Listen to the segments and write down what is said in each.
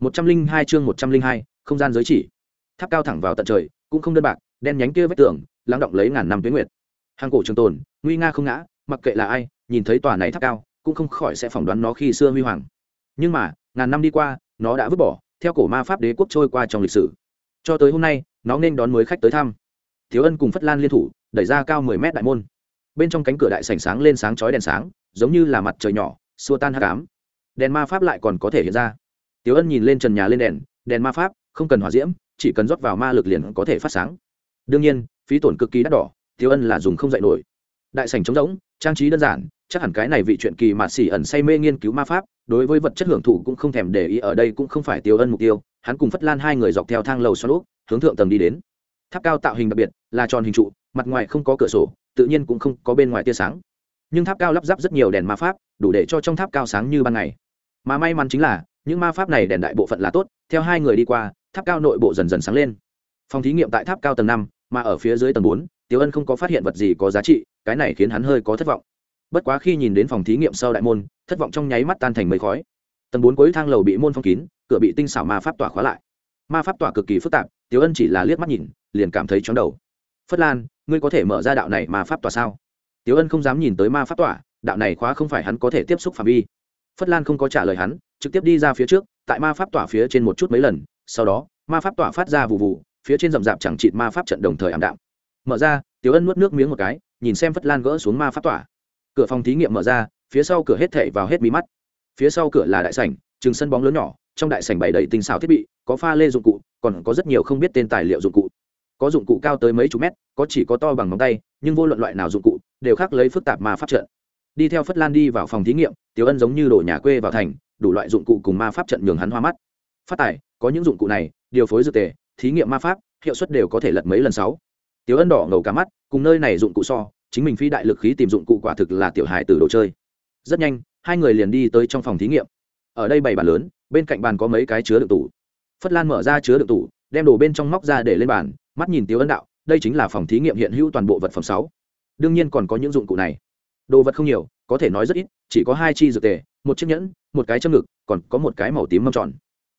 một trăm linh hai chương một trăm linh hai, không gian giới chỉ. Tháp cao thẳng vào tận trời, cũng không đơn bạc, đen nhánh kia vách tường, lắng động lấy ngàn năm tuyến nguyệt. Hàng cổ trường tồn, nguy nga không ngã, mặc kệ là ai, nhìn thấy tòa này tháp cao, cũng không khỏi sẽ phỏng đoán nó khi xưa huy hoàng. Nhưng mà, ngàn năm đi qua, nó đã vứt bỏ, theo cổ ma pháp đế quốc trôi qua trong lịch sử. Cho tới hôm nay, nó nên đón mới khách tới thăm. Thiếu ân cùng phất lan liên thủ, đẩy ra cao mười mét đại môn. Bên trong cánh cửa đại sảnh sáng lên sáng chói đèn sáng, giống như là mặt trời nhỏ, xua tan hát cám đèn ma pháp lại còn có thể hiện ra tiếu ân nhìn lên trần nhà lên đèn đèn ma pháp, không cần hỏa diễm, chỉ cần rót vào ma lực liền có thể phát sáng. Đương nhiên, phí tổn cực kỳ đắt đỏ tiếu ân là dùng không dạy nổi. Đại sảnh trống rỗng, trang trí đơn giản, chắc hẳn cái này vị chuyện kỳ mà xỉ ẩn say mê nghiên cứu ma pháp, đối với vật chất hưởng thụ cũng không thèm để ý, ở đây cũng không phải tiêu ân mục tiêu, hắn cùng phất lan hai người dọc theo thang lầu xoắn úp, hướng thượng tầng đi đến. Tháp cao tạo hình đặc biệt, là tròn hình trụ, mặt ngoài không có cửa sổ, tự nhiên cũng không có bên ngoài tia sáng. Nhưng tháp cao lắp ráp rất nhiều đèn ma pháp, đủ để cho trong tháp cao sáng như ban ngày. Mà may mắn chính là những ma pháp này đèn đại bộ phận là tốt, theo hai người đi qua, tháp cao nội bộ dần dần sáng lên. Phòng thí nghiệm tại tháp cao tầng năm, mà ở phía dưới tầng bốn, tiểu ân không có phát hiện vật gì có giá trị, cái này khiến hắn hơi có thất vọng. Bất quá khi nhìn đến phòng thí nghiệm sau đại môn, thất vọng trong nháy mắt tan thành mây khói. Tầng bốn cuối thang lầu bị môn phong kín, cửa bị tinh xảo ma pháp tỏa khóa lại. Ma pháp tỏa cực kỳ phức tạp, tiểu ân chỉ là liếc mắt nhìn, liền cảm thấy chóng đầu. Phất lan, ngươi có thể mở ra đạo này ma pháp tỏa sao? Tiểu ân không dám nhìn tới ma pháp tỏa, đạo này khóa không phải hắn có thể tiếp xúc phạm vi. Phất lan không có trả lời hắn trực tiếp đi ra phía trước, tại ma pháp tỏa phía trên một chút mấy lần, sau đó, ma pháp tỏa phát ra vụ vụ phía trên rậm rạp chẳng chịt ma pháp trận đồng thời ảm đạm. Mở ra, tiểu ân nuốt nước miếng một cái, nhìn xem phất lan gỡ xuống ma pháp tỏa. Cửa phòng thí nghiệm mở ra, phía sau cửa hết thảy vào hết mí mắt. Phía sau cửa là đại sảnh chừng sân bóng lớn nhỏ, trong đại sảnh bày đầy tinh xảo thiết bị, có pha lê dụng cụ, còn có rất nhiều không biết tên tài liệu dụng cụ. Có dụng cụ cao tới mấy chục mét, có chỉ có to bằng ngón tay, nhưng vô luận loại nào dụng cụ, đều khác lấy phức tạp ma pháp trận. Đi theo phất lan đi vào phòng thí nghiệm, tiểu ân giống như đổ nhà quê vào thành đủ loại dụng cụ cùng ma pháp trận nhường hắn hoa mắt. Phát tài, có những dụng cụ này, điều phối dược tề, thí nghiệm ma pháp, hiệu suất đều có thể lật mấy lần sáu. Tiểu ân đỏ ngầu cả mắt, cùng nơi này dụng cụ so, chính mình phi đại lực khí tìm dụng cụ quả thực là tiểu hài từ đồ chơi. Rất nhanh, hai người liền đi tới trong phòng thí nghiệm. Ở đây bảy bàn lớn, bên cạnh bàn có mấy cái chứa đựng tủ. Phất lan mở ra chứa đựng tủ, đem đồ bên trong móc ra để lên bàn, mắt nhìn tiếu ân đạo, đây chính là phòng thí nghiệm hiện hữu toàn bộ vật phẩm sáu. Đương nhiên còn có những dụng cụ này. Đồ vật không nhiều, có thể nói rất ít, chỉ có hai chi dược tề một chiếc nhẫn, một cái châm ngực, còn có một cái màu tím mâm tròn.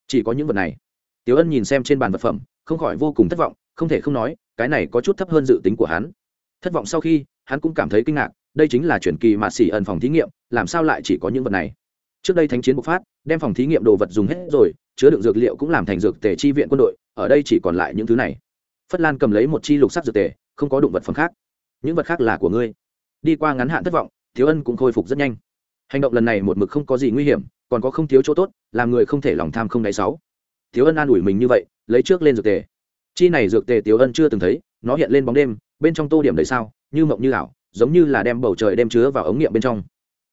Chỉ có những vật này. Tiếu ân nhìn xem trên bàn vật phẩm, không khỏi vô cùng thất vọng, không thể không nói, cái này có chút thấp hơn dự tính của hắn. Thất vọng sau khi, hắn cũng cảm thấy kinh ngạc, đây chính là chuyển kỳ mà xỉ ẩn phòng thí nghiệm, làm sao lại chỉ có những vật này? Trước đây thánh chiến bộc phát, đem phòng thí nghiệm đồ vật dùng hết rồi, chứa đựng dược liệu cũng làm thành dược tề chi viện quân đội, ở đây chỉ còn lại những thứ này. Phất lan cầm lấy một chi lục sắc dược tề, không có đụng vật phẩm khác. Những vật khác là của ngươi. Đi qua ngắn hạn thất vọng thiếu ân cũng khôi phục rất nhanh hành động lần này một mực không có gì nguy hiểm, còn có không thiếu chỗ tốt, làm người không thể lòng tham không đáy sáu. Thiếu ân an ủi mình như vậy, lấy trước lên dược tề. Chi này dược tề tiếu ân chưa từng thấy, nó hiện lên bóng đêm, bên trong tô điểm đầy sao, như mộng như ảo, giống như là đem bầu trời đem chứa vào ống nghiệm bên trong.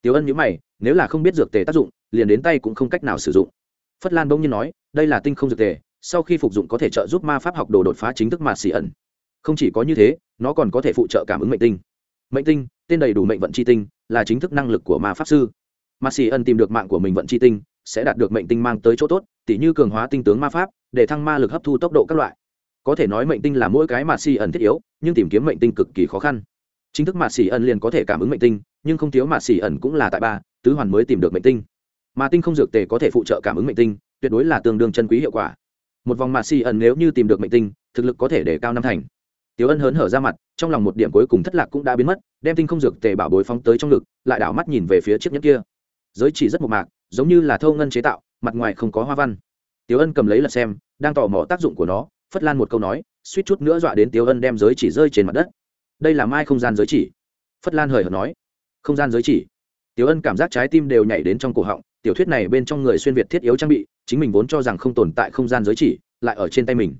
Tiếu ân nhữ mày, nếu là không biết dược tề tác dụng, liền đến tay cũng không cách nào sử dụng. Phất lan bỗng nhiên nói, đây là tinh không dược tề, sau khi phục dụng có thể trợ giúp ma pháp học đồ đột phá chính thức mà xì ẩn. Không chỉ có như thế, nó còn có thể phụ trợ cảm ứng mệnh tinh mệnh tinh, tên đầy đủ mệnh vận c h i tinh, là chính thức năng lực của ma pháp sư. Ma xì ẩn tìm được mạng của mình vận c h i tinh, sẽ đạt được mệnh tinh mang tới chỗ tốt, tỉ như cường hóa tinh tướng ma pháp, để thăng ma lực hấp thu tốc độ các loại. Có thể nói mệnh tinh là mỗi cái mà xì ẩn thiết yếu, nhưng tìm kiếm mệnh tinh cực kỳ khó khăn. Chính thức mạt xì ẩn liền có thể cảm ứng mệnh tinh, nhưng không thiếu mạt xì ẩn cũng là tại ba, tứ hoàn mới tìm được mệnh tinh. Mà tinh không dược tề có thể phụ trợ cảm ứng mệnh tinh, tuyệt đối là tương đương chân quý hiệu quả. Một vòng mạt xì ẩn nếu như tìm được mệnh tinh, thực lực có thể để cao năm thành. Tiểu Ân hớn hở ra mặt, trong lòng một điểm cuối cùng thất lạc cũng đã biến mất, đem tinh không dược tề bảo bối phóng tới trong lực, lại đảo mắt nhìn về phía chiếc nhẫn kia. Giới chỉ rất mộc mạc, giống như là thô ngân chế tạo, mặt ngoài không có hoa văn. Tiểu Ân cầm lấy lật xem, đang tò mò tác dụng của nó, phất lan một câu nói, suýt chút nữa dọa đến Tiểu Ân đem giới chỉ rơi trên mặt đất. Đây là mai không gian giới chỉ. Phất lan hời hợt nói. Không gian giới chỉ. Tiểu ân cảm giác trái tim đều nhảy đến trong cổ họng tiểu thuyết này bên trong người xuyên việt thiết yếu trang bị chính mình vốn cho rằng không tồn tại không gian giới chỉ lại ở trên tay mình.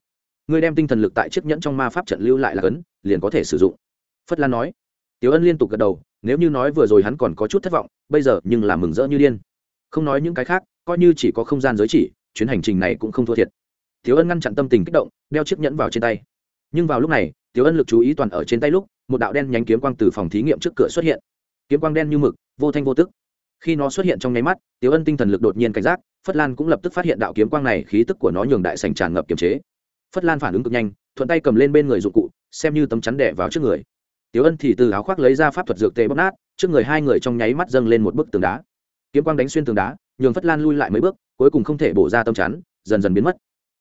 Ngươi đem tinh thần lực tại chiếc nhẫn trong ma pháp trận lưu lại là cấn liền có thể sử dụng phất lan nói tiểu ân liên tục gật đầu nếu như nói vừa rồi hắn còn có chút thất vọng bây giờ nhưng là mừng rỡ như điên không nói những cái khác coi như chỉ có không gian giới chỉ chuyến hành trình này cũng không thua thiệt tiểu ân ngăn chặn tâm tình kích động đeo chiếc nhẫn vào trên tay nhưng vào lúc này Tiểu Ân lực chú ý toàn ở trên tay lúc, một đạo đen nhánh kiếm quang từ phòng thí nghiệm trước cửa xuất hiện. Kiếm quang đen như mực, vô thanh vô tức. Khi nó xuất hiện trong nháy mắt, Tiểu Ân tinh thần lực đột nhiên cảnh giác, Phất Lan cũng lập tức phát hiện đạo kiếm quang này khí tức của nó nhường đại sành tràn ngập kiềm chế. Phất Lan phản ứng cực nhanh, thuận tay cầm lên bên người dụng cụ, xem như tấm chắn đẻ vào trước người. tiếu Ân thì từ áo khoác lấy ra pháp thuật dược tê bóp nát, trước người hai người trong nháy mắt dâng lên một bức tường đá. Kiếm quang đánh xuyên tường đá, nhường Phất Lan lui lại mấy bước, cuối cùng không thể bổ ra tấm chắn, dần dần biến mất.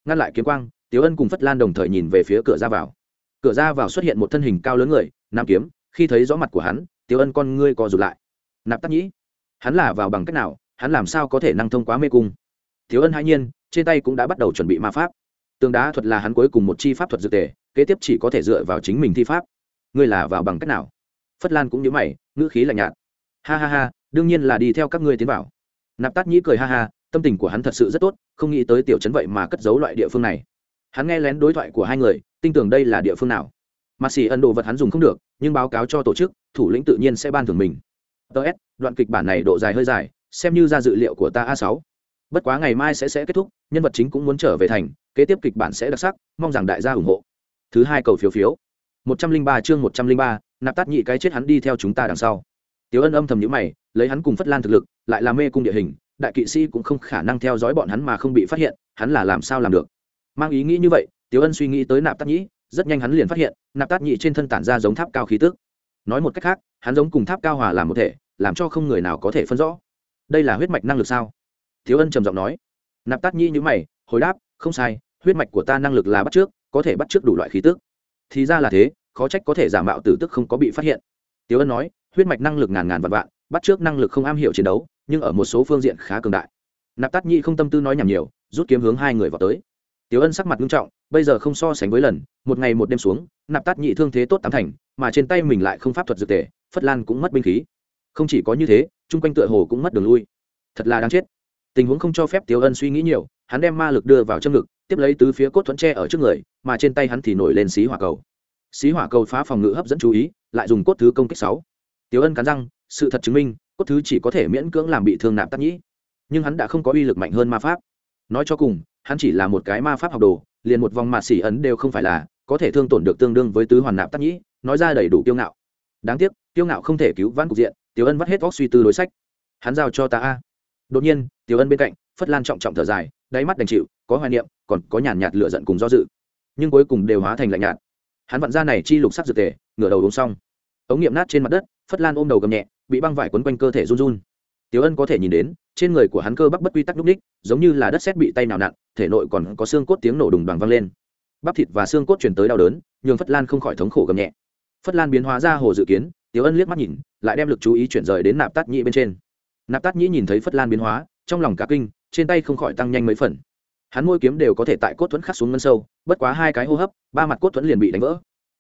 Ngăn lại kiếm quang tiếu ân cùng phất lan đồng thời nhìn về phía cửa ra vào. Cửa ra vào xuất hiện một thân hình cao lớn người nam kiếm khi thấy rõ mặt của hắn tiếu ân con ngươi co rụt lại. Nạp tắc nhĩ hắn là vào bằng cách nào? Hắn làm sao có thể năng thông quá mê cung? Tiếu ân hai nhiên trên tay cũng đã bắt đầu chuẩn bị ma pháp tường đá thuật là hắn cuối cùng một chi pháp thuật dược tề, kế tiếp chỉ có thể dựa vào chính mình thi pháp. Ngươi là vào bằng cách nào? Phất lan cũng nhớ mày, ngữ khí lạnh nhạt. Ha ha ha, đương nhiên là đi theo các ngươi tiến vào. Nạp tát nhĩ cười ha ha, tâm tình của hắn thật sự rất tốt, không nghĩ tới tiểu chấn vậy mà cất giấu loại địa phương này. Hắn nghe lén đối thoại của hai người, tin tưởng đây là địa phương nào. Mặt xì ân đồ vật hắn dùng không được, nhưng báo cáo cho tổ chức, thủ lĩnh tự nhiên sẽ ban thưởng mình. Ts đoạn kịch bản này độ dài hơi dài, xem như ra dự liệu của ta a sáu bất quá ngày mai sẽ sẽ kết thúc, nhân vật chính cũng muốn trở về thành, kế tiếp kịch bản sẽ đặc sắc, mong rằng đại gia ủng hộ. Thứ hai cầu phiếu phiếu. một trăm linh ba chương một trăm linh ba, nạp tát nhị cái chết hắn đi theo chúng ta đằng sau. Tiếu ân âm thầm nhữ mày, lấy hắn cùng phất lan thực lực, lại là mê cung địa hình, đại kỵ sĩ cũng không khả năng theo dõi bọn hắn mà không bị phát hiện, hắn là làm sao làm được? Mang ý nghĩ như vậy, tiếu ân suy nghĩ tới nạp tát nhĩ rất nhanh hắn liền phát hiện, nạp tát nhị trên thân tản ra giống tháp cao khí tức. Nói một cách khác, hắn giống cùng tháp cao hòa làm một thể, làm cho không người nào có thể phân rõ. Đây là huyết mạch năng lực sao? Thiếu ân trầm giọng nói. Nạp tát Nhi nhữ mày, hồi đáp, không sai, huyết mạch của ta năng lực là bắt trước, có thể bắt trước đủ loại khí tức. Thì ra là thế, khó trách có thể giả mạo tử tức không có bị phát hiện. Tiếu ân nói, huyết mạch năng lực ngàn ngàn vạn vạn, bắt trước năng lực không am hiểu chiến đấu, nhưng ở một số phương diện khá cường đại. Nạp tát Nhi không tâm tư nói nhảm nhiều, rút kiếm hướng hai người vào tới. Tiếu ân sắc mặt nghiêm trọng, bây giờ không so sánh với lần, một ngày một đêm xuống, nạp tát nhị thương thế tốt tám thành, mà trên tay mình lại không pháp thuật dược tề, phất lan cũng mất binh khí. Không chỉ có như thế, chung quanh tựa hồ cũng mất đường lui. Thật là đáng chết tình huống không cho phép Tiêu ân suy nghĩ nhiều, hắn đem ma lực đưa vào châm ngực, tiếp lấy tứ phía cốt thuẫn tre ở trước người, mà trên tay hắn thì nổi lên xí hỏa cầu. Xí hỏa cầu phá phòng ngự hấp dẫn chú ý, lại dùng cốt thứ công kích sáu. Tiêu ân cắn răng, sự thật chứng minh, cốt thứ chỉ có thể miễn cưỡng làm bị thương nạp tắc nhĩ. Nhưng hắn đã không có uy lực mạnh hơn ma pháp. Nói cho cùng, hắn chỉ là một cái ma pháp học đồ, liền một vòng mạt xỉ ấn đều không phải là, có thể thương tổn được tương đương với tứ hoàn nạp tắc nhĩ, nói ra đầy đủ kiêu ngạo. Đáng tiếc, kiêu ngạo không thể cứu vãn cục diện tiểu ân vắt hết vóc suy tư đối sách. Hắn giao cho ta a đột nhiên, tiểu ân bên cạnh, phất lan trọng trọng thở dài, đáy mắt đành chịu, có hoài niệm, còn có nhàn nhạt lửa giận cùng do dự. Nhưng cuối cùng đều hóa thành lạnh nhạt. Hắn vặn ra này chi lục sắc dược tề, ngửa đầu uống xong. Ống nghiệm nát trên mặt đất, phất lan ôm đầu gầm nhẹ, bị băng vải quấn quanh cơ thể run run. Tiểu ân có thể nhìn đến, trên người của hắn cơ bắp bất quy tắc núc ních, giống như là đất xét bị tay nào nặn, thể nội còn có xương cốt tiếng nổ đùng đoàn vang lên. Bắp thịt và xương cốt chuyển tới đau đớn, nhường phất lan không khỏi thống khổ gầm nhẹ. Phất lan biến hóa ra hồ dự kiến, tiểu ân liếc mắt nhìn, lại đem lực chú ý chuyển rời đến nạp tát nhị bên trên nạp tát nhĩ nhìn thấy phất lan biến hóa, trong lòng cả kinh, trên tay không khỏi tăng nhanh mấy phần. Hắn môi kiếm đều có thể tại cốt thuẫn khắc xuống ngân sâu, bất quá hai cái hô hấp, ba mặt cốt thuẫn liền bị đánh vỡ.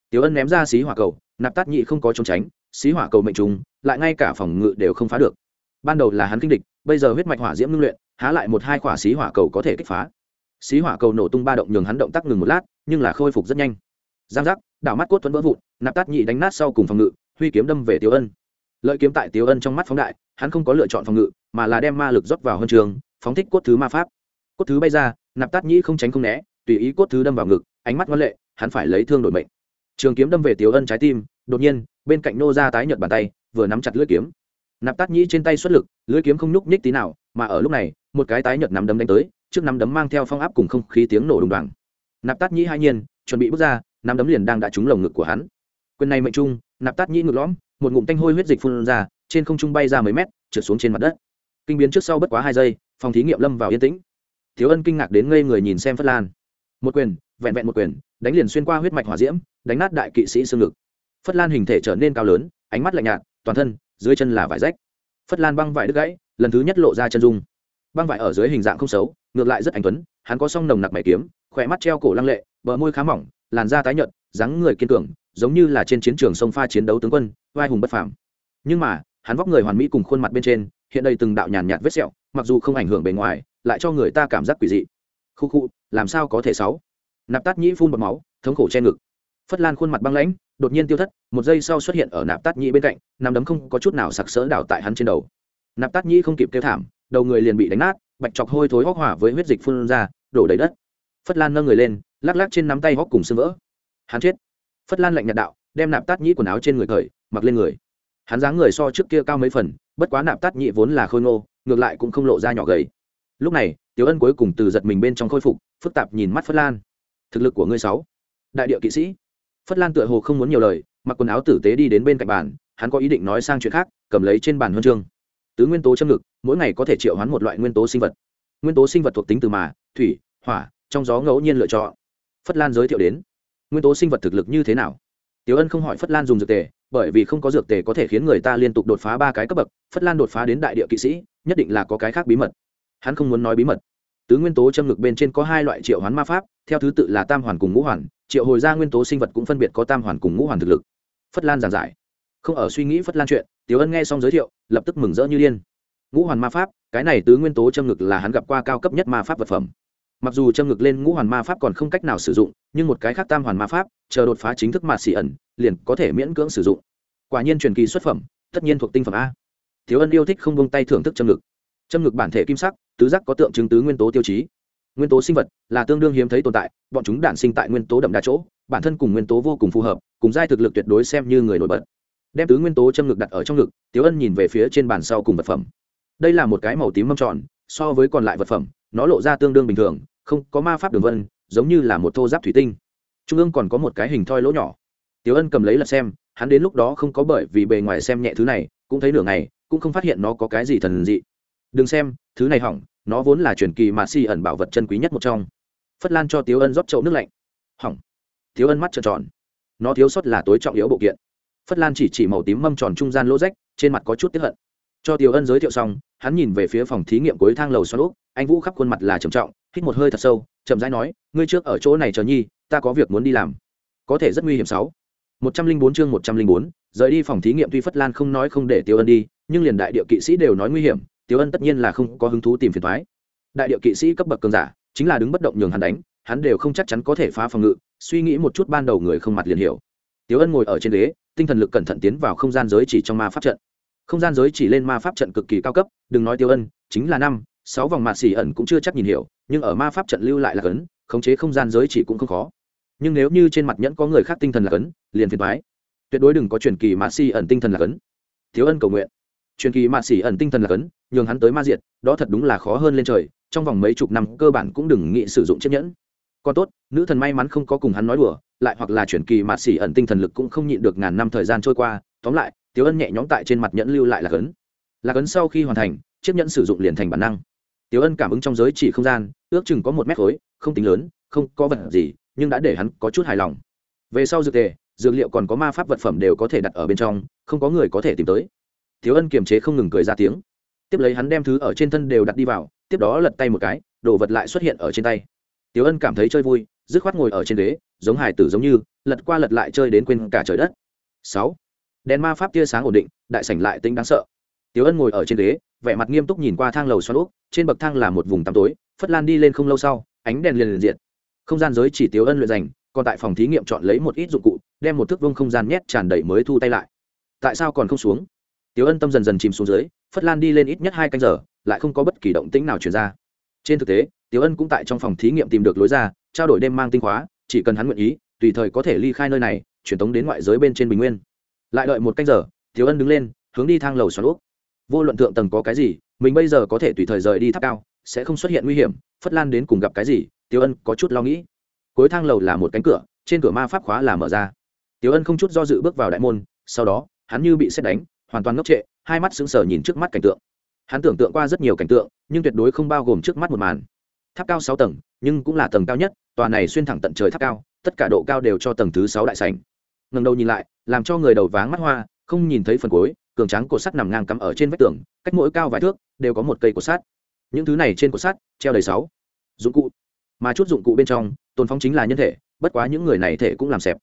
Tiểu ân ném ra xí hỏa cầu, nạp tát Nhĩ không có trốn tránh, xí hỏa cầu mệnh trùng, lại ngay cả phòng ngự đều không phá được. Ban đầu là hắn kinh địch, bây giờ huyết mạch hỏa diễm ngưng luyện, há lại một hai quả xí hỏa cầu có thể kích phá. Xí hỏa cầu nổ tung ba động nhường hắn động tác ngừng một lát, nhưng là khôi phục rất nhanh. Giang giác đảo mắt cốt thuẫn vỡ vụn, nạp tát nhị đánh nát sau cùng phòng ngự, huy kiếm đâm về tiểu ân lợi kiếm tại tiểu ân trong mắt phóng đại, hắn không có lựa chọn phòng ngự, mà là đem ma lực rót vào huân trường, phóng thích cốt thứ ma pháp. Cốt thứ bay ra, nạp tát nhĩ không tránh không né, tùy ý cốt thứ đâm vào ngực, ánh mắt ngoan lệ, hắn phải lấy thương đổi mệnh. Trường kiếm đâm về tiểu ân trái tim, đột nhiên, bên cạnh nô ra tái nhợt bàn tay, vừa nắm chặt lưỡi kiếm. Nạp tát nhĩ trên tay xuất lực, lưỡi kiếm không nhúc nhích tí nào, mà ở lúc này, một cái tái nhợt nắm đấm đánh tới, trước nắm đấm mang theo phong áp cùng không khí tiếng nổ đùng đoàng. Nạp tát nhĩ hai nhiên, chuẩn bị bước ra, nắm đấm liền đang đã trúng lồng ngực của hắn. Quyền này mệnh trung, nạp tát nhĩ ngực lõm một ngụm tanh hôi huyết dịch phun ra, trên không trung bay ra mấy mét, trượt xuống trên mặt đất. Kinh biến trước sau bất quá hai giây, phòng thí nghiệm lâm vào yên tĩnh. Thiếu ân kinh ngạc đến ngây người nhìn xem phất lan. Một quyền, vẹn vẹn một quyền, đánh liền xuyên qua huyết mạch hỏa diễm, đánh nát đại kỵ sĩ xương ngực. Phất lan hình thể trở nên cao lớn, ánh mắt lạnh nhạt, toàn thân, dưới chân là vải rách. Phất lan băng vải đứt gãy, lần thứ nhất lộ ra chân dung. Băng vải ở dưới hình dạng không xấu, ngược lại rất anh tuấn, hắn có song nồng nặc mày kiếm, khỏe mắt treo cổ lăng lệ, bờ môi khá mỏng, làn da tái nhợt, dáng người kiên cường, giống như là trên chiến trường sông pha chiến đấu tướng quân vai hùng bất phàm. Nhưng mà, hắn vóc người hoàn mỹ cùng khuôn mặt bên trên, hiện đây từng đạo nhàn nhạt vết sẹo, mặc dù không ảnh hưởng bề ngoài, lại cho người ta cảm giác quỷ dị. Khu khu, làm sao có thể sáu? Nạp tát nhĩ phun bọt máu, thống khổ che ngực. Phất lan khuôn mặt băng lãnh, đột nhiên tiêu thất, một giây sau xuất hiện ở nạp tát nhĩ bên cạnh nằm đấm không có chút nào sặc sỡ đảo tại hắn trên đầu. Nạp tát nhĩ không kịp kêu thảm, đầu người liền bị đánh nát, bạch chọc hôi thối hóc hỏa với huyết dịch phun ra, đổ đầy đất. Phất lan nâng người lên, lắc lắc trên nắm tay hóc cùng sưng vỡ. Hắn chết. Phất lan lạnh nhạt đạo, đem nạp tát nhĩ quần áo trên người cởi mặc lên người. Hắn dáng người so trước kia cao mấy phần, bất quá nạp tát nhị vốn là khôi ngô, ngược lại cũng không lộ ra nhỏ gầy. Lúc này, tiểu ân cuối cùng từ giật mình bên trong khôi phục, phức tạp nhìn mắt phất lan. Thực lực của ngươi sáu, đại địa kỵ sĩ. Phất lan tựa hồ không muốn nhiều lời, mặc quần áo tử tế đi đến bên cạnh bàn, hắn có ý định nói sang chuyện khác, cầm lấy trên bàn huân chương. Tứ nguyên tố châm ngực, mỗi ngày có thể triệu hoán một loại nguyên tố sinh vật. Nguyên tố sinh vật thuộc tính từ mà, thủy, hỏa, trong gió ngẫu nhiên lựa chọn. Phất lan giới thiệu đến. Nguyên tố sinh vật thực lực như thế nào? Tiểu ân không hỏi phất lan dùng dược tề bởi vì không có dược tề có thể khiến người ta liên tục đột phá ba cái cấp bậc, phất lan đột phá đến đại địa kỵ sĩ, nhất định là có cái khác bí mật. Hắn không muốn nói bí mật. Tứ nguyên tố châm ngực bên trên có hai loại triệu hoán ma pháp, theo thứ tự là tam hoàn cùng ngũ hoàn, triệu hồi ra nguyên tố sinh vật cũng phân biệt có tam hoàn cùng ngũ hoàn thực lực. Phất lan giảng giải. Không ở suy nghĩ phất lan chuyện, tiểu ân nghe xong giới thiệu, lập tức mừng rỡ như điên. Ngũ hoàn ma pháp, cái này tứ nguyên tố châm ngực là hắn gặp qua cao cấp nhất ma pháp vật phẩm mặc dù châm ngực lên ngũ hoàn ma pháp còn không cách nào sử dụng, nhưng một cái khác tam hoàn ma pháp, chờ đột phá chính thức mà xỉ ẩn, liền có thể miễn cưỡng sử dụng. Quả nhiên truyền kỳ xuất phẩm, tất nhiên thuộc tinh phẩm a. Thiếu ân yêu thích không bông tay thưởng thức châm ngực. Châm ngực bản thể kim sắc, tứ giác có tượng chứng tứ nguyên tố tiêu chí. Nguyên tố sinh vật là tương đương hiếm thấy tồn tại, bọn chúng đản sinh tại nguyên tố đậm đa chỗ, bản thân cùng nguyên tố vô cùng phù hợp, cùng giai thực lực tuyệt đối xem như người nổi bật. Đem tứ nguyên tố châm ngực đặt ở trong ngực tiếu ân nhìn về phía trên bàn sau cùng vật phẩm. Đây là một cái màu tím mâm tròn, so với còn lại vật phẩm nó lộ ra tương đương bình thường, không có ma pháp đường vân, giống như là một thô giáp thủy tinh. Trung ương còn có một cái hình thoi lỗ nhỏ. Tiểu ân cầm lấy lật xem, hắn đến lúc đó không có bởi vì bề ngoài xem nhẹ thứ này, cũng thấy nửa ngày, cũng không phát hiện nó có cái gì thần dị. Đừng xem, thứ này hỏng, nó vốn là truyền kỳ mà si ẩn bảo vật chân quý nhất một trong. Phất lan cho tiếu ân rót chậu nước lạnh. Hỏng. Tiếu ân mắt trợn tròn. Nó thiếu sót là tối trọng yếu bộ kiện. Phất lan chỉ chỉ màu tím mâm tròn trung gian lỗ rách, trên mặt có chút tiếp hận. Cho tiếu ân giới thiệu xong, hắn nhìn về phía phòng thí nghiệm cuối thang lầu xoắn úp anh vũ khắp khuôn mặt là trầm trọng, hít một hơi thật sâu, chậm rãi nói, ngươi trước ở chỗ này chờ nhi, ta có việc muốn đi làm. Có thể rất nguy hiểm sáu. Một trăm linh bốn chương một trăm linh bốn, rời đi phòng thí nghiệm tuy phất lan không nói không để tiêu ân đi, nhưng liền đại địa kỵ sĩ đều nói nguy hiểm, tiêu ân tất nhiên là không có hứng thú tìm phiền thoái đại địa kỵ sĩ cấp bậc cường giả, chính là đứng bất động nhường hắn đánh, hắn đều không chắc chắn có thể phá phòng ngự, suy nghĩ một chút ban đầu người không mặt liền hiểu. Tiêu ân ngồi ở trên ghế, tinh thần lực cẩn thận tiến vào không gian giới chỉ trong ma pháp trận. Không gian giới chỉ lên ma pháp trận cực kỳ cao cấp, đừng nói tiêu ân, chính là năm sáu vòng mạt xỉ ẩn cũng chưa chắc nhìn hiểu, nhưng ở ma pháp trận lưu lại là cấn, khống chế không gian giới chỉ cũng không khó. Nhưng nếu như trên mặt nhẫn có người khác tinh thần là cấn, liền phiền thoái tuyệt đối đừng có truyền kỳ mạt xỉ ẩn tinh thần là cấn. Thiếu ân cầu nguyện. Truyền kỳ mạt xỉ ẩn tinh thần là cấn, nhường hắn tới ma diệt, đó thật đúng là khó hơn lên trời, trong vòng mấy chục năm cơ bản cũng đừng nghĩ sử dụng chiếc nhẫn. Còn tốt, nữ thần may mắn không có cùng hắn nói đùa, lại hoặc là truyền kỳ mạt xỉ ẩn tinh thần lực cũng không nhịn được ngàn năm thời gian trôi qua, tóm lại tiếu ân nhẹ nhõm tại trên mặt nhẫn lưu lại là cấn. Là cấn sau khi hoàn thành, chiếc nhẫn sử dụng liền thành bản năng. Tiểu Ân cảm ứng trong giới chỉ không gian, ước chừng có một mét khối, không tính lớn, không có vật gì, nhưng đã để hắn có chút hài lòng. Về sau dược tề, dược liệu còn có ma pháp vật phẩm đều có thể đặt ở bên trong, không có người có thể tìm tới. Tiểu Ân kiềm chế không ngừng cười ra tiếng. Tiếp lấy hắn đem thứ ở trên thân đều đặt đi vào, tiếp đó lật tay một cái, đồ vật lại xuất hiện ở trên tay. Tiểu Ân cảm thấy chơi vui, dứt khoát ngồi ở trên ghế, giống hài tử giống như, lật qua lật lại chơi đến quên cả trời đất. Sáu, Đèn ma pháp tia sáng ổn định, đại sảnh lại tính đáng sợ. Tiểu Ân ngồi ở trên ghế, vẻ mặt nghiêm túc nhìn qua thang lầu xoắn úp trên bậc thang là một vùng tăm tối, phất lan đi lên không lâu sau, ánh đèn liền liền diện không gian giới chỉ Tiểu ân luyện dành, còn tại phòng thí nghiệm chọn lấy một ít dụng cụ, đem một thước vông không gian nhét tràn đầy mới thu tay lại. Tại sao còn không xuống? Tiểu ân tâm dần dần chìm xuống dưới, phất lan đi lên ít nhất hai canh giờ, lại không có bất kỳ động tĩnh nào chuyển ra. Trên thực tế Tiểu ân cũng tại trong phòng thí nghiệm tìm được lối ra, trao đổi đêm mang tinh khóa, chỉ cần hắn nguyện ý, tùy thời có thể ly khai nơi này, truyền tống đến ngoại giới bên trên bình nguyên. Lại đợi một canh giờ Tiểu ân đứng lên, hướng đi thang lầu xoắn úp vô luận thượng tầng có cái gì, mình bây giờ có thể tùy thời rời đi tháp cao, sẽ không xuất hiện nguy hiểm, phất lan đến cùng gặp cái gì tiêu ân có chút lo nghĩ. Cuối thang lầu là một cánh cửa, trên cửa ma pháp khóa là mở ra. Tiêu ân không chút do dự bước vào đại môn, sau đó, hắn như bị xét đánh, hoàn toàn ngốc trệ, hai mắt sững sờ nhìn trước mắt cảnh tượng. Hắn tưởng tượng qua rất nhiều cảnh tượng, nhưng tuyệt đối không bao gồm trước mắt một màn. Tháp cao sáu tầng, nhưng cũng là tầng cao nhất, tòa này xuyên thẳng tận trời tháp cao, tất cả độ cao đều cho tầng thứ sáu đại sảnh. Ngần đầu nhìn lại, làm cho người đầu váng mắt hoa, không nhìn thấy phần cuối cường tráng cột sắt nằm ngang cắm ở trên vách tường, cách mỗi cao vài thước đều có một cây cột sắt. Những thứ này trên cột sắt treo đầy sáu dụng cụ, mà chút dụng cụ bên trong, tồn phong chính là nhân thể, bất quá những người này thể cũng làm xẹp.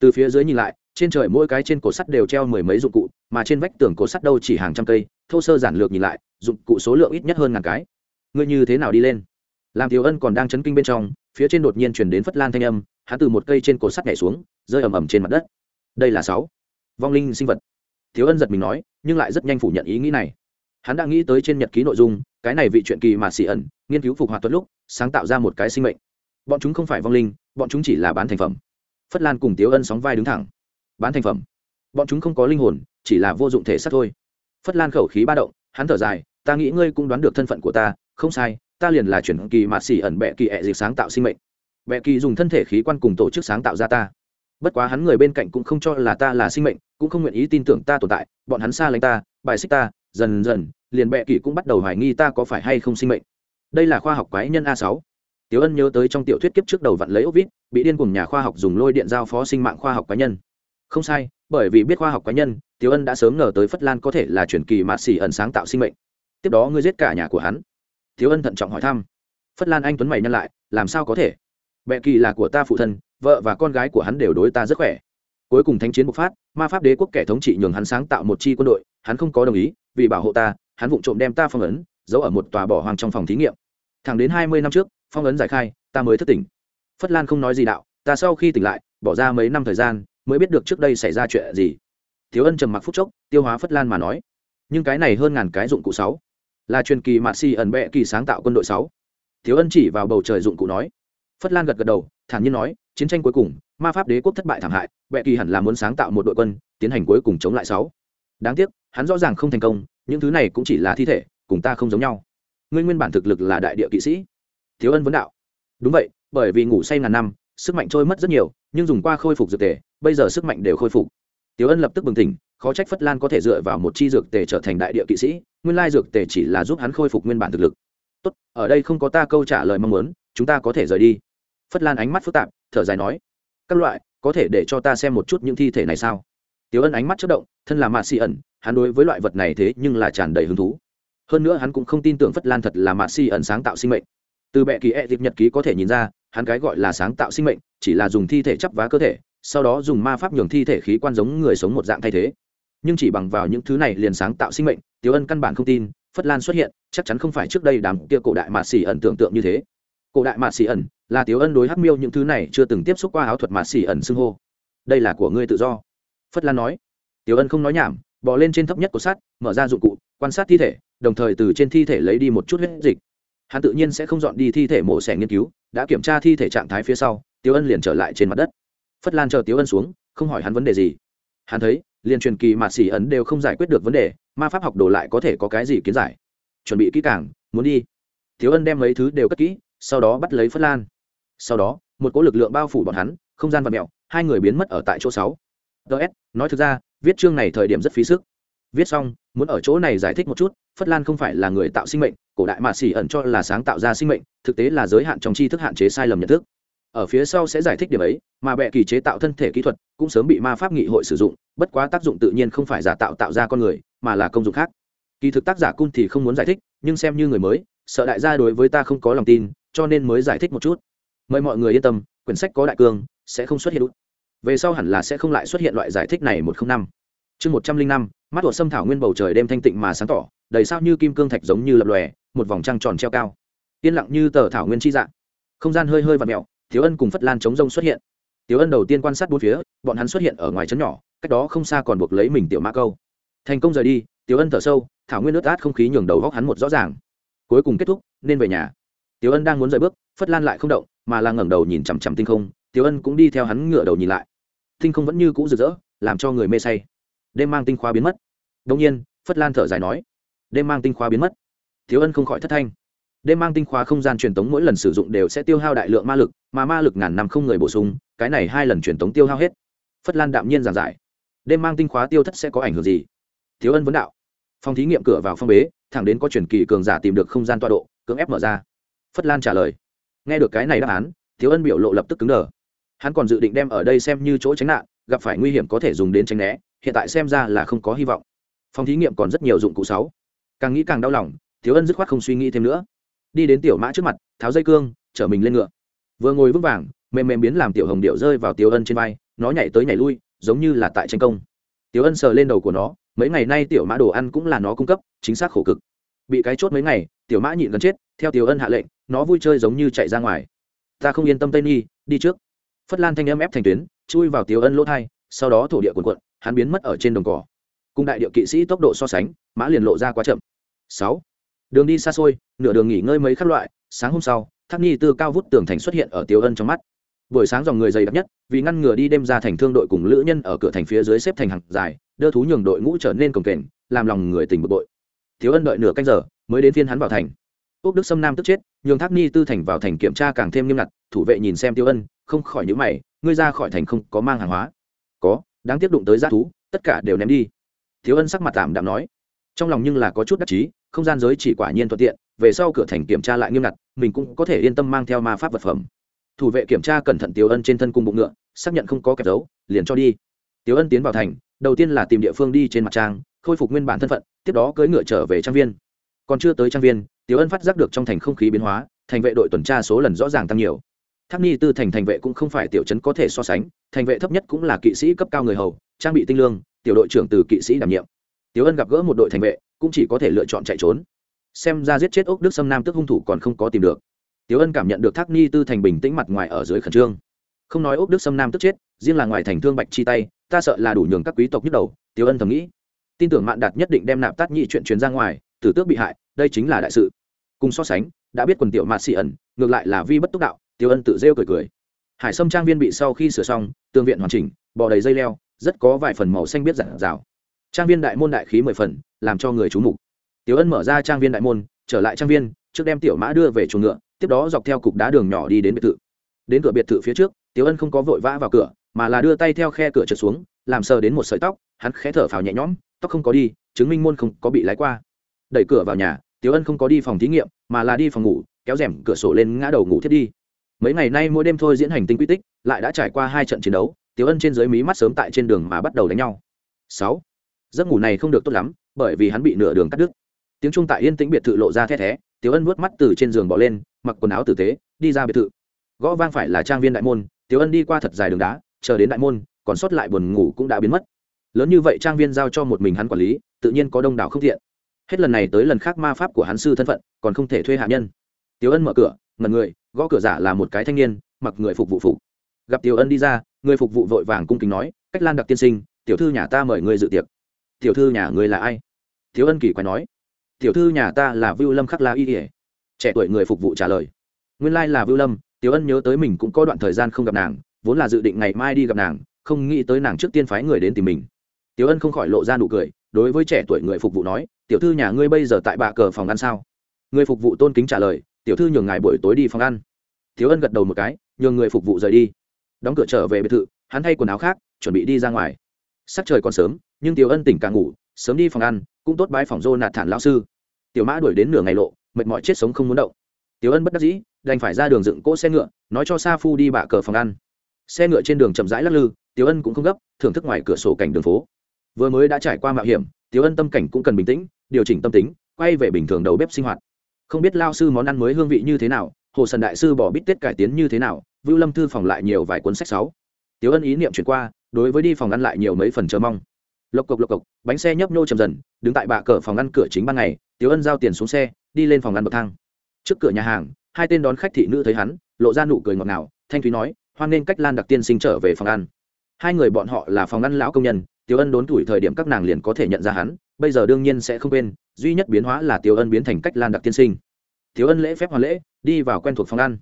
Từ phía dưới nhìn lại, trên trời mỗi cái trên cột sắt đều treo mười mấy dụng cụ, mà trên vách tường cột sắt đâu chỉ hàng trăm cây, thô sơ giản lược nhìn lại, dụng cụ số lượng ít nhất hơn ngàn cái. Ngươi như thế nào đi lên? Làm thiếu ân còn đang chấn kinh bên trong, phía trên đột nhiên chuyển đến phất lan thanh âm, hắn từ một cây trên cột sắt nhảy xuống, rơi ầm ầm trên mặt đất. Đây là sáu vong linh sinh vật thiếu ân giật mình nói, nhưng lại rất nhanh phủ nhận ý nghĩ này. Hắn đã nghĩ tới trên nhật ký nội dung, cái này vị chuyện kỳ mà xì ẩn, nghiên cứu phục hoạt tuất lúc, sáng tạo ra một cái sinh mệnh. Bọn chúng không phải vong linh, bọn chúng chỉ là bán thành phẩm. Phất lan cùng tiếu ân sóng vai đứng thẳng. Bán thành phẩm. Bọn chúng không có linh hồn, chỉ là vô dụng thể xác thôi. Phất lan khẩu khí ba động, hắn thở dài, ta nghĩ ngươi cũng đoán được thân phận của ta, không sai, ta liền là chuyển kỳ mà xỉ ẩn bệ kỳ ẹ dịch sáng tạo sinh mệnh. Bệ kỳ dùng thân thể khí quan cùng tổ chức sáng tạo ra ta bất quá hắn người bên cạnh cũng không cho là ta là sinh mệnh cũng không nguyện ý tin tưởng ta tồn tại bọn hắn xa lánh ta bài xích ta dần dần liền bệ kỷ cũng bắt đầu hoài nghi ta có phải hay không sinh mệnh đây là khoa học quái nhân a sáu Tiểu Ân nhớ tới trong tiểu thuyết kiếp trước đầu vặn lấy ốc vít, bị điên cùng nhà khoa học dùng lôi điện giao phó sinh mạng khoa học cá nhân. Không sai, bởi vì biết khoa học cá nhân, Tiểu Ân đã sớm ngờ tới Phất Lan có thể là truyền kỳ mạt xỉ ẩn sáng tạo sinh mệnh. Tiếp đó ngươi giết cả nhà của hắn. Tiểu Ân thận trọng hỏi thăm. Phất Lan anh tuấn mày nhân lại, làm sao có thể? Bệ kỳ là của ta phụ thân, vợ và con gái của hắn đều đối ta rất khỏe. Cuối cùng thánh chiến bộc phát, ma pháp đế quốc kẻ thống trị nhường hắn sáng tạo một chi quân đội, hắn không có đồng ý, vì bảo hộ ta, hắn vụng trộm đem ta phong ấn, giấu ở một tòa bỏ hoang trong phòng thí nghiệm. Thẳng đến hai mươi năm trước, phong ấn giải khai, ta mới thức tỉnh phất lan không nói gì đạo ta sau khi tỉnh lại bỏ ra mấy năm thời gian mới biết được trước đây xảy ra chuyện gì thiếu ân trầm mặc phút chốc tiêu hóa phất lan mà nói nhưng cái này hơn ngàn cái dụng cụ sáu là truyền kỳ mạt si ẩn bệ kỳ sáng tạo quân đội sáu thiếu ân chỉ vào bầu trời dụng cụ nói phất lan gật gật đầu thản nhiên nói chiến tranh cuối cùng ma pháp đế quốc thất bại thảm hại bệ kỳ hẳn là muốn sáng tạo một đội quân tiến hành cuối cùng chống lại sáu. Đáng tiếc hắn rõ ràng không thành công những thứ này cũng chỉ là thi thể cùng ta không giống nhau. Ngươi nguyên bản thực lực là đại địa kỵ sĩ. Thiếu ân vấn đạo. Đúng vậy bởi vì ngủ say ngàn năm sức mạnh trôi mất rất nhiều nhưng dùng qua khôi phục dược tề bây giờ sức mạnh đều khôi phục. Tiểu Ân lập tức bừng tỉnh, khó trách Phất Lan có thể dựa vào một chi dược tề trở thành đại địa kỵ sĩ, nguyên lai dược tề chỉ là giúp hắn khôi phục nguyên bản thực lực. Tốt, ở đây không có ta câu trả lời mong muốn, chúng ta có thể rời đi. Phất Lan ánh mắt phức tạp, thở dài nói: "Các loại, có thể để cho ta xem một chút những thi thể này sao?" Tiểu Ân ánh mắt chớp động, thân là mạ Sĩ ẩn, hắn đối với loại vật này thế nhưng là tràn đầy hứng thú. Hơn nữa hắn cũng không tin tưởng Phất Lan thật là mạ Sĩ ẩn sáng tạo sinh mệnh. Từ bệ kỳ e dịp nhật ký có thể nhìn ra, hắn cái gọi là sáng tạo sinh mệnh chỉ là dùng thi thể chắp vá cơ thể sau đó dùng ma pháp nhường thi thể khí quan giống người sống một dạng thay thế nhưng chỉ bằng vào những thứ này liền sáng tạo sinh mệnh tiếu ân căn bản không tin phất lan xuất hiện chắc chắn không phải trước đây đám kia cổ đại mạ xì ẩn tưởng tượng như thế cổ đại mạ xì ẩn là tiếu ân đối hắc miêu những thứ này chưa từng tiếp xúc qua áo thuật mạt xỉ ẩn xưng hô. Đây là của ngươi tự do. Phất lan nói. Tiếu ân không nói nhảm bỏ lên trên thấp nhất của sát mở ra dụng cụ, quan sát thi thể, đồng thời từ trên thi thể lấy đi một chút huyết dịch. Hắn tự nhiên sẽ không dọn đi thi thể mổ xẻ nghiên cứu, đã kiểm tra thi thể trạng thái phía sau, tiếu ân liền trở lại trên mặt đất. Phất lan chờ tiếu ân xuống, không hỏi hắn vấn đề gì. Hắn thấy, liền truyền kỳ mạt xỉ ẩn đều không giải quyết được vấn đề, ma pháp học đồ lại có thể có cái gì kiến giải? Chuẩn bị kỹ càng, muốn đi. Tiếu ân đem mấy thứ đều cất kỹ, sau đó bắt lấy phất lan sau đó, một cỗ lực lượng bao phủ bọn hắn, không gian và mẹo hai người biến mất ở tại chỗ sáu. Ts nói thực ra, viết chương này thời điểm rất phí sức. Viết xong, muốn ở chỗ này giải thích một chút, phất lan không phải là người tạo sinh mệnh, cổ đại mạ xỉ ẩn cho là sáng tạo ra sinh mệnh, thực tế là giới hạn trong tri thức hạn chế sai lầm nhận thức. Ở phía sau sẽ giải thích điểm ấy, mà bệ kỳ chế tạo thân thể kỹ thuật cũng sớm bị ma pháp nghị hội sử dụng, bất quá tác dụng tự nhiên không phải giả tạo tạo ra con người, mà là công dụng khác. Kỳ thực tác giả cung thì không muốn giải thích, nhưng xem như người mới, sợ đại gia đối với ta không có lòng tin, cho nên mới giải thích một chút mời mọi người yên tâm, quyển sách có đại cương, sẽ không xuất hiện út. về sau hẳn là sẽ không lại xuất hiện loại giải thích này một không năm. Chương một trăm linh năm mắt của sâm thảo nguyên bầu trời đêm thanh tịnh mà sáng tỏ, đầy sao như kim cương thạch giống như lập lòe, một vòng trăng tròn treo cao. Yên lặng như tờ thảo nguyên chi dạng không gian hơi hơi và mẹo thiếu ân cùng phất lan chống rông xuất hiện. Tiểu ân đầu tiên quan sát bốn phía, bọn hắn xuất hiện ở ngoài trấn nhỏ, cách đó không xa còn buộc lấy mình tiểu mã câu. Thành công rời đi tiểu ân thở sâu, thảo nguyên ướt át không khí nhường đầu góc hắn một rõ ràng. Cuối cùng kết thúc, nên về nhà. Tiểu ân đang muốn rời bước, phất lan lại không động mà là ngẩng đầu nhìn chằm chằm tinh không, tiểu ân cũng đi theo hắn ngửa đầu nhìn lại. Tinh không vẫn như cũ rực rỡ, làm cho người mê say. Đêm mang tinh khoa biến mất. Đông nhiên, phất lan thở dài nói, đêm mang tinh khoa biến mất. Thiếu ân không khỏi thất thanh. Đêm mang tinh khoa không gian truyền tống mỗi lần sử dụng đều sẽ tiêu hao đại lượng ma lực, mà ma lực ngàn năm không người bổ sung, cái này hai lần truyền tống tiêu hao hết. Phất lan đạm nhiên giảng giải, đêm mang tinh khóa tiêu thất sẽ có ảnh hưởng gì? Thiếu ân vấn đạo, phòng thí nghiệm cửa vào phong bế, thẳng đến có truyền kỳ cường giả tìm được không gian tọa độ, cưỡng ép mở ra. Phất lan trả lời nghe được cái này đáp án, thiếu ân biểu lộ lập tức cứng đờ. Hắn còn dự định đem ở đây xem như chỗ tránh nạn, gặp phải nguy hiểm có thể dùng đến tránh né, hiện tại xem ra là không có hy vọng. Phòng thí nghiệm còn rất nhiều dụng cụ sáu càng nghĩ càng đau lòng, thiếu ân dứt khoát không suy nghĩ thêm nữa. Đi đến tiểu mã trước mặt, tháo dây cương, chở mình lên ngựa. Vừa ngồi vững vàng, mềm mềm biến làm tiểu hồng điệu rơi vào tiểu ân trên vai, nó nhảy tới nhảy lui, giống như là tại tranh công. Tiểu ân sờ lên đầu của nó, mấy ngày nay tiểu mã đồ ăn cũng là nó cung cấp, chính xác khổ cực. Bị cái chốt mấy ngày tiểu mã nhịn gần chết, theo tiểu ân hạ lệnh, nó vui chơi giống như chạy ra ngoài. Ta không yên tâm tây nhi, đi trước. Phất lan thanh âm ép thành tuyến, chui vào tiểu ân lỗ thai, sau đó thổ địa quần quận hắn biến mất ở trên đồng cỏ. Cùng đại điệu kỵ sĩ tốc độ so sánh, mã liền lộ ra quá chậm. Sáu. Đường đi xa xôi, nửa đường nghỉ ngơi mấy các loại, sáng hôm sau, thác nhi tư cao vút tường thành xuất hiện ở tiêu ân trong mắt. Buổi sáng dòng người dày đặc nhất, vì ngăn ngừa đi đêm ra thành thương đội cùng lữ nhân ở cửa thành phía dưới xếp thành hàng dài, đưa thú nhường đội ngũ trở nên cồng kềnh, làm lòng người tình bực bội. Thiếu ân đợi nửa canh giờ mới đến phiên hắn vào thành. Úc đức sâm nam tức chết, nhường thác ni tư thành vào thành kiểm tra càng thêm nghiêm ngặt, thủ vệ nhìn xem tiêu ân, không khỏi nhữ mày, ngươi ra khỏi thành không có mang hàng hóa. Có, đáng tiếp đụng tới g thú, tất cả đều ném đi. Thiếu ân sắc mặt tạm đạm nói, trong lòng nhưng là có chút đắc chí, không gian giới chỉ quả nhiên thuận tiện, về sau cửa thành kiểm tra lại nghiêm ngặt, mình cũng có thể yên tâm mang theo ma pháp vật phẩm. Thủ vệ kiểm tra cẩn thận tiêu ân trên thân cung bụng ngựa, xác nhận không có kẹp dấu liền cho đi. Tiêu ân tiến vào thành, đầu tiên là tìm địa phương đi trên mặt trang, khôi phục nguyên bản thân phận, tiếp đó cưỡi ngựa trở về trang viên còn chưa tới trang viên tiếu ân phát giác được trong thành không khí biến hóa, thành vệ đội tuần tra số lần rõ ràng tăng nhiều. Tháp ni tư thành thành vệ cũng không phải tiểu chấn có thể so sánh, thành vệ thấp nhất cũng là kỵ sĩ cấp cao người hầu, trang bị tinh lương, tiểu đội trưởng từ kỵ sĩ đảm nhiệm. Tiếu ân gặp gỡ một đội thành vệ, cũng chỉ có thể lựa chọn chạy trốn. Xem ra giết chết ốc đức sâm nam tức hung thủ còn không có tìm được. Tiếu ân cảm nhận được thác ni tư thành bình tĩnh mặt ngoài ở dưới khẩn trương. Không nói ốc đức sâm nam tức chết, riêng là ngoài thành thương bạch chi tay, ta sợ là đủ nhường các quý tộc nhức đầu tiếu ân thầm nghĩ. Tin tưởng mạn đạt nhất định đem nạp tát nhị chuyện truyền ra ngoài tử tước bị hại, đây chính là đại sự. Cùng so sánh, đã biết quần tiểu mạt xị ẩn, ngược lại là vi bất túc đạo, tiêu ân tự rêu cười cười. Hải sâm trang viên bị sau khi sửa xong tương viện hoàn chỉnh, bò đầy dây leo, rất có vài phần màu xanh biết giản rào trang viên đại môn đại khí mười phần, làm cho người chú mục. Tiểu ân mở ra trang viên đại môn, trở lại trang viên, trước đem tiểu mã đưa về chuồng ngựa, tiếp đó dọc theo cục đá đường nhỏ đi đến biệt thự. Đến cửa biệt thự phía trước tiểu ân không có vội vã vào cửa, mà là đưa tay theo khe cửa trượt xuống, làm sờ đến một sợi tóc, hắn khẽ thở phào nhẹ nhõm, tóc không có đi, chứng minh môn không có bị lái qua đẩy cửa vào nhà, tiểu ân không có đi phòng thí nghiệm, mà là đi phòng ngủ, kéo rèm cửa sổ lên ngã đầu ngủ thiết đi. Mấy ngày nay mỗi đêm thôi diễn hành tinh quy tích, lại đã trải qua hai trận chiến đấu, tiểu ân trên dưới mí mắt sớm tại trên đường mà bắt đầu đánh nhau. Sáu. Giấc ngủ này không được tốt lắm, bởi vì hắn bị nửa đường cắt đứt. Tiếng trung tại yên tĩnh biệt thự lộ ra the thé, tiểu ân vuốt mắt từ trên giường bỏ lên, mặc quần áo tử tế, đi ra biệt thự. Gõ vang phải là trang viên đại môn, tiểu ân đi qua thật dài đường đá, chờ đến đại môn, còn sót lại buồn ngủ cũng đã biến mất. Lớn như vậy trang viên giao cho một mình hắn quản lý, tự nhiên có đông đảo không thiện hết lần này tới lần khác ma pháp của hắn sư thân phận, còn không thể thuê hạ nhân. Tiểu ân mở cửa ngần người, gõ cửa giả là một cái thanh niên, mặc người phục vụ phục. Gặp tiểu ân đi ra, người phục vụ vội vàng cung kính nói, cách lan đặc tiên sinh, tiểu thư nhà ta mời người dự tiệc. Tiểu thư nhà người là ai? Tiểu ân kỳ quái nói. Tiểu thư nhà ta là vưu lâm khắc la y ỉa trẻ tuổi người phục vụ trả lời. Nguyên lai là vưu lâm, tiểu ân nhớ tới mình cũng có đoạn thời gian không gặp nàng, vốn là dự định ngày mai đi gặp nàng, không nghĩ tới nàng trước tiên phái người đến tìm mình. Tiểu ân không khỏi lộ ra nụ cười, đối với trẻ tuổi người phục vụ nói tiểu thư nhà ngươi bây giờ tại bạ cờ phòng ăn sao? Người phục vụ tôn kính trả lời, tiểu thư nhường ngài buổi tối đi phòng ăn. Thiếu ân gật đầu một cái, nhường người phục vụ rời đi. Đóng cửa trở về biệt thự, hắn thay quần áo khác, chuẩn bị đi ra ngoài. Sắc trời còn sớm, nhưng tiểu ân tỉnh càng ngủ, sớm đi phòng ăn, cũng tốt bãi phòng rô nạt thản lão sư. Tiểu mã đuổi đến nửa ngày lộ, mệt mỏi chết sống không muốn động. Tiểu ân bất đắc dĩ, đành phải ra đường dựng cỗ xe ngựa, nói cho sa phu đi bạ cờ phòng ăn. Xe ngựa trên đường chậm rãi lắc lư, tiểu ân cũng không gấp, thưởng thức ngoài cửa sổ cảnh đường phố. Vừa mới đã trải qua mạo hiểm, tiểu ân tâm cảnh cũng cần bình tĩnh điều chỉnh tâm tính, quay về bình thường đầu bếp sinh hoạt. Không biết lao sư món ăn mới hương vị như thế nào, hồ sần đại sư bỏ bít tết cải tiến như thế nào, vưu lâm thư phòng lại nhiều vài cuốn sách sáu. Tiếu ân ý niệm chuyển qua, đối với đi phòng ăn lại nhiều mấy phần chờ mong. Lộc cộc lộc cộc, bánh xe nhấp nô chầm dần, đứng tại bạ cờ phòng ăn cửa chính ban ngày, tiếu ân giao tiền xuống xe, đi lên phòng ăn bậc thang. Trước cửa nhà hàng, hai tên đón khách thị nữ thấy hắn, lộ ra nụ cười ngọt ngào, thanh thúy nói, hoan nên cách lan đặc tiên sinh trở về phòng ăn. Hai người bọn họ là phòng ăn lão công nhân, tiếu ân đốn tuổi thời điểm các nàng liền có thể nhận ra hắn bây giờ đương nhiên sẽ không quên, duy nhất biến hóa là tiểu ân biến thành cách lan đặc tiên sinh. Tiểu ân lễ phép hoàn lễ, đi vào quen thuộc phòng ăn.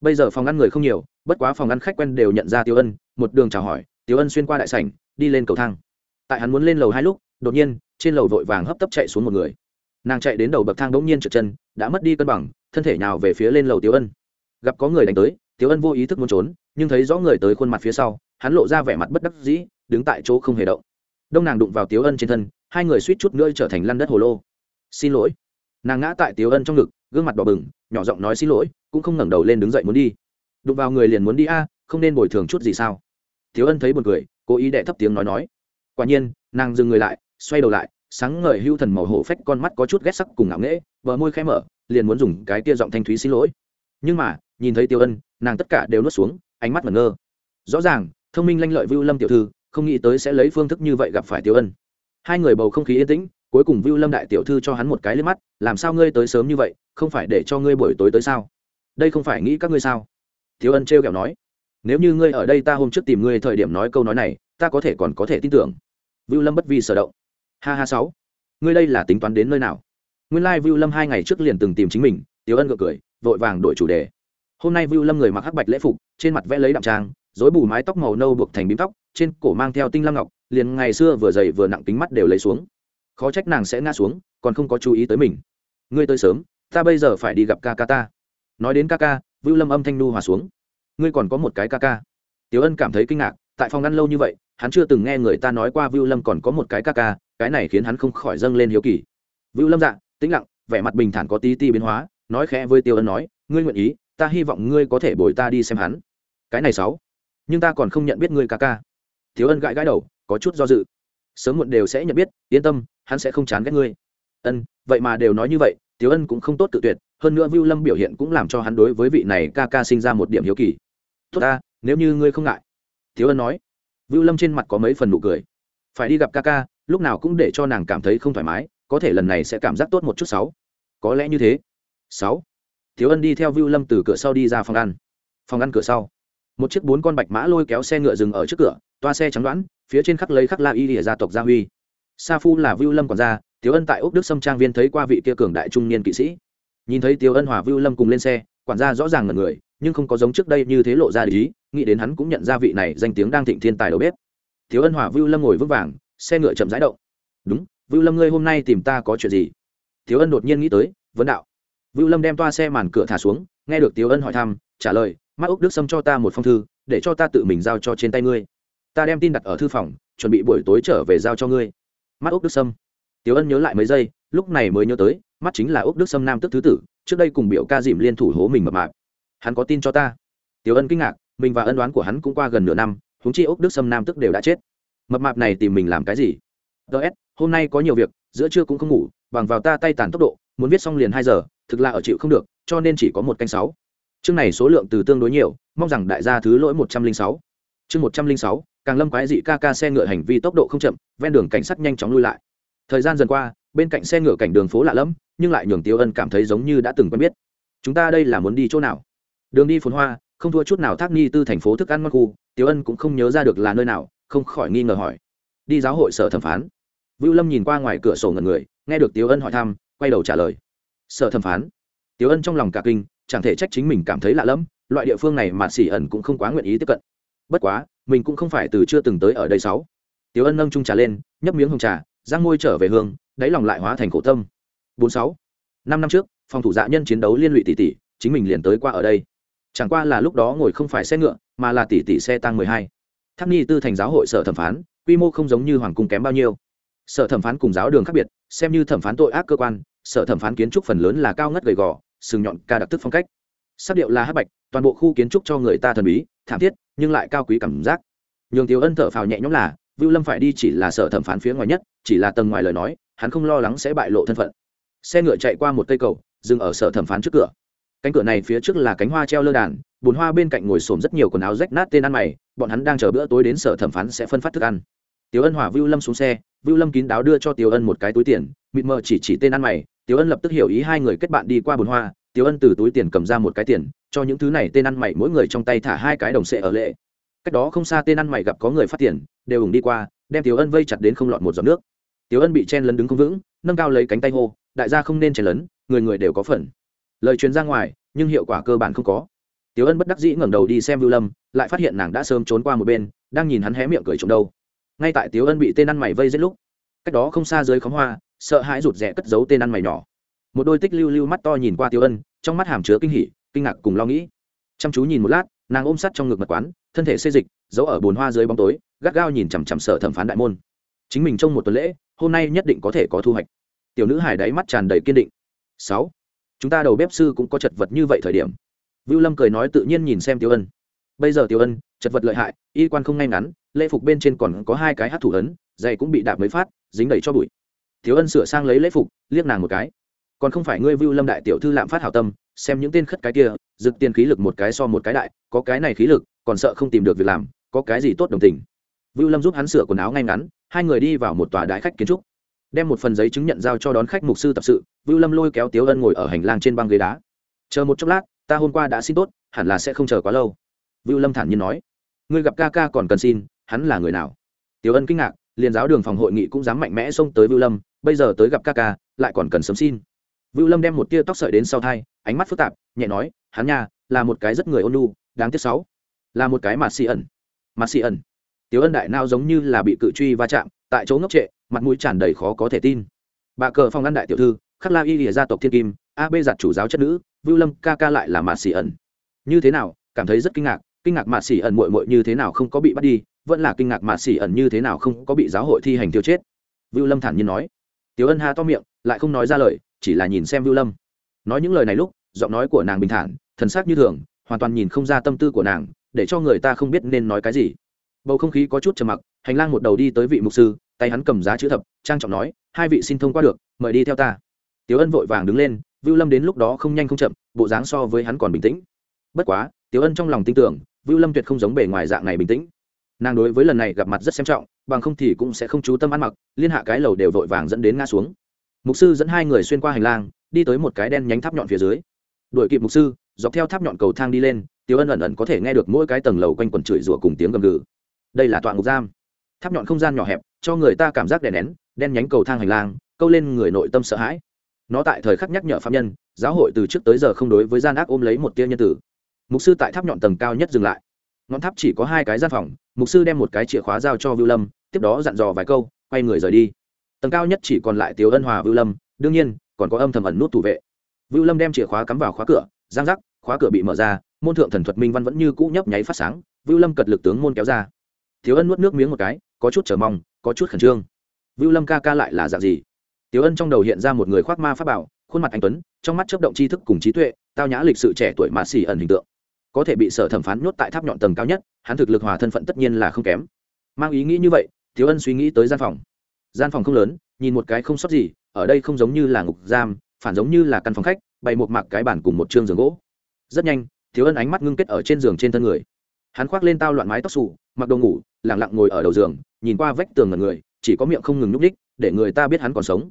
Bây giờ phòng ăn người không nhiều, bất quá phòng ăn khách quen đều nhận ra tiểu ân, một đường chào hỏi tiểu ân xuyên qua đại sảnh, đi lên cầu thang. Tại hắn muốn lên lầu hai lúc, đột nhiên, trên lầu vội vàng hấp tấp chạy xuống một người. Nàng chạy đến đầu bậc thang đống nhiên trượt chân, đã mất đi cân bằng, thân thể nào về phía lên lầu tiểu ân. Gặp có người đánh tới tiểu ân vô ý thức muốn trốn, nhưng thấy rõ người tới khuôn mặt phía sau, hắn lộ ra vẻ mặt bất đắc dĩ, đứng tại chỗ không hề động. Đông nàng đụng vào tiểu ân trên thân hai người suýt chút nữa trở thành lăn đất hồ lô. Xin lỗi. Nàng ngã tại tiếu ân trong ngực, gương mặt đỏ bừng, nhỏ giọng nói xin lỗi, cũng không ngẩng đầu lên đứng dậy muốn đi. Đụng vào người liền muốn đi a, không nên bồi thường chút gì sao? Tiếu ân thấy buồn cười, cố ý đệ thấp tiếng nói nói. Quả nhiên, nàng dừng người lại, xoay đầu lại, sáng ngời hưu thần màu hổ phách con mắt có chút ghét sắc cùng ngạo nghễ, bờ môi khẽ mở, liền muốn dùng cái kia giọng thanh thúy xin lỗi. Nhưng mà, nhìn thấy tiêu ân, nàng tất cả đều nuốt xuống, ánh mắt mẩn ngơ. Rõ ràng, thông minh lanh lợi vưu lâm tiểu thư, không nghĩ tới sẽ lấy phương thức như vậy gặp phải tiêu ân hai người bầu không khí yên tĩnh, cuối cùng vưu lâm đại tiểu thư cho hắn một cái lên mắt, làm sao ngươi tới sớm như vậy, không phải để cho ngươi buổi tối tới sao? Đây không phải nghĩ các ngươi sao? Thiếu ân trêu kẹo nói, nếu như ngươi ở đây ta hôm trước tìm ngươi thời điểm nói câu nói này, ta có thể còn có thể tin tưởng. Vưu lâm bất vi sở động. Ha ha sáu, ngươi đây là tính toán đến nơi nào? Nguyên lai vưu lâm hai ngày trước liền từng tìm chính mình tiếu ân gượng cười, vội vàng đổi chủ đề. Hôm nay vưu lâm người mặc hắc bạch lễ phục, trên mặt vẽ lấy đạm trang dối bù mái tóc màu nâu buộc thành bím tóc trên cổ mang theo tinh lam ngọc, liền ngày xưa vừa dày vừa nặng kính mắt đều lấy xuống. Khó trách nàng sẽ ngã xuống, còn không có chú ý tới mình. Ngươi tới sớm, ta bây giờ phải đi gặp ca ca ta. Nói đến ca ca, vưu lâm âm thanh nu hòa xuống. Ngươi còn có một cái ca ca. Tiểu ân cảm thấy kinh ngạc, tại phòng ngăn lâu như vậy, hắn chưa từng nghe người ta nói qua vưu lâm còn có một cái ca ca, cái này khiến hắn không khỏi dâng lên hiếu kỳ. Vưu lâm dạ tĩnh lặng, vẻ mặt bình thản có tí ti biến hóa, nói khẽ với tiêu ân nói, ngươi nguyện ý, ta hy vọng ngươi có thể bồi ta đi xem hắn. Cái này sáu, nhưng ta còn không nhận biết ngươi ca ca thiếu ân gãi gãi đầu, có chút do dự. Sớm muộn đều sẽ nhận biết, yên tâm, hắn sẽ không chán ghét ngươi. Ân, vậy mà đều nói như vậy tiếu ân cũng không tốt tự tuyệt, hơn nữa vưu lâm biểu hiện cũng làm cho hắn đối với vị này ca ca sinh ra một điểm hiếu kỳ. Tốt ta, nếu như ngươi không ngại. Tiếu ân nói. Vưu lâm trên mặt có mấy phần nụ cười. Phải đi gặp ca ca, lúc nào cũng để cho nàng cảm thấy không thoải mái, có thể lần này sẽ cảm giác tốt một chút sáu. Có lẽ như thế. Sáu. Thiếu ân đi theo vưu lâm từ cửa sau đi ra phòng ăn. Phòng ăn cửa sau. Một chiếc bốn con bạch mã lôi kéo xe ngựa dừng ở trước cửa toa xe trắng đoán, phía trên khắc lấy khắc la y lìa gia tộc gia huy. Sa phu là vưu lâm còn ra tiếu ân tại úc đức sâm trang viên thấy qua vị kia cường đại trung niên kỵ sĩ. Nhìn thấy tiếu ân hòa vưu lâm cùng lên xe, quản gia rõ ràng là người, nhưng không có giống trước đây như thế lộ ra lý nghĩ đến hắn cũng nhận ra vị này danh tiếng đang thịnh thiên tài đầu bếp. Tiếu ân hòa vưu lâm ngồi vững vàng, xe ngựa chậm rãi động. Đúng, vưu lâm ngươi hôm nay tìm ta có chuyện gì? Tiếu ân đột nhiên nghĩ tới, vấn đạo. Vưu lâm đem toa xe màn cửa thả xuống, nghe được tiếu ân hỏi thăm, trả lời, mắt úc đức sâm cho ta một phong thư, để cho ta tự mình giao cho trên tay ngươi ta đem tin đặt ở thư phòng, chuẩn bị buổi tối trở về giao cho ngươi. Mắt ốc đức sâm. Tiếu ân nhớ lại mấy giây, lúc này mới nhớ tới, mắt chính là ốc đức sâm nam tức thứ tử, trước đây cùng biểu ca dìm liên thủ hố mình mập mạp. Hắn có tin cho ta. Tiếu ân kinh ngạc, mình và ân đoán của hắn cũng qua gần nửa năm húng chi ốc đức sâm nam tức đều đã chết. Mập mạp này tìm mình làm cái gì? Ts hôm nay có nhiều việc, giữa trưa cũng không ngủ, bằng vào ta tay tàn tốc độ, muốn viết xong liền hai giờ, thực là ở chịu không được, cho nên chỉ có một canh sáu. Chương này số lượng từ tương đối nhiều, mong rằng đại gia thứ lỗi một trăm linh sáu. Chương một trăm linh sáu càng lâm quái dị ca ca xe ngựa hành vi tốc độ không chậm, ven đường cảnh sát nhanh chóng lui lại. Thời gian dần qua, bên cạnh xe ngựa cảnh đường phố lạ lẫm, nhưng lại nhường tiêu ân cảm thấy giống như đã từng quen biết. Chúng ta đây là muốn đi chỗ nào? Đường đi phồn hoa, không thua chút nào thác ni tư thành phố thức ăn ngon khu, tiêu ân cũng không nhớ ra được là nơi nào, không khỏi nghi ngờ hỏi. Đi giáo hội sở thẩm phán. Vưu lâm nhìn qua ngoài cửa sổ ngần người, nghe được tiêu ân hỏi thăm, quay đầu trả lời. Sở thẩm phán. Tiêu ân trong lòng cả kinh, chẳng thể trách chính mình cảm thấy lạ lẫm, loại địa phương này mà xỉ ẩn cũng không quá nguyện ý tiếp cận. Bất quá mình cũng không phải từ chưa từng tới ở đây sáu. Tiểu ân nâng trung trà lên, nhấp miếng hồng trà, giang môi trở về hương, đáy lòng lại hóa thành khổ tâm. Bốn sáu. Năm năm trước, phòng thủ dạ nhân chiến đấu liên lụy tỷ tỷ, chính mình liền tới qua ở đây. Chẳng qua là lúc đó ngồi không phải xe ngựa, mà là tỷ tỷ xe tăng mười hai. Tháp ni tư thành giáo hội sở thẩm phán, quy mô không giống như hoàng cung kém bao nhiêu. Sở thẩm phán cùng giáo đường khác biệt, xem như thẩm phán tội ác cơ quan, sở thẩm phán kiến trúc phần lớn là cao ngất gầy gò, sừng nhọn ca đặc tức phong cách. Sắc điệu là hát bạch toàn bộ khu kiến trúc cho người ta thần bí thảm thiết nhưng lại cao quý cảm giác. Nhường Tiểu ân thở phào nhẹ nhõm là vưu lâm phải đi chỉ là sở thẩm phán phía ngoài nhất chỉ là tầng ngoài lời nói hắn không lo lắng sẽ bại lộ thân phận. Xe ngựa chạy qua một cây cầu dừng ở sở thẩm phán trước cửa. Cánh cửa này phía trước là cánh hoa treo lơ đàn bùn hoa bên cạnh ngồi xổm rất nhiều quần áo rách nát tên ăn mày bọn hắn đang chờ bữa tối đến sở thẩm phán sẽ phân phát thức ăn. Tiểu Ân hỏa Vưu Lâm xuống xe, Vưu Lâm kín đáo đưa cho Tiểu Ân một cái túi tiền, mịt mờ chỉ chỉ tên ăn mày, Tiểu Ân lập tức hiểu ý hai người kết bạn đi qua bùn hoa, Tiểu Ân từ túi tiền cầm ra một cái tiền, cho những thứ này tên ăn mày mỗi người trong tay thả hai cái đồng xệ ở lệ. Cách đó không xa tên ăn mày gặp có người phát tiền, đều ủng đi qua, đem Tiểu Ân vây chặt đến không lọt một giọt nước. Tiểu Ân bị chen lấn đứng không vững, nâng cao lấy cánh tay hô, đại gia không nên chen lấn, người người đều có phần. Lời truyền ra ngoài, nhưng hiệu quả cơ bản không có. Tiểu Ân bất đắc dĩ ngẩng đầu đi xem Vưu Lâm, lại phát hiện nàng đã sớm trốn qua một bên, đang nhìn hắn hé miệng cười trộm đâu ngay tại tiểu ân bị tên ăn mày vây giết lúc cách đó không xa dưới khóm hoa sợ hãi rụt rẽ cất giấu tên ăn mày nhỏ một đôi tích lưu lưu mắt to nhìn qua tiểu ân trong mắt hàm chứa kinh hỉ kinh ngạc cùng lo nghĩ. Chăm chú nhìn một lát, nàng ôm sắt trong ngực mật quán, thân thể xê dịch, giấu ở bồn hoa dưới bóng tối, gắt gao nhìn chằm chằm sợ thẩm phán đại môn. Chính mình trong một tuần lễ, hôm nay nhất định có thể có thu hoạch. Tiểu nữ hải đáy mắt tràn đầy kiên định. Sáu, chúng ta đầu bếp sư cũng có chật vật như vậy thời điểm. Vưu lâm cười nói tự nhiên nhìn xem tiêu ân. Bây giờ tiêu ân, chật vật lợi hại, y quan không ngay ngắn, lễ phục bên trên còn có hai cái hát thủ ấn, giày cũng bị đạp mới phát, dính đầy cho bụi. Thiếu ân sửa sang lấy lễ phục, liếc nàng một cái. Còn không phải ngươi vưu lâm đại tiểu thư lạm phát hảo tâm xem những tên khất cái kia dực tiền khí lực một cái so một cái đại, có cái này khí lực, còn sợ không tìm được việc làm, có cái gì tốt đồng tình. Vưu lâm giúp hắn sửa quần áo ngay ngắn, hai người đi vào một tòa đại khách kiến trúc. Đem một phần giấy chứng nhận giao cho đón khách mục sư tập sự, vưu lâm lôi kéo tiếu ân ngồi ở hành lang trên băng ghế đá. Chờ một chốc lát, ta hôm qua đã xin tốt, hẳn là sẽ không chờ quá lâu. Vưu lâm thản nhiên nói. Ngươi gặp ca ca còn cần xin, hắn là người nào? Tiếu ân kinh ngạc, liền giáo đường phòng hội nghị cũng dám mạnh mẽ xông tới vưu lâm, bây giờ tới gặp ca ca, lại còn cần sớm xin. Vưu lâm đem một tia tóc sợi đến sau thai ánh mắt phức tạp, nhẹ nói, hắn nha, là một cái rất người ôn lu đáng tiếc sáu. Là một cái mà xì ẩn. Mà xì ẩn. Tiếu ân đại nao giống như là bị cự truy va chạm, tại chỗ ngốc trệ, mặt mũi tràn đầy khó có thể tin. Bà cờ phong ngăn đại tiểu thư, khắc la y lìa gia tộc thiên kim, a b giặt chủ giáo chất nữ, vưu lâm ca ca lại là mà xì ẩn. Như thế nào, cảm thấy rất kinh ngạc kinh ngạc mạt xỉ ẩn mội mội như thế nào không có bị bắt đi, vẫn là kinh ngạc mạt xỉ ẩn như thế nào không có bị giáo hội thi hành tiêu chết. Vưu lâm thản nhiên nói. Tiếu ân ha to miệng, lại không nói ra lời, chỉ là nhìn xem vưu lâm nói những lời này lúc, giọng nói của nàng bình thản, thần sắc như thường, hoàn toàn nhìn không ra tâm tư của nàng, để cho người ta không biết nên nói cái gì. Bầu không khí có chút trầm mặc, hành lang một đầu đi tới vị mục sư, tay hắn cầm giá chữ thập, trang trọng nói, hai vị xin thông qua được, mời đi theo ta. Tiếu ân vội vàng đứng lên, vưu lâm đến lúc đó không nhanh không chậm, bộ dáng so với hắn còn bình tĩnh. Bất quá tiếu ân trong lòng tin tưởng, vưu lâm tuyệt không giống bề ngoài dạng này bình tĩnh. Nàng đối với lần này gặp mặt rất xem trọng, bằng không thì cũng sẽ không chú tâm ăn mặc, liên hạ cái lầu đều vội vàng dẫn đến ngã xuống mục sư dẫn hai người xuyên qua hành lang, đi tới một cái đen nhánh tháp nhọn phía dưới. Đuổi kịp mục sư, dọc theo tháp nhọn cầu thang đi lên tiếu ân ẩn ẩn có thể nghe được mỗi cái tầng lầu quanh quần chửi rủa cùng tiếng gầm gừ. Đây là tọa ngục giam. Tháp nhọn không gian nhỏ hẹp, cho người ta cảm giác đè nén, đen nhánh cầu thang hành lang, câu lên người nội tâm sợ hãi. Nó tại thời khắc nhắc nhở phạm nhân, giáo hội từ trước tới giờ không đối với gian ác ôm lấy một tia nhân tử. Mục sư tại tháp nhọn tầng cao nhất dừng lại. Ngọn tháp chỉ có hai cái gian phòng, mục sư đem một cái chìa khóa giao cho vưu lâm, tiếp đó dặn dò vài câu, quay người rời đi tầng cao nhất chỉ còn lại tiếu ân hòa, vưu lâm. Đương nhiên, còn có âm thầm ẩn nút thủ vệ. Vưu lâm đem chìa khóa cắm vào khóa cửa, giang rắc khóa cửa bị mở ra, môn thượng thần thuật minh văn vẫn như cũ nhấp nháy phát sáng. Vưu lâm cật lực tướng môn kéo ra. Tiểu ân nuốt nước miếng một cái, có chút chờ mong, có chút khẩn trương. Vưu lâm ca ca lại là dạng gì? Tiếu ân trong đầu hiện ra một người khoác ma pháp bảo, khuôn mặt anh tuấn, trong mắt chấp động tri thức cùng trí tuệ, tao nhã lịch sự trẻ tuổi mà xỉ ẩn hình tượng. Có thể bị sở thẩm phán nhốt tại tháp nhọn tầng cao nhất, hắn thực lực hòa thân phận tất nhiên là không kém. Mang ý nghĩ như vậy Tiểu ân suy nghĩ tới gian phòng gian phòng không lớn, nhìn một cái không sót gì, ở đây không giống như là ngục giam, phản giống như là căn phòng khách, bày một mạc cái bản cùng một chương giường gỗ. Rất nhanh, thiếu ân ánh mắt ngưng kết ở trên giường trên thân người. Hắn khoác lên tao loạn mái tóc xù, mặc đồ ngủ lẳng lặng ngồi ở đầu giường, nhìn qua vách tường ngần người, chỉ có miệng không ngừng nhúc ních để người ta biết hắn còn sống.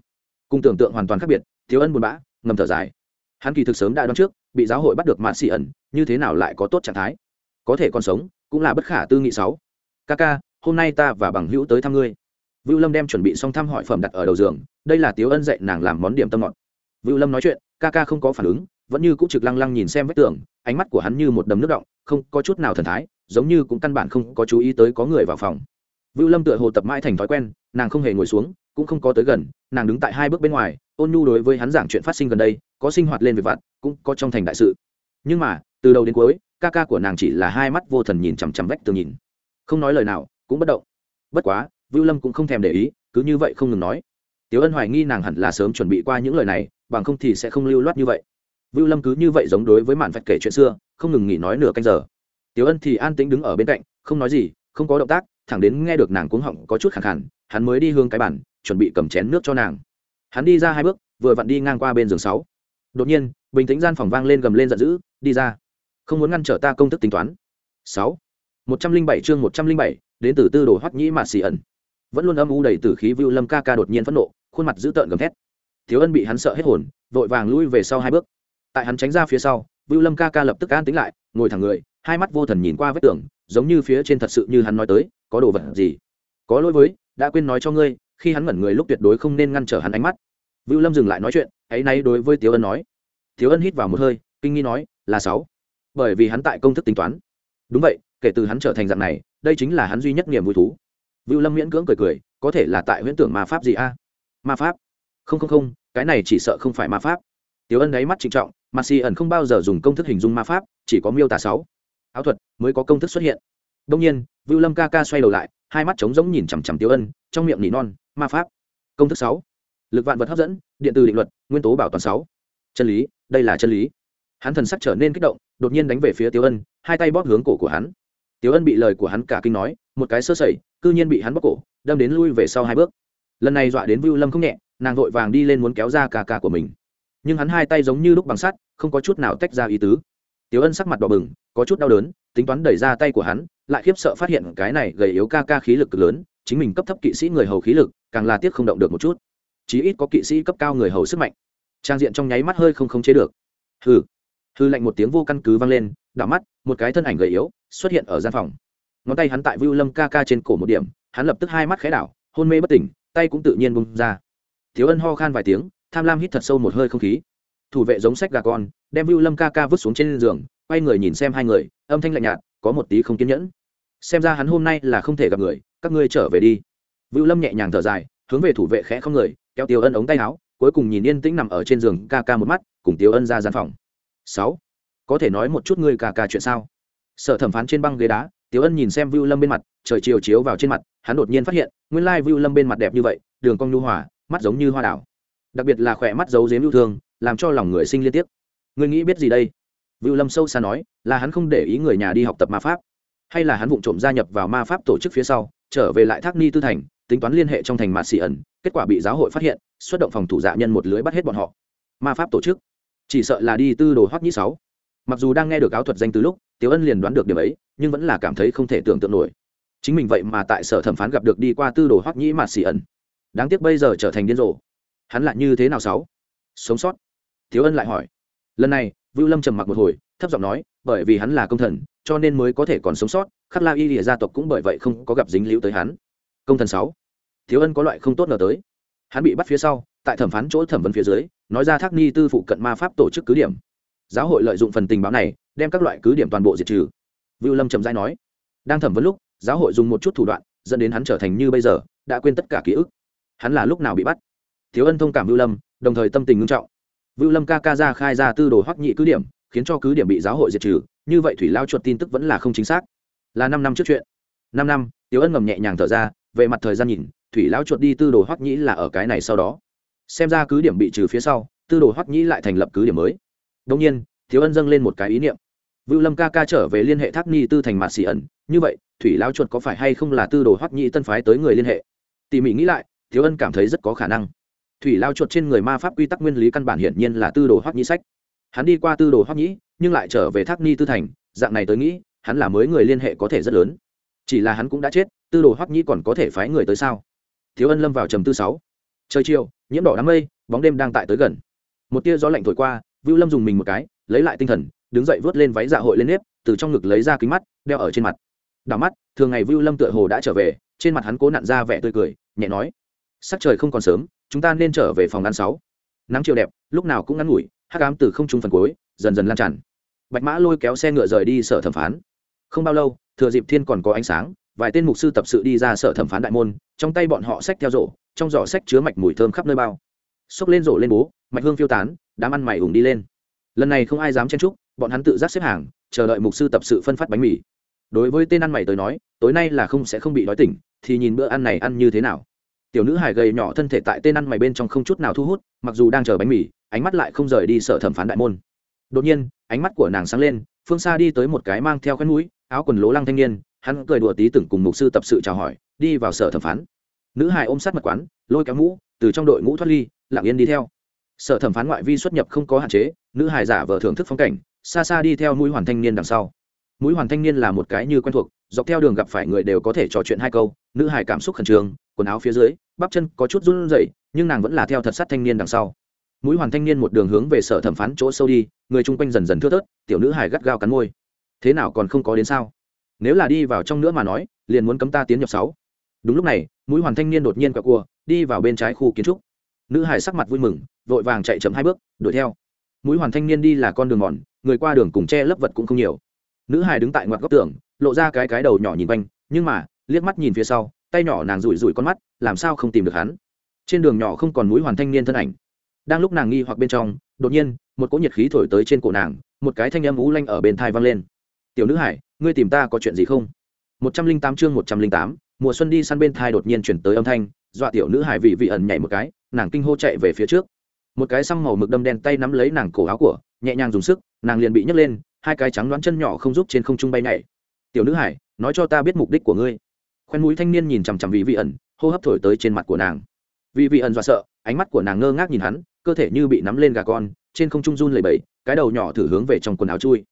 Cùng tưởng tượng hoàn toàn khác biệt, thiếu ân buồn bã, ngầm thở dài. Hắn kỳ thực sớm đã đoán trước, bị giáo hội bắt được mạn xị ẩn, như thế nào lại có tốt trạng thái? Có thể còn sống, cũng là bất khả tư nghị sáu. Ca ca, hôm nay ta và bằng hữu tới thăm ngươi vưu lâm đem chuẩn bị xong thăm hỏi phẩm đặt ở đầu giường, đây là tiếu ân dạy nàng làm món điểm tâm ngọt. Vưu lâm nói chuyện, ca ca không có phản ứng, vẫn như cũ trực lăng lăng nhìn xem vết tường, ánh mắt của hắn như một đầm nước động, không có chút nào thần thái, giống như cũng căn bản không có chú ý tới có người vào phòng. Vưu lâm tựa hồ tập mãi thành thói quen, nàng không hề ngồi xuống, cũng không có tới gần, nàng đứng tại hai bước bên ngoài, ôn nhu đối với hắn giảng chuyện phát sinh gần đây, có sinh hoạt lên việc vặt, cũng có trong thành đại sự. Nhưng mà, từ đầu đến cuối, ca ca của nàng chỉ là hai mắt vô thần nhìn chằm chằm vách tường nhìn. Không nói lời nào, cũng bất động. Bất quá vưu lâm cũng không thèm để ý cứ như vậy không ngừng nói. Tiểu ân hoài nghi nàng hẳn là sớm chuẩn bị qua những lời này bằng không thì sẽ không lưu loát như vậy. Vưu lâm cứ như vậy giống đối với mạn vạch kể chuyện xưa không ngừng nghỉ nói nửa canh giờ. Tiểu ân thì an tĩnh đứng ở bên cạnh không nói gì không có động tác thẳng đến nghe được nàng cuống họng có chút khẳng hẳn, hắn mới đi hương cái bản chuẩn bị cầm chén nước cho nàng. Hắn đi ra hai bước vừa vặn đi ngang qua bên giường sáu. Đột nhiên bình tĩnh gian phòng vang lên gầm lên giận dữ đi ra. Không muốn ngăn trở ta công thức tính toán. Sáu. Một trăm linh bảy chương một trăm linh bảy đến từ tư đồ hoắc nhĩ mạt xì ẩn vẫn luôn âm u đầy tử khí vưu lâm ca ca đột nhiên phẫn nộ, khuôn mặt dữ tợn gầm thét. Thiếu ân bị hắn sợ hết hồn, vội vàng lui về sau hai bước. Tại hắn tránh ra phía sau, vưu lâm ca ca lập tức an tính lại, ngồi thẳng người, hai mắt vô thần nhìn qua vết tường, giống như phía trên thật sự như hắn nói tới, có đồ vật gì? Có lỗi với, đã quên nói cho ngươi, khi hắn ngẩn người lúc tuyệt đối không nên ngăn trở hắn ánh mắt. Vưu lâm dừng lại nói chuyện, ấy nay đối với tiếu ân nói. Tiếu ân hít vào một hơi, kinh nghi nói, là sáu. Bởi vì hắn tại công thức tính toán. Đúng vậy, kể từ hắn trở thành dạng này, đây chính là hắn duy nhất niềm vui thú vưu lâm miễn cưỡng cười cười, có thể là tại huyễn tưởng ma pháp gì a? Ma pháp? Không không không, cái này chỉ sợ không phải ma pháp. Tiểu ân đáy mắt trịnh trọng, mà Si ẩn không bao giờ dùng công thức hình dung ma pháp, chỉ có miêu tả sáu. Áo thuật mới có công thức xuất hiện. Đông nhiên, vưu lâm ca ca xoay đầu lại, hai mắt trống rỗng nhìn chằm chằm Tiểu ân, trong miệng nỉ non, ma pháp. Công thức sáu. Lực vạn vật hấp dẫn, điện từ định luật, nguyên tố bảo toàn sáu. Chân lý, đây là chân lý. Hắn thần sắc trở nên kích động, đột nhiên đánh về phía Tiểu ân, hai tay bóp hướng cổ của hắn tiếu ân bị lời của hắn cả kinh nói, một cái sơ sẩy, cư nhiên bị hắn bóp cổ, đâm đến lui về sau hai bước. Lần này dọa đến vưu lâm không nhẹ, nàng vội vàng đi lên muốn kéo ra ca ca của mình. Nhưng hắn hai tay giống như lúc bằng sắt, không có chút nào tách ra ý tứ. Tiếu ân sắc mặt đỏ bừng, có chút đau đớn, tính toán đẩy ra tay của hắn, lại khiếp sợ phát hiện cái này gầy yếu ca ca khí lực cực lớn, chính mình cấp thấp kỵ sĩ người hầu khí lực, càng là tiếc không động được một chút. Chí ít có kỵ sĩ cấp cao người hầu sức mạnh. Trang diện trong nháy mắt hơi không khống chế được. Hừ. Hư lạnh một tiếng vô căn cứ vang lên, đảo mắt, một cái thân ảnh gầy yếu xuất hiện ở gian phòng. Ngón tay hắn tại vưu lâm ca ca trên cổ một điểm, hắn lập tức hai mắt khẽ đảo, hôn mê bất tỉnh, tay cũng tự nhiên bung ra. Thiếu ân ho khan vài tiếng, tham lam hít thật sâu một hơi không khí. Thủ vệ giống sách gà con, đem vưu lâm ca ca vứt xuống trên giường, quay người nhìn xem hai người, âm thanh lạnh nhạt, có một tí không kiên nhẫn. Xem ra hắn hôm nay là không thể gặp người, các ngươi trở về đi. Vưu lâm nhẹ nhàng thở dài, hướng về thủ vệ khẽ không người, kéo tiêu ân ống tay áo, cuối cùng nhìn yên tĩnh nằm ở trên giường ca ca một mắt, cùng tiêu ân ra gian phòng. Sáu, có thể nói một chút ngươi ca ca chuyện sao? Sợ thẩm phán trên băng ghế đá, Tiểu ân nhìn xem vưu lâm bên mặt, trời chiều chiếu vào trên mặt, hắn đột nhiên phát hiện, nguyên lai vưu lâm bên mặt đẹp như vậy, đường cong nhu hòa, mắt giống như hoa đảo đặc biệt là khỏe mắt giấu dếm yêu thương, làm cho lòng người sinh liên tiếp. Người nghĩ biết gì đây? Vưu lâm sâu xa nói, là hắn không để ý người nhà đi học tập ma pháp, hay là hắn vụng trộm gia nhập vào ma pháp tổ chức phía sau, trở về lại thác ni tư thành, tính toán liên hệ trong thành mạt xì ẩn, kết quả bị giáo hội phát hiện, xuất động phòng thủ dạ nhân một lưới bắt hết bọn họ. Ma pháp tổ chức. Chỉ sợ là đi tư đồ hoắc nhĩ sáu mặc dù đang nghe được áo thuật danh từ lúc, tiểu ân liền đoán được điểm ấy, nhưng vẫn là cảm thấy không thể tưởng tượng nổi. Chính mình vậy mà tại sở thẩm phán gặp được đi qua tư đồ hoắc nhĩ mạt xì ẩn. Đáng tiếc bây giờ trở thành điên rồ. Hắn lại như thế nào sáu? Sống sót. Thiếu ân lại hỏi. Lần này, vưu lâm trầm mặc một hồi, thấp giọng nói, bởi vì hắn là công thần, cho nên mới có thể còn sống sót, khắc la y lìa gia tộc cũng bởi vậy không có gặp dính liễu tới hắn. Công thần sáu. Thiếu ân có loại không tốt ngờ tới. Hắn bị bắt phía sau, tại thẩm phán chỗ thẩm vấn phía dưới, nói ra thác ni tư phụ cận ma pháp tổ chức cứ điểm giáo hội lợi dụng phần tình báo này, đem các loại cứ điểm toàn bộ diệt trừ. Vưu lâm trầm dai nói, đang thẩm vấn lúc, giáo hội dùng một chút thủ đoạn, dẫn đến hắn trở thành như bây giờ, đã quên tất cả ký ức. Hắn là lúc nào bị bắt? Thiếu ân thông cảm vưu lâm, đồng thời tâm tình ngưng trọng. Vưu lâm ca ca ra khai ra tư đồ hoắc nhị cứ điểm, khiến cho cứ điểm bị giáo hội diệt trừ, như vậy thủy lao chuột tin tức vẫn là không chính xác. Là năm năm trước chuyện. Năm năm, tiếu ân ngầm nhẹ nhàng thở ra, về mặt thời gian nhìn, thủy lao chuột đi tư đồ hoắc nhĩ là ở cái này sau đó. Xem ra cứ điểm bị trừ phía sau, tư đồ hoắc nhĩ lại thành lập cứ điểm mới đồng nhiên, thiếu ân dâng lên một cái ý niệm. Vưu lâm ca ca trở về liên hệ thác ni tư thành mạt xì ẩn. Như vậy, thủy lao chuột có phải hay không là tư đồ hoắc nhĩ tân phái tới người liên hệ? Tỉ mỉ nghĩ lại, thiếu ân cảm thấy rất có khả năng. Thủy lao chuột trên người ma pháp quy tắc nguyên lý căn bản hiển nhiên là tư đồ hoắc nhĩ sách. Hắn đi qua tư đồ hoắc nhĩ, nhưng lại trở về thác ni tư thành. Dạng này tới nghĩ, hắn là mới người liên hệ có thể rất lớn. Chỉ là hắn cũng đã chết, tư đồ hoắc nhĩ còn có thể phái người tới sao? Thiếu ân lâm vào trầm tư sáu. Trời chiều, nhiễm đỏ đám mây, bóng đêm đang tại tới gần. Một tia gió lạnh thổi qua vưu lâm dùng mình một cái, lấy lại tinh thần, đứng dậy vớt lên váy dạ hội lên nếp, từ trong ngực lấy ra kính mắt, đeo ở trên mặt. Đảo mắt, thường ngày vưu lâm tựa hồ đã trở về, trên mặt hắn cố nặn ra vẻ tươi cười, nhẹ nói, sắc trời không còn sớm, chúng ta nên trở về phòng ăn sáu. Nắng chiều đẹp, lúc nào cũng ngắn ngủi, hắc ám từ không trung phần cuối, dần dần lan tràn. Bạch mã lôi kéo xe ngựa rời đi sở thẩm phán. Không bao lâu, thừa dịp thiên còn có ánh sáng, vài tên mục sư tập sự đi ra sở thẩm phán đại môn, trong tay bọn họ sách theo rổ, trong giỏ sách chứa mạch mùi thơm khắp nơi bao xốc lên rổ lên bố, mạch hương phiêu tán, đám ăn mày ủng đi lên. Lần này không ai dám chen trúc bọn hắn tự giác xếp hàng, chờ đợi mục sư tập sự phân phát bánh mì. Đối với tên ăn mày tới nói, tối nay là không sẽ không bị đói tỉnh, thì nhìn bữa ăn này ăn như thế nào. Tiểu nữ hải gầy nhỏ thân thể tại tên ăn mày bên trong không chút nào thu hút, mặc dù đang chờ bánh mì, ánh mắt lại không rời đi sợ thẩm phán đại môn. Đột nhiên, ánh mắt của nàng sáng lên, phương xa đi tới một cái mang theo khăn mũi, áo quần lố lăng thanh niên, hắn cười đùa tí tưởng cùng mục sư tập sự chào hỏi, đi vào sở thẩm phán. Nữ hải ôm sát mật quán, lôi kéo mũ, từ trong đội ngũ thoát ly lặng yên đi theo. Sở thẩm phán ngoại vi xuất nhập không có hạn chế, nữ hải giả vờ thưởng thức phong cảnh, xa xa đi theo mũi hoàn thanh niên đằng sau. Mũi hoàn thanh niên là một cái như quen thuộc, dọc theo đường gặp phải người đều có thể trò chuyện hai câu, nữ hải cảm xúc khẩn trương, quần áo phía dưới, bắp chân có chút run rẩy, nhưng nàng vẫn là theo thật sát thanh niên đằng sau. Mũi hoàn thanh niên một đường hướng về sở thẩm phán chỗ sâu đi, người chung quanh dần dần thưa thớt, tiểu nữ hải gắt gao cắn môi. Thế nào còn không có đến sao? Nếu là đi vào trong nữa mà nói, liền muốn cấm ta tiến nhập sáu. Đúng lúc này, mũi hoàn thanh niên đột nhiên quẹo cua, đi vào bên trái khu kiến trúc nữ hải sắc mặt vui mừng, vội vàng chạy chậm hai bước, đuổi theo. Mũi hoàn thanh niên đi là con đường mòn, người qua đường cùng che lấp vật cũng không nhiều. Nữ hải đứng tại ngoặt góc tường, lộ ra cái cái đầu nhỏ nhìn quanh, nhưng mà, liếc mắt nhìn phía sau, tay nhỏ nàng rủi rủi con mắt, làm sao không tìm được hắn? Trên đường nhỏ không còn mũi hoàn thanh niên thân ảnh. Đang lúc nàng nghi hoặc bên trong, đột nhiên, một cỗ nhiệt khí thổi tới trên cổ nàng, một cái thanh âm ú lanh ở bên thai vang lên. Tiểu nữ hải ngươi tìm ta có chuyện gì không? Một trăm linh tám chương một trăm linh tám, mùa xuân đi săn bên thai đột nhiên chuyển tới âm thanh, dọa tiểu nữ hải vị vị ẩn nhảy một cái nàng kinh hô chạy về phía trước. Một cái xăm màu mực đâm đen tay nắm lấy nàng cổ áo của, nhẹ nhàng dùng sức, nàng liền bị nhấc lên, hai cái trắng đoán chân nhỏ không giúp trên không trung bay nhảy. Tiểu nữ hải, nói cho ta biết mục đích của ngươi. Khoen mũi thanh niên nhìn chằm chằm vị vị ẩn, hô hấp thổi tới trên mặt của nàng. Vị vị ẩn dọa sợ, ánh mắt của nàng ngơ ngác nhìn hắn, cơ thể như bị nắm lên gà con, trên không trung run lầy bẫy cái đầu nhỏ thử hướng về trong quần áo chui.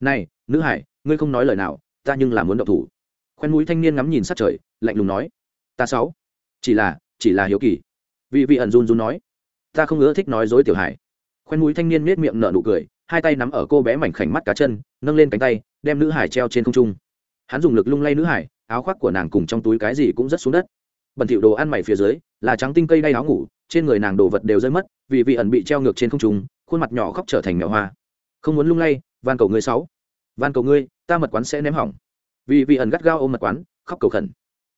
Này, nữ hải, ngươi không nói lời nào, ta nhưng là muốn động thủ. Khoen mũi thanh niên ngắm nhìn sát trời, lạnh lùng nói. Ta sáu chỉ là chỉ là hiếu kỳ vị vị ẩn run run nói, ta không ưa thích nói dối tiểu hải khoen mũi thanh niên nết miệng nở nụ cười, hai tay nắm ở cô bé mảnh khảnh mắt cá chân, nâng lên cánh tay, đem nữ hải treo trên không trung. Hắn dùng lực lung lay nữ hải áo khoác của nàng cùng trong túi cái gì cũng rất xuống đất. Bẩn thỉu đồ ăn mày phía dưới, là trắng tinh cây đay áo ngủ, trên người nàng đồ vật đều rơi mất vì vị ẩn bị treo ngược trên không trung, khuôn mặt nhỏ khóc trở thành mèo hoa. Không muốn lung lay, van cầu ngươi sáu. Van cầu ngươi, ta mật quán sẽ ném hỏng. Vì vị ẩn gắt gao ôm mật quán, khóc cầu khẩn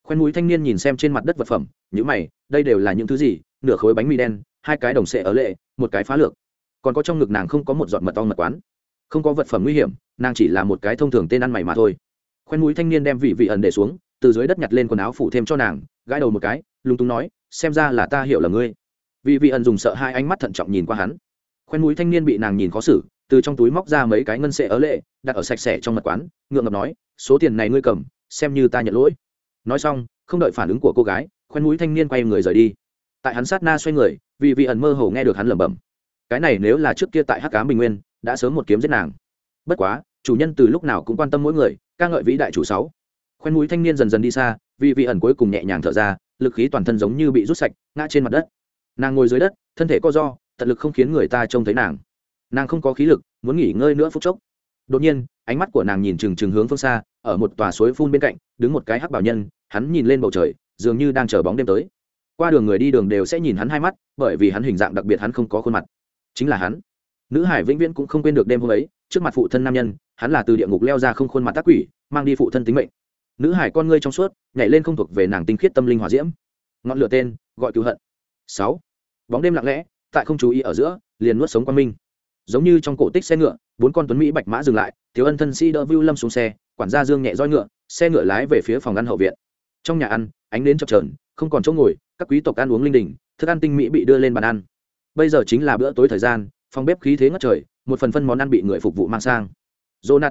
khoen núi thanh niên nhìn xem trên mặt đất vật phẩm nhữ mày, đây đều là những thứ gì? Nửa khối bánh mì đen, hai cái đồng sệ ở lệ, một cái phá lược. Còn có trong ngực nàng không có một giọt mật ong mật quán. Không có vật phẩm nguy hiểm, nàng chỉ là một cái thông thường tên ăn mày mà thôi. Khoen núi thanh niên đem vị vị ẩn để xuống, từ dưới đất nhặt lên quần áo phủ thêm cho nàng, gãi đầu một cái, lúng túng nói, xem ra là ta hiểu là ngươi. Vị vị ẩn dùng sợ hai ánh mắt thận trọng nhìn qua hắn. Khoen núi thanh niên bị nàng nhìn khó xử, từ trong túi móc ra mấy cái ngân sệ ớ lệ, đặt ở sạch sẽ trong mật quán, ngượng ngập nói, số tiền này ngươi cầm, xem như ta nhận lỗi nói xong, không đợi phản ứng của cô gái, khoen mũi thanh niên quay người rời đi. Tại hắn sát na xoay người, vì vị ẩn mơ hồ nghe được hắn lẩm bẩm. Cái này nếu là trước kia tại hắc cám bình nguyên, đã sớm một kiếm giết nàng. Bất quá, chủ nhân từ lúc nào cũng quan tâm mỗi người, ca ngợi vĩ đại chủ sáu. Khoen mũi thanh niên dần dần đi xa, vì vị ẩn cuối cùng nhẹ nhàng thở ra, lực khí toàn thân giống như bị rút sạch, ngã trên mặt đất. Nàng ngồi dưới đất, thân thể co do tận lực không khiến người ta trông thấy nàng. Nàng không có khí lực, muốn nghỉ ngơi nữa phút chốc. Đột nhiên ánh mắt của nàng nhìn trừng trừng hướng phương xa, ở một tòa suối phun bên cạnh, đứng một cái hắc bảo nhân, hắn nhìn lên bầu trời, dường như đang chờ bóng đêm tới. Qua đường người đi đường đều sẽ nhìn hắn hai mắt, bởi vì hắn hình dạng đặc biệt hắn không có khuôn mặt. Chính là hắn. Nữ hải vĩnh viễn cũng không quên được đêm hôm ấy, trước mặt phụ thân nam nhân, hắn là từ địa ngục leo ra không khuôn mặt tác quỷ, mang đi phụ thân tính mệnh. Nữ hải con ngươi trong suốt, nhảy lên không thuộc về nàng tinh khiết tâm linh hòa diễm. Ngọn lửa tên, gọi cứu hận. Sáu. Bóng đêm lặng lẽ, tại không chú ý ở giữa, liền nuốt sống quan minh giống như trong cổ tích xe ngựa, bốn con tuấn mỹ bạch mã dừng lại, thiếu ân thân sĩ đỡ vưu lâm xuống xe, quản gia dương nhẹ roi ngựa, xe ngựa lái về phía phòng ăn hậu viện. Trong nhà ăn, ánh đến chập trờn không còn chỗ ngồi, các quý tộc ăn uống linh đình, thức ăn tinh mỹ bị đưa lên bàn ăn. Bây giờ chính là bữa tối thời gian, phòng bếp khí thế ngất trời, một phần phân món ăn bị người phục vụ mang sang.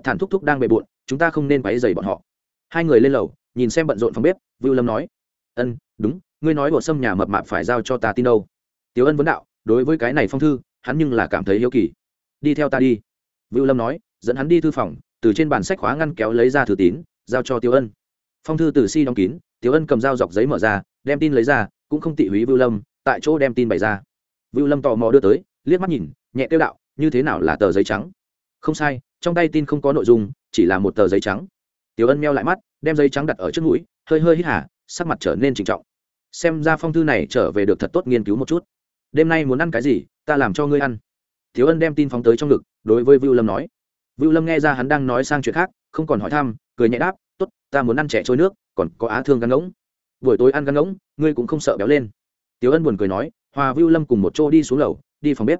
Thản thúc thúc đang bề bộn, chúng ta không nên quấy dày bọn họ. Hai người lên lầu, nhìn xem bận rộn phòng bếp, vưu lâm nói, ân, đúng, ngươi nói bộ sâm nhà mập mạp phải giao cho ta tin đâu. Tiếu ân vấn đạo, đối với cái này phong thư, hắn nhưng là cảm thấy hiếu kỳ đi theo ta đi. Vưu lâm nói, dẫn hắn đi thư phòng, từ trên bàn sách khóa ngăn kéo lấy ra thư tín, giao cho Tiêu ân. Phong thư từ si đóng kín, Tiêu ân cầm dao dọc giấy mở ra, đem tin lấy ra, cũng không tị húy vưu lâm, tại chỗ đem tin bày ra. Vưu lâm tò mò đưa tới, liếc mắt nhìn, nhẹ tiêu đạo, như thế nào là tờ giấy trắng? Không sai, trong tay tin không có nội dung, chỉ là một tờ giấy trắng. Tiểu ân meo lại mắt, đem giấy trắng đặt ở trước mũi, hơi hơi hít hả sắc mặt trở nên trịnh trọng. Xem ra phong thư này trở về được thật tốt nghiên cứu một chút. Đêm nay muốn ăn cái gì, ta làm cho ngươi ăn thiếu ân đem tin phóng tới trong ngực, đối với vưu lâm nói. Vưu lâm nghe ra hắn đang nói sang chuyện khác, không còn hỏi thăm, cười nhẹ đáp t ố t ta muốn ăn trẻ trôi nước, còn có á thương gan ngỗng. Buổi tối ăn gan ngỗng, ngươi cũng không sợ béo lên. Tiếu ân buồn cười nói, hòa vưu lâm cùng một chỗ đi xuống lầu, đi phòng bếp.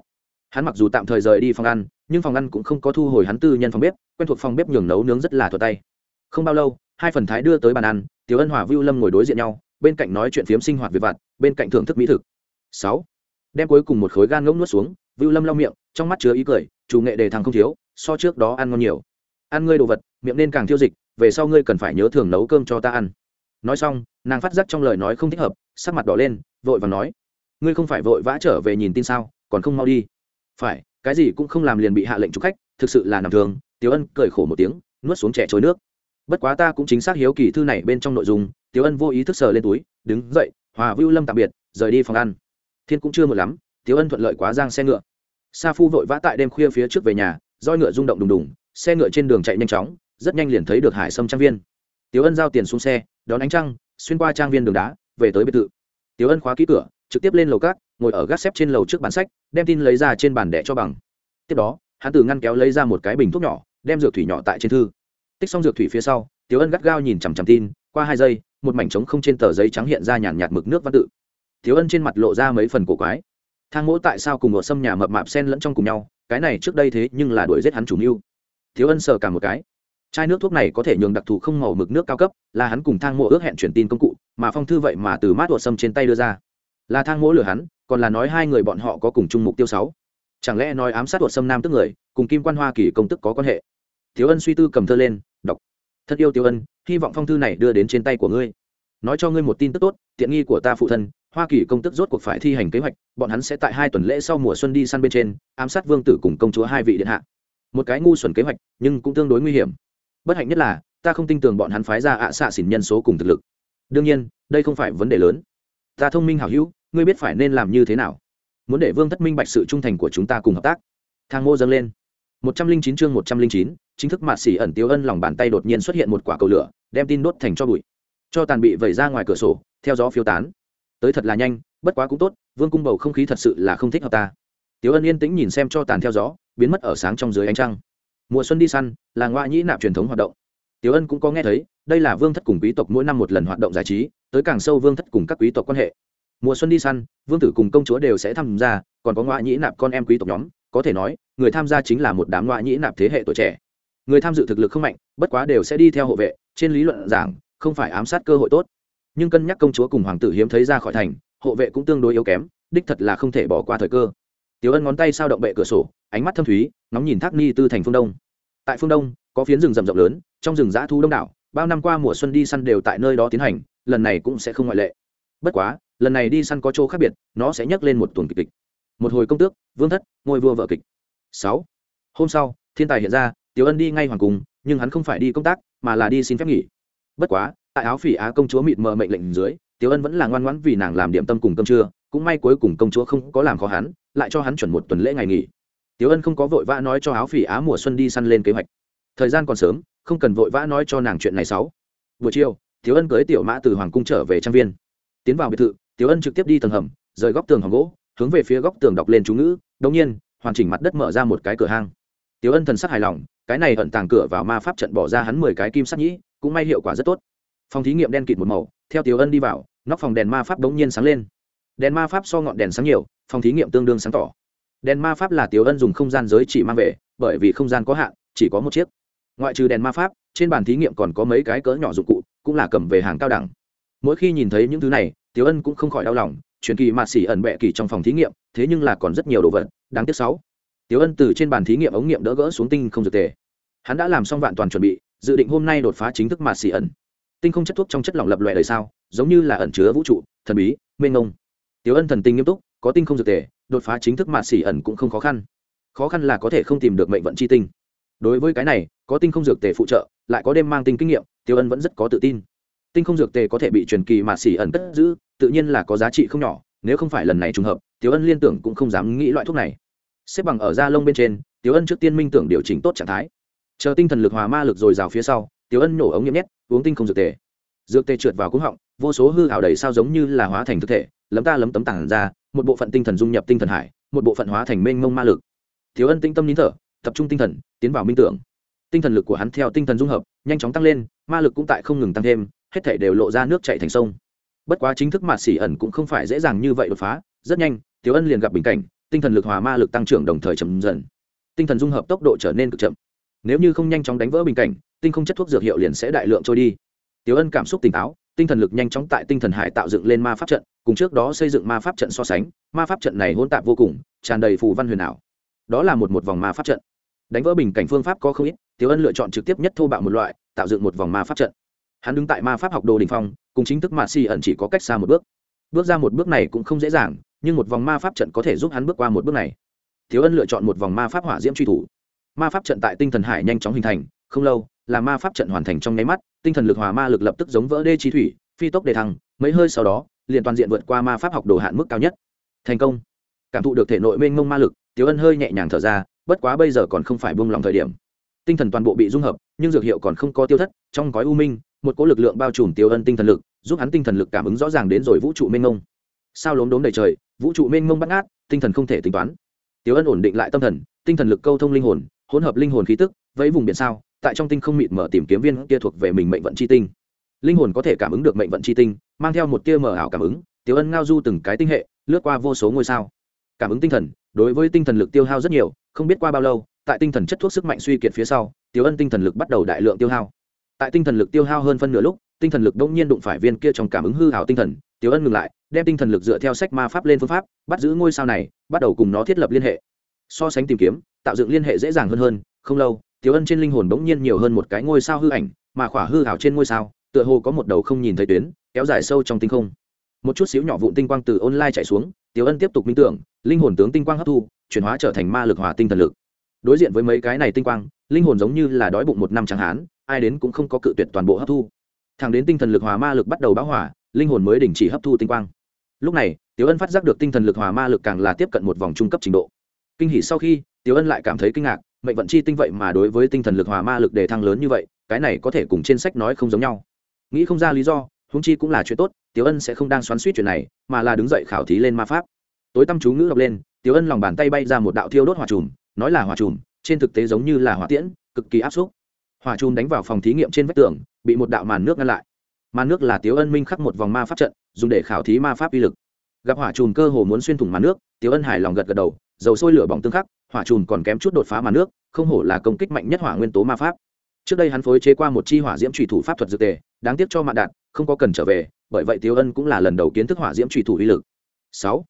Hắn mặc dù tạm thời rời đi phòng ăn, nhưng phòng ăn cũng không có thu hồi hắn tư nhân phòng bếp, quen thuộc phòng bếp nhường nấu nướng rất là thuật tay. Không bao lâu, hai phần thái đưa tới bàn ăn tiểu ân hòa vưu lâm ngồi đối diện nhau, bên cạnh nói chuyện phiếm sinh hoạt về vặt, bên cạnh thưởng thức mỹ thực. Sáu, đem cuối cùng một khối gan ngỗng nuốt xuống, vưu lâm lau miệng trong mắt chứa ý cười, chủ nghệ đề thằng không thiếu, so trước đó ăn ngon nhiều. Ăn ngươi đồ vật, miệng nên càng tiêu dịch, về sau ngươi cần phải nhớ thường nấu cơm cho ta ăn. Nói xong, nàng phát giác trong lời nói không thích hợp, sắc mặt đỏ lên, vội và nói, ngươi không phải vội vã trở về nhìn tin sao, còn không mau đi. Phải, cái gì cũng không làm liền bị hạ lệnh chụp khách, thực sự là nằm thường. Tiếu ân cười khổ một tiếng, nuốt xuống trẻ trôi nước. Bất quá ta cũng chính xác hiếu kỳ thư này bên trong nội dung. Tiếu ân vô ý thức sờ lên túi, đứng dậy, hòa vưu lâm tạm biệt, rời đi phòng ăn. Thiên cũng chưa một lắm tiếu ân thuận lợi quá giang xe ngựa sa phu vội vã tại đêm khuya phía trước về nhà, roi ngựa rung động đùng đùng, xe ngựa trên đường chạy nhanh chóng, rất nhanh liền thấy được hải sâm trang viên. Tiếu ân giao tiền xuống xe, đón ánh trăng, xuyên qua trang viên đường đá, về tới biệt thự. Tiếu ân khóa ký cửa, trực tiếp lên lầu cát, ngồi ở gác xếp trên lầu trước bàn sách, đem tin lấy ra trên bàn đẻ cho bằng. Tiếp đó, hắn từ ngăn kéo lấy ra một cái bình thuốc nhỏ, đem dược thủy nhỏ tại trên thư. Tích xong dược thủy phía sau tiếu ân gắt gao nhìn chằm chằm tin, qua hai giây, một mảnh trống không trên tờ giấy trắng hiện ra nhàn nhạt mực nước văn tự. Tiếu ân trên mặt lộ ra mấy phần cổ quái thang mỗ tại sao cùng một xâm nhà mập mạp sen lẫn trong cùng nhau, cái này trước đây thế nhưng là đuổi giết hắn chủ mưu. Thiếu ân sờ cả một cái. Chai nước thuốc này có thể nhường đặc thù không màu mực nước cao cấp, là hắn cùng thang mỗ ước hẹn chuyển tin công cụ, mà phong thư vậy mà từ mát tuột sâm trên tay đưa ra. Là thang mỗ lừa hắn, còn là nói hai người bọn họ có cùng chung mục tiêu sáu. Chẳng lẽ nói ám sát tuột sâm nam tức người, cùng kim quan hoa kỳ công tức có quan hệ? Thiếu ân suy tư cầm thơ lên, đọc. Thật yêu tiêu ân, hy vọng phong thư này đưa đến trên tay của ngươi. Nói cho ngươi một tin tức tốt, tiện nghi của ta phụ thân hoa kỳ công tức rốt cuộc phải thi hành kế hoạch, bọn hắn sẽ tại hai tuần lễ sau mùa xuân đi săn bên trên, ám sát vương tử cùng công chúa hai vị điện hạ. Một cái ngu xuẩn kế hoạch, nhưng cũng tương đối nguy hiểm. Bất hạnh nhất là, ta không tin tưởng bọn hắn phái ra ạ xạ xỉn nhân số cùng thực lực. Đương nhiên, đây không phải vấn đề lớn. Ta thông minh hảo hữu, ngươi biết phải nên làm như thế nào. Muốn để vương thất minh bạch sự trung thành của chúng ta cùng hợp tác. Thang ngô dâng lên. Một trăm linh chín chương một trăm linh chín, chính thức mạt xỉ ẩn tiêu ân lòng bàn tay đột nhiên xuất hiện một quả cầu lửa, đem tin đốt thành cho bụi. Cho tàn bị vẩy ra ngoài cửa sổ, theo gió phiêu tán tới thật là nhanh, bất quá cũng tốt, vương cung bầu không khí thật sự là không thích hợp ta. Tiếu ân yên tĩnh nhìn xem cho tàn theo gió, biến mất ở sáng trong dưới ánh trăng. Mùa xuân đi săn, là ngoại nhĩ nạp truyền thống hoạt động. Tiếu ân cũng có nghe thấy, đây là vương thất cùng quý tộc mỗi năm một lần hoạt động giải trí, tới càng sâu vương thất cùng các quý tộc quan hệ. Mùa xuân đi săn, vương tử cùng công chúa đều sẽ tham gia, còn có ngoại nhĩ nạp con em quý tộc nhóm, có thể nói, người tham gia chính là một đám ngoại nhĩ nạp thế hệ tuổi trẻ. Người tham dự thực lực không mạnh, bất quá đều sẽ đi theo hộ vệ, trên lý luận giảng, không phải ám sát cơ hội tốt nhưng cân nhắc công chúa cùng hoàng tử hiếm thấy ra khỏi thành, hộ vệ cũng tương đối yếu kém, đích thật là không thể bỏ qua thời cơ. Tiểu ân ngón tay sao động bệ cửa sổ, ánh mắt thâm thúy nóng nhìn thác ni tư thành phương đông. Tại phương đông, có phiến rừng rậm rộng lớn, trong rừng giã thu đông đảo, bao năm qua mùa xuân đi săn đều tại nơi đó tiến hành, lần này cũng sẽ không ngoại lệ. Bất quá, lần này đi săn có chỗ khác biệt, nó sẽ nhắc lên một tuần kịch kịch một hồi công tước, vương thất, ngôi vua vợ kịch. Sáu. Hôm sau, thiên tài hiện ra, tiểu ân đi ngay hoàng cung, nhưng hắn không phải đi công tác, mà là đi xin phép nghỉ. Bất quá tại áo phỉ á công chúa mịt mờ mệnh lệnh dưới, tiểu ân vẫn là ngoan ngoãn vì nàng làm điểm tâm cùng cơm trưa, cũng may cuối cùng công chúa không có làm khó hắn, lại cho hắn chuẩn một tuần lễ ngày nghỉ. Tiểu ân không có vội vã nói cho áo phỉ á mùa xuân đi săn lên kế hoạch. Thời gian còn sớm, không cần vội vã nói cho nàng chuyện này sáu. Buổi chiều, tiểu ân cưới tiểu mã từ hoàng cung trở về trang viên. Tiến vào biệt thự, tiểu ân trực tiếp đi tầng hầm, rời góc tường hầm gỗ, hướng về phía góc tường đọc lên chú ngữ đông nhiên, hoàn chỉnh mặt đất mở ra một cái cửa hang. Tiểu ân thần sắc hài lòng, cái này ẩn tàng cửa vào ma pháp trận bỏ ra hắn mười cái kim sắc nhĩ, cũng may hiệu quả rất tốt phòng thí nghiệm đen kịt một màu, theo tiểu ân đi vào, nóc phòng đèn ma pháp đống nhiên sáng lên. Đèn ma pháp so ngọn đèn sáng nhiều, phòng thí nghiệm tương đương sáng tỏ. Đèn ma pháp là tiểu ân dùng không gian giới chỉ mang về, bởi vì không gian có hạn, chỉ có một chiếc. Ngoại trừ đèn ma pháp, trên bàn thí nghiệm còn có mấy cái cỡ nhỏ dụng cụ, cũng là cầm về hàng cao đẳng. Mỗi khi nhìn thấy những thứ này, tiểu ân cũng không khỏi đau lòng, truyền kỳ mạt xỉ ẩn bẹ kỳ trong phòng thí nghiệm, thế nhưng là còn rất nhiều đồ vật, đáng tiếc sáu. Tiểu ân từ trên bàn thí nghiệm ống nghiệm đỡ gỡ xuống tinh không dược tề. Hắn đã làm xong vạn toàn chuẩn bị, dự định hôm nay đột phá chính thức mạt xỉ ẩn tinh không chất thuốc trong chất lỏng lập loè đời sao, giống như là ẩn chứa vũ trụ, thần bí, mênh ngông tiểu ân thần tinh nghiêm túc, có tinh không dược tề, đột phá chính thức mạt xỉ ẩn cũng không khó khăn. Khó khăn là có thể không tìm được mệnh vận chi tinh. Đối với cái này, có tinh không dược tề phụ trợ, lại có đêm mang tinh kinh nghiệm, tiểu ân vẫn rất có tự tin. Tinh không dược tề có thể bị truyền kỳ mạt xỉ ẩn cất giữ, tự nhiên là có giá trị không nhỏ, nếu không phải lần này trùng hợp, tiểu ân liên tưởng cũng không dám nghĩ loại thuốc này. Xếp bằng ở da lông bên trên, tiểu ân trước tiên minh tưởng điều chỉnh tốt trạng thái. Chờ tinh thần lực hòa ma lực dồi dào phía sau, tiểu ân nổ ống nhiễm nhét uống tinh không dược tề. Dược tề trượt vào cúng họng, vô số hư hảo đầy sao giống như là hóa thành thực thể, lấm ta lấm tấm tản ra, một bộ phận tinh thần dung nhập tinh thần hải, một bộ phận hóa thành mênh mông ma lực. Thiếu ân tinh tâm nín thở, tập trung tinh thần, tiến vào minh tưởng. Tinh thần lực của hắn theo tinh thần dung hợp, nhanh chóng tăng lên, ma lực cũng tại không ngừng tăng thêm, hết thể đều lộ ra nước chạy thành sông. Bất quá chính thức mạt xỉ ẩn cũng không phải dễ dàng như vậy đột phá, rất nhanh, thiếu ân liền gặp bình cảnh, tinh thần lực hòa ma lực tăng trưởng đồng thời chậm dần. Tinh thần dung hợp tốc độ trở nên cực chậm. Nếu như không nhanh chóng đánh vỡ bình cảnh tinh không chất thuốc dược hiệu liền sẽ đại lượng trôi đi. Tiểu ân cảm xúc tỉnh táo, tinh thần lực nhanh chóng tại tinh thần hải tạo dựng lên ma pháp trận, cùng trước đó xây dựng ma pháp trận so sánh, ma pháp trận này hỗn tạp vô cùng, tràn đầy phù văn huyền ảo. Đó là một một vòng ma pháp trận. Đánh vỡ bình cảnh phương pháp có không ít, tiểu ân lựa chọn trực tiếp nhất thô bạo một loại, tạo dựng một vòng ma pháp trận. Hắn đứng tại ma pháp học đồ đình phong, cùng chính thức ma si ẩn chỉ có cách xa một bước. Bước ra một bước này cũng không dễ dàng, nhưng một vòng ma pháp trận có thể giúp hắn bước qua một bước này. Thiếu ân lựa chọn một vòng ma pháp hỏa diễm truy thủ. Ma pháp trận tại tinh thần hải nhanh chóng hình thành, không lâu là ma pháp trận hoàn thành trong nháy mắt, tinh thần lực hòa ma lực lập tức giống vỡ đê chi thủy, phi tốc đề thăng, mấy hơi sau đó, liền toàn diện vượt qua ma pháp học đồ hạn mức cao nhất. Thành công. Cảm thụ được thể nội mênh mông ma lực tiếu ân hơi nhẹ nhàng thở ra, bất quá bây giờ còn không phải buông lòng thời điểm. Tinh thần toàn bộ bị dung hợp, nhưng dược hiệu còn không có tiêu thất, trong gói u minh, một cỗ lực lượng bao trùm tiêu ân tinh thần lực, giúp hắn tinh thần lực cảm ứng rõ ràng đến rồi vũ trụ mênh mông. Sao lốm đốm đầy trời, vũ trụ mênh mông bắt ngát, tinh thần không thể tính toán. Tiêu ân ổn định lại tâm thần, tinh thần lực câu thông linh hồn, hỗn hợp linh hồn khí tức, vẫy vùng biển sao tại trong tinh không mịt mở tìm kiếm viên kia thuộc về mình mệnh vận chi tinh. Linh hồn có thể cảm ứng được mệnh vận chi tinh, mang theo một tia mở ảo cảm ứng, Tiểu ân ngao du từng cái tinh hệ, lướt qua vô số ngôi sao. Cảm ứng tinh thần, đối với tinh thần lực tiêu hao rất nhiều, không biết qua bao lâu, tại tinh thần chất thuốc sức mạnh suy kiệt phía sau, Tiểu ân tinh thần lực bắt đầu đại lượng tiêu hao. Tại tinh thần lực tiêu hao hơn phân nửa lúc, tinh thần lực đông nhiên đụng phải viên kia trong cảm ứng hư ảo tinh thần, Tiểu ân ngừng lại, đem tinh thần lực dựa theo sách ma pháp lên phương pháp, bắt giữ ngôi sao này, bắt đầu cùng nó thiết lập liên hệ. So sánh tìm kiếm, tạo dựng liên hệ dễ dàng hơn hơn, không lâu Tiểu ân trên linh hồn bỗng nhiên nhiều hơn một cái ngôi sao hư ảnh, mà khỏa hư hảo trên ngôi sao, tựa hồ có một đầu không nhìn thấy tuyến, kéo dài sâu trong tinh không. Một chút xíu nhỏ vụn tinh quang từ online chạy xuống, Tiểu ân tiếp tục minh tưởng, linh hồn tướng tinh quang hấp thu, chuyển hóa trở thành ma lực hòa tinh thần lực. Đối diện với mấy cái này tinh quang, linh hồn giống như là đói bụng một năm chẳng hán ai đến cũng không có cự tuyệt toàn bộ hấp thu. Thẳng đến tinh thần lực hòa ma lực bắt đầu bão hỏa linh hồn mới đình chỉ hấp thu tinh quang. Lúc này, tiểu ân phát giác được tinh thần lực hòa ma lực càng là tiếp cận một vòng trung cấp trình độ. Kinh hỉ sau khi, tiểu ân lại cảm thấy kinh ngạc mệnh vận chi tinh vậy mà đối với tinh thần lực hòa ma lực đề thăng lớn như vậy, cái này có thể cùng trên sách nói không giống nhau. Nghĩ không ra lý do húng chi cũng là chuyện tốt, tiểu ân sẽ không đang xoắn suýt chuyện này, mà là đứng dậy khảo thí lên ma pháp. Tối tâm chú ngữ đọc lên, tiểu ân lòng bàn tay bay ra một đạo thiêu đốt hỏa trùm, nói là hỏa trùm, trên thực tế giống như là hỏa tiễn, cực kỳ áp suất hỏa chùm đánh vào phòng thí nghiệm trên vách tường, bị một đạo màn nước ngăn lại. Màn nước là tiếu ân minh khắc một vòng ma pháp trận, dùng để khảo thí ma pháp uy lực. Gặp hỏa chùm cơ hồ muốn xuyên thủng màn nước tiếu ân hài lòng gật gật đầu, dầu sôi lửa bỏng tương khắc hỏa trùn còn kém chút đột phá màn nước, không hổ là công kích mạnh nhất hỏa nguyên tố ma pháp. Trước đây hắn phối chế qua một chi hỏa diễm trùy thủ pháp thuật dược tề, đáng tiếc cho mạn đạt, không có cần trở về, bởi vậy tiêu ân cũng là lần đầu kiến thức hỏa diễm trùy thủ uy lực. Sáu,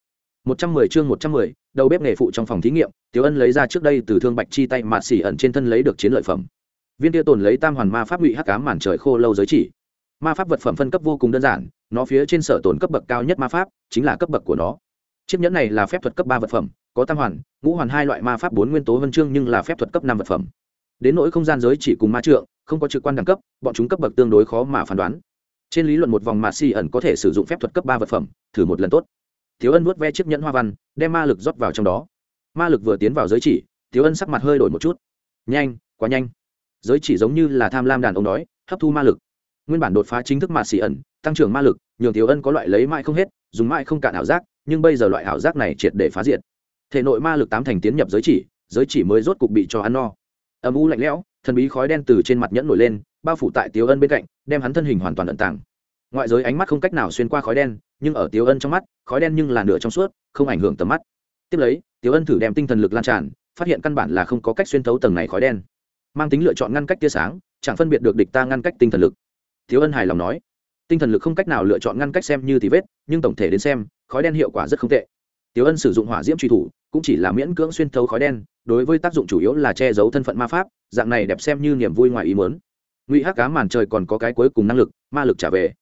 một trăm mười chương một trăm mười, đầu bếp nghề phụ trong phòng thí nghiệm tiểu ân lấy ra trước đây từ thương bạch chi tay mạt xỉ ẩn trên thân lấy được chiến lợi phẩm. Viên tiêu tồn lấy tam hoàn ma pháp ngụy hắc cám màn trời khô lâu giới chỉ. Ma pháp vật phẩm phân cấp vô cùng đơn giản, nó phía trên sở tồn cấp bậc cao nhất ma pháp, chính là cấp bậc của nó. Chiếc nhẫn này là phép thuật cấp ba vật phẩm có tam hoàn, ngũ hoàn hai loại ma pháp bốn nguyên tố vân chương nhưng là phép thuật cấp năm vật phẩm. Đến nỗi không gian giới chỉ cùng ma trượng, không có trực quan đẳng cấp, bọn chúng cấp bậc tương đối khó mà phán đoán. Trên lý luận một vòng mà xì ẩn có thể sử dụng phép thuật cấp ba vật phẩm, thử một lần tốt. Thiếu ân vuốt ve chiếc nhẫn hoa văn, đem ma lực rót vào trong đó. Ma lực vừa tiến vào giới chỉ, thiếu ân sắc mặt hơi đổi một chút. Nhanh, quá nhanh. Giới chỉ giống như là tham lam đàn ông đói, hấp thu ma lực. Nguyên bản đột phá chính thức mà xì ẩn, tăng trưởng ma lực, nhường thiếu ân có loại lấy mãi không hết, dùng mãi không cạn ảo giác, nhưng bây giờ loại ảo giác này triệt để phá diệt thể nội ma lực tám thành tiến nhập giới chỉ giới chỉ mới rốt cục bị cho ăn no. Âm u lạnh lẽo, thần bí khói đen từ trên mặt nhẫn nổi lên, bao phủ tại tiếu ân bên cạnh, đem hắn thân hình hoàn toàn ẩn tàng. Ngoại giới ánh mắt không cách nào xuyên qua khói đen, nhưng ở tiếu ân trong mắt, khói đen nhưng là nửa trong suốt, không ảnh hưởng tầm mắt. Tiếp lấy, tiếu ân thử đem tinh thần lực lan tràn, phát hiện căn bản là không có cách xuyên thấu tầng này khói đen. Mang tính lựa chọn ngăn cách tia sáng, chẳng phân biệt được địch ta ngăn cách tinh thần lực. Tiếu ân hài lòng nói, tinh thần lực không cách nào lựa chọn ngăn cách xem như thì vết, nhưng tổng thể đến xem, khói đen hiệu quả rất không tệ. Tiểu ân sử dụng hỏa diễm truy thủ, cũng chỉ là miễn cưỡng xuyên thấu khói đen, đối với tác dụng chủ yếu là che giấu thân phận ma pháp, dạng này đẹp xem như niềm vui ngoài ý muốn. Ngụy hắc cá màn trời còn có cái cuối cùng năng lực, ma lực trả về.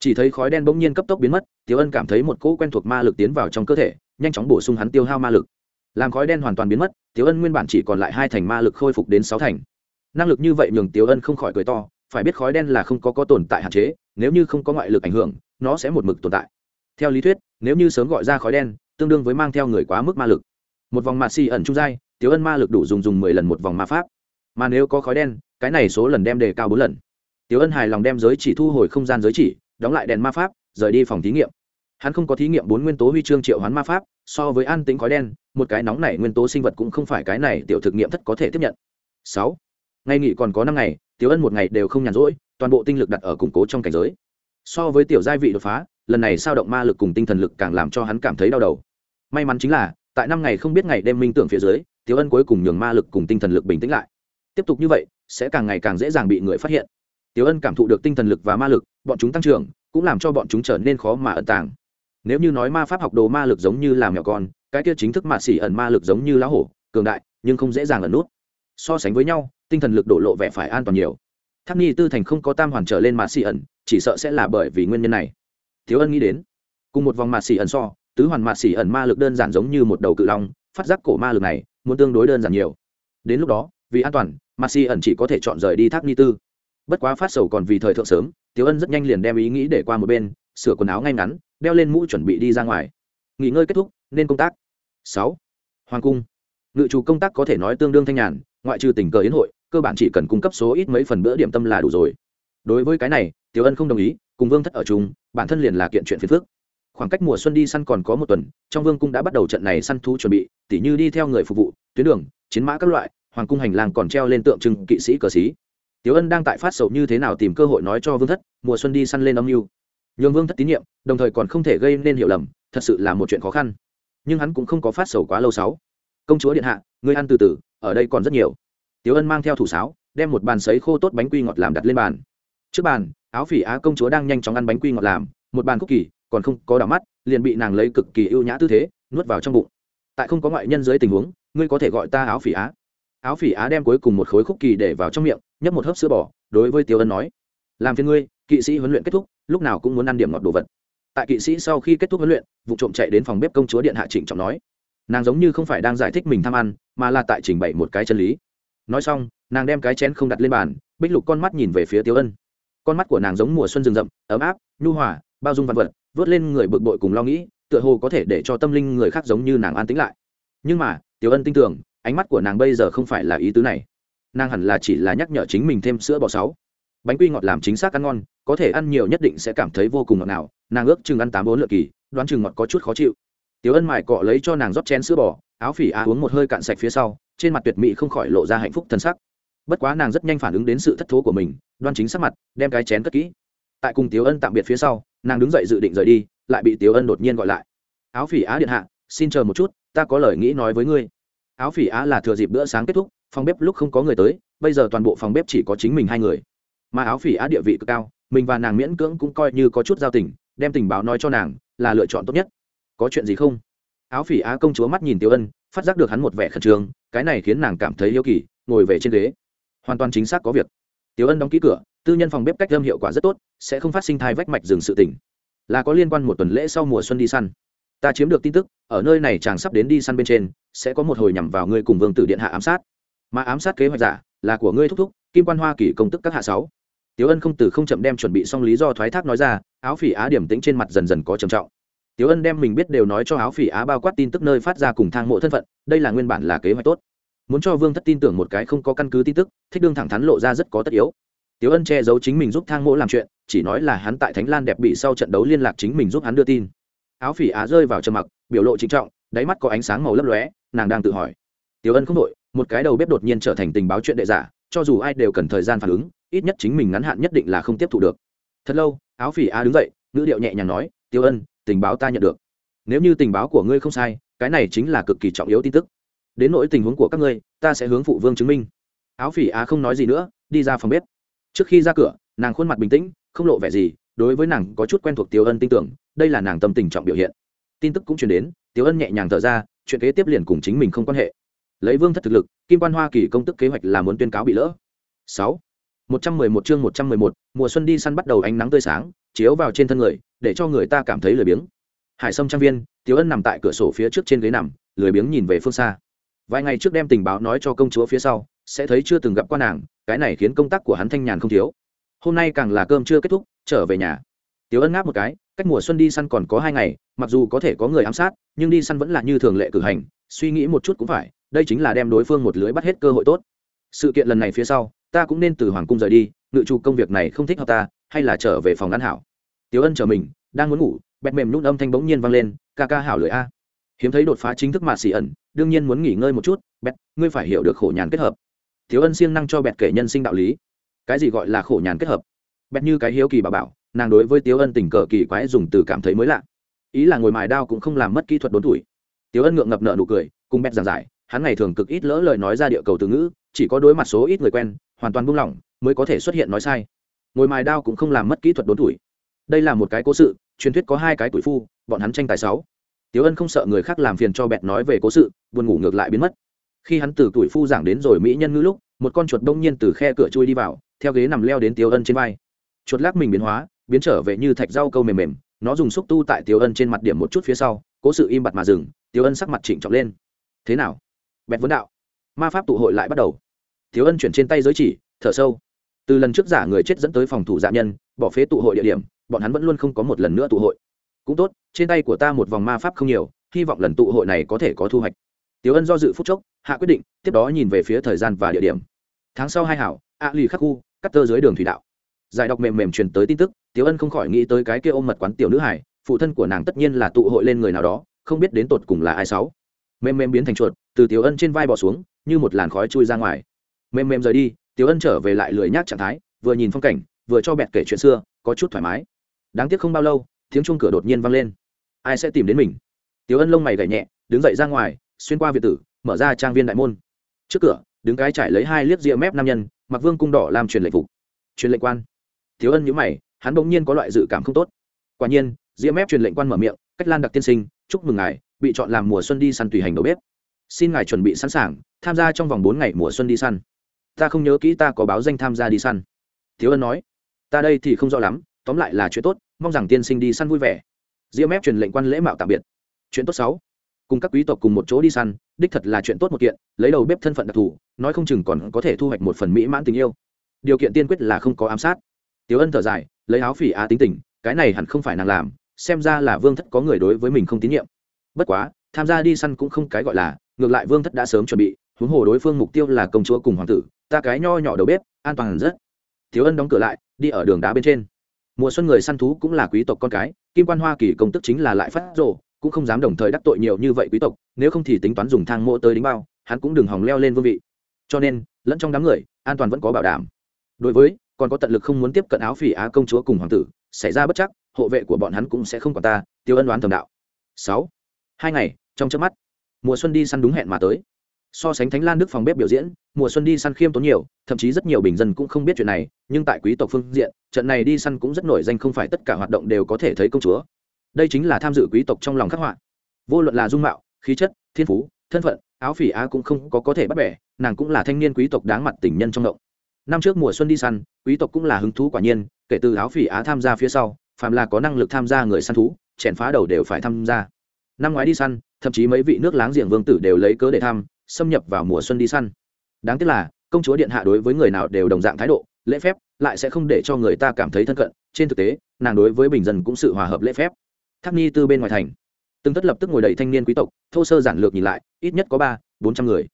Chỉ thấy khói đen bỗng nhiên cấp tốc biến mất, Tiểu ân cảm thấy một cỗ quen thuộc ma lực tiến vào trong cơ thể, nhanh chóng bổ sung hắn tiêu hao ma lực. Làm khói đen hoàn toàn biến mất, Tiểu ân nguyên bản chỉ còn lại hai thành ma lực khôi phục đến sáu thành. Năng lực như vậy nhường Tiểu ân không khỏi cười to, phải biết khói đen là không có có tồn tại hạn chế, nếu như không có ngoại lực ảnh hưởng, nó sẽ một mực tồn tại. Theo lý thuyết, nếu như sớm gọi ra khói đen tương đương với mang theo người quá mức ma lực. Một vòng mạt xì ẩn trung giai, tiếu ân ma lực đủ dùng dùng mười lần một vòng ma pháp. Mà nếu có khói đen, cái này số lần đem đề cao bốn lần. Tiếu ân hài lòng đem giới chỉ thu hồi không gian giới chỉ, đóng lại đèn ma pháp, rời đi phòng thí nghiệm. Hắn không có thí nghiệm bốn nguyên tố huy chương triệu hoán ma pháp, so với an tính khói đen, một cái nóng này nguyên tố sinh vật cũng không phải cái này tiểu thực nghiệm thất có thể tiếp nhận. Sáu. Ngày nghỉ còn có năm ngày tiểu ân một ngày đều không nhàn rỗi, toàn bộ tinh lực đặt ở củng cố trong cảnh giới. So với tiểu giai vị đột phá, lần này sao động ma lực cùng tinh thần lực càng làm cho hắn cảm thấy đau đầu may mắn chính là, tại năm ngày không biết ngày đêm minh tưởng phía dưới tiếu ân cuối cùng nhường ma lực cùng tinh thần lực bình tĩnh lại. Tiếp tục như vậy, sẽ càng ngày càng dễ dàng bị người phát hiện. Tiếu ân cảm thụ được tinh thần lực và ma lực, bọn chúng tăng trưởng, cũng làm cho bọn chúng trở nên khó mà ẩn tàng. Nếu như nói ma pháp học đồ ma lực giống như làm nhỏ con, cái kia chính thức mạ xỉ ẩn ma lực giống như lá hổ, cường đại, nhưng không dễ dàng ẩn nút. So sánh với nhau, tinh thần lực đổ lộ vẻ phải an toàn nhiều. Tháp nhi tư thành không có tam hoàn trở lên mạ xỉ ẩn, chỉ sợ sẽ là bởi vì nguyên nhân này. Thiếu ân nghĩ đến, cùng một vòng mạ xỉ ẩn so tứ hoàn mạ xỉ ẩn ma lực đơn giản giống như một đầu cự long, phát giác cổ ma lực này, muốn tương đối đơn giản nhiều. Đến lúc đó, vì an toàn mạ xỉ ẩn chỉ có thể chọn rời đi thác ni tư. Bất quá phát sầu còn vì thời thượng sớm tiếu ân rất nhanh liền đem ý nghĩ để qua một bên, sửa quần áo ngay ngắn, đeo lên mũ chuẩn bị đi ra ngoài. Nghỉ ngơi kết thúc, nên công tác. Sáu. Hoàng cung. Ngự chủ công tác có thể nói tương đương thanh nhàn, ngoại trừ tình cờ yến hội, cơ bản chỉ cần cung cấp số ít mấy phần bữa điểm tâm là đủ rồi. Đối với cái này, tiểu ân không đồng ý, cùng vương thất ở chung, bản thân liền là kiện chuyện phiền phức khoảng cách mùa xuân đi săn còn có một tuần, trong vương cung đã bắt đầu trận này săn thú chuẩn bị, tỉ như đi theo người phục vụ, tuyến đường, chiến mã các loại, hoàng cung hành lang còn treo lên tượng trưng kỵ sĩ cờ sĩ tiểu ân đang tại phát sầu như thế nào tìm cơ hội nói cho vương thất, mùa xuân đi săn lên âm mưu. Nhường vương thất tín nhiệm, đồng thời còn không thể gây nên hiểu lầm, thật sự là một chuyện khó khăn. Nhưng hắn cũng không có phát sầu quá lâu sáu. Công chúa điện hạ người ăn từ từ, ở đây còn rất nhiều. Tiểu ân mang theo thủ sáo, đem một bàn sấy khô tốt bánh quy ngọt làm đặt lên bàn. Trước bàn, áo phỉ á công chúa đang nhanh chóng ăn bánh quy ngọt làm, một bàn cookie còn không có đảo mắt, liền bị nàng lấy cực kỳ ưu nhã tư thế, nuốt vào trong bụng. Tại không có ngoại nhân dưới tình huống, ngươi có thể gọi ta áo phỉ á. Áo phỉ á đem cuối cùng một khối khúc kỳ để vào trong miệng, nhấp một hớp sữa bò, đối với tiêu ân nói, làm phiền ngươi, kỵ sĩ huấn luyện kết thúc, lúc nào cũng muốn ăn điểm ngọt đồ vật. Tại kỵ sĩ sau khi kết thúc huấn luyện, vụ trộm chạy đến phòng bếp công chúa điện hạ trịnh trọng nói, nàng giống như không phải đang giải thích mình tham ăn, mà là tại trình bày một cái chân lý. Nói xong, nàng đem cái chén không đặt lên bàn, bích lục con mắt nhìn về phía tiêu ân. Con mắt của nàng giống mùa xuân rừng rậm, ấm áp, nhu hòa, bao dung văn vật vớt lên người bực bội cùng lo nghĩ, tựa hồ có thể để cho tâm linh người khác giống như nàng an tĩnh lại. Nhưng mà, Tiểu ân tin tưởng, ánh mắt của nàng bây giờ không phải là ý tứ này. Nàng hẳn là chỉ là nhắc nhở chính mình thêm sữa bò sáu. Bánh quy ngọt làm chính xác ăn ngon, có thể ăn nhiều nhất định sẽ cảm thấy vô cùng ngọt nào nàng ước chừng ăn tám bốn lượt kỳ, đoán chừng ngọt có chút khó chịu. Tiểu ân mải cọ lấy cho nàng rót chén sữa bò, áo phỉ á uống một hơi cạn sạch phía sau, trên mặt tuyệt mỹ không khỏi lộ ra hạnh phúc thân sắc. Bất quá nàng rất nhanh phản ứng đến sự thất thố của mình, đoan chính sắc mặt, đem cái chén cất kỹ. Tại cùng tiểu ân tạm biệt phía sau nàng đứng dậy dự định rời đi, lại bị tiểu ân đột nhiên gọi lại. Áo phỉ á điện hạ, xin chờ một chút, ta có lời nghĩ nói với ngươi. Áo phỉ á là thừa dịp bữa sáng kết thúc, phòng bếp lúc không có người tới, bây giờ toàn bộ phòng bếp chỉ có chính mình hai người. Mà áo phỉ á địa vị cực cao, mình và nàng miễn cưỡng cũng coi như có chút giao tình, đem tình báo nói cho nàng là lựa chọn tốt nhất. Có chuyện gì không? Áo phỉ á công chúa mắt nhìn tiêu ân, phát giác được hắn một vẻ khẩn trương, cái này khiến nàng cảm thấy yêu kỳ, ngồi về trên ghế. Hoàn toàn chính xác có việc. Tiêu ân đóng ký cửa tư nhân phòng bếp cách âm hiệu quả rất tốt, sẽ không phát sinh thai vách mạch dừng sự tỉnh là có liên quan một tuần lễ sau mùa xuân đi săn. Ta chiếm được tin tức, ở nơi này chàng sắp đến đi săn bên trên, sẽ có một hồi nhằm vào ngươi cùng vương tử điện hạ ám sát. Mà ám sát kế hoạch giả, là của ngươi thúc thúc, kim quan hoa kỳ công tức các hạ sáu. Tiếu ân không từ không chậm đem chuẩn bị xong lý do thoái thác nói ra, áo phỉ á điểm tĩnh trên mặt dần dần có trầm trọng. Tiếu ân đem mình biết đều nói cho áo phỉ á bao quát tin tức nơi phát ra cùng thang mộ thân phận, đây là nguyên bản là kế hoạch tốt. Muốn cho vương thất tin tưởng một cái không có căn cứ tin tức, thích đương thẳng thắn lộ ra rất có tất yếu tiếu ân che giấu chính mình giúp thang Mỗ làm chuyện, chỉ nói là hắn tại thánh lan đẹp bị sau trận đấu liên lạc chính mình giúp hắn đưa tin. Áo phỉ á rơi vào trầm mặc, biểu lộ trịnh trọng, đáy mắt có ánh sáng màu lấp lóe, nàng đang tự hỏi. Tiếu ân không đội một cái đầu bếp đột nhiên trở thành tình báo chuyện đệ giả, cho dù ai đều cần thời gian phản ứng, ít nhất chính mình ngắn hạn nhất định là không tiếp thu được. Thật lâu, áo phỉ Á đứng dậy, ngữ điệu nhẹ nhàng nói tiêu ân, tình báo ta nhận được. Nếu như tình báo của ngươi không sai, cái này chính là cực kỳ trọng yếu tin tức. Đến nỗi tình huống của các ngươi, ta sẽ hướng phụ vương chứng minh. Áo phỉ á không nói gì nữa, đi ra phòng bếp trước khi ra cửa, nàng khuôn mặt bình tĩnh, không lộ vẻ gì, đối với nàng có chút quen thuộc tiêu ân tin tưởng, đây là nàng tâm tình trọng biểu hiện. Tin tức cũng chuyển đến tiêu ân nhẹ nhàng thở ra, chuyện kế tiếp liền cùng chính mình không quan hệ. Lấy vương thất thực lực, kim quan hoa kỳ công tức kế hoạch là muốn tuyên cáo bị lỡ. Sáu. Một trăm mười một chương một trăm mười một, mùa xuân đi săn bắt đầu ánh nắng tươi sáng, chiếu vào trên thân người, để cho người ta cảm thấy lười biếng. Hải sâm trang viên, tiếu ân nằm tại cửa sổ phía trước trên ghế nằm, lười biếng nhìn về phương xa. Vài ngày trước đem tình báo nói cho công chúa phía sau sẽ thấy chưa từng gặp qua nàng, cái này khiến công tác của hắn thanh nhàn không thiếu. Hôm nay càng là cơm chưa kết thúc, trở về nhà. Tiếu ân ngáp một cái, cách mùa xuân đi săn còn có hai ngày, mặc dù có thể có người ám sát, nhưng đi săn vẫn là như thường lệ cử hành, suy nghĩ một chút cũng phải, đây chính là đem đối phương một lưới bắt hết cơ hội tốt. Sự kiện lần này phía sau, ta cũng nên từ hoàng cung rời đi, ngự trù công việc này không thích hợp ta, hay là trở về phòng ăn hảo. Tiếu ân chờ mình, đang muốn ngủ, bẹt mềm nhún âm thanh bỗng nhiên vang lên, ca ca hảo lưỡi a. Hiếm thấy đột phá chính thức mà xì ẩn, đương nhiên muốn nghỉ ngơi một chút, bẹt, ngươi phải hiểu được khổ nhàn kết hợp thiếu ân siêng năng cho bẹt kể nhân sinh đạo lý. Cái gì gọi là khổ nhàn kết hợp? Bẹt như cái hiếu kỳ bà bảo, nàng đối với tiếu ân tình cờ kỳ quái dùng từ cảm thấy mới lạ. Ý là ngồi mài đao cũng không làm mất kỹ thuật đốn tuổi. Tiếu ân ngượng ngập nợ nụ cười, cùng bẹt giảng giải, hắn ngày thường cực ít lỡ lời nói ra địa cầu từ ngữ, chỉ có đối mặt số ít người quen, hoàn toàn buông lỏng, mới có thể xuất hiện nói sai. Ngồi mài đao cũng không làm mất kỹ thuật đốn tuổi. Đây là một cái cố sự, truyền thuyết có hai cái tuổi phu, bọn hắn tranh tài sáu. Tiếu ân không sợ người khác làm phiền cho bẹt nói về cố sự, buồn ngủ ngược lại biến mất khi hắn từ tuổi phu giảng đến rồi mỹ nhân ngữ lúc, một con chuột đông nhiên từ khe cửa chui đi vào, theo ghế nằm leo đến tiêu ân trên vai. Chuột lắc mình biến hóa, biến trở về như thạch rau câu mềm mềm, nó dùng xúc tu tại tiêu ân trên mặt điểm một chút phía sau, cố sự im bặt mà dừng tiêu ân sắc mặt chỉnh trọng lên. Thế nào? Bẹt vấn đạo. Ma pháp tụ hội lại bắt đầu. Tiêu ân chuyển trên tay giới chỉ, thở sâu. Từ lần trước giả người chết dẫn tới phòng thủ dạ nhân, bỏ phế tụ hội địa điểm, bọn hắn vẫn luôn không có một lần nữa tụ hội. Cũng tốt, trên tay của ta một vòng ma pháp không nhiều, hy vọng lần tụ hội này có thể có thu hoạch. Tiếu ân do dự phút chốc hạ quyết định, tiếp đó nhìn về phía thời gian và địa điểm. Tháng sau hai hảo, a lì khắc khu, cắt tơ dưới đường thủy đạo. Giải đọc mềm mềm truyền tới tin tức tiếu ân không khỏi nghĩ tới cái kia ôm mật quán tiểu nữ hải phụ thân của nàng tất nhiên là tụ hội lên người nào đó, không biết đến tột cùng là ai sáu. Mềm mềm biến thành chuột, từ tiểu ân trên vai bỏ xuống, như một làn khói chui ra ngoài. Mềm mềm rời đi, tiểu ân trở về lại lười nhác trạng thái, vừa nhìn phong cảnh, vừa cho bẹt kể chuyện xưa, có chút thoải mái. Đáng tiếc không bao lâu, tiếng chuông cửa đột nhiên vang lên. Ai sẽ tìm đến mình? Tiểu ân lông mày gảy nhẹ, đứng dậy ra ngoài, xuyên qua việt tử mở ra trang viên đại môn. Trước cửa, đứng cái trải lấy hai liếc ria mép nam nhân, mặc vương cung đỏ làm truyền lệnh phục. Truyền lệnh quan. Thiếu ân nhữ mày, hắn bỗng nhiên có loại dự cảm không tốt. Quả nhiên ria mép truyền lệnh quan mở miệng, cách lan đặc tiên sinh, chúc mừng ngài, bị chọn làm mùa xuân đi săn tùy hành đầu bếp. Xin ngài chuẩn bị sẵn sàng, tham gia trong vòng bốn ngày mùa xuân đi săn. Ta không nhớ kỹ ta có báo danh tham gia đi săn. Thiếu ân nói, ta đây thì không rõ lắm, tóm lại là chuyện tốt, mong rằng tiên sinh đi săn vui vẻ. Diễm ép truyền lệnh quan lễ mạo tạm biệt. Chuyện tốt sáu cùng các quý tộc cùng một chỗ đi săn, đích thật là chuyện tốt một kiện, lấy đầu bếp thân phận đặc thù, nói không chừng còn có thể thu hoạch một phần mỹ mãn tình yêu. Điều kiện tiên quyết là không có ám sát. Tiếu ân thở dài, lấy áo phỉ á tính tình, cái này hẳn không phải nàng làm, xem ra là vương thất có người đối với mình không tín nhiệm. Bất quá, tham gia đi săn cũng không cái gọi là, ngược lại vương thất đã sớm chuẩn bị, huống hồ đối phương mục tiêu là công chúa cùng hoàng tử, ta cái nho nhỏ đầu bếp, an toàn rất. Thiếu ân đóng cửa lại, đi ở đường đá bên trên. Mùa xuân người săn thú cũng là quý tộc con cái, kim quan hoa kỳ công tức chính là lại phát rộ cũng không dám đồng thời đắc tội nhiều như vậy quý tộc, nếu không thì tính toán dùng thang mộ tới đính bao, hắn cũng đừng hòng leo lên vương vị. Cho nên, lẫn trong đám người, an toàn vẫn có bảo đảm. Đối với, còn có tận lực không muốn tiếp cận áo phỉ á công chúa cùng hoàng tử, xảy ra bất chắc, hộ vệ của bọn hắn cũng sẽ không còn ta, tiêu ân đoán thầm đạo. Sáu. Hai ngày, trong chớp mắt, mùa xuân đi săn đúng hẹn mà tới. So sánh thánh lan đức phòng bếp biểu diễn, mùa xuân đi săn khiêm tốn nhiều, thậm chí rất nhiều bình dân cũng không biết chuyện này, nhưng tại quý tộc phương diện, trận này đi săn cũng rất nổi danh không phải tất cả hoạt động đều có thể thấy công chúa đây chính là tham dự quý tộc trong lòng khắc họa. Vô luận là dung mạo, khí chất, thiên phú, thân phận, áo phỉ á cũng không có có thể bắt bẻ, nàng cũng là thanh niên quý tộc đáng mặt tình nhân trong động. Năm trước mùa xuân đi săn, quý tộc cũng là hứng thú quả nhiên, kể từ áo phỉ á tham gia phía sau, phàm là có năng lực tham gia người săn thú, chèn phá đầu đều phải tham gia. Năm ngoái đi săn, thậm chí mấy vị nước láng giềng vương tử đều lấy cớ để thăm, xâm nhập vào mùa xuân đi săn. Đáng tiếc là, công chúa điện hạ đối với người nào đều đồng dạng thái độ, lễ phép, lại sẽ không để cho người ta cảm thấy thân cận. Trên thực tế, nàng đối với bình dân cũng sự hòa hợp lễ phép tháp ni từ bên ngoài thành. Từng tất lập tức ngồi đầy thanh niên quý tộc, thô sơ giản lược nhìn lại, ít nhất có ba, bốn trăm người.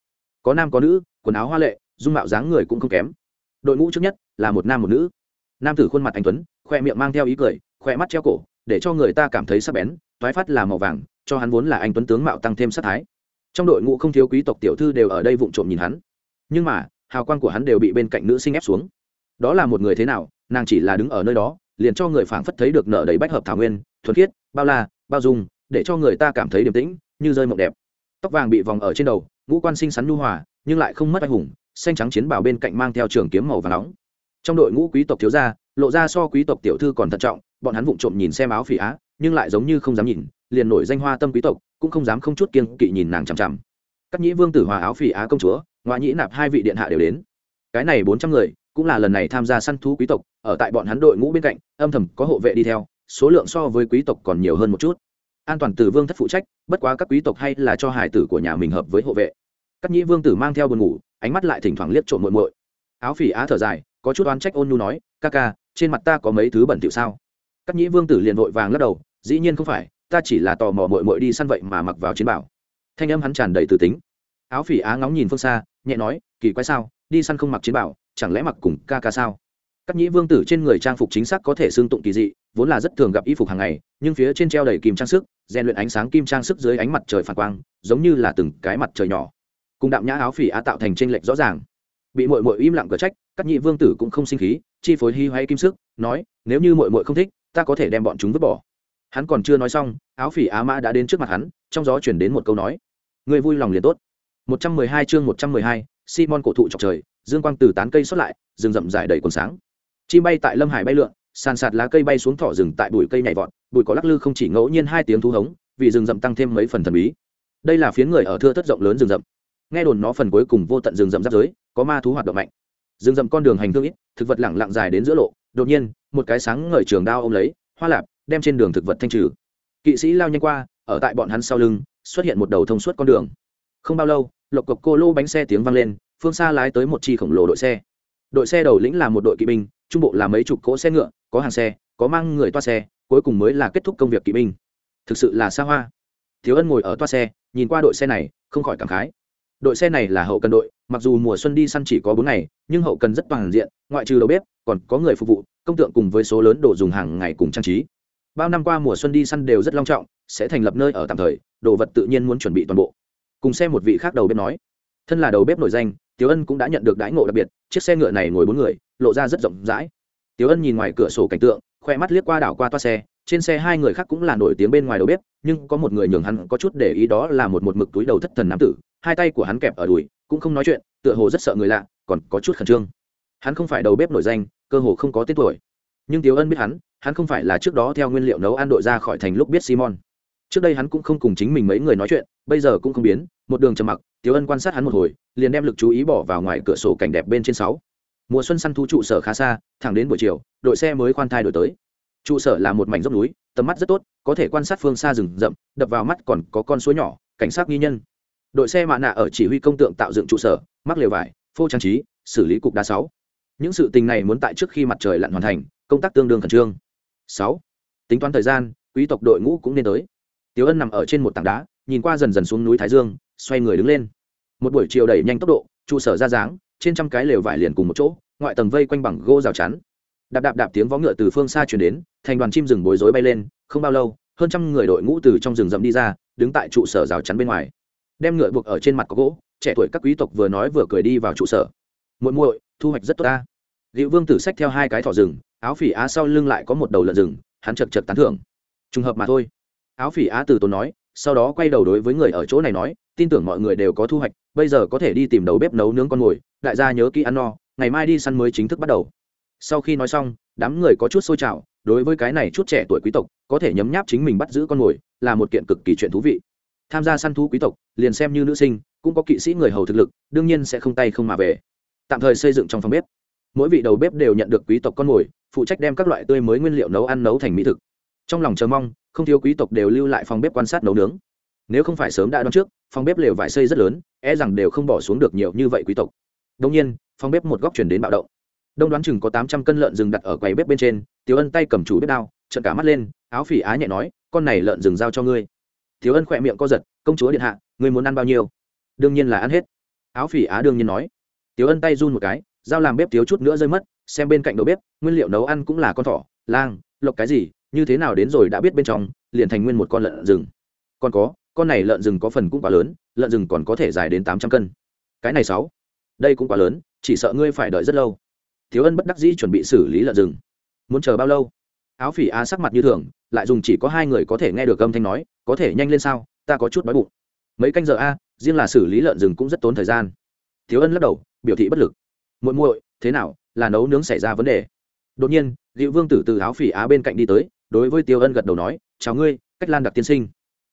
Có nam có nữ, quần áo hoa lệ, dung mạo dáng người cũng không kém. Đội ngũ trước nhất là một nam một nữ. Nam tử khuôn mặt anh tuấn, khoe miệng mang theo ý cười, khoe mắt treo cổ, để cho người ta cảm thấy sắc bén, toái phát là màu vàng, cho hắn vốn là anh tuấn tướng mạo tăng thêm sắc thái. Trong đội ngũ không thiếu quý tộc tiểu thư đều ở đây vụng trộm nhìn hắn. Nhưng mà, hào quang của hắn đều bị bên cạnh nữ sinh ép xuống. Đó là một người thế nào, nàng chỉ là đứng ở nơi đó, liền cho người phảng phất thấy được nợ đầy bách hợp thảo nguyên thuần khiết, bao la, bao dung, để cho người ta cảm thấy điềm tĩnh, như rơi mộng đẹp. Tóc vàng bị vòng ở trên đầu, ngũ quan xinh xắn nhu hòa, nhưng lại không mất anh hùng, xanh trắng chiến bảo bên cạnh mang theo trường kiếm màu và nóng. Trong đội ngũ quý tộc thiếu gia, lộ ra so quý tộc tiểu thư còn thận trọng, bọn hắn vụng trộm nhìn xem áo phỉ á, nhưng lại giống như không dám nhìn, liền nổi danh hoa tâm quý tộc, cũng không dám không chút kiên kỵ nhìn nàng chằm chằm. Các nhĩ vương tử hòa áo phỉ á công chúa, ngoại nhĩ nạp hai vị điện hạ đều đến. Cái này bốn trăm người, cũng là lần này tham gia săn thú quý tộc, ở tại bọn hắn đội ngũ bên cạnh, âm thầm có hộ vệ đi theo số lượng so với quý tộc còn nhiều hơn một chút. An toàn từ vương thất phụ trách, bất quá các quý tộc hay là cho hải tử của nhà mình hợp với hộ vệ. Các nhĩ vương tử mang theo buồn ngủ, ánh mắt lại thỉnh thoảng liếc trộm muội muội. Áo phỉ á thở dài, có chút oán trách ôn nhu nói, ca ca, trên mặt ta có mấy thứ bẩn thỉu sao? Các nhĩ vương tử liền vội vàng lắc đầu, dĩ nhiên không phải, ta chỉ là tò mò muội muội đi săn vậy mà mặc vào chiến bảo. Thanh âm hắn tràn đầy từ tính. Áo phỉ á ngóng nhìn phương xa, nhẹ nói, kỳ quái sao, đi săn không mặc chiến bảo, chẳng lẽ mặc cùng ca ca sao? Các nhĩ vương tử trên người trang phục chính xác có thể xương tụng kỳ dị vốn là rất thường gặp y phục hàng ngày, nhưng phía trên treo đầy kim trang sức, rèn luyện ánh sáng kim trang sức dưới ánh mặt trời phản quang, giống như là từng cái mặt trời nhỏ. Cùng đạm nhã áo phỉ á tạo thành t r ê n lệch rõ ràng. Bị mội mội im lặng cờ trách, các nhị vương tử cũng không sinh khí, chi phối hy hoay kim sức, nói, nếu như mội mội không thích, ta có thể đem bọn chúng vứt bỏ. Hắn còn chưa nói xong, áo phỉ á mã đã đến trước mặt hắn, trong gió chuyển đến một câu nói người vui lòng liền tốt. Một trăm mười hai chương một trăm mười hai, simon cổ thụ chọc trời, dương quang từ tán cây xuất lại, rừng rậm dài đầy quần sáng. Chim bay tại lâm hải bay lượn sàn sạt lá cây bay xuống thỏ rừng tại bụi cây nhảy vọt, bụi có lắc lư không chỉ ngẫu nhiên hai tiếng thú hống, vì rừng rậm tăng thêm mấy phần thần bí. Đây là phiến người ở thưa thất rộng lớn rừng rậm. Nghe đồn nó phần cuối cùng vô tận rừng rậm giáp giới, có ma thú hoạt động mạnh. Rừng rậm con đường hành thương ít, thực vật lẳng lặng dài đến giữa lộ, đột nhiên, một cái sáng ngời trường đao ôm lấy, hoa lạp, đem trên đường thực vật thanh trừ. Kỵ sĩ lao nhanh qua, ở tại bọn hắn sau lưng, xuất hiện một đầu thông suốt con đường. Không bao lâu, lộc cộc cô lô bánh xe tiếng vang lên, phương xa lái tới một chi khổng lồ đội xe. Đội xe đầu lĩnh là một đội kỵ binh, trung bộ là mấy chục cỗ xe ngựa có hàng xe, có mang người toa xe, cuối cùng mới là kết thúc công việc kỵ binh. Thực sự là xa hoa. Thiếu ân ngồi ở toa xe, nhìn qua đội xe này, không khỏi cảm khái. Đội xe này là hậu cần đội, mặc dù mùa xuân đi săn chỉ có bốn ngày, nhưng hậu cần rất toàn diện, ngoại trừ đầu bếp, còn có người phục vụ, công tượng cùng với số lớn đồ dùng hàng ngày cùng trang trí. Bao năm qua mùa xuân đi săn đều rất long trọng, sẽ thành lập nơi ở tạm thời, đồ vật tự nhiên muốn chuẩn bị toàn bộ. Cùng xem một vị khác đầu bếp nói. Thân là đầu bếp nổi danh tiếu ân cũng đã nhận được đãi ngộ đặc biệt, chiếc xe ngựa này ngồi bốn người, lộ ra rất rộng rãi tiếu ân nhìn ngoài cửa sổ cảnh tượng, khoe mắt liếc qua đảo qua toa xe, trên xe hai người khác cũng là nổi tiếng bên ngoài đầu bếp, nhưng có một người nhường hắn có chút để ý đó là một một mực túi đầu thất thần nam tử, hai tay của hắn kẹp ở đùi, cũng không nói chuyện, tựa hồ rất sợ người lạ, còn có chút khẩn trương. Hắn không phải đầu bếp nổi danh, cơ hồ không có tên tuổi. Nhưng tiếu ân biết hắn hắn không phải là trước đó theo nguyên liệu nấu ăn đội ra khỏi thành lúc biết simon. Trước đây hắn cũng không cùng chính mình mấy người nói chuyện, bây giờ cũng không biến, một đường trầm mặc tiếu ân quan sát hắn một hồi, liền đem lực chú ý bỏ vào ngoài cửa sổ cảnh đẹp bên trên sáu mùa xuân săn thú trụ sở khá xa, thẳng đến buổi chiều, đội xe mới khoan thai đổi tới. Trụ sở là một mảnh dốc núi, tầm mắt rất tốt, có thể quan sát phương xa rừng rậm, đập vào mắt còn có con suối nhỏ, cảnh sát nghi nhân. Đội xe mạ nạ ở chỉ huy công tượng tạo dựng trụ sở, mắc lều vải, phô trang trí, xử lý cục đá sáu. Những sự tình này muốn tại trước khi mặt trời lặn hoàn thành, công tác tương đương khẩn trương. Sáu. Tính toán thời gian, quý tộc đội ngũ cũng nên tới. Tiếu ân nằm ở trên một tảng đá, nhìn qua dần dần xuống núi thái dương, xoay người đứng lên. Một buổi chiều đẩy nhanh tốc độ, trụ sở ra dáng trên trăm cái lều vải liền cùng một chỗ, ngoại tầng vây quanh bằng gỗ rào chắn. Đạp đạp đạp tiếng vó ngựa từ phương xa chuyển đến, thành đoàn chim rừng bối rối bay lên, không bao lâu, hơn trăm người đội ngũ từ trong rừng rậm đi ra, đứng tại trụ sở rào chắn bên ngoài. Đem ngựa buộc ở trên mặt có gỗ, trẻ tuổi các quý tộc vừa nói vừa cười đi vào trụ sở. Muội muội, thu hoạch rất tốt ta. Liệu vương tử sách theo hai cái thỏ rừng, áo phỉ á sau lưng lại có một đầu lợn rừng, hắn chật chật tán thưởng. Trùng hợp mà thôi. Áo phỉ á từ tốn nói sau đó quay đầu đối với người ở chỗ này nói, tin tưởng mọi người đều có thu hoạch, bây giờ có thể đi tìm đầu bếp nấu nướng con mồi, đại gia nhớ kỹ ăn no, ngày mai đi săn mới chính thức bắt đầu. Sau khi nói xong, đám người có chút sôi trào đối với cái này chút trẻ tuổi quý tộc, có thể nhấm nháp chính mình bắt giữ con mồi, là một kiện cực kỳ chuyện thú vị. Tham gia săn thú quý tộc, liền xem như nữ sinh, cũng có kỵ sĩ người hầu thực lực, đương nhiên sẽ không tay không mà về. Tạm thời xây dựng trong phòng bếp. Mỗi vị đầu bếp đều nhận được quý tộc con mồi, phụ trách đem các loại tươi mới nguyên liệu nấu ăn nấu thành mỹ thực. Trong lòng chờ mong không thiếu quý tộc đều lưu lại phòng bếp quan sát nấu nướng. Nếu không phải sớm đã đoán trước, phòng bếp lều vải xây rất lớn e rằng đều không bỏ xuống được nhiều như vậy quý tộc. Đông nhiên, phòng bếp một góc chuyển đến bạo động. Đông đoán chừng có tám trăm cân lợn rừng đặt ở quầy bếp bên trên, tiểu ân tay cầm chủ bếp đao trận cả mắt lên, áo phỉ á nhẹ nói, con này lợn rừng giao cho ngươi. Tiểu ân khỏe miệng co giật, công chúa điện hạ, ngươi muốn ăn bao nhiêu? Đương nhiên là ăn hết. Áo phỉ á đương nhiên nói. Tiểu ân tay run một cái, dao làm bếp thiếu chút nữa rơi mất, xem bên cạnh đầu bếp, nguyên liệu nấu ăn cũng là con thỏ, lang, lộc cái gì như thế nào đến rồi đã biết bên trong, liền thành nguyên một con lợn rừng. Còn có, con này lợn rừng có phần cũng quá lớn, lợn rừng còn có thể dài đến tám trăm cân. Cái này sáu, đây cũng quá lớn, chỉ sợ ngươi phải đợi rất lâu. Thiếu ân bất đắc dĩ chuẩn bị xử lý lợn rừng. Muốn chờ bao lâu? Áo phỉ á sắc mặt như thường, lại dùng chỉ có hai người có thể nghe được âm thanh nói, có thể nhanh lên sao, ta có chút đói bụng. Mấy canh giờ a, riêng là xử lý lợn rừng cũng rất tốn thời gian. Thiếu ân lắc đầu, biểu thị bất lực. Muội muội, thế nào, là nấu nướng xảy ra vấn đề? Đột nhiên liệu vương tử từ áo phỉ á bên cạnh đi tới đối với tiêu ân gật đầu nói, chào ngươi, cách lan đặc tiên sinh.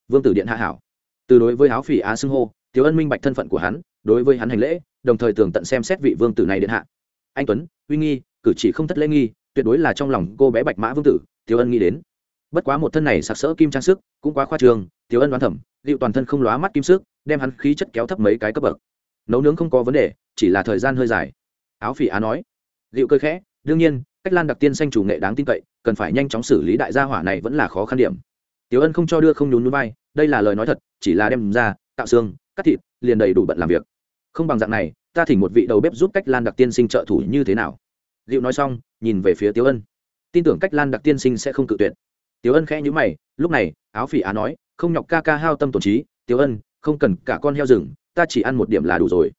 Vương tử điện hạ hảo. Từ đối với áo phỉ á xưng hô, tiêu ân minh bạch thân phận của hắn, đối với hắn hành lễ, đồng thời tường tận xem xét vị vương tử này điện hạ. Anh tuấn, uy nghi, cử chỉ không thất lễ nghi, tuyệt đối là trong lòng cô bé bạch mã vương tử, tiêu ân nghĩ đến. Bất quá một thân này sặc sỡ kim trang sức, cũng quá khoa trường tiêu ân đoán thẩm liệu toàn thân không lóa mắt kim sức, đem hắn khí chất kéo thấp mấy cái cấp bậc. Nấu nướng không có vấn đề, chỉ là thời gian hơi dài. Áo phỉ á nói. Liệu cơ khẽ, đương nhiên, cách lan đặc tiên xanh chủ nghệ đáng tin cậy cần phải nhanh chóng xử lý đại gia hỏa này vẫn là khó khăn điểm. Tiểu ân không cho đưa không nhún núi vai, đây là lời nói thật, chỉ là đem ra, tạo xương, cắt thịt, liền đầy đủ bận làm việc. Không bằng dạng này, ta thỉnh một vị đầu bếp giúp cách lan đặc tiên sinh trợ thủ như thế nào? Liệu nói xong, nhìn về phía tiểu ân. Tin tưởng cách lan đặc tiên sinh sẽ không cự tuyệt. Tiểu ân khẽ nhữ mày, lúc này, áo phỉ á nói, không nhọc ca ca hao tâm tổn trí, tiểu ân, không cần cả con heo rừng, ta chỉ ăn một điểm là đủ rồi.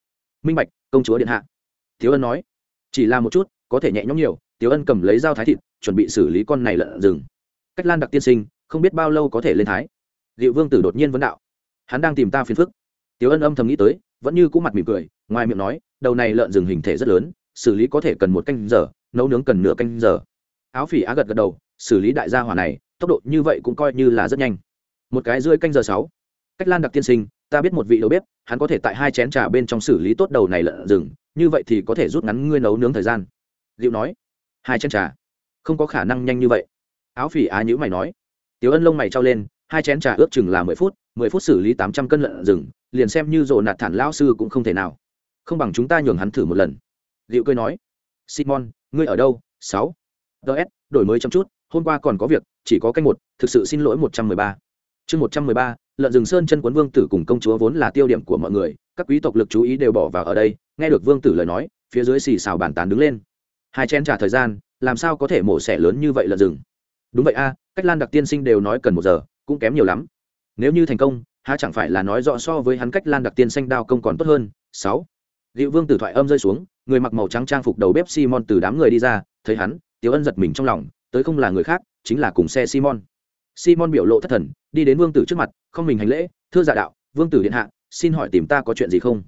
Minh bạch, công chúa điện hạ. Tiểu ân nói, chỉ là một chút, có thể nhẹ nhõm nhiều, tiểu ân cầm lấy dao thái thịt chuẩn bị xử lý con này lợn rừng. Cách lan đặc tiên sinh, không biết bao lâu có thể lên thái. Liệu vương tử đột nhiên vấn đạo. Hắn đang tìm ta phiền phức. Tiểu ân âm thầm nghĩ tới, vẫn như cũ mặt mỉm cười, ngoài miệng nói, đầu này lợn rừng hình thể rất lớn, xử lý có thể cần một canh giờ, nấu nướng cần nửa canh giờ. Áo phỉ á gật gật đầu, xử lý đại gia hỏa này, tốc độ như vậy cũng coi như là rất nhanh. Một cái rưỡi canh giờ sáu. Cách lan đặc tiên sinh, ta biết một vị đầu bếp, hắn có thể tại hai chén trà bên trong xử lý tốt đầu này lợn rừng, như vậy thì có thể rút ngắn ngươi nấu nướng thời gian. Liệu nói. Hai chén trà không có khả năng nhanh như vậy. Áo phỉ á nhữ mày nói. Tiểu ân lông mày trao lên, hai chén trà ước chừng là mười phút mười phút xử lý tám trăm cân lợn rừng, liền xem như rộ nạt thản lao sư cũng không thể nào. Không bằng chúng ta nhường hắn thử một lần. Liệu cười nói. Simon, ngươi ở đâu? Sáu. Ts đổi mới chăm chút, hôm qua còn có việc, chỉ có canh một, thực sự xin lỗi một trăm mười ba. Chương một trăm mười ba, lợn rừng sơn chân quấn vương tử cùng công chúa vốn là tiêu điểm của mọi người, các quý tộc lực chú ý đều bỏ vào ở đây, nghe được vương tử lời nói, phía dưới xì xào bàn tán đứng lên. Hai chén trả thời gian làm sao có thể mổ xẻ lớn như vậy là rừng đúng vậy a cách lan đặc tiên sinh đều nói cần một giờ cũng kém nhiều lắm nếu như thành công há chẳng phải là nói rõ so với hắn cách lan đặc tiên xanh đao công còn tốt hơn sáu Diệu Vương tử thoại âm rơi xuống, người mặc màu trắng trang phục đầu bếp Simon từ đám người đi ra, thấy hắn, tiếu Ân giật mình trong lòng, tới không là người khác, chính là cùng xe Simon. Simon biểu lộ thất thần, đi đến Vương tử trước mặt, không mình hành lễ, thưa dạ đạo, Vương tử điện hạ, xin hỏi tìm ta có chuyện gì không?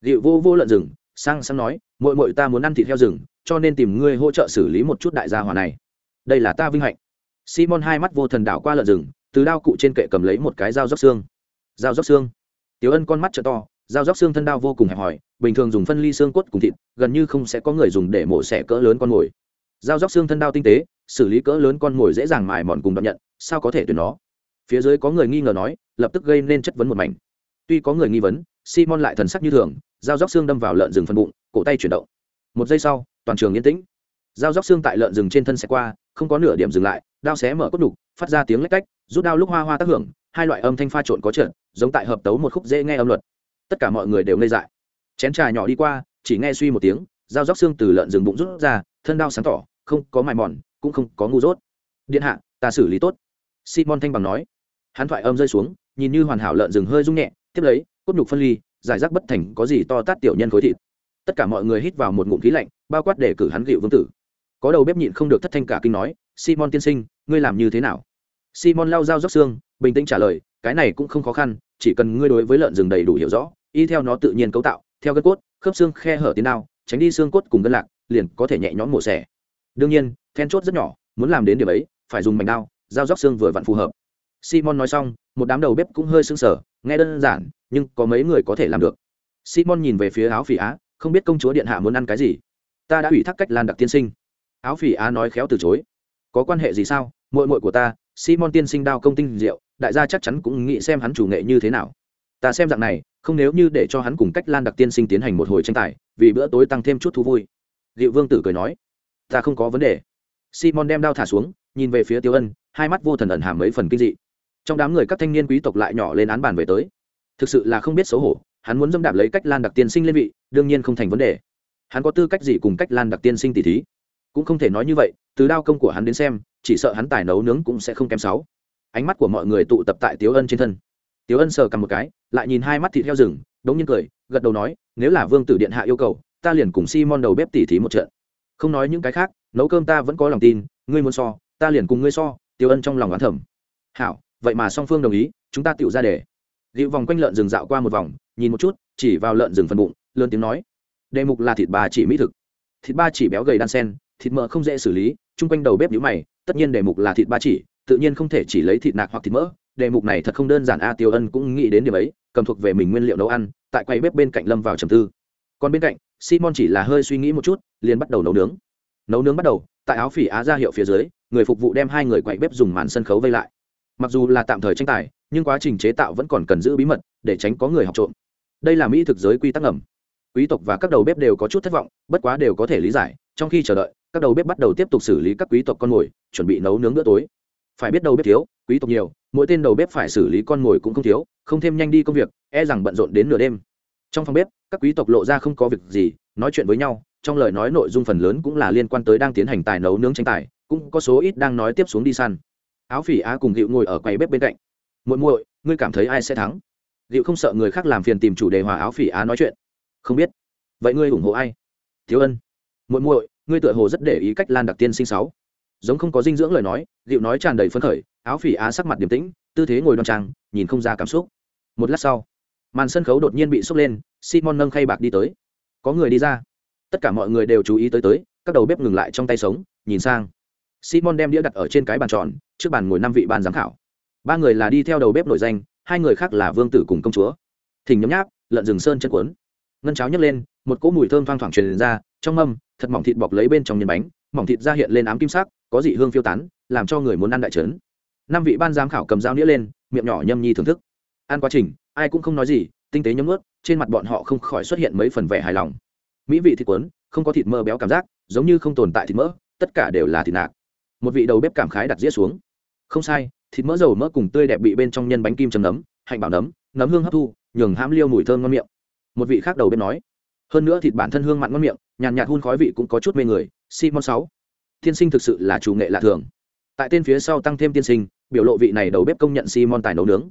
Diệu vô vô lợn rừng, sang sang nói, mội mội ta muốn ăn thịt heo rừng, cho nên tìm ngươi hỗ trợ xử lý một chút đại gia hỏa này. Đây là ta vinh hạnh. Simon hai mắt vô thần đảo qua lợn rừng, từ đao cụ trên kệ cầm lấy một cái dao róc xương. Dao róc xương. Tiểu Ân con mắt trợ to, dao róc xương thân đao vô cùng hẹp hòi bình thường dùng phân ly xương cốt cùng thịt gần như không sẽ có người dùng để mổ xẻ cỡ lớn con mồi dao róc xương thân đao tinh tế xử lý cỡ lớn con mồi dễ dàng mài mòn cùng đoạn nhận sao có thể tuyển nó phía dưới có người nghi ngờ nói lập tức gây nên chất vấn một mảnh tuy có người nghi vấn simon lại thần sắc như thường dao róc xương đâm vào lợn rừng phân bụng cổ tay chuyển động. Một giây sau, toàn trường yên tĩnh. Dao róc xương tại lợn rừng trên thân xe qua, không có nửa điểm dừng lại, đao xé mở cốt đục phát ra tiếng lách cách, rút đao lúc hoa hoa tác hưởng, hai loại âm thanh pha trộn có trượt, giống tại hợp tấu một khúc dễ nghe âm luật. Tất cả mọi người đều ngây dại. Chén trà nhỏ đi qua, chỉ nghe suy một tiếng, dao róc xương từ lợn rừng bụng rút ra, thân đao sáng tỏ, không có mài mòn, cũng không có ngu dốt. Điện hạ, ta xử lý tốt. Simon thanh bằng nói. Hắn thoại âm rơi xuống, nhìn như hoàn hảo lợn rừng hơi rung nhẹ, tiếp lấy, cốt nhục phân ly, giải rác bất thành, có gì to tát tiểu nhân khối thịt tất cả mọi người hít vào một ngụm khí lạnh bao quát để cử hắn gịu vương tử. Có đầu bếp nhịn không được thất thanh cả kinh nói simon tiên sinh ngươi làm như thế nào? Simon lao dao róc xương bình tĩnh trả lời cái này cũng không khó khăn chỉ cần ngươi đối với lợn rừng đầy đủ hiểu rõ y theo nó tự nhiên cấu tạo theo gân cốt khớp xương khe hở tiến nào, tránh đi xương cốt cùng gân lạc liền có thể nhẹ nhõm mổ xẻ. Đương nhiên then chốt rất nhỏ muốn làm đến điểm ấy phải dùng mảnh đao dao róc xương vừa vặn phù hợp. Simon nói xong một đám đầu bếp cũng hơi sưng sở nghe đơn giản nhưng có mấy người có thể làm được. Simon nhìn về phía áo phỉ á không biết công chúa điện hạ muốn ăn cái gì. Ta đã ủy thác cách lan đặc tiên sinh. Áo phỉ á nói khéo từ chối. Có quan hệ gì sao? Mội mội của ta, simon tiên sinh đao công tinh diệu, đại gia chắc chắn cũng nghĩ xem hắn chủ nghệ như thế nào. Ta xem dạng này, không nếu như để cho hắn cùng cách lan đặc tiên sinh tiến hành một hồi tranh tài, vì bữa tối tăng thêm chút thú vui. Liệu vương tử cười nói, ta không có vấn đề. Simon đem đao thả xuống, nhìn về phía tiêu ân, hai mắt vô thần ẩn hàm mấy phần kinh dị. Trong đám người các thanh niên quý tộc lại nhỏ lên án bàn về tới. Thực sự là không biết xấu hổ hắn muốn dâm đạp lấy cách lan đặc tiên sinh lên vị, đương nhiên không thành vấn đề. Hắn có tư cách gì cùng cách lan đặc tiên sinh tỷ thí? Cũng không thể nói như vậy, từ đao công của hắn đến xem, chỉ sợ hắn tài nấu nướng cũng sẽ không kém sáu. Ánh mắt của mọi người tụ tập tại tiếu ân trên thân. Tiếu ân sờ cầm một cái, lại nhìn hai mắt thịt heo rừng, đống nhiên cười, gật đầu nói, nếu là vương tử điện hạ yêu cầu, ta liền cùng simon đầu bếp tỉ thí một trận. Không nói những cái khác, nấu cơm ta vẫn có lòng tin, ngươi muốn so, ta liền cùng ngươi so. Tiêu ân trong lòng oán thẩm hảo, vậy mà song phương đồng ý, chúng ta tự ra để. Liệu vòng quanh lợn rừng dạo qua một vòng nhìn một chút, chỉ vào lợn rừng phần bụng, lớn tiếng nói, đề mục là thịt ba chỉ mỹ thực. Thịt ba chỉ béo gầy đan sen, thịt mỡ không dễ xử lý, chung quanh đầu bếp nhữ mày, tất nhiên đề mục là thịt ba chỉ, tự nhiên không thể chỉ lấy thịt nạc hoặc thịt mỡ. Đề mục này thật không đơn giản a, tiêu ân cũng nghĩ đến điểm ấy, cầm thuộc về mình nguyên liệu nấu ăn, tại quầy bếp bên cạnh lâm vào trầm tư. Còn bên cạnh, simon chỉ là hơi suy nghĩ một chút, liền bắt đầu nấu nướng. Nấu nướng bắt đầu, tại áo phỉ á ra hiệu phía dưới, người phục vụ đem hai người quậy bếp dùng màn sân khấu vây lại. Mặc dù là tạm thời tranh tài, nhưng quá trình chế tạo vẫn còn cần giữ bí mật, để tránh có người học trộm đây là mỹ thực giới quy tắc ngầm. Quý tộc và các đầu bếp đều có chút thất vọng, bất quá đều có thể lý giải, trong khi chờ đợi, các đầu bếp bắt đầu tiếp tục xử lý các quý tộc con mồi, chuẩn bị nấu nướng bữa tối. Phải biết đầu bếp thiếu, quý tộc nhiều, mỗi tên đầu bếp phải xử lý con mồi cũng không thiếu, không thêm nhanh đi công việc e rằng bận rộn đến nửa đêm. Trong phòng bếp, các quý tộc lộ ra không có việc gì, nói chuyện với nhau, trong lời nói nội dung phần lớn cũng là liên quan tới đang tiến hành tài nấu nướng tranh tài, cũng có số ít đang nói tiếp xuống đi săn. Áo phỉ á cùng hiệu ngồi ở quầy bếp bên cạnh. Muội muội, ngươi cảm thấy ai sẽ thắng? Liệu không sợ người khác làm phiền tìm chủ đề hòa áo phỉ á nói chuyện. Không biết. Vậy ngươi ủng hộ ai? Thiếu ân. Muội muội, ngươi tựa hồ rất để ý cách lan đặc tiên sinh sáu. Giống không có dinh dưỡng lời nói liệu nói tràn đầy phấn khởi, áo phỉ á sắc mặt điềm tĩnh, tư thế ngồi đoan trang, nhìn không ra cảm xúc. Một lát sau, màn sân khấu đột nhiên bị sốc lên, simon nâng khay bạc đi tới. Có người đi ra. Tất cả mọi người đều chú ý tới tới, các đầu bếp ngừng lại trong tay sống, nhìn sang. Simon đem đĩa đặt ở trên cái bàn tròn, trước bàn ngồi năm vị ban giám khảo. Ba người là đi theo đầu bếp nổi danh hai người khác là vương tử cùng công chúa. Thỉnh nhấm nháp, lợn rừng sơn chân cuốn. Ngân cháo nhấc lên, một cỗ mùi thơm thoang thoảng truyền ra, trong mâm, thật mỏng thịt bọc lấy bên trong nhân bánh, mỏng thịt ra hiện lên ám kim sắc, có dị hương phiêu tán, làm cho người muốn ăn đại trấn. Năm vị ban giám khảo cầm dao nĩa lên, miệng nhỏ nhâm nhi thưởng thức. Ăn quá trình, ai cũng không nói gì, tinh tế nhấm ướt trên mặt bọn họ không khỏi xuất hiện mấy phần vẻ hài lòng. Mỹ vị thịt cuốn, không có thịt mỡ béo cảm giác, giống như không tồn tại thịt mỡ, tất cả đều là thịt nạc. Một vị đầu bếp cảm khái đặt dĩa xuống. Không sai thịt mỡ dầu mỡ cùng tươi đẹp bị bên trong nhân bánh kim chấm nấm hạnh bảo nấm nấm hương hấp thu, nhường hãm liêu mùi thơm ngon miệng. Một vị khác đầu bếp nói, hơn nữa thịt bản thân hương mặn ngon miệng, nhàn nhạt hun khói vị cũng có chút mê người. Simon sáu, tiên sinh thực sự là chủ nghệ lạ thường. Tại tên phía sau tăng thêm tiên sinh, biểu lộ vị này đầu bếp công nhận simon tài nấu nướng.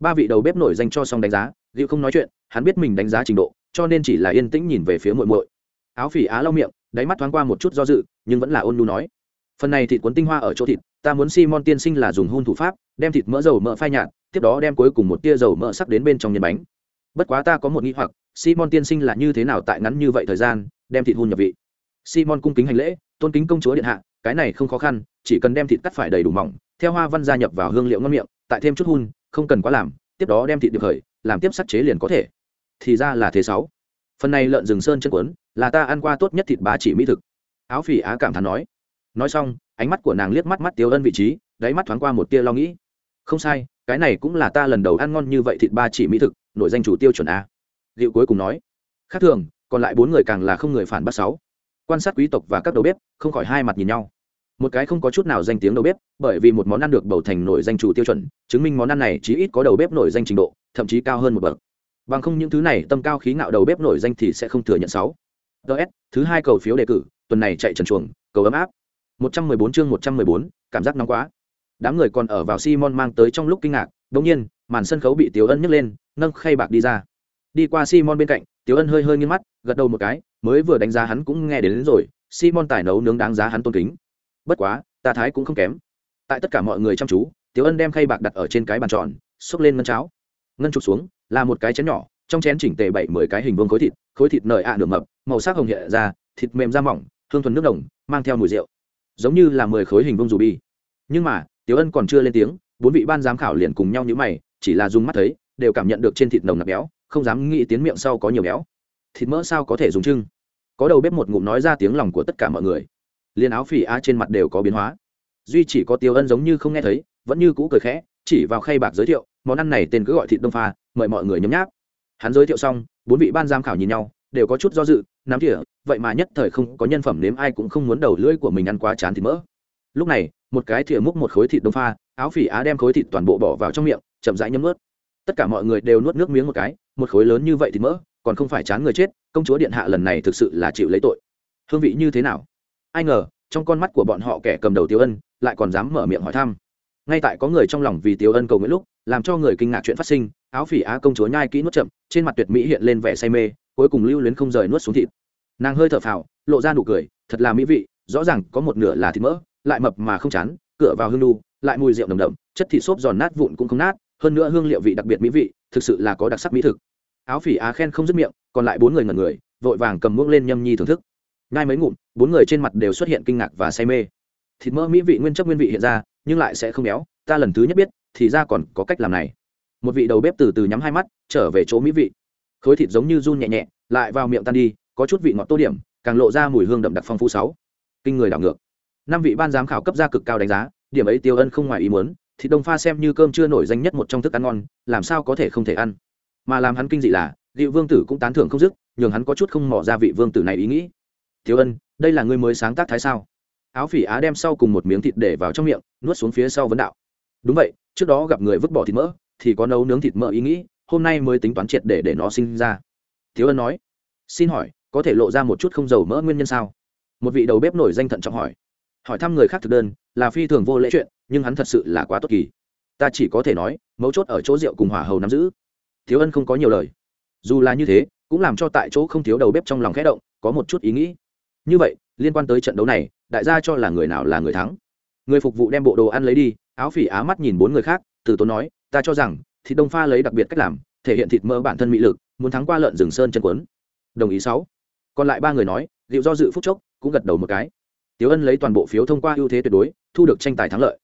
Ba vị đầu bếp nổi danh cho xong đánh giá dịu không nói chuyện, hắn biết mình đánh giá trình độ, cho nên chỉ là yên tĩnh nhìn về phía muội muội. Áo phỉ á lau miệng, đáy mắt thoáng qua một chút do dự, nhưng vẫn là ôn nhu nói, phần này thịt cuốn tinh hoa ở chỗ thịt ta muốn simon tiên sinh là dùng hun thủ pháp, đem thịt mỡ dầu mỡ phai nhạt, tiếp đó đem cuối cùng một tia dầu mỡ sắc đến bên trong nhân bánh. Bất quá ta có một nghi hoặc, simon tiên sinh là như thế nào tại ngắn như vậy thời gian, đem thịt hun nhập vị? Simon cung kính hành lễ, tôn kính công chúa điện hạ, cái này không khó khăn, chỉ cần đem thịt cắt phải đầy đủ mỏng, theo hoa văn gia nhập vào hương liệu ngon miệng, tại thêm chút hun, không cần quá làm, tiếp đó đem thịt được khởi, làm tiếp sắc chế liền có thể. Thì ra là thế sáu. Phần này lợn rừng sơn chân quấn là ta ăn qua tốt nhất thịt bà chỉ mỹ thực. Áo phỉ á cảm thán nói nói xong, ánh mắt của nàng liếc mắt mắt tiêu ân vị trí, đáy mắt thoáng qua một tia lo nghĩ. Không sai, cái này cũng là ta lần đầu ăn ngon như vậy thịt ba chỉ mỹ thực nội danh chủ tiêu chuẩn a. Liệu cuối cùng nói. Khác thường, còn lại bốn người càng là không người phản bác sáu. Quan sát quý tộc và các đầu bếp, không khỏi hai mặt nhìn nhau. Một cái không có chút nào danh tiếng đầu bếp, bởi vì một món ăn được bầu thành nổi danh chủ tiêu chuẩn, chứng minh món ăn này chí ít có đầu bếp nổi danh trình độ, thậm chí cao hơn một bậc. Bằng không những thứ này tâm cao khí ngạo đầu bếp nổi danh thì sẽ không thừa nhận sáu. Ts thứ hai cầu phiếu đề cử, tuần này chạy trần chuồng, cầu ấm áp. 114 chương 114, cảm giác nóng quá. Đám người còn ở vào simon mang tới trong lúc kinh ngạc đột nhiên màn sân khấu bị tiểu ân nhấc lên nâng khay bạc đi ra. Đi qua simon bên cạnh tiểu ân hơi hơi nghiêng mắt gật đầu một cái mới vừa đánh giá hắn cũng nghe đến, đến rồi simon tài nấu nướng đáng giá hắn tôn kính. Bất quá ta thái cũng không kém. Tại tất cả mọi người chăm chú tiểu ân đem khay bạc đặt ở trên cái bàn tròn xúc lên ngân cháo. Ngân chụp xuống là một cái chén nhỏ trong chén chỉnh tề bảy mười cái hình vuông khối thịt khối thịt nở ạ nửa mập màu sắc hồng nhẹ ra thịt mềm da mỏng hương thuần nước đồng mang theo mùi rượu giống như là mười khối hình vuông dù bi. Nhưng mà, tiểu ân còn chưa lên tiếng, bốn vị ban giám khảo liền cùng nhau như mày, chỉ là dùng mắt thấy, đều cảm nhận được trên thịt nồng nặc béo, không dám nghĩ tiến miệng sau có nhiều béo. Thịt mỡ sao có thể dùng trưng có đầu bếp một ngụm nói ra tiếng lòng của tất cả mọi người. Liền áo phỉ á trên mặt đều có biến hóa. Duy chỉ có tiêu ân giống như không nghe thấy, vẫn như cũ cười khẽ, chỉ vào khay bạc giới thiệu, món ăn này tên cứ gọi thịt đông pha, mời mọi người nhấm nháp. Hắn giới thiệu xong, bốn vị ban giám khảo nhìn nhau, đều có chút do dự nắm thỉa, vậy mà nhất thời không có nhân phẩm nếm, ai cũng không muốn đầu lưỡi của mình ăn quá chán thì mỡ. Lúc này, một cái thìa múc một khối thịt đông pha, áo phỉ á đem khối thịt toàn bộ bỏ vào trong miệng, chậm rãi nhấm ướt tất cả mọi người đều nuốt nước miếng một cái, một khối lớn như vậy thì mỡ, còn không phải chán người chết, công chúa điện hạ lần này thực sự là chịu lấy tội. Hương vị như thế nào? Ai ngờ, trong con mắt của bọn họ kẻ cầm đầu tiêu ân lại còn dám mở miệng hỏi thăm. Ngay tại có người trong lòng vì tiêu ân cầu nguyện lúc, làm cho người kinh ngạc chuyện phát sinh, áo phỉ á công chúa nhai kỹ nuốt chậm, trên mặt tuyệt mỹ hiện lên vẻ say mê cuối cùng lưu luyến không rời nuốt xuống thịt. Nàng hơi thở phào, lộ ra nụ cười, thật là mỹ vị, rõ ràng có một nửa là thịt mỡ, lại mập mà không chán cựa vào hương đu lại mùi rượu nồng đậm, chất thịt xốp giòn nát vụn cũng không nát, hơn nữa hương liệu vị đặc biệt mỹ vị, thực sự là có đặc sắc mỹ thực. Áo phỉ á khen không dứt miệng, còn lại bốn người ngẩn người, vội vàng cầm muỗng lên nhâm nhi thưởng thức. Ngay mấy ngụm, bốn người trên mặt đều xuất hiện kinh ngạc và say mê. Thịt mỡ mỹ vị nguyên chất nguyên vị hiện ra, nhưng lại sẽ không béo, ta lần thứ nhất biết, thì ra còn có cách làm này. Một vị đầu bếp từ từ nhắm hai mắt, trở về chỗ mỹ vị khối thịt giống như run nhẹ nhẹ, lại vào miệng tan đi, có chút vị ngọt tô điểm, càng lộ ra mùi hương đậm đặc phong phú sáu. Kinh người đảo ngược. Năm vị ban giám khảo cấp ra cực cao đánh giá, điểm ấy tiêu ân không ngoài ý muốn thịt đông pha xem như cơm chưa nổi danh nhất một trong thức ăn ngon, làm sao có thể không thể ăn. Mà làm hắn kinh dị là liệu vương tử cũng tán thưởng không dứt, nhường hắn có chút không mỏ ra vị vương tử này ý nghĩ. Thiếu ân, đây là người mới sáng tác thái sao? Áo phỉ á đem sau cùng một miếng thịt để vào trong miệng, nuốt xuống phía sau vấn đạo. Đúng vậy, trước đó gặp người vứt bỏ thịt mỡ, thì có nấu nướng thịt mỡ ý nghĩ hôm nay mới tính toán triệt để để nó sinh ra. Thiếu ân nói, xin hỏi, có thể lộ ra một chút không dầu mỡ nguyên nhân sao? Một vị đầu bếp nổi danh thận trọng hỏi. Hỏi thăm người khác thực đơn, là phi thường vô lễ chuyện, nhưng hắn thật sự là quá tốt kỳ. Ta chỉ có thể nói, mấu chốt ở chỗ rượu cùng hỏa hầu nắm giữ. Thiếu ân không có nhiều lời. Dù là như thế, cũng làm cho tại chỗ không thiếu đầu bếp trong lòng khẽ động, có một chút ý nghĩ. Như vậy, liên quan tới trận đấu này, đại gia cho là người nào là người thắng? Người phục vụ đem bộ đồ ăn lấy đi, áo phỉ á mắt nhìn bốn người khác, từ tốn nói, ta cho rằng thịt đông pha lấy đặc biệt cách làm, thể hiện thịt mỡ bản thân mỹ lực, muốn thắng qua lợn rừng sơn chân quấn. Đồng ý sáu. Còn lại ba người nói liệu do dự phúc chốc, cũng gật đầu một cái. Tiếu ân lấy toàn bộ phiếu thông qua ưu thế tuyệt đối, thu được tranh tài thắng lợi.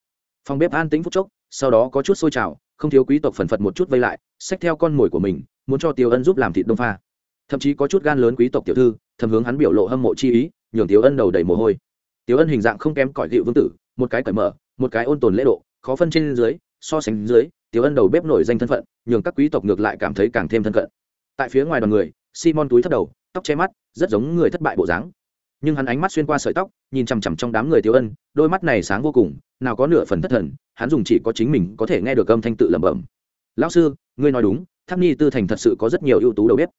Phòng bếp an tĩnh phúc chốc, sau đó có chút sôi trào, không thiếu quý tộc phần phật một chút vây lại, xách theo con mồi của mình, muốn cho tiêu ân giúp làm thịt đông pha. Thậm chí có chút gan lớn quý tộc tiểu thư, thầm hướng hắn biểu lộ hâm mộ chi ý, nhường tiêu ân đầu đầy mồ hôi. Tiêu ân hình dạng không kém cỏi dịu vương tử, một cái cởi mở, một cái ôn tồn lễ độ, khó phân trên dưới, so sánh dưới tiêu ân đầu bếp nổi danh thân phận, nhường các quý tộc ngược lại cảm thấy càng thêm thân cận. Tại phía ngoài đoàn người, simon túi thấp đầu, tóc che mắt, rất giống người thất bại bộ dáng. Nhưng hắn ánh mắt xuyên qua sợi tóc, nhìn chằm chằm trong đám người tiêu ân, đôi mắt này sáng vô cùng, nào có nửa phần thất thần, hắn dùng chỉ có chính mình có thể nghe được âm thanh tự lẩm bẩm. Lão sư, ngươi nói đúng, tháp ni tư thành thật sự có rất nhiều ưu tú đầu bếp.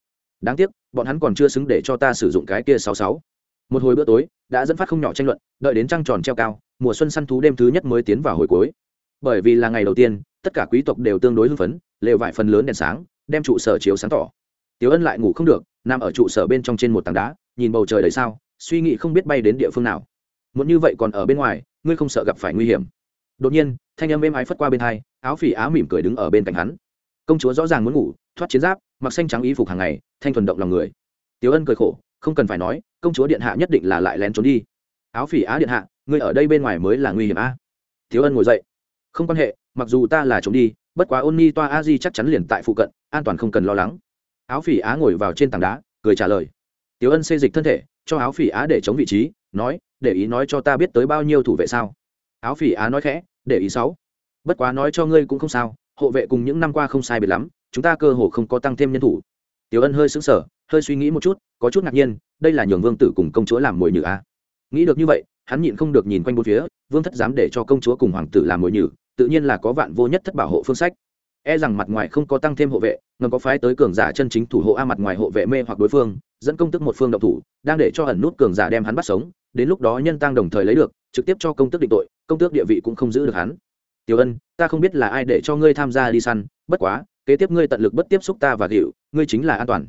Đáng tiếc, bọn hắn còn chưa xứng để cho ta sử dụng cái kia sáu sáu. Một hồi bữa tối, đã dẫn phát không nhỏ tranh luận, đợi đến trăng tròn treo cao, mùa xuân săn thú đêm thứ nhất mới tiến vào hồi cuối. Bởi vì là ngày đầu tiên tất cả quý tộc đều tương đối hưng phấn, lều vải phần lớn đèn sáng, đem trụ sở chiếu sáng tỏ. Tiếu ân lại ngủ không được, nằm ở trụ sở bên trong trên một tảng đá, nhìn bầu trời đầy sao, suy nghĩ không biết bay đến địa phương nào. Muốn như vậy còn ở bên ngoài, ngươi không sợ gặp phải nguy hiểm. Đột nhiên, thanh âm êm ái phất qua bên hai, áo phỉ á mỉm cười đứng ở bên cạnh hắn. Công chúa rõ ràng muốn ngủ, thoát chiến giáp, mặc xanh trắng y phục hàng ngày, thanh thuần động lòng người. Tiếu ân cười khổ, không cần phải nói, công chúa điện hạ nhất định là lại lén trốn đi. Áo phỉ á điện hạ, ngươi ở đây bên ngoài mới là nguy hiểm a. À? tiếu ân ngồi dậy. Không quan hệ mặc dù ta là chống đi, bất quá ôn ni toa a di chắc chắn liền tại phụ cận, an toàn không cần lo lắng. Áo phỉ á ngồi vào trên tảng đá, cười trả lời. Tiếu ân xê dịch thân thể, cho áo phỉ á để chống vị trí, nói, để ý nói cho ta biết tới bao nhiêu thủ vệ sao. Áo phỉ á nói khẽ, để ý sáu. Bất quá nói cho ngươi cũng không sao, hộ vệ cùng những năm qua không sai biệt lắm, chúng ta cơ hồ không có tăng thêm nhân thủ. Tiểu ân hơi sững sờ, hơi suy nghĩ một chút, có chút ngạc nhiên, đây là nhường vương tử cùng công chúa làm mồi nhử a nghĩ được như vậy, hắn nhịn không được nhìn quanh bốn phía, vương thất dám để cho công chúa cùng hoàng tử làm mồi nhử tự nhiên là có vạn vô nhất thất bảo hộ phương sách. E rằng mặt ngoài không có tăng thêm hộ vệ, ngầm có phái tới cường giả chân chính thủ hộ a mặt ngoài hộ vệ mê hoặc đối phương, dẫn công tức một phương động thủ, đang để cho ẩn nút cường giả đem hắn bắt sống, đến lúc đó nhân tăng đồng thời lấy được, trực tiếp cho công tước định tội, công tước địa vị cũng không giữ được hắn. Tiểu ân, ta không biết là ai để cho ngươi tham gia đi săn, bất quá, kế tiếp ngươi tận lực bất tiếp xúc ta và gịu ngươi chính là an toàn.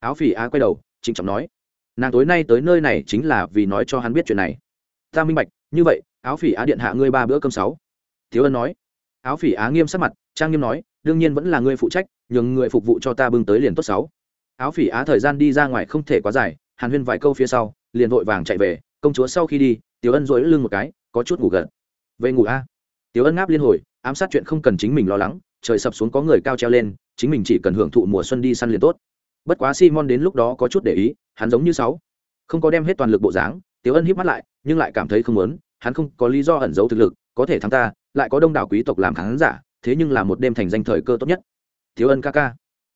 Áo phỉ á quay đầu, trịnh trọng nói. Nàng tối nay tới nơi này chính là vì nói cho hắn biết chuyện này. Ta minh bạch, như vậy, áo phỉ á điện hạ ngươi ba bữa cơm sáu thiếu ân nói. Áo phỉ á nghiêm sắc mặt, trang nghiêm nói, đương nhiên vẫn là ngươi phụ trách, nhường người phục vụ cho ta bưng tới liền tốt sáu. Áo phỉ á thời gian đi ra ngoài không thể quá dài, hàn huyên vài câu phía sau, liền vội vàng chạy về, công chúa sau khi đi, tiểu ân dối lưng một cái, có chút ngủ gật. Về ngủ a. Tiểu ân ngáp liên hồi, ám sát chuyện không cần chính mình lo lắng, trời sập xuống có người cao treo lên, chính mình chỉ cần hưởng thụ mùa xuân đi săn liền tốt. Bất quá simon đến lúc đó có chút để ý, hắn giống như sáu, không có đem hết toàn lực bộ dáng, Tiểu ân híp mắt lại, nhưng lại cảm thấy không muốn, hắn không có lý do ẩn giấu thực lực, có thể thắng ta lại có đông đảo quý tộc làm khán giả, thế nhưng là một đêm thành danh thời cơ tốt nhất. Thiếu ân ca ca.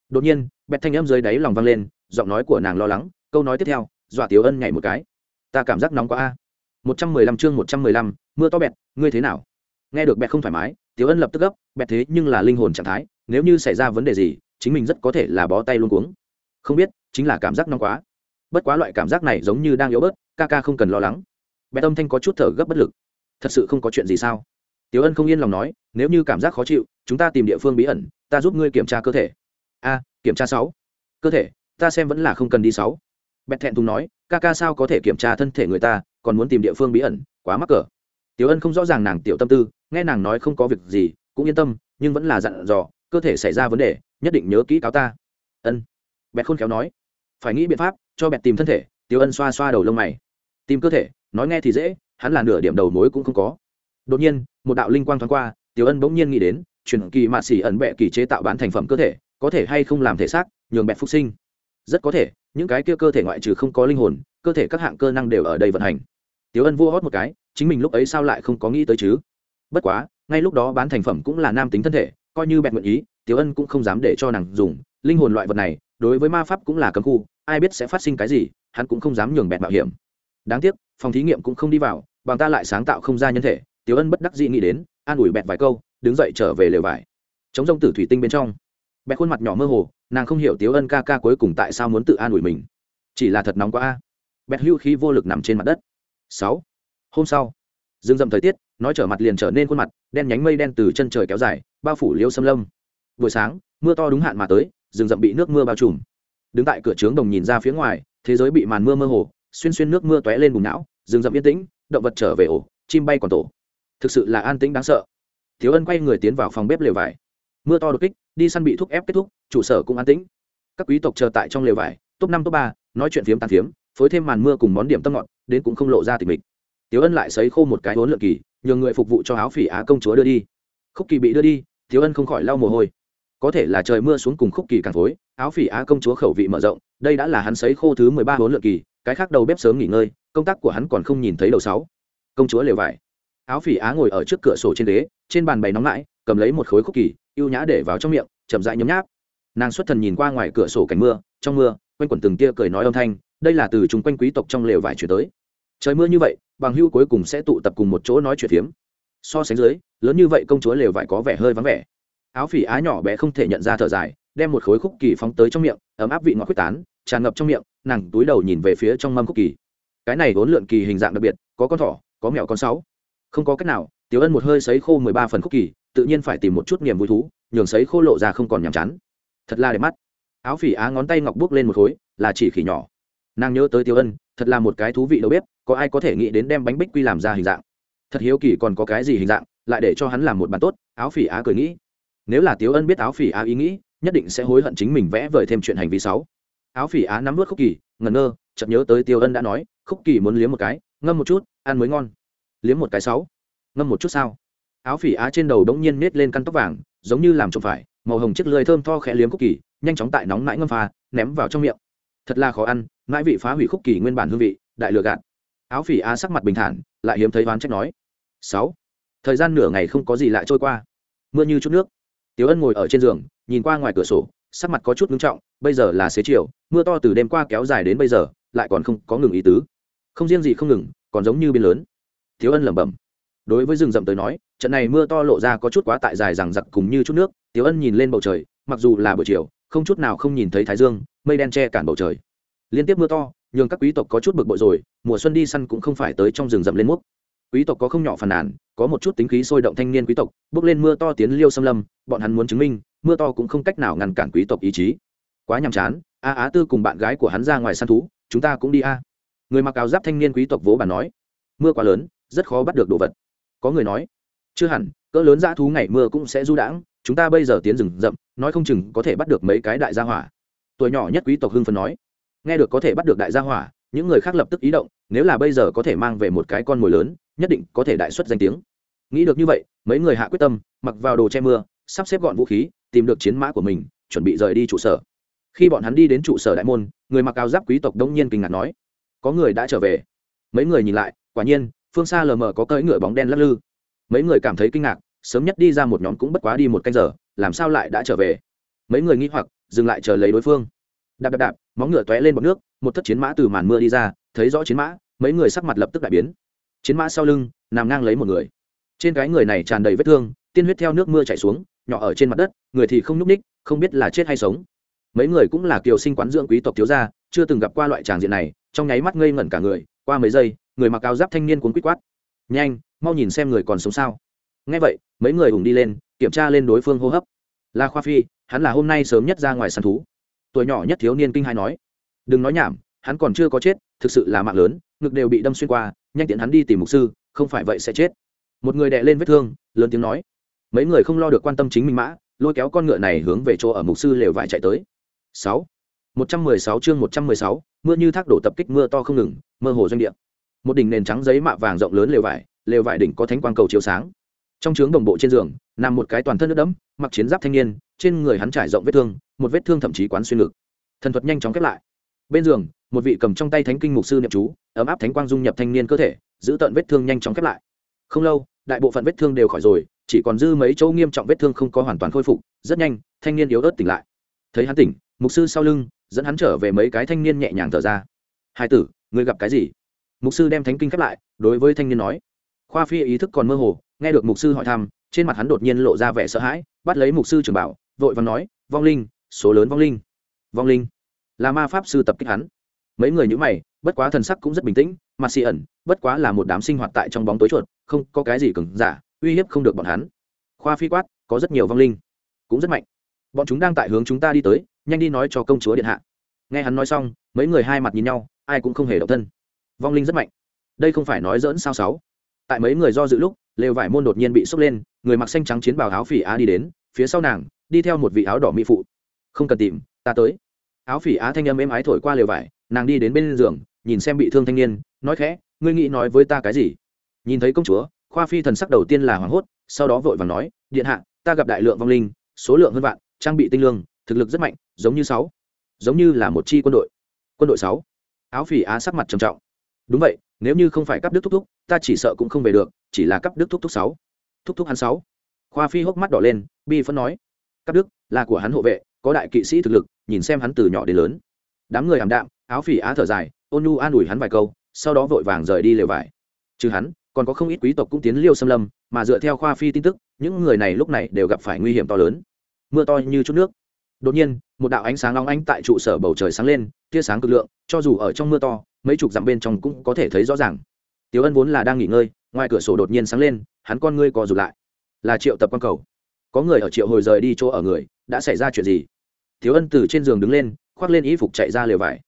Đột nhiên, bẹt thanh âm dưới đáy lòng vang lên, giọng nói của nàng lo lắng, câu nói tiếp theo, dọa tiếu ân nhảy một cái. Ta cảm giác nóng quá a. Một trăm mười lăm chương một trăm mười lăm, mưa to bẹt, ngươi thế nào? Nghe được bẹt không thoải mái tiếu ân lập tức gấp, bẹt thế nhưng là linh hồn trạng thái, nếu như xảy ra vấn đề gì, chính mình rất có thể là bó tay luôn cuống. Không biết, chính là cảm giác nóng quá. Bất quá loại cảm giác này giống như đang yếu bớt, ca ca không cần lo lắng. Bẹt âm thanh có chút thở gấp bất lực. Thật sự không có chuyện gì sao? Tiếu ân không yên lòng nói, nếu như cảm giác khó chịu, chúng ta tìm địa phương bí ẩn, ta giúp ngươi kiểm tra cơ thể. A, kiểm tra sáu. Cơ thể, ta xem vẫn là không cần đi sáu. Bẹt thẹn thùng nói, ca ca sao có thể kiểm tra thân thể người ta, còn muốn tìm địa phương bí ẩn, quá mắc cỡ. Tiểu ân không rõ ràng nàng tiểu tâm tư, nghe nàng nói không có việc gì, cũng yên tâm, nhưng vẫn là dặn dò, cơ thể xảy ra vấn đề, nhất định nhớ kỹ cáo ta. Ân. Bẹt khôn khéo nói, phải nghĩ biện pháp, cho bẹt tìm thân thể. Tiểu ân xoa xoa đầu lông mày, tìm cơ thể, nói nghe thì dễ, hắn là nửa điểm đầu mối cũng không có đột nhiên, một đạo linh quang thoáng qua, tiểu ân bỗng nhiên nghĩ đến, truyền kỳ mạ xỉ ẩn bẹ kỳ chế tạo bán thành phẩm cơ thể, có thể hay không làm thể xác, nhường bẹ phục sinh. Rất có thể, những cái kia cơ thể ngoại trừ không có linh hồn, cơ thể các hạng cơ năng đều ở đây vận hành. Tiểu ân vua hót một cái, chính mình lúc ấy sao lại không có nghĩ tới chứ? Bất quá, ngay lúc đó bán thành phẩm cũng là nam tính thân thể, coi như bẹt nguyện ý, tiểu ân cũng không dám để cho nàng dùng. Linh hồn loại vật này, đối với ma pháp cũng là cấm khu, ai biết sẽ phát sinh cái gì, hắn cũng không dám nhường bẹt mạo hiểm. Đáng tiếc, phòng thí nghiệm cũng không đi vào, bằng ta lại sáng tạo không ra nhân thể tiểu ân bất đắc dĩ nghĩ đến, an ủi bẹt vài câu, đứng dậy trở về lều vải. Chống rông tử thủy tinh bên trong. Bẹt khuôn mặt nhỏ mơ hồ, nàng không hiểu tiếu ân ca ca cuối cùng tại sao muốn tự an ủi mình. Chỉ là thật nóng quá a. Bẹt hưu khí vô lực nằm trên mặt đất. Sáu. Hôm sau dương dậm thời tiết, nói trở mặt liền trở nên khuôn mặt, đen nhánh mây đen từ chân trời kéo dài, bao phủ liêu xâm lâm. Buổi sáng, mưa to đúng hạn mà tới, rừng rậm bị nước mưa bao trùm. Đứng tại cửa trướng đồng nhìn ra phía ngoài, thế giới bị màn mưa mơ hồ, xuyên xuyên nước mưa tóe lên bùng não, rừng rậm yên tĩnh, động vật trở về ổ, chim bay còn tổ thực sự là an tĩnh đáng sợ. Thiếu ân quay người tiến vào phòng bếp lều vải. Mưa to đột kích, đi săn bị thúc ép kết thúc, trụ sở cũng an tĩnh. Các quý tộc chờ tại trong lều vải, top năm, top ba, nói chuyện phiếm tàn phiếm, phối thêm màn mưa cùng món điểm tâm ngọt, đến cũng không lộ ra tình mình tiếu ân lại sấy khô một cái hốn lượn kỳ, nhường người phục vụ cho áo phỉ á công chúa đưa đi. Khúc kỳ bị đưa đi tiếu ân không khỏi lau mồ hôi. Có thể là trời mưa xuống cùng khúc kỳ càng phối áo phỉ á công chúa khẩu vị mở rộng, đây đã là hắn sấy khô thứ mười ba hốn lượn kỳ, cái khác đầu bếp sớm nghỉ ngơi, công tác của hắn còn không nhìn thấy đầu sáu. Công chúa lều vải áo phỉ á ngồi ở trước cửa sổ trên ghế, trên bàn bày nóng lại cầm lấy một khối khúc kỳ, ưu nhã để vào trong miệng, chậm dại nhấm nháp. Nàng xuất thần nhìn qua ngoài cửa sổ cảnh mưa, trong mưa, quanh quẩn từng tia cười nói âm thanh, đây là từ chung quanh quý tộc trong lều vải chuyển tới. Trời mưa như vậy, bằng hưu cuối cùng sẽ tụ tập cùng một chỗ nói chuyện phiếm. So sánh dưới, lớn như vậy công chúa lều vải có vẻ hơi vắng vẻ. Áo phỉ á nhỏ bé không thể nhận ra thở dài, đem một khối khúc kỳ phóng tới trong miệng, ấm áp vị ngọt quyết tán, tràn ngập trong miệng, nàng túi đầu nhìn về phía trong mâm khúc kỳ. Cái này vốn lượn kỳ hình dạng đặc biệt, có con thỏ, có mèo con sáu không có cách nào, tiểu ân một hơi sấy khô mười ba phần khúc kỳ, tự nhiên phải tìm một chút niềm vui thú, nhường sấy khô lộ ra không còn nhàm chán. Thật là đẹp mắt. Áo phỉ á ngón tay ngọc bước lên một khối, là chỉ khỉ nhỏ. Nàng nhớ tới tiểu ân, thật là một cái thú vị đầu bếp, có ai có thể nghĩ đến đem bánh bích quy làm ra hình dạng. Thật hiếu kỳ còn có cái gì hình dạng, lại để cho hắn làm một bàn tốt, áo phỉ á cười nghĩ. Nếu là tiểu ân biết áo phỉ á ý nghĩ, nhất định sẽ hối hận chính mình vẽ vời thêm chuyện hành vi sáu áo phỉ á nắm vớt khúc kỳ, ngẩn ngơ, chợt nhớ tới tiêu ân đã nói, khúc kỳ muốn liếm một cái, ngâm một chút, ăn mới ngon liếm một cái sáu. Ngâm một chút sao. Áo phỉ á trên đầu đống nhiên nết lên căn tóc vàng, giống như làm trộm phải, màu hồng chiếc lưỡi thơm tho khẽ liếm khúc kỳ, nhanh chóng tại nóng nãi ngâm pha, ném vào trong miệng. Thật là khó ăn, mãi vị phá hủy khúc kỳ nguyên bản hương vị, đại lừa gạt. Áo phỉ á sắc mặt bình thản, lại hiếm thấy oán trách nói. Sáu. Thời gian nửa ngày không có gì lại trôi qua. Mưa như chút nước. Tiếu ân ngồi ở trên giường, nhìn qua ngoài cửa sổ, sắc mặt có chút ngưng trọng, bây giờ là xế chiều, mưa to từ đêm qua kéo dài đến bây giờ, lại còn không có ngừng ý tứ. Không riêng gì không ngừng, còn giống như bên lớn thiếu ân lẩm bẩm. Đối với rừng rậm tới nói, trận này mưa to lộ ra có chút quá tại dài rằng giặc cùng như chút nước tiếu ân nhìn lên bầu trời, mặc dù là buổi chiều, không chút nào không nhìn thấy thái dương, mây đen che cản bầu trời. Liên tiếp mưa to, nhường các quý tộc có chút bực bội rồi, mùa xuân đi săn cũng không phải tới trong rừng rậm lên múc quý tộc có không nhỏ phàn nàn, có một chút tính khí sôi động thanh niên quý tộc, bước lên mưa to tiến liêu xâm lâm, bọn hắn muốn chứng minh, mưa to cũng không cách nào ngăn cản quý tộc ý chí. Quá nhàm chán, a á tư cùng bạn gái của hắn ra ngoài săn thú, chúng ta cũng đi a. Người mặc áo giáp thanh niên quý tộc vỗ bàn nói, mưa quá lớn rất khó bắt được đồ vật. Có người nói, chưa hẳn, cỡ lớn dã thú ngày mưa cũng sẽ du đãng, chúng ta bây giờ tiến rừng rậm, nói không chừng có thể bắt được mấy cái đại gia hỏa. Tuổi nhỏ nhất quý tộc hưng phấn nói, nghe được có thể bắt được đại gia hỏa, những người khác lập tức ý động, nếu là bây giờ có thể mang về một cái con mồi lớn, nhất định có thể đại xuất danh tiếng. Nghĩ được như vậy, mấy người hạ quyết tâm, mặc vào đồ che mưa, sắp xếp gọn vũ khí, tìm được chiến mã của mình, chuẩn bị rời đi trụ sở. Khi bọn hắn đi đến trụ sở đại môn, người mặc áo giáp quý tộc đông nhiên kinh ngạc nói, có người đã trở về. Mấy người nhìn lại, quả nhiên phương xa lờ mờ có cỡi ngựa bóng đen lắc lư. Mấy người cảm thấy kinh ngạc, sớm nhất đi ra một nhóm cũng bất quá đi một canh giờ, làm sao lại đã trở về? Mấy người nghĩ hoặc, dừng lại chờ lấy đối phương. Đạp đạp đạp, móng ngựa tóe lên bọc nước, một thất chiến mã từ màn mưa đi ra, thấy rõ chiến mã, mấy người sắc mặt lập tức đại biến. Chiến mã sau lưng, nằm ngang lấy một người. Trên cái người này tràn đầy vết thương, tiên huyết theo nước mưa chảy xuống, nhỏ ở trên mặt đất, người thì không nhúc ních không biết là chết hay sống. Mấy người cũng là kiều sinh quán dưỡng quý tộc thiếu gia, chưa từng gặp qua loại tràng diện này, trong nháy mắt ngây ngẩn cả người, qua mấy giây người mặc áo giáp thanh niên cuốn quýt quát. Nhanh, mau nhìn xem người còn sống sao. Ngay vậy, mấy người ủng đi lên, kiểm tra lên đối phương hô hấp. La khoa phi, hắn là hôm nay sớm nhất ra ngoài săn thú. Tuổi nhỏ nhất thiếu niên kinh hai nói. Đừng nói nhảm, hắn còn chưa có chết, thực sự là mạng lớn, ngực đều bị đâm xuyên qua, nhanh tiện hắn đi tìm mục sư, không phải vậy sẽ chết. Một người đè lên vết thương, lớn tiếng nói. Mấy người không lo được quan tâm chính mình mã, lôi kéo con ngựa này hướng về chỗ ở mục sư lều vải chạy tới. Sáu. Một trăm mười sáu chương một trăm mười sáu, mưa như thác đổ tập kích mưa to không ngừng, mơ hồ doanh địa một đỉnh nền trắng giấy mạ vàng rộng lớn lều vải lều vải đỉnh có thánh quang cầu chiếu sáng. Trong trướng đồng bộ trên giường, nằm một cái toàn thân nước đẫm, mặc chiến giáp thanh niên, trên người hắn trải rộng vết thương, một vết thương thậm chí quán xuyên ngực. Thần thuật nhanh chóng khép lại. Bên giường, một vị cầm trong tay thánh kinh mục sư niệm chú, ấm áp thánh quang dung nhập thanh niên cơ thể, giữ tận vết thương nhanh chóng khép lại. Không lâu, đại bộ phận vết thương đều khỏi rồi, chỉ còn dư mấy chỗ nghiêm trọng vết thương không có hoàn toàn khôi phục, rất nhanh, thanh niên yếu ớt tỉnh lại. Thấy hắn tỉnh, mục sư sau lưng, dẫn hắn trở về mấy cái thanh niên nhẹ nhàng thở ra. Hai tử người gặp cái gì? Mục sư đem thánh kinh khép lại, đối với thanh niên nói. Khoa phi ý thức còn mơ hồ, nghe được mục sư hỏi thăm, trên mặt hắn đột nhiên lộ ra vẻ sợ hãi, bắt lấy mục sư trường bảo, vội và nói, vong linh, số lớn vong linh. Vong linh? Là ma pháp sư tập kích hắn. Mấy người nhữ mày, bất quá thần sắc cũng rất bình tĩnh, mặt xì ẩn, bất quá là một đám sinh hoạt tại trong bóng tối chuột, không có cái gì cứng giả, uy hiếp không được bọn hắn. Khoa phi quát, có rất nhiều vong linh. Cũng rất mạnh. Bọn chúng đang tại hướng chúng ta đi tới, nhanh đi nói cho công chúa điện hạ. Nghe hắn nói xong, mấy người hai mặt nhìn nhau, ai cũng không hề động thân vong linh rất mạnh. Đây không phải nói dỡn sao sáu. Tại mấy người do dự lúc, lều vải môn đột nhiên bị sốc lên, người mặc xanh trắng chiến bào áo phỉ á đi đến, phía sau nàng, đi theo một vị áo đỏ mỹ phụ. Không cần tìm, ta tới. Áo phỉ á thanh âm êm ái thổi qua lều vải, nàng đi đến bên giường, nhìn xem bị thương thanh niên, nói khẽ, ngươi nghĩ nói với ta cái gì? Nhìn thấy công chúa, khoa phi thần sắc đầu tiên là hoảng hốt, sau đó vội vàng nói, điện hạ, ta gặp đại lượng vong linh, số lượng hơn vạn, trang bị tinh lương, thực lực rất mạnh, giống như sáu, giống như là một chi quân đội. Quân đội sáu? Áo phỉ á sắc mặt trầm trọng đúng vậy, nếu như không phải cấp đức thúc thúc, ta chỉ sợ cũng không về được, chỉ là cấp đức thúc thúc sáu. Thúc thúc hắn sáu. Khoa phi hốc mắt đỏ lên, bi phân nói cấp đức là của hắn hộ vệ, có đại kỵ sĩ thực lực, nhìn xem hắn từ nhỏ đến lớn. Đám người ảm đạm, áo phỉ á thở dài, ôn nu an ủi hắn vài câu, sau đó vội vàng rời đi lều vải. Trừ hắn, còn có không ít quý tộc cũng tiến liêu xâm lâm, mà dựa theo khoa phi tin tức, những người này lúc này đều gặp phải nguy hiểm to lớn. Mưa to như chút nước. Đột nhiên một đạo ánh sáng long ánh tại trụ sở bầu trời sáng lên, tia sáng cực lượng, cho dù ở trong mưa to, mấy chục dặm bên trong cũng có thể thấy rõ ràng. Tiếu ân vốn là đang nghỉ ngơi, ngoài cửa sổ đột nhiên sáng lên, hắn con ngươi co rụt lại. Là triệu tập quan cầu. Có người ở triệu hồi rời đi chỗ ở người, đã xảy ra chuyện gì? Tiếu ân từ trên giường đứng lên, khoác lên y phục chạy ra lều vải.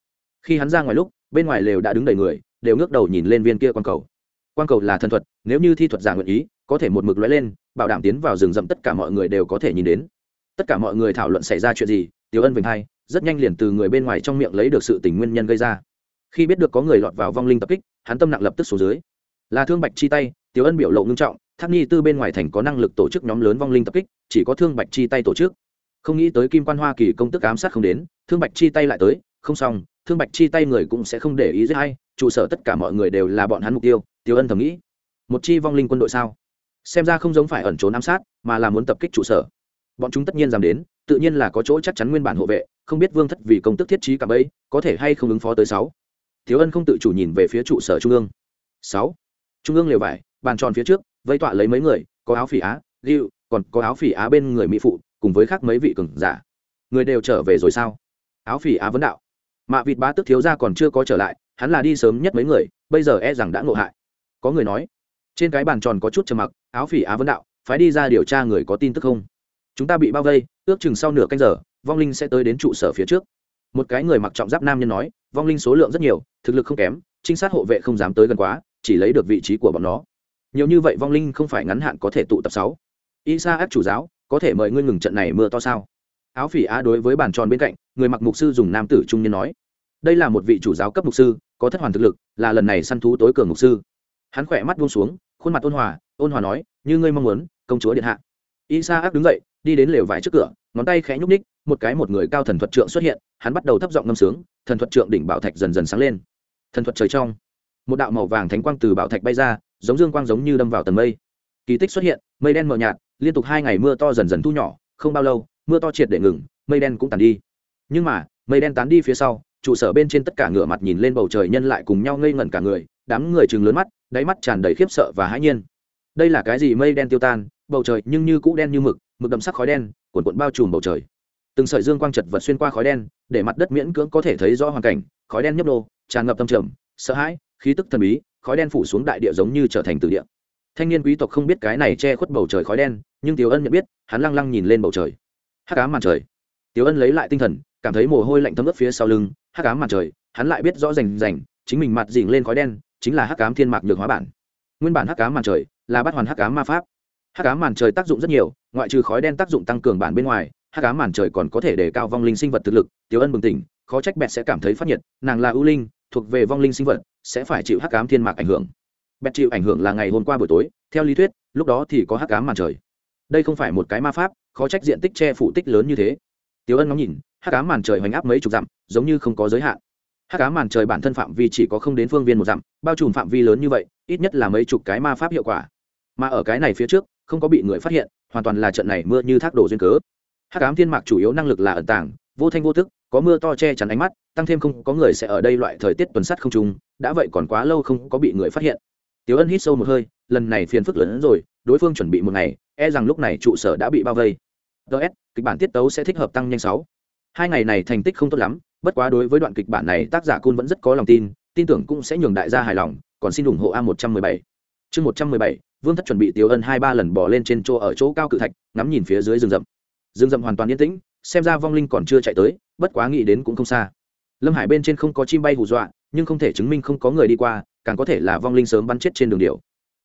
Khi hắn ra ngoài lúc, bên ngoài lều đã đứng đầy người, đều ngước đầu nhìn lên viên kia quan cầu. Quan cầu là thần thuật, nếu như thi thuật giả nguyện ý, có thể một mực lóe lên, bảo đảm tiến vào rừng rậm tất cả mọi người đều có thể nhìn đến. Tất cả mọi người thảo luận xảy ra chuyện gì tiểu ân vinh hai rất nhanh liền từ người bên ngoài trong miệng lấy được sự tình nguyên nhân gây ra. Khi biết được có người lọt vào vong linh tập kích, hắn tâm nặng lập tức xuống dưới. Là thương bạch chi tay, tiểu ân biểu lộ ngưng trọng tháp nhi tư bên ngoài thành có năng lực tổ chức nhóm lớn vong linh tập kích, chỉ có thương bạch chi tay tổ chức. Không nghĩ tới kim quan hoa kỳ công tức ám sát không đến, thương bạch chi tay lại tới, không xong, thương bạch chi tay người cũng sẽ không để ý giết hay trụ sở tất cả mọi người đều là bọn hắn mục tiêu, tiểu ân thầm nghĩ. Một chi vong linh quân đội sao? Xem ra không giống phải ẩn trốn ám sát, mà là muốn tập kích trụ sở. Bọn chúng tất nhiên dám đến tự nhiên là có chỗ chắc chắn nguyên bản hộ vệ, không biết vương thất vì công tức thiết trí cả bấy có thể hay không ứng phó tới sáu. Thiếu ân không tự chủ nhìn về phía trụ sở trung ương. Sáu. Trung ương liều vải, bàn tròn phía trước, vây tọa lấy mấy người, có áo phỉ á lưu còn có áo phỉ á bên người mỹ phụ, cùng với khác mấy vị cường giả. Người đều trở về rồi sao? Áo phỉ á vấn đạo. Mạ vịt bá tức thiếu ra còn chưa có trở lại, hắn là đi sớm nhất mấy người, bây giờ e rằng đã ngộ hại. Có người nói, trên cái bàn tròn có chút trầm mặc, áo phỉ á vấn đạo phải đi ra điều tra người có tin tức không? Chúng ta bị bao vây, ước chừng sau nửa canh giờ, vong linh sẽ tới đến trụ sở phía trước. Một cái người mặc trọng giáp nam nhân nói, vong linh số lượng rất nhiều, thực lực không kém, trinh sát hộ vệ không dám tới gần quá, chỉ lấy được vị trí của bọn nó. Nhiều như vậy vong linh không phải ngắn hạn có thể tụ tập sáu. Isa ác chủ giáo, có thể mời ngươi ngừng trận này mưa to sao? Áo phỉ á đối với bàn tròn bên cạnh, người mặc mục sư dùng nam tử trung niên nói. Đây là một vị chủ giáo cấp mục sư, có thất hoàn thực lực, là lần này săn thú tối cường mục sư. Hắn khỏe mắt buông xuống, khuôn mặt ôn hòa ôn hòa nói, như ngươi mong muốn, công chúa điện hạ. Isa ác đứng dậy đi đến lều vải trước cửa, ngón tay khẽ nhúc ních một cái một người cao thần thuật trượng xuất hiện, hắn bắt đầu thấp giọng ngâm sướng, thần thuật trượng đỉnh bảo thạch dần dần sáng lên. Thần thuật trời trong, một đạo màu vàng thánh quang từ bảo thạch bay ra, giống dương quang giống như đâm vào tầng mây. Kỳ tích xuất hiện, mây đen mờ nhạt, liên tục hai ngày mưa to dần dần thu nhỏ, không bao lâu, mưa to triệt để ngừng, mây đen cũng tàn đi. Nhưng mà, mây đen tán đi phía sau, trụ sở bên trên tất cả ngựa mặt nhìn lên bầu trời nhân lại cùng nhau ngây ngẩn cả người, đám người chừng lớn mắt, đáy mắt tràn đầy khiếp sợ và hãi nhiên. Đây là cái gì mây đen tiêu tan, bầu trời nhưng như cũ đen như mực mực đậm sắc khói đen cuộn cuộn bao trùm bầu trời. Từng sợi dương quang chật vật xuyên qua khói đen, để mặt đất miễn cưỡng có thể thấy rõ hoàn cảnh, khói đen nhấp nô, tràn ngập tâm trầm, sợ hãi, khí tức thần bí, khói đen phủ xuống đại địa giống như trở thành từ địa. Thanh niên quý tộc không biết cái này che khuất bầu trời khói đen, nhưng tiểu ân nhận biết, hắn lăng lăng nhìn lên bầu trời. Hắc ám màn trời. Tiểu ân lấy lại tinh thần, cảm thấy mồ hôi lạnh thấm ướt phía sau lưng, hắc ám màn trời, hắn lại biết rõ rành rành, chính mình mặt dỉng lên khói đen, chính là hắc ám thiên mạc nhược hóa bản. Nguyên bản hắc ám màn trời là bắt hoàn hắc ám ma pháp hắc ám màn trời tác dụng rất nhiều, ngoại trừ khói đen tác dụng tăng cường bản bên ngoài hắc ám màn trời còn có thể đề cao vong linh sinh vật thực lực, tiểu ân bừng tỉnh, khó trách bẹt sẽ cảm thấy phát nhiệt, nàng là ưu linh, thuộc về vong linh sinh vật, sẽ phải chịu hắc ám thiên mạc ảnh hưởng. Bẹt chịu ảnh hưởng là ngày hôm qua buổi tối, theo lý thuyết, lúc đó thì có hắc ám màn trời. Đây không phải một cái ma pháp, khó trách diện tích che phủ tích lớn như thế. Tiểu ân ngóng nhìn hắc ám màn trời hoành áp mấy chục dặm, giống như không có giới hạn. Hắc ám màn trời bản thân phạm vi chỉ có không đến phương viên một dặm, bao trùm phạm vi lớn như vậy, ít nhất là mấy chục cái ma pháp hiệu quả. Mà ở cái này phía trước không có bị người phát hiện, hoàn toàn là trận này mưa như thác đổ duyên cớ. Hắc ám thiên mạc chủ yếu năng lực là ẩn tàng, vô thanh vô thức có mưa to che chắn ánh mắt, tăng thêm không có người sẽ ở đây loại thời tiết tuần sắt không trùng, đã vậy còn quá lâu không có bị người phát hiện. Tiểu ân hít sâu một hơi, lần này phiền phức lớn hơn rồi, đối phương chuẩn bị một ngày e rằng lúc này trụ sở đã bị bao vây. Ts kịch bản tiết tấu sẽ thích hợp tăng nhanh sáu. Hai ngày này thành tích không tốt lắm, bất quá đối với đoạn kịch bản này, tác giả cun vẫn rất có lòng tin tin tưởng cũng sẽ nhường đại gia hài lòng, còn xin ủng hộ a một trăm mười bảy. Chương một trăm mười bảy vương thất chuẩn bị tiêu ân hai ba lần bỏ lên trên chỗ ở chỗ cao cự thạch, ngắm nhìn phía dưới rừng rậm. Rừng rậm hoàn toàn yên tĩnh, xem ra vong linh còn chưa chạy tới, bất quá nghĩ đến cũng không xa. Lâm hải bên trên không có chim bay hù dọa, nhưng không thể chứng minh không có người đi qua, càng có thể là vong linh sớm bắn chết trên đường điệu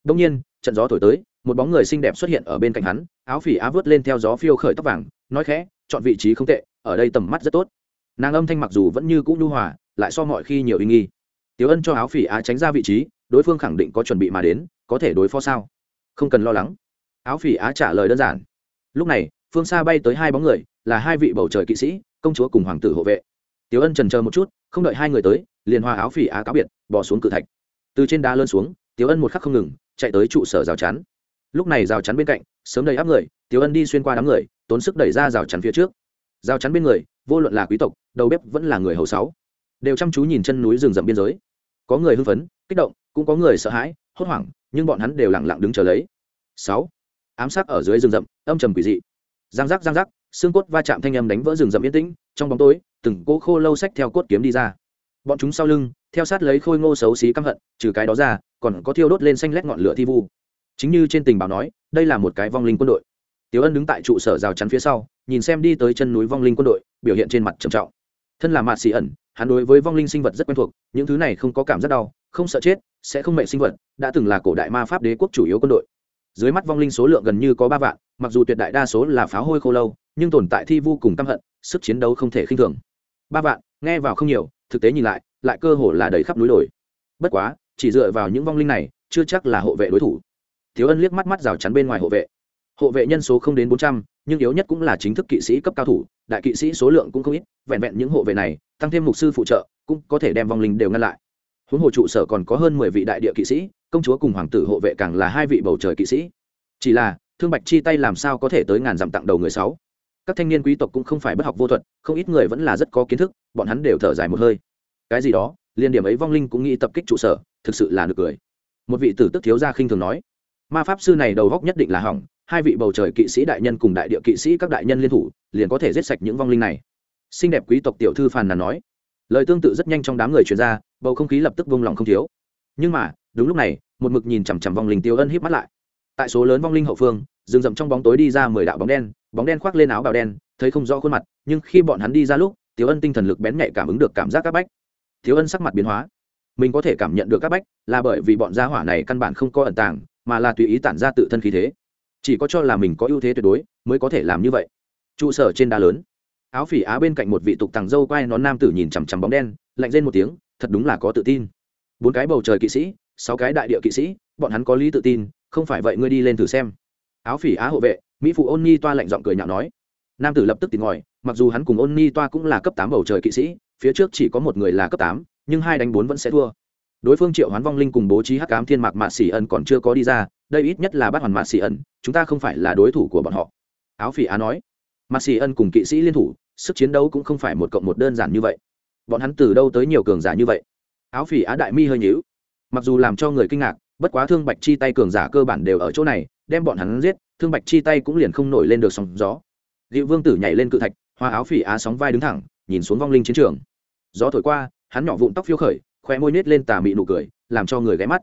đông nhiên, trận gió thổi tới, một bóng người xinh đẹp xuất hiện ở bên cạnh hắn, áo phỉ á vớt lên theo gió phiêu khởi tóc vàng, nói khẽ, chọn vị trí không tệ, ở đây tầm mắt rất tốt. Nàng âm thanh mặc dù vẫn như cũ nhu hòa, lại so mọi khi nhiều ý nghi. Tiểu ân cho áo phỉ á tránh ra vị trí đối phương khẳng định có chuẩn bị mà đến, có thể đối phó sao? Không cần lo lắng. Áo phỉ á trả lời đơn giản. Lúc này, phương xa bay tới hai bóng người, là hai vị bầu trời kỵ sĩ, công chúa cùng hoàng tử hộ vệ. Tiểu ân trần chờ một chút, không đợi hai người tới, liền hòa áo phỉ á cáo biệt, bỏ xuống cự thạch. Từ trên đá lơn xuống, tiểu ân một khắc không ngừng, chạy tới trụ sở rào chắn. Lúc này rào chắn bên cạnh, sớm đầy áp người, tiểu ân đi xuyên qua đám người, tốn sức đẩy ra rào chắn phía trước. Rào chắn bên người, vô luận là quý tộc, đầu bếp vẫn là người hầu sáu, đều chăm chú nhìn chân núi rừng rậm biên giới. Có người hưng phấn, kích động cũng có người sợ hãi, hốt hoảng, nhưng bọn hắn đều lặng lặng đứng chờ lấy. Sáu, ám sát ở dưới rừng rậm, âm trầm quỷ dị. Giang giác giang giác, xương cốt va chạm thanh âm đánh vỡ rừng rậm yên tĩnh, trong bóng tối, từng cỗ khô lâu sách theo cốt kiếm đi ra. Bọn chúng sau lưng, theo sát lấy khôi ngô xấu xí căm hận, trừ cái đó ra, còn có thiêu đốt lên xanh lét ngọn lửa thi vu. Chính như trên tình báo nói, đây là một cái vong linh quân đội. Tiểu ân đứng tại trụ sở rào chắn phía sau, nhìn xem đi tới chân núi vong linh quân đội, biểu hiện trên mặt trầm trọng. Thân là mạt xì ẩn, hắn đối với vong linh sinh vật rất quen thuộc, những thứ này không có cảm giác đau không sợ chết, sẽ không mệnh sinh vật, đã từng là cổ đại ma pháp đế quốc chủ yếu quân đội. Dưới mắt vong linh số lượng gần như có ba vạn, mặc dù tuyệt đại đa số là pháo hôi khô lâu, nhưng tồn tại thi vô cùng căm hận, sức chiến đấu không thể khinh thường. Ba vạn, nghe vào không nhiều, thực tế nhìn lại lại cơ hồ là đầy khắp núi đồi. Bất quá, chỉ dựa vào những vong linh này, chưa chắc là hộ vệ đối thủ. Thiếu ân liếc mắt mắt rào chắn bên ngoài hộ vệ. Hộ vệ nhân số không đến bốn trăm, nhưng yếu nhất cũng là chính thức kỵ sĩ cấp cao thủ, đại kỵ sĩ số lượng cũng không ít, vẹn vẹn những hộ vệ này, tăng thêm mục sư phụ trợ, cũng có thể đem vong linh đều ngăn lại huống hồ trụ sở còn có hơn mười vị đại địa kỵ sĩ, công chúa cùng hoàng tử hộ vệ càng là hai vị bầu trời kỵ sĩ. Chỉ là, thương bạch chi tay làm sao có thể tới ngàn dặm tặng đầu người sáu? Các thanh niên quý tộc cũng không phải bất học vô thuật, không ít người vẫn là rất có kiến thức, bọn hắn đều thở dài một hơi. Cái gì đó, liên điểm ấy vong linh cũng nghĩ tập kích trụ sở, thực sự là được cười. Một vị tử tức thiếu gia khinh thường nói, ma pháp sư này đầu góc nhất định là hỏng, hai vị bầu trời kỵ sĩ đại nhân cùng đại địa kỵ sĩ các đại nhân liên thủ, liền có thể giết sạch những vong linh này. Xinh đẹp quý tộc tiểu thư phàn nàn nói lời tương tự rất nhanh trong đám người truyền ra, bầu không khí lập tức vung lòng không thiếu. Nhưng mà, đúng lúc này, một mực nhìn chằm chằm vong linh tiêu ân híp mắt lại. Tại số lớn vong linh hậu phương, rừng rậm trong bóng tối đi ra mười đạo bóng đen bóng đen khoác lên áo bào đen, thấy không rõ khuôn mặt, nhưng khi bọn hắn đi ra lúc, tiêu ân tinh thần lực bén nhạy cảm ứng được cảm giác các bách. Tiêu ân sắc mặt biến hóa. Mình có thể cảm nhận được các bách là bởi vì bọn gia hỏa này căn bản không có ẩn tàng, mà là tùy ý tản ra tự thân khí thế. Chỉ có cho là mình có ưu thế tuyệt đối mới có thể làm như vậy. Trụ sở trên đá lớn áo phỉ á bên cạnh một vị tục tàng dâu quai nón nam tử nhìn chằm chằm bóng đen, lạnh lên một tiếng, thật đúng là có tự tin. Bốn cái bầu trời kỵ sĩ, sáu cái đại địa kỵ sĩ, bọn hắn có lý tự tin, không phải vậy ngươi đi lên thử xem. Áo phỉ á hộ vệ, mỹ phụ ôn nhi toa lạnh giọng cười nhạo nói. Nam tử lập tức tìm ngòi mặc dù hắn cùng ôn nhi toa cũng là cấp tám bầu trời kỵ sĩ, phía trước chỉ có một người là cấp tám, nhưng hai đánh bốn vẫn sẽ thua. Đối phương triệu hoán vong linh cùng bố trí hắc ám thiên mạc mạ xỉ ẩn còn chưa có đi ra, đây ít nhất là bắt hoàn mạ xỉ ẩn, chúng ta không phải là đối thủ của bọn họ. Áo phỉ á nói mà xì ân cùng kỵ sĩ liên thủ sức chiến đấu cũng không phải một cộng một đơn giản như vậy bọn hắn từ đâu tới nhiều cường giả như vậy áo phỉ á đại mi hơi nhíu mặc dù làm cho người kinh ngạc bất quá thương bạch chi tay cường giả cơ bản đều ở chỗ này đem bọn hắn giết thương bạch chi tay cũng liền không nổi lên được sóng gió Diệu Vương tử nhảy lên cự thạch, hoa áo phỉ á sóng vai đứng thẳng, nhìn xuống vong linh chiến trường. Gió thổi qua, hắn nhỏ vụn tóc phiêu khởi, khoe môi nết lên tà mị nụ cười, làm cho người ghé mắt.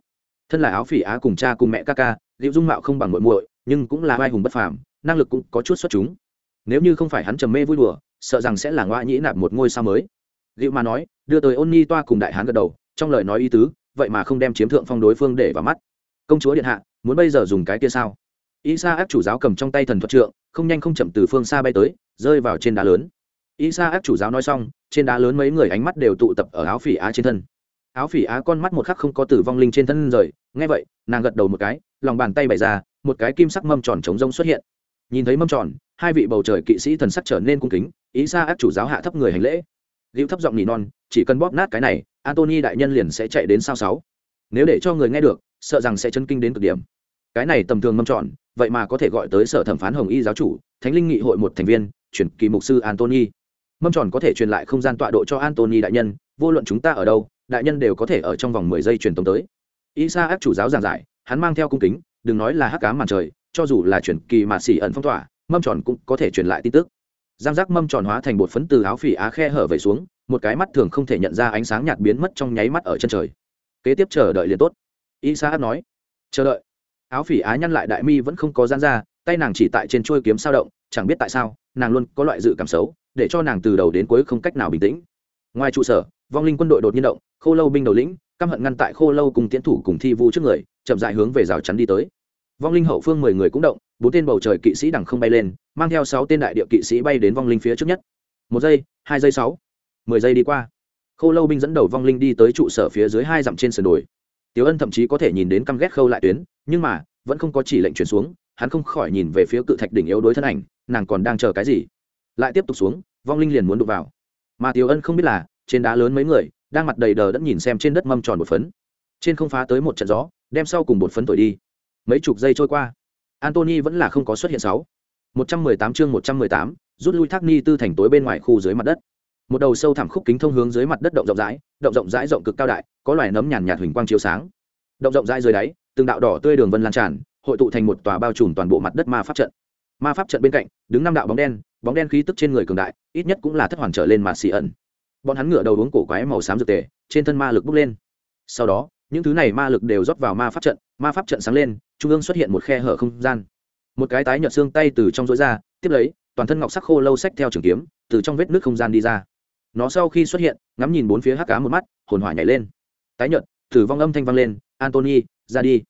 Thân là áo phỉ á cùng cha cùng mẹ ca ca, Diệu Dung mạo không bằng muội muội, nhưng cũng là vai hùng bất phàm, năng lực cũng có chút xuất chúng. Nếu như không phải hắn trầm mê vui đùa, sợ rằng sẽ là ngoại nhĩ nạp một ngôi sao mới. liệu mà nói, đưa tới Ôn Nhi toa cùng đại hán gật đầu, trong lời nói ý tứ, vậy mà không đem chiếm thượng phong đối phương để vào mắt. Công chúa điện hạ, muốn bây giờ dùng cái kia sao? Isa ác chủ giáo cầm trong tay thần thuật trượng, không nhanh không chậm từ phương xa bay tới rơi vào trên đá lớn y sa ác chủ giáo nói xong trên đá lớn mấy người ánh mắt đều tụ tập ở áo phỉ á trên thân áo phỉ á con mắt một khắc không có tử vong linh trên thân rời nghe vậy nàng gật đầu một cái lòng bàn tay bày ra một cái kim sắc mâm tròn trống rông xuất hiện nhìn thấy mâm tròn, hai vị bầu trời kỵ sĩ thần sắc trở nên cung kính, ý sa ác chủ giáo hạ thấp người hành lễ. Liễu thấp giọng nỉ non, chỉ cần bóp nát cái này, antony đại nhân liền sẽ chạy đến sao sáu. Nếu để cho người nghe được, sợ rằng sẽ chân kinh đến cực điểm. Cái này tầm thường mâm tròn, vậy mà có thể gọi tới sở thẩm phán hồng y giáo chủ, thánh linh nghị hội một thành viên, chuyển kỳ mục sư antony. Mâm tròn có thể truyền lại không gian tọa độ cho antony đại nhân, vô luận chúng ta ở đâu, đại nhân đều có thể ở trong vòng mười giây truyền tống tới. Ý xa ác chủ giáo giảng giải, hắn mang theo cung kính, đừng nói là hắc cá màn trời cho dù là chuyển kỳ mà xỉ ẩn phong tỏa, mâm tròn cũng có thể truyền lại tin tức. Giang giác mâm tròn hóa thành bột phấn từ áo phỉ á khe hở về xuống, một cái mắt thường không thể nhận ra ánh sáng nhạt biến mất trong nháy mắt ở chân trời. Kế tiếp chờ đợi liền tốt. Isa hát nói, chờ đợi. Áo phỉ á nhăn lại đại mi vẫn không có gian ra, tay nàng chỉ tại trên chuôi kiếm sao động, chẳng biết tại sao, nàng luôn có loại dự cảm xấu, để cho nàng từ đầu đến cuối không cách nào bình tĩnh. Ngoài trụ sở, vong linh quân đội đột nhiên động, khô lâu binh đầu lĩnh, căm hận ngăn tại khô lâu cùng tiến thủ cùng thi vu trước người, chậm dại hướng về rào chắn đi tới vong linh hậu phương mười người cũng động bốn tên bầu trời kỵ sĩ đằng không bay lên mang theo sáu tên đại địa kỵ sĩ bay đến vong linh phía trước nhất một giây hai giây sáu mười giây đi qua Khâu lâu binh dẫn đầu vong linh đi tới trụ sở phía dưới hai dặm trên sườn đồi Tiểu Ân thậm chí có thể nhìn đến căm ghét khâu lại tuyến, nhưng mà, vẫn không có chỉ lệnh chuyển xuống, hắn không khỏi nhìn về phía cự thạch đỉnh yếu đối thân ảnh, nàng còn đang chờ cái gì? Lại tiếp tục xuống, vong linh liền muốn đụng vào. Mà Tiểu Ân không biết là, trên đá lớn mấy người đang mặt đầy đờ đẫn nhìn xem trên đất mâm tròn một phấn. Trên không phá tới một trận gió, đem sau cùng một phấn thổi đi. Mấy chục giây trôi qua, Anthony vẫn là không có xuất hiện sáu. 118 chương 118, rút lui Thác Ni tư thành tối bên ngoài khu dưới mặt đất. Một đầu sâu thẳm khúc kính thông hướng dưới mặt đất động rộng rãi động rộng rãi rộng cực cao đại có loài nấm nhàn nhạt huỳnh quang chiếu sáng. Động rộng rãi dưới đáy từng đạo đỏ tươi đường vân lan tràn hội tụ thành một tòa bao trùm toàn bộ mặt đất ma pháp trận. Ma pháp trận bên cạnh đứng năm đạo bóng đen bóng đen khí tức trên người cường đại ít nhất cũng là thất hoàn trở lên mà xì ẩn. Bọn hắn ngựa đầu uống cổ quái màu xám dược tề trên thân ma lực bốc lên. Sau đó những thứ này ma lực đều rót vào ma pháp trận ma pháp trận sáng lên, trung ương xuất hiện một khe hở không gian. Một cái tái nhợt xương tay từ trong rối ra, tiếp lấy, toàn thân ngọc sắc khô lâu sách theo trường kiếm, từ trong vết nước không gian đi ra. Nó sau khi xuất hiện, ngắm nhìn bốn phía hắc cá một mắt, hồn hỏa nhảy lên. Tái nhợt thử vong âm thanh vang lên, antony, ra đi.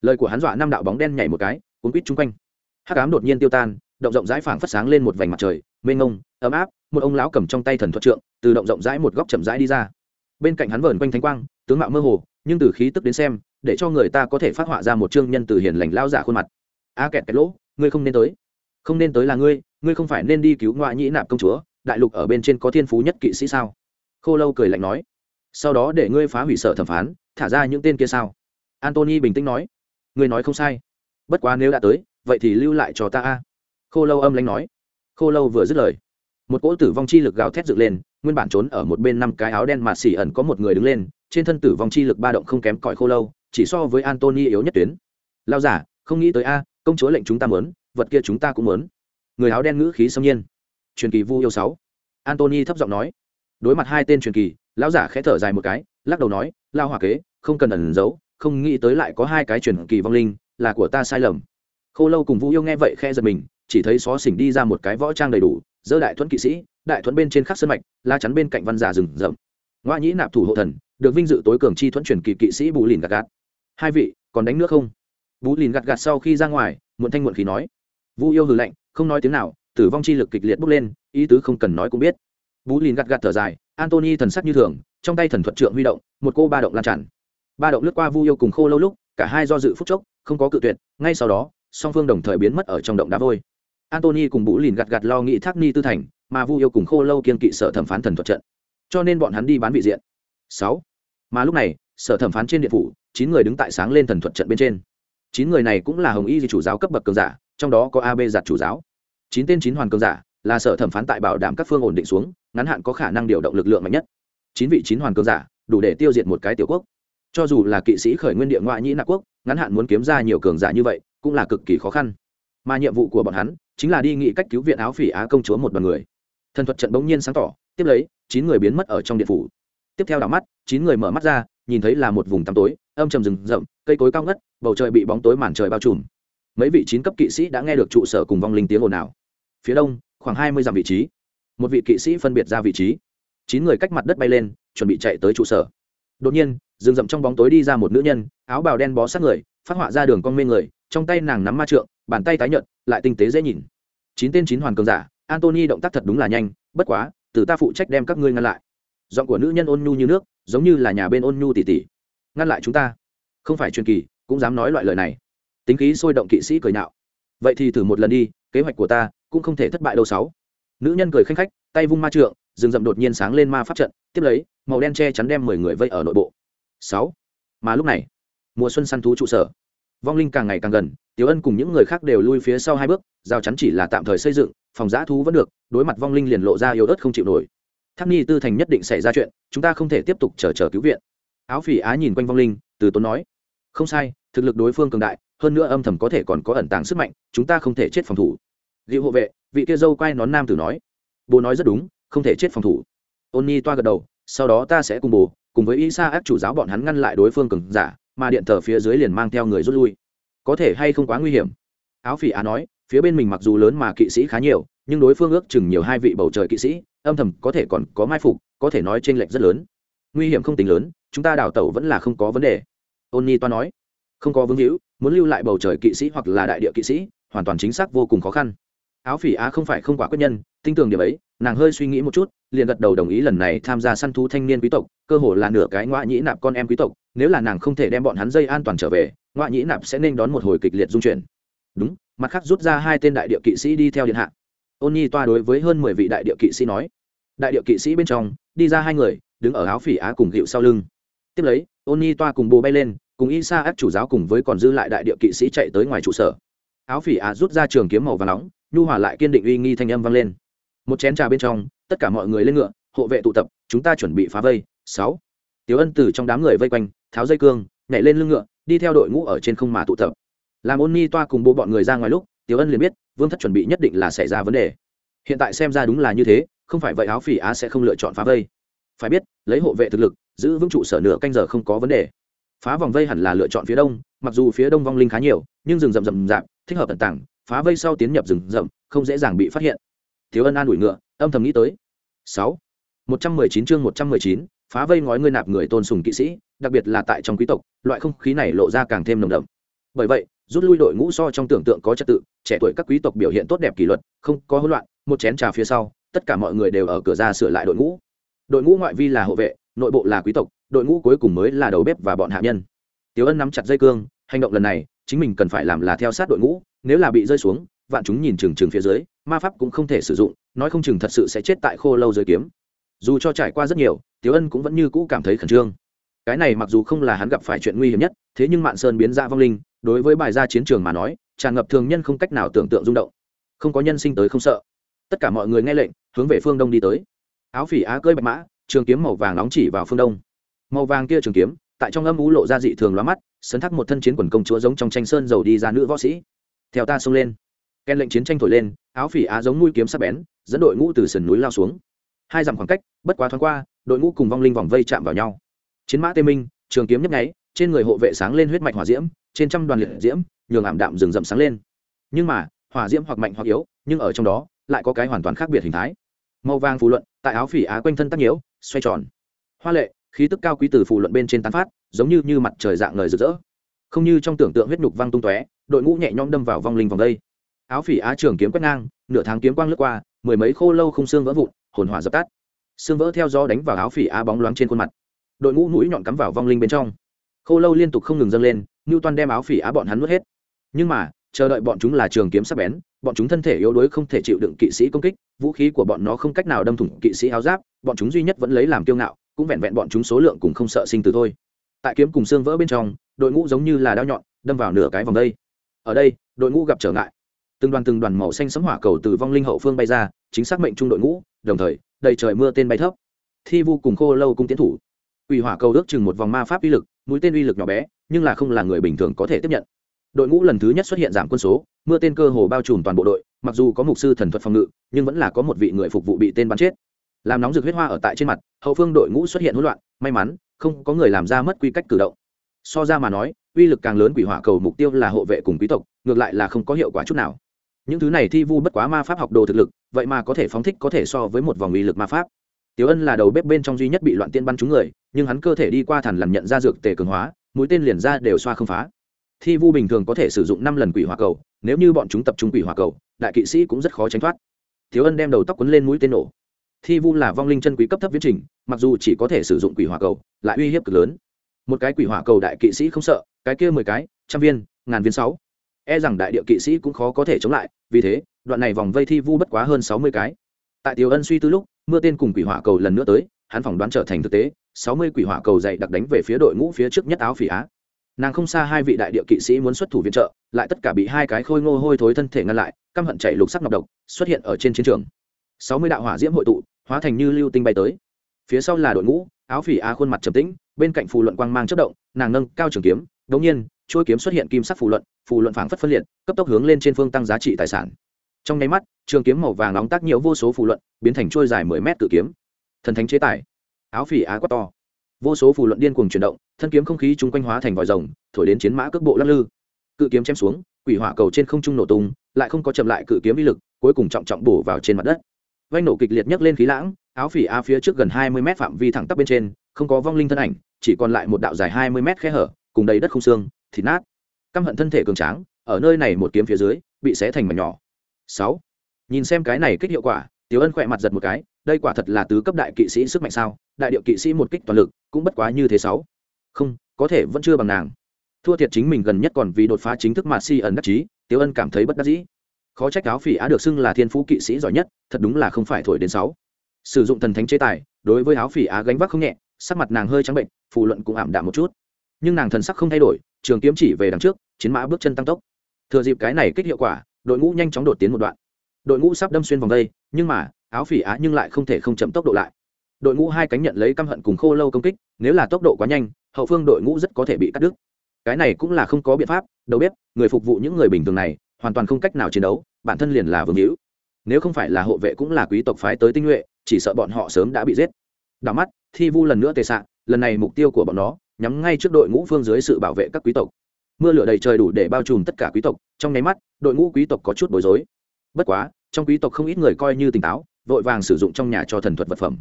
Lời của hắn dọa năm đạo bóng đen nhảy một cái, cuốn quýt chung quanh. Hắc ám đột nhiên tiêu tan, động rộng rãi phảng phất sáng lên một vành mặt trời, mênh ngông ấm áp, một ông lão cầm trong tay thần thuật trượng, từ động rộng rãi một góc chậm rãi đi ra. Bên cạnh hắn vờn quanh thánh quang, tướng mạo mơ hồ nhưng từ khí tức đến xem, để cho người ta có thể phát họa ra một chương nhân từ hiền lành lao giả khuôn mặt. A kẹt cái lỗ, ngươi không nên tới. Không nên tới là ngươi ngươi không phải nên đi cứu ngoại nhĩ nạp công chúa, đại lục ở bên trên có thiên phú nhất kỵ sĩ sao? Khô lâu cười lạnh nói. Sau đó để ngươi phá hủy sở thẩm phán, thả ra những tên kia sao? Antony bình tĩnh nói. Ngươi nói không sai. Bất quá nếu đã tới, vậy thì lưu lại cho ta a. Khô lâu âm lãnh nói. Khô lâu vừa dứt lời, một cỗ tử vong chi lực gào thét dựng lên, nguyên bản trốn ở một bên năm cái áo đen mà xỉ ẩn có một người đứng lên trên thân tử vong chi lực ba động không kém cỏi khô lâu, chỉ so với antony yếu nhất tuyến. Lao giả, không nghĩ tới a, công chúa lệnh chúng ta mớn vật kia chúng ta cũng mớn người áo đen ngữ khí xâm nhiên. Truyền kỳ vu yêu sáu. Antony thấp giọng nói. Đối mặt hai tên truyền kỳ, lão giả khẽ thở dài một cái, lắc đầu nói lao hỏa kế, không cần ẩn giấu, không nghĩ tới lại có hai cái truyền kỳ vong linh, là của ta sai lầm. Khô lâu cùng vu yêu nghe vậy khe giật mình, chỉ thấy xó xỉnh đi ra một cái võ trang đầy đủ dơ đại thuẫn kỵ sĩ, đại thuẫn bên trên khắc sân mạch la chắn bên cạnh văn giả rừng rậm. Ngoa nhĩ nạp thủ hộ thần được vinh dự tối cường chi thuẫn truyền kỳ kỵ sĩ bù lìn gạt gạt. Hai vị, còn đánh nước không? Bù lìn gạt gạt sau khi ra ngoài, muộn thanh muộn khí nói. Vu yêu hừ lạnh, không nói tiếng nào, tử vong chi lực kịch liệt bốc lên, ý tứ không cần nói cũng biết. Bú lìn gạt gạt thở dài antony thần sắc như thường, trong tay thần thuật trượng huy động, một cô ba động lan tràn. Ba động lướt qua vu yêu cùng khô lâu lúc, cả hai do dự phút chốc, không có cự tuyệt, ngay sau đó, song phương đồng thời biến mất ở trong động đá vôi. Antony cùng bú lìn gạt gạt lo nghĩ thác ni tư thành, mà vu yêu cùng khô lâu kiên kỵ sở thẩm phán thần thuật trận. Cho nên bọn hắn đi bán vị diện sáu. Mà lúc này, sở thẩm phán trên điện phủ, chín người đứng tại sáng lên thần thuật trận bên trên. Chín người này cũng là hồng y di chủ giáo cấp bậc cường giả, trong đó có ab giặt chủ giáo. Chín tên chín hoàn cường giả, là sở thẩm phán tại bảo đảm các phương ổn định xuống, ngắn hạn có khả năng điều động lực lượng mạnh nhất. Chín vị chín hoàn cường giả, đủ để tiêu diệt một cái tiểu quốc. Cho dù là kỵ sĩ khởi nguyên địa ngoại nhĩ nạp quốc, ngắn hạn muốn kiếm ra nhiều cường giả như vậy, cũng là cực kỳ khó khăn. Mà nhiệm vụ của bọn hắn, chính là đi nghị cách cứu viện áo phỉ á công chúa một đoàn người. Thần thuật trận bỗng nhiên sáng tỏ, tiếp lấy, chín người biến mất ở trong điện phủ tiếp theo đảo mắt, chín người mở mắt ra, nhìn thấy là một vùng tăm tối, âm trầm rừng rậm, cây cối cao ngất, bầu trời bị bóng tối màn trời bao trùm. Mấy vị chín cấp kỵ sĩ đã nghe được trụ sở cùng vong linh tiếng ồn ào. Phía đông, khoảng hai mươi dặm vị trí. Một vị kỵ sĩ phân biệt ra vị trí. Chín người cách mặt đất bay lên, chuẩn bị chạy tới trụ sở. Đột nhiên, rừng rậm trong bóng tối đi ra một nữ nhân, áo bào đen bó sát người, phát họa ra đường con mê người, trong tay nàng nắm ma trượng, bàn tay tái nhợt, lại tinh tế dễ nhìn. Chín tên chín hoàn cường giả antony động tác thật đúng là nhanh, bất quá, từ ta phụ trách đem các ngươi ngăn lại giọng của nữ nhân ôn nhu như nước, giống như là nhà bên ôn nhu tỉ tỉ. Ngăn lại chúng ta. Không phải truyền kỳ, cũng dám nói loại lời này. Tính khí sôi động kỵ sĩ cười nhạo. Vậy thì thử một lần đi, kế hoạch của ta cũng không thể thất bại đâu sáu. Nữ nhân cười khanh khách, tay vung ma trượng, rừng rậm đột nhiên sáng lên ma pháp trận, tiếp lấy, màu đen che chắn đem mười người vây ở nội bộ. Sáu. Mà lúc này, mùa xuân săn thú trụ sở. Vong linh càng ngày càng gần, tiểu ân cùng những người khác đều lui phía sau hai bước giao chắn chỉ là tạm thời xây dựng, phòng giã thú vẫn được, đối mặt vong linh liền lộ ra yếu ớt không chịu nổi tháp ni tư thành nhất định xảy ra chuyện, chúng ta không thể tiếp tục chờ chờ cứu viện. Áo phỉ á nhìn quanh vong linh, từ tốn nói, không sai, thực lực đối phương cường đại, hơn nữa âm thầm có thể còn có ẩn tàng sức mạnh, chúng ta không thể chết phòng thủ. Liệu hộ vệ, vị kia dâu quay nón nam tử nói, bố nói rất đúng, không thể chết phòng thủ. Ôn nhi toa gật đầu, sau đó ta sẽ cùng bố, cùng với y sa ác chủ giáo bọn hắn ngăn lại đối phương cường giả, mà điện thờ phía dưới liền mang theo người rút lui. Có thể hay không quá nguy hiểm? Áo phỉ á nói phía bên mình mặc dù lớn mà kỵ sĩ khá nhiều, nhưng đối phương ước chừng nhiều hai vị bầu trời kỵ sĩ, âm thầm có thể còn có mai phục, có thể nói t r ê n lệch rất lớn. Nguy hiểm không tính lớn, chúng ta đào tẩu vẫn là không có vấn đề. Ôn nhi toa nói, không có vương hữu, muốn lưu lại bầu trời kỵ sĩ hoặc là đại địa kỵ sĩ, hoàn toàn chính xác vô cùng khó khăn. Áo phỉ á không phải không quả quyết nhân, tin tưởng điểm ấy, nàng hơi suy nghĩ một chút, liền gật đầu đồng ý lần này tham gia săn thú thanh niên quý tộc, cơ hồ là nửa cái ngoại nhĩ nạp con em quý tộc, nếu là nàng không thể đem bọn hắn dây an toàn trở về ngoại nhĩ nạp sẽ nên đón một hồi kịch liệt dung chuyển. Đúng mặt khác rút ra hai tên đại địa kỵ sĩ đi theo điện hạ. Ôn nhi toa đối với hơn mười vị đại địa kỵ sĩ nói. Đại địa kỵ sĩ bên trong, đi ra hai người, đứng ở áo phỉ á cùng hiệu sau lưng. Tiếp lấy, ôn nhi toa cùng bồ bay lên, cùng y sa áp chủ giáo cùng với còn dư lại đại địa kỵ sĩ chạy tới ngoài trụ sở. Áo phỉ á rút ra trường kiếm màu và nóng, nhu hòa lại kiên định uy nghi thanh âm vang lên. Một chén trà bên trong, tất cả mọi người lên ngựa, hộ vệ tụ tập, chúng ta chuẩn bị phá vây. Sáu. Tiểu ân từ trong đám người vây quanh, tháo dây cương, nhảy lên lưng ngựa, đi theo đội ngũ ở trên không mà tụ tập làm ôn ni toa cùng bố bọn người ra ngoài lúc, tiểu ân liền biết, vương thất chuẩn bị nhất định là xảy ra vấn đề. Hiện tại xem ra đúng là như thế, không phải vậy áo phỉ á sẽ không lựa chọn phá vây. Phải biết, lấy hộ vệ thực lực, giữ vững trụ sở nửa canh giờ không có vấn đề. Phá vòng vây hẳn là lựa chọn phía đông, mặc dù phía đông vong linh khá nhiều, nhưng rừng rậm rậm rạp, thích hợp tận tảng phá vây sau tiến nhập rừng rậm, không dễ dàng bị phát hiện. Thiếu ân an ủi ngựa, âm thầm nghĩ tới. Sáu, một trăm mười chín chương một trăm mười chín, phá vây ngói ngươi nạp người tôn sùng kỵ sĩ, đặc biệt là tại trong quý tộc, loại không khí này lộ ra càng thêm nồng đậm. Bởi vậy rút lui đội ngũ so trong tưởng tượng có trật tự, trẻ tuổi các quý tộc biểu hiện tốt đẹp kỷ luật, không có hỗn loạn, một chén trà phía sau, tất cả mọi người đều ở cửa ra sửa lại đội ngũ. Đội ngũ ngoại vi là hộ vệ, nội bộ là quý tộc, đội ngũ cuối cùng mới là đầu bếp và bọn hạ nhân. Tiểu ân nắm chặt dây cương, hành động lần này, chính mình cần phải làm là theo sát đội ngũ, nếu là bị rơi xuống, vạn chúng nhìn chừng chừng phía dưới, ma pháp cũng không thể sử dụng, nói không chừng thật sự sẽ chết tại khô lâu dưới kiếm. Dù cho trải qua rất nhiều, tiểu ân cũng vẫn như cũ cảm thấy khẩn trương. Cái này mặc dù không là hắn gặp phải chuyện nguy hiểm nhất, thế nhưng mạn sơn biến ra vong linh đối với bài gia chiến trường mà nói, tràn ngập thường nhân không cách nào tưởng tượng rung động. Không có nhân sinh tới không sợ. Tất cả mọi người nghe lệnh, hướng về phương đông đi tới. Áo phỉ á cơi bạch mã, trường kiếm màu vàng nóng chỉ vào phương đông. Màu vàng kia trường kiếm, tại trong âm ú lộ ra dị thường lóa mắt, sấn thắc một thân chiến quần công chúa giống trong tranh sơn dầu đi ra nữ võ sĩ. Theo ta xông lên. Ken lệnh chiến tranh thổi lên, áo phỉ á giống mũi kiếm sắp bén, dẫn đội ngũ từ sườn núi lao xuống. Hai dặm khoảng cách, bất quá thoáng qua, đội ngũ cùng vong linh vòng vây chạm vào nhau. Chiến mã tê minh, trường kiếm nhấp nháy, trên người hộ vệ sáng lên huyết mạch hỏa diễm trên trăm đoàn liệt diễm, nhường ảm đạm rừng rậm sáng lên. Nhưng mà, hỏa diễm hoặc mạnh hoặc yếu, nhưng ở trong đó, lại có cái hoàn toàn khác biệt hình thái. Màu vàng phù luận, tại áo phỉ á quanh thân tắc nhiễu, xoay tròn. Hoa lệ, khí tức cao quý từ phù luận bên trên tán phát, giống như như mặt trời dạng ngời rực rỡ. Không như trong tưởng tượng huyết nhục văng tung tóe, đội ngũ nhẹ nhõm đâm vào vong linh vòng đây. Áo phỉ á trường kiếm quét ngang, nửa tháng kiếm quang lướt qua, mười mấy khô lâu không xương vỡ vụn, hồn hỏa dập tắt. Xương vỡ theo gió đánh vào áo phỉ á bóng loáng trên khuôn mặt. Đội ngũ mũi nhọn cắm vào vong linh bên trong. Khô lâu liên tục không ngừng dâng lên ngưu toan đem áo phỉ á bọn hắn nuốt hết. Nhưng mà, chờ đợi bọn chúng là trường kiếm sắc bén, bọn chúng thân thể yếu đuối không thể chịu đựng kỵ sĩ công kích, vũ khí của bọn nó không cách nào đâm thủng kỵ sĩ áo giáp, bọn chúng duy nhất vẫn lấy làm kiêu ngạo, cũng vẹn vẹn bọn chúng số lượng cùng không sợ sinh tử thôi. Tại kiếm cùng xương vỡ bên trong, đội ngũ giống như là đao nhọn, đâm vào nửa cái vòng đây. Ở đây, đội ngũ gặp trở ngại. Từng đoàn từng đoàn màu xanh sấm hỏa cầu từ vong linh hậu phương bay ra, chính xác mệnh trung đội ngũ, đồng thời, đầy trời mưa tên bay thấp. Thi vu cùng khô lâu cung tiến thủ. Ủy hỏa cầu ước chừng một vòng ma pháp uy lực, mũi tên uy lực nhỏ bé nhưng là không là người bình thường có thể tiếp nhận. Đội ngũ lần thứ nhất xuất hiện giảm quân số, mưa tên cơ hồ bao trùm toàn bộ đội, mặc dù có mục sư thần thuật phòng ngự, nhưng vẫn là có một vị người phục vụ bị tên bắn chết. Làm nóng rực huyết hoa ở tại trên mặt, hậu phương đội ngũ xuất hiện hỗn loạn, may mắn, không có người làm ra mất quy cách cử động. So ra mà nói, uy lực càng lớn quỷ hỏa cầu mục tiêu là hộ vệ cùng quý tộc, ngược lại là không có hiệu quả chút nào. Những thứ này thi vu bất quá ma pháp học đồ thực lực, vậy mà có thể phóng thích có thể so với một vòng uy lực ma pháp. Tiểu ân là đầu bếp bên trong duy nhất bị loạn tiên bắn trúng người, nhưng hắn cơ thể đi qua thằn làm nhận ra dược tề cường hóa mũi tên liền ra đều xoa không phá. Thi vu bình thường có thể sử dụng năm lần quỷ hỏa cầu, nếu như bọn chúng tập trung quỷ hỏa cầu, đại kỵ sĩ cũng rất khó tránh thoát. Thiếu ân đem đầu tóc quấn lên mũi tên nổ. Thi vu là vong linh chân quý cấp thấp viễn trình, mặc dù chỉ có thể sử dụng quỷ hỏa cầu, lại uy hiếp cực lớn. Một cái quỷ hỏa cầu đại kỵ sĩ không sợ, cái kia mười cái, trăm viên, ngàn viên sáu. E rằng đại địa kỵ sĩ cũng khó có thể chống lại, vì thế, đoạn này vòng vây thi vu bất quá hơn sáu mươi cái. Tại tiểu ân suy tư lúc, mưa tên cùng quỷ hỏa cầu lần nữa tới, hắn phỏng đoán trở thành thực tế sáu mươi quỷ hỏa cầu dày đặc đánh về phía đội ngũ phía trước nhất áo phỉ á. Nàng không xa hai vị đại địa kỵ sĩ muốn xuất thủ viện trợ, lại tất cả bị hai cái khôi ngô hôi thối thân thể ngăn lại, căm hận chảy lục sắc ngọc độc, xuất hiện ở trên chiến trường. Sáu mươi đạo hỏa diễm hội tụ, hóa thành như lưu tinh bay tới. Phía sau là đội ngũ, áo phỉ á khuôn mặt trầm tĩnh, bên cạnh phù luận quang mang chớp động, nàng nâng cao trường kiếm, đột nhiên, chuôi kiếm xuất hiện kim sắc phù luận phù luận phảng phất phân liệt, cấp tốc hướng lên trên phương tăng giá trị tài sản. Trong nháy mắt, trường kiếm màu vàng nóng tác nhiều vô số phù luận, biến thành chuôi dài mười mét cử kiếm. Thần thánh chế tài áo phỉ á quá to. Vô số phù luận điên cuồng chuyển động, thân kiếm không khí chung quanh hóa thành vòi rồng, thổi đến chiến mã cước bộ lắc lư. Cự kiếm chém xuống, quỷ hỏa cầu trên không trung nổ tung, lại không có chậm lại cự kiếm uy lực, cuối cùng trọng trọng bổ vào trên mặt đất. Vanh nổ kịch liệt nhấc lên khí lãng, áo phỉ á phía trước gần hai mươi mét phạm vi thẳng tắp bên trên, không có vong linh thân ảnh, chỉ còn lại một đạo dài hai mươi mét khe hở, cùng đầy đất không xương, thịt nát. Căm hận thân thể cường tráng, ở nơi này một kiếm phía dưới, bị xé thành mảnh nhỏ. Sáu. Nhìn xem cái này kích hiệu quả, tiểu ân khỏe mặt giật một cái đây quả thật là tứ cấp đại kỵ sĩ sức mạnh sao, đại điệu kỵ sĩ một kích toàn lực, cũng bất quá như thế sáu. Không, có thể vẫn chưa bằng nàng. Thua thiệt chính mình gần nhất còn vì đột phá chính thức mà si ẩn đắc chí tiêu ân cảm thấy bất đắc dĩ. Khó trách áo phỉ á được xưng là thiên phú kỵ sĩ giỏi nhất, thật đúng là không phải thổi đến sáu. Sử dụng thần thánh chế tài, đối với áo phỉ á gánh vác không nhẹ, sắc mặt nàng hơi trắng bệnh, phù luận cũng ảm đạm một chút. Nhưng nàng thần sắc không thay đổi, trường kiếm chỉ về đằng trước, chiến mã bước chân tăng tốc. Thừa dịp cái này kích hiệu quả, đội ngũ nhanh chóng đột tiến một đoạn. Đội ngũ sắp đâm xuyên vòng đây, nhưng mà áo phỉ á nhưng lại không thể không chậm tốc độ lại. Đội ngũ hai cánh nhận lấy căm hận cùng khô lâu công kích, nếu là tốc độ quá nhanh, hậu phương đội ngũ rất có thể bị cắt đứt. Cái này cũng là không có biện pháp, đầu bếp, người phục vụ những người bình thường này, hoàn toàn không cách nào chiến đấu, bản thân liền là vương hữu. Nếu không phải là hộ vệ cũng là quý tộc phái tới tinh nhuệ, chỉ sợ bọn họ sớm đã bị giết. Đảo mắt, thi vu lần nữa tề sạn lần này mục tiêu của bọn nó, nhắm ngay trước đội ngũ phương dưới sự bảo vệ các quý tộc. Mưa lửa đầy trời đủ để bao trùm tất cả quý tộc, trong nháy mắt, đội ngũ quý tộc có chút bối rối. Bất quá, trong quý tộc không ít người coi như tỉnh táo vội vàng sử dụng trong nhà cho thần thuật vật phẩm.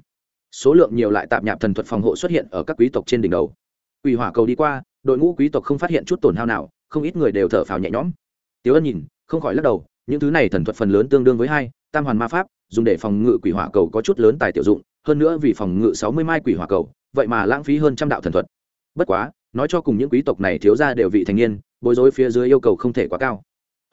Số lượng nhiều lại tạp nhạp thần thuật phòng hộ xuất hiện ở các quý tộc trên đỉnh đầu. Quỷ hỏa cầu đi qua, đội ngũ quý tộc không phát hiện chút tổn hao nào, không ít người đều thở phào nhẹ nhõm. Tiếu ân nhìn, không khỏi lắc đầu, những thứ này thần thuật phần lớn tương đương với hai, tam hoàn ma pháp, dùng để phòng ngự quỷ hỏa cầu có chút lớn tài tiểu dụng, hơn nữa vì phòng ngự sáu mươi mai quỷ hỏa cầu, vậy mà lãng phí hơn trăm đạo thần thuật. Bất quá, nói cho cùng những quý tộc này thiếu ra đều vị thành niên, bối rối phía dưới yêu cầu không thể quá cao.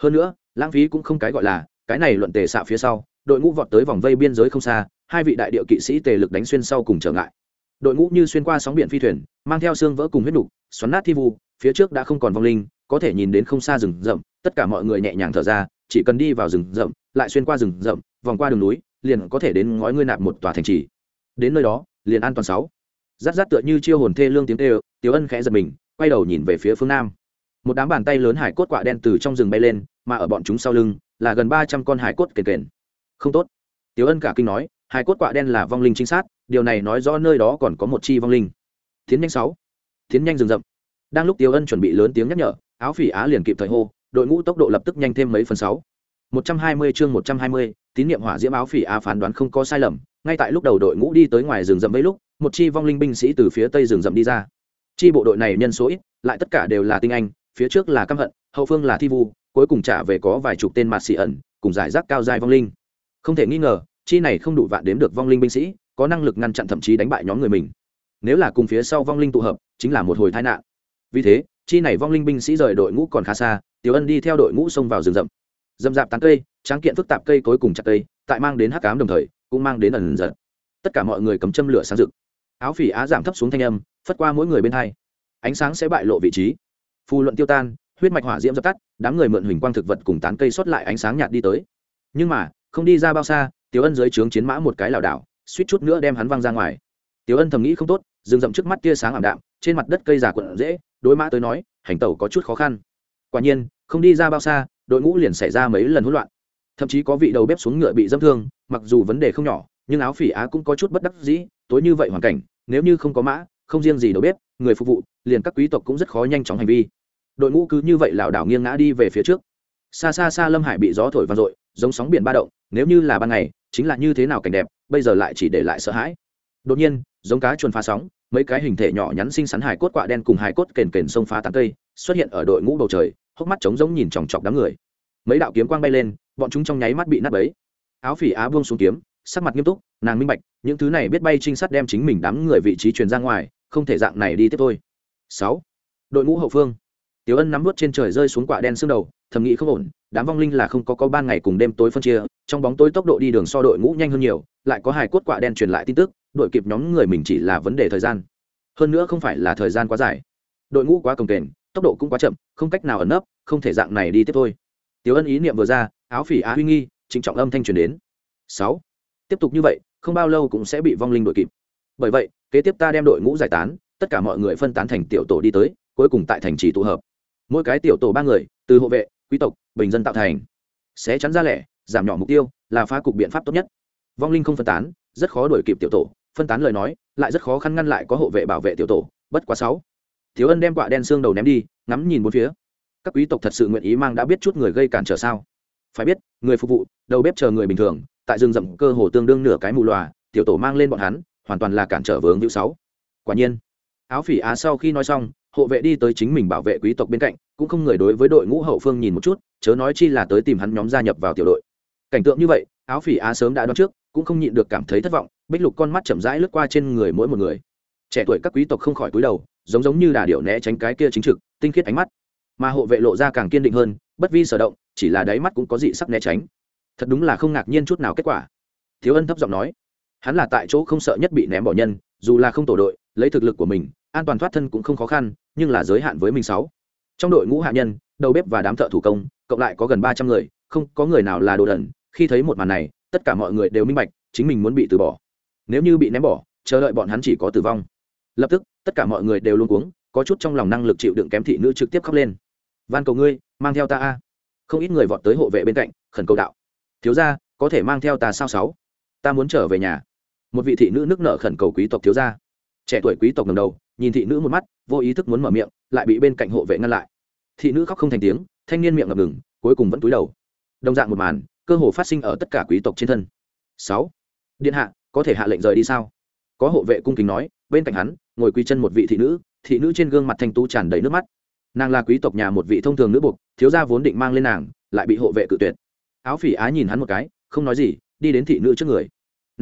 Hơn nữa, lãng phí cũng không cái gọi là, cái này luận tề xạ phía sau đội ngũ vọt tới vòng vây biên giới không xa, hai vị đại điệu kỵ sĩ tề lực đánh xuyên sau cùng trở ngại. Đội ngũ như xuyên qua sóng biển phi thuyền, mang theo xương vỡ cùng huyết đục xoắn nát thi vu, phía trước đã không còn vong linh, có thể nhìn đến không xa rừng rậm, tất cả mọi người nhẹ nhàng thở ra, chỉ cần đi vào rừng rậm, lại xuyên qua rừng rậm, vòng qua đường núi, liền có thể đến ngói ngươi nạp một tòa thành trì. Đến nơi đó, liền an toàn sáu. Rát rát tựa như chiêu hồn thê lương tiếng tê tiểu ân khẽ giật mình, quay đầu nhìn về phía phương nam. Một đám bàn tay lớn hải cốt quạ đen từ trong rừng bay lên, mà ở bọn chúng sau lưng là gần ba trăm con hải cốt kền kền không tốt. Tiểu ân cả kinh nói, hai cốt quạ đen là vong linh trinh sát, điều này nói rõ nơi đó còn có một chi vong linh. Tiến nhanh sáu. Tiến nhanh rừng rậm. Đang lúc tiểu ân chuẩn bị lớn tiếng nhắc nhở, áo phỉ á liền kịp thời hô, đội ngũ tốc độ lập tức nhanh thêm mấy phần sáu. Một trăm hai mươi chương một trăm hai mươi, tín nhiệm hỏa diễm áo phỉ á phán đoán không có sai lầm, ngay tại lúc đầu đội ngũ đi tới ngoài rừng rậm mấy lúc, một chi vong linh binh sĩ từ phía tây rừng rậm đi ra. Chi bộ đội này nhân số ít, lại tất cả đều là tinh anh, phía trước là căm hận, hậu phương là thi vu, cuối cùng trả về có vài chục tên mạt xị ẩn, cùng giải rác cao dài vong linh không thể nghi ngờ, chi này không đủ vạn đếm được vong linh binh sĩ, có năng lực ngăn chặn thậm chí đánh bại nhóm người mình. Nếu là cùng phía sau vong linh tụ hợp, chính là một hồi tai nạn. Vì thế, chi này vong linh binh sĩ rời đội ngũ còn khá xa, tiểu ân đi theo đội ngũ xông vào rừng rậm. Rậm dạp tán cây, tráng kiện phức tạp cây cối cùng chặt cây, tại mang đến hắc cám đồng thời, cũng mang đến ẩn giật. Tất cả mọi người cầm châm lửa sáng rực. Áo phỉ á giảm thấp xuống thanh âm, phất qua mỗi người bên hai. Ánh sáng sẽ bại lộ vị trí. Phù luận tiêu tan, huyết mạch hỏa diễm dập tắt, đám người mượn huỳnh quang thực vật cùng tán cây xuất lại ánh sáng nhạt đi tới. Nhưng mà không đi ra bao xa, tiểu ân dưới trướng chiến mã một cái lảo đảo, suýt chút nữa đem hắn văng ra ngoài. Tiểu ân thầm nghĩ không tốt dừng rậm trước mắt tia sáng ảm đạm, trên mặt đất cây giả quận dễ đối mã tới nói, hành tẩu có chút khó khăn. Quả nhiên, không đi ra bao xa, đội ngũ liền xảy ra mấy lần hỗn loạn. Thậm chí có vị đầu bếp xuống ngựa bị dâm thương, mặc dù vấn đề không nhỏ, nhưng áo phỉ á cũng có chút bất đắc dĩ, tối như vậy hoàn cảnh, nếu như không có mã, không riêng gì đầu bếp, người phục vụ, liền các quý tộc cũng rất khó nhanh chóng hành vi. Đội ngũ cứ như vậy lảo đảo nghiêng ngã đi về phía trước. Xa xa xa lâm hải bị gió thổi vang dội giống sóng biển ba động, nếu như là ban ngày, chính là như thế nào cảnh đẹp, bây giờ lại chỉ để lại sợ hãi. Đột nhiên, giống cá chuồn phá sóng, mấy cái hình thể nhỏ nhắn xinh xắn hài cốt quạ đen cùng hài cốt kền kền sông phá tán cây, xuất hiện ở đội ngũ bầu trời, hốc mắt trống giống nhìn chòng chọc đám người. Mấy đạo kiếm quang bay lên, bọn chúng trong nháy mắt bị nát bấy. Áo phỉ á buông xuống kiếm, sắc mặt nghiêm túc, nàng minh bạch, những thứ này biết bay trinh sát đem chính mình đám người vị trí truyền ra ngoài, không thể dạng này đi tiếp thôi. Sáu. Đội ngũ hậu phương tiểu ân nắm nuốt trên trời rơi xuống quả đen xương đầu, thầm nghĩ không ổn, đám vong linh là không có có ban ngày cùng đêm tối phân chia, trong bóng tối tốc độ đi đường so đội ngũ nhanh hơn nhiều, lại có hài cốt quả đen truyền lại tin tức, đội kịp nhóm người mình chỉ là vấn đề thời gian. Hơn nữa không phải là thời gian quá dài. Đội ngũ quá cồng kềnh, tốc độ cũng quá chậm, không cách nào ẩn nấp, không thể dạng này đi tiếp thôi. Tiểu ân ý niệm vừa ra, áo phỉ á huy nghi chính trọng âm thanh truyền đến. Sáu. Tiếp tục như vậy, không bao lâu cũng sẽ bị vong linh đội kịp. Bởi vậy, kế tiếp ta đem đội ngũ giải tán, tất cả mọi người phân tán thành tiểu tổ đi tới, cuối cùng tại thành trì tụ hợp mỗi cái tiểu tổ ba người, từ hộ vệ, quý tộc, bình dân tạo thành. Sẽ chắn ra lẻ, giảm nhỏ mục tiêu, là phá cục biện pháp tốt nhất. Vong linh không phân tán, rất khó đuổi kịp tiểu tổ. Phân tán lời nói, lại rất khó khăn ngăn lại có hộ vệ bảo vệ tiểu tổ. Bất quá sáu. Thiếu ân đem quả đen xương đầu ném đi, ngắm nhìn bốn phía. Các quý tộc thật sự nguyện ý mang đã biết chút người gây cản trở sao? Phải biết, người phục vụ, đầu bếp chờ người bình thường, tại rừng rậm cơ hồ tương đương nửa cái mù loà, tiểu tổ mang lên bọn hắn, hoàn toàn là cản trở vướng hữu sáu. Quả nhiên áo phỉ á sau khi nói xong, hộ vệ đi tới chính mình bảo vệ quý tộc bên cạnh, cũng không người đối với đội ngũ hậu phương nhìn một chút, chớ nói chi là tới tìm hắn nhóm gia nhập vào tiểu đội. Cảnh tượng như vậy, áo phỉ á sớm đã đoán trước, cũng không nhịn được cảm thấy thất vọng, bích lục con mắt chậm rãi lướt qua trên người mỗi một người. Trẻ tuổi các quý tộc không khỏi cúi đầu, giống giống như đà điệu né tránh cái kia chính trực, tinh khiết ánh mắt. Mà hộ vệ lộ ra càng kiên định hơn, bất vi sở động, chỉ là đáy mắt cũng có dị sắc né tránh. Thật đúng là không ngạc nhiên chút nào kết quả. Thiếu ân thấp giọng nói, hắn là tại chỗ không sợ nhất bị ném bỏ nhân dù là không tổ đội, lấy thực lực của mình, an toàn thoát thân cũng không khó khăn, nhưng là giới hạn với mình sáu. Trong đội ngũ hạ nhân, đầu bếp và đám thợ thủ công, cộng lại có gần ba trăm người, không có người nào là đồ đần. Khi thấy một màn này, tất cả mọi người đều minh bạch, chính mình muốn bị từ bỏ. Nếu như bị ném bỏ, chờ đợi bọn hắn chỉ có tử vong. Lập tức, tất cả mọi người đều luôn cuống, có chút trong lòng năng lực chịu đựng kém thị nữ trực tiếp khóc lên. Van cầu ngươi, mang theo ta a. Không ít người vọt tới hộ vệ bên cạnh, khẩn cầu đạo. Thiếu gia, có thể mang theo ta sao sáu? Ta muốn trở về nhà một vị thị nữ nước nợ khẩn cầu quý tộc thiếu gia. Trẻ tuổi quý tộc ngầm đầu, nhìn thị nữ một mắt, vô ý thức muốn mở miệng, lại bị bên cạnh hộ vệ ngăn lại. Thị nữ khóc không thành tiếng, thanh niên miệng ngập ngừng, cuối cùng vẫn túi đầu. Đồng dạng một màn, cơ hồ phát sinh ở tất cả quý tộc trên thân. Sáu. Điện hạ, có thể hạ lệnh rời đi sao? Có hộ vệ cung kính nói, bên cạnh hắn, ngồi quy chân một vị thị nữ thị nữ trên gương mặt thanh tú tràn đầy nước mắt. Nàng là quý tộc nhà một vị thông thường nữ buộc thiếu gia vốn định mang lên nàng, lại bị hộ vệ cự tuyệt. Áo phỉ á nhìn hắn một cái, không nói gì, đi đến thị nữ trước người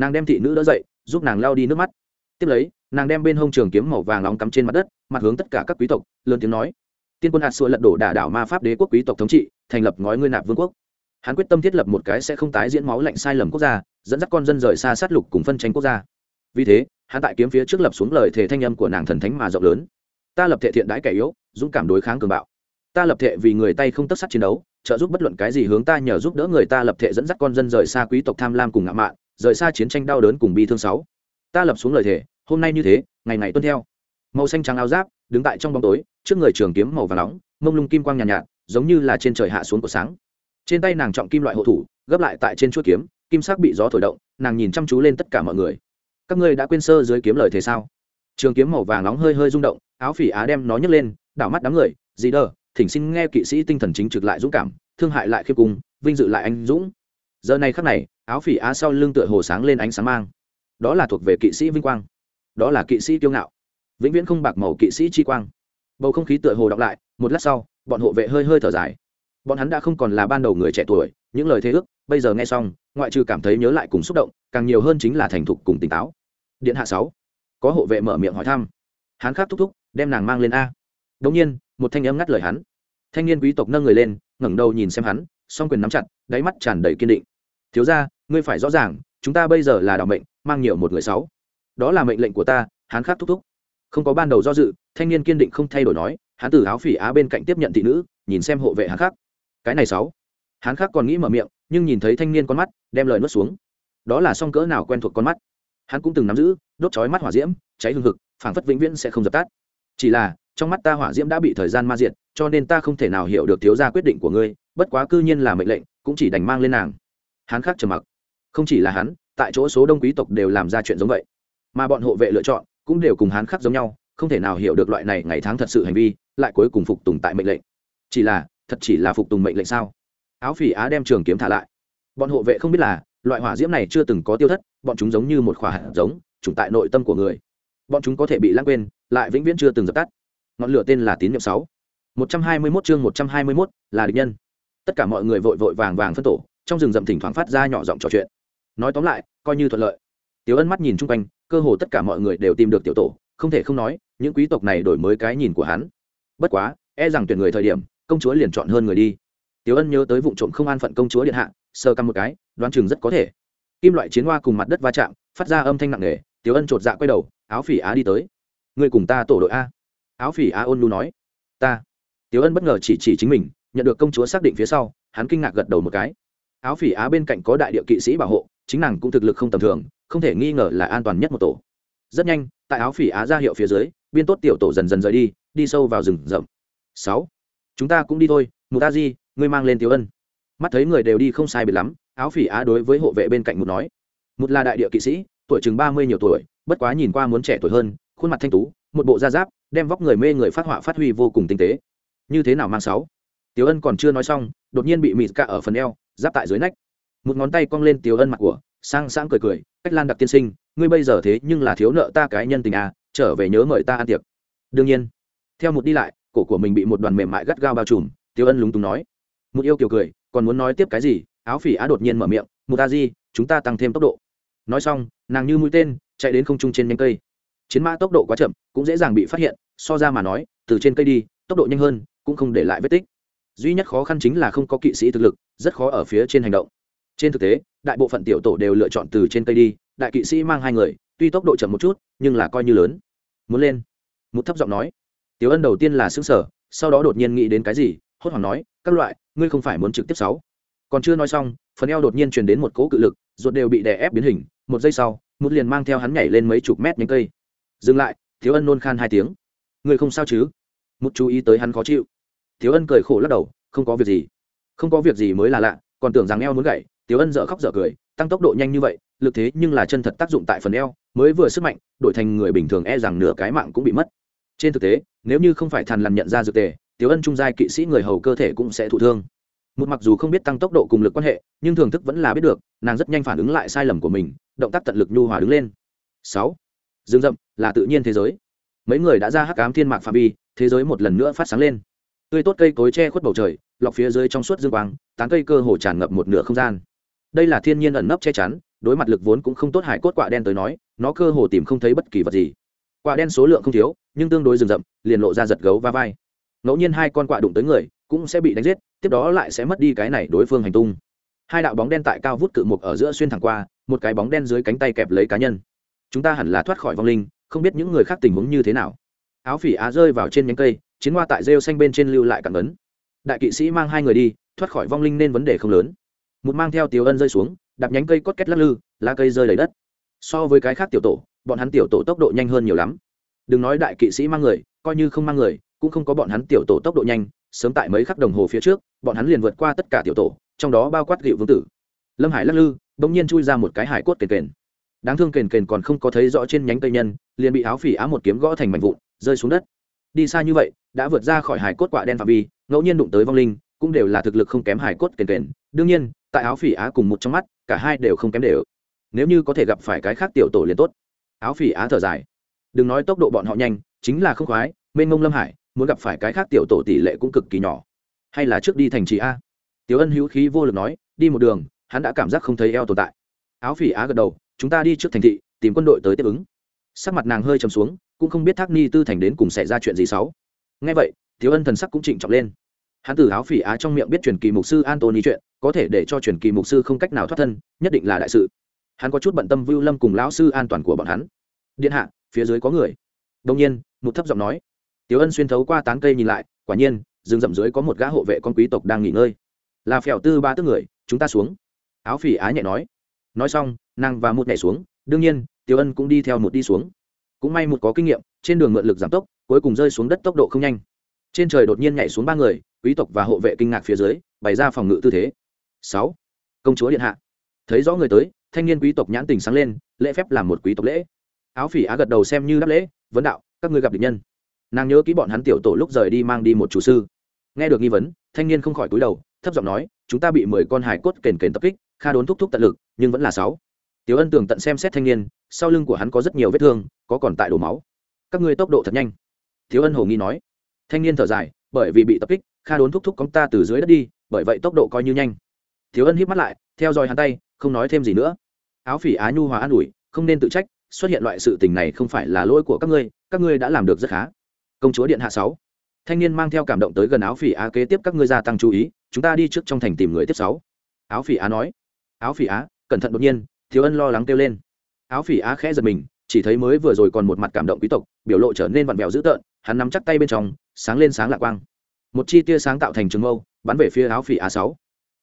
nàng đem thị nữ đỡ dậy, giúp nàng lao đi nước mắt. Tiếp lấy, nàng đem bên hông trường kiếm màu vàng nóng cắm trên mặt đất, mặt hướng tất cả các quý tộc, lớn tiếng nói. Tiên quân hạt sụa lật đổ đả đảo ma pháp đế quốc quý tộc thống trị, thành lập ngói ngươi nạp vương quốc. Hắn quyết tâm thiết lập một cái sẽ không tái diễn máu lạnh sai lầm quốc gia, dẫn dắt con dân rời xa sát lục cùng phân tranh quốc gia. Vì thế, hắn tại kiếm phía trước lập xuống lời thề thanh âm của nàng thần thánh mà rộng lớn. Ta lập thể thiện đãi kẻ yếu, dũng cảm đối kháng cường bạo. Ta lập thể vì người tay không tất sát chiến đấu, trợ giúp bất luận cái gì hướng ta nhờ giúp đỡ người ta lập thể dẫn dắt con dân rời xa quý tộc tham lam cùng ngạo mạn rời xa chiến tranh đau đớn cùng bi thương sáu. Ta lập xuống lời thề hôm nay như thế ngày ngày tuân theo. Màu xanh trắng áo giáp đứng tại trong bóng tối trước người trường kiếm màu vàng nóng mông lung kim quang nhàn nhạt, nhạt giống như là trên trời hạ xuống của sáng. Trên tay nàng trọng kim loại hộ thủ gấp lại tại trên chuỗi kiếm kim sắc bị gió thổi động nàng nhìn chăm chú lên tất cả mọi người. Các ngươi đã quên sơ dưới kiếm lời thế sao? Trường kiếm màu vàng nóng hơi hơi rung động áo phỉ á đem nó nhấc lên đảo mắt đám người gì đờ thỉnh xin nghe kỵ sĩ tinh thần chính trực lại dũng cảm thương hại lại khiêm cung vinh dự lại anh dũng. Giờ này khắc này áo phỉ á sau lưng tựa hồ sáng lên ánh sáng mang. Đó là thuộc về kỵ sĩ vinh quang. Đó là kỵ sĩ kiêu ngạo. Vĩnh viễn không bạc màu kỵ sĩ chi quang. Bầu không khí tựa hồ đọc lại, một lát sau, bọn hộ vệ hơi hơi thở dài. Bọn hắn đã không còn là ban đầu người trẻ tuổi, những lời thế ước, bây giờ nghe xong, ngoại trừ cảm thấy nhớ lại cùng xúc động, càng nhiều hơn chính là thành thục cùng tỉnh táo. Điện hạ sáu. Có hộ vệ mở miệng hỏi thăm. Hắn khác thúc thúc, đem nàng mang lên a. Đông nhiên, một thanh âm ngắt lời hắn. Thanh niên quý tộc nâng người lên, ngẩng đầu nhìn xem hắn, song quyền nắm chặt, đáy mắt tràn đầy kiên định. Thiếu ra ngươi phải rõ ràng, chúng ta bây giờ là đạo mệnh, mang nhiều một người sáu. Đó là mệnh lệnh của ta, hán khắc thúc thúc. Không có ban đầu do dự, thanh niên kiên định không thay đổi nói, hán tử áo phỉ á bên cạnh tiếp nhận thị nữ, nhìn xem hộ vệ hán khắc. Cái này sáu. Hán khắc còn nghĩ mở miệng, nhưng nhìn thấy thanh niên con mắt, đem lời nuốt xuống. Đó là song cỡ nào quen thuộc con mắt. Hắn cũng từng nắm giữ, đốt chói mắt hỏa diễm, cháy hương hực, phảng phất vĩnh viễn sẽ không dập tắt. Chỉ là, trong mắt ta hỏa diễm đã bị thời gian ma diệt, cho nên ta không thể nào hiểu được thiếu gia quyết định của ngươi, bất quá cư nhiên là mệnh lệnh, cũng chỉ đành mang lên nàng. Hắn khác trầm mặc không chỉ là hắn, tại chỗ số đông quý tộc đều làm ra chuyện giống vậy. Mà bọn hộ vệ lựa chọn cũng đều cùng hắn khác giống nhau, không thể nào hiểu được loại này ngày tháng thật sự hành vi, lại cuối cùng phục tùng tại mệnh lệnh. Chỉ là, thật chỉ là phục tùng mệnh lệnh sao? Áo phỉ á đem trường kiếm thả lại. Bọn hộ vệ không biết là, loại hỏa diễm này chưa từng có tiêu thất, bọn chúng giống như một khỏa hạt giống chủng tại nội tâm của người. Bọn chúng có thể bị lãng quên, lại vĩnh viễn chưa từng dập tắt. Ngọn lửa tên là tín nhiệm sáu. Một trăm hai mươi 121 chương một trăm hai mươi 121 là địch nhân. Tất cả mọi người vội vội vàng vàng phân tổ, trong rừng rậm thỉnh thoảng phát ra nhỏ giọng trò chuyện nói tóm lại, coi như thuận lợi. Tiểu ân mắt nhìn chung quanh, cơ hồ tất cả mọi người đều tìm được tiểu tổ, không thể không nói, những quý tộc này đổi mới cái nhìn của hắn. Bất quá e rằng tuyển người thời điểm, công chúa liền chọn hơn người đi. Tiểu ân nhớ tới vụ trộm không an phận công chúa điện hạ sơ căm một cái, đoán chừng rất có thể. Kim loại chiến hoa cùng mặt đất va chạm, phát ra âm thanh nặng nề, tiểu ân chột dạ quay đầu, áo phỉ á đi tới. Người cùng ta tổ đội a. Áo phỉ á ôn lu nói. Ta. Tiểu ân bất ngờ chỉ chỉ chính mình, nhận được công chúa xác định phía sau, hắn kinh ngạc gật đầu một cái. Áo phỉ á bên cạnh có đại địa kỵ sĩ bảo hộ chính nàng cũng thực lực không tầm thường, không thể nghi ngờ là an toàn nhất một tổ. Rất nhanh, tại áo phỉ á ra hiệu phía dưới, biên tốt tiểu tổ dần dần rời đi đi sâu vào rừng rậm. Sáu, chúng ta cũng đi thôi mù ta di ngươi mang lên tiểu ân. Mắt thấy người đều đi không sai biệt lắm, áo phỉ á đối với hộ vệ bên cạnh một nói. Một là đại địa kỵ sĩ, tuổi chừng ba mươi nhiều tuổi, bất quá nhìn qua muốn trẻ tuổi hơn, khuôn mặt thanh tú, một bộ da giáp, đem vóc người mê người phát họa phát huy vô cùng tinh tế. Như thế nào mang sáu? Tiểu ân còn chưa nói xong, đột nhiên bị mịt cạ ở phần eo, giáp tại dưới nách một ngón tay cong lên tiểu ân mặt của, sang sáng cười cười, cách lan đặc tiên sinh, ngươi bây giờ thế nhưng là thiếu nợ ta cái nhân tình à trở về nhớ mời ta ăn tiệc. Đương nhiên. Theo một đi lại, cổ của mình bị một đoàn mềm mại gắt gao bao trùm tiểu ân lúng túng nói. Một yêu kiều cười, còn muốn nói tiếp cái gì? Áo phỉ á đột nhiên mở miệng, một ta di, chúng ta tăng thêm tốc độ. Nói xong, nàng như mũi tên, chạy đến không trung trên nhánh cây. Chiến mã tốc độ quá chậm, cũng dễ dàng bị phát hiện, so ra mà nói, từ trên cây đi, tốc độ nhanh hơn, cũng không để lại vết tích. Duy nhất khó khăn chính là không có kỵ sĩ thực lực, rất khó ở phía trên hành động trên thực tế, đại bộ phận tiểu tổ đều lựa chọn từ trên cây đi, đại kỵ sĩ mang hai người, tuy tốc độ chậm một chút, nhưng là coi như lớn. Muốn lên. Một thấp giọng nói. Tiểu ân đầu tiên là xứng sở sau đó đột nhiên nghĩ đến cái gì, hốt hoảng nói, các loại, ngươi không phải muốn trực tiếp sáu. Còn chưa nói xong, phần eo đột nhiên truyền đến một cỗ cự lực, ruột đều bị đè ép biến hình. Một giây sau một liền mang theo hắn nhảy lên mấy chục mét nhánh cây. Dừng lại thiếu ân nôn khan hai tiếng. Người không sao chứ? Một chú ý tới hắn khó chịu. Thiếu ân cười khổ lắc đầu, không có việc gì. Không có việc gì mới là lạ, còn tưởng rằng eo muốn gãy Tiểu ân dở khóc dở cười, tăng tốc độ nhanh như vậy, lực thế nhưng là chân thật tác dụng tại phần eo, mới vừa sức mạnh, đổi thành người bình thường e rằng nửa cái mạng cũng bị mất. Trên thực tế, nếu như không phải thần lằn nhận ra dược tề, tiểu ân trung giai kỵ sĩ người hầu cơ thể cũng sẽ thụ thương. Một mặc dù không biết tăng tốc độ cùng lực quan hệ, nhưng thưởng thức vẫn là biết được, nàng rất nhanh phản ứng lại sai lầm của mình, động tác tận lực nhu hòa đứng lên. Sáu. Dương rậm là tự nhiên thế giới. Mấy người đã ra hắc ám thiên mạc phạm vi, thế giới một lần nữa phát sáng lên. Tươi tốt cây cối che khuất bầu trời, lọc phía dưới trong suốt dương quang, tán cây cơ hồ tràn ngập một nửa không gian đây là thiên nhiên ẩn nấp che chắn, đối mặt lực vốn cũng không tốt hải cốt quạ đen tới nói, nó cơ hồ tìm không thấy bất kỳ vật gì. Quạ đen số lượng không thiếu, nhưng tương đối rừng rậm, liền lộ ra giật gấu va vai. Ngẫu nhiên hai con quạ đụng tới người, cũng sẽ bị đánh giết, tiếp đó lại sẽ mất đi cái này đối phương hành tung. Hai đạo bóng đen tại cao vút cự mục ở giữa xuyên thẳng qua, một cái bóng đen dưới cánh tay kẹp lấy cá nhân. Chúng ta hẳn là thoát khỏi vong linh, không biết những người khác tình huống như thế nào. Áo phỉ á rơi vào trên nhánh cây, chiến hoa tại rêu xanh bên trên lưu lại cặn ấn đại kỵ sĩ mang hai người đi, thoát khỏi vong linh nên vấn đề không lớn một mang theo tiểu ân rơi xuống, đạp nhánh cây cốt két lắc lư, lá cây rơi đầy đất. So với cái khác tiểu tổ, bọn hắn tiểu tổ tốc độ nhanh hơn nhiều lắm. Đừng nói đại kỵ sĩ mang người, coi như không mang người, cũng không có bọn hắn tiểu tổ tốc độ nhanh. Sớm tại mấy khắc đồng hồ phía trước, bọn hắn liền vượt qua tất cả tiểu tổ, trong đó bao quát gịu vương tử. Lâm hải lắc lư, bỗng nhiên chui ra một cái hải cốt kền kền. Đáng thương kền kền còn không có thấy rõ trên nhánh cây nhân, liền bị áo phỉ á một kiếm gõ thành mảnh vụn, rơi xuống đất. Đi xa như vậy, đã vượt ra khỏi hải cốt quả đen phạm vi, ngẫu nhiên đụng tới vong linh, cũng đều là thực lực không kém hải cốt kền kền. Đương nhiên tại áo phỉ á cùng một trong mắt, cả hai đều không kém đều. Nếu như có thể gặp phải cái khác tiểu tổ liền tốt. Áo phỉ á thở dài. Đừng nói tốc độ bọn họ nhanh, chính là không khoái, mênh ngông lâm hải, muốn gặp phải cái khác tiểu tổ tỷ lệ cũng cực kỳ nhỏ. Hay là trước đi thành trì a? Tiểu ân hữu khí vô lực nói, đi một đường, hắn đã cảm giác không thấy eo tồn tại. Áo phỉ á gật đầu, chúng ta đi trước thành thị, tìm quân đội tới tiếp ứng. Sắc mặt nàng hơi trầm xuống, cũng không biết thác ni tư thành đến cùng xảy ra chuyện gì xấu. Ngay vậy, tiểu ân thần sắc cũng trịnh trọng lên hắn từ áo phỉ á trong miệng biết truyền kỳ mục sư antony chuyện, có thể để cho truyền kỳ mục sư không cách nào thoát thân, nhất định là đại sự. Hắn có chút bận tâm vưu lâm cùng lão sư an toàn của bọn hắn. Điện hạ, phía dưới có người. Đông nhiên mục thấp giọng nói. Tiếu ân xuyên thấu qua tán cây nhìn lại, quả nhiên, rừng rậm dưới có một gã hộ vệ con quý tộc đang nghỉ ngơi. Là phèo tư ba tức người, chúng ta xuống. Áo phỉ á nhẹ nói. Nói xong, nàng và một nhảy xuống, đương nhiên tiếu ân cũng đi theo một đi xuống. Cũng may một có kinh nghiệm, trên đường mượn lực giảm tốc, cuối cùng rơi xuống đất tốc độ không nhanh. Trên trời đột nhiên nhảy xuống ba người quý tộc và hộ vệ kinh ngạc phía dưới, bày ra phòng ngự tư thế. Sáu. Công chúa điện hạ. Thấy rõ người tới, thanh niên quý tộc nhãn tình sáng lên, lễ phép làm một quý tộc lễ. Áo phỉ á gật đầu xem như đáp lễ, vấn đạo, các ngươi gặp địch nhân. Nàng nhớ kỹ bọn hắn tiểu tổ lúc rời đi mang đi một chủ sư. Nghe được nghi vấn, thanh niên không khỏi cúi đầu, thấp giọng nói, chúng ta bị mười con hải cốt kền kền tập kích, kha đốn thúc thúc tận lực, nhưng vẫn là sáu. Tiểu ân tường tận xem xét thanh niên, sau lưng của hắn có rất nhiều vết thương, có còn tại đổ máu. Các ngươi tốc độ thật nhanh. Thiếu ân hồ nghi nói. Thanh niên thở dài, bởi vì bị tập kích kha đốn thúc thúc cóng ta từ dưới đất đi, bởi vậy tốc độ coi như nhanh. Thiếu ân hít mắt lại, theo dõi hắn tay, không nói thêm gì nữa. Áo phỉ á nhu hòa an ủi, không nên tự trách, xuất hiện loại sự tình này không phải là lỗi của các ngươi các ngươi đã làm được rất khá. Công chúa điện hạ sáu. Thanh niên mang theo cảm động tới gần áo phỉ á kế tiếp các ngươi gia tăng chú ý, chúng ta đi trước trong thành tìm người tiếp sáu. Áo phỉ á nói. Áo phỉ á, cẩn thận đột nhiên, thiếu ân lo lắng kêu lên. Áo phỉ á khẽ giật mình, chỉ thấy mới vừa rồi còn một mặt cảm động quý tộc, biểu lộ trở nên vặn vẹo dữ tợn, hắn nắm chắc tay bên trong, sáng lên sáng lạc quang một chi tia sáng tạo thành trường mâu, bắn về phía áo phỉ a sáu.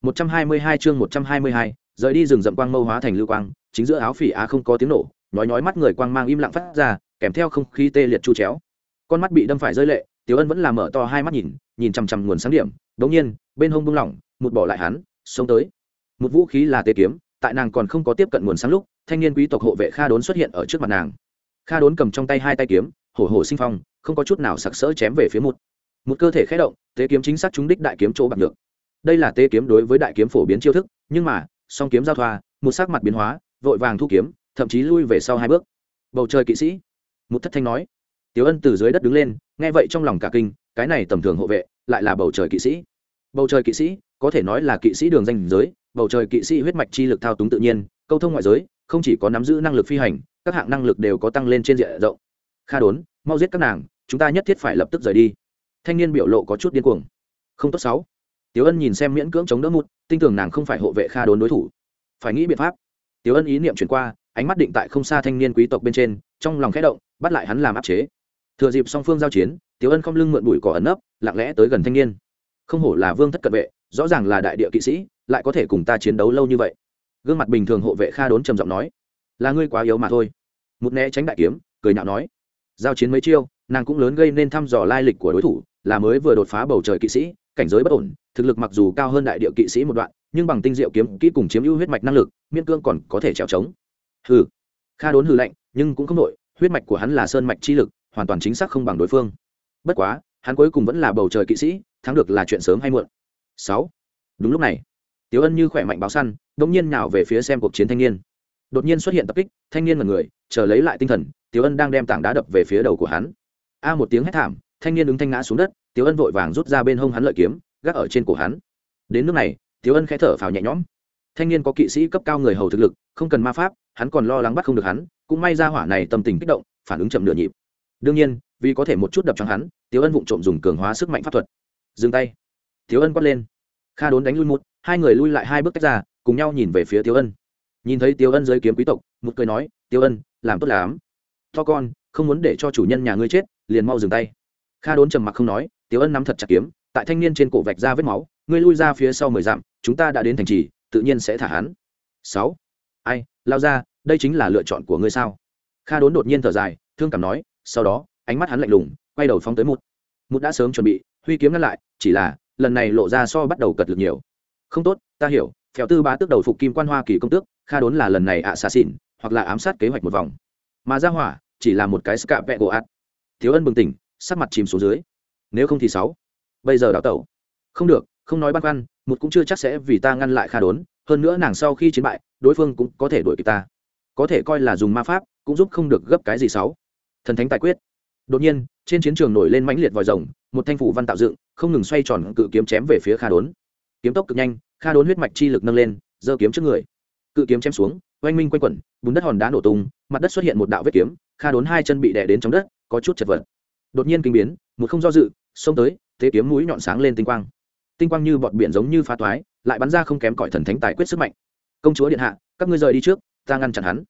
Một trăm hai mươi hai chương một trăm hai mươi hai, rời đi rừng rậm quang mâu hóa thành lưu quang, chính giữa áo phỉ a không có tiếng nổ, nhói nhói mắt người quang mang im lặng phát ra, kèm theo không khí tê liệt chu chéo. Con mắt bị đâm phải rơi lệ, tiểu ân vẫn làm mở to hai mắt nhìn nhìn chằm chằm nguồn sáng điểm, đống nhiên, bên hông buông lỏng, một bỏ lại hắn, xông tới. Một vũ khí là tê kiếm, tại nàng còn không có tiếp cận nguồn sáng lúc, thanh niên quý tộc hộ vệ kha đốn xuất hiện ở trước mặt nàng. Kha đốn cầm trong tay hai tay kiếm, hổ hổ sinh phong, không có chút nào sặc sỡ chém về phía một một cơ thể khé động, tế kiếm chính xác trúng đích đại kiếm chỗ bạc được đây là tế kiếm đối với đại kiếm phổ biến chiêu thức, nhưng mà, song kiếm giao thoa, một sắc mặt biến hóa, vội vàng thu kiếm, thậm chí lui về sau hai bước. Bầu trời kỵ sĩ. Một thất thanh nói. Tiểu ân từ dưới đất đứng lên, nghe vậy trong lòng cả kinh, cái này tầm thường hộ vệ, lại là bầu trời kỵ sĩ. Bầu trời kỵ sĩ, có thể nói là kỵ sĩ đường danh giới, bầu trời kỵ sĩ huyết mạch chi lực thao túng tự nhiên, câu thông ngoại giới, không chỉ có nắm giữ năng lực phi hành, các hạng năng lực đều có tăng lên trên diện rộng. Kha đốn, mau giết các nàng, chúng ta nhất thiết phải lập tức rời đi thanh niên biểu lộ có chút điên cuồng. Không tốt sáu. Tiểu ân nhìn xem miễn cưỡng chống đỡ một tin tưởng nàng không phải hộ vệ kha đốn đối thủ. Phải nghĩ biện pháp. Tiểu ân ý niệm chuyển qua, ánh mắt định tại không xa thanh niên quý tộc bên trên, trong lòng khẽ động, bắt lại hắn làm áp chế. Thừa dịp song phương giao chiến, tiểu ân không lưng mượn bụi cỏ ẩn nấp, lặng lẽ tới gần thanh niên. Không hổ là vương thất cận vệ, rõ ràng là đại địa kỵ sĩ, lại có thể cùng ta chiến đấu lâu như vậy. Gương mặt bình thường hộ vệ kha đốn trầm giọng nói, là ngươi quá yếu mà thôi. Một né tránh đại kiếm, cười nhạo nói, giao chiến mấy chiêu, nàng cũng lớn gây nên thăm dò lai lịch của đối thủ là mới vừa đột phá bầu trời kỵ sĩ, cảnh giới bất ổn, thực lực mặc dù cao hơn đại địa kỵ sĩ một đoạn, nhưng bằng tinh diệu kiếm kỹ cùng chiếm ưu huyết mạch năng lực miên cương còn có thể trèo trống. Hừ. Kha đốn hừ lạnh, nhưng cũng không đội huyết mạch của hắn là sơn mạch chi lực, hoàn toàn chính xác không bằng đối phương. Bất quá, hắn cuối cùng vẫn là bầu trời kỵ sĩ, thắng được là chuyện sớm hay muộn. Sáu. Đúng lúc này, tiếu ân như khỏe mạnh báo săn đ nhiên nào về phía xem cuộc chiến thanh niên. Đột nhiên xuất hiện tập kích, thanh niên là người, chờ lấy lại tinh thần, tiếu ân đang đem tảng đá đập về phía đầu của hắn. A một tiếng hét thảm thanh niên ứng thanh ngã xuống đất tiếu ân vội vàng rút ra bên hông hắn lợi kiếm, gác ở trên cổ hắn. Đến nước này tiếu ân khẽ thở phào nhẹ nhõm. Thanh niên có kỵ sĩ cấp cao người hầu thực lực, không cần ma pháp, hắn còn lo lắng bắt không được hắn, cũng may ra hỏa này tâm tình kích động, phản ứng chậm nửa nhịp. Đương nhiên, vì có thể một chút đập cho hắn tiếu ân vụng trộm dùng cường hóa sức mạnh pháp thuật. Dừng tay. Tiếu ân quát lên. Kha đốn đánh lui một, hai người lui lại hai bước cách ra, cùng nhau nhìn về phía tiếu ân. Nhìn thấy tiếu ân dưới kiếm quý tộc, một cười nói tiếu ân, làm tốt lắm. To con, không muốn để cho chủ nhân nhà ngươi chết, liền mau dừng tay kha đốn trầm mặc không nói tiếu ân nắm thật chặt kiếm, tại thanh niên trên cổ vạch ra vết máu, ngươi lui ra phía sau mười dặm, chúng ta đã đến thành trì, tự nhiên sẽ thả hắn. Sáu. Ai, lao ra, đây chính là lựa chọn của ngươi sao? Kha đốn đột nhiên thở dài, thương cảm nói, sau đó, ánh mắt hắn lạnh lùng, quay đầu phóng tới một một đã sớm chuẩn bị, huy kiếm ngăn lại, chỉ là, lần này lộ ra so bắt đầu cật lực nhiều. Không tốt, ta hiểu, phèo tư bá tước đầu phục kim quan hoa kỳ công tước, kha đốn là lần này ạ xà xỉn hoặc là ám sát kế hoạch một vòng. Mà ra hỏa, chỉ là một cái scạ vẹ gỗ ạt. Thiếu ân bừng tỉnh sắc mặt chìm xuống dưới. Nếu không thì sáu. Bây giờ đào tẩu. Không được, không nói băn khoăn, một cũng chưa chắc sẽ vì ta ngăn lại kha đốn, hơn nữa nàng sau khi chiến bại, đối phương cũng có thể đuổi kịp ta. Có thể coi là dùng ma pháp, cũng giúp không được gấp cái gì sáu. Thần thánh tài quyết. Đột nhiên, trên chiến trường nổi lên mãnh liệt vòi rồng, một thanh phủ văn tạo dựng, không ngừng xoay tròn cự kiếm chém về phía kha đốn. Kiếm tốc cực nhanh, kha đốn huyết mạch chi lực nâng lên, giơ kiếm trước người. Cự kiếm chém xuống, oanh minh quanh quẩn, bùn đất hòn đá nổ tung, mặt đất xuất hiện một đạo vết kiếm, kha đốn hai chân bị đè đến trong đất, có chút chật vật đột nhiên kinh biến, một không do dự, xông tới, thế kiếm mũi nhọn sáng lên tinh quang. Tinh quang như bọt biển giống như phá toái, lại bắn ra không kém cỏi thần thánh tài quyết sức mạnh. Công chúa điện hạ, các ngươi rời đi trước, ta ngăn chặn hắn.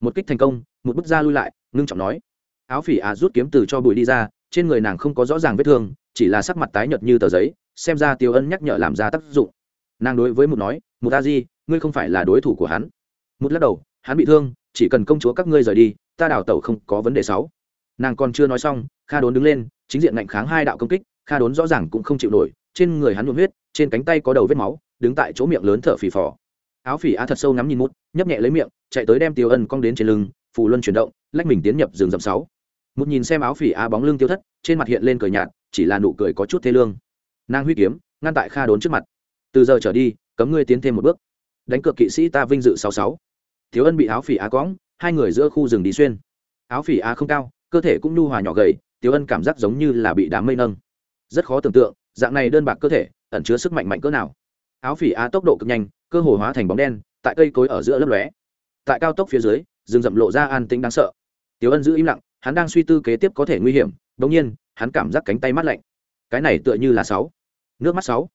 Một kích thành công, một bức ra lui lại, ngưng trọng nói. Áo phỉ á rút kiếm từ cho bụi đi ra, trên người nàng không có rõ ràng vết thương, chỉ là sắc mặt tái nhợt như tờ giấy, xem ra tiêu ân nhắc nhở làm ra tác dụng. Nàng đối với một nói một a di, ngươi không phải là đối thủ của hắn. Một lắc đầu, hắn bị thương, chỉ cần công chúa các ngươi rời đi, ta đào tẩu không có vấn đề sáu nàng còn chưa nói xong, kha đốn đứng lên, chính diện ngạnh kháng hai đạo công kích, kha đốn rõ ràng cũng không chịu nổi, trên người hắn nhuộm huyết, trên cánh tay có đầu vết máu, đứng tại chỗ miệng lớn thở phì phò. Áo phỉ á thật sâu ngắm nhìn mút, nhấp nhẹ lấy miệng, chạy tới đem tiêu ân cong đến trên lưng, phù luân chuyển động, lách mình tiến nhập rừng rậm sáu. Một nhìn xem áo phỉ á bóng lưng tiêu thất, trên mặt hiện lên cười nhạt, chỉ là nụ cười có chút thê lương. Nàng huy kiếm, ngăn tại kha đốn trước mặt. Từ giờ trở đi, cấm ngươi tiến thêm một bước. Đánh cược kỵ sĩ ta vinh dự sáu sáu. Thiếu ân bị áo phỉ á cõng, hai người giữa khu rừng đi xuyên. Áo phỉ á không cao cơ thể cũng nhu hòa nhỏ gầy tiếu ân cảm giác giống như là bị đám mây nâng. Rất khó tưởng tượng, dạng này đơn bạc cơ thể, ẩn chứa sức mạnh mạnh cỡ nào. Áo phỉ á tốc độ cực nhanh, cơ hồ hóa thành bóng đen, tại cây cối ở giữa lấp lóe. Tại cao tốc phía dưới, rừng rậm lộ ra an tĩnh đáng sợ. Tiếu ân giữ im lặng, hắn đang suy tư kế tiếp có thể nguy hiểm đ nhiên, hắn cảm giác cánh tay mát lạnh. Cái này tựa như là sáu. Nước mắt sáu.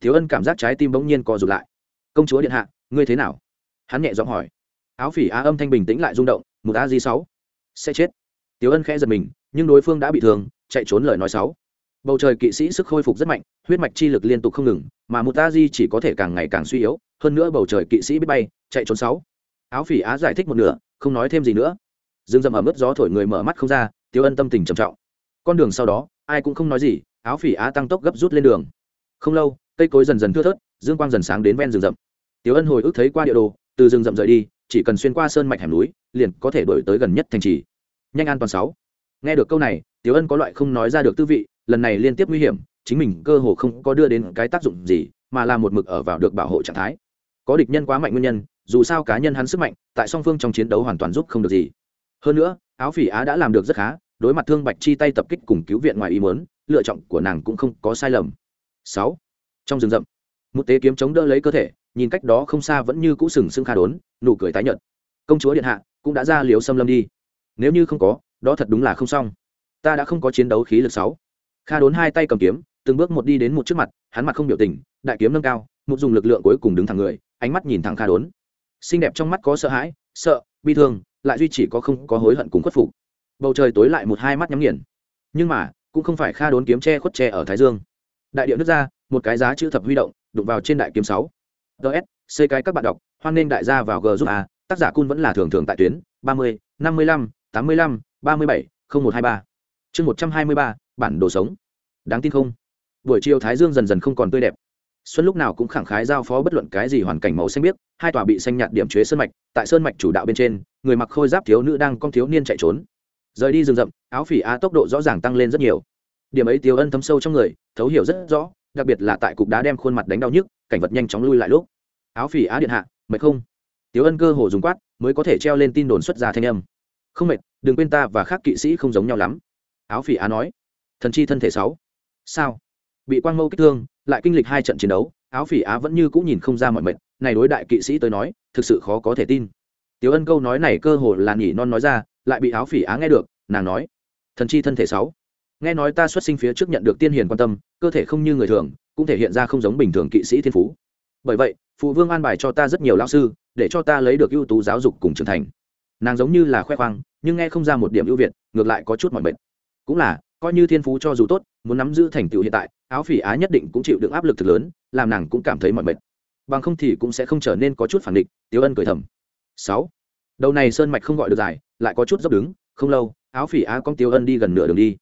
Tiểu ân cảm giác trái tim bỗng nhiên co rụt lại. Công chúa điện hạ, ngươi thế nào? Hắn nhẹ giọng hỏi. Áo phỉ á âm thanh bình tĩnh lại rung động một a di sáu, sẽ chết tiếu ân khẽ giật mình, nhưng đối phương đã bị thương, chạy trốn lời nói sáu bầu trời kỵ sĩ sức khôi phục rất mạnh, huyết mạch chi lực liên tục không ngừng, mà một chỉ có thể càng ngày càng suy yếu, hơn nữa bầu trời kỵ sĩ biết bay, chạy trốn sáu áo phỉ á giải thích một nửa, không nói thêm gì nữa. Dương dầm ở mức gió thổi người mở mắt không ra tiêu ân tâm tình trầm trọng. Con đường sau đó, ai cũng không nói gì, áo phỉ á tăng tốc gấp rút lên đường. Không lâu, cây cối dần dần thưa thớt, dương quang dần sáng đến ven rừng rậm. Tiêu ân hồi ức thấy qua địa đồ, từ rừng rậm rời đi, chỉ cần xuyên qua sơn mạch hẻm núi, liền có thể đổi tới gần nhất thành trì nhanh an toàn sáu. Nghe được câu này, tiểu ân có loại không nói ra được tư vị, lần này liên tiếp nguy hiểm, chính mình cơ hồ không có đưa đến cái tác dụng gì, mà là một mực ở vào được bảo hộ trạng thái. Có địch nhân quá mạnh nguyên nhân, dù sao cá nhân hắn sức mạnh, tại song phương trong chiến đấu hoàn toàn giúp không được gì. Hơn nữa, áo phỉ á đã làm được rất khá, đối mặt thương bạch chi tay tập kích cùng cứu viện ngoài ý muốn, lựa chọn của nàng cũng không có sai lầm. Sáu. Trong rừng rậm, một tế kiếm chống đỡ lấy cơ thể, nhìn cách đó không xa vẫn như cũ sừng sững kha đốn, nụ cười tái nhợt. Công chúa điện hạ, cũng đã ra liếu xâm lâm đi nếu như không có, đó thật đúng là không xong. Ta đã không có chiến đấu khí lực sáu. Kha đốn hai tay cầm kiếm, từng bước một đi đến một trước mặt, hắn mặt không biểu tình, đại kiếm nâng cao, một dùng lực lượng cuối cùng đứng thẳng người, ánh mắt nhìn thẳng kha đốn. Xinh đẹp trong mắt có sợ hãi, sợ, bi thương, lại duy chỉ có không có hối hận cùng khuất phục. Bầu trời tối lại một hai mắt nhắm nghiền. Nhưng mà, cũng không phải kha đốn kiếm che khuất che ở thái dương. Đại điệu nước ra, một cái giá chữ thập huy động, đụng vào trên đại kiếm sáu. Ts xây cái các bạn đọc, hoan nghênh đại gia vào g giúp a, tác giả cun vẫn là thường thường tại tuyến, ba mươi, năm mươi lăm tám mươi lăm, ba mươi bảy, không một hai ba. Chương một trăm hai mươi ba, bản đồ sống. Đáng tin không? Buổi chiều thái dương dần dần không còn tươi đẹp. Xuân lúc nào cũng khẳng khái giao phó bất luận cái gì hoàn cảnh màu xanh biếc, hai tòa bị xanh nhạt điểm chế sơn mạch, tại sơn mạch chủ đạo bên trên, người mặc khôi giáp thiếu nữ đang con thiếu niên chạy trốn. Rời đi rừng rậm, áo phỉ á tốc độ rõ ràng tăng lên rất nhiều. Điểm ấy tiêu ân thấm sâu trong người, thấu hiểu rất rõ, đặc biệt là tại cục đá đem khuôn mặt đánh đau nhức, cảnh vật nhanh chóng lui lại lúc. Áo phỉ á điện hạ, mệt không? Tiêu ân cơ hồ dùng quát, mới có thể treo lên tin đồn xuất ra thanh âm không mệt, đừng quên ta và khác kỵ sĩ không giống nhau lắm. Áo phỉ á nói. Thần chi thân thể sáu. Sao? Bị quang mâu kích thương, lại kinh lịch hai trận chiến đấu, áo phỉ á vẫn như cũng nhìn không ra mọi mệt. Này đối đại kỵ sĩ tới nói, thực sự khó có thể tin. Tiểu ân câu nói này cơ hồ là nhỉ non nói ra, lại bị áo phỉ á nghe được, nàng nói. Thần chi thân thể sáu. Nghe nói ta xuất sinh phía trước nhận được tiên hiền quan tâm, cơ thể không như người thường, cũng thể hiện ra không giống bình thường kỵ sĩ thiên phú. Bởi vậy, phụ vương an bài cho ta rất nhiều lão sư, để cho ta lấy được ưu tú giáo dục cùng trưởng thành nàng giống như là khoe khoang, nhưng nghe không ra một điểm ưu việt, ngược lại có chút mọi mệt. Cũng là, coi như thiên phú cho dù tốt, muốn nắm giữ thành tựu hiện tại, áo phỉ á nhất định cũng chịu được áp lực thực lớn, làm nàng cũng cảm thấy mọi mệt. Bằng không thì cũng sẽ không trở nên có chút phản định tiếu ân cười thầm. Sáu. Đầu này sơn mạch không gọi được dài, lại có chút dốc đứng, không lâu, áo phỉ á con tiếu ân đi gần nửa đường đi.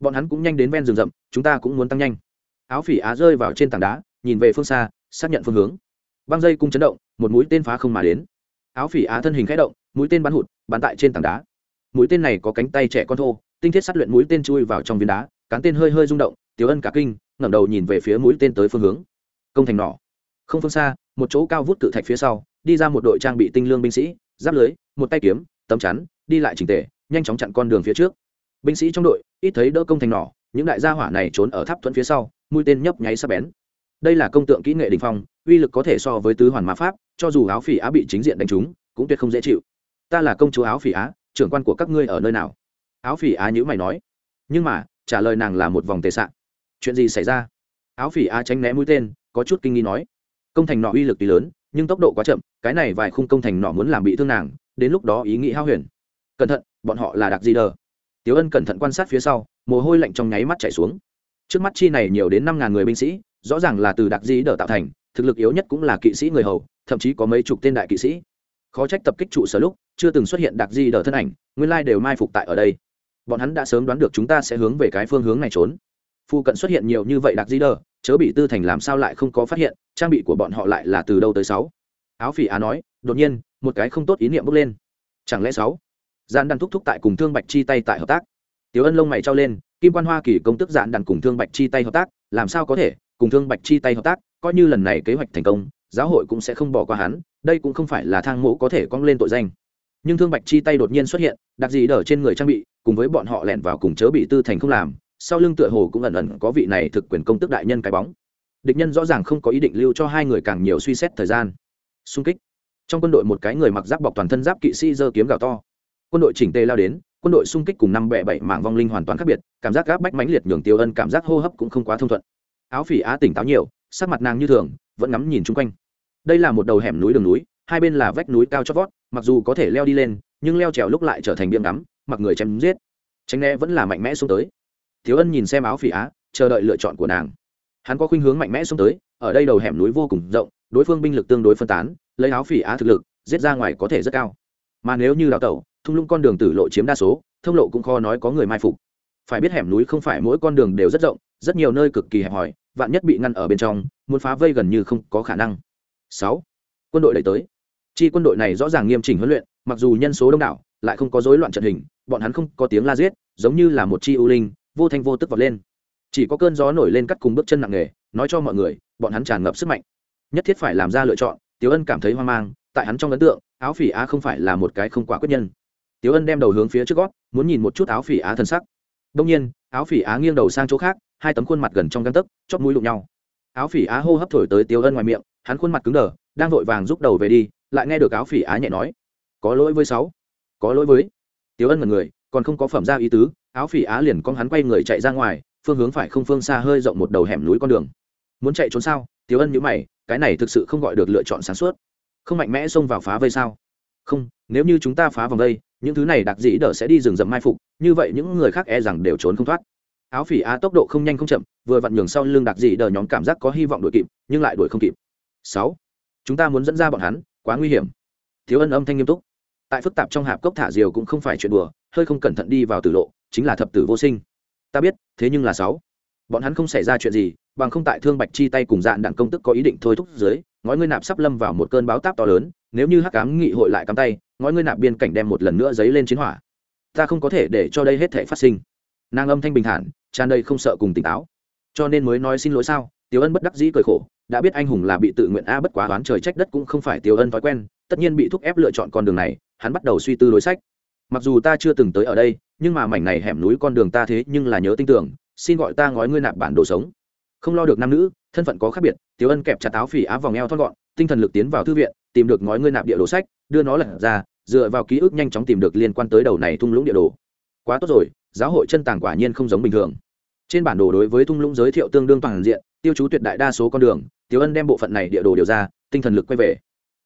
Bọn hắn cũng nhanh đến ven rừng rậm, chúng ta cũng muốn tăng nhanh. Áo phỉ á rơi vào trên tảng đá, nhìn về phương xa, xác nhận phương hướng. Băng dây cung chấn động, một mũi tên phá không mà đến áo phỉ á thân hình khẽ động, mũi tên bắn hụt, bắn tại trên tảng đá. Mũi tên này có cánh tay trẻ con thô, tinh thiết sát luyện mũi tên chui vào trong viên đá, cán tên hơi hơi rung động, tiểu ân cả kinh, ngẩng đầu nhìn về phía mũi tên tới phương hướng. Công thành nỏ. Không phương xa, một chỗ cao vút cự thạch phía sau, đi ra một đội trang bị tinh lương binh sĩ, giáp lưới, một tay kiếm, tấm chắn, đi lại trình tề, nhanh chóng chặn con đường phía trước. Binh sĩ trong đội, ít thấy đỡ công thành nỏ, những đại gia hỏa này trốn ở tháp thuẫn phía sau, mũi tên nhấp nháy sắp bén. Đây là công tượng kỹ nghệ đình phong uy lực có thể so với tứ hoàn ma pháp, cho dù áo phỉ á bị chính diện đánh trúng, cũng tuyệt không dễ chịu. Ta là công chúa áo phỉ á, trưởng quan của các ngươi ở nơi nào? Áo phỉ á nhữ mày nói. Nhưng mà, trả lời nàng là một vòng tệ sạn chuyện gì xảy ra? Áo phỉ á tránh né mũi tên, có chút kinh nghi nói. Công thành nọ uy lực tuy lớn, nhưng tốc độ quá chậm, cái này vài khung công thành nọ muốn làm bị thương nàng, đến lúc đó ý nghĩ hao huyền. Cẩn thận, bọn họ là đặc di đờ. Tiếu ân cẩn thận quan sát phía sau, mồ hôi lạnh trong nháy mắt chảy xuống. Trước mắt chi này nhiều đến năm ngàn người binh sĩ, rõ ràng là từ đặc di đờ tạo thành thực lực yếu nhất cũng là kỵ sĩ người hầu, thậm chí có mấy chục tên đại kỵ sĩ. Khó trách tập kích trụ sở lúc, chưa từng xuất hiện đặc di đờ thân ảnh, nguyên lai đều mai phục tại ở đây. Bọn hắn đã sớm đoán được chúng ta sẽ hướng về cái phương hướng này trốn. Phu cận xuất hiện nhiều như vậy đặc di đờ, chớ bị tư thành làm sao lại không có phát hiện, trang bị của bọn họ lại là từ đâu tới sáu? Áo phỉ á nói, đột nhiên, một cái không tốt ý niệm bốc lên. Chẳng lẽ sáu? Gian đàn thúc thúc tại cùng thương bạch chi tay tại hợp tác. Tiếu ân lông mày trao lên, kim quan hoa kỳ công tức giản đàn cùng thương bạch chi tay hợp tác, làm sao có thể, cùng thương bạch chi tay hợp tác? Coi như lần này kế hoạch thành công, giáo hội cũng sẽ không bỏ qua hắn, đây cũng không phải là thang mộ có thể cong lên tội danh. Nhưng thương bạch chi tay đột nhiên xuất hiện, đặc gì đỡ trên người trang bị, cùng với bọn họ lẻn vào cùng chớ bị tư thành không làm, sau lưng tựa hồ cũng ẩn ẩn có vị này thực quyền công tức đại nhân cái bóng. Địch nhân rõ ràng không có ý định lưu cho hai người càng nhiều suy xét thời gian. Xung kích. Trong quân đội một cái người mặc giáp bọc toàn thân giáp kỵ sĩ giơ kiếm gào to. Quân đội chỉnh tề lao đến, quân đội xung kích cùng năm bẹ bảy mạng vong linh hoàn toàn khác biệt, cảm giác gáp bách mãnh liệt nhường tiêu ân cảm giác hô hấp cũng không quá thông thuận. Áo phỉ á tỉnh táo nhiều sắc mặt nàng như thường, vẫn ngắm nhìn chung quanh. Đây là một đầu hẻm núi đường núi, hai bên là vách núi cao chót vót, mặc dù có thể leo đi lên, nhưng leo trèo lúc lại trở thành biếm ngắm, mặc người chém giết. Tránh né vẫn là mạnh mẽ xuống tới. Thiếu ân nhìn xem áo phỉ á, chờ đợi lựa chọn của nàng. Hắn có khuynh hướng mạnh mẽ xuống tới, ở đây đầu hẻm núi vô cùng rộng, đối phương binh lực tương đối phân tán, lấy áo phỉ á thực lực, giết ra ngoài có thể rất cao. Mà nếu như đào tẩu, thung lũng con đường tử lộ chiếm đa số, thông lộ cũng khó nói có người mai phục. Phải biết hẻm núi không phải mỗi con đường đều rất rộng, rất nhiều nơi cực kỳ hẹp hòi vạn nhất bị ngăn ở bên trong, muốn phá vây gần như không có khả năng. Sáu, quân đội đẩy tới. Chi quân đội này rõ ràng nghiêm chỉnh huấn luyện, mặc dù nhân số đông đảo, lại không có rối loạn trận hình, bọn hắn không có tiếng la giết, giống như là một chi ưu linh, vô thanh vô tức vọt lên. Chỉ có cơn gió nổi lên cắt cùng bước chân nặng nề, nói cho mọi người, bọn hắn tràn ngập sức mạnh. Nhất thiết phải làm ra lựa chọn, tiếu ân cảm thấy hoang mang, tại hắn trong ấn tượng, áo phỉ á không phải là một cái không quả quyết nhân. Tiếu ân đem đầu hướng phía trước gót, muốn nhìn một chút áo phỉ á thân sắc. Đông nhiên, áo phỉ á nghiêng đầu sang chỗ khác hai tấm khuôn mặt gần trong găng tấc chót mũi đụng nhau. Áo phỉ á hô hấp thổi tới Tiêu ân ngoài miệng, hắn khuôn mặt cứng đờ, đang vội vàng rút đầu về đi, lại nghe được áo phỉ á nhẹ nói, có lỗi với sáu, có lỗi với. Tiêu ân mật người, còn không có phẩm ra ý tứ, áo phỉ á liền con hắn quay người chạy ra ngoài, phương hướng phải không phương xa hơi rộng một đầu hẻm núi con đường. Muốn chạy trốn sao? Tiêu ân nhữ mày, cái này thực sự không gọi được lựa chọn sáng suốt. Không mạnh mẽ xông vào phá vây sao? Không, nếu như chúng ta phá vòng vây những thứ này đặc dĩ đỡ sẽ đi rừng rậm mai phục, như vậy những người khác e rằng đều trốn không thoát áo phỉ á tốc độ không nhanh không chậm, vừa vặn nhường sau lưng đặc dị đờ nhóm cảm giác có hy vọng đuổi kịp, nhưng lại đuổi không kịp. Sáu, chúng ta muốn dẫn ra bọn hắn, quá nguy hiểm. Thiếu ân âm thanh nghiêm túc. Tại phức tạp trong hạp cốc thả diều cũng không phải chuyện đùa, hơi không cẩn thận đi vào tử lộ, chính là thập tử vô sinh. Ta biết, thế nhưng là sáu. Bọn hắn không xảy ra chuyện gì, bằng không tại thương bạch chi tay cùng dạn đặng công tức có ý định thôi thúc dưới, ngói ngươi nạp sắp lâm vào một cơn báo táp to lớn, nếu như hắc cám nghị hội lại cắm tay, ngói ngươi nạp biên cảnh đem một lần nữa dấy lên chiến hỏa. Ta không có thể để cho đây hết thể phát sinh nàng âm thanh bình thản, tràn đầy không sợ cùng tỉnh táo. Cho nên mới nói xin lỗi sao? Tiểu ân bất đắc dĩ cười khổ, đã biết anh hùng là bị tự nguyện a, bất quá đoán trời trách đất cũng không phải tiểu ân thói quen, tất nhiên bị thúc ép lựa chọn con đường này, hắn bắt đầu suy tư đối sách. Mặc dù ta chưa từng tới ở đây, nhưng mà mảnh này hẻm núi con đường ta thế nhưng là nhớ tin tưởng, xin gọi ta ngói ngươi nạp bản đồ sống. Không lo được nam nữ, thân phận có khác biệt, tiểu ân kẹp chặt áo phỉ á vòng eo thon gọn, tinh thần lực tiến vào thư viện, tìm được ngói ngươi nạp địa đồ sách, đưa nó lật ra, dựa vào ký ức nhanh chóng tìm được liên quan tới đầu này thung lũng địa đồ. Quá tốt rồi giáo hội chân tàng quả nhiên không giống bình thường. Trên bản đồ đối với thung lũng giới thiệu tương đương toàn diện, tiêu chú tuyệt đại đa số con đường, tiểu ân đem bộ phận này địa đồ điều ra, tinh thần lực quay về.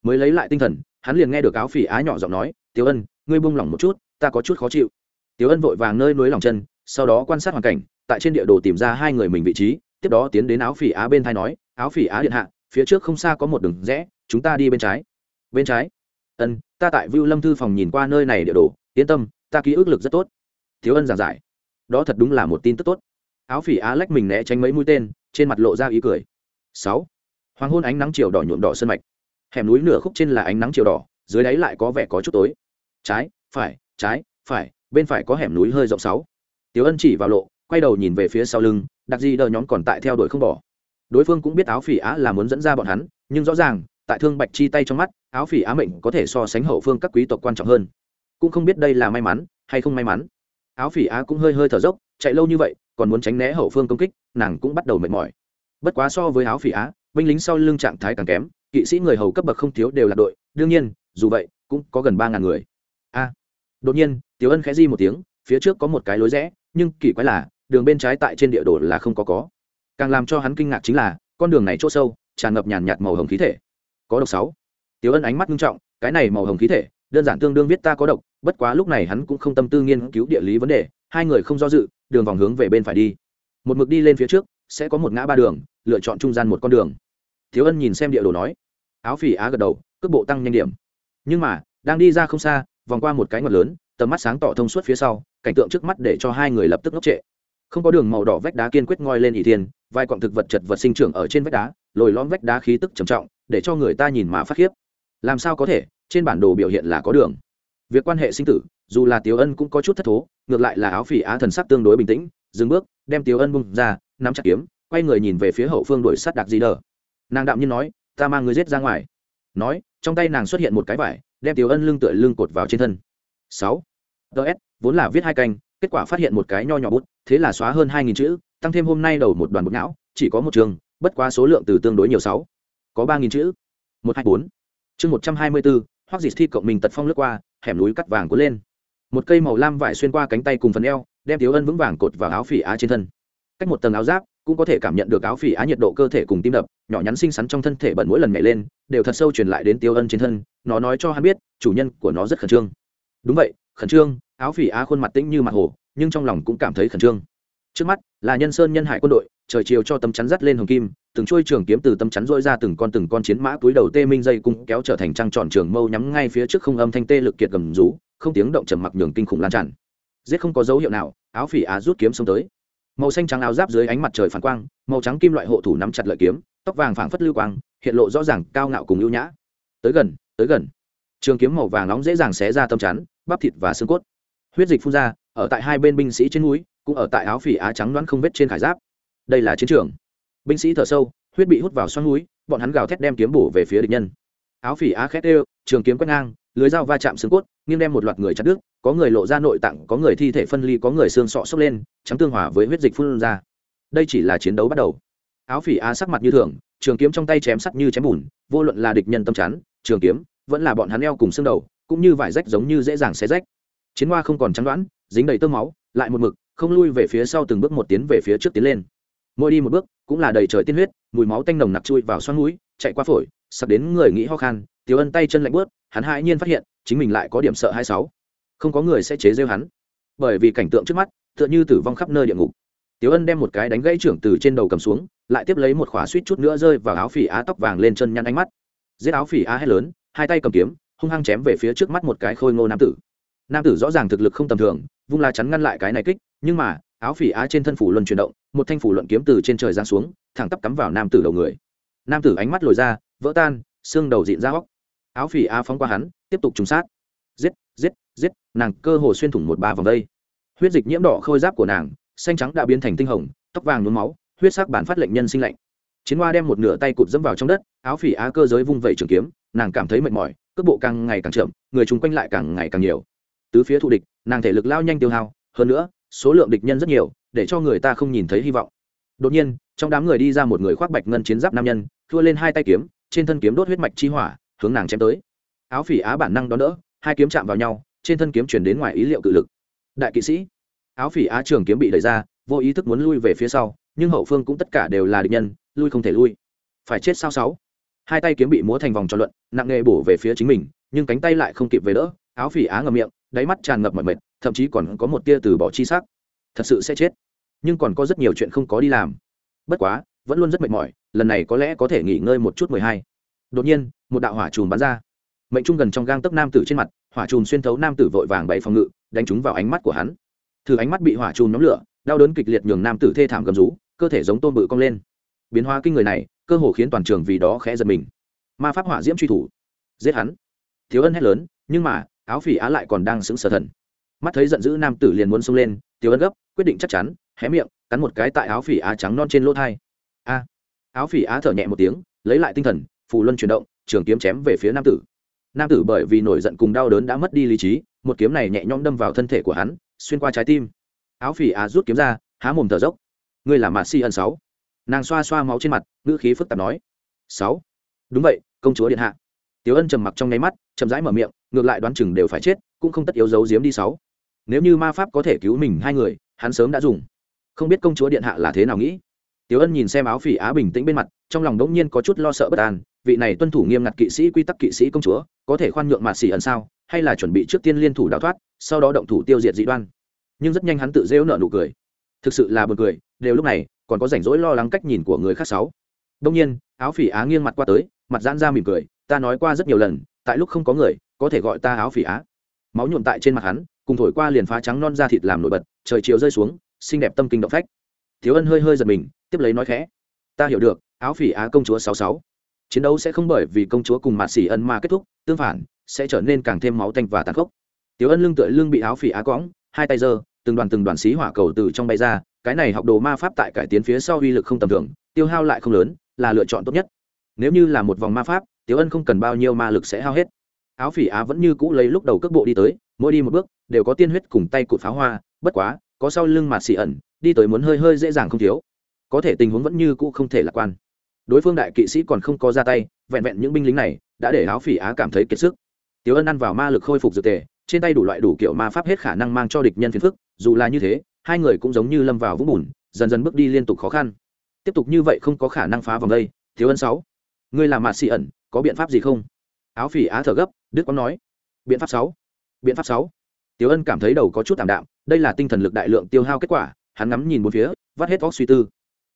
Mới lấy lại tinh thần, hắn liền nghe được áo phỉ á nhỏ giọng nói, tiểu ân, ngươi buông lỏng một chút, ta có chút khó chịu. Tiểu ân vội vàng nơi núi lòng chân, sau đó quan sát hoàn cảnh, tại trên địa đồ tìm ra hai người mình vị trí, tiếp đó tiến đến áo phỉ á bên thai nói, áo phỉ á điện hạ, phía trước không xa có một đường rẽ, chúng ta đi bên trái. Bên trái? Ân, ta tại vưu lâm thư phòng nhìn qua nơi này địa đồ, yên tâm, ta ký ức lực rất tốt thiếu ân giảng giải. Đó thật đúng là một tin tức tốt. Áo phỉ á lách mình né tránh mấy mũi tên, trên mặt lộ ra ý cười. Sáu. Hoàng hôn ánh nắng chiều đỏ nhuộm đỏ sân mạch. Hẻm núi nửa khúc trên là ánh nắng chiều đỏ, dưới đáy lại có vẻ có chút tối. Trái, phải trái, phải, bên phải có hẻm núi hơi rộng sáu. Tiếu ân chỉ vào lộ, quay đầu nhìn về phía sau lưng, đặc di đờ nhóm còn tại theo đuổi không bỏ. Đối phương cũng biết áo phỉ á là muốn dẫn ra bọn hắn, nhưng rõ ràng, tại thương bạch chi tay trong mắt, áo phỉ á mệnh có thể so sánh hậu phương các quý tộc quan trọng hơn. Cũng không biết đây là may mắn hay không may mắn áo phỉ á cũng hơi hơi thở dốc, chạy lâu như vậy, còn muốn tránh né hậu phương công kích, nàng cũng bắt đầu mệt mỏi. Bất quá so với áo phỉ á, binh lính sau lưng trạng thái càng kém, kỵ sĩ người hầu cấp bậc không thiếu đều là đội, đương nhiên, dù vậy, cũng có gần ba ngàn người. A, đột nhiên, tiểu ân khẽ di một tiếng, phía trước có một cái lối rẽ, nhưng kỳ quái là, đường bên trái tại trên địa đồ là không có có. Càng làm cho hắn kinh ngạc chính là, con đường này chỗ sâu, tràn ngập nhàn nhạt màu hồng khí thể. Có độc sáu. Tiểu ân ánh mắt nghiêm trọng, cái này màu hồng khí thể, đơn giản tương đương viết ta có độc bất quá lúc này hắn cũng không tâm tư nghiên cứu địa lý vấn đề, hai người không do dự, đường vòng hướng về bên phải đi. Một mực đi lên phía trước, sẽ có một ngã ba đường, lựa chọn trung gian một con đường. Thiếu ân nhìn xem địa đồ nói, áo phỉ á gật đầu, cước bộ tăng nhanh điểm. Nhưng mà, đang đi ra không xa, vòng qua một cái ngọt lớn, tầm mắt sáng tỏ thông suốt phía sau, cảnh tượng trước mắt để cho hai người lập tức ngốc trệ. Không có đường màu đỏ vách đá kiên quyết ngoi lên ỷ thiên, vài quặng thực vật chật vật sinh trưởng ở trên vách đá, lồi lõm vách đá khí tức trầm trọng, để cho người ta nhìn mà phát khiếp. Làm sao có thể, trên bản đồ biểu hiện là có đường việc quan hệ sinh tử, dù là tiểu ân cũng có chút thất thố, ngược lại là áo phỉ á thần sắc tương đối bình tĩnh, dừng bước, đem tiểu ân bung ra, nắm chặt kiếm, quay người nhìn về phía hậu phương đuổi sát đặc di đờ. Nàng đạm nhiên nói, ta mang người giết ra ngoài. Nói, trong tay nàng xuất hiện một cái vải, đem tiểu ân lưng tựa lưng cột vào trên thân. Sáu. Ts vốn là viết hai canh, kết quả phát hiện một cái nho nhỏ bút, thế là xóa hơn hai nghìn chữ, tăng thêm hôm nay đầu một đoàn bút não, chỉ có một trường, bất quá số lượng từ tương đối nhiều sáu. Có ba nghìn chữ. Một hai bốn. Chương một trăm hai mươi bốn hoặc dịt thi cộng mình tật phong lướt qua, hẻm núi cắt vàng cuốn lên. Một cây màu lam vải xuyên qua cánh tay cùng phần eo, đem tiếu ân vững vàng cột vào áo phỉ á trên thân. Cách một tầng áo giáp, cũng có thể cảm nhận được áo phỉ á nhiệt độ cơ thể cùng tim đập, nhỏ nhắn xinh xắn trong thân thể bẩn mỗi lần nhảy lên, đều thật sâu truyền lại đến tiêu ân trên thân, nó nói cho hắn biết, chủ nhân của nó rất khẩn trương. Đúng vậy, khẩn trương, áo phỉ á khuôn mặt tĩnh như mặt hồ, nhưng trong lòng cũng cảm thấy khẩn trương. Trước mắt, là nhân sơn nhân hải quân đội trời chiều cho tấm chắn dắt lên hồng kim, từng chuôi trường kiếm từ tấm chắn rỗi ra từng con từng con chiến mã túi đầu tê minh dây cung kéo trở thành trăng tròn trường mâu nhắm ngay phía trước không âm thanh tê lực kiệt gầm rú, không tiếng động trầm mặc nhường kinh khủng lan tràn. Giết không có dấu hiệu nào, áo phỉ á rút kiếm xông tới. Màu xanh trắng áo giáp dưới ánh mặt trời phản quang, màu trắng kim loại hộ thủ nắm chặt lợi kiếm, tóc vàng phảng phất lưu quang, hiện lộ rõ ràng cao ngạo cùng ưu nhã. Tới gần tới gần. Trường kiếm màu vàng nóng dễ dàng xé ra tâm chắn, bắp thịt và xương cốt. Huyết dịch phun ra, ở tại hai bên binh sĩ trên núi, cũng ở tại áo phỉ á trắng đoán không vết trên khải giáp đây là chiến trường. Binh sĩ thở sâu, huyết bị hút vào xoắn núi, bọn hắn gào thét đem kiếm bổ về phía địch nhân. Áo phỉ á khét đều, trường kiếm quét ngang, lưới dao va chạm xương cốt, nghiêng đem một loạt người chặt đứt, có người lộ ra nội tạng, có người thi thể phân ly, có người xương sọ sốc lên, trắng tương hòa với huyết dịch phun ra. Đây chỉ là chiến đấu bắt đầu. Áo phỉ á sắc mặt như thường, trường kiếm trong tay chém sắt như chém bùn, vô luận là địch nhân tâm chắn, trường kiếm, vẫn là bọn hắn eo cùng xương đầu, cũng như vải rách giống như dễ dàng xé rách. Chiến hoa không còn trắng đoán, dính đầy tơ máu, lại một mực, không lui về phía sau từng bước một tiến về phía trước tiến lên mỗi đi một bước, cũng là đầy trời tiên huyết, mùi máu tanh nồng nặc chui vào xoắn mũi, chạy qua phổi, sặc đến người nghĩ ho khan, tiểu ân tay chân lạnh bớt hắn hãi nhiên phát hiện, chính mình lại có điểm sợ hai sáu. Không có người sẽ chế rêu hắn. Bởi vì cảnh tượng trước mắt, tựa như tử vong khắp nơi địa ngục. Tiểu ân đem một cái đánh gãy trưởng từ trên đầu cầm xuống, lại tiếp lấy một khỏa suýt chút nữa rơi vào áo phỉ á tóc vàng lên chân nhăn ánh mắt. Giết áo phỉ á hét lớn, hai tay cầm kiếm, hung hăng chém về phía trước mắt một cái khôi ngô nam tử. Nam tử rõ ràng thực lực không tầm thường, vung la chắn ngăn lại cái này kích, nhưng mà áo phỉ á trên thân phủ luân chuyển động, một thanh phủ luận kiếm từ trên trời giáng xuống, thẳng tắp cắm vào nam tử đầu người. Nam tử ánh mắt lồi ra, vỡ tan, xương đầu dịn ra góc áo phỉ á phóng qua hắn, tiếp tục trùng sát. Giết giết giết, nàng cơ hồ xuyên thủng một ba vòng đây. Huyết dịch nhiễm đỏ khôi giáp của nàng, xanh trắng đã biến thành tinh hồng, tóc vàng nhuốm máu, huyết sắc bản phát lệnh nhân sinh lạnh. Chiến hoa đem một nửa tay cụt dẫm vào trong đất, áo phỉ á cơ giới vung vẩy trường kiếm, nàng cảm thấy mệt mỏi, cước bộ càng ngày càng chậm, người chung quanh lại càng ngày càng nhiều. Tứ phía thù địch, nàng thể lực lao nhanh tiêu hao, hơn nữa số lượng địch nhân rất nhiều, để cho người ta không nhìn thấy hy vọng. Đột nhiên, trong đám người đi ra một người khoác bạch ngân chiến giáp nam nhân, thua lên hai tay kiếm, trên thân kiếm đốt huyết mạch chi hỏa, hướng nàng chém tới. Áo phỉ á bản năng đón đỡ, hai kiếm chạm vào nhau, trên thân kiếm chuyển đến ngoài ý liệu cự lực. Đại kỵ sĩ, áo phỉ á trường kiếm bị đẩy ra, vô ý thức muốn lui về phía sau, nhưng hậu phương cũng tất cả đều là địch nhân, lui không thể lui. Phải chết sao sáu? Hai tay kiếm bị múa thành vòng tròn luận, nặng nghề bổ về phía chính mình, nhưng cánh tay lại không kịp về đỡ, áo phỉ á ngầm miệng, đáy mắt tràn ngập mọi mệt thậm chí còn có một tia từ bỏ chi sắc. Thật sự sẽ chết. Nhưng còn có rất nhiều chuyện không có đi làm. Bất quá, vẫn luôn rất mệt mỏi, lần này có lẽ có thể nghỉ ngơi một chút mười hai. Đột nhiên, một đạo hỏa chùm bắn ra. Mệnh trung gần trong gang tấc nam tử trên mặt, hỏa chùm xuyên thấu nam tử vội vàng bày phòng ngự, đánh trúng vào ánh mắt của hắn. Thử ánh mắt bị hỏa chùm nhóm lửa, đau đớn kịch liệt nhường nam tử thê thảm gầm rú, cơ thể giống tôm bự cong lên. Biến hóa kinh người này, cơ hồ khiến toàn trường vì đó khẽ giật mình. Ma pháp hỏa diễm truy thủ. Giết hắn. Thiếu ân hét lớn, nhưng mà, áo phỉ á lại còn đang sững sờ thần mắt thấy giận dữ nam tử liền muốn xông lên tiêu ân gấp, quyết định chắc chắn, hé miệng, cắn một cái tại áo phỉ á trắng non trên lỗ thai. A. Áo phỉ á thở nhẹ một tiếng, lấy lại tinh thần, phù luân chuyển động, trường kiếm chém về phía nam tử. Nam tử bởi vì nổi giận cùng đau đớn đã mất đi lý trí, một kiếm này nhẹ nhõm đâm vào thân thể của hắn, xuyên qua trái tim. Áo phỉ á rút kiếm ra, há mồm thở dốc. Ngươi là mạt si ân sáu. Nàng xoa xoa máu trên mặt, ngữ khí phức tạp nói. Sáu. Đúng vậy, công chúa điện hạ. Tiếu ân trầm mặc trong nháy mắt, chậm rãi mở miệng, ngược lại đoán chừng đều phải chết, cũng không tất yếu giấu giếm đi sáu nếu như ma pháp có thể cứu mình hai người, hắn sớm đã dùng. Không biết công chúa điện hạ là thế nào nghĩ. Tiểu ân nhìn xem áo phỉ á bình tĩnh bên mặt, trong lòng đống nhiên có chút lo sợ bất an. Vị này tuân thủ nghiêm ngặt kỵ sĩ quy tắc kỵ sĩ công chúa, có thể khoan nhượng mạt xỉ ẩn sao? Hay là chuẩn bị trước tiên liên thủ đào thoát, sau đó động thủ tiêu diệt dị đoan? Nhưng rất nhanh hắn tự rêu nợ nụ cười. Thực sự là buồn cười, đều lúc này, còn có rảnh rỗi lo lắng cách nhìn của người khác sáu. Đông nhiên, áo phỉ á nghiêng mặt qua tới, mặt giãn ra mỉm cười. Ta nói qua rất nhiều lần, tại lúc không có người, có thể gọi ta áo phỉ á. Máu nhuộm tại trên mặt hắn cùng thổi qua liền phá trắng non da thịt làm nổi bật, trời chiều rơi xuống, xinh đẹp tâm kinh động phách. Thiếu ân hơi hơi giật mình, tiếp lấy nói khẽ, ta hiểu được, áo phỉ á công chúa sáu sáu. Chiến đấu sẽ không bởi vì công chúa cùng mạt xỉ ân mà kết thúc, tương phản, sẽ trở nên càng thêm máu tanh và tàn khốc. Tiếu ân lưng tựa lưng bị áo phỉ á cõng, hai tay giơ, từng đoàn từng đoàn xí hỏa cầu từ trong bay ra, cái này học đồ ma pháp tại cải tiến phía sau uy lực không tầm thường, tiêu hao lại không lớn, là lựa chọn tốt nhất. Nếu như là một vòng ma pháp tiếu ân không cần bao nhiêu ma lực sẽ hao hết. Áo phỉ á vẫn như cũ lấy lúc đầu cước bộ đi tới, mỗi đi một bước đều có tiên huyết cùng tay cụt pháo hoa, bất quá, có sau lưng mạt xì ẩn, đi tới muốn hơi hơi dễ dàng không thiếu. Có thể tình huống vẫn như cũ không thể lạc quan. Đối phương đại kỵ sĩ còn không có ra tay, vẹn vẹn những binh lính này đã để áo phỉ á cảm thấy kiệt sức. Tiếu ân ăn vào ma lực khôi phục dược tề, trên tay đủ loại đủ kiểu ma pháp hết khả năng mang cho địch nhân phiền phức, dù là như thế, hai người cũng giống như lâm vào vũng bùn, dần dần bước đi liên tục khó khăn. Tiếp tục như vậy không có khả năng phá vòng đây thiếu ân sáu. Ngươi là mạt xì ẩn, có biện pháp gì không? Áo phỉ á thở gấp, đức có nói. Biện pháp sáu. Biện pháp sáu tiểu ân cảm thấy đầu có chút tạm đạm, đây là tinh thần lực đại lượng tiêu hao kết quả, hắn ngắm nhìn bốn phía, vắt hết óc suy tư.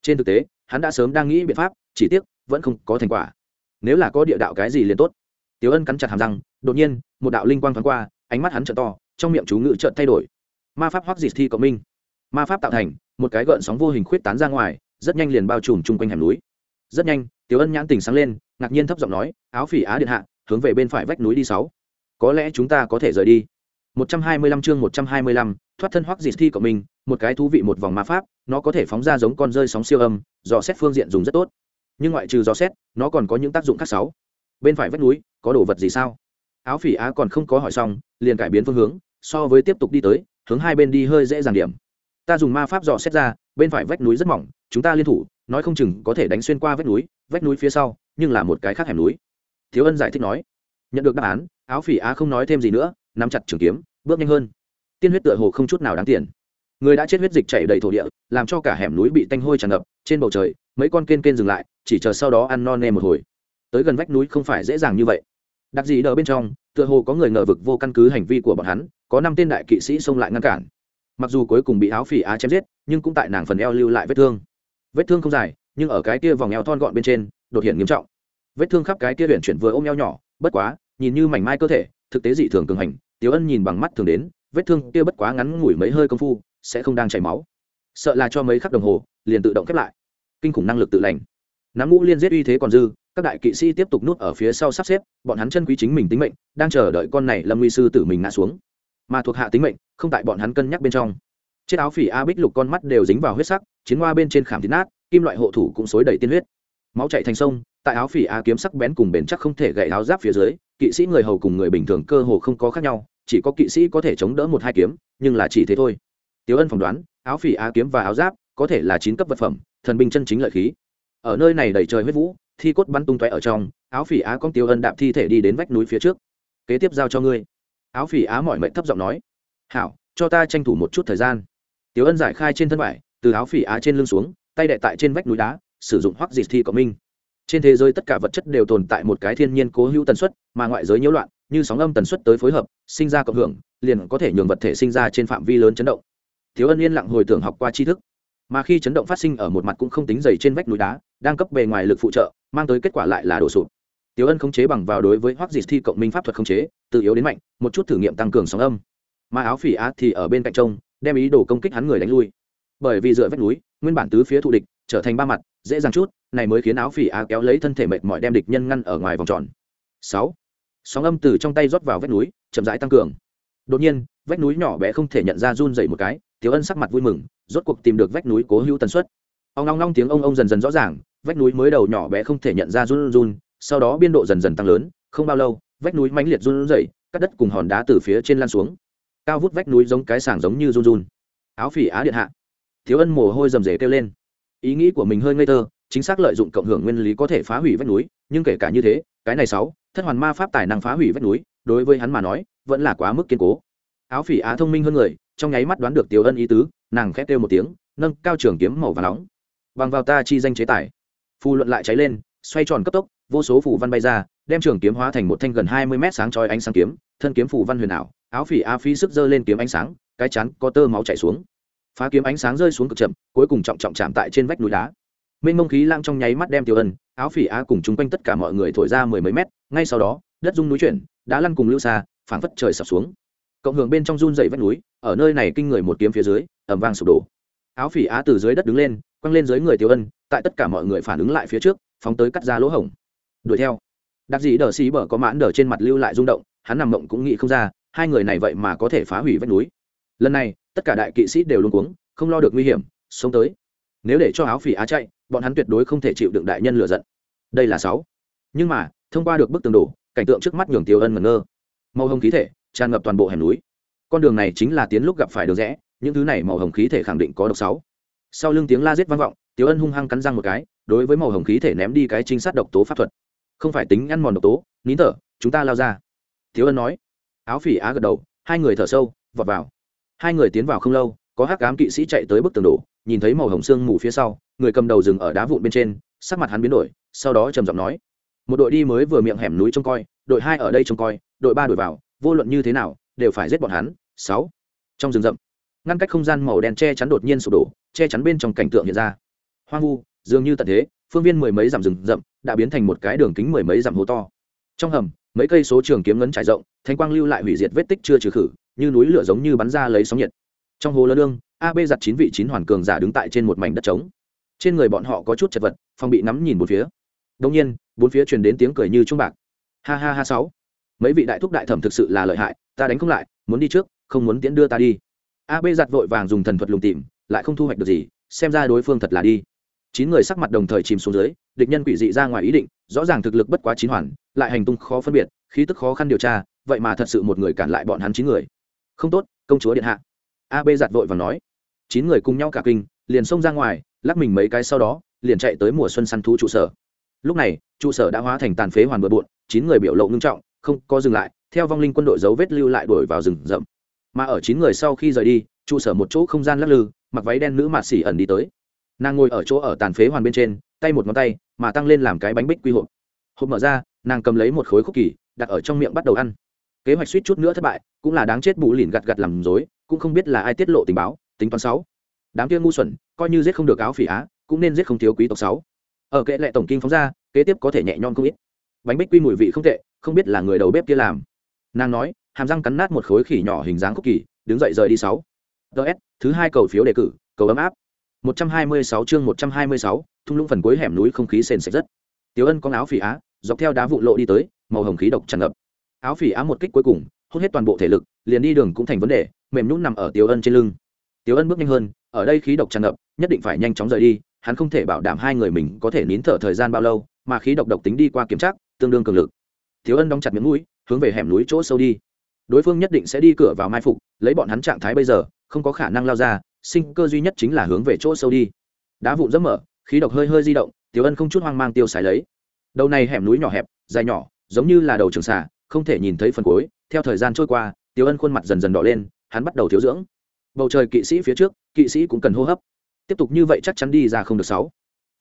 Trên thực tế, hắn đã sớm đang nghĩ biện pháp, chỉ tiếc, vẫn không có thành quả. Nếu là có địa đạo cái gì liền tốt. Tiểu ân cắn chặt hàm răng, đột nhiên, một đạo linh quang thoáng qua, ánh mắt hắn trợn to, trong miệng chú ngữ chợt thay đổi. Ma pháp hoắc dị thi cộng minh. Ma pháp tạo thành, một cái gợn sóng vô hình khuyết tán ra ngoài, rất nhanh liền bao trùm chung quanh hẻm núi. Rất nhanh, tiểu ân nhãn tỉnh sáng lên, ngạc nhiên thấp giọng nói, áo phỉ á điện hạ, hướng về bên phải vách núi đi sáu. Có lẽ chúng ta có thể rời đi. 125 chương 125, thoát thân hoắc dịt thi của mình một cái thú vị một vòng ma pháp nó có thể phóng ra giống con rơi sóng siêu âm dò xét phương diện dùng rất tốt. Nhưng ngoại trừ dò xét nó còn có những tác dụng khác sáu. Bên phải vách núi có đồ vật gì sao? Áo phỉ á còn không có hỏi xong liền cải biến phương hướng so với tiếp tục đi tới hướng hai bên đi hơi dễ dàng điểm. Ta dùng ma pháp dò xét ra bên phải vách núi rất mỏng chúng ta liên thủ nói không chừng có thể đánh xuyên qua vách núi vách núi phía sau nhưng là một cái khác hẻm núi. Thiếu ân giải thích nói nhận được đáp án áo phỉ á không nói thêm gì nữa nắm chặt trường kiếm, bước nhanh hơn. Tiên huyết tựa hồ không chút nào đáng tiền. Người đã chết huyết dịch chảy đầy thổ địa, làm cho cả hẻm núi bị tanh hôi tràn ngập, trên bầu trời, mấy con kên kên dừng lại, chỉ chờ sau đó ăn no nê một hồi. Tới gần vách núi không phải dễ dàng như vậy. Đặc gì đờ bên trong, tựa hồ có người ngờ vực vô căn cứ hành vi của bọn hắn, có năm tên đại kỵ sĩ xông lại ngăn cản. Mặc dù cuối cùng bị áo phỉ á chém giết, nhưng cũng tại nàng phần eo lưu lại vết thương. Vết thương không dài, nhưng ở cái kia vòng eo thon gọn bên trên, đột hiện nghiêm trọng. Vết thương khắp cái kia huyện chuyển vừa ôm eo nhỏ, bất quá, nhìn như mảnh mai cơ thể thực tế dị thường cường hành tiếu ân nhìn bằng mắt thường đến, vết thương kia bất quá ngắn ngủi mấy hơi công phu, sẽ không đang chảy máu. Sợ là cho mấy khắc đồng hồ, liền tự động khép lại. Kinh khủng năng lực tự lành. Nắm ngũ liên giết uy thế còn dư, các đại kỵ sĩ tiếp tục nuốt ở phía sau sắp xếp, bọn hắn chân quý chính mình tính mệnh, đang chờ đợi con này lâm nguy sư tử mình ngã xuống. Mà thuộc hạ tính mệnh, không tại bọn hắn cân nhắc bên trong. Chiếc áo phỉ a bích lục con mắt đều dính vào huyết sắc, chiến hoa bên trên khảm thịt nát, kim loại hộ thủ cũng xối đầy tiên huyết. Máu chạy thành sông, tại áo phỉ a kiếm sắc bén cùng bền chắc không thể gậy áo giáp phía dưới kỵ sĩ người hầu cùng người bình thường cơ hồ không có khác nhau, chỉ có kỵ sĩ có thể chống đỡ một hai kiếm, nhưng là chỉ thế thôi. Tiếu ân phỏng đoán, áo phỉ á kiếm và áo giáp có thể là chín cấp vật phẩm, thần binh chân chính lợi khí. Ở nơi này đầy trời huyết vũ, thi cốt bắn tung tóe ở trong, áo phỉ á con tiêu ân đạp thi thể đi đến vách núi phía trước. Kế tiếp giao cho ngươi. Áo phỉ á mọi mệnh thấp giọng nói. Hảo, cho ta tranh thủ một chút thời gian. Tiêu ân giải khai trên thân vải, từ áo phỉ á trên lưng xuống, tay đệ tại trên vách núi đá, sử dụng hoắc dịt thi cộng minh trên thế giới tất cả vật chất đều tồn tại một cái thiên nhiên cố hữu tần suất mà ngoại giới nhiễu loạn như sóng âm tần suất tới phối hợp sinh ra cộng hưởng liền có thể nhường vật thể sinh ra trên phạm vi lớn chấn động thiếu ân yên lặng hồi tưởng học qua tri thức mà khi chấn động phát sinh ở một mặt cũng không tính dày trên vách núi đá đang cấp bề ngoài lực phụ trợ mang tới kết quả lại là đổ sụp tiếu Ân khống chế bằng vào đối với Hoắc Dịch thi cộng minh pháp thuật khống chế, từ yếu đến mạnh, một chút thử nghiệm tăng cường sóng âm. Mà áo phỉ á thì ở bên cạnh trông, đem ý đồ công kích hắn người đánh lui. Bởi vì dựa vách núi, nguyên bản tứ phía thù địch, trở thành ba mặt, dễ dàng chút, này mới khiến áo phỉ á kéo lấy thân thể mệt mỏi đem địch nhân ngăn ở ngoài vòng tròn. sáu Sóng âm từ trong tay rót vào vách núi, chậm rãi tăng cường. Đột nhiên, vách núi nhỏ bé không thể nhận ra run rẩy một cái, tiếu Ân sắc mặt vui mừng, rốt cuộc tìm được vách núi cố hữu tần suất. Ông long long tiếng ông ông dần dần rõ ràng, vách núi mới đầu nhỏ bé không thể nhận ra run run sau đó biên độ dần dần tăng lớn không bao lâu vách núi mãnh liệt run rẩy cắt đất cùng hòn đá từ phía trên lan xuống cao vút vách núi giống cái sàng giống như run run áo phỉ á điện hạ thiếu ân mồ hôi rầm rề kêu lên. Ý nghĩ của mình hơi ngây thơ, chính xác lợi dụng cộng hưởng nguyên lý có thể phá hủy vách núi, nhưng kể cả như thế, cái này sáu, thất hoàn ma pháp tài năng phá hủy vách núi, đối với hắn mà nói, vẫn là quá mức kiên cố. Áo phỉ á thông minh hơn người, trong nháy mắt đoán được tiểu ân ý tứ, nàng khét kêu một tiếng, nâng cao trường kiếm màu và nóng. Bằng vào ta chi danh chế tài, phù luận lại cháy lên, xoay tròn cấp tốc, vô số phù văn bay ra, đem trường kiếm hóa thành một thanh gần hai mươi mét sáng chói ánh sáng kiếm, thân kiếm phù văn huyền ảo, áo phỉ Á phi sức giơ lên kiếm ánh sáng, cái chắn có tơ máu chảy xuống phá kiếm ánh sáng rơi xuống cực chậm, cuối cùng trọng trọng chạm tại trên vách núi đá. Mênh mông khí lang trong nháy mắt đem tiêu ân, áo phỉ Á cùng chung quanh tất cả mọi người thổi ra mười mấy mét, ngay sau đó, đất rung núi chuyển đã lăn cùng lưu xa, phảng phất trời sập xuống. Cộng hưởng bên trong run dày vách núi, ở nơi này kinh người một kiếm phía dưới ẩm vang sụp đổ. Áo phỉ á từ dưới đất đứng lên, quăng lên dưới người tiêu ân, tại tất cả mọi người phản ứng lại phía trước, phóng tới cắt ra lỗ hổng. Đuổi theo. Đặc dị đờ xí bờ có mãn đờ trên mặt lưu lại rung động, hắn nằm mộng cũng nghĩ không ra, hai người này vậy mà có thể phá hủy vách núi. Lần này tất cả đại kỵ sĩ đều luôn cuống, không lo được nguy hiểm sống tới. Nếu để cho áo phỉ á chạy, bọn hắn tuyệt đối không thể chịu đựng đại nhân lựa giận. Đây là sáu. Nhưng mà, thông qua được bức tường đổ, cảnh tượng trước mắt nhường tiêu ân ngẩn ngơ. Màu hồng khí thể, tràn ngập toàn bộ hẻm núi. Con đường này chính là tiến lúc gặp phải đường rẽ, những thứ này màu hồng khí thể khẳng định có độc sáu. Sau lưng tiếng la giết vang vọng, tiêu ân hung hăng cắn răng một cái, đối với màu hồng khí thể ném đi cái trinh sát độc tố pháp thuật. Không phải tính ăn mòn độc tố, nín thở, chúng ta lao ra. Tiêu ân nói. Áo phỉ á gật đầu, hai người thở sâu, vọt vào hai người tiến vào không lâu, có hắc cám kỵ sĩ chạy tới bức tường đổ, nhìn thấy màu hồng xương mù phía sau, người cầm đầu dừng ở đá vụn bên trên, sắc mặt hắn biến đổi, sau đó trầm giọng nói, một đội đi mới vừa miệng hẻm núi trông coi, đội hai ở đây trông coi, đội ba đuổi vào, vô luận như thế nào, đều phải giết bọn hắn. Sáu. Trong rừng rậm, ngăn cách không gian màu đen che chắn đột nhiên sụp đổ, che chắn bên trong cảnh tượng hiện ra. Hoang vu, dường như tận thế, phương viên mười mấy dặm rừng rậm đã biến thành một cái đường kính mười mấy dặm hố to. Trong hầm, mấy cây số trường kiếm ngấn trải rộng, thanh quang lưu lại hủy diệt vết tích chưa trừ khử như núi lửa giống như bắn ra lấy sóng nhiệt. Trong hồ lớn lương ab giặt chín vị chín hoàn cường giả đứng tại trên một mảnh đất trống. Trên người bọn họ có chút chật vật, phòng bị ngắm nhìn một phía. Đông nhiên, bốn phía truyền đến tiếng cười như trung bạc. Ha ha ha sáu. Mấy vị đại thúc đại thẩm thực sự là lợi hại, ta đánh không lại, muốn đi trước, không muốn tiễn đưa ta đi. Ab giặt vội vàng dùng thần thuật lùng tìm, lại không thu hoạch được gì, xem ra đối phương thật là đi. Chín người sắc mặt đồng thời chìm xuống dưới, địch nhân quỷ dị ra ngoài ý định, rõ ràng thực lực bất quá chín hoàn, lại hành tung khó phân biệt, khí tức khó khăn điều tra, vậy mà thật sự một người cản lại bọn hắn chín người không tốt, công chúa điện hạ. Ab giặt vội và nói. Chín người cùng nhau cả kinh, liền xông ra ngoài, lắc mình mấy cái sau đó, liền chạy tới mùa xuân săn thú trụ sở. Lúc này, trụ sở đã hóa thành tàn phế hoàn bừa bộn, chín người biểu lộ ngưng trọng, không có dừng lại, theo vong linh quân đội dấu vết lưu lại đuổi vào rừng rậm. Mà ở chín người sau khi rời đi, trụ sở một chỗ không gian lắc lư, mặc váy đen nữ mạt xỉ ẩn đi tới. Nàng ngồi ở chỗ ở tàn phế hoàn bên trên, tay một ngón tay, mà tăng lên làm cái bánh bích quy hộp. Hộp mở ra, nàng cầm lấy một khối khúc kỳ, đặt ở trong miệng bắt đầu ăn kế hoạch suýt chút nữa thất bại cũng là đáng chết bù lìn gặt gặt làm dối cũng không biết là ai tiết lộ tình báo tính toán sáu. Đám kia ngu xuẩn coi như giết không được áo phỉ á cũng nên giết không thiếu quý tộc sáu. Ở kệ lệ tổng kinh phóng ra kế tiếp có thể nhẹ nhõm không ít. Bánh bích quy mùi vị không tệ không biết là người đầu bếp kia làm. Nàng nói hàm răng cắn nát một khối khỉ nhỏ hình dáng khúc kỳ đứng dậy rời đi sáu. Ts thứ hai cầu phiếu đề cử cầu ấm áp. 126 chương 126, thung lũng phần cuối hẻm núi không khí sền sệt rất. Tiểu Ân có áo phỉ á, dọc theo đá vụ lộ đi tới, màu hồng khí độc tràn ngập. Áo phỉ á một kích cuối cùng, hút hết toàn bộ thể lực, liền đi đường cũng thành vấn đề, mềm nhũn nằm ở Tiểu Ân trên lưng. Tiểu Ân bước nhanh hơn, ở đây khí độc tràn ngập, nhất định phải nhanh chóng rời đi, hắn không thể bảo đảm hai người mình có thể nín thở thời gian bao lâu, mà khí độc độc tính đi qua kiểm tra, tương đương cường lực. Tiểu Ân đóng chặt miệng mũi, hướng về hẻm núi chỗ sâu đi. Đối phương nhất định sẽ đi cửa vào mai phục, lấy bọn hắn trạng thái bây giờ, không có khả năng lao ra, sinh cơ duy nhất chính là hướng về chỗ sâu đi đá vụn dẫm mở khí độc hơi hơi di động tiểu ân không chút hoang mang tiêu xài lấy đầu này hẻm núi nhỏ hẹp dài nhỏ giống như là đầu trường xà không thể nhìn thấy phần cuối, theo thời gian trôi qua, tiểu ân khuôn mặt dần dần đỏ lên, hắn bắt đầu thiếu dưỡng. Bầu trời kỵ sĩ phía trước, kỵ sĩ cũng cần hô hấp. Tiếp tục như vậy chắc chắn đi ra không được sáu.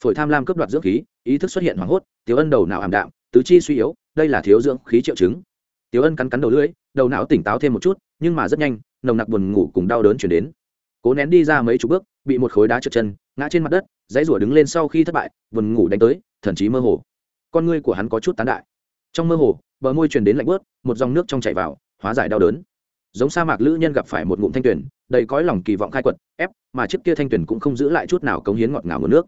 Phổi tham lam cướp đoạt dưỡng khí, ý thức xuất hiện hoảng hốt, tiểu ân đầu não ảm đạm, tứ chi suy yếu, đây là thiếu dưỡng khí triệu chứng. Tiểu ân cắn cắn đầu lưỡi, đầu não tỉnh táo thêm một chút, nhưng mà rất nhanh, nồng nặc buồn ngủ cùng đau đớn chuyển đến. Cố nén đi ra mấy chục bước, bị một khối đá trượt chân, ngã trên mặt đất, dãy rủa đứng lên sau khi thất bại, buồn ngủ đánh tới, thần chí mơ hồ. Con ngươi của hắn có chút tán đại. Trong mơ hồ bờ môi truyền đến lạnh bớt, một dòng nước trong chảy vào, hóa giải đau đớn. Giống sa mạc lữ nhân gặp phải một ngụm thanh tuyển đầy cõi lòng kỳ vọng khai quật, ép mà chiếc kia thanh tuyển cũng không giữ lại chút nào cống hiến ngọt ngào nguồn nước.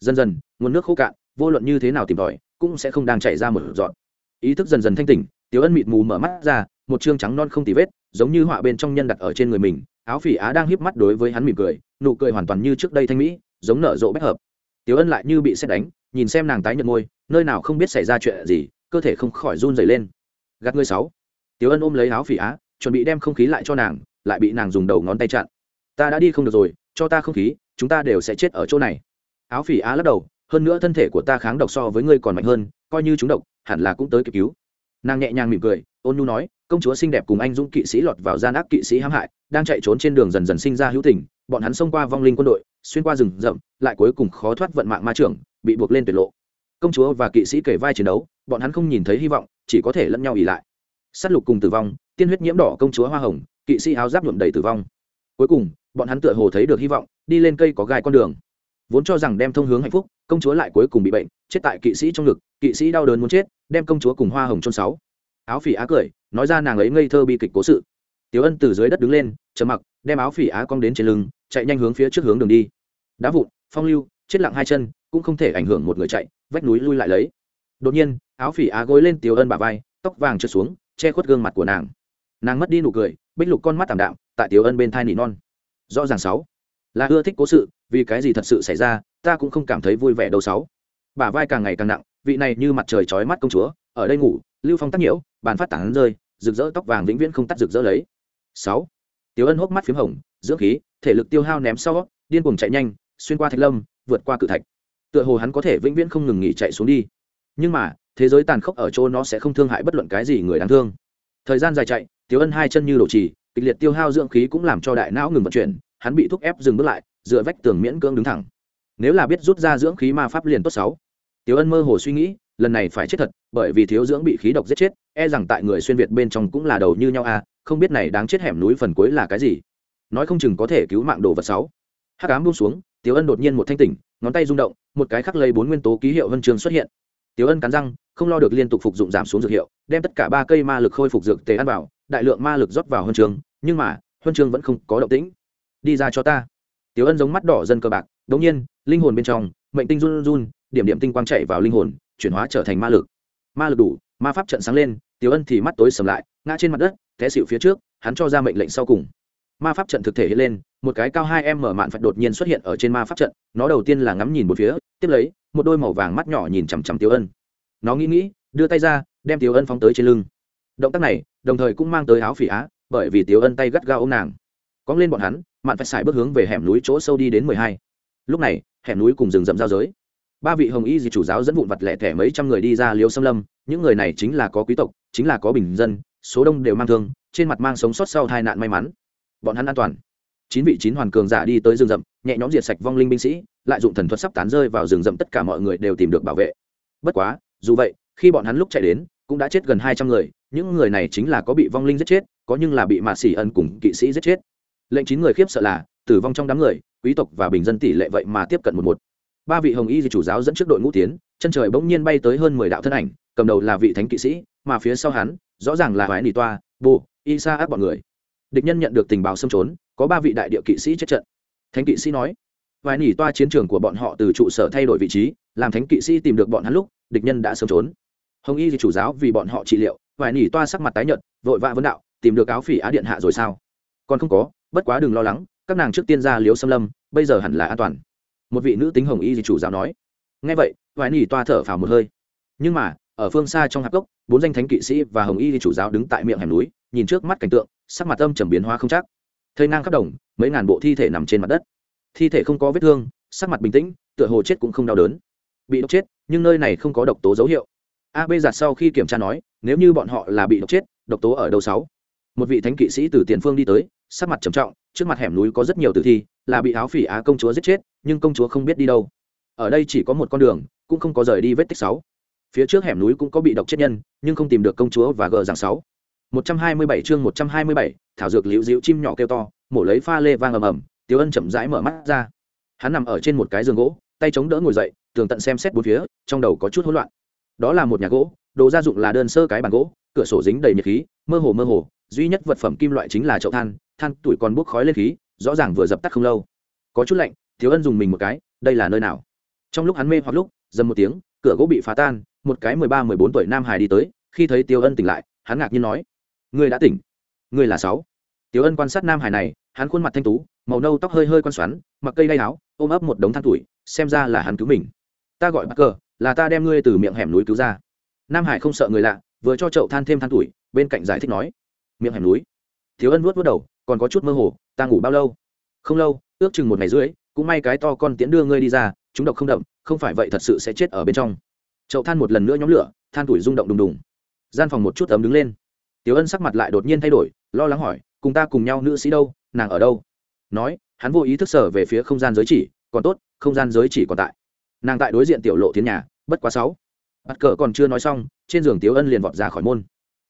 Dần dần, nguồn nước khô cạn, vô luận như thế nào tìm tòi, cũng sẽ không đang chảy ra một dọn ý thức dần dần thanh tỉnh tiếu ân mịt mù mở mắt ra, một chương trắng non không tì vết, giống như họa bên trong nhân đặt ở trên người mình, áo phỉ á đang híp mắt đối với hắn mỉm cười, nụ cười hoàn toàn như trước đây thanh mỹ, giống nở rộ bách hợp. Tiểu ân lại như bị xét đánh, nhìn xem nàng tái nhợt môi, nơi nào không biết xảy ra chuyện gì cơ thể không khỏi run dày lên. Gạt ngươi sáu. Tiểu ân ôm lấy áo phỉ á, chuẩn bị đem không khí lại cho nàng, lại bị nàng dùng đầu ngón tay chặn. Ta đã đi không được rồi, cho ta không khí, chúng ta đều sẽ chết ở chỗ này. Áo phỉ á lắc đầu, hơn nữa thân thể của ta kháng độc so với ngươi còn mạnh hơn, coi như chúng độc, hẳn là cũng tới kịp cứu. Nàng nhẹ nhàng mỉm cười, ôn nhu nói, công chúa xinh đẹp cùng anh dũng kỵ sĩ lọt vào gian ác kỵ sĩ hãm hại, đang chạy trốn trên đường dần dần sinh ra hữu tình, bọn hắn xông qua vong linh quân đội, xuyên qua rừng rậm, lại cuối cùng khó thoát vận mạng ma trưởng, bị buộc lên tuyệt lộ. Công chúa và kỵ sĩ kể vai chiến đấu bọn hắn không nhìn thấy hy vọng, chỉ có thể lẫn nhau ỉ lại. S á t lục cùng tử vong, tiên huyết nhiễm đỏ công chúa hoa hồng, kỵ sĩ áo giáp nhuộm đầy tử vong. Cuối cùng, bọn hắn tựa hồ thấy được hy vọng, đi lên cây có gai con đường. Vốn cho rằng đem thông hướng hạnh phúc, công chúa lại cuối cùng bị bệnh, chết tại kỵ sĩ trong ngực, kỵ sĩ đau đớn muốn chết, đem công chúa cùng hoa hồng trôn sáu. Áo phỉ á cười, nói ra nàng ấy ngây thơ bi kịch cố sự. Tiếu ân từ dưới đất đứng lên chờ mặc, đem áo phỉ á cong đến trên lưng, chạy nhanh hướng phía trước hướng đường đi. Đá vụn, phong lưu, chết lặng hai chân, cũng không thể ảnh hưởng một người chạy, vách núi lui lại lấy. Đột nhiên áo phỉ á gối lên tiếu ân bà vai, tóc vàng trượt xuống, che khuất gương mặt của nàng. Nàng mất đi nụ cười, bích lục con mắt tảm đạm, tại tiếu ân bên thai nỉ non. Rõ ràng sáu. Là ưa thích cố sự, vì cái gì thật sự xảy ra, ta cũng không cảm thấy vui vẻ đâu sáu. Bà vai càng ngày càng nặng, vị này như mặt trời chói mắt công chúa, ở đây ngủ, lưu phong tắc nhiễu, bàn phát tảng rơi, rực rỡ tóc vàng vĩnh viễn không tắt rực rỡ lấy. Sáu. Tiếu ân hốc mắt p h í m hồng, dưỡng khí, thể lực tiêu hao ném sau, điên cuồng chạy nhanh, xuyên qua thạch lâm, vượt qua cự thạch. Tựa hồ hắn có thể vĩnh viễn không ngừng nghỉ chạy xuống đi. Nhưng mà thế giới tàn khốc ở chỗ nó sẽ không thương hại bất luận cái gì người đáng thương. Thời gian dài chạy tiếu ân hai chân như đổ trì kịch liệt tiêu hao dưỡng khí cũng làm cho đại não ngừng vận chuyển, hắn bị thúc ép dừng bước lại, dựa vách tường miễn cưỡng đứng thẳng. Nếu là biết rút ra dưỡng khí ma pháp liền tốt sáu. Tiếu ân mơ hồ suy nghĩ, lần này phải chết thật, bởi vì thiếu dưỡng bị khí độc giết chết e rằng tại người xuyên việt bên trong cũng là đầu như nhau à không biết này đáng chết hẻm núi phần cuối là cái gì. Nói không chừng có thể cứu mạng đồ vật sáu. Hắc ám buông xuống tiếu ân đột nhiên một thanh tỉnh, ngón tay rung động, một cái khắc lấy bốn nguyên tố ký hiệu huân trường xuất hiện. Tiếu ân cắn răng không lo được liên tục phục dụng giảm xuống dược hiệu, đem tất cả ba cây ma lực khôi phục dược tề ăn vào, đại lượng ma lực rót vào huân trường, nhưng mà, huân trường vẫn không có động tĩnh. Đi ra cho ta. Tiểu ân giống mắt đỏ dân cờ bạc, đống nhiên, linh hồn bên trong, mệnh tinh run run, điểm điểm tinh quang chạy vào linh hồn, chuyển hóa trở thành ma lực. Ma lực đủ, ma pháp trận sáng lên, tiểu ân thì mắt tối sầm lại, ngã trên mặt đất, té xịu phía trước, hắn cho ra mệnh lệnh sau cùng. Ma pháp trận thực thể hiện lên, một cái cao hai em mở mạn phật đột nhiên xuất hiện ở trên ma pháp trận, nó đầu tiên là ngắm nhìn một phía, tiếp lấy, một đôi màu vàng mắt nhỏ nhìn chằm chằm tiểu ân nó nghĩ nghĩ, đưa tay ra, đem Tiểu ân phóng tới trên lưng. Động tác này, đồng thời cũng mang tới áo phỉ á, bởi vì Tiểu ân tay gắt gao ô m nàng. Cóng lên bọn hắn, mạn phải xài bước hướng về hẻm núi chỗ sâu đi đến mười hai. Lúc này, hẻm núi cùng rừng rậm giao giới. Ba vị hồng y di chủ giáo dẫn vụn vặt lẻ thẻ mấy trăm người đi ra liêu xâm lâm. Những người này chính là có quý tộc, chính là có bình dân, số đông đều mang thương, trên mặt mang sống sót sau tai nạn may mắn. Bọn hắn an toàn. Chín vị chín hoàn cường giả đi tới rừng rậm, nhẹ nhõm diệt sạch vong linh binh sĩ, lại dụng thần thuật sắp tán rơi vào rừng rậm, tất cả mọi người đều tìm được bảo vệ. Bất quá dù vậy, khi bọn hắn lúc chạy đến, cũng đã chết gần hai trăm người, những người này chính là có bị vong linh giết chết, có nhưng là bị mạ xỉ ân cùng kỵ sĩ giết chết. Lệnh chín người khiếp sợ là, tử vong trong đám người, quý tộc và bình dân tỷ lệ vậy mà tiếp cận một một. Ba vị hồng y di chủ giáo dẫn trước đội ngũ tiến, chân trời bỗng nhiên bay tới hơn mười đạo thân ảnh, cầm đầu là vị thánh kỵ sĩ, mà phía sau hắn, rõ ràng là hoái nỉ toa, bồ y sa áp bọn người. Địch nhân nhận được tình báo xâm trốn, có ba vị đại địa kỵ sĩ chết trận. Thánh kỵ sĩ nói vài nỉ toa chiến trường của bọn họ từ trụ sở thay đổi vị trí, làm thánh kỵ sĩ tìm được bọn hắn lúc, địch nhân đã sớm trốn. Hồng y thì chủ giáo vì bọn họ trị liệu vài nỉ toa sắc mặt tái nhợt, vội vã vấn đạo, tìm được áo phỉ á điện hạ rồi sao? Còn không có, bất quá đừng lo lắng, các nàng trước tiên ra liếu xâm lâm, bây giờ hẳn là an toàn. Một vị nữ tính hồng y thì chủ giáo nói. Nghe vậy vài nỉ toa thở phào một hơi. Nhưng mà, ở phương xa trong hạp gốc bốn danh thánh kỵ sĩ và hồng y thì chủ giáo đứng tại miệng hẻm núi, nhìn trước mắt cảnh tượng, sắc mặt âm trầm biến hóa không chắc. Thây nang khắp đồng, mấy ngàn bộ thi thể nằm trên mặt đất thi thể không có vết thương, sắc mặt bình tĩnh, tựa hồ chết cũng không đau đớn. Bị độc chết, nhưng nơi này không có độc tố dấu hiệu. Ab giặt sau khi kiểm tra nói, nếu như bọn họ là bị độc chết, độc tố ở đầu sáu. Một vị thánh kỵ sĩ từ tiền phương đi tới, sắc mặt trầm trọng, trước mặt hẻm núi có rất nhiều tử thi, là bị áo phỉ á công chúa giết chết, nhưng công chúa không biết đi đâu. Ở đây chỉ có một con đường, cũng không có rời đi vết tích sáu. Phía trước hẻm núi cũng có bị độc chết nhân, nhưng không tìm được công chúa và gờ rằng sáu. Một trăm hai mươi bảy chương một trăm hai mươi bảy, thảo dược liễu diễu chim nhỏ kêu to, mổ lấy pha lê vang ầm ầm tiếu Ân chậm rãi mở mắt ra. Hắn nằm ở trên một cái giường gỗ, tay chống đỡ ngồi dậy, tường tận xem xét bốn phía, trong đầu có chút hỗn loạn. Đó là một nhà gỗ, đồ gia dụng là đơn sơ cái bàn gỗ, cửa sổ dính đầy nhiệt khí, mơ hồ mơ hồ, duy nhất vật phẩm kim loại chính là chậu than, than tuổi còn bốc khói lên khí, rõ ràng vừa dập tắt không lâu. Có chút lạnh, Tiểu Ân dùng mình một cái, đây là nơi nào? Trong lúc hắn mê hoặc lúc, dầm một tiếng, cửa gỗ bị phá tan, một cái mười ba mười bốn tuổi nam hải đi tới, khi thấy Tiêu Ân tỉnh lại, hắn ngạc nhiên nói: "Ngươi đã tỉnh? Ngươi là sáu?" Tiêu Ân quan sát nam hải này, hắn khuôn mặt thanh tú, màu nâu tóc hơi hơi quan xoắn mặc cây đay áo ôm ấp một đống than tuổi xem ra là hắn cứu mình. Ta gọi bắc cờ là ta đem ngươi từ miệng hẻm núi cứu ra. Nam hải không sợ người lạ vừa cho chậu than thêm than tuổi bên cạnh giải thích nói. Miệng hẻm núi. Thiếu ân vuốt vớt đầu còn có chút mơ hồ ta ngủ bao lâu? Không lâu ước chừng một ngày rưỡi cũng may cái to con tiễn đưa ngươi đi ra chúng độc không đậm không phải vậy thật sự sẽ chết ở bên trong. Chậu than một lần nữa nhóm lửa than tuổi rung động đùng đùng. Gian phòng một chút ấm đứng lên. Tiểu ân sắc mặt lại đột nhiên thay đổi lo lắng hỏi cùng ta cùng nhau nữ sĩ đâu? Nàng ở đâu? Nói, hắn vô ý thức sở về phía không gian giới chỉ, còn tốt, không gian giới chỉ còn tại. Nàng tại đối diện tiểu lộ thiên nhà, bất quá sáu. Bắt cờ còn chưa nói xong, trên giường tiếu ân liền vọt ra khỏi môn.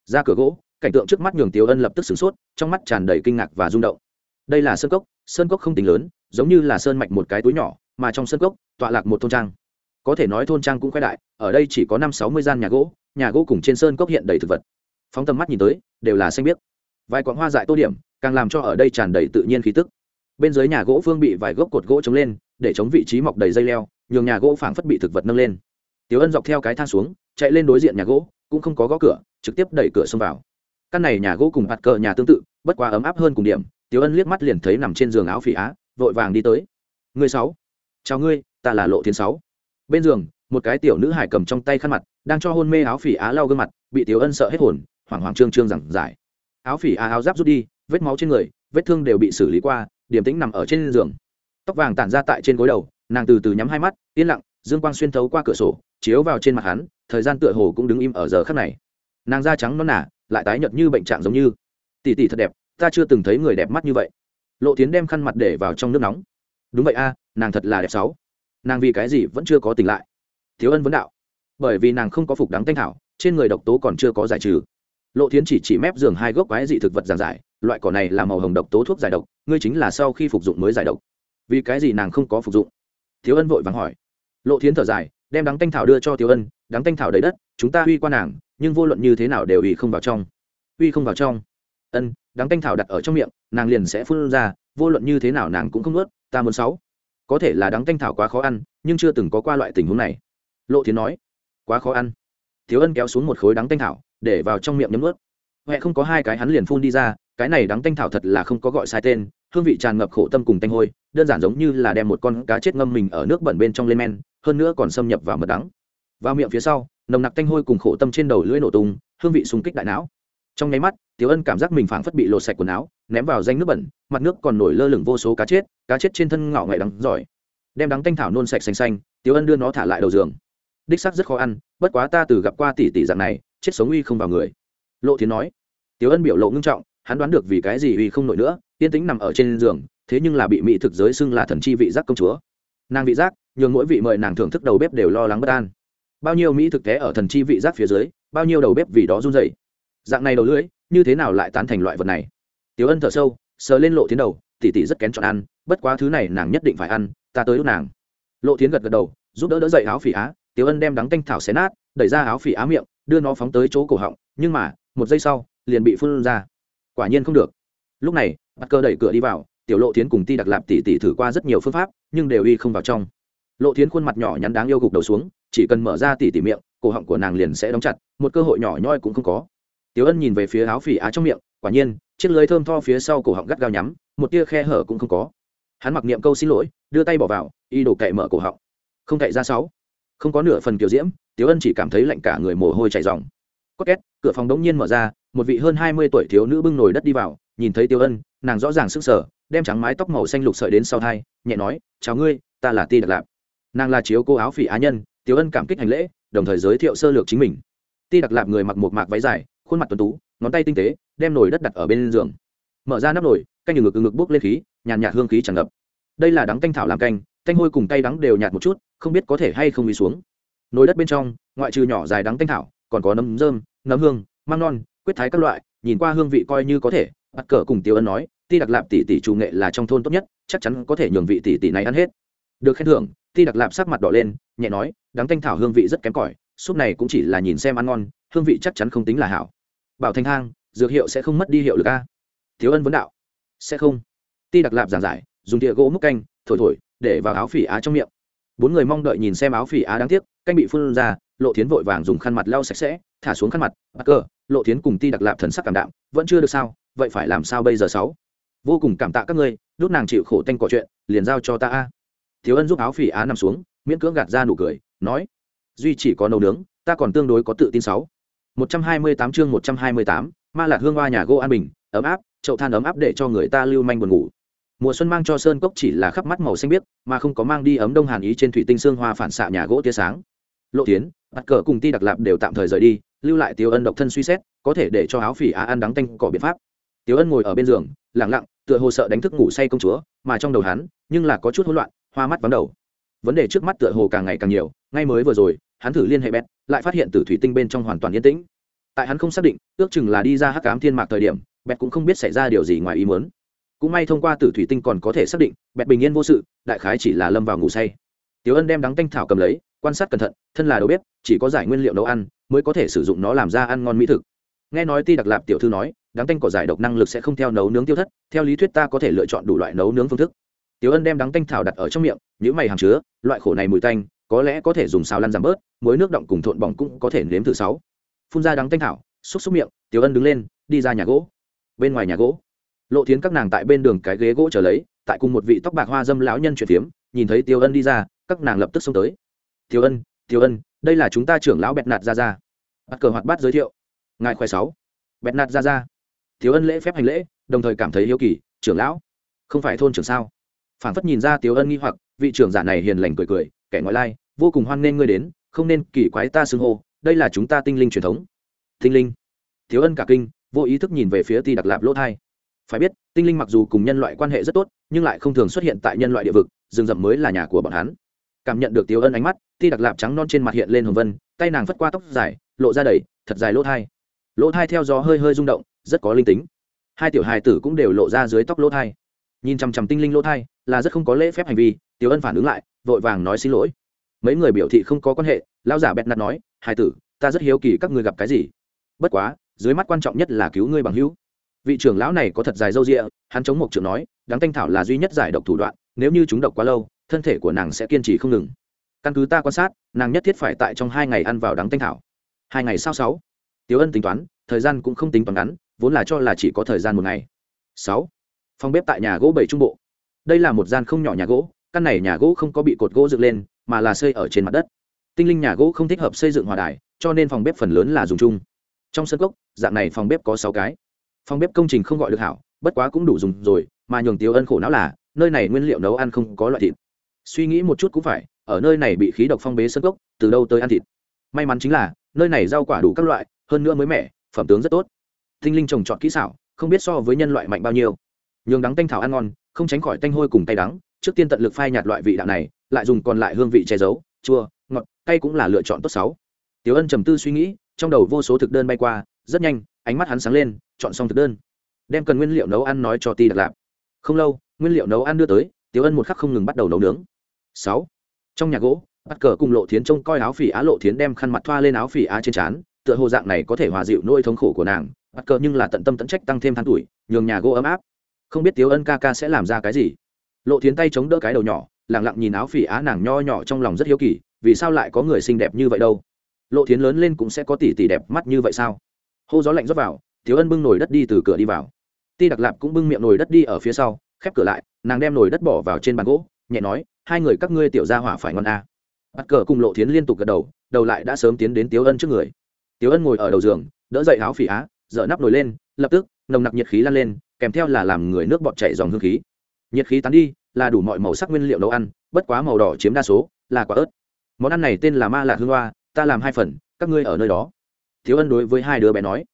Ra cửa gỗ, cảnh tượng trước mắt nhường tiếu ân lập tức sửng sốt, trong mắt tràn đầy kinh ngạc và rung động. Đây là sơn cốc sơn cốc không tính lớn, giống như là sơn mạch một cái túi nhỏ, mà trong sơn cốc, tọa lạc một thôn trang. Có thể nói thôn trang cũng khoe đại, ở đây chỉ có năm sáu mươi gian nhà gỗ nhà gỗ cùng trên sơn cốc hiện đầy thực vật. Phóng tầm mắt nhìn tới, đều là xanh biếc vài quãng hoa dại tô điểm, càng làm cho ở đây tràn đầy tự nhiên khí tức. Bên dưới nhà gỗ phương bị vài gốc cột gỗ chống lên, để chống vị trí mọc đầy dây leo, nhường nhà gỗ phảng phất bị thực vật nâng lên. Tiếu ân dọc theo cái thang xuống, chạy lên đối diện nhà gỗ, cũng không có gõ cửa, trực tiếp đẩy cửa xông vào. Căn này nhà gỗ cùng hạt cờ nhà tương tự, bất quá ấm áp hơn cùng điểm tiếu ân liếc mắt liền thấy nằm trên giường áo phỉ á, vội vàng đi tới. Người sáu, chào ngươi, ta là lộ thiên sáu. Bên giường, một cái tiểu nữ hải cầm trong tay khăn mặt, đang cho hôn mê áo phỉ á lau gương mặt, bị tiếu ân sợ hết hồn, hoảng hoảng trương trương giảng giải áo phỉ à áo giáp rút đi, vết máu trên người, vết thương đều bị xử lý qua điểm tĩnh nằm ở trên giường. Tóc vàng tản ra tại trên gối đầu, nàng từ từ nhắm hai mắt, yên lặng, dương quang xuyên thấu qua cửa sổ, chiếu vào trên mặt hắn, thời gian tựa hồ cũng đứng im ở giờ khắc này. Nàng da trắng non nả lại tái nhợt như bệnh trạng giống như. Tỷ tỷ thật đẹp, ta chưa từng thấy người đẹp mắt như vậy. Lộ tiến đem khăn mặt để vào trong nước nóng. Đúng vậy a, nàng thật là đẹp sáu. Nàng vì cái gì vẫn chưa có tỉnh lại? Thiếu ân vấn đạo. Bởi vì nàng không có phục đáng thanh thảo, trên người độc tố còn chưa có giải trừ lộ Thiến chỉ chỉ mép giường hai gốc quái dị thực vật giàn giải, loại cỏ này là màu hồng độc tố thuốc giải độc, ngươi chính là sau khi phục dụng mới giải độc. Vì cái gì nàng không có phục dụng? Thiếu ân vội vàng hỏi. Lộ thiến thở dài, đem đắng tanh thảo đưa cho thiếu ân, đắng tanh thảo đầy đất, chúng ta uy qua nàng, nhưng vô luận như thế nào đều uy không vào trong. Uy không vào trong. Ân, đắng tanh thảo đặt ở trong miệng, nàng liền sẽ phun ra, vô luận như thế nào nàng cũng không ướt ta muốn sáu. Có thể là đắng tanh thảo quá khó ăn, nhưng chưa từng có qua loại tình huống này. Lộ thiến nói, quá khó ăn. Thiếu ân kéo xuống một khối đắng tanh thảo để vào trong miệng nhấm ướt. Huệ không có hai cái hắn liền phun đi ra, cái này đắng tanh thảo thật là không có gọi sai tên, hương vị tràn ngập khổ tâm cùng tanh hôi, đơn giản giống như là đem một con cá chết ngâm mình ở nước bẩn bên trong lên men, hơn nữa còn xâm nhập vào mật đắng. Vào miệng phía sau, nồng nặc tanh hôi cùng khổ tâm trên đầu lưỡi nổ tung, hương vị xung kích đại não. Trong nháy mắt, tiểu ân cảm giác mình phảng phất bị lột sạch quần áo, ném vào danh nước bẩn, mặt nước còn nổi lơ lửng vô số cá chết cá chết trên thân ngạo ngậy đắng giỏi. Đem đắng tanh thảo nôn sạch xanh xanh, tiểu ân đưa nó thả lại đầu giường. Đích xác rất khó ăn, bất quá ta từ gặp qua tỷ tỷ dạng này chết sống uy không vào người. Lộ thiến nói. Tiểu ân biểu lộ ngưng trọng, hắn đoán được vì cái gì uy không nổi nữa, yên tĩnh nằm ở trên giường, thế nhưng là bị mỹ thực giới xưng là thần chi vị giác công chúa. Nàng vị giác, nhường mỗi vị mời nàng thưởng thức đầu bếp đều lo lắng bất an. Bao nhiêu mỹ thực tế ở thần chi vị giác phía dưới, bao nhiêu đầu bếp vì đó run dày dạng này đầu lưỡi, như thế nào lại tán thành loại vật này? Tiểu ân thở sâu, sờ lên lộ tiến đầu, tỉ tỉ rất kén chọn ăn, bất quá thứ này nàng nhất định phải ăn, ta tới lúc nàng. Lộ tiến gật gật đầu, giúp đỡ đỡ dậy áo phỉ á, tiểu ân đem đắng canh thảo xé nát, đẩy ra áo phỉ á miệng đưa nó phóng tới chỗ cổ họng, nhưng mà, một giây sau, liền bị phun ra. Quả nhiên không được. Lúc này, bắt cơ đẩy cửa đi vào, tiểu lộ tiến cùng ti đặc lạp tỉ tỉ thử qua rất nhiều phương pháp, nhưng đều y không vào trong. Lộ tiến khuôn mặt nhỏ nhắn đáng yêu gục đầu xuống, chỉ cần mở ra tỉ tỉ miệng, cổ họng của nàng liền sẽ đóng chặt, một cơ hội nhỏ nhoi cũng không có. Tiểu ân nhìn về phía áo phỉ á trong miệng, quả nhiên, chiếc lưới thơm tho phía sau cổ họng gắt gao nhắm, một tia khe hở cũng không có. Hắn mặc niệm câu xin lỗi, đưa tay bỏ vào, y đổ cậy mở cổ họng. Không cậy ra sáu không có nửa phần kiểu diễm tiểu ân chỉ cảm thấy lạnh cả người mồ hôi chảy ròng. Có két, cửa phòng đống nhiên mở ra, một vị hơn hai mươi tuổi thiếu nữ bưng nồi đất đi vào, nhìn thấy tiêu ân, nàng rõ ràng sức sở đem trắng mái tóc màu xanh lục sợi đến sau thai, nhẹ nói, chào ngươi, ta là ti đặc lạp. Nàng là chiếu cô áo phỉ á nhân tiêu ân cảm kích hành lễ, đồng thời giới thiệu sơ lược chính mình. Ti đặc lạp người mặc một mạc váy dài, khuôn mặt tuấn tú, ngón tay tinh tế, đem nồi đất đặt ở bên giường. Mở ra nắp nồi, canh ngực ngực bốc lên khí, nhàn nhạt hương khí tràn ngập. Đây là đắng canh thảo làm canh Thanh hôi cùng cay đắng đều nhạt một chút không biết có thể hay không đi xuống. Nồi đất bên trong ngoại trừ nhỏ dài đắng thanh thảo còn có nấm rơm nấm hương măng non quyết thái các loại nhìn qua hương vị coi như có thể. Bắt cờ cùng tiêu ân nói ti đặc lạp tỷ tỷ chủ nghệ là trong thôn tốt nhất chắc chắn có thể nhường vị tỷ tỷ này ăn hết. Được khen thưởng ti đặc lạp sắc mặt đỏ lên nhẹ nói đắng thanh thảo hương vị rất kém cỏi súp này cũng chỉ là nhìn xem ăn ngon hương vị chắc chắn không tính là hảo. Bảo thanh Hang, dược hiệu sẽ không mất đi hiệu lực a. Thiếu ân vấn đạo. Sẽ không. Ti đặc lạp giảng giải dùng thìa gỗ múc canh thổi thổi để vào áo phỉ á trong miệng. Bốn người mong đợi nhìn xem áo phỉ á đáng tiếc, canh bị phun ra, lộ thiến vội vàng dùng khăn mặt lau sạch sẽ, thả xuống khăn mặt bắt cơ, lộ thiến cùng ti đặc lạp thần sắc cảm đạm, vẫn chưa được sao, vậy phải làm sao bây giờ sáu? Vô cùng cảm tạ các ngươi lúc nàng chịu khổ tanh cỏ chuyện, liền giao cho ta a. Thiếu ân giúp áo phỉ á nằm xuống, miễn cưỡng gạt ra nụ cười, nói, duy chỉ có nấu nướng, ta còn tương đối có tự tin sáu. Một trăm hai mươi tám chương một trăm hai mươi tám, ma lạc hương hoa nhà gỗ an bình, ấm áp, chậu than ấm áp để cho người ta lưu manh buồn ngủ mùa xuân mang cho sơn cốc chỉ là khắp mắt màu xanh biếc, mà không có mang đi ấm đông hàn ý trên thủy tinh xương hoa phản xạ nhà gỗ tia sáng. Lộ tiến bắt cờ cùng ti đặc lạp đều tạm thời rời đi, lưu lại tiêu ân độc thân suy xét, có thể để cho áo phỉ á ăn đắng tanh cỏ biện pháp. Tiêu ân ngồi ở bên giường lẳng lặng, tựa hồ sợ đánh thức ngủ say công chúa, mà trong đầu hắn, nhưng là có chút hỗn loạn, hoa mắt vắng đầu. Vấn đề trước mắt tựa hồ càng ngày càng nhiều, ngay mới vừa rồi, hắn thử liên hệ bét lại phát hiện tử thủy tinh bên trong hoàn toàn yên tĩnh. Tại hắn không xác định, ước chừng là đi ra hắc cám thiên mạc thời điểm bét cũng không biết xảy ra điều gì ngoài ý muốn cũng may thông qua tử thủy tinh còn có thể xác định, bẹt bình yên vô sự, đại khái chỉ là lâm vào ngủ say. Tiểu ân đem đắng tanh thảo cầm lấy, quan sát cẩn thận, thân là đầu bếp, chỉ có giải nguyên liệu nấu ăn, mới có thể sử dụng nó làm ra ăn ngon mỹ thực. Nghe nói ti đặc lạp tiểu thư nói, đắng tanh cỏ giải độc năng lực sẽ không theo nấu nướng tiêu thất, theo lý thuyết ta có thể lựa chọn đủ loại nấu nướng phương thức. Tiểu ân đem đắng tanh thảo đặt ở trong miệng những mày hàm chứa, loại khổ này mùi tanh, có lẽ có thể dùng xào lăn giảm bớt, muối nước động cùng thộn bỏng cũng có thể nếm thử sáu. Phun ra đắng tanh thảo, xúc xúc miệng, tiểu ân đứng lên, đi ra nhà gỗ. Bên ngoài nhà gỗ lộ thiến các nàng tại bên đường cái ghế gỗ trở lấy, tại cùng một vị tóc bạc hoa dâm lão nhân chuyển phiếm, nhìn thấy tiêu ân đi ra, các nàng lập tức xông tới. Tiêu ân tiêu ân, đây là chúng ta trưởng lão bẹt nạt ra ra bắt cờ hoạt bát giới thiệu. Ngài khoe sáu. Bẹt nạt ra ra tiêu ân lễ phép hành lễ, đồng thời cảm thấy yêu kỳ, trưởng lão, không phải thôn trưởng sao? Phản phất nhìn ra tiêu ân nghi hoặc, vị trưởng giả này hiền lành cười cười, kẻ ngoại lai, vô cùng hoan nghênh ngươi đến, không nên kỳ quái ta xưng hô, đây là chúng ta tinh linh truyền thống. Tinh linh? Thiếu ân cả kinh, vô ý thức nhìn về phía ti đặc lạp lỗ thai phải biết, tinh linh mặc dù cùng nhân loại quan hệ rất tốt, nhưng lại không thường xuất hiện tại nhân loại địa vực, rừng rậm mới là nhà của bọn hắn. Cảm nhận được tiêu ân ánh mắt, ti đặc lạp trắng non trên mặt hiện lên hồng vân, tay nàng phất qua tóc dài, lộ ra đầy, thật dài lỗ thai. Lỗ thai theo gió hơi hơi rung động, rất có linh tính. Hai tiểu hài tử cũng đều lộ ra dưới tóc lỗ thai. Nhìn chằm chằm tinh linh lỗ thai, là rất không có lễ phép hành vi tiêu ân phản ứng lại, vội vàng nói xin lỗi. Mấy người biểu thị không có quan hệ lao giả bẹt nạt nói hai tử, ta rất hiếu kỳ các ngươi gặp cái gì. Bất quá, dưới mắt quan trọng nhất là cứu ngươi bằng hữu vị trưởng lão này có thật dài dâu rịa, hắn chống một trưởng nói đáng thanh thảo là duy nhất giải độc thủ đoạn, nếu như chúng độc quá lâu, thân thể của nàng sẽ kiên trì không ngừng. Căn cứ ta quan sát, nàng nhất thiết phải tại trong hai ngày ăn vào đắng thanh thảo. Hai ngày sau sáu. Tiếu ân tính toán, thời gian cũng không tính toán ngắn, vốn là cho là chỉ có thời gian một ngày. Sáu. Phòng bếp tại nhà gỗ bảy trung bộ. Đây là một gian không nhỏ nhà gỗ, căn này nhà gỗ không có bị cột gỗ dựng lên, mà là xây ở trên mặt đất. Tinh linh nhà gỗ không thích hợp xây dựng hòa đài, cho nên phòng bếp phần lớn là dùng chung. Trong sân cốc, dạng này phòng bếp có sáu cái phòng bếp công trình không gọi được hảo, bất quá cũng đủ dùng rồi, mà nhường tiêu ân khổ não là, nơi này nguyên liệu nấu ăn không có loại thịt. Suy nghĩ một chút cũng phải, ở nơi này bị khí độc phong bế sơ cốc từ đâu tới ăn thịt? May mắn chính là, nơi này rau quả đủ các loại, hơn nữa mới mẻ, phẩm tướng rất tốt. Thinh linh trồng trọt kỹ xảo, không biết so với nhân loại mạnh bao nhiêu. Nhường đắng tanh thảo ăn ngon, không tránh khỏi tanh hôi cùng tay đắng, trước tiên tận lực phai nhạt loại vị đạo này, lại dùng còn lại hương vị che giấu, chua, ngọt, cay cũng là lựa chọn tốt sáu tiểu ân trầm tư suy nghĩ, trong đầu vô số thực đơn bay qua, rất nhanh ánh mắt hắn sáng lên, chọn xong thực đơn. Đem cần nguyên liệu nấu ăn nói cho ti đặc lạp. Không lâu, nguyên liệu nấu ăn đưa tới, tiểu ân một khắc không ngừng bắt đầu nấu nướng. Sáu. Trong nhà gỗ, bắt cờ cùng lộ thiến trông coi áo phỉ á lộ thiến đem khăn mặt thoa lên áo phỉ á trên trán, tựa hồ dạng này có thể hòa dịu nỗi thống khổ của nàng. Bắt cờ nhưng là tận tâm tận trách tăng thêm than tuổi, nhường nhà gỗ ấm áp. Không biết tiếu ân ca ca sẽ làm ra cái gì. Lộ thiến tay chống đỡ cái đầu nhỏ lẳng lặng nhìn áo phỉ á nàng nho nhỏ trong lòng rất hiếu kỳ, vì sao lại có người xinh đẹp như vậy đâu? Lộ thiến lớn lên cũng sẽ có tỷ tỷ đẹp mắt như vậy sao? Hô gió lạnh rót vào thiếu ân bưng nồi đất đi từ cửa đi vào. Ti đặc lạp cũng bưng miệng nồi đất đi ở phía sau, khép cửa lại, nàng đem nồi đất bỏ vào trên bàn gỗ, nhẹ nói, hai người các ngươi tiểu ra hỏa phải ngon a à. bắt cờ cùng lộ thiến liên tục gật đầu đầu lại đã sớm tiến đến tiếu ân trước người. Tiếu ân ngồi ở đầu giường, đỡ dậy áo phỉ á, dở nắp nồi lên, lập tức, nồng nặc nhiệt khí lan lên, kèm theo là làm người nước bọt chảy dòng hương khí. Nhiệt khí tán đi, là đủ mọi màu sắc nguyên liệu nấu ăn, bất quá màu đỏ chiếm đa số, là quả ớt. Món ăn này tên là ma lạc hương hoa, ta làm hai phần, các ngươi ở nơi đó thiếu ân đối với hai đứa bé nói,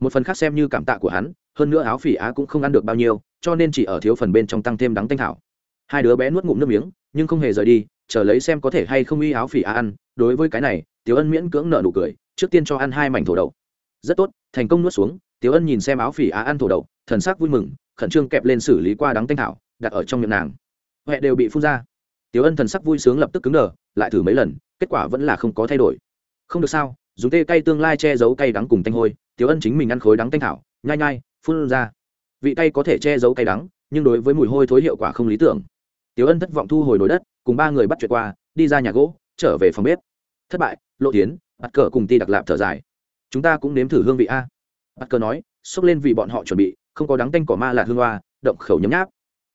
một phần khác xem như cảm tạ của hắn, hơn nữa áo phỉ á cũng không ăn được bao nhiêu, cho nên chỉ ở thiếu phần bên trong tăng thêm đắng tanh thảo. Hai đứa bé nuốt ngụm nước miếng, nhưng không hề rời đi, chờ lấy xem có thể hay không uy áo phỉ á ăn. Đối với cái này tiếu ân miễn cưỡng nợ nụ cười, trước tiên cho ăn hai mảnh thổ đậu. Rất tốt, thành công nuốt xuống. Tiếu ân nhìn xem áo phỉ á ăn thổ đậu, thần sắc vui mừng, khẩn trương kẹp lên xử lý qua đắng tanh thảo, đặt ở trong miệng nàng. Huệ đều bị phun ra. Tiếu ân thần sắc vui sướng lập tức cứng đờ, lại thử mấy lần, kết quả vẫn là không có thay đổi. Không được sao dùng tê cay tương lai che giấu cay đắng cùng tanh hôi tiếu ân chính mình ăn khối đắng tanh thảo, nhai nhai, phun ra. Vị cay có thể che giấu cay đắng, nhưng đối với mùi hôi thối hiệu quả không lý tưởng. Tiếu ân thất vọng thu hồi nồi đất, cùng ba người bắt chuyện qua, đi ra nhà gỗ, trở về phòng bếp. Thất bại, lộ tiến bắt cờ cùng ti đặc lạp thở dài. Chúng ta cũng nếm thử hương vị a. Bắt cờ nói, xốc lên vì bọn họ chuẩn bị, không có đắng tanh cỏ ma là hương hoa, động khẩu nhấm nháp.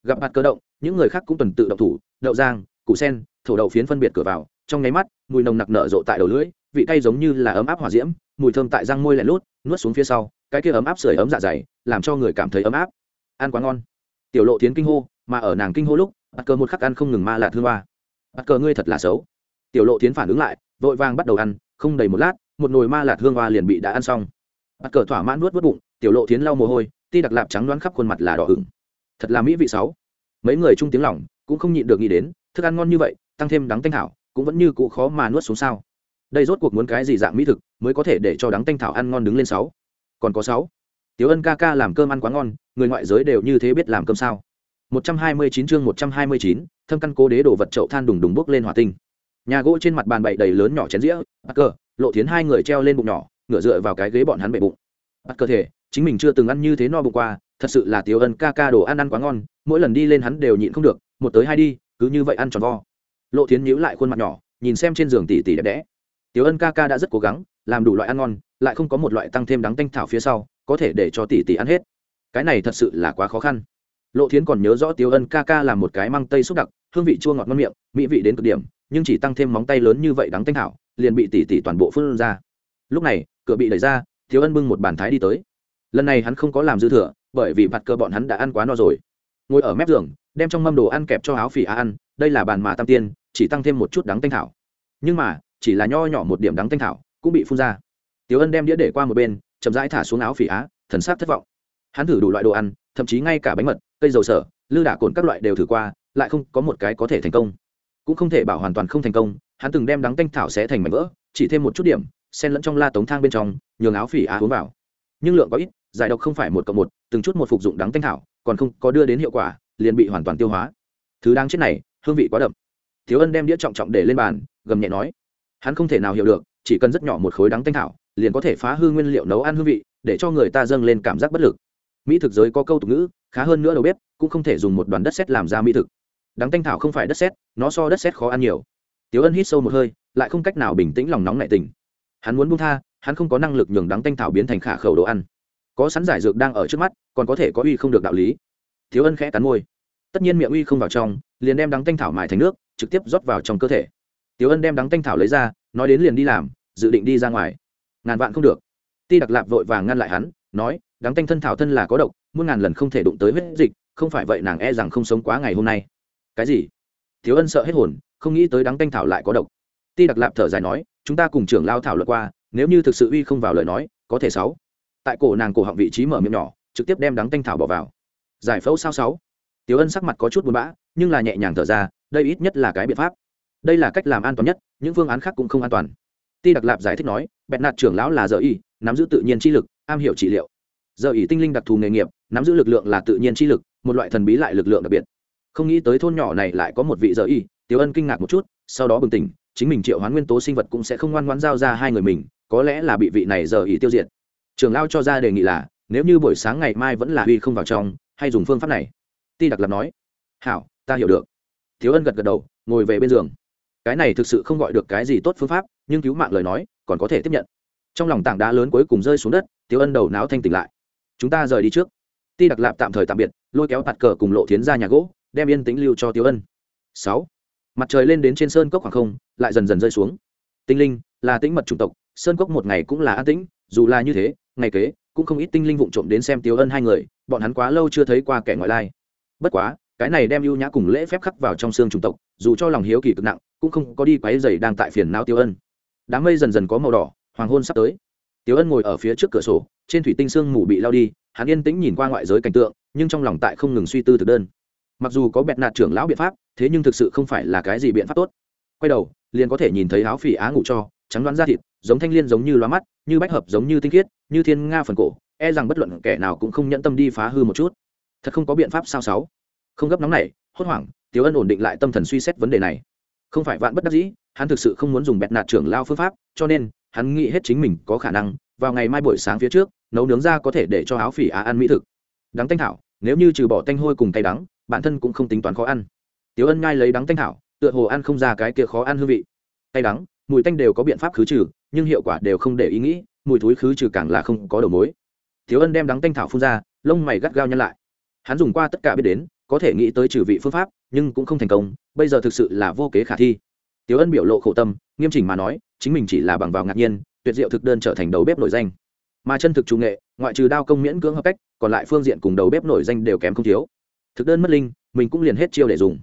Gặp bắt cờ động, những người khác cũng tuần tự động thủ, đậu giang củ sen, thổ đậu phiến phân biệt cửa vào, trong nháy mắt, mùi nồng nặc nở rộ tại đầu lưỡi vị cay giống như là ấm áp hỏa diễm mùi thơm tại răng môi lẹn lút nuốt xuống phía sau cái kia ấm áp sưởi ấm dạ dày làm cho người cảm thấy ấm áp. Ăn quá ngon. Tiểu lộ tiến kinh hô mà ở nàng kinh hô lúc bắt cờ một khắc ăn không ngừng ma lạt hương hoa. Bắt cờ ngươi thật là xấu. Tiểu lộ tiến phản ứng lại vội vàng bắt đầu ăn không đầy một lát một nồi ma lạt hương hoa liền bị đã ăn xong. Bắt cờ thỏa mãn nuốt vớt bụng tiểu lộ tiến lau mồ hôi ti đặc lạp trắng đoán khắp khuôn mặt là đỏ ửng. Thật là mỹ vị sáu mấy người chung tiếng lỏng cũng không nhịn được nghĩ đến thức ăn ngon như vậy tăng thêm đắng tanh hảo, cũng vẫn như cụ khó mà nuốt xuống sao đây rốt cuộc muốn cái gì dạng mỹ thực mới có thể để cho đắng tanh thảo ăn ngon đứng lên sáu? Còn có sáu. Tiếu ân ca ca làm cơm ăn quá ngon người ngoại giới đều như thế biết làm cơm sao? 129 chương 129, thâm căn cố đế đổ vật chậu than đùng đùng bốc lên hỏa tinh. Nhà gỗ trên mặt bàn bậy đầy lớn nhỏ chén dĩa bắt cờ lộ thiến hai người treo lên bụng nhỏ ngửa dựa vào cái ghế bọn hắn bệ bụng. Bắt cơ thể chính mình chưa từng ăn như thế no bụng qua thật sự là tiếu ân ca ca đồ ăn ăn quá ngon mỗi lần đi lên hắn đều nhịn không được một tới hai đi cứ như vậy ăn tròn vo. Lộ thiến nhíu lại khuôn mặt nhỏ nhìn xem trên giường tỉ tỉ đẹp đẽ. Tiểu ân ca ca đã rất cố gắng, làm đủ loại ăn ngon, lại không có một loại tăng thêm đắng tanh thảo phía sau, có thể để cho tỷ tỷ ăn hết. Cái này thật sự là quá khó khăn. Lộ thiến còn nhớ rõ Tiểu ân ca ca làm một cái măng tây xúc đặc, hương vị chua ngọt ngon miệng, mỹ vị đến cực điểm, nhưng chỉ tăng thêm móng tay lớn như vậy đắng tanh thảo, liền bị tỷ tỷ toàn bộ phun ra. Lúc này, cửa bị đẩy ra, tiểu ân bưng một bàn thái đi tới. Lần này hắn không có làm dư thừa, bởi vì mặt cơ bọn hắn đã ăn quá no rồi. Ngồi ở mép giường, đem trong mâm đồ ăn kẹp cho áo phỉ a ăn, đây là bàn mà tam tiên, chỉ tăng thêm một chút đắng tanh thảo. Nhưng mà chỉ là nho nhỏ một điểm đắng thanh thảo, cũng bị phun ra. Tiểu ân đem đĩa để qua một bên, chậm rãi thả xuống áo phỉ á, thần sắc thất vọng. Hắn thử đủ loại đồ ăn, thậm chí ngay cả bánh mật, cây dầu sở, lư đả cồn các loại đều thử qua, lại không có một cái có thể thành công. Cũng không thể bảo hoàn toàn không thành công, hắn từng đem đắng tanh thảo xé thành mảnh vỡ, chỉ thêm một chút điểm, xen lẫn trong la tống thang bên trong, nhường áo phỉ á uống vào. Nhưng lượng có ít, giải độc không phải một cộng một, từng chút một phục dụng đắng tanh thảo, còn không có đưa đến hiệu quả, liền bị hoàn toàn tiêu hóa. Thứ đang chết này, hương vị quá đậm. Thiếu ân đem đĩa trọng trọng để lên bàn, gầm nhẹ nói hắn không thể nào hiểu được, chỉ cần rất nhỏ một khối đắng tanh thảo, liền có thể phá hư nguyên liệu nấu ăn hương vị, để cho người ta dâng lên cảm giác bất lực. Mỹ thực giới có câu tục ngữ, khá hơn nữa đầu bếp, cũng không thể dùng một đoàn đất sét làm ra mỹ thực. Đắng tanh thảo không phải đất sét, nó so đất sét khó ăn nhiều. Tiếu ân hít sâu một hơi, lại không cách nào bình tĩnh lòng nóng nảy tình hắn muốn buông tha, hắn không có năng lực nhường đắng tanh thảo biến thành khả khẩu đồ ăn. Có sẵn giải dược đang ở trước mắt, còn có thể có uy không được đạo lý. Thiếu ân khẽ cắn môi. Tất nhiên miệng uy không vào trong, liền đem đắng tanh thảo mài thành nước, trực tiếp rót vào trong cơ thể tiếu ân đem đắng tanh thảo lấy ra, nói đến liền đi làm, dự định đi ra ngoài. Ngàn vạn không được. Ti đặc lạp vội vàng ngăn lại hắn, nói, đắng tanh thân thảo thân là có độc, muôn ngàn lần không thể đụng tới huyết dịch, không phải vậy nàng e rằng không sống quá ngày hôm nay. Cái gì? Thiếu ân sợ hết hồn, không nghĩ tới đắng tanh thảo lại có độc. Ti đặc lạp thở dài nói, chúng ta cùng trưởng lao thảo luật qua, nếu như thực sự uy không vào lời nói, có thể sáu. Tại cổ nàng cổ họng vị trí mở miệng nhỏ, trực tiếp đem đắng tanh thảo bỏ vào. Giải phẫu sao sáu. Tiểu ân sắc mặt có chút buồn bã, nhưng là nhẹ nhàng thở ra, đây ít nhất là cái biện pháp đây là cách làm an toàn nhất, những phương án khác cũng không an toàn. Ti đặc lạp giải thích nói bẹn nạt trưởng lão là giờ y nắm giữ tự nhiên chi lực, am hiểu trị liệu. Giờ y tinh linh đặc thù nghề nghiệp, nắm giữ lực lượng là tự nhiên chi lực, một loại thần bí lại lực lượng đặc biệt. Không nghĩ tới thôn nhỏ này lại có một vị giờ y tiểu ân kinh ngạc một chút, sau đó bừng tỉnh, chính mình triệu hoán nguyên tố sinh vật cũng sẽ không ngoan ngoan giao ra hai người mình, có lẽ là bị vị này giờ ý tiêu diệt. Trường lao cho ra đề nghị là, nếu như buổi sáng ngày mai vẫn là huy không vào trong, hay dùng phương pháp này? Ti đặc lập nói, hảo, ta hiểu được. Thiếu ân gật gật đầu, ngồi về bên giường cái này thực sự không gọi được cái gì tốt phương pháp, nhưng cứu mạng lời nói, còn có thể tiếp nhận. Trong lòng tảng đá lớn cuối cùng rơi xuống đất tiếu ân đầu não thanh tỉnh lại. Chúng ta rời đi trước. Ti đặc lạp tạm thời tạm biệt, lôi kéo tạt cờ cùng lộ thiến ra nhà gỗ, đem yên tĩnh lưu cho tiếu ân. Sáu. Mặt trời lên đến trên sơn cốc khoảng không, lại dần dần rơi xuống. Tinh linh là tĩnh mật chủng tộc, sơn cốc một ngày cũng là an tĩnh, dù là như thế, ngày kế, cũng không ít tinh linh vụng trộm đến xem tiếu ân hai người, bọn hắn quá lâu chưa thấy qua kẻ ngoại lai. Bất quá, cái này đem ưu nhã cùng lễ phép khắc vào trong xương chủng tộc, dù cho lòng hiếu kỳ cực nặng cũng không có đi quáy dày đang tại phiền não tiêu ân. Đám mây dần dần có màu đỏ, hoàng hôn sắp tới. Tiêu ân ngồi ở phía trước cửa sổ, trên thủy tinh sương mù bị lao đi, hắn yên tĩnh nhìn qua ngoại giới cảnh tượng, nhưng trong lòng tại không ngừng suy tư thực đơn. Mặc dù có bẹt nạt trưởng lão biện pháp, thế nhưng thực sự không phải là cái gì biện pháp tốt. Quay đầu, liền có thể nhìn thấy áo phỉ á ngủ cho, trắng đoán da thịt, giống thanh liên giống như loa mắt, như bách hợp giống như tinh khiết, như thiên nga phần cổ e rằng bất luận kẻ nào cũng không nhẫn tâm đi phá hư một chút. Thật không có biện pháp sao sáu? Không gấp nóng này hốt hoảng tiếu ân ổn định lại tâm thần suy xét vấn đề này không phải vạn bất đắc dĩ, hắn thực sự không muốn dùng bẹt nạt trưởng lao phương pháp, cho nên, hắn nghĩ hết chính mình có khả năng, vào ngày mai buổi sáng phía trước, nấu nướng ra có thể để cho áo phỉ á ăn mỹ thực. Đắng tanh thảo, nếu như trừ bỏ tanh hôi cùng cay đắng, bản thân cũng không tính toán khó ăn. Tiếu ân nhai lấy đắng tanh thảo, tựa hồ ăn không ra cái kia khó ăn hương vị. Cay đắng, mùi tanh đều có biện pháp khứ trừ, nhưng hiệu quả đều không để ý nghĩ, mùi thúi khứ trừ càng là không có đầu mối. Tiếu ân đem đắng tanh thảo phun ra, lông mày gắt gao nhăn lại. Hắn dùng qua tất cả biết đến, có thể nghĩ tới trừ vị phương pháp nhưng cũng không thành công bây giờ thực sự là vô kế khả thi. Tiếu ân biểu lộ khổ tâm nghiêm chỉnh mà nói chính mình chỉ là bằng vào ngạc nhiên tuyệt diệu thực đơn trở thành đầu bếp nổi danh. Mà chân thực trung nghệ ngoại trừ đao công miễn cưỡng hợp cách còn lại phương diện cùng đầu bếp nổi danh đều kém không thiếu. Thực đơn mất linh mình cũng liền hết chiêu để dùng.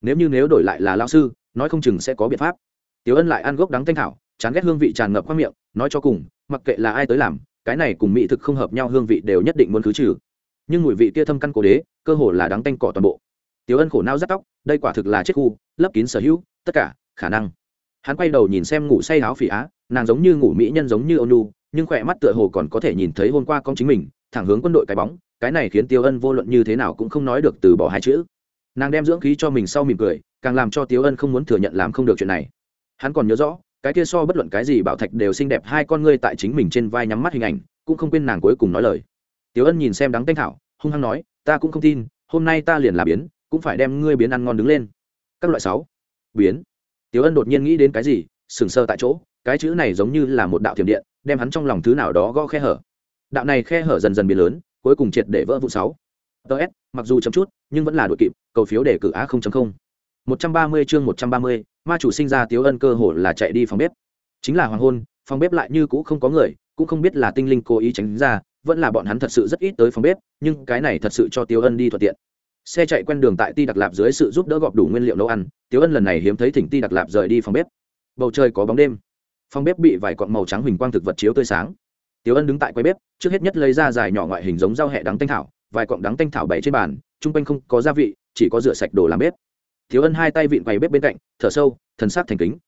Nếu như nếu đổi lại là lao sư nói không chừng sẽ có biện pháp. Tiểu Ân lại ăn gốc đắng thanh thảo, chán ghét hương vị tràn ngập qua miệng, nói cho cùng, mặc kệ là ai tới làm, cái này cùng mỹ thực không hợp nhau hương vị đều nhất định muốn khứ trừ. Nhưng mùi vị tia thâm căn cố đế, cơ hồ là đắng tanh cỏ toàn bộ tiểu ân khổ não rắt tóc, đây quả thực là chết khu, lấp kín sở hữu, tất cả, khả năng. Hắn quay đầu nhìn xem ngủ say áo phỉ á, nàng giống như ngủ mỹ nhân giống như ônu nhưng khỏe mắt tựa hồ còn có thể nhìn thấy hôm qua con chính mình, thẳng hướng quân đội cái bóng, cái này khiến tiêu ân vô luận như thế nào cũng không nói được từ bỏ hai chữ. Nàng đem dưỡng khí cho mình sau mỉm cười, càng làm cho tiêu ân không muốn thừa nhận làm không được chuyện này. Hắn còn nhớ rõ, cái kia so bất luận cái gì bảo thạch đều xinh đẹp hai con ngươi tại chính mình trên vai nhắm mắt hình ảnh, cũng không quên nàng cuối cùng nói lời. Tiêu ân nhìn xem đắng tanh thảo, hung hăng nói, ta cũng không tin, hôm nay ta liền là biến cũng phải đem ngươi biến ăn ngon đứng lên. Các loại sáu. Biến. Tiêu ân đột nhiên nghĩ đến cái gì sừng sờ tại chỗ cái chữ này giống như là một đạo thiểm điện đem hắn trong lòng thứ nào đó gõ khe hở. Đạo này khe hở dần dần biến lớn cuối cùng triệt để vỡ vụ sáu. Ts mặc dù chấm chút nhưng vẫn là đội kịp cầu phiếu để cử a 0.0 130 chương 130, ma chủ sinh ra tiếu ân cơ hồ là chạy đi phòng bếp. Chính là hoàng hôn phòng bếp lại như cũ không có người cũng không biết là tinh linh cố ý tránh ra vẫn là bọn hắn thật sự rất ít tới phòng bếp nhưng cái này thật sự cho Tiêu ân đi thuận tiện xe chạy quen đường tại ti đặc lạp dưới sự giúp đỡ gọp đủ nguyên liệu nấu ăn, tiếu ân lần này hiếm thấy thỉnh ti đặc lạp rời đi phòng bếp. Bầu trời có bóng đêm. Phòng bếp bị vài cọn màu trắng huỳnh quang thực vật chiếu tươi sáng. Tiếu ân đứng tại quầy bếp, trước hết nhất lấy ra dài nhỏ ngoại hình giống rau hẹ đắng tanh thảo, vài cọng đắng tanh thảo bày trên bàn, chung quanh không có gia vị, chỉ có rửa sạch đồ làm bếp. Thiếu ân hai tay vịn quầy bếp bên cạnh, thở sâu, thần sắc thành kính.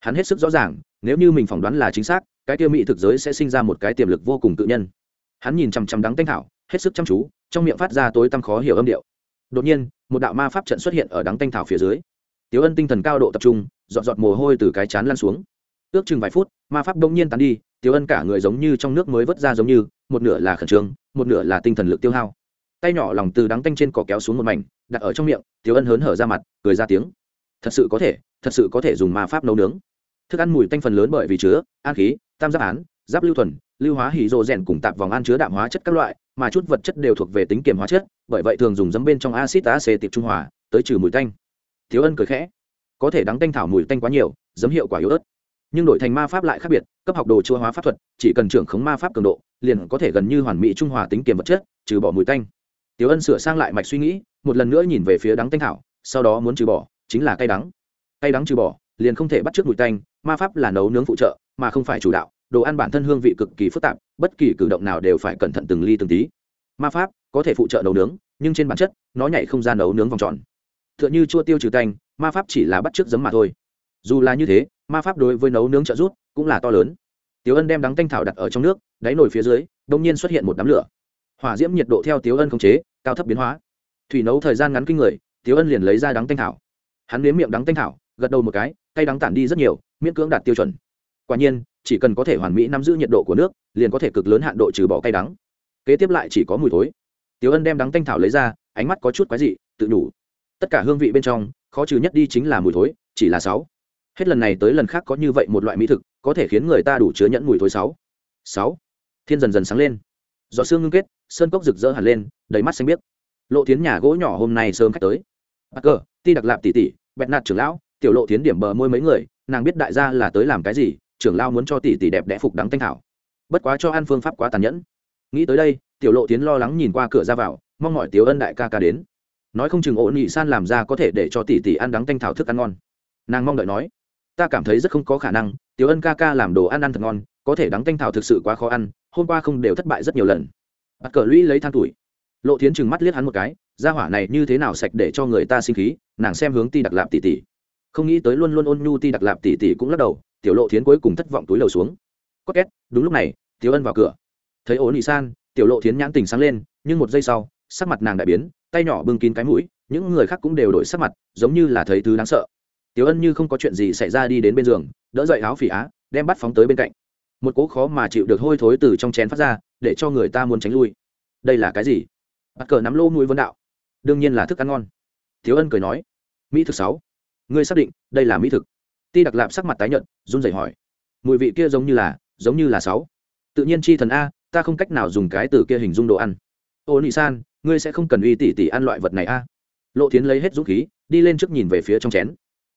Hắn hết sức rõ ràng, nếu như mình phỏng đoán là chính xác, cái tiêu mỹ thực giới sẽ sinh ra một cái tiềm lực vô cùng tự nhân. Hắn nhìn chằm chằm đắng tanh thảo, hết sức chăm chú, trong miệng phát ra tối tăm khó hiểu âm điệu đột nhiên, một đạo ma pháp trận xuất hiện ở đắng tanh thảo phía dưới. Tiếu ân tinh thần cao độ tập trung dọn dọn mồ hôi từ cái chán lan xuống. Ước chừng vài phút, ma pháp đông nhiên tán đi, tiếu ân cả người giống như trong nước mới vớt ra giống như, một nửa là khẩn trương, một nửa là tinh thần lực tiêu hao. Tay nhỏ lòng từ đắng tanh trên cỏ kéo xuống một mảnh, đặt ở trong miệng, tiếu ân hớn hở ra mặt, cười ra tiếng. Thật sự có thể, thật sự có thể dùng ma pháp nấu nướng. Thức ăn mùi tanh phần lớn bởi vì chứa, an khí, tam giác án, giáp lưu thuần, lưu hóa hỉ rộ rèn cùng tạp vòng ăn chứa đạm hóa chất các loại mà chút vật chất đều thuộc về tính kiềm hóa chất, bởi vậy thường dùng dấm bên trong acid acetic trung hòa, tới trừ mùi tanh. Thiếu ân cười khẽ. Có thể đắng tanh thảo mùi tanh quá nhiều dấm hiệu quả yếu ớt. Nhưng đổi thành ma pháp lại khác biệt, cấp học đồ chua hóa pháp thuật, chỉ cần trưởng khống ma pháp cường độ, liền có thể gần như hoàn mỹ trung hòa tính kiềm vật chất, trừ bỏ mùi tanh. Tiểu ân sửa sang lại mạch suy nghĩ, một lần nữa nhìn về phía đắng tanh thảo, sau đó muốn trừ bỏ, chính là cay đắng. Cay đắng trừ bỏ, liền không thể bắt trước mùi tanh, ma pháp là nấu nướng phụ trợ, mà không phải chủ đạo đồ ăn bản thân hương vị cực kỳ phức tạp, bất kỳ cử động nào đều phải cẩn thận từng ly từng tí. Ma pháp có thể phụ trợ nấu nướng, nhưng trên bản chất, nó nhảy không ra nấu nướng vòng tròn. T h ư ợ n h ư chua tiêu trừ tanh ma pháp chỉ là bắt trước giấm mà thôi. Dù là như thế, ma pháp đối với nấu nướng trợ rút cũng là to lớn. Tiếu ân đem đắng tanh thảo đặt ở trong nước, đáy nồi phía dưới đ ỗ n g nhiên xuất hiện một đám lửa. Hỏa diễm nhiệt độ theo tiếu ân khống chế, cao thấp biến hóa. Thủy nấu thời gian ngắn kinh người tiếu ân liền lấy ra đắng tanh thảo. Hắn nếm miệng đắng tanh thảo, gật đầu một cái, cay đắng tản đi rất nhiều, miễn cưỡng đạt tiêu chuẩn. Quả nhiên chỉ cần có thể hoàn mỹ nắm giữ nhiệt độ của nước, liền có thể cực lớn hạn độ trừ bỏ cay đắng. Kế tiếp lại chỉ có mùi thối. Tiếu ân đem đắng tanh thảo lấy ra, ánh mắt có chút quái dị, tự đủ tất cả hương vị bên trong, khó trừ nhất đi chính là mùi thối, chỉ là sáu. Hết lần này tới lần khác có như vậy một loại mỹ thực, có thể khiến người ta đủ chứa nhẫn mùi thối sáu. Sáu. Thiên dần dần sáng lên. Giọt xương ngưng kết, sơn cốc rực rỡ hẳn lên, đầy mắt xanh biếc. Lộ tiến nhà gỗ nhỏ hôm nay sớm khách tới. Bà cờ, ti đặc lạp tỉ tỉ bẹt nạt trưởng lão, tiểu lộ tiến điểm bờ môi mấy người, nàng biết đại gia là tới làm cái gì trưởng lao muốn cho tỷ tỷ đẹp đẽ phục đắng thanh thảo. Bất quá cho ăn phương pháp quá tàn nhẫn. Nghĩ tới đây, tiểu lộ tiến lo lắng nhìn qua cửa ra vào, mong mọi tiểu ân đại ca ca đến. Nói không chừng ổn nhị san làm ra có thể để cho tỷ tỷ ăn đắng thanh thảo thức ăn ngon. Nàng mong đợi nói, ta cảm thấy rất không có khả năng, tiểu ân ca ca làm đồ ăn ăn thật ngon, có thể đắng thanh thảo thực sự quá khó ăn, hôm qua không đều thất bại rất nhiều lần. Bắt cờ lũy lấy than tuổi. Lộ thiến chừng mắt liếc hắn một cái, gia hỏa này như thế nào sạch để cho người ta sinh khí, nàng xem hướng ti đặc lạp tỷ tỷ. Không nghĩ tới luôn luôn ôn nhu ti đặc lạp tỷ tỷ cũng lắc đầu tiểu lộ thiến cuối cùng thất vọng túi lầu xuống. Có két, đúng lúc này, tiểu ân vào cửa. Thấy ố nị san, tiểu lộ thiến nhãn tình sáng lên, nhưng một giây sau, sắc mặt nàng đại biến, tay nhỏ bưng kín cái mũi, những người khác cũng đều đổi sắc mặt, giống như là thấy thứ đáng sợ. Tiểu ân như không có chuyện gì xảy ra đi đến bên giường, đỡ dậy áo phỉ á, đem bắt phóng tới bên cạnh. Một cỗ khó mà chịu được hôi thối từ trong chén phát ra, để cho người ta muốn tránh lui. Đây là cái gì? Bắt cờ nắm lô mũi vấn đạo. Đương nhiên là thức ăn ngon. Thiếu ân cười nói, mỹ thực sáu. Ngươi xác định đây là mỹ thực? Ti đặc lạp sắc mặt tái nhợt run rẩy hỏi. Mùi vị kia giống như là giống như là sáu. Tự nhiên chi thần a ta không cách nào dùng cái từ kia hình dung đồ ăn. Ô nị san ngươi sẽ không cần uy tỉ tỉ ăn loại vật này a. Lộ thiến lấy hết dũng khí đi lên trước nhìn về phía trong chén.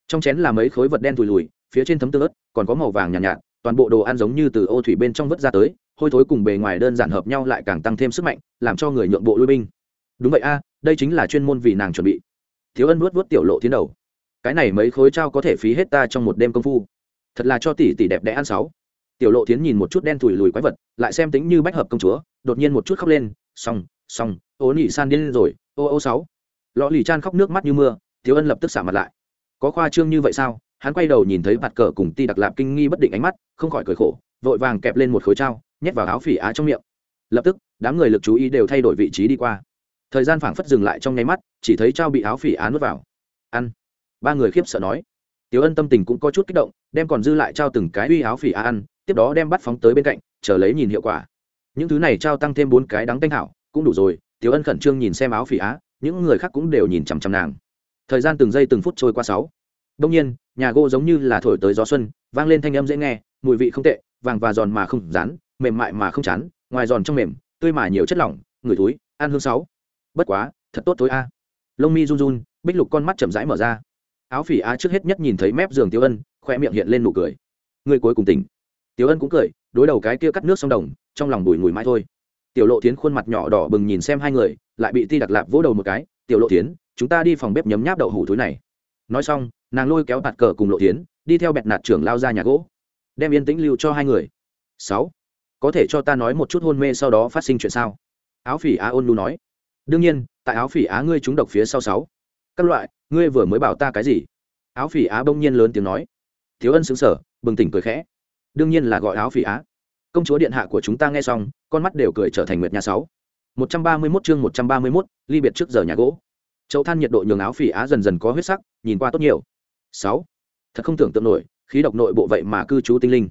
Trong chén là mấy khối vật đen thùi lùi phía trên thấm tương ớt còn có màu vàng nhàn nhạt, nhạt toàn bộ đồ ăn giống như từ ô thủy bên trong vớt ra tới hôi thối cùng bề ngoài đơn giản hợp nhau lại càng tăng thêm sức mạnh làm cho người nhượng bộ lui binh. Đúng vậy a đây chính là chuyên môn vì nàng chuẩn bị. Thiếu ân vuốt vuốt tiểu lộ tiến đầu cái này mấy khối trao có thể phí hết ta trong một đêm công phu. Thật là cho tỷ tỷ đẹp đẽ ăn sáu. Tiểu lộ tiến nhìn một chút đen thùi lùi quái vật, lại xem tính như bách hợp công chúa, đột nhiên một chút khóc lên, xong xong, ô nhị san điên rồi, ô ô sáu. Lọ lì chan khóc nước mắt như mưa, thiếu ân lập tức xả mặt lại. Có khoa trương như vậy sao? Hắn quay đầu nhìn thấy bạt cờ cùng ti đặc lạp kinh nghi bất định ánh mắt, không khỏi cười khổ, vội vàng kẹp lên một khối trao, nhét vào áo phỉ á trong miệng. Lập tức, đám người lực chú ý đều thay đổi vị trí đi qua. Thời gian phảng phất dừng lại trong nháy mắt, chỉ thấy trao bị áo phỉ á nuốt vào. Ăn ba người khiếp sợ nói. Tiếu ân tâm tình cũng có chút kích động, đem còn dư lại trao từng cái uy áo phỉ á ăn, tiếp đó đem bắt phóng tới bên cạnh, chờ lấy nhìn hiệu quả. Những thứ này trao tăng thêm bốn cái đắng canh hảo, cũng đủ rồi tiếu ân khẩn trương nhìn xem áo phỉ á, những người khác cũng đều nhìn chằm chằm nàng. Thời gian từng giây từng phút trôi qua sáu. Đông nhiên, nhà gỗ giống như là thổi tới gió xuân, vang lên thanh âm dễ nghe, mùi vị không tệ, vàng và giòn mà không rán, mềm mại mà không chán, ngoài giòn trong mềm, tươi mà nhiều chất lỏng, người túi ăn hương sáu. Bất quá, thật tốt tối a. Lông mi run run, bích lục con mắt chậm rãi mở ra áo phỉ á trước hết nhất nhìn thấy mép giường tiêu ân khoe miệng hiện lên nụ cười. Người cuối cùng tỉnh. Tiêu ân cũng cười, đối đầu cái kia cắt nước sông đồng, trong lòng bùi mùi mãi thôi. Tiểu lộ tiến khuôn mặt nhỏ đỏ bừng nhìn xem hai người, lại bị ti đặc lạp vỗ đầu một cái, tiểu lộ tiến chúng ta đi phòng bếp nhấm nháp đậu hủ thúi này. Nói xong, nàng lôi kéo bạt cờ cùng lộ tiến đi theo bẹt nạt trưởng lao ra nhà gỗ. Đem yên tĩnh lưu cho hai người. Sáu, có thể cho ta nói một chút hôn mê sau đó phát sinh chuyện sao? Áo phỉ á ôn lu nói. Đương nhiên, tại áo phỉ á ngươi trúng độc phía sau sáu các loại ngươi vừa mới bảo ta cái gì? Áo phỉ á bỗng nhiên lớn tiếng nói. Thiếu ân xứng sở bừng tỉnh cười khẽ. Đương nhiên là gọi áo phỉ á. Công chúa điện hạ của chúng ta nghe xong con mắt đều cười trở thành nguyệt nhà sáu. Một trăm ba mươi 131 chương một trăm ba mươi 131, ly biệt trước giờ nhà gỗ. Chậu than nhiệt độ nhường áo phỉ á dần dần có huyết sắc nhìn qua tốt nhiều. Sáu. Thật không tưởng tượng nổi khí độc nội bộ vậy mà cư trú tinh linh.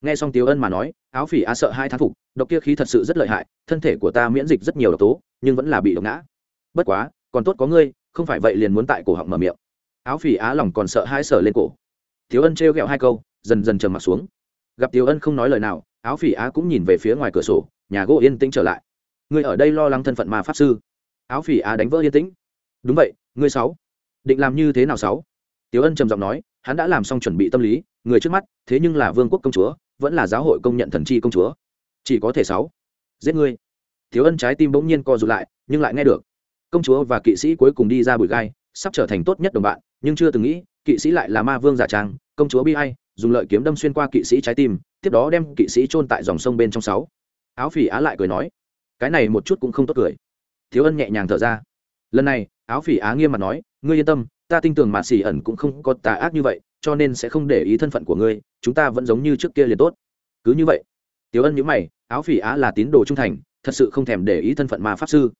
Nghe xong tiếu ân mà nói áo phỉ á sợ hai thán phục độc kia khí thật sự rất lợi hại thân thể của ta miễn dịch rất nhiều độc tố nhưng vẫn là bị độc ngã. Bất quá còn tốt có ngươi không phải vậy liền muốn tại cổ họng mở miệng. Áo phỉ á lòng còn sợ hai sở lên cổ. Tiếu ân trêu ghẹo hai câu, dần dần trầm mặt xuống. Gặp tiếu ân không nói lời nào, áo phỉ á cũng nhìn về phía ngoài cửa sổ, nhà gỗ yên tĩnh trở lại. Người ở đây lo lắng thân phận mà pháp sư. Áo phỉ á đánh vỡ yên tĩnh. Đúng vậy, ngươi sáu. Định làm như thế nào sáu? Tiếu ân trầm giọng nói, hắn đã làm xong chuẩn bị tâm lý, người trước mắt, thế nhưng là vương quốc công chúa, vẫn là giáo hội công nhận thần chi công chúa. Chỉ có thể sáu. Giết ngươi. Tiếu ân trái tim bỗng nhiên co rụt lại, nhưng lại nghe được công chúa và kỵ sĩ cuối cùng đi ra bụi gai, sắp trở thành tốt nhất đồng bạn, nhưng chưa từng nghĩ, kỵ sĩ lại là ma vương giả trang, công chúa bi hay dùng lợi kiếm đâm xuyên qua kỵ sĩ trái tim, tiếp đó đem kỵ sĩ chôn tại dòng sông bên trong sáu. Áo phỉ á lại cười nói, cái này một chút cũng không tốt cười. Thiếu ân nhẹ nhàng thở ra. Lần này, áo phỉ á nghiêm mặt nói, ngươi yên tâm, ta tin tưởng mà xỉ ẩn cũng không có tà ác như vậy, cho nên sẽ không để ý thân phận của ngươi, chúng ta vẫn giống như trước kia liền tốt. Cứ như vậy tiếu ân nhữ mày, áo phỉ á là tín đồ trung thành, thật sự không thèm để ý thân phận ma pháp sư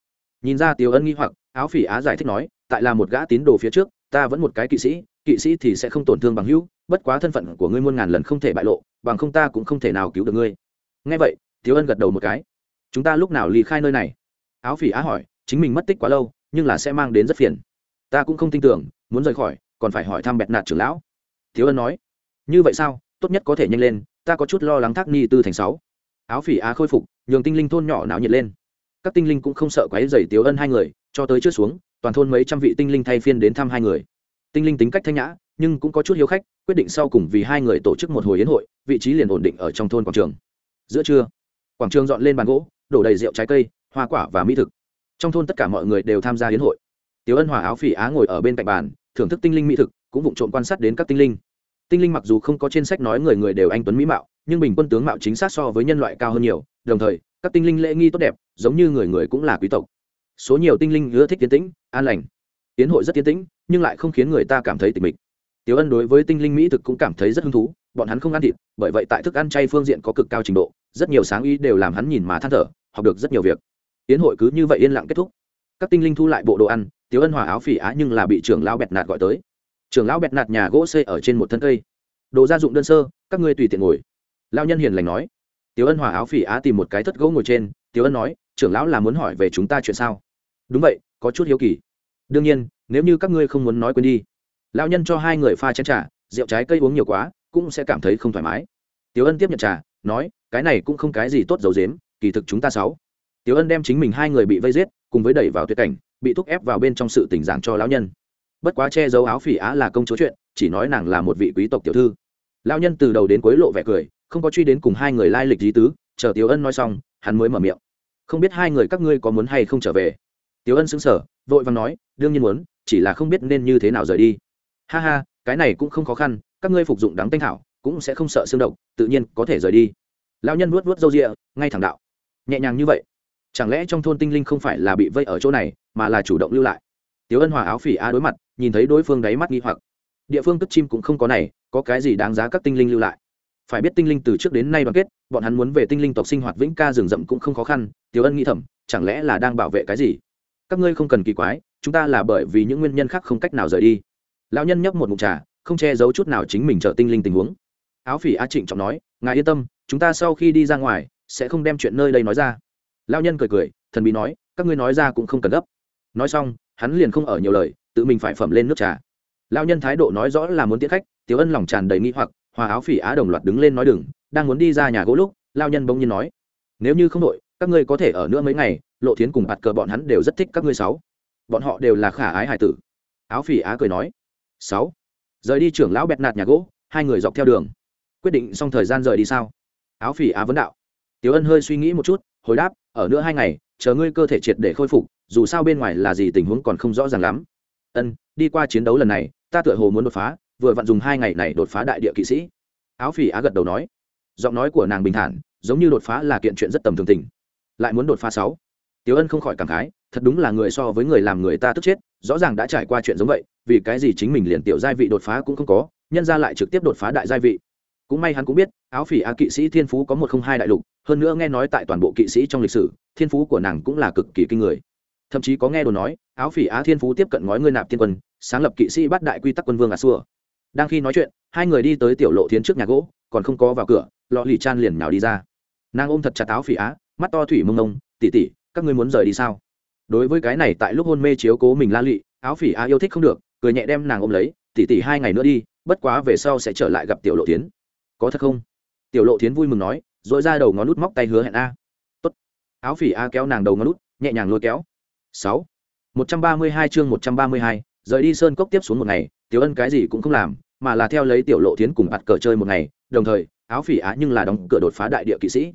nhìn ra tiểu ân nghi hoặc, áo phỉ á giải thích nói, tại là một gã tín đồ phía trước, ta vẫn một cái kỵ sĩ kỵ sĩ thì sẽ không tổn thương bằng hữu, bất quá thân phận của ngươi muôn ngàn lần không thể bại lộ, bằng không ta cũng không thể nào cứu được ngươi. Ngay vậy tiểu ân gật đầu một cái. Chúng ta lúc nào ly khai nơi này? Áo phỉ á hỏi, chính mình mất tích quá lâu, nhưng là sẽ mang đến rất phiền. Ta cũng không tin tưởng, muốn rời khỏi, còn phải hỏi thăm bẹt nạt trưởng lão. Thiếu ân nói, như vậy sao? Tốt nhất có thể nhanh lên, ta có chút lo lắng thác ni tư thành sáu. Áo phỉ á khôi phục, nhường tinh linh thôn nhỏ náo nhiệt lên các tinh linh cũng không sợ quấy dày tiếu ân hai người, cho tới trước xuống, toàn thôn mấy trăm vị tinh linh thay phiên đến thăm hai người. Tinh linh tính cách thanh nhã, nhưng cũng có chút hiếu khách, quyết định sau cùng vì hai người tổ chức một hồi yến hội, vị trí liền ổn định ở trong thôn quảng trường. Giữa trưa, quảng trường dọn lên bàn gỗ, đổ đầy rượu trái cây, hoa quả và mỹ thực. Trong thôn tất cả mọi người đều tham gia yến hội. Tiếu ân hòa áo phỉ á ngồi ở bên cạnh bàn, thưởng thức tinh linh mỹ thực, cũng vụng trộm quan sát đến các tinh linh. Tinh linh mặc dù không có trên sách nói người người đều anh tuấn mỹ mạo, nhưng bình quân tướng mạo chính xác so với nhân loại cao hơn nhiều, đồng thời các tinh linh lễ nghi tốt đẹp giống như người người cũng là quý tộc số nhiều tinh linh ưa thích tiến tĩnh an lành tiến hội rất tiến tĩnh nhưng lại không khiến người ta cảm thấy tịch mịch Tiểu Ân đối với tinh linh mỹ thực cũng cảm thấy rất hứng thú, bọn hắn không ăn thịt, bởi vậy tại thức ăn chay phương diện có cực cao trình độ, rất nhiều sáng ý đều làm hắn nhìn mà than thở, học được rất nhiều việc. Tiến hội cứ như vậy yên lặng kết thúc. Các tinh linh thu lại bộ đồ ăn, Tiểu Ân hòa áo phỉ á nhưng là bị trưởng lão bẹt nạt gọi tới. Trưởng lão bẹt nạt nhà gỗ xây ở trên một thân cây. Đồ gia dụng đơn sơ, các ngươi tùy tiện ngồi. lao nhân hiền lành nói tiếu Ân hòa áo phỉ á tìm một cái thất gỗ ngồi trên, tiếu Ân nói, trưởng lão là muốn hỏi về chúng ta chuyện sao? Đúng vậy, có chút hiếu kỳ. Đương nhiên, nếu như các ngươi không muốn nói quên đi. Lão nhân cho hai người pha chén trà rượu trái cây uống nhiều quá cũng sẽ cảm thấy không thoải mái. Tiếu ân tiếp nhận trà nói cái này cũng không cái gì tốt dầu dếm kỳ thực chúng ta sáu. Tiếu ân đem chính mình hai người bị vây giết cùng với đẩy vào tuyệt cảnh bị thúc ép vào bên trong sự tình giảng cho lão nhân. Bất quá che giấu áo phỉ á là công chúa chuyện chỉ nói nàng là một vị quý tộc tiểu thư. Lão nhân từ đầu đến cuối lộ vẻ cười không có truy đến cùng hai người lai lịch lý tứ, chờ Tiểu ân nói xong, hắn mới mở miệng. Không biết hai người các ngươi có muốn hay không trở về? Tiểu ân sững sờ, vội vàng nói, đương nhiên muốn, chỉ là không biết nên như thế nào rời đi. Ha ha, cái này cũng không khó khăn, các ngươi phục dụng đắng tanh thảo, cũng sẽ không sợ xương độc, tự nhiên có thể rời đi. Lão nhân vuốt vuốt râu rịa ngay thẳng đạo. Nhẹ nhàng như vậy, chẳng lẽ trong thôn tinh linh không phải là bị vây ở chỗ này, mà là chủ động lưu lại? Tiếu ân hòa áo phỉ a đối mặt, nhìn thấy đối phương đáy mắt nghi hoặc. Địa phương cất chim cũng không có này, có cái gì đáng giá các tinh linh lưu lại? Phải biết tinh linh từ trước đến nay đoàn kết, bọn hắn muốn về tinh linh tộc sinh hoạt vĩnh ca rừng rậm cũng không khó khăn, Tiểu ân nghĩ thầm, chẳng lẽ là đang bảo vệ cái gì? Các ngươi không cần kỳ quái, chúng ta là bởi vì những nguyên nhân khác không cách nào rời đi. Lão nhân nhấp một mục trà, không che giấu chút nào chính mình trợ tinh linh tình huống. Áo phỉ a trịnh trọng nói, ngài yên tâm, chúng ta sau khi đi ra ngoài, sẽ không đem chuyện nơi đây nói ra. Lão nhân cười cười, thần bí nói, các ngươi nói ra cũng không cần gấp. Nói xong, hắn liền không ở nhiều lời, tự mình phải phẩm lên nước trà. Lão nhân thái độ nói rõ là muốn tiễn khách, Tiểu ân lòng tràn đầy nghi hoặc hòa áo phỉ á đồng loạt đứng lên nói đừng, đang muốn đi ra nhà gỗ lúc, lao nhân bỗng nhiên nói, nếu như không đội, các ngươi có thể ở nữa mấy ngày, lộ thiến cùng bạt cờ bọn hắn đều rất thích các ngươi sáu. Bọn họ đều là khả ái hải tử. Áo phỉ á cười nói, sáu. Rời đi trưởng lão bẹt nạt nhà gỗ, hai người dọc theo đường. Quyết định xong thời gian rời đi sao? Áo phỉ á vấn đạo. Tiếu ân hơi suy nghĩ một chút, hồi đáp, ở nữa hai ngày, chờ ngươi cơ thể triệt để khôi phục, dù sao bên ngoài là gì tình huống còn không rõ ràng lắm. Ân, đi qua chiến đấu lần này, ta tựa hồ muốn đột phá vừa vặn dùng hai ngày này đột phá đại địa kỵ sĩ. Áo phỉ á gật đầu nói, giọng nói của nàng bình thản, giống như đột phá là kiện chuyện rất tầm thường tình. Lại muốn đột phá sáu. Tiếu ân không khỏi cảm khái, thật đúng là người so với người làm người ta tức chết, rõ ràng đã trải qua chuyện giống vậy, vì cái gì chính mình liền tiểu giai vị đột phá cũng không có, nhân ra lại trực tiếp đột phá đại giai vị. Cũng may hắn cũng biết, áo phỉ á kỵ sĩ thiên phú có một không hai đại lục, hơn nữa nghe nói tại toàn bộ kỵ sĩ trong lịch sử, thiên phú của nàng cũng là cực kỳ kinh người. Thậm chí có nghe đồn nói, áo phỉ á thiên phú tiếp cận ngói ngươi nạp tiên quân, sáng lập kỵ sĩ bắt đại quy tắc quân vương a xua đang khi nói chuyện hai người đi tới tiểu lộ thiến trước nhà gỗ còn không có vào cửa lọ lì chan liền nhào đi ra. Nàng ôm thật chặt áo phỉ á mắt to thủy mông mông tỉ tỉ các ngươi muốn rời đi sao? Đối với cái này tại lúc hôn mê chiếu cố mình la lị, áo phỉ á yêu thích không được cười nhẹ đem nàng ôm lấy tỉ tỉ hai ngày nữa đi bất quá về sau sẽ trở lại gặp tiểu lộ tiến có thật không? Tiểu lộ tiến vui mừng nói dội ra đầu ngón nút móc tay hứa hẹn a. Tốt. áo phỉ a kéo nàng đầu ngón nút nhẹ nhàng lôi kéo. Sáu. Một trăm ba mươi hai chương một trăm ba mươi hai rời đi sơn cốc tiếp xuống một ngày, tiểu ân cái gì cũng không làm, mà là theo lấy tiểu lộ tiến cùng ạt cờ chơi một ngày, đồng thời, áo phỉ á nhưng là đóng cửa đột phá đại địa kỵ sĩ.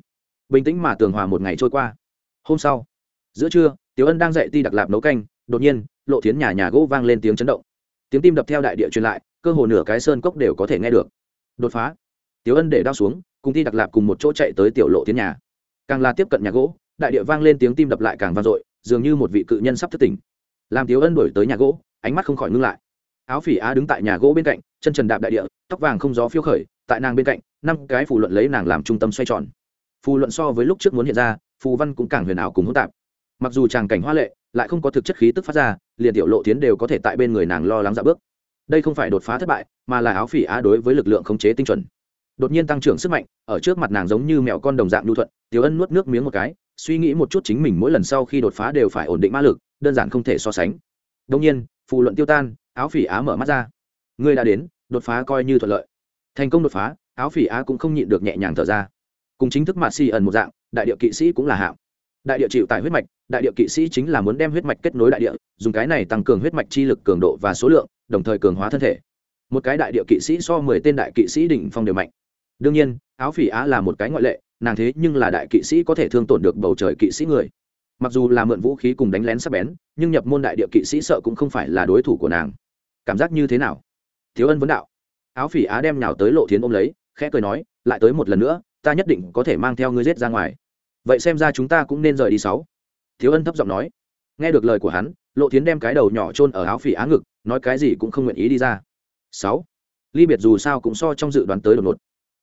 Bình tĩnh mà tường hòa một ngày trôi qua. Hôm sau, giữa trưa, tiểu ân đang dậy ti đặc lạp nấu canh, đột nhiên, lộ thiến nhà nhà gỗ vang lên tiếng chấn động. Tiếng tim đập theo đại địa truyền lại, cơ hồ nửa cái sơn cốc đều có thể nghe được. Đột phá. Tiểu ân để đao xuống, cùng ti đặc lạp cùng một chỗ chạy tới tiểu lộ tiến nhà. Càng là tiếp cận nhà gỗ, đại địa vang lên tiếng tim đập lại càng vang dội, dường như một vị cự nhân sắp thất tỉnh. Làm tiểu ân đổi tới nhà gỗ ánh mắt không khỏi ngưng lại. Áo phỉ á đứng tại nhà gỗ bên cạnh, chân trần đạp đại địa, tóc vàng không gió phiêu khởi, tại nàng bên cạnh, năm cái phù luận lấy nàng làm trung tâm xoay tròn. Phù luận so với lúc trước muốn hiện ra, phù văn cũng càng huyền ảo cùng hỗn tạp. Mặc dù tràng cảnh hoa lệ, lại không có thực chất khí tức phát ra, liền tiểu lộ tiến đều có thể tại bên người nàng lo lắng dạ bước. Đây không phải đột phá thất bại, mà là áo phỉ á đối với lực lượng khống chế tinh chuẩn. Đột nhiên tăng trưởng sức mạnh, ở trước mặt nàng giống như mẹo con đồng dạng lưu thuận, tiểu ân nuốt nước miếng một cái, suy nghĩ một chút chính mình mỗi lần sau khi đột phá đều phải ổn định ma lực, đơn giản không thể so sánh. Đông nhiên phù luận tiêu tan, áo phỉ á mở mắt ra. Ngươi đã đến, đột phá coi như thuận lợi. Thành công đột phá, áo phỉ á cũng không nhịn được nhẹ nhàng thở ra. Cùng chính thức mạt xì ẩn một dạng, đại địa kỵ sĩ cũng là hạng. Đại địa chịu tại huyết mạch, đại địa kỵ sĩ chính là muốn đem huyết mạch kết nối đại địa, dùng cái này tăng cường huyết mạch chi lực cường độ và số lượng, đồng thời cường hóa thân thể. Một cái đại địa kỵ sĩ so mười tên đại kỵ sĩ đỉnh phong đều mạnh. Đương nhiên, áo phỉ á là một cái ngoại lệ, nàng thế nhưng là đại kỵ sĩ có thể thương tổn được bầu trời kỵ sĩ người mặc dù là mượn vũ khí cùng đánh lén sắp bén, nhưng nhập môn đại địa kỵ sĩ sợ cũng không phải là đối thủ của nàng. Cảm giác như thế nào? Thiếu ân vấn đạo. Áo phỉ á đem nhào tới lộ thiến ôm lấy, khẽ cười nói, lại tới một lần nữa, ta nhất định có thể mang theo ngươi rết ra ngoài. Vậy xem ra chúng ta cũng nên rời đi sáu. Thiếu ân thấp giọng nói. Nghe được lời của hắn, lộ thiến đem cái đầu nhỏ chôn ở áo phỉ á ngực, nói cái gì cũng không nguyện ý đi ra. Sáu. Ly biệt dù sao cũng so trong dự đoán tới đột ngột.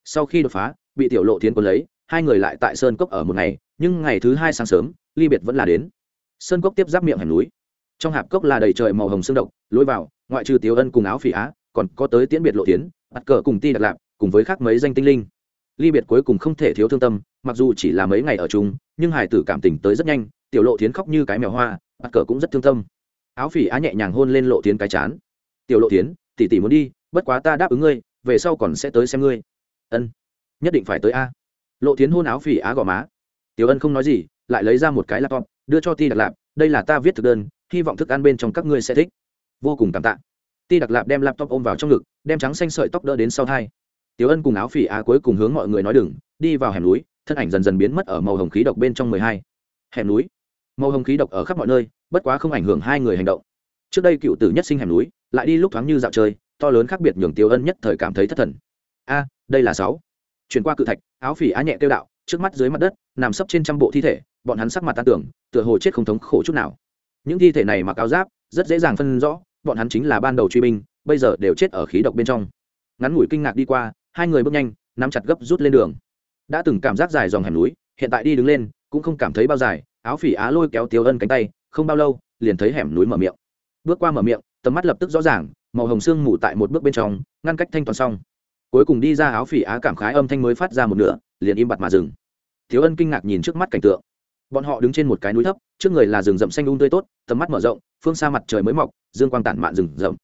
Sau khi đột phá, bị tiểu lộ thiến quân lấy hai người lại tại sơn cốc ở một ngày, nhưng ngày thứ hai sáng sớm, ly biệt vẫn là đến. Sơn cốc tiếp giáp miệng hẻm núi. Trong hạp cốc là đầy trời màu hồng xương độc, lối vào, ngoại trừ tiểu ân cùng áo phỉ á, còn có tới tiễn biệt lộ tiến bắt cờ cùng ti đặc lạp, cùng với khác mấy danh tinh linh. Ly biệt cuối cùng không thể thiếu thương tâm, mặc dù chỉ là mấy ngày ở chung, nhưng hải tử cảm tình tới rất nhanh, tiểu lộ tiến khóc như cái mèo hoa bắt cờ cũng rất thương tâm. Áo phỉ á nhẹ nhàng hôn lên lộ tiến cái chán. Tiểu lộ tiến, tỷ tỷ muốn đi, bất quá ta đáp ứng ngươi, về sau còn sẽ tới xem ngươi. Ân, nhất định phải tới a lộ thiến hôn áo phỉ á gò má. Tiểu ân không nói gì, lại lấy ra một cái laptop, đưa cho ti đặc lạp, đây là ta viết thực đơn, hy vọng thức ăn bên trong các ngươi sẽ thích. Vô cùng cảm tạ. Ti đặc lạp đem laptop ôm vào trong ngực, đem trắng xanh sợi tóc đỡ đến sau thai. Tiểu ân cùng áo phỉ á cuối cùng hướng mọi người nói đừng, đi vào hẻm núi, thân ảnh dần dần biến mất ở màu hồng khí độc bên trong mười hai. Hẻm núi. Màu hồng khí độc ở khắp mọi nơi, bất quá không ảnh hưởng hai người hành động. Trước đây cựu tử nhất sinh hẻm núi, lại đi lúc thoáng như dạo chơi, to lớn khác biệt nhường tiểu ân nhất thời cảm thấy thất thần. A, đây là sáu. Chuyển qua cự thạch áo phỉ á nhẹ kêu đạo, trước mắt dưới mặt đất, nằm sấp trên trăm bộ thi thể, bọn hắn sắc mặt tan tưởng, tựa hồ chết không thống khổ chút nào. Những thi thể này mặc áo giáp, rất dễ dàng phân rõ, bọn hắn chính là ban đầu truy binh, bây giờ đều chết ở khí độc bên trong. Ngắn ngủi kinh ngạc đi qua, hai người bước nhanh, nắm chặt gấp rút lên đường. Đã từng cảm giác dài dòng hẻm núi, hiện tại đi đứng lên, cũng không cảm thấy bao dài, áo phỉ á lôi kéo tiêu ân cánh tay, không bao lâu, liền thấy hẻm núi mở miệng. Bước qua mở miệng, tầm mắt lập tức rõ ràng, màu hồng xương mù tại một bước bên trong, ngăn cách thanh toàn xong cuối cùng đi ra áo phỉ á cảm khái âm thanh mới phát ra một nửa, liền im bặt mà dừng. Thiếu ân kinh ngạc nhìn trước mắt cảnh tượng. Bọn họ đứng trên một cái núi thấp, trước người là rừng rậm xanh um tươi tốt, tầm mắt mở rộng, phương xa mặt trời mới mọc, dương quang tản mạn rừng rậm.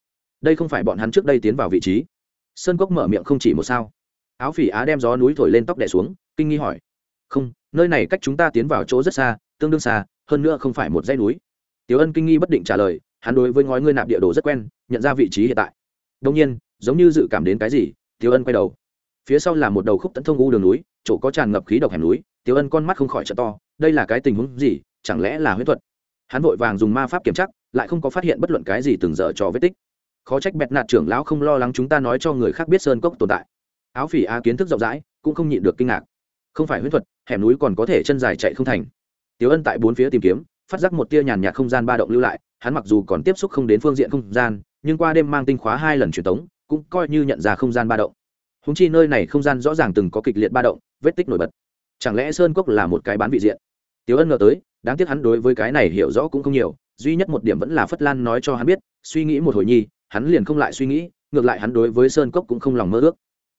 Đây không phải bọn hắn trước đây tiến vào vị trí. Sơn cốc mở miệng không chỉ một sao. Áo phỉ á đem gió núi thổi lên tóc đẻ xuống, kinh nghi hỏi. Không, nơi này cách chúng ta tiến vào chỗ rất xa, tương đương xa, hơn nữa không phải một dãy núi. Tiểu ân kinh nghi bất định trả lời, hắn đối với ngói ngươi nạp địa đồ rất quen, nhận ra vị trí hiện tại. Đông nhiên, giống như dự cảm đến cái gì Tiêu ân quay đầu. Phía sau là một đầu khúc tận thông u đường núi, chỗ có tràn ngập khí độc hẻm núi, Tiêu ân con mắt không khỏi trợ to, đây là cái tình huống gì, chẳng lẽ là huyết thuật? Hắn vội vàng dùng ma pháp kiểm chắc lại không có phát hiện bất luận cái gì từng dở cho vết tích. Khó trách bẹt nạt trưởng lão không lo lắng chúng ta nói cho người khác biết sơn cốc tồn tại. Áo phỉ a kiến thức rộng rãi, cũng không nhịn được kinh ngạc. Không phải huyết thuật, hẻm núi còn có thể chân dài chạy không thành. Tiêu ân tại bốn phía tìm kiếm, phát giác một tia nhàn nhạt không gian ba động lưu lại, hắn mặc dù còn tiếp xúc không đến phương diện không gian, nhưng qua đêm mang tinh khóa hai lần truyền tống cũng coi như nhận ra không gian ba động. Húng chi nơi này không gian rõ ràng từng có kịch liệt ba động, vết tích nổi bật. Chẳng lẽ sơn cốc là một cái bán vị diện? Tiểu ân ngờ tới, đáng tiếc hắn đối với cái này hiểu rõ cũng không nhiều, duy nhất một điểm vẫn là phất lan nói cho hắn biết, suy nghĩ một hồi nhi, hắn liền không lại suy nghĩ, ngược lại hắn đối với sơn cốc cũng không lòng mơ ước.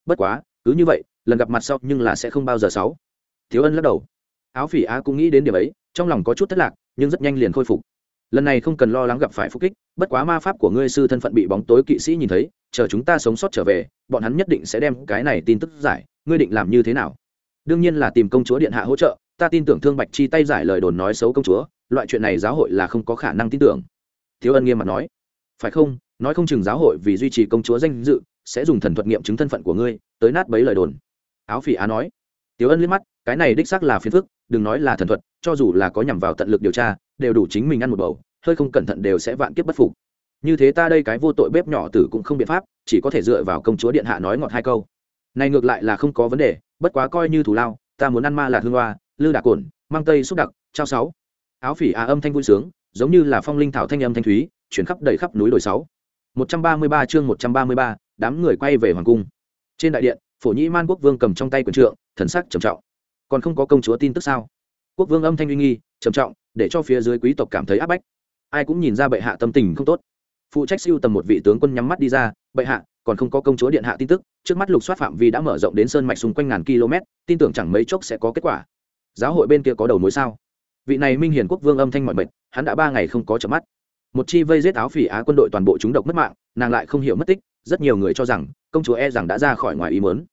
Bất quá, cứ như vậy, lần gặp mặt sau nhưng là sẽ không bao giờ sáu thiếu ân lắc đầu. Áo phỉ á cũng nghĩ đến điểm ấy, trong lòng có chút thất lạc, nhưng rất nhanh liền khôi phục lần này không cần lo lắng gặp phải phúc kích, bất quá ma pháp của ngươi sư thân phận bị bóng tối kỵ sĩ nhìn thấy, chờ chúng ta sống sót trở về, bọn hắn nhất định sẽ đem cái này tin tức giải, ngươi định làm như thế nào? Đương nhiên là tìm công chúa điện hạ hỗ trợ, ta tin tưởng thương bạch chi tay giải lời đồn nói xấu công chúa, loại chuyện này giáo hội là không có khả năng tin tưởng. Thiếu ân nghiêm mặt nói. Phải không, nói không chừng giáo hội vì duy trì công chúa danh dự, sẽ dùng thần thuật nghiệm chứng thân phận của ngươi, tới nát bấy lời đồn. Áo phỉ á nói. Tiếu ân liếc mắt, cái này đích xác là phiền phức, đừng nói là thần thuật, cho dù là có nhằm vào tận lực điều tra đều đủ chính mình ăn một bầu, hơi không cẩn thận đều sẽ vạn kiếp bất phục. Như thế ta đây cái vô tội bếp nhỏ tử cũng không biện pháp, chỉ có thể dựa vào công chúa điện hạ nói ngọt hai câu. Này ngược lại là không có vấn đề, bất quá coi như thủ lao, ta muốn ăn ma là hương hoa, lư đạc cồn mang tây xúc đặc trao sáu. Áo phỉ à âm thanh vui sướng, giống như là phong linh thảo thanh âm thanh thúy, chuyển khắp đầy khắp núi đồi sáu. Một trăm ba mươi ba chương một trăm ba mươi ba, đám người quay về hoàng cung. Trên đại điện, phổ nhĩ man quốc vương cầm trong tay quyền trượng, thần sắc trầm trọng. Còn không có công chúa tin tức sao? Quốc vương âm thanh uy nghi, trầm trọng, để cho phía dưới quý tộc cảm thấy áp bách. Ai cũng nhìn ra bệ hạ tâm tình không tốt. Phụ trách siêu tầm một vị tướng quân nhắm mắt đi ra, bệ hạ, còn không có công chúa điện hạ tin tức, trước mắt lục soát phạm vi đã mở rộng đến sơn mạch xung quanh ngàn km, tin tưởng chẳng mấy chốc sẽ có kết quả. Giáo hội bên kia có đầu mối sao? Vị này minh hiền quốc vương âm thanh mọi mệt, hắn đã ba ngày không có chợp mắt. Một chi vây giết áo phỉ á quân đội toàn bộ chúng độc mất mạng, nàng lại không hiểu mất tích, rất nhiều người cho rằng công chúa e rằng đã ra khỏi ngoài ý mớn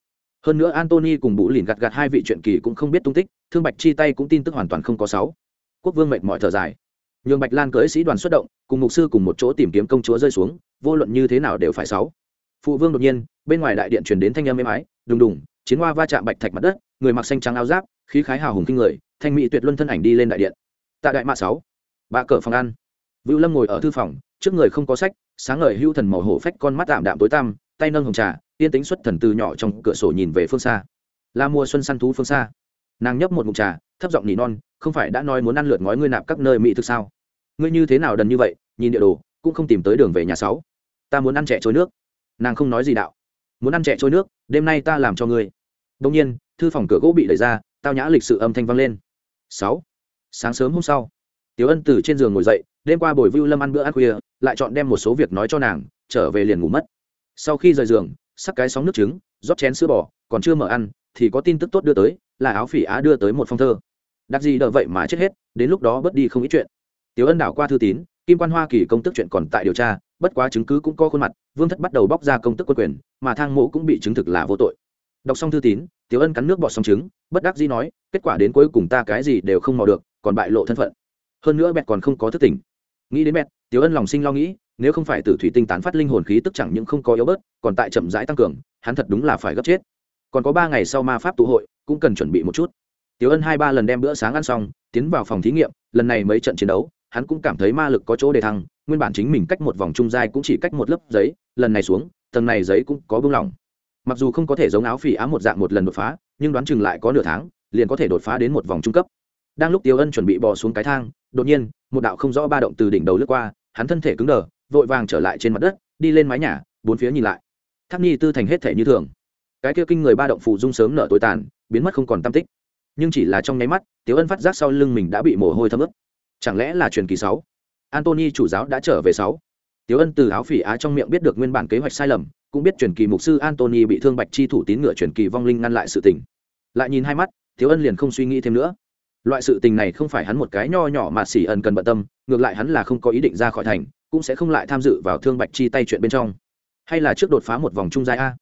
hơn nữa antony cùng bụ lìn gạt gạt hai vị truyện kỳ cũng không biết tung tích, thương bạch chi tay cũng tin tức hoàn toàn không có sáu. Quốc vương mệt mỏi thở dài. Nhường bạch lan cưỡi sĩ đoàn xuất động, cùng mục sư cùng một chỗ tìm kiếm công chúa rơi xuống, vô luận như thế nào đều phải sáu. Phụ vương đột nhiên, bên ngoài đại điện truyền đến thanh âm êm ái, đùng đùng, chiến hoa va chạm bạch thạch mặt đất, người mặc xanh trắng áo giáp, khí khái hào hùng kinh người, thanh mỹ tuyệt luân thân ảnh đi lên đại điện. Tại đại mạ sáu. Bạ cờ phòng ăn. Vưu lâm ngồi ở thư phòng, trước người không có sách, sáng ngời hưu thần màu hổ phách con mắt tạm đạm tối tăm, tay nâng hồng trà yên tính xuất thần từ nhỏ trong cửa sổ nhìn về phương xa. Là mùa xuân săn thú phương xa. Nàng nhấp một mụn trà, thấp giọng nỉ non, không phải đã nói muốn ăn lượt ngói ngươi nạp các nơi mỹ thực sao? Ngươi như thế nào đần như vậy, nhìn địa đồ, cũng không tìm tới đường về nhà sáu. Ta muốn ăn trẻ trôi nước. Nàng không nói gì đạo. Muốn ăn trẻ trôi nước, đêm nay ta làm cho ngươi. Đông nhiên, thư phòng cửa gỗ bị đẩy ra, tao nhã lịch sự âm thanh vang lên. Sáu. Sáng sớm hôm sau, tiểu ân từ trên giường ngồi dậy, đêm qua bồi vưu lâm ăn bữa ăn khuya, lại chọn đem một số việc nói cho nàng, trở về liền ngủ mất. Sau khi rời giường sắc cái sóng nước trứng, rót chén sữa bò, còn chưa mở ăn, thì có tin tức tốt đưa tới, là áo phỉ á đưa tới một phong thơ. Đặc gì đợi vậy mà chết hết, đến lúc đó bớt đi không ít chuyện. Tiểu ân đảo qua thư tín, kim quan hoa kỳ công tức chuyện còn tại điều tra, bất quá chứng cứ cũng có khuôn mặt, vương thất bắt đầu bóc ra công tức quân quyền, mà thang mộ cũng bị chứng thực là vô tội. Đọc xong thư tín, tiểu ân cắn nước bọt xong trứng, bất đắc dĩ nói, kết quả đến cuối cùng ta cái gì đều không mò được, còn bại lộ thân phận. Hơn nữa bẹt còn không có thức tỉnh. Nghĩ đến bẹt tiểu ân lòng sinh lo nghĩ nếu không phải tử thủy tinh tán phát linh hồn khí tức chẳng những không có yếu bớt, còn tại chậm rãi tăng cường, hắn thật đúng là phải gấp chết. Còn có ba ngày sau ma pháp tụ hội, cũng cần chuẩn bị một chút. Tiểu ân hai ba lần đem bữa sáng ăn xong, tiến vào phòng thí nghiệm, lần này mấy trận chiến đấu, hắn cũng cảm thấy ma lực có chỗ để thăng, nguyên bản chính mình cách một vòng trung giai cũng chỉ cách một lớp giấy, lần này xuống, tầng này giấy cũng có bưng lỏng. Mặc dù không có thể giống áo phỉ á một dạng một lần đột phá, nhưng đoán chừng lại có nửa tháng, liền có thể đột phá đến một vòng trung cấp. Đang lúc tiêu ân chuẩn bị bò xuống cái thang, đột nhiên, một đạo không rõ ba động từ đỉnh đầu lướt qua, hắn thân thể cứng đờ vội vàng trở lại trên mặt đất, đi lên mái nhà, bốn phía nhìn lại. Tháp ni tư thành hết thể như thường. Cái kia kinh người ba động phụ dung sớm nở tối tàn, biến mất không còn tam tích. Nhưng chỉ là trong nháy mắt tiếu ân phát giác sau lưng mình đã bị mồ hôi thấm ướt. Chẳng lẽ là truyền kỳ sáu? Antony chủ giáo đã trở về sáu? Tiếu ân từ áo phỉ á trong miệng biết được nguyên bản kế hoạch sai lầm, cũng biết truyền kỳ mục sư antony bị thương bạch chi thủ tín ngựa truyền kỳ vong linh ngăn lại sự tình. Lại nhìn hai mắt tiếu ân liền không suy nghĩ thêm nữa loại sự tình này không phải hắn một cái nho nhỏ mà xỉ ẩn cần bận tâm, ngược lại hắn là không có ý định ra khỏi thành, cũng sẽ không lại tham dự vào thương bạch chi tay chuyện bên trong. Hay là trước đột phá một vòng trung giai a?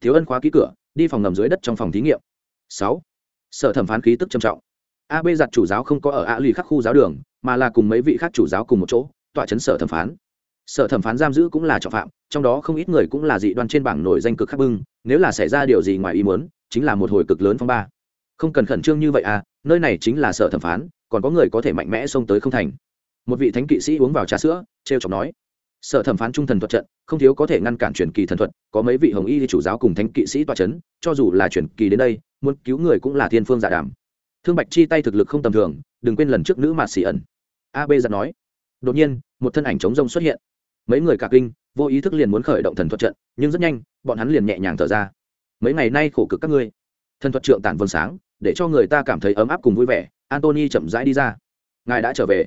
Thiếu ân khóa ký cửa, đi phòng ngầm dưới đất trong phòng thí nghiệm. Sáu. Sở thẩm phán khí tức trầm trọng. Ab giặt chủ giáo không có ở a lì khắc khu giáo đường, mà là cùng mấy vị khác chủ giáo cùng một chỗ, tọa chấn sở thẩm phán. Sở thẩm phán giam giữ cũng là trọng phạm, trong đó không ít người cũng là dị đoan trên bảng nổi danh cực khắc bưng, nếu là xảy ra điều gì ngoài ý muốn, chính là một hồi cực lớn phong ba không cần khẩn trương như vậy à nơi này chính là sở thẩm phán, còn có người có thể mạnh mẽ xông tới không thành. Một vị thánh kỵ sĩ uống vào trà sữa t r e o chọc nói, sở thẩm phán trung thần thuật trận, không thiếu có thể ngăn cản truyền kỳ thần thuật, có mấy vị hồng y chủ giáo cùng thánh kỵ sĩ toa c h ấ n cho dù là truyền kỳ đến đây, muốn cứu người cũng là thiên phương giả đàm. Thương bạch chi tay thực lực không tầm thường, đừng quên lần trước nữ mạt xỉ ẩn. A b giật nói, đột nhiên, một thân ảnh chống rông xuất hiện. Mấy người cả kinh, vô ý thức liền muốn khởi động thần thuật trận, nhưng rất nhanh, bọn hắn liền nhẹ nhàng thở ra. Mấy ngày nay khổ cực các ngươi. Thần thuật trượng tản vân sáng để cho người ta cảm thấy ấm áp cùng vui vẻ antony chậm rãi đi ra. Ngài đã trở về.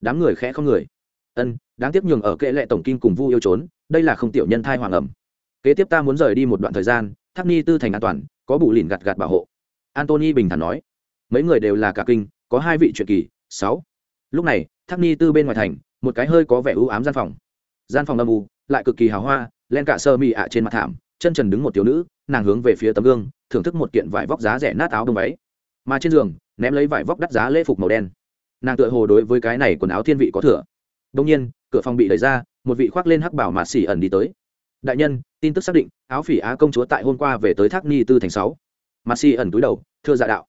Đám người khẽ không người. Ân, đáng tiếc nhường ở kệ lệ tổng kinh cùng vu yêu trốn, đây là không tiểu nhân thai hoàng ẩm. Kế tiếp ta muốn rời đi một đoạn thời gian tháp ni tư thành an toàn, có bù lìn gạt gạt bảo hộ. Antony bình thản nói. Mấy người đều là cả kinh, có hai vị truyện kỳ, sáu. Lúc này tháp ni tư bên ngoài thành, một cái hơi có vẻ ưu ám gian phòng. Gian phòng âm u, lại cực kỳ hào hoa, len cả sơ mị ạ trên mặt thảm chân trần đứng một thiếu nữ, nàng hướng về phía tấm gương, thưởng thức một kiện vải vóc giá rẻ nát áo đông váy. Mà trên giường, ném lấy vải vóc đắt giá lễ phục màu đen. Nàng tựa hồ đối với cái này quần áo thiên vị có thừa. Đông nhiên, cửa phòng bị đẩy ra, một vị khoác lên hắc bảo mà xỉ ẩn đi tới. Đại nhân, tin tức xác định, áo phỉ á công chúa tại hôm qua về tới thác ni tư thành sáu. Mà xỉ ẩn túi đầu, thưa dạ đạo.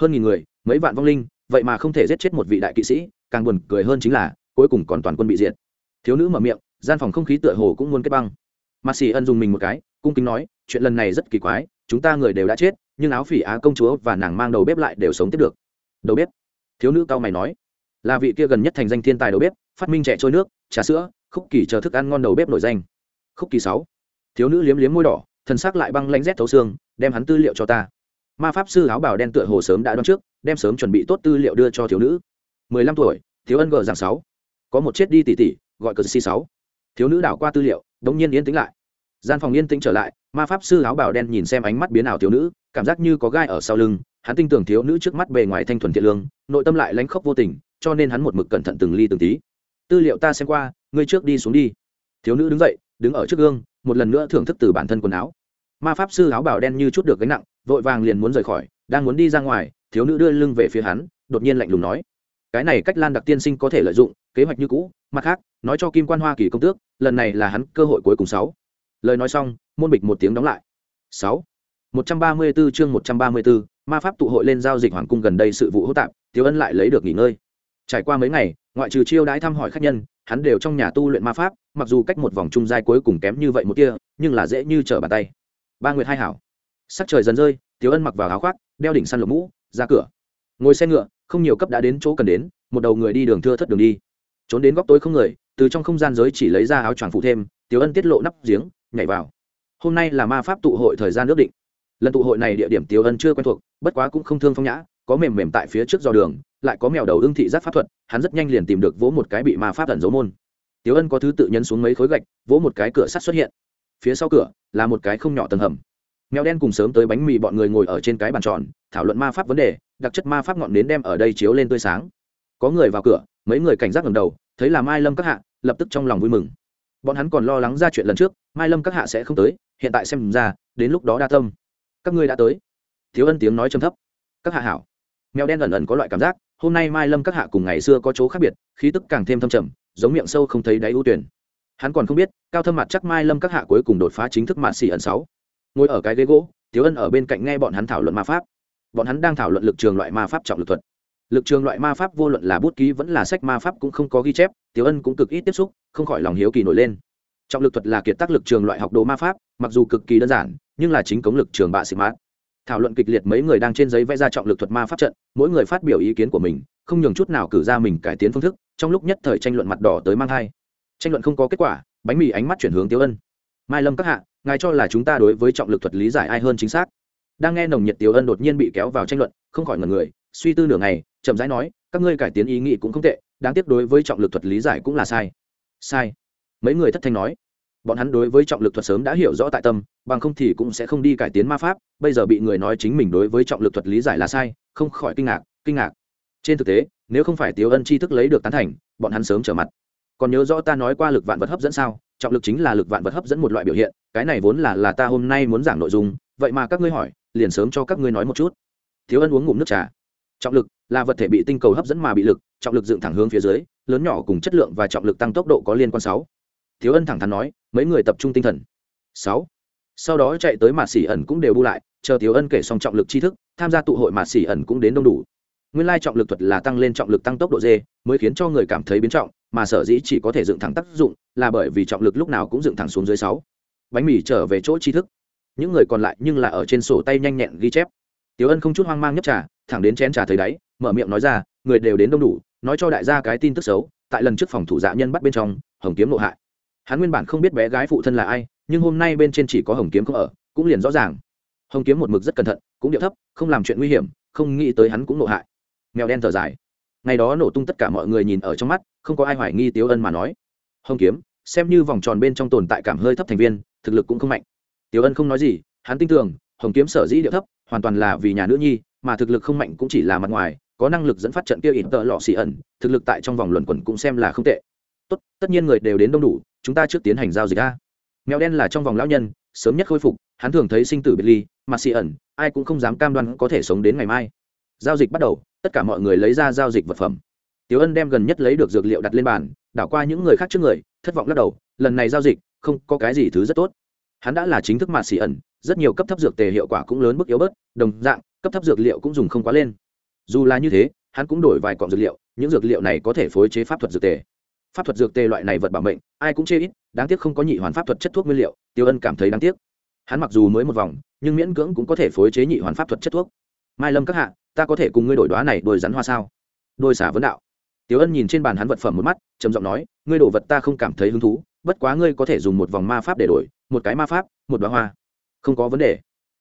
Hơn nghìn người, mấy vạn vong linh, vậy mà không thể giết chết một vị đại kỵ sĩ, càng buồn cười hơn chính là, cuối cùng còn toàn quân bị diệt. Thiếu nữ mở miệng, gian phòng không khí tựa hồ cũng muốn kết băng. Mà xỉ ẩn dùng mình một cái cung kính nói, chuyện lần này rất kỳ quái, chúng ta người đều đã chết, nhưng áo phỉ á công chúa và nàng mang đầu bếp lại đều sống tiếp được. Đầu bếp? Thiếu nữ cao mày nói. Là vị kia gần nhất thành danh thiên tài đầu bếp, phát minh trẻ trôi nước, trà sữa, khúc kỳ chờ thức ăn ngon đầu bếp nổi danh. Khúc kỳ sáu? Thiếu nữ liếm liếm môi đỏ thân xác lại băng lãnh rét thấu xương, đem hắn tư liệu cho ta. Ma pháp sư áo bảo đen tựa hồ sớm đã đoán trước, đem sớm chuẩn bị tốt tư liệu đưa cho thiếu nữ. Mười lăm tuổi, thiếu ân gờ dạng sáu. Có một chết đi tỷ tỷ gọi cờ si sáu. Thiếu nữ đảo qua tư liệu, đống nhiên yên tĩnh lại gian phòng yên tĩnh trở lại, ma pháp sư áo bào đen nhìn xem ánh mắt biến ảo thiếu nữ, cảm giác như có gai ở sau lưng, hắn tin tưởng thiếu nữ trước mắt bề ngoài thanh thuần thiện lương, nội tâm lại lánh khóc vô tình, cho nên hắn một mực cẩn thận từng ly từng tí. Tư liệu ta xem qua, ngươi trước đi xuống đi. Thiếu nữ đứng dậy, đứng ở trước gương, một lần nữa thưởng thức từ bản thân quần áo. Ma pháp sư áo bào đen như chút được gánh nặng, vội vàng liền muốn rời khỏi, đang muốn đi ra ngoài, thiếu nữ đưa lưng về phía hắn, đột nhiên lạnh lùng nói, cái này cách lan đặc tiên sinh có thể lợi dụng, kế hoạch như cũ, mặt khác, nói cho kim quan hoa kỳ công tước, lần này là hắn cơ hội cuối cùng sáu lời nói xong môn bịch một tiếng đóng lại. Sáu. Một trăm ba mươi 134 chương một trăm ba mươi 134, ma pháp tụ hội lên giao dịch hoàng cung gần đây sự vụ hỗn tạp tiêu ân lại lấy được nghỉ ngơi. Trải qua mấy ngày ngoại trừ chiêu đãi thăm hỏi khách nhân hắn đều trong nhà tu luyện ma pháp mặc dù cách một vòng trung giai cuối cùng kém như vậy một kia nhưng là dễ như trở bàn tay. Ba nguyệt hai hảo. Sắc trời dần rơi tiếu ân mặc vào áo khoác đeo đỉnh săn lục mũ ra cửa. Ngồi xe ngựa không nhiều cấp đã đến chỗ cần đến một đầu người đi đường thưa thất đường đi. Trốn đến góc tối không người từ trong không gian giới chỉ lấy ra áo choàng phụ thêm tiếu ân tiết lộ nắp giếng nhảy vào. Hôm nay là ma pháp tụ hội thời gian ước định. Lần tụ hội này địa điểm tiêu ân chưa quen thuộc, bất quá cũng không thương phong nhã, có mềm mềm tại phía trước do đường, lại có mèo đầu ưng thị giác pháp thuật, hắn rất nhanh liền tìm được vỗ một cái bị ma pháp ẩn dấu môn. Tiêu ân có thứ tự nhấn xuống mấy khối gạch, vỗ một cái cửa sắt xuất hiện. Phía sau cửa là một cái không nhỏ tầng hầm. Mèo đen cùng sớm tới bánh mì bọn người ngồi ở trên cái bàn tròn, thảo luận ma pháp vấn đề, đặc chất ma pháp ngọn nến đem ở đây chiếu lên tươi sáng. Có người vào cửa, mấy người cảnh giác ngầm đầu, thấy là mai lâm các hạ, lập tức trong lòng vui mừng bọn hắn còn lo lắng ra chuyện lần trước, mai lâm các hạ sẽ không tới, hiện tại xem ra, đến lúc đó đa tâm. Các ngươi đã tới. Thiếu ân tiếng nói trầm thấp. Các hạ hảo. Mèo đen ẩn ẩn có loại cảm giác, hôm nay mai lâm các hạ cùng ngày xưa có chỗ khác biệt, khí tức càng thêm thâm trầm, giống miệng sâu không thấy đáy ưu tuyển. Hắn còn không biết, cao thâm mặt chắc mai lâm các hạ cuối cùng đột phá chính thức mạn xỉ ẩn sáu. Ngồi ở cái ghế gỗ, thiếu ân ở bên cạnh nghe bọn hắn thảo luận ma pháp. Bọn hắn đang thảo luận lực trường loại ma pháp trọng lực thuật. Lực trường loại ma pháp vô luận là bút ký vẫn là sách ma pháp cũng không có ghi chép tiểu ân cũng cực ít tiếp xúc không khỏi lòng hiếu kỳ nổi lên. Trọng lực thuật là kiệt tác lực trường loại học đồ ma pháp, mặc dù cực kỳ đơn giản, nhưng là chính cống lực trường bạ xịt mát. Thảo luận kịch liệt mấy người đang trên giấy vẽ ra trọng lực thuật ma pháp trận, mỗi người phát biểu ý kiến của mình, không nhường chút nào cử ra mình cải tiến phương thức, trong lúc nhất thời tranh luận mặt đỏ tới mang thai. Tranh luận không có kết quả, bánh mì ánh mắt chuyển hướng tiêu ân. Mai lâm các hạ, ngài cho là chúng ta đối với trọng lực thuật lý giải ai hơn chính xác? Đang nghe nồng nhiệt tiêu ân đột nhiên bị kéo vào tranh luận, không khỏi ngần người, suy tư nửa ngày, chậm rãi nói, các ngươi cải tiến ý nghĩ cũng không tệ, đáng tiếc đối với trọng lực thuật lý giải cũng là sai sai. Mấy người thất thanh nói. Bọn hắn đối với trọng lực thuật sớm đã hiểu rõ tại tâm, bằng không thì cũng sẽ không đi cải tiến ma pháp, bây giờ bị người nói chính mình đối với trọng lực thuật lý giải là sai, không khỏi kinh ngạc kinh ngạc. Trên thực tế, nếu không phải tiếu ân tri thức lấy được tán thành, bọn hắn sớm trở mặt. Còn nhớ rõ ta nói qua lực vạn vật hấp dẫn sao? Trọng lực chính là lực vạn vật hấp dẫn một loại biểu hiện, cái này vốn là là ta hôm nay muốn giảng nội dung, vậy mà các ngươi hỏi, liền sớm cho các ngươi nói một chút. Thiếu ân uống ngụm nước trà. Trọng lực là vật thể bị tinh cầu hấp dẫn mà bị lực, trọng lực dựng thẳng hướng phía dưới lớn nhỏ cùng chất lượng và trọng lực tăng tốc độ có liên quan sáu. Thiếu ân thẳng thắn nói mấy người tập trung tinh thần. Sáu. Sau đó chạy tới mạt xỉ ẩn cũng đều bu lại chờ thiếu ân kể xong trọng lực tri thức tham gia tụ hội mạt xỉ ẩn cũng đến đông đủ. Nguyên lai trọng lực thuật là tăng lên trọng lực tăng tốc độ d mới khiến cho người cảm thấy biến trọng mà sở dĩ chỉ có thể dựng thẳng tác dụng là bởi vì trọng lực lúc nào cũng dựng thẳng xuống dưới sáu. Bánh mì trở về chỗ tri thức. Những người còn lại nhưng là ở trên sổ tay nhanh nhẹn ghi chép. Tiểu Ân không chút hoang mang nhấp trà, thẳng đến chén trà thấy đáy, mở miệng nói ra, người đều đến đông đủ, nói cho đại gia cái tin tức xấu, tại lần trước phòng thủ dạ nhân bắt bên trong, Hồng Kiếm nội hại. Hắn nguyên bản không biết bé gái phụ thân là ai, nhưng hôm nay bên trên chỉ có Hồng Kiếm không ở, cũng liền rõ ràng. Hồng Kiếm một mực rất cẩn thận, cũng điệu thấp, không làm chuyện nguy hiểm, không nghĩ tới hắn cũng nội hại. Mèo đen thở dài. Ngày đó nổ tung tất cả mọi người nhìn ở trong mắt, không có ai hoài nghi Tiếu Ân mà nói. Hồng Kiếm, xem như vòng tròn bên trong tồn tại cảm hơi thấp thành viên, thực lực cũng không mạnh. Tiếu Ân không nói gì, hắn tin tưởng, Hồng Kiếm sở dĩ điệu thấp, hoàn toàn là vì nhà nữ nhi mà thực lực không mạnh cũng chỉ là mặt ngoài có năng lực dẫn phát trận kia ít tợ lọ xì ẩn, thực lực tại trong vòng luẩn quẩn cũng xem là không tệ. Tốt, tất nhiên người đều đến đông đủ, chúng ta trước tiến hành giao dịch a. Mèo đen là trong vòng lão nhân, sớm nhất khôi phục, hắn thường thấy sinh tử biệt ly, mà xì ẩn, ai cũng không dám cam đoan có thể sống đến ngày mai. Giao dịch bắt đầu, tất cả mọi người lấy ra giao dịch vật phẩm. Tiếu ân đem gần nhất lấy được dược liệu đặt lên bàn, đảo qua những người khác trước người, thất vọng lắc đầu, lần này giao dịch, không có cái gì thứ rất tốt. Hắn đã là chính thức mạt xì ẩn, rất nhiều cấp thấp dược tề hiệu quả cũng lớn bức yếu bớt, đồng dạng, cấp thấp dược liệu cũng dùng không quá lên dù là như thế, hắn cũng đổi vài cọng dược liệu, những dược liệu này có thể phối chế pháp thuật dược tề. Pháp thuật dược tề loại này vật bảo mệnh, ai cũng chê ít, đáng tiếc không có nhị hoàn pháp thuật chất thuốc nguyên liệu, tiêu ân cảm thấy đáng tiếc. Hắn mặc dù mới một vòng, nhưng miễn cưỡng cũng có thể phối chế nhị hoàn pháp thuật chất thuốc. Mai lâm các hạ, ta có thể cùng ngươi đổi đoá này đôi rắn hoa sao? Đôi xả vấn đạo. Tiêu ân nhìn trên bàn hắn vật phẩm một mắt, trầm giọng nói, ngươi đổ vật ta không cảm thấy hứng thú, bất quá ngươi có thể dùng một vòng ma pháp để đổi, một cái ma pháp, một đoá hoa. Không có vấn đề.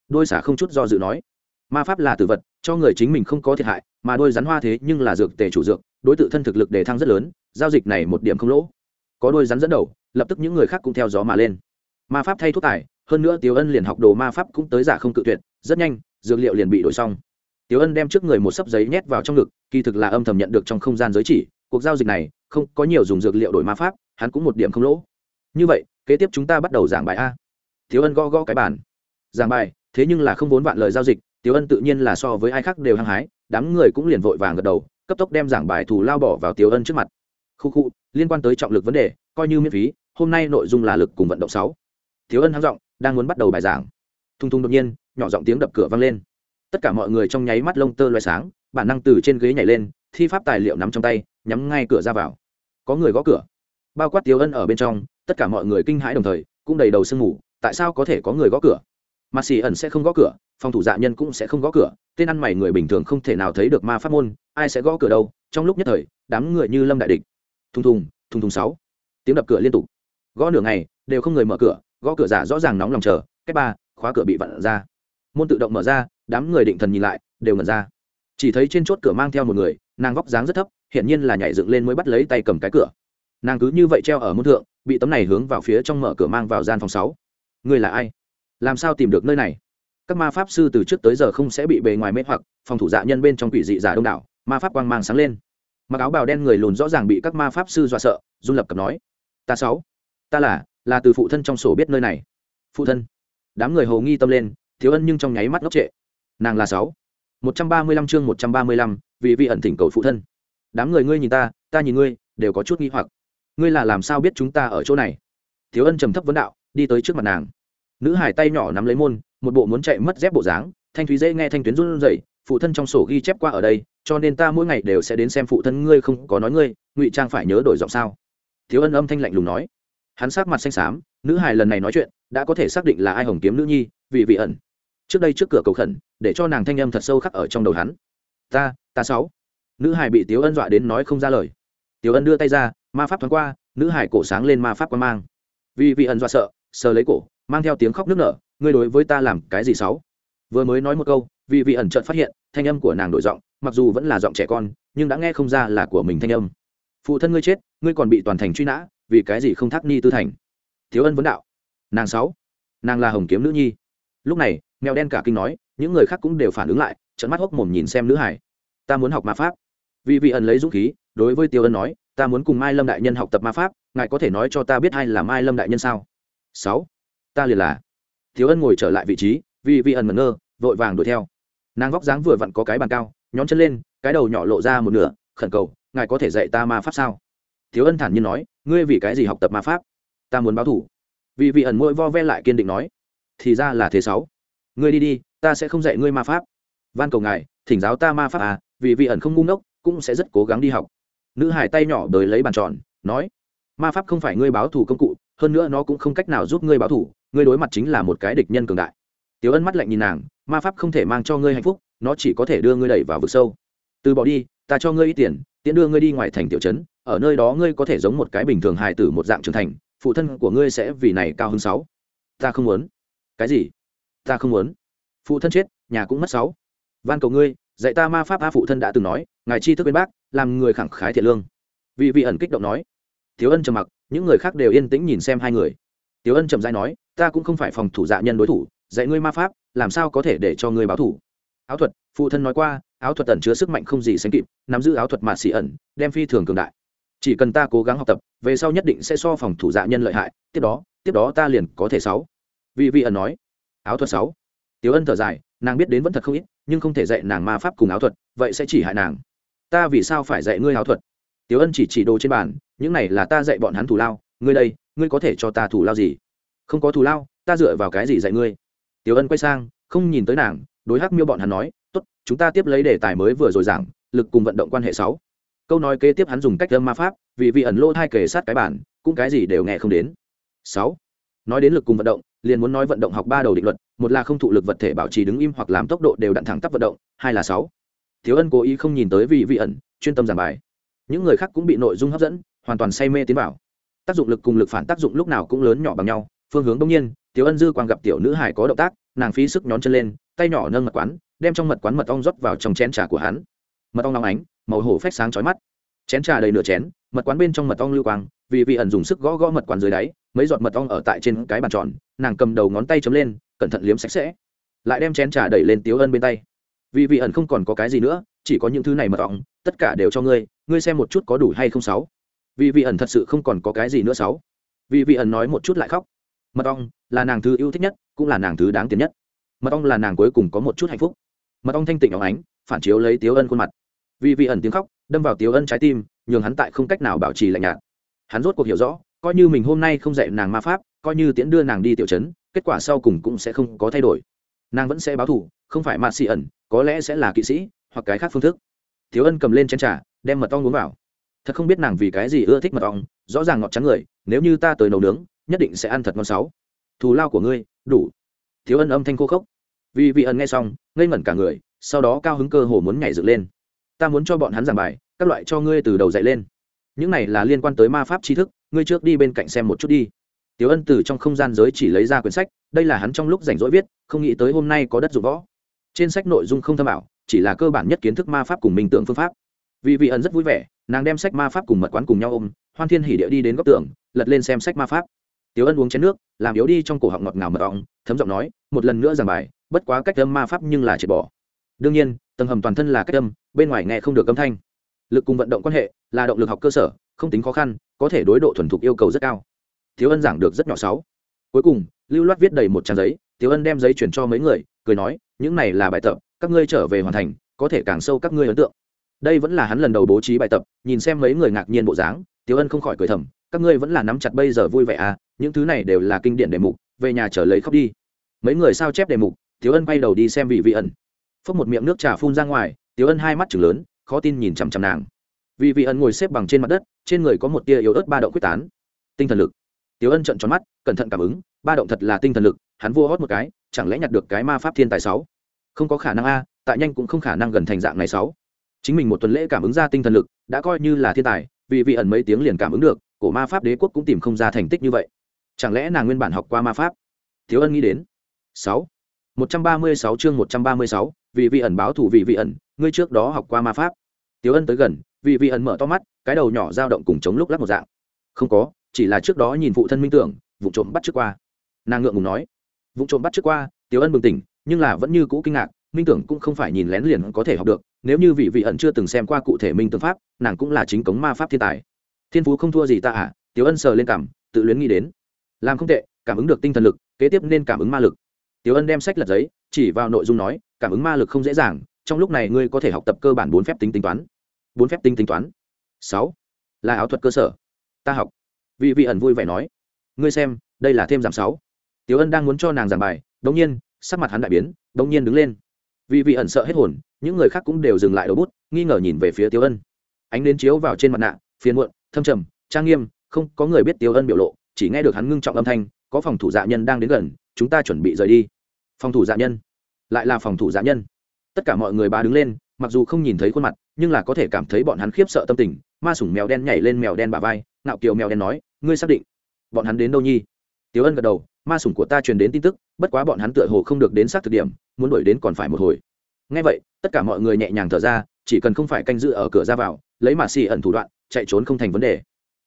Đôi xả không chút do dự nói ma pháp là tử vật, cho người chính mình không có thiệt hại, mà đôi rắn hoa thế nhưng là dược tề chủ dược, đối tự thân thực lực đề thăng rất lớn, giao dịch này một điểm không lỗ. Có đôi rắn dẫn đầu, lập tức những người khác cũng theo gió mà lên. Ma pháp thay thuốc tài hơn nữa Tiểu ân liền học đồ ma pháp cũng tới giả không cự tuyệt, rất nhanh, dược liệu liền bị đổi xong. Tiểu ân đem trước người một sấp giấy nhét vào trong ngực, kỳ thực là âm thầm nhận được trong không gian giới chỉ, cuộc giao dịch này, không có nhiều dùng dược liệu đổi ma pháp, hắn cũng một điểm không lỗ. Như vậy, kế tiếp chúng ta bắt đầu giảng bài a. Tiểu ân go go cái bàn. Giảng bài, thế nhưng là không vốn vạn lời giao dịch tiếu ân tự nhiên là so với ai khác đều hăng hái, đám người cũng liền vội vàng gật đầu, cấp tốc đem giảng bài thù lao bỏ vào tiếu ân trước mặt. Khu khu, liên quan tới trọng lực vấn đề, coi như miễn phí, hôm nay nội dung là lực cùng vận động sáu. Tiếu ân hăng giọng, đang muốn bắt đầu bài giảng. Thung thung đột nhiên, nhỏ giọng tiếng đập cửa vang lên. Tất cả mọi người trong nháy mắt lông tơ loay sáng, bản năng từ trên ghế nhảy lên, thi pháp tài liệu nắm trong tay, nhắm ngay cửa ra vào. Có người gõ cửa. Bao quát tiếu ân ở bên trong, tất cả mọi người kinh hãi đồng thời, cũng đầy đầu sương mù, tại sao có thể có người gõ cửa? Mà xì ẩn sẽ không gõ cửa, phòng thủ dạ nhân cũng sẽ không gõ cửa, tên ăn mày người bình thường không thể nào thấy được ma pháp môn, ai sẽ gõ cửa đâu, trong lúc nhất thời, đám người như lâm đại địch. Thùng thùng thùng thùng sáu. Tiếng đập cửa liên tục. Gõ nửa ngày, đều không người mở cửa, gõ cửa giả rõ ràng nóng lòng chờ cách ba, khóa cửa bị vặn ra. Môn tự động mở ra, đám người định thần nhìn lại, đều ngẩn ra. Chỉ thấy trên chốt cửa mang theo một người, nàng vóc dáng rất thấp hiện nhiên là nhảy dựng lên mới bắt lấy tay cầm cái cửa. Nàng cứ như vậy treo ở môn thượng, bị tấm này hướng vào phía trong mở cửa mang vào gian phòng sáu. Người là ai? Làm sao tìm được nơi này? Các ma pháp sư từ trước tới giờ không sẽ bị bề ngoài mê hoặc, phòng thủ dạ nhân bên trong quỷ dị giả đông đảo, ma pháp quang mang sáng lên. Mặc áo bào đen người lùn rõ ràng bị các ma pháp sư dọa sợ dung lập cập nói, ta sáu, ta là là từ phụ thân trong sổ biết nơi này. Phụ thân? Đám người hầu nghi tâm lên, thiếu ân nhưng trong nháy mắt ngốc trệ. Nàng là sáu. Một trăm ba mươi lăm chương một trăm ba mươi lăm, vì vị ẩn thỉnh cầu phụ thân. Đám người ngươi nhìn ta ta nhìn ngươi, đều có chút nghi hoặc. Ngươi là làm sao biết chúng ta ở chỗ này? Thiếu ân trầm thấp vấn đạo, đi tới trước mặt nàng nữ hải tay nhỏ nắm lấy môn, một bộ muốn chạy mất dép bộ dáng, thanh thúy dễ nghe thanh tuyến run rẩy, phụ thân trong sổ ghi chép qua ở đây, cho nên ta mỗi ngày đều sẽ đến xem phụ thân ngươi không có nói ngươi, ngụy trang phải nhớ đổi giọng sao? Thiếu ân âm thanh lạnh lùng nói. Hắn sát mặt xanh xám, nữ hài lần này nói chuyện, đã có thể xác định là ai hồng kiếm nữ nhi, vì vị ẩn. Trước đây trước cửa cầu khẩn, để cho nàng thanh âm thật sâu khắc ở trong đầu hắn. Ta ta sáu. Nữ hài bị tiếu ân dọa đến nói không ra lời. Tiếu ân đưa tay ra, ma pháp thoáng qua, nữ hải cổ sáng lên ma pháp quan mang. Vì vị ẩn dọa sợ, sờ lấy cổ mang theo tiếng khóc nức nở, ngươi đối với ta làm cái gì xấu? Vừa mới nói một câu, vì vị ẩn trợn phát hiện, thanh âm của nàng đổi giọng, mặc dù vẫn là giọng trẻ con, nhưng đã nghe không ra là của mình thanh âm. Phụ thân ngươi chết, ngươi còn bị toàn thành truy nã, vì cái gì không thác ni tư thành? Thiếu ân vấn đạo. Nàng sáu, nàng là hồng kiếm nữ nhi. Lúc này, mèo đen cả kinh nói, những người khác cũng đều phản ứng lại trận mắt hốc mồm nhìn xem nữ hải. Ta muốn học ma pháp. Vì vị ẩn lấy dũng khí, đối với tiêu ân nói, ta muốn cùng mai lâm đại nhân học tập ma pháp, ngài có thể nói cho ta biết ai là mai lâm đại nhân sao? Sáu ta liền là. Thiếu ân ngồi trở lại vị trí vì vị ẩn mẩn ngơ, vội vàng đuổi theo. Nàng vóc dáng vừa vặn có cái bàn cao, nhón chân lên, cái đầu nhỏ lộ ra một nửa, khẩn cầu, ngài có thể dạy ta ma pháp sao? Thiếu ân thản nhiên nói, ngươi vì cái gì học tập ma pháp? Ta muốn báo thủ. Vì vị ẩn môi vo ve lại kiên định nói, thì ra là thế sáu. Ngươi đi đi, ta sẽ không dạy ngươi ma pháp. Van cầu ngài, thỉnh giáo ta ma pháp à vì vị ẩn không ngu ngốc, cũng sẽ rất cố gắng đi học. Nữ hải tay nhỏ đới lấy bàn tròn, nói, ma pháp không phải ngươi báo thủ công cụ, hơn nữa nó cũng không cách nào giúp ngươi báo thủ ngươi đối mặt chính là một cái địch nhân cường đại. Tiểu ân mắt lạnh nhìn nàng, ma pháp không thể mang cho ngươi hạnh phúc, nó chỉ có thể đưa ngươi đẩy vào vực sâu. Từ bỏ đi, ta cho ngươi ít tiền, tiễn đưa ngươi đi ngoài thành tiểu trấn, ở nơi đó ngươi có thể giống một cái bình thường hài tử một dạng trưởng thành, phụ thân của ngươi sẽ vì này cao hơn sáu. Ta không muốn. Cái gì? Ta không muốn. Phụ thân chết, nhà cũng mất sáu. Van cầu ngươi, dạy ta ma pháp a phụ thân đã từng nói, ngài chi thức bên bác, làm người khẳng khái thiện lương. Vì vị ẩn kích động nói. Thiếu ân trầm mặc, những người khác đều yên tĩnh nhìn xem hai người thiếu ân chậm dãi nói, ta cũng không phải phòng thủ dạ nhân đối thủ, dạy ngươi ma pháp, làm sao có thể để cho ngươi báo thủ? Áo thuật, phụ thân nói qua, áo thuật ẩn chứa sức mạnh không gì sánh kịp, nắm giữ áo thuật mạt xỉ ẩn, đem phi thường cường đại. Chỉ cần ta cố gắng học tập, về sau nhất định sẽ so phòng thủ dạ nhân lợi hại, tiếp đó tiếp đó ta liền có thể sáu. Vì vị ẩn nói, áo thuật sáu. Tiểu ân thở dài, nàng biết đến vẫn thật không ít, nhưng không thể dạy nàng ma pháp cùng áo thuật, vậy sẽ chỉ hại nàng. Ta vì sao phải dạy ngươi áo thuật? Tiểu ân chỉ chỉ đồ trên bàn, những này là ta dạy bọn hắn thủ lao, ngươi đây ngươi có thể cho ta thủ lao gì? Không có thủ lao, ta dựa vào cái gì dạy ngươi? Tiểu ân quay sang, không nhìn tới nàng, đối hắc miêu bọn hắn nói, tốt, chúng ta tiếp lấy đề tài mới vừa rồi giảng, lực cùng vận động quan hệ sáu. Câu nói kế tiếp hắn dùng cách âm ma pháp, vì vị ẩn lô hai kề sát cái bản, cũng cái gì đều nghe không đến. Sáu. Nói đến lực cùng vận động, liền muốn nói vận động học ba đầu định luật, một là không thụ lực vật thể bảo trì đứng im hoặc làm tốc độ đều đặn thẳng tắp vận động, hai là sáu. Thiếu ân cố ý không nhìn tới vị vị ẩn, chuyên tâm giảng bài. Những người khác cũng bị nội dung hấp dẫn, hoàn toàn say mê tiến vào tác dụng lực cùng lực phản tác dụng lúc nào cũng lớn nhỏ bằng nhau, phương hướng đông nhiên, tiểu ân dư quang gặp tiểu nữ hải có động tác, nàng phí sức nhón chân lên, tay nhỏ nâng mật quán, đem trong mật quán mật ong rót vào trong chén trà của hắn. Mật ong nóng ánh, màu hổ phách sáng chói mắt. Chén trà đầy nửa chén, mật quán bên trong mật ong lưu quang, vì vị ẩn dùng sức gõ gõ mật quán dưới đáy, mấy giọt mật ong ở tại trên cái bàn tròn, nàng cầm đầu ngón tay chấm lên, cẩn thận liếm sạch sẽ. Lại đem chén trà đẩy lên tiếu ân bên tay. Vì vị ẩn không còn có cái gì nữa, chỉ có những thứ này mật ong, tất cả đều cho ngươi ngươi xem một chút có đủ hay không sáu vì vị ẩn thật sự không còn có cái gì nữa sáu. Vì vị ẩn nói một chút lại khóc. Mật ong là nàng thứ yêu thích nhất, cũng là nàng thứ đáng tiền nhất. Mật ong là nàng cuối cùng có một chút hạnh phúc. Mật ong thanh tịnh óng ánh, phản chiếu lấy tiếu ân khuôn mặt. Vì vị ẩn tiếng khóc, đâm vào tiếu ân trái tim, nhường hắn tại không cách nào bảo trì lạnh nhạt. Hắn rốt cuộc hiểu rõ, coi như mình hôm nay không dạy nàng ma pháp, coi như tiễn đưa nàng đi tiểu trấn, kết quả sau cùng cũng sẽ không có thay đổi. Nàng vẫn sẽ báo thủ không phải mạt xị ẩn, có lẽ sẽ là kỵ sĩ, hoặc cái khác phương thức. Thiếu ân cầm lên chén trà, đem mật ong uống vào thật không biết nàng vì cái gì ưa thích mật ong rõ ràng ngọt trắng người nếu như ta tới nấu nướng nhất định sẽ ăn thật ngon sáu. Thù lao của ngươi đủ. Thiếu ân âm thanh khô khốc. Vì vị ẩn nghe xong ngây ngẩn cả người sau đó cao hứng cơ hồ muốn nhảy dựng lên. Ta muốn cho bọn hắn giảng bài các loại cho ngươi từ đầu dạy lên. Những này là liên quan tới ma pháp tri thức ngươi trước đi bên cạnh xem một chút đi. Tiểu Ân từ trong không gian giới chỉ lấy ra quyển sách, đây là hắn trong lúc rảnh rỗi viết, không nghĩ tới hôm nay có đất dụng võ. Trên sách nội dung không thâm ảo, chỉ là cơ bản nhất kiến thức ma pháp cùng minh tượng phương pháp. Vì vị ẩn rất vui vẻ, nàng đem sách ma pháp cùng mật quán cùng nhau ôm, Hoan Thiên hỉ địa đi đến góc tường, lật lên xem sách ma pháp. Tiểu Ân uống chén nước, làm yếu đi trong cổ họng ngọt ngào mật ong, thấm giọng nói, một lần nữa giảng bài, bất quá cách âm ma pháp nhưng là triệt bỏ. Đương nhiên, tầng hầm toàn thân là cách âm, bên ngoài nghe không được âm thanh. Lực cùng vận động quan hệ là động lực học cơ sở, không tính khó khăn, có thể đối độ thuần thục yêu cầu rất cao thiếu ân giảng được rất nhỏ sáu cuối cùng lưu loát viết đầy một trang giấy thiếu ân đem giấy chuyển cho mấy người cười nói những này là bài tập các ngươi trở về hoàn thành có thể càng sâu các ngươi ấn tượng đây vẫn là hắn lần đầu bố trí bài tập nhìn xem mấy người ngạc nhiên bộ dáng Tiểu ân không khỏi cười thầm các ngươi vẫn là nắm chặt bây giờ vui vẻ à những thứ này đều là kinh điển đề mục về nhà trở lấy khóc đi. Mấy người sao chép đề mục Tiểu ân bay đầu đi xem vị vị ẩn. Phốc một miệng nước trà phun ra ngoài Tiểu ân hai mắt chừng lớn khó tin nhìn chằm chằm nàng. Vị vị ẩn ngồi xếp bằng trên mặt đất trên người có một tia yếu ớt ba động quyết tán. Tinh thần lực. Tiếu Ân trợn tròn mắt, cẩn thận cảm ứng, ba động thật là tinh thần lực, hắn vua hót một cái, chẳng lẽ nhặt được cái ma pháp thiên tài sáu? Không có khả năng a, tại nhanh cũng không khả năng gần thành dạng này sáu. Chính mình một tuần lễ cảm ứng ra tinh thần lực, đã coi như là thiên tài, vì vị ẩn mấy tiếng liền cảm ứng được, cổ ma pháp đế quốc cũng tìm không ra thành tích như vậy. Chẳng lẽ nàng nguyên bản học qua ma pháp? Thiếu ân nghĩ đến. Sáu. Một trăm ba mươi sáu chương một trăm ba mươi sáu vì vị ẩn báo thủ vị vị ẩn ngươi trước đó học qua ma pháp. Tiếu ân tới gần vị vị ẩn mở to mắt cái đầu nhỏ dao động cùng chống lúc lắc một dạng. Không có chỉ là trước đó nhìn phụ thân minh tưởng vụ trộm bắt trước qua. Nàng ngượng ngùng nói. Vụ trộm bắt trước qua tiếu ân bừng tỉnh nhưng là vẫn như cũ kinh ngạc minh tưởng cũng không phải nhìn lén liền có thể học được nếu như vị vị ẩn chưa từng xem qua cụ thể minh tương pháp, nàng cũng là chính cống ma pháp thiên tài. Thiên phú không thua gì ta à tiếu ân sờ lên cảm, tự luyến nghĩ đến. Làm không tệ, cảm ứng được tinh thần lực, kế tiếp nên cảm ứng ma lực. Tiếu ân đem sách lật giấy, chỉ vào nội dung nói, cảm ứng ma lực không dễ dàng, trong lúc này ngươi có thể học tập cơ bản bốn phép tính tính toán. Bốn phép tính tính toán. Sáu. Là áo thuật cơ sở. Ta học. Vị vị ẩn vui vẻ nói. Ngươi xem, đây là thêm giảm sáu. Tiếu ân đang muốn cho nàng giảng bài đống nhiên, sắc mặt hắn đại biến đống nhiên đứng lên vì vị ẩn sợ hết hồn, những người khác cũng đều dừng lại đầu bút, nghi ngờ nhìn về phía tiêu ân. Ánh đến chiếu vào trên mặt nạ, phiền muộn, thâm trầm, trang nghiêm, không có người biết tiêu ân biểu lộ, chỉ nghe được hắn ngưng trọng âm thanh, có phòng thủ dạ nhân đang đến gần, chúng ta chuẩn bị rời đi. Phòng thủ dạ nhân? Lại là phòng thủ dạ nhân. Tất cả mọi người ba đứng lên, mặc dù không nhìn thấy khuôn mặt, nhưng là có thể cảm thấy bọn hắn khiếp sợ tâm tình, ma sủng mèo đen nhảy lên mèo đen bà vai nạo kiều mèo đen nói, ngươi xác định bọn hắn đến đâu nhi? Tiếu ân gật đầu ma sủng của ta truyền đến tin tức, bất quá bọn hắn tựa hồ không được đến sát thực điểm, muốn đuổi đến còn phải một hồi. Ngay vậy, tất cả mọi người nhẹ nhàng thở ra, chỉ cần không phải canh giữ ở cửa ra vào, lấy mà xì ẩn thủ đoạn, chạy trốn không thành vấn đề.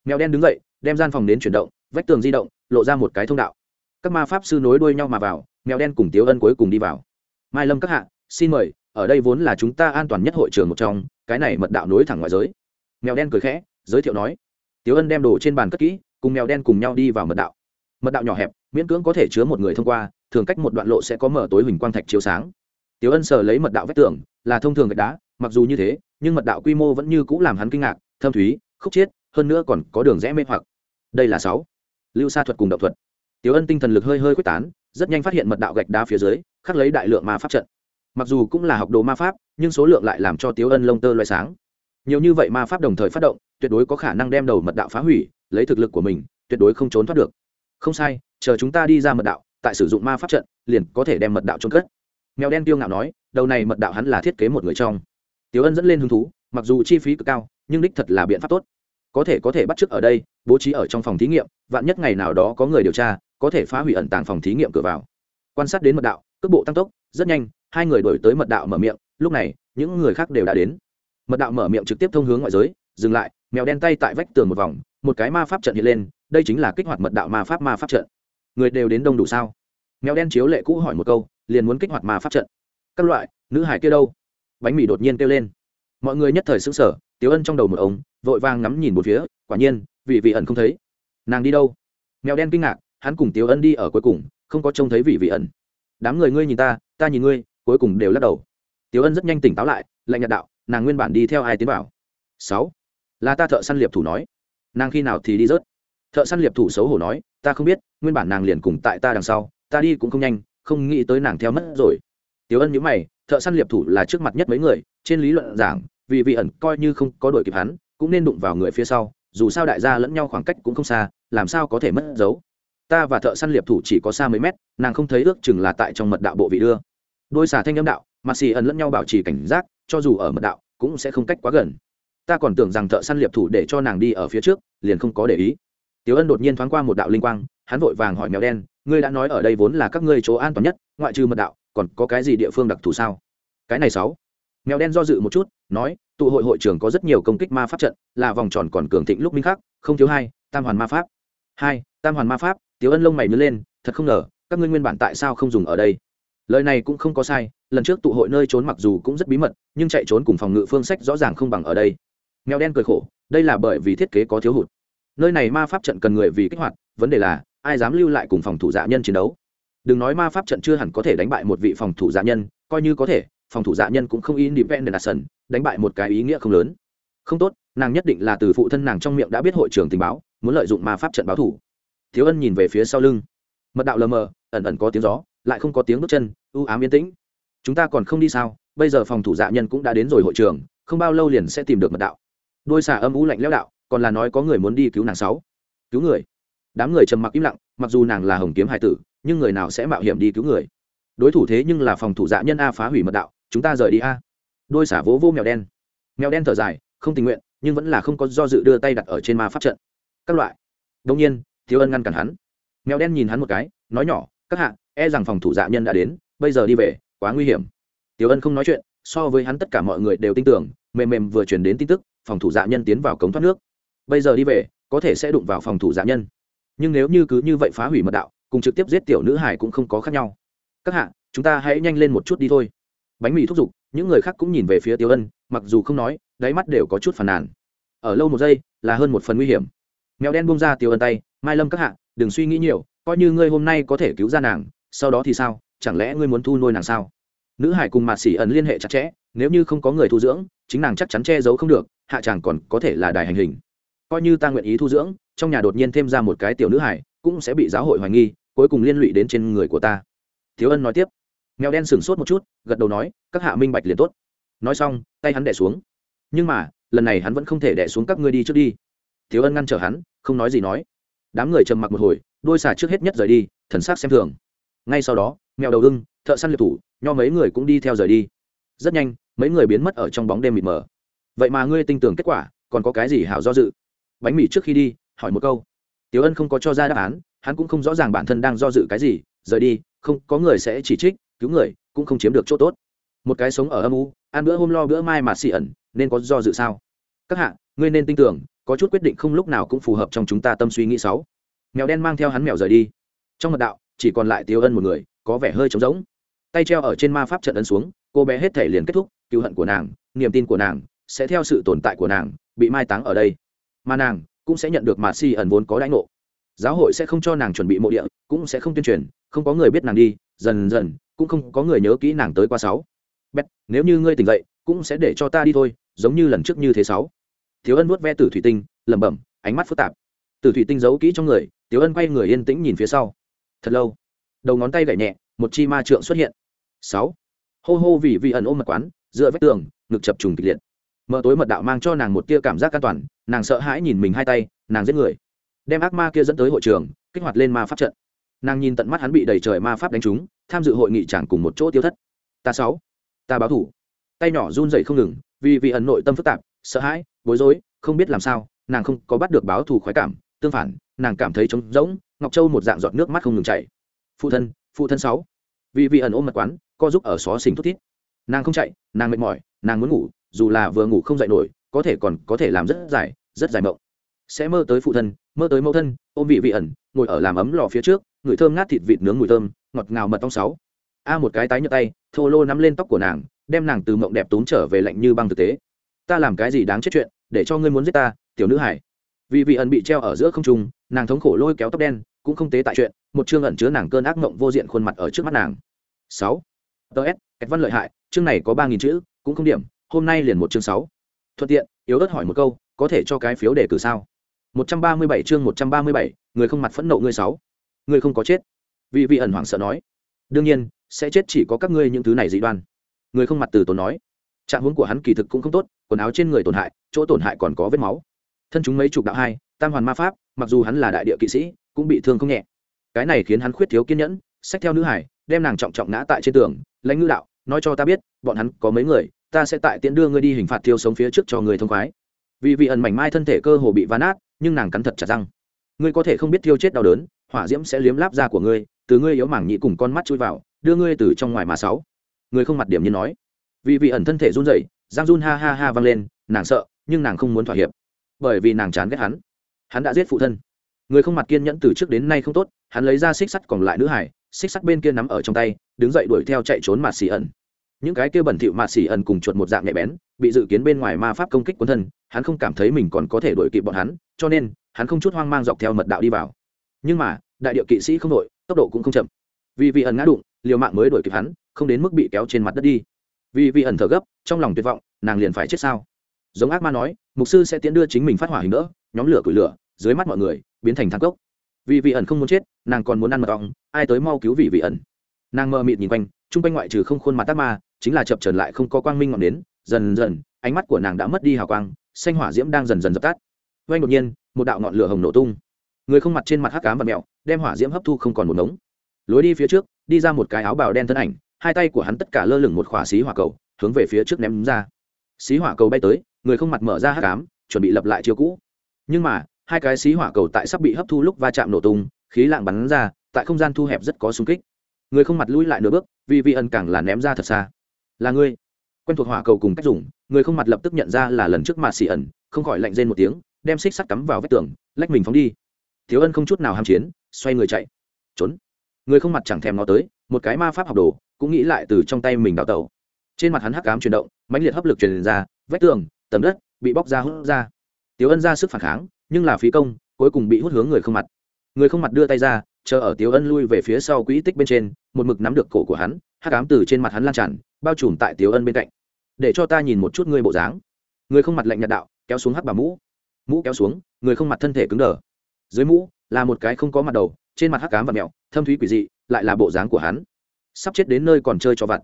Mèo đen đứng dậy, đem gian phòng đến chuyển động, vách tường di động, lộ ra một cái thông đạo. Các ma pháp sư nối đuôi nhau mà vào, mèo đen cùng tiếu ân cuối cùng đi vào. Mai lâm các hạ, xin mời, ở đây vốn là chúng ta an toàn nhất hội trường một trong, cái này mật đạo nối thẳng ngoại giới. Mèo đen cười khẽ, giới thiệu nói. Tiếu ân đem đồ trên bàn cất kỹ, cùng mèo đen cùng nhau đi vào mật đạo. Mật đạo nhỏ hẹp miễn cưỡng có thể chứa một người thông qua, thường cách một đoạn lộ sẽ có mở tối huỳnh quang thạch chiếu sáng. Tiếu ân sờ lấy mật đạo vách tường, là thông thường gạch đá, mặc dù như thế, nhưng mật đạo quy mô vẫn như c ũ làm hắn kinh ngạc, thâm thúy, khúc chiết, hơn nữa còn có đường rẽ mê hoặc. Đây là sáu. Lưu sa thuật cùng động thuật. Tiếu ân tinh thần lực hơi hơi quyết tán, rất nhanh phát hiện mật đạo gạch đá phía dưới, khắc lấy đại lượng ma pháp trận. Mặc dù cũng là học đồ ma pháp, nhưng số lượng lại làm cho tiếu ân lông tơ loay sáng. Nhiều như vậy ma pháp đồng thời phát động, tuyệt đối có khả năng đem đầu mật đạo phá hủy, lấy thực lực của mình, tuyệt đối không trốn thoát được. Không sai chờ chúng ta đi ra mật đạo, tại sử dụng ma pháp trận, liền có thể đem mật đạo trôn cất. Mèo đen tiêu ngạo nói, đầu này mật đạo hắn là thiết kế một người trong. Tiểu ân dẫn lên hứng thú, mặc dù chi phí cực cao, nhưng đích thật là biện pháp tốt. Có thể có thể bắt chước ở đây, bố trí ở trong phòng thí nghiệm, vạn nhất ngày nào đó có người điều tra, có thể phá hủy ẩn tàng phòng thí nghiệm cửa vào. Quan sát đến mật đạo, cước bộ tăng tốc, rất nhanh, hai người đổi tới mật đạo mở miệng, lúc này, những người khác đều đã đến. Mật đạo mở miệng trực tiếp thông hướng ngoại giới, dừng lại, mèo đen tay tại vách tường một vòng, một cái ma pháp trận hiện lên, đây chính là kích hoạt mật đạo ma pháp ma pháp trận người đều đến đông đủ sao? Mèo đen chiếu lệ cũ hỏi một câu, liền muốn kích hoạt mà pháp trận. Các loại, nữ hải kia đâu? Bánh mì đột nhiên kêu lên. Mọi người nhất thời xứng sở tiếu ân trong đầu một ống, vội vàng ngắm nhìn một phía, quả nhiên, vị vị ẩn không thấy. Nàng đi đâu? Mèo đen kinh ngạc, hắn cùng tiếu ân đi ở cuối cùng, không có trông thấy vị vị ẩn. Đám người ngươi nhìn ta ta nhìn ngươi, cuối cùng đều lắc đầu. Tiếu ân rất nhanh tỉnh táo lại, lạnh nhạt đạo, nàng nguyên bản đi theo ai tiến vào? Sáu. Là ta thợ săn liệp thủ nói. Nàng khi nào thì đi rớt? Thợ săn liệp thủ xấu hổ nói, ta không biết, nguyên bản nàng liền cùng tại ta đằng sau, ta đi cũng không nhanh, không nghĩ tới nàng theo mất rồi. Tiếu ân nhữ mày, thợ săn liệp thủ là trước mặt nhất mấy người, trên lý luận giảng, vì vị ẩn coi như không có đội kịp hắn, cũng nên đụng vào người phía sau, dù sao đại gia lẫn nhau khoảng cách cũng không xa, làm sao có thể mất dấu. Ta và thợ săn liệp thủ chỉ có xa mấy mét, nàng không thấy ước chừng là tại trong mật đạo bộ vị đưa. Đôi xà thanh âm đạo, mà xì ẩn lẫn nhau bảo trì cảnh giác, cho dù ở mật đạo, cũng sẽ không cách quá gần. Ta còn tưởng rằng thợ săn liệp thủ để cho nàng đi ở phía trước, liền không có để ý tiểu ân đột nhiên thoáng qua một đạo linh quang, hắn vội vàng hỏi mèo đen, ngươi đã nói ở đây vốn là các ngươi chỗ an toàn nhất, ngoại trừ mật đạo, còn có cái gì địa phương đặc thù sao? Cái này sáu. Mèo đen do dự một chút, nói, tụ hội hội trưởng có rất nhiều công kích ma pháp trận, là vòng tròn còn cường thịnh lúc minh khắc, không thiếu hai, tam hoàn ma pháp. Hai, tam hoàn ma pháp? Tiểu ân lông mày nhướng lên, thật không ngờ, các ngươi nguyên bản tại sao không dùng ở đây? Lời này cũng không có sai, lần trước tụ hội nơi trốn mặc dù cũng rất bí mật, nhưng chạy trốn cùng phòng ngự phương sách rõ ràng không bằng ở đây. Mèo đen cười khổ, đây là bởi vì thiết kế có thiếu hụt nơi này ma pháp trận cần người vì kích hoạt, vấn đề là, ai dám lưu lại cùng phòng thủ dạ nhân chiến đấu? Đừng nói ma pháp trận chưa hẳn có thể đánh bại một vị phòng thủ dạ nhân, coi như có thể, phòng thủ dạ nhân cũng không independent action đánh bại một cái ý nghĩa không lớn. Không tốt, nàng nhất định là từ phụ thân nàng trong miệng đã biết hội trưởng tình báo, muốn lợi dụng ma pháp trận báo thủ. Thiếu ân nhìn về phía sau lưng. Mật đạo lờ mờ, ẩn ẩn có tiếng gió, lại không có tiếng bước chân, u ám yên tĩnh. Chúng ta còn không đi sao? Bây giờ phòng thủ dạ nhân cũng đã đến rồi hội trường không bao lâu liền sẽ tìm được mật đạo. Đôi xà âm u lạnh lẽo đạo còn là nói có người muốn đi cứu nàng sáu. Cứu người? Đám người trầm mặc im lặng, mặc dù nàng là hồng kiếm hải tử, nhưng người nào sẽ mạo hiểm đi cứu người? Đối thủ thế nhưng là phòng thủ dạ nhân a phá hủy mật đạo, chúng ta rời đi a. Đôi xả vỗ vô mèo đen. Mèo đen thở dài, không tình nguyện, nhưng vẫn là không có do dự đưa tay đặt ở trên ma pháp trận. Các loại. Đông nhiên, thiếu ân ngăn cản hắn. Mèo đen nhìn hắn một cái, nói nhỏ, các hạ e rằng phòng thủ dạ nhân đã đến, bây giờ đi về, quá nguy hiểm. Tiểu ân không nói chuyện, so với hắn tất cả mọi người đều tin tưởng, mềm mềm vừa chuyển đến tin tức, phòng thủ dạ nhân tiến vào cống thoát nước bây giờ đi về, có thể sẽ đụng vào phòng thủ dạ nhân. Nhưng nếu như cứ như vậy phá hủy mật đạo, cùng trực tiếp giết tiểu nữ hải cũng không có khác nhau. Các hạ, chúng ta hãy nhanh lên một chút đi thôi. Bánh mì thúc giục, những người khác cũng nhìn về phía tiểu ân, mặc dù không nói, đáy mắt đều có chút phàn nàn. Ở lâu một giây, là hơn một phần nguy hiểm. Mèo đen bung ra tiểu ân tay, mai lâm các hạ, đừng suy nghĩ nhiều, coi như ngươi hôm nay có thể cứu ra nàng, sau đó thì sao, chẳng lẽ ngươi muốn thu nuôi nàng sao? Nữ hải cùng mạt xỉ ẩn liên hệ chặt chẽ, nếu như không có người thu dưỡng, chính nàng chắc chắn che giấu không được, hạ chàng còn có thể là đài hành hình coi như ta nguyện ý thu dưỡng, trong nhà đột nhiên thêm ra một cái tiểu nữ hải cũng sẽ bị giáo hội hoài nghi, cuối cùng liên lụy đến trên người của ta. Thiếu ân nói tiếp. Mèo đen sửng sốt một chút, gật đầu nói, các hạ minh bạch liền tốt. Nói xong, tay hắn đẻ xuống. Nhưng mà, lần này hắn vẫn không thể đẻ xuống các ngươi đi trước đi. Thiếu ân ngăn trở hắn, không nói gì nói. Đám người trầm mặc một hồi, đôi xà trước hết nhất rời đi, thần sắc xem thường. Ngay sau đó, mèo đầu hưng thợ săn liệt thủ, nho mấy người cũng đi theo rời đi. Rất nhanh, mấy người biến mất ở trong bóng đêm mịt mờ. Vậy mà ngươi tin tưởng kết quả, còn có cái gì hảo do dự? Bánh mì trước khi đi, hỏi một câu. Tiểu ân không có cho ra đáp án, hắn cũng không rõ ràng bản thân đang do dự cái gì, rời đi, không, có người sẽ chỉ trích, cứu người, cũng không chiếm được chỗ tốt. Một cái sống ở âm u, ăn bữa hôm lo bữa mai mà xì ẩn, nên có do dự sao? Các hạ, ngươi nên tin tưởng, có chút quyết định không lúc nào cũng phù hợp trong chúng ta tâm suy nghĩ sáu. Mèo đen mang theo hắn mèo rời đi. Trong mật đạo, chỉ còn lại tiêu ân một người, có vẻ hơi trống rỗng. Tay treo ở trên ma pháp trận ấn xuống, cô bé hết thể liền kết thúc cựu hận của nàng, niềm tin của nàng, sẽ theo sự tồn tại của nàng, bị mai táng ở đây mà nàng cũng sẽ nhận được mà si ẩn vốn có đãi ngộ. Giáo hội sẽ không cho nàng chuẩn bị mộ địa, cũng sẽ không tuyên truyền, không có người biết nàng đi, dần dần cũng không có người nhớ kỹ nàng tới qua sáu. Bét, nếu như ngươi tỉnh dậy, cũng sẽ để cho ta đi thôi, giống như lần trước như thế sáu. Thiếu ân vuốt ve tử thủy tinh, lẩm bẩm, ánh mắt phức tạp. Tử thủy tinh giấu kỹ trong người thiếu ân quay người yên tĩnh nhìn phía sau. Thật lâu, đầu ngón tay gậy nhẹ, một chi ma trượng xuất hiện. Sáu. Hô hô vì vị ẩn ôm mặt quán dựa vách tường, ngực chập trùng kịch liệt mở tối mật đạo mang cho nàng một tia cảm giác an toàn, nàng sợ hãi nhìn mình hai tay, nàng giết người. Đem ác ma kia dẫn tới hội trường, kích hoạt lên ma pháp trận. Nàng nhìn tận mắt hắn bị đầy trời ma pháp đánh trúng, tham dự hội nghị chẳng cùng một chỗ tiêu thất. Ta sáu, ta báo thủ. Tay nhỏ run rẩy không ngừng, vì vì ẩn nội tâm phức tạp, sợ hãi, bối rối, không biết làm sao, nàng không có bắt được báo thù khoái cảm, tương phản, nàng cảm thấy trống rỗng, ngọc châu một dạng giọt nước mắt không ngừng chảy. Phụ thân phụ thân sáu. Vì vị ẩn ôm mật quán, co giúp ở xó xỉnh thút thít. Nàng không chạy, nàng mệt mỏi, nàng muốn ngủ dù là vừa ngủ không dậy nổi, có thể còn có thể làm rất dài rất dài mộng. Sẽ mơ tới phụ thân, mơ tới mẫu thân, ôm vị vị ẩn, ngồi ở làm ấm lò phía trước người thơm ngát thịt vịt nướng mùi thơm, ngọt ngào mật ong sáu. A một cái tái nhợt tay, thô lô nắm lên tóc của nàng, đem nàng từ mộng đẹp tốn trở về lạnh như băng thực tế. Ta làm cái gì đáng chết chuyện, để cho ngươi muốn giết ta, tiểu nữ hải. Vì vị ẩn bị treo ở giữa không trung, nàng thống khổ lôi kéo tóc đen, cũng không tế tại chuyện, một chương ẩn chứa nàng cơn ác mộng vô diện khuôn mặt ở trước mắt nàng. Sáu. Ts cách văn lợi hại, chương này có ba nghìn chữ, cũng không điểm hôm nay liền một chương sáu. Thuận tiện, yếu ớt hỏi một câu, có thể cho cái phiếu đề cử sao? Một trăm ba mươi bảy chương một trăm ba mươi bảy, người không mặt phẫn nộ ngươi sáu. Ngươi không có chết. Vị vị ẩn hoảng sợ nói. Đương nhiên, sẽ chết chỉ có các ngươi những thứ này dị đoan. Người không mặt từ tốn nói. Trạng huống của hắn kỳ thực cũng không tốt, quần áo trên người tổn hại, chỗ tổn hại còn có vết máu. Thân chúng mấy chục đạo hai, tam hoàn ma pháp, mặc dù hắn là đại địa kỵ sĩ, cũng bị thương không nhẹ. Cái này khiến hắn khuyết thiếu kiên nhẫn, xách theo nữ hải, đem nàng trọng trọng ngã tại trên tường, lãnh ngư đạo, nói cho ta biết, bọn hắn có mấy người ta sẽ tại tiễn đưa ngươi đi hình phạt thiêu sống phía trước cho người thông khoái. Vì vị ẩn mảnh mai thân thể cơ hồ bị ván át nhưng nàng cắn thật chặt răng. Ngươi có thể không biết thiêu chết đau đớn, hỏa diễm sẽ liếm láp da của ngươi, từ ngươi yếu mảng nhị cùng con mắt chui vào, đưa ngươi từ trong ngoài mà sáu. Ngươi không mặt điểm như nói. Vì vị ẩn thân thể run rẩy giang run ha ha ha vang lên, nàng sợ, nhưng nàng không muốn thỏa hiệp. Bởi vì nàng chán ghét hắn. Hắn đã giết phụ thân. Người không mặt kiên nhẫn từ trước đến nay không tốt, hắn lấy ra xích sắt còn lại nữ hải, xích sắt bên kia nắm ở trong tay, đứng dậy đuổi theo chạy trốn mà xì ẩn những cái kia bẩn thỉu mạ xỉ ẩn cùng chuột một dạng nhạy bén, bị dự kiến bên ngoài ma pháp công kích quân thân, hắn không cảm thấy mình còn có thể đuổi kịp bọn hắn, cho nên, hắn không chút hoang mang dọc theo mật đạo đi vào. Nhưng mà, đại điệu kỵ sĩ không đội, tốc độ cũng không chậm. Vì vị ẩn ngã đụng, liều mạng mới đuổi kịp hắn, không đến mức bị kéo trên mặt đất đi. Vì vị ẩn thở gấp, trong lòng tuyệt vọng, nàng liền phải chết sao? Giống ác ma nói, mục sư sẽ tiến đưa chính mình phát hỏa hình nữa nhóm lửa củi lửa, dưới mắt mọi người, biến thành thang cốc. Vì vị ẩn không muốn chết, nàng còn muốn ăn mật ong, ai tới mau cứu vị vị ẩn. Nàng mơ mịt nhìn quanh, chung quanh ngoại trừ không khuôn mặt tác ma chính là chập trần lại không có quang minh ngọn đến dần dần, ánh mắt của nàng đã mất đi hào quang, xanh hỏa diễm đang dần dần dập tắt. Oanh đột nhiên, một đạo ngọn lửa hồng nổ tung. Người không mặt trên mặt hắc cám và mẹo đem hỏa diễm hấp thu không còn một ngống. Lối đi phía trước, đi ra một cái áo bào đen thân ảnh, hai tay của hắn tất cả lơ lửng một khỏa xí hỏa cầu, hướng về phía trước ném ra. Xí hỏa cầu bay tới, người không mặt mở ra hắc cám chuẩn bị lập lại chiêu cũ. Nhưng mà, hai cái xí hỏa cầu tại sắp bị hấp thu lúc va chạm nổ tung, khí lạng bắn ra, tại không gian thu hẹp rất có sung kích. Người không mặt lui lại nửa bước, vì vi ẩn càng là ném ra thật xa là ngươi. Quen thuộc hỏa cầu cùng cách dùng, người không mặt lập tức nhận ra là lần trước mà xì ẩn, không khỏi lạnh rên một tiếng, đem xích sắt cắm vào vách tường, lách mình phóng đi. Thiếu ân không chút nào ham chiến, xoay người chạy. Trốn. Người không mặt chẳng thèm nó tới, một cái ma pháp học đồ, cũng nghĩ lại từ trong tay mình đào tẩu. Trên mặt hắn hắc ám chuyển động, mãnh liệt hấp lực truyền ra, vách tường tầm đất bị bóc ra hút ra. Tiếu ân ra sức phản kháng, nhưng là phí công, cuối cùng bị hút hướng người không mặt. Người không mặt đưa tay ra, chờ ở tiếu ân lui về phía sau quỹ tích bên trên, một mực nắm được cổ của hắn, hắc ám từ trên mặt hắn lan tràn bao trùm tại tiếu ân bên cạnh. Để cho ta nhìn một chút ngươi bộ dáng. Người không mặt lạnh nhạt đạo, kéo xuống hắc bà mũ. Mũ kéo xuống, người không mặt thân thể cứng đờ. Dưới mũ là một cái không có mặt đầu, trên mặt hắc cám và mẹo, thâm thúy quỷ dị, lại là bộ dáng của hắn. Sắp chết đến nơi còn chơi cho vặt.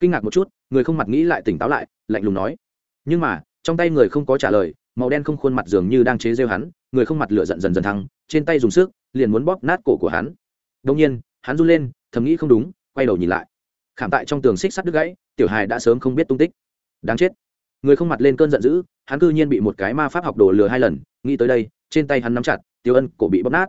Kinh ngạc một chút, người không mặt nghĩ lại tỉnh táo lại, lạnh lùng nói. Nhưng mà, trong tay người không có trả lời, màu đen không khuôn mặt dường như đang chế rêu hắn, người không mặt lửa giận dần dần thăng, trên tay dùng sức, liền muốn bóp nát cổ của hắn. Đông nhiên, hắn run lên, thầm nghĩ không đúng, quay đầu nhìn lại khảm tại trong tường xích sắt đứt gãy, tiểu hài đã sớm không biết tung tích. Đáng chết. Người không mặt lên cơn giận dữ, hắn cư nhiên bị một cái ma pháp học đồ lừa hai lần, nghĩ tới đây, trên tay hắn nắm chặt, tiêu ân cổ bị bóp nát.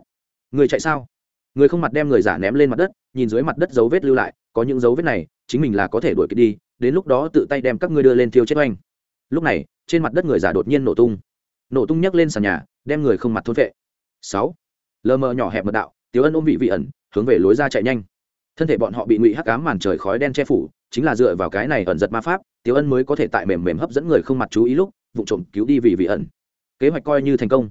Người chạy sao? Người không mặt đem người giả ném lên mặt đất, nhìn dưới mặt đất dấu vết lưu lại, có những dấu vết này, chính mình là có thể đuổi kịp đi, đến lúc đó tự tay đem các ngươi đưa lên thiêu chết oanh. Lúc này, trên mặt đất người giả đột nhiên nổ tung. Nổ tung nhấc lên sàn nhà, đem người không mặt thôn vệ sáu. Lờ mờ nhỏ hẹp mật đạo tiếu ân ôm vị vị ẩn, hướng về lối ra chạy nhanh thân thể bọn họ bị ngụy hắc ám màn trời khói đen che phủ, chính là dựa vào cái này ẩn giật ma pháp tiếu ân mới có thể tại mềm mềm hấp dẫn người không mặt chú ý lúc, vụ trộm cứu đi vì vị ẩn. Kế hoạch coi như thành công.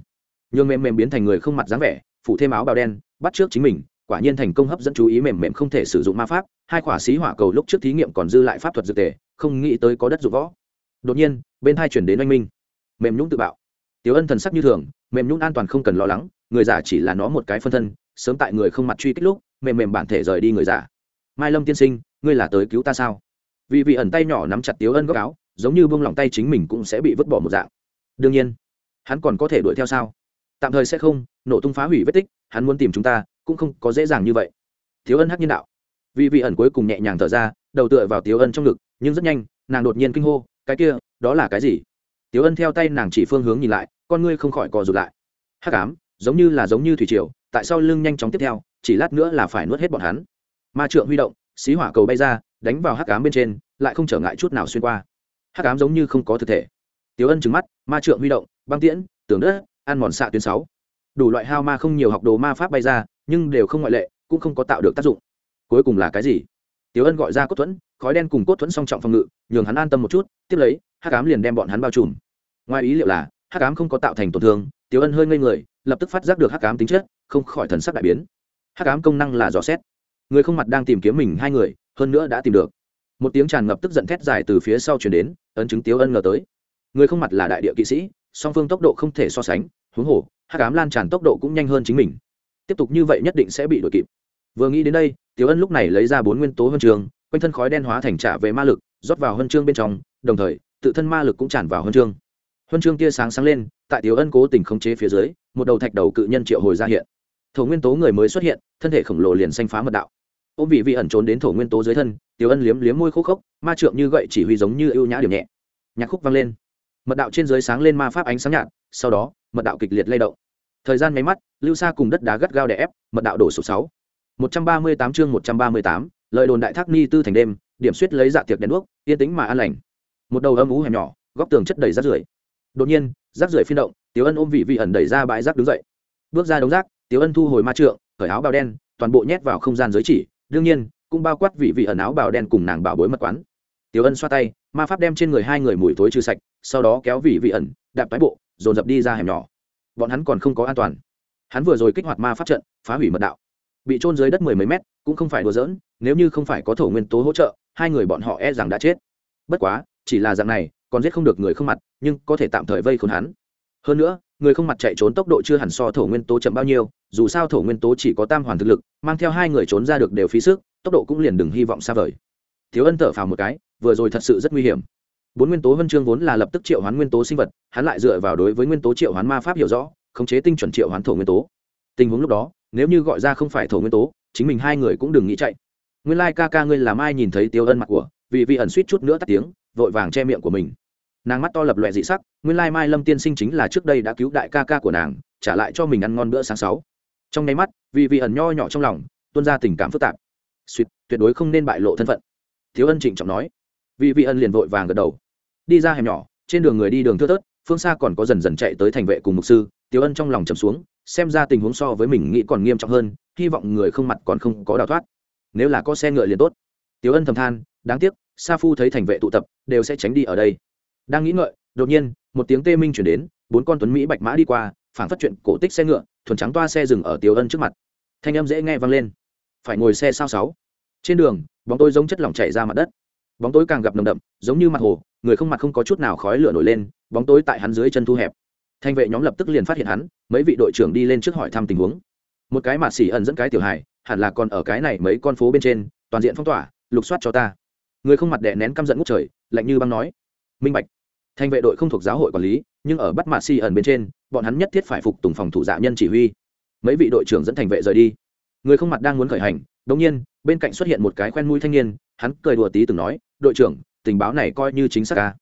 Nhưng mềm mềm biến thành người không mặt dáng vẻ, phủ thêm áo bào đen, bắt trước chính mình, quả nhiên thành công hấp dẫn chú ý mềm mềm không thể sử dụng ma pháp, hai khỏa xí hỏa cầu lúc trước thí nghiệm còn dư lại pháp thuật dược tề, không nghĩ tới có đất dụng võ. Đột nhiên, bên hai chuyển đến oanh minh. Mềm nhũng tự bạo. Tiểu ân thần sắc như thường, mềm nhũng an toàn không cần lo lắng, người giả chỉ là nó một cái phân thân, sớm tại người không mặt truy kích lúc mềm mềm bản thể rời đi người giả mai lâm tiên sinh, ngươi là tới cứu ta sao? Vì vị ẩn tay nhỏ nắm chặt tiếu ân góc áo, giống như bông lòng tay chính mình cũng sẽ bị vứt bỏ một dạng. Đương nhiên, hắn còn có thể đuổi theo sao? Tạm thời sẽ không, nổ tung phá hủy vết tích, hắn muốn tìm chúng ta, cũng không có dễ dàng như vậy. Thiếu ân hắc nhân đạo. Vì vị ẩn cuối cùng nhẹ nhàng thở ra, đầu tựa vào tiếu ân trong ngực, nhưng rất nhanh, nàng đột nhiên kinh hô, cái kia, đó là cái gì? Tiếu ân theo tay nàng chỉ phương hướng nhìn lại, con ngươi không khỏi cò rụt lại. Hắc ám, giống như là giống như thủy triều tại sao lưng nhanh chóng tiếp theo, chỉ lát nữa là phải nuốt hết bọn hắn. Ma trượng huy động, xí hỏa cầu bay ra, đánh vào hắc ám bên trên, lại không trở ngại chút nào xuyên qua. Hắc ám giống như không có thực thể. Tiếu ân trứng mắt, ma trượng huy động, băng tiễn tưởng đất, ăn mòn xạ tuyến sáu. Đủ loại hao ma không nhiều học đồ ma pháp bay ra, nhưng đều không ngoại lệ, cũng không có tạo được tác dụng. Cuối cùng là cái gì? Tiếu ân gọi ra cốt thuẫn, khói đen cùng cốt thuẫn song trọng phòng ngự, nhường hắn an tâm một chút, tiếp lấy, hắc ám liền đem bọn hắn bao trùm. Ngoài ý liệu là, hắc ám không có tạo thành tổn thương tiếu ân hơi ngây người, lập tức phát giác được hắc ám tính chất không khỏi thần sắc đại biến. Hắc ám công năng là dò xét. Người không mặt đang tìm kiếm mình hai người, hơn nữa đã tìm được. Một tiếng tràn ngập tức giận thét dài từ phía sau chuyển đến, ấn chứng tiếu ân ngờ tới. Người không mặt là đại địa kỵ sĩ, song phương tốc độ không thể so sánh, huống hồ, hắc ám lan tràn tốc độ cũng nhanh hơn chính mình. Tiếp tục như vậy nhất định sẽ bị đuổi kịp. Vừa nghĩ đến đây tiểu ân lúc này lấy ra bốn nguyên tố huân trường quanh thân khói đen hóa thành trả về ma lực, rót vào huân chương bên trong, đồng thời, tự thân ma lực cũng tràn vào huân chương. Huân chương tia sáng sáng lên, tại tiểu ân cố tình khống chế phía dưới, một đầu thạch đầu cự nhân triệu hồi ra hiện thổ nguyên tố người mới xuất hiện, thân thể khổng lồ liền xanh phá mật đạo. Ôm vị vị ẩn trốn đến thổ nguyên tố dưới thân, tiểu ân liếm liếm môi khô khốc, ma trượng như gậy chỉ huy giống như ưu nhã điểm nhẹ. Nhạc khúc vang lên. Mật đạo trên dưới sáng lên ma pháp ánh sáng nhạt, sau đó, mật đạo kịch liệt lay động. Thời gian nháy mắt, lưu xa cùng đất đá gắt gao đè ép, mật đạo đổ sụp sáu. Một trăm ba mươi tám chương một trăm ba mươi tám lợi đồn đại thác ni tư thành đêm, điểm suýt lấy dạ tiệc đèn đuốc, yên tĩnh mà an lành. Một đầu âm ú hẻm nhỏ, góc tường chất đầy rác rưởi. Đột nhiên, rác rưởi phiên động, tiểu ân ôm vị vị ẩn đẩy ra bãi rác đứng dậy. Bước ra đống rác tiếu ân thu hồi ma trượng khởi áo bào đen, toàn bộ nhét vào không gian giới chỉ, đương nhiên, cũng bao quát vị vị ẩn áo bào đen cùng nàng bảo bối mật quán. Tiếu ân xoa tay, ma pháp đem trên người hai người mùi thối trừ sạch, sau đó kéo vị vị ẩn, đạp tái bộ, dồn dập đi ra hẻm nhỏ. Bọn hắn còn không có an toàn. Hắn vừa rồi kích hoạt ma pháp trận, phá hủy mật đạo. Bị trôn dưới đất mười mấy mét, cũng không phải đùa giỡn, nếu như không phải có thổ nguyên tố hỗ trợ, hai người bọn họ e rằng đã chết. Bất quá, chỉ là dạng này, còn giết không được người không mặt, nhưng có thể tạm thời vây khốn hắn. Hơn nữa người không mặt chạy trốn tốc độ chưa hẳn so thổ nguyên tố chậm bao nhiêu, dù sao thổ nguyên tố chỉ có tam hoàn thực lực, mang theo hai người trốn ra được đều phí sức, tốc độ cũng liền đừng hy vọng xa vời. Thiếu ân thở phào một cái, vừa rồi thật sự rất nguy hiểm. Bốn nguyên tố vân chương vốn là lập tức triệu hoán nguyên tố sinh vật, hắn lại dựa vào đối với nguyên tố triệu hoán ma pháp hiểu rõ, khống chế tinh chuẩn triệu hoán thổ nguyên tố. Tình huống lúc đó, nếu như gọi ra không phải thổ nguyên tố, chính mình hai người cũng đừng nghĩ chạy. Nguyên lai、like、ca ca ngươi làm ai nhìn thấy tiêu ân mặt của, vì vị ẩn suýt chút nữa tắt tiếng, vội vàng che miệng của mình nàng mắt to lập loẹ dị sắc, nguyên lai mai lâm tiên sinh chính là trước đây đã cứu đại ca ca của nàng, trả lại cho mình ăn ngon bữa sáng sáu. Trong nháy mắt, vì vị ẩn nho nhỏ trong lòng, tuôn ra tình cảm phức tạp. Suýt tuyệt đối không nên bại lộ thân phận. Thiếu ân trịnh trọng nói. Vì vị ẩn liền vội vàng gật đầu. Đi ra hẻm nhỏ, trên đường người đi đường thưa thớt, phương xa còn có dần dần chạy tới thành vệ cùng mục sư tiếu ân trong lòng trầm xuống, xem ra tình huống so với mình nghĩ còn nghiêm trọng hơn, hy vọng người không mặt còn không có đào thoát. Nếu là có xe ngựa liền tốt. Tiếu ân thầm than, đáng tiếc, sa phu thấy thành vệ tụ tập, đều sẽ tránh đi ở đây đang nghĩ ngợi, đột nhiên, một tiếng tê minh chuyển đến, bốn con tuấn mỹ bạch mã đi qua, phảng phát chuyện cổ tích xe ngựa, thuần trắng toa xe dừng ở tiểu ân trước mặt. Thanh âm dễ nghe vang lên. Phải ngồi xe sao sáu. Trên đường, bóng tối giống chất lỏng chảy ra mặt đất. Bóng tối càng gặp nồng đậm, giống như mặt hồ, người không mặt không có chút nào khói lửa nổi lên, bóng tối tại hắn dưới chân thu hẹp. Thanh vệ nhóm lập tức liền phát hiện hắn, mấy vị đội trưởng đi lên trước hỏi thăm tình huống. Một cái mạt xỉ ẩn dẫn cái tiểu hài, hẳn là còn ở cái này mấy con phố bên trên, toàn diện phong tỏa, lục soát cho ta. Người không mặt đè nén căm giận ngút trời, lạnh như băng nói. Minh bạch thanh vệ đội không thuộc giáo hội quản lý, nhưng ở bắt mạt Si ẩn bên trên, bọn hắn nhất thiết phải phục tùng phòng thủ dạ nhân chỉ huy. Mấy vị đội trưởng dẫn thành vệ rời đi. Người không mặt đang muốn khởi hành đống nhiên, bên cạnh xuất hiện một cái quen mũi thanh niên, hắn cười đùa tí từng nói, đội trưởng, tình báo này coi như chính xác ca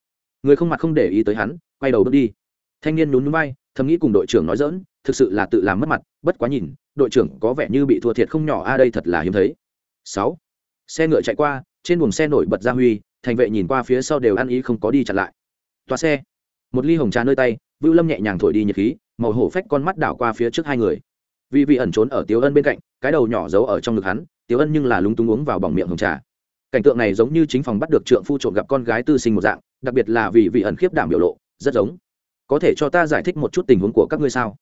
người không mặt không để ý tới hắn, quay đầu bước đi. Thanh niên nhún vai, thầm nghĩ cùng đội trưởng nói dỡn thực sự là tự làm mất mặt, bất quá nhìn, đội trưởng có vẻ như bị thua thiệt không nhỏ, a, đây thật là hiếm thấy. Sáu. Xe ngựa chạy qua, trên buồng xe nổi bật ra huy, thành vệ nhìn qua phía sau đều ăn ý không có đi chặn lại toa xe. Một ly hồng trà nơi tay, vưu lâm nhẹ nhàng thổi đi nhiệt khí, màu hổ phách con mắt đảo qua phía trước hai người. Vì vị ẩn trốn ở tiếu ân bên cạnh, cái đầu nhỏ giấu ở trong ngực hắn, tiếu ân nhưng là lúng túng uống vào bỏng miệng hồng trà. Cảnh tượng này giống như chính phòng bắt được trượng phu trộm gặp con gái tư sinh một dạng, đặc biệt là vì vị ẩn khiếp đảm biểu lộ, rất giống. Có thể cho ta giải thích một chút tình huống của các ngươi sao?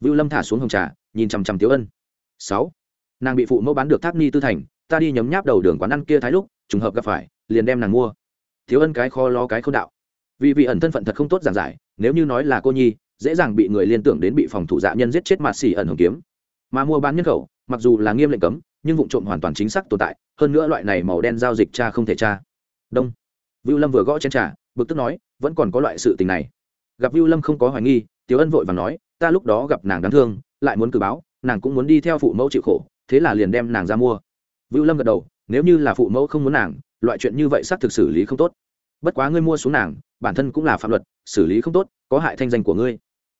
Vưu lâm thả xuống hồng trà, nhìn chằm chằm tiếu ân. Sáu. Nàng bị phụ mẫu bán được Tháp ni tư thành, ta đi nhấm nháp đầu đường quán ăn kia thái lúc, trùng hợp gặp phải, liền đem nàng mua. Thiếu ân cái kho lo cái không đạo vì vị ẩn thân phận thật không tốt giảng giải, nếu như nói là cô nhi, dễ dàng bị người liên tưởng đến bị phòng thủ dạ nhân giết chết mạt xỉ ẩn hồng kiếm. Mà mua bán nhân khẩu, mặc dù là nghiêm lệnh cấm, nhưng vụ trộm hoàn toàn chính xác tồn tại, hơn nữa loại này màu đen giao dịch cha không thể cha đông. Vưu lâm vừa gõ trên trà, bực tức nói, vẫn còn có loại sự tình này. Gặp vưu lâm không có hoài nghi, tiểu ân vội và nói, ta lúc đó gặp nàng đáng thương, lại muốn cử báo, nàng cũng muốn đi theo phụ mẫu chịu khổ, thế là liền đem nàng ra mua. Vưu lâm gật đầu, nếu như là phụ mẫu không muốn nàng, loại chuyện như vậy xác thực xử lý không tốt. Bất quá ngươi mua xuống nàng bản thân cũng là phạm luật, xử lý không tốt, có hại thanh danh của ngươi.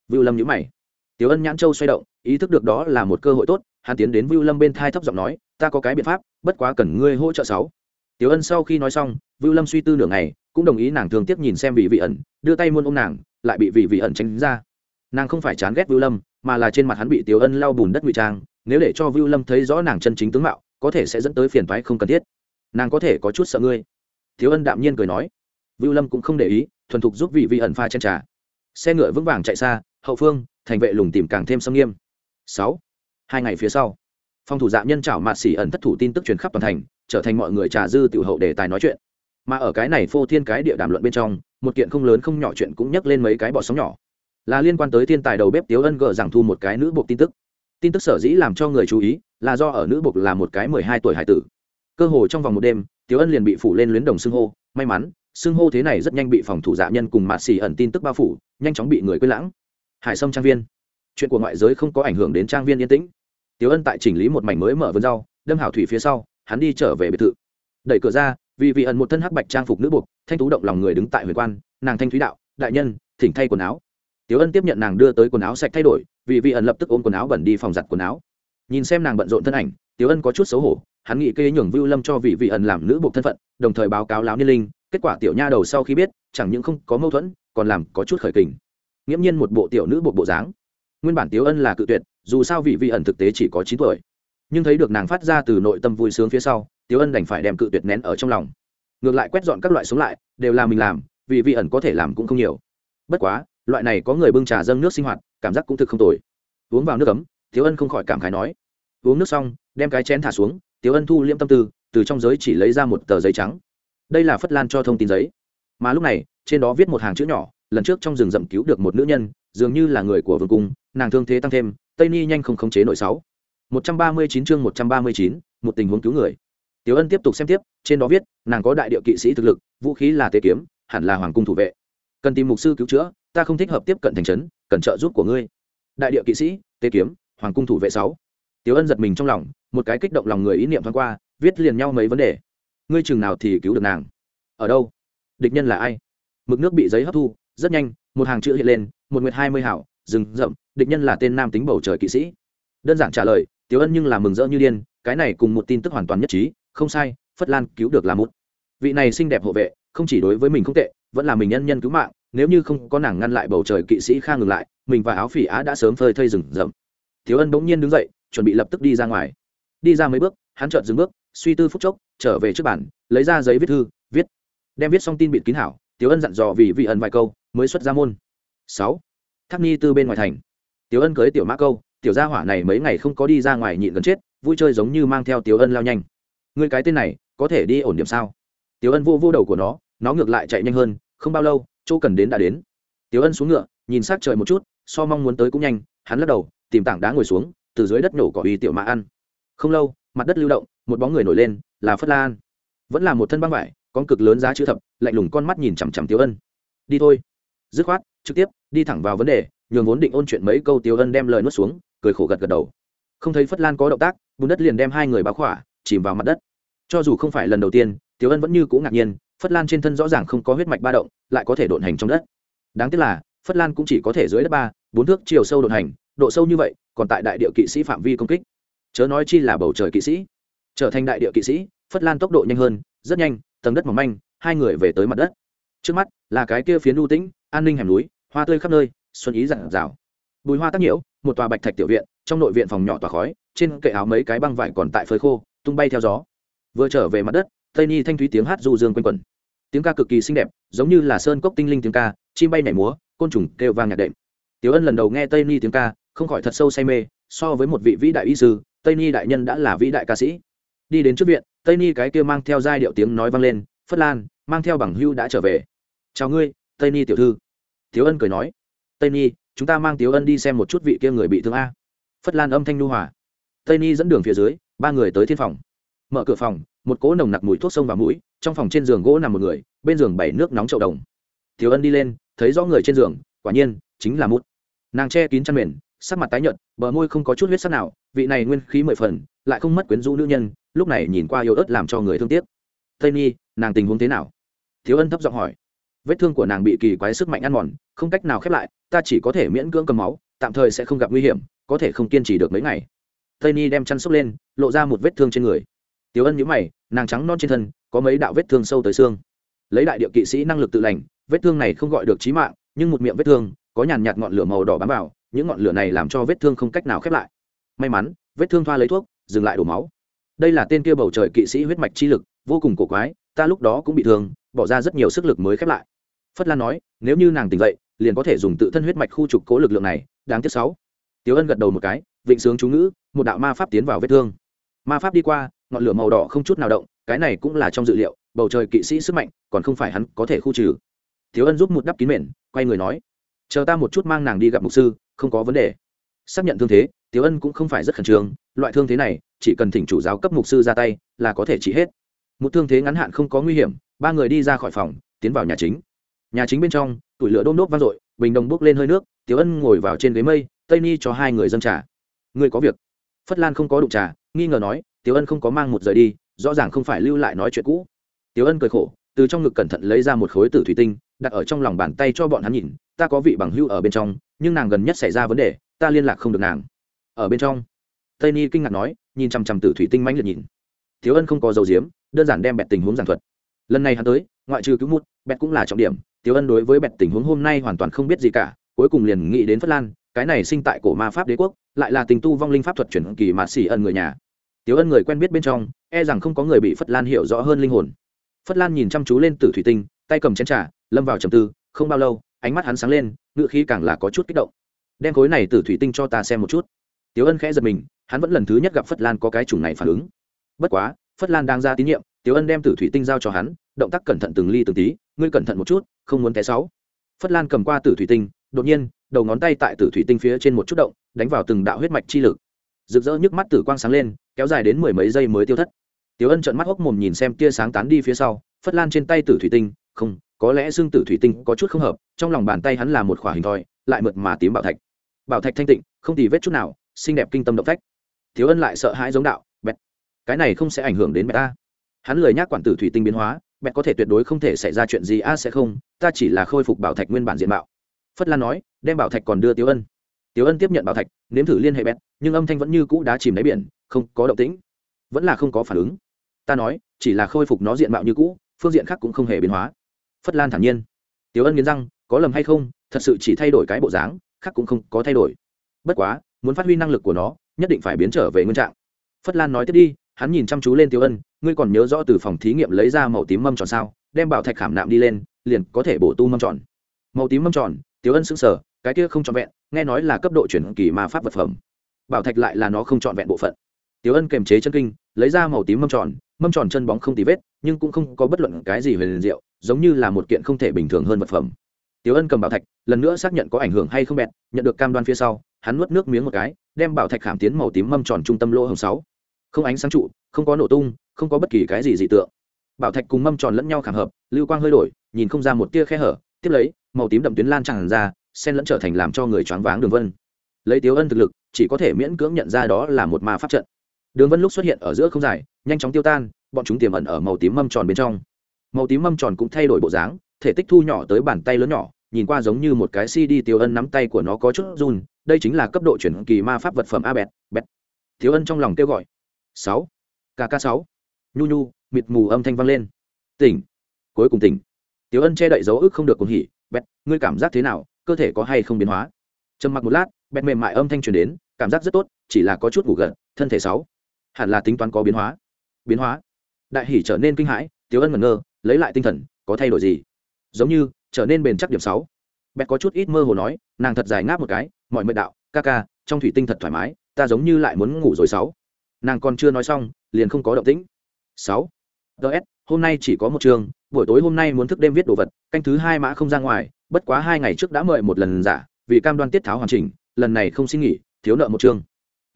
Vưu lâm nhữ mày. Tiểu ân nhãn châu xoay động, ý thức được đó là một cơ hội tốt, hắn tiến đến vưu lâm bên thai thấp giọng nói, ta có cái biện pháp, bất quá cần ngươi hỗ trợ sáu. Tiểu ân sau khi nói xong, vưu lâm suy tư nửa ngày, cũng đồng ý nàng thường tiếp nhìn xem vị vị ẩn, đưa tay muôn ôm nàng, lại bị vị vị ẩn tránh ra. Nàng không phải chán ghét vưu lâm, mà là trên mặt hắn bị tiểu ân lau bùn đất ngụy trang, nếu để cho vưu lâm thấy rõ nàng chân chính tướng mạo, có thể sẽ dẫn tới phiền toái không cần thiết. Nàng có thể có chút sợ ngươi. Thiếu ân đạm nhiên cười nói vưu lâm cũng không để ý, thuần thục giúp vị vị ẩn pha chen trà. Xe ngựa vững vàng chạy xa, hậu phương, thành vệ lùng tìm càng thêm sâm nghiêm. Sáu. Hai ngày phía sau, phòng thủ dạ nhân chảo mạt xỉ ẩn thất thủ tin tức truyền khắp toàn thành, trở thành mọi người trà dư tiểu hậu đề tài nói chuyện. Mà ở cái này phô thiên cái địa đàm luận bên trong, một kiện không lớn không nhỏ chuyện cũng nhắc lên mấy cái bọ sóng nhỏ. Là liên quan tới thiên tài đầu bếp tiếu ân gờ rằng thu một cái nữ buộc tin tức. Tin tức sở dĩ làm cho người chú ý, là do ở nữ buộc là một cái mười hai tuổi hải tử. Cơ hồ trong vòng một đêm, tiếu ân liền bị phủ lên luyến đồng xưng hô, may mắn xưng hô thế này rất nhanh bị phòng thủ dạ nhân cùng mạt xỉ ẩn tin tức bao phủ, nhanh chóng bị người quên lãng. Hải sâm trang viên. Chuyện của ngoại giới không có ảnh hưởng đến trang viên yên tĩnh. Tiếu ân tại chỉnh lý một mảnh mới mở vườn rau, đâm hảo thủy phía sau, hắn đi trở về biệt thự. Đẩy cửa ra, vì vị ẩn một thân hắc bạch trang phục nữ buộc, thanh tú động lòng người đứng tại huyền quan, nàng thanh thúy đạo, đại nhân, thỉnh thay quần áo. Tiếu ân tiếp nhận nàng đưa tới quần áo sạch thay đổi, vì vị ẩn lập tức ôm quần áo bẩn đi phòng giặt quần áo. Nhìn xem nàng bận rộn thân ảnh tiếu ân có chút xấu hổ, hắn nghĩ kê nhường vưu lâm cho vị vị ẩn làm nữ buộc thân phận, đồng thời báo cáo láo niên linh kết quả tiểu nha đầu sau khi biết, chẳng những không có mâu thuẫn, còn làm có chút khởi kình. Nghiễm nhiên một bộ tiểu nữ bộ bộ dáng. Nguyên bản tiếu ân là cự tuyệt, dù sao vị vị ẩn thực tế chỉ có chín tuổi. Nhưng thấy được nàng phát ra từ nội tâm vui sướng phía sau, tiếu ân đành phải đem cự tuyệt nén ở trong lòng. Ngược lại quét dọn các loại sống lại, đều là mình làm vì vị ẩn có thể làm cũng không nhiều. Bất quá, loại này có người bưng trà dâng nước sinh hoạt, cảm giác cũng thực không tồi. Uống vào nước ấm, tiếu ân không khỏi cảm khái nói. Uống nước xong, đem cái chén thả xuống, tiếu ân thu liễm tâm tư, từ trong giới chỉ lấy ra một tờ giấy trắng đây là phất lan cho thông tin giấy mà lúc này trên đó viết một hàng chữ nhỏ lần trước trong rừng rậm cứu được một nữ nhân dường như là người của vương cung nàng thương thế tăng thêm tây ni nhanh không khống chế nội sáu một trăm ba mươi chín chương một trăm ba mươi chín một tình huống cứu người Tiểu Ân tiếp tục xem tiếp, trên đó viết, nàng có đại địa kỵ sĩ thực lực, vũ khí là tế kiếm, hẳn là hoàng cung thủ vệ. Cần tìm mục sư cứu chữa, ta không thích hợp tiếp cận thành trấn, cần trợ giúp của ngươi. Đại địa kỵ sĩ, tế kiếm, hoàng cung thủ vệ sáu. Tiểu Ân giật mình trong lòng, một cái kích động lòng người ý niệm thoáng qua, viết liền nhau mấy vấn đề. Ngươi chừng nào thì cứu được nàng? Ở đâu? Địch nhân là ai? Mực nước bị giấy hấp thu, rất nhanh, một hàng chữ hiện lên, một nguyệt hai mươi hảo, rừng rậm địch nhân là tên nam tính bầu trời kỵ sĩ đơn giản trả lời tiểu ân nhưng là mừng rỡ như điên cái này cùng một tin tức hoàn toàn nhất trí không sai phất lan cứu được là một vị này xinh đẹp hộ vệ không chỉ đối với mình không tệ vẫn là mình nhân nhân cứu mạng nếu như không có nàng ngăn lại bầu trời kỵ sĩ kha ngừng lại mình và áo phỉ á đã sớm phơi thây rừng rậm thiếu ân bỗng nhiên đứng dậy chuẩn bị lập tức đi ra ngoài đi ra mấy bước hắn chợt dừng bước suy tư phút chốc, trở về trước bản lấy ra giấy viết thư, viết. Đem viết xong tin bịt kín hảo tiếu ân dặn dò vì vị ẩn vài câu, mới xuất ra môn. Sáu. Tháp ni tư bên ngoài thành. Tiếu ân cưới tiểu mã câu, tiểu gia hỏa này mấy ngày không có đi ra ngoài nhịn gần chết, vui chơi giống như mang theo tiếu ân lao nhanh. Người cái tên này, có thể đi ổn điểm sao? Tiếu ân vô vô đầu của nó nó ngược lại chạy nhanh hơn, không bao lâu, chỗ cần đến đã đến. Tiếu ân xuống ngựa, nhìn sát trời một chút, so mong muốn tới cũng nhanh, hắn lắc đầu, tìm tảng đá ngồi xuống, từ dưới đất nổ cỏ uy tiểu mã ăn. Không lâu mặt đất lưu động, một bóng người nổi lên, là phất lan vẫn là một thân băng vải con cực lớn giá chữ thập, lạnh lùng con mắt nhìn chằm chằm tiêu ân. Đi thôi. Dứt khoát, trực tiếp, đi thẳng vào vấn đề, nhường vốn định ôn chuyện mấy câu tiêu ân đem lời nuốt xuống, cười khổ gật gật đầu. Không thấy phất lan có động tác, bùn đất liền đem hai người báo khỏa, chìm vào mặt đất. Cho dù không phải lần đầu tiên, tiêu ân vẫn như cũng ngạc nhiên, phất lan trên thân rõ ràng không có huyết mạch ba động, lại có thể độn hành trong đất. Đáng tiếc là, phất lan cũng chỉ có thể dưới đất ba, bốn thước chiều sâu độn hành, độ sâu như vậy, còn tại đại địa kỵ sĩ phạm vi công kích chớ nói chi là bầu trời kỵ sĩ. Trở thành đại địa kỵ sĩ, phất lan tốc độ nhanh hơn, rất nhanh, tầng đất mỏng manh, hai người về tới mặt đất. Trước mắt, là cái kia phiến lưu tĩnh, an ninh hẻm núi, hoa tươi khắp nơi, xuân ý rạng rào bùi hoa tác nhiễu, một tòa bạch thạch tiểu viện, trong nội viện phòng nhỏ tỏa khói, trên kệ áo mấy cái băng vải còn tại phơi khô, tung bay theo gió. Vừa trở về mặt đất, tây ni thanh thúy tiếng hát du dương quanh quẩn. Tiếng ca cực kỳ xinh đẹp, giống như là sơn cốc tinh linh tiếng ca, chim bay nhảy múa, côn trùng kêu vang nhạc đệm. Tiểu ân lần đầu nghe tây ni tiếng ca, không khỏi thật sâu say mê, so với một vị vĩ đại y sư tây ni đại nhân đã là vĩ đại ca sĩ. Đi đến trước viện, tây ni cái kia mang theo giai điệu tiếng nói vang lên, phất lan, mang theo bằng hưu đã trở về. Chào ngươi, tây ni tiểu thư. Thiếu ân cười nói, tây ni, chúng ta mang tiếu ân đi xem một chút vị kia người bị thương a. Phất lan âm thanh nu hòa. Tây ni dẫn đường phía dưới, ba người tới thiên phòng. Mở cửa phòng, một cỗ nồng nặc mùi thuốc sông vào mũi, trong phòng trên giường gỗ nằm một người, bên giường bảy nước nóng trậu đồng. Thiếu ân đi lên, thấy rõ người trên giường, quả nhiên chính là mút. Nàng che kín chăn mền sắc mặt tái nhợt bờ môi không có chút huyết sắc nào vị này nguyên khí mười phần lại không mất quyến rũ nữ nhân lúc này nhìn qua yếu ớt làm cho người thương tiếc. Tây Nhi, nàng tình huống thế nào? Thiếu ân thấp giọng hỏi. Vết thương của nàng bị kỳ quái sức mạnh ăn mòn không cách nào khép lại ta chỉ có thể miễn cưỡng cầm máu tạm thời sẽ không gặp nguy hiểm có thể không kiên trì được mấy ngày. Tây ni đem chăn xốc lên lộ ra một vết thương trên người. Tiếu ân nhíu mày nàng trắng non trên thân có mấy đạo vết thương sâu tới xương. Lấy đại địa kỵ sĩ năng lực tự lành vết thương này không gọi được chí mạng nhưng một miệng vết thương có nhàn nhạt ngọn lửa màu đỏ bám vào những ngọn lửa này làm cho vết thương không cách nào khép lại. May mắn, vết thương thoa lấy thuốc, dừng lại đổ máu. Đây là tên kia bầu trời kỵ sĩ huyết mạch chi lực, vô cùng cổ quái, ta lúc đó cũng bị thương, bỏ ra rất nhiều sức lực mới khép lại. Phất lan nói, nếu như nàng tỉnh dậy, liền có thể dùng tự thân huyết mạch khu trục cố lực lượng này. Đáng tiếc sáu. Tiếu ân gật đầu một cái, vịnh sướng chú ngữ, một đạo ma pháp tiến vào vết thương. Ma pháp đi qua, ngọn lửa màu đỏ không chút nào động, cái này cũng là trong dự liệu, bầu trời kỵ sĩ sức mạnh, còn không phải hắn có thể khu trừ. Thiếu ân giúp một đắp kín mền, quay người nói, chờ ta một chút mang nàng đi gặp mục sư không có vấn đề. Xác nhận thương thế tiếu ân cũng không phải rất khẩn trương, loại thương thế này, chỉ cần thỉnh chủ giáo cấp mục sư ra tay, là có thể trị hết. Một thương thế ngắn hạn không có nguy hiểm, ba người đi ra khỏi phòng, tiến vào nhà chính. Nhà chính bên trong, tủi lửa đôm đốt vang dội, bình đồng bốc lên hơi nước tiếu ân ngồi vào trên ghế mây, tây ni cho hai người dân trà. Người có việc. Phất lan không có đụng trà, nghi ngờ nói tiếu ân không có mang một rời đi, rõ ràng không phải lưu lại nói chuyện cũ. Tiếu ân cười khổ, từ trong ngực cẩn thận lấy ra một khối tử thủy tinh, đặt ở trong lòng bàn tay cho bọn hắn nhìn ta có vị bằng hưu ở bên trong nhưng nàng gần nhất xảy ra vấn đề ta liên lạc không được nàng. Ở bên trong tây ni kinh ngạc nói nhìn chằm chằm tử thủy tinh mãnh liệt nhìn. Thiếu ân không có dầu diếm đơn giản đem bẹt tình huống giảng thuật. Lần này hắn tới ngoại trừ cứu mút bẹt cũng là trọng điểm. Thiếu ân đối với bẹt tình huống hôm nay hoàn toàn không biết gì cả cuối cùng liền nghĩ đến phất lan cái này sinh tại cổ ma pháp đế quốc lại là tình tu vong linh pháp thuật chuyển kỳ mà xỉ ân người nhà. Thiếu Ân người quen biết bên trong, e rằng không có người bị Phất Lan hiểu rõ hơn linh hồn. Phất Lan nhìn chăm chú lên Tử Thủy Tinh, tay cầm chén trà, lâm vào trầm tư, không bao lâu, ánh mắt hắn sáng lên, ngựa khí càng là có chút kích động. Đem khối này Tử Thủy Tinh cho ta xem một chút. Tiểu Ân khẽ giật mình, hắn vẫn lần thứ nhất gặp Phất Lan có cái chủng này phản ứng. Bất quá, Phất Lan đang ra tín nhiệm, Tiểu Ân đem Tử Thủy Tinh giao cho hắn, động tác cẩn thận từng ly từng tí, ngươi cẩn thận một chút, không muốn té sáu. Phất Lan cầm qua Tử Thủy Tinh, đột nhiên, đầu ngón tay tại Tử Thủy Tinh phía trên một chút động, đánh vào từng đạo huyết mạch chi lực rực rỡ nhức mắt tử quang sáng lên kéo dài đến mười mấy giây mới tiêu thất tiểu ân trợn mắt hốc mồm nhìn xem tia sáng tán đi phía sau phất lan trên tay tử thủy tinh không có lẽ xương tử thủy tinh có chút không hợp trong lòng bàn tay hắn là một khỏa hình thoi, lại mượt mà tím bảo thạch. Bảo thạch thanh tịnh, không tì vết chút nào, xinh đẹp kinh tâm động phách. Thiếu ân lại sợ hãi giống đạo, bẹt, cái này không sẽ ảnh hưởng đến mẹ ta. Hắn lười nhác quản tử thủy tinh biến hóa mẹ có thể tuyệt đối không thể xảy ra chuyện gì, a, sẽ không, ta chỉ là khôi phục bảo thạch nguyên bản diện mạo. Phất lan nói, đem bảo thạch còn đưa tiếu ân. Tiếu ân tiếp nhận bảo thạch, nếm thử liên hệ bẹt, nhưng âm thanh vẫn như cũ đá chìm đáy biển, không có động tĩnh. Vẫn là không có phản ứng. Ta nói, chỉ là khôi phục nó diện mạo như cũ, phương diện khác cũng không hề biến hóa. Phất lan thản nhiên. Tiếu ân nghiến răng có lầm hay không thật sự chỉ thay đổi cái bộ dáng khác cũng không có thay đổi. Bất quá muốn phát huy năng lực của nó nhất định phải biến trở về nguyên trạng. Phất lan nói tiếp đi hắn nhìn chăm chú lên tiểu ân ngươi còn nhớ rõ từ phòng thí nghiệm lấy ra màu tím mâm tròn sao đem bảo thạch khảm nạm đi lên liền có thể bổ tu mâm tròn. Màu tím mâm tròn tiểu ân sững sờ cái kia không trọn vẹn nghe nói là cấp độ chuyển kỳ mà pháp vật phẩm. Bảo thạch lại là nó không trọn vẹn bộ phận. Tiểu ân kềm chế chân kinh lấy ra màu tím mâm tròn mâm tròn chân bóng không tì vết nhưng cũng không có bất luận cái gì về liền rượu, giống như là một kiện không thể bình thường hơn vật phẩm tiểu ân cầm bảo thạch, lần nữa xác nhận có ảnh hưởng hay không bẹt, nhận được cam đoan phía sau, hắn nuốt nước miếng một cái, đem bảo thạch khảm tiến màu tím mâm tròn trung tâm lỗ hồng sáu. Không ánh sáng trụ, không có nổ tung, không có bất kỳ cái gì dị tượng. Bảo thạch cùng mâm tròn lẫn nhau khảm hợp, lưu quang hơi đổi, nhìn không ra một tia khe hở, tiếp lấy, màu tím đậm tuyến lan tràn ra sen lẫn trở thành làm cho người choáng váng đường vân. Lấy tiếu ân thực lực, chỉ có thể miễn cưỡng nhận ra đó là một ma pháp trận. Đường vân lúc xuất hiện ở giữa không dài, nhanh chóng tiêu tan, bọn chúng tiềm ẩn ở màu tím mâm tròn bên trong. Màu tím mâm tròn cũng thay đổi bộ dáng, thể tích thu nhỏ tới bàn tay lớn nhỏ nhìn qua giống như một cái cd tiêu ân nắm tay của nó có chút run, đây chính là cấp độ chuyển kỳ ma pháp vật phẩm a bẹt bẹt. Thiếu ân trong lòng kêu gọi. Sáu. Kk sáu. Nhu nhu, mịt mù âm thanh vang lên. Tỉnh. Cuối cùng tỉnh. Tiêu ân che đậy dấu ức không được cùng hỉ. Bẹt, ngươi cảm giác thế nào? Cơ thể có hay không biến hóa? Trầm mặc một lát, bẹt mềm mại âm thanh truyền đến, cảm giác rất tốt, chỉ là có chút ngủ gật, thân thể sáu. Hẳn là tính toán có biến hóa. Biến hóa. Đại hỉ trở nên kinh hãi tiếu ân ngẩn ngơ, lấy lại tinh thần, có thay đổi gì? Giống như trở nên bền chắc điểm sáu. Bẹt có chút ít mơ hồ nói, nàng thật dài ngáp một cái, mọi mệt đạo, ca ca, trong thủy tinh thật thoải mái, ta giống như lại muốn ngủ rồi sáu. Nàng còn chưa nói xong, liền không có động tĩnh. Sáu. Ts hôm nay chỉ có một trường, buổi tối hôm nay muốn thức đêm viết đồ vật, canh thứ hai mã không ra ngoài, bất quá hai ngày trước đã mời một lần giả, vì cam đoan tiết tháo hoàn chỉnh, lần này không xin nghỉ, thiếu nợ một chương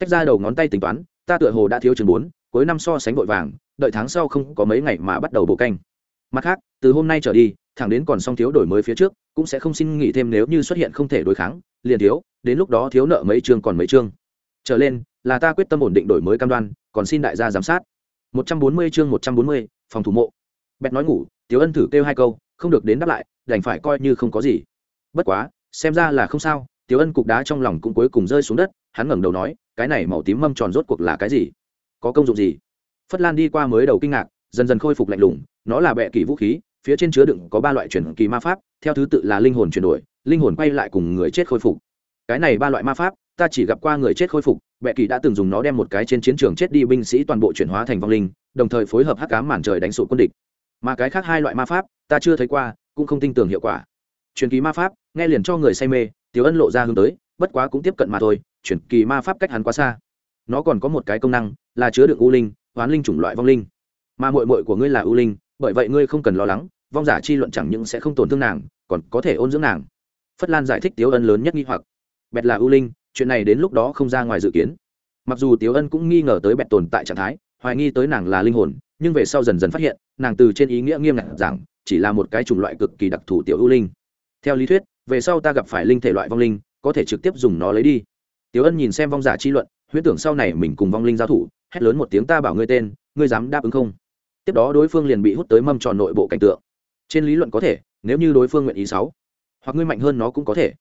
tách ra đầu ngón tay tính toán, ta tựa hồ đã thiếu trường bốn, cuối năm so sánh vội vàng, đợi tháng sau không có mấy ngày mà bắt đầu bộ canh. Mặt khác, từ hôm nay trở đi thẳng đến còn song thiếu đổi mới phía trước cũng sẽ không xin nghỉ thêm nếu như xuất hiện không thể đối kháng liền thiếu đến lúc đó thiếu nợ mấy chương còn mấy chương. Trở lên là ta quyết tâm ổn định đổi mới cam đoan còn xin đại gia giám sát. 140 chương 140, phòng thủ mộ. Bẹt nói ngủ tiếu ân thử kêu hai câu không được đến đáp lại đành phải coi như không có gì. Bất quá xem ra là không sao tiếu ân cục đá trong lòng cũng cuối cùng rơi xuống đất hắn ngẩng đầu nói cái này màu tím mâm tròn rốt cuộc là cái gì? Có công dụng gì? Phất lan đi qua mới đầu kinh ngạc dần dần khôi phục lạnh lùng nó là bệ kỷ vũ khí phía trên chứa đựng có ba loại chuyển kỳ ma pháp, theo thứ tự là linh hồn chuyển đổi, linh hồn quay lại cùng người chết khôi phục. Cái này ba loại ma pháp, ta chỉ gặp qua người chết khôi phục, bệ kỳ đã từng dùng nó đem một cái trên chiến trường chết đi binh sĩ toàn bộ chuyển hóa thành vong linh, đồng thời phối hợp hắc cám màn trời đánh sụp quân địch. Mà cái khác hai loại ma pháp, ta chưa thấy qua, cũng không tin tưởng hiệu quả. Truyền kỳ ma pháp, nghe liền cho người say mê, tiểu ân lộ ra hướng tới, bất quá cũng tiếp cận mà thôi, truyền kỳ ma pháp cách hắn quá xa. Nó còn có một cái công năng, là chứa đựng u linh, hoán linh chủng loại vong linh. Mà mội mội của ngươi là u linh bởi vậy ngươi không cần lo lắng, vong giả chi luận chẳng những sẽ không tổn thương nàng, còn có thể ôn dưỡng nàng. Phất lan giải thích tiếu ân lớn nhất nghi hoặc. Bẹt là ưu linh, chuyện này đến lúc đó không ra ngoài dự kiến. Mặc dù tiếu ân cũng nghi ngờ tới bẹt tồn tại trạng thái, hoài nghi tới nàng là linh hồn, nhưng về sau dần dần phát hiện, nàng từ trên ý nghĩa nghiêm ngặt rằng, chỉ là một cái chủng loại cực kỳ đặc thù tiểu ưu linh. Theo lý thuyết, về sau ta gặp phải linh thể loại vong linh, có thể trực tiếp dùng nó lấy đi. Tiếu ân nhìn xem vong giả chi luận, huyễn tưởng sau này mình cùng vong linh giao thủ, hét lớn một tiếng, ta bảo ngươi tên, ngươi dám đáp ứng không? Tiếp đó đối phương liền bị hút tới mâm tròn nội bộ cảnh tượng. Trên lý luận có thể, nếu như đối phương nguyện ý sáu, hoặc ngươi mạnh hơn nó cũng có thể.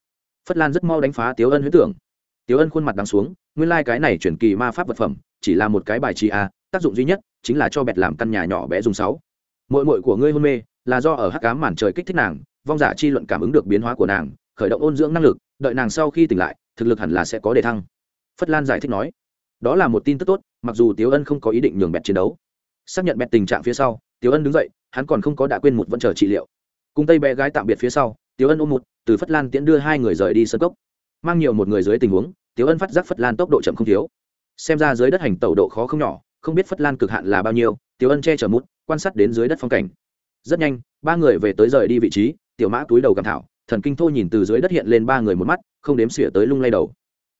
Phất lan rất mau đánh phá tiếu ân huyết tưởng. Tiếu ân khuôn mặt đắng xuống, nguyên lai、like、cái này chuyển kỳ ma pháp vật phẩm, chỉ là một cái bài trì a, tác dụng duy nhất chính là cho bẹt làm căn nhà nhỏ bé dùng sáu. Mội mội của ngươi hôn mê, là do ở hắc cám màn trời kích thích nàng, vong giả chi luận cảm ứng được biến hóa của nàng, khởi động ôn dưỡng năng lực, đợi nàng sau khi tỉnh lại, thực lực hẳn là sẽ có đề thăng. Phất lan giải thích nói, đó là một tin tức tốt, mặc dù tiếu ân không có ý định nhường bẹt chiến đấu xác nhận mẹ tình trạng phía sau, tiểu ân đứng dậy, hắn còn không có đã quên một vẫn chờ trị liệu. Cùng tây bé gái tạm biệt phía sau, tiểu ân ôm một, từ phất lan tiễn đưa hai người rời đi sân cốc. Mang nhiều một người dưới tình huống, tiểu ân phát giác phất lan tốc độ chậm không thiếu. Xem ra dưới đất hành tẩu độ khó không nhỏ, không biết phất lan cực hạn là bao nhiêu, tiểu ân che chở mút quan sát đến dưới đất phong cảnh. Rất nhanh, ba người về tới rời đi vị trí, tiểu mã túi đầu cảm thảo, thần kinh thô nhìn từ dưới đất hiện lên ba người một mắt, không đếm xỉa tới lung lay đầu.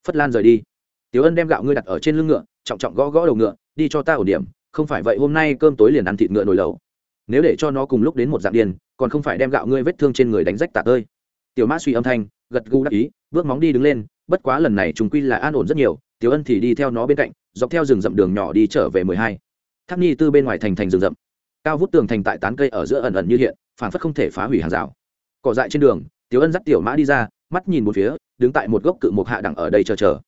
Phất lan rời đi. Tiểu ân đem gạo ngươi đặt ở trên lưng ngựa, trọng trọng gõ gõ đầu ngựa, đi cho ta ổn điểm không phải vậy hôm nay cơm tối liền ăn thịt ngựa nồi lẩu. nếu để cho nó cùng lúc đến một dạng điên còn không phải đem gạo ngươi vết thương trên người đánh rách tạc ơi. Tiểu mã suy âm thanh, gật gù đắc ý, bước móng đi đứng lên, bất quá lần này chúng quy là an ổn rất nhiều, tiểu ân thì đi theo nó bên cạnh, dọc theo rừng rậm đường nhỏ đi trở về mười hai. Tháp ni tư bên ngoài thành thành rừng rậm. Cao vút tường thành tại tán cây ở giữa ẩn ẩn như hiện phản phất không thể phá hủy hàng rào. Cỏ dại trên đường, tiểu ân dắt tiểu mã đi ra, mắt nhìn một phía, đứng tại một gốc cự một hạ đẳng ở đây chờ chờ.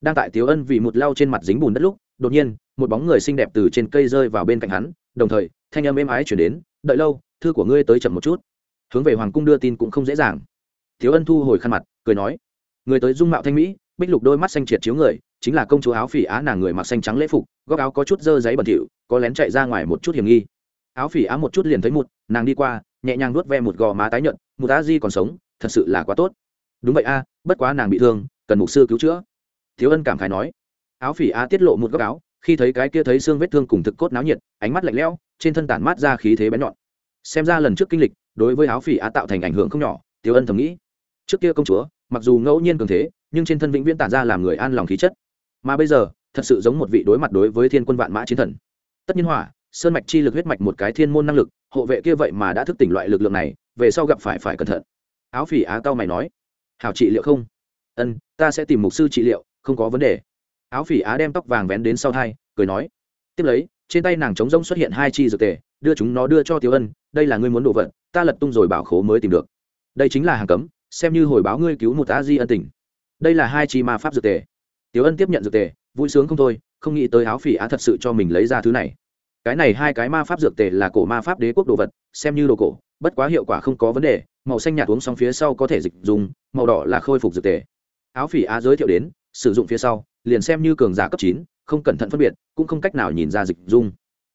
Đang tại tiểu ân vì một lau trên mặt dính bùn đất lúc, đột nhiên một bóng người xinh đẹp từ trên cây rơi vào bên cạnh hắn, đồng thời, thanh âm êm ái chuyển đến, đợi lâu, thư của ngươi tới chậm một chút. Hướng về hoàng cung đưa tin cũng không dễ dàng. Thiếu ân thu hồi khăn mặt, cười nói, người tới dung mạo thanh mỹ, bích lục đôi mắt xanh triệt chiếu người, chính là công chúa áo phỉ á nàng người mặc xanh trắng lễ phục, góc áo có chút dơ giấy bẩn thỉu, có lén chạy ra ngoài một chút hiểm nghi. Áo phỉ á một chút liền thấy một nàng đi qua, nhẹ nhàng nuốt ve một gò má tái nhợt một á di còn sống, thật sự là quá tốt. Đúng vậy a, bất quá nàng bị thương, cần mục sư cứu chữa. Thiếu ân cảm khái nói, áo phỉ á tiết lộ một góc áo khi thấy cái kia thấy xương vết thương cùng thực cốt náo nhiệt, ánh mắt lạnh lẽo, trên thân tản mát ra khí thế bén nhọn. Xem ra lần trước kinh lịch, đối với áo phỉ á tạo thành ảnh hưởng không nhỏ, tiêu ân thầm nghĩ. Trước kia công chúa, mặc dù ngẫu nhiên cường thế, nhưng trên thân vĩnh viễn tản ra làm người an lòng khí chất. Mà bây giờ, thật sự giống một vị đối mặt đối với thiên quân vạn mã chiến thần. Tất nhiên hỏa, sơn mạch chi lực huyết mạch một cái thiên môn năng lực, hộ vệ kia vậy mà đã thức tỉnh loại lực lượng này, về sau gặp phải phải cẩn thận. Áo phỉ á cao mày nói. Hảo trị liệu không? Ân, ta sẽ tìm mục sư trị liệu, không có vấn đề áo phỉ á đem tóc vàng vén đến sau thai, cười nói, tiếp lấy, trên tay nàng trống rông xuất hiện hai chi dược tề, đưa chúng nó đưa cho tiểu ân, đây là ngươi muốn đồ vật, ta lật tung rồi bảo khố mới tìm được. Đây chính là hàng cấm, xem như hồi báo ngươi cứu một tá di ân tình. Đây là hai chi ma pháp dược tề. Tiểu ân tiếp nhận dược tề, vui sướng không thôi, không nghĩ tới áo phỉ á thật sự cho mình lấy ra thứ này. Cái này hai cái ma pháp dược tề là cổ ma pháp đế quốc đồ vật, xem như đồ cổ, bất quá hiệu quả không có vấn đề, màu xanh nhạt uống xong phía sau có thể dịch dùng, màu đỏ là khôi phục dược tề. Áo phỉ á giới thiệu đến sử dụng phía sau, liền xem như cường giả cấp chín, không cẩn thận phân biệt, cũng không cách nào nhìn ra dịch dung.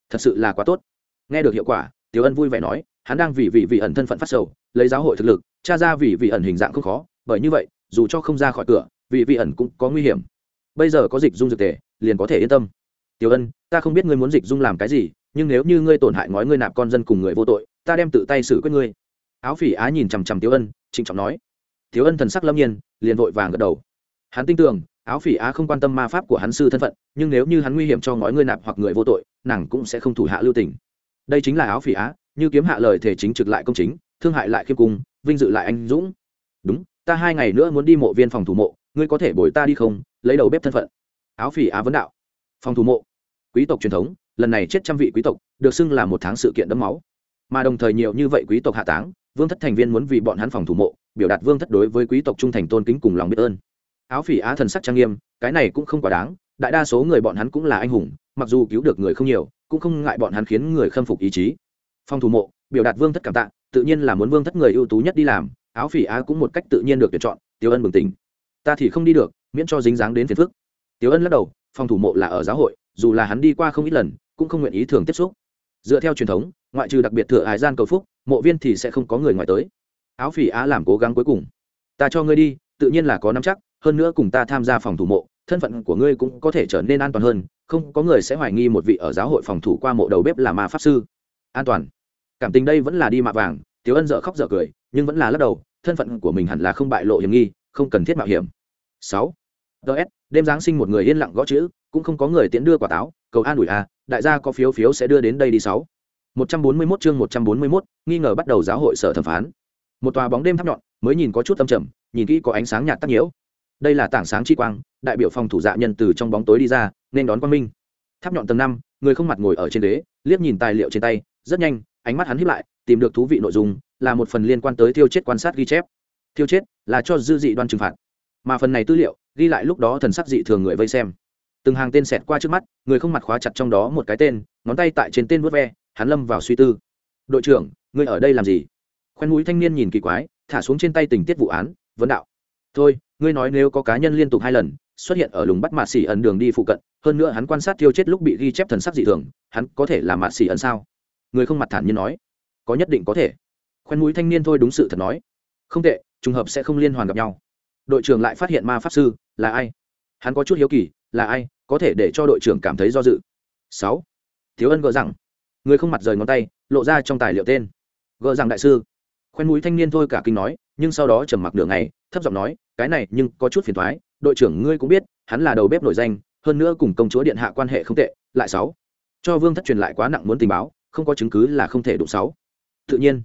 Thật sự là quá tốt. Nghe được hiệu quả, tiểu ân vui vẻ nói, hắn đang vì vị vị ẩn thân phận phát sầu, lấy giáo hội thực lực, tra ra vì vị ẩn hình dạng không khó, bởi như vậy, dù cho không ra khỏi cửa, vị vị ẩn cũng có nguy hiểm. Bây giờ có dịch dung dược tề, liền có thể yên tâm. Tiểu ân, ta không biết ngươi muốn dịch dung làm cái gì, nhưng nếu như ngươi tổn hại ngói ngươi nạp con dân cùng người vô tội, ta đem tự tay xử quyết ngươi. Áo phỉ á nhìn chằm chằm tiểu ân, trịnh trọng nói. Tiểu ân thần sắc lâm nhiên, liền vội vàng gật đầu hắn tin tưởng, áo phỉ á không quan tâm ma pháp của hắn sư thân phận, nhưng nếu như hắn nguy hiểm cho ngói ngươi nạp hoặc người vô tội, nàng cũng sẽ không thủ hạ lưu tình. Đây chính là áo phỉ á, như kiếm hạ lời thể chính trực lại công chính, thương hại lại khiêm cung, vinh dự lại anh dũng. Đúng, ta hai ngày nữa muốn đi mộ viên phòng thủ mộ, ngươi có thể bồi ta đi không? Lấy đầu bếp thân phận. Áo phỉ á vấn đạo. Phòng thủ mộ. Quý tộc truyền thống, lần này chết trăm vị quý tộc, được xưng là một tháng sự kiện đẫm máu. Mà đồng thời nhiều như vậy quý tộc hạ táng, vương thất thành viên muốn vì bọn hắn phòng thủ mộ, biểu đạt vương thất đối với quý tộc trung thành tôn kính cùng lòng biết ơn áo phỉ á thần sắc trang nghiêm, cái này cũng không quá đáng, đại đa số người bọn hắn cũng là anh hùng, mặc dù cứu được người không nhiều, cũng không ngại bọn hắn khiến người khâm phục ý chí. Phòng thủ mộ, biểu đạt vương thất cảm tạ, tự nhiên là muốn vương thất người ưu tú nhất đi làm, áo phỉ á cũng một cách tự nhiên được tuyển chọn tiêu ân bừng tỉnh. Ta thì không đi được, miễn cho dính dáng đến phiền phức. Tiêu ân lắc đầu phòng thủ mộ là ở giáo hội, dù là hắn đi qua không ít lần, cũng không nguyện ý thường tiếp xúc. Dựa theo truyền thống, ngoại trừ đặc biệt thừa hải gian cầu phúc, mộ viên thì sẽ không có người ngoài tới. Áo phỉ á làm cố gắng cuối cùng. Ta cho ngươi đi, tự nhiên là có nắm chắc hơn nữa cùng ta tham gia phòng thủ mộ thân phận của ngươi cũng có thể trở nên an toàn hơn không có người sẽ hoài nghi một vị ở giáo hội phòng thủ qua mộ đầu bếp là ma pháp sư. An toàn. Cảm tình đây vẫn là đi mạ vàng tiếu ân dợ khóc dợ cười nhưng vẫn là lắc đầu thân phận của mình hẳn là không bại lộ hiểm nghi không cần thiết mạo hiểm. Sáu. Ts đêm giáng sinh một người yên lặng gõ chữ cũng không có người tiễn đưa quả táo cầu an ủi a đại gia có phiếu phiếu sẽ đưa đến đây đi sáu. Một trăm bốn mươi 141 chương một trăm bốn mươi 141, nghi ngờ bắt đầu giáo hội sở thẩm phán. Một tòa bóng đêm thắp nhọn mới nhìn có chút âm trầm nhìn kỹ có ánh sáng nhạt tắc nhiễu đây là tảng sáng chi quang, đại biểu phòng thủ dạ nhân từ trong bóng tối đi ra, nên đón quang minh. Tháp nhọn tầng năm, người không mặt ngồi ở trên đế liếc nhìn tài liệu trên tay, rất nhanh, ánh mắt hắn hiếp lại, tìm được thú vị nội dung, là một phần liên quan tới tiêu chết quan sát ghi chép. Tiêu chết là cho dư dị đoan trừng phạt, mà phần này tư liệu ghi lại lúc đó thần sắc dị thường người vây xem. Từng hàng tên xẹt qua trước mắt, người không mặt khóa chặt trong đó một cái tên, ngón tay tại trên tên vớt ve, hắn lâm vào suy tư. Đội trưởng, ngươi ở đây làm gì? Khoen mũi thanh niên nhìn kỳ quái, thả xuống trên tay tình tiết vụ án, vấn đạo. Thôi ngươi nói nếu có cá nhân liên tục hai lần, xuất hiện ở lùng bắt mạt xỉ ẩn đường đi phụ cận, hơn nữa hắn quan sát tiêu chết lúc bị ghi chép thần sắc dị thường, hắn có thể là mạt xỉ ẩn sao? Người không mặt thản nhiên nói. Có nhất định có thể. Khoen mũi thanh niên thôi đúng sự thật nói. Không tệ, trùng hợp sẽ không liên hoàn gặp nhau. Đội trưởng lại phát hiện ma pháp sư, là ai? Hắn có chút hiếu kỳ, là ai, có thể để cho đội trưởng cảm thấy do dự. Sáu. Thiếu ân gỡ rằng. Người không mặt rời ngón tay, lộ ra trong tài liệu tên. Gỡ rằng đại sư. Khoen mũi thanh niên thôi cả kinh nói, nhưng sau đó trầm mặc đường này thấp giọng nói cái này nhưng có chút phiền thoái, đội trưởng ngươi cũng biết, hắn là đầu bếp nổi danh, hơn nữa cùng công chúa điện hạ quan hệ không tệ, lại sáu. Cho vương thất truyền lại quá nặng muốn tình báo, không có chứng cứ là không thể đụng sáu. Tự nhiên,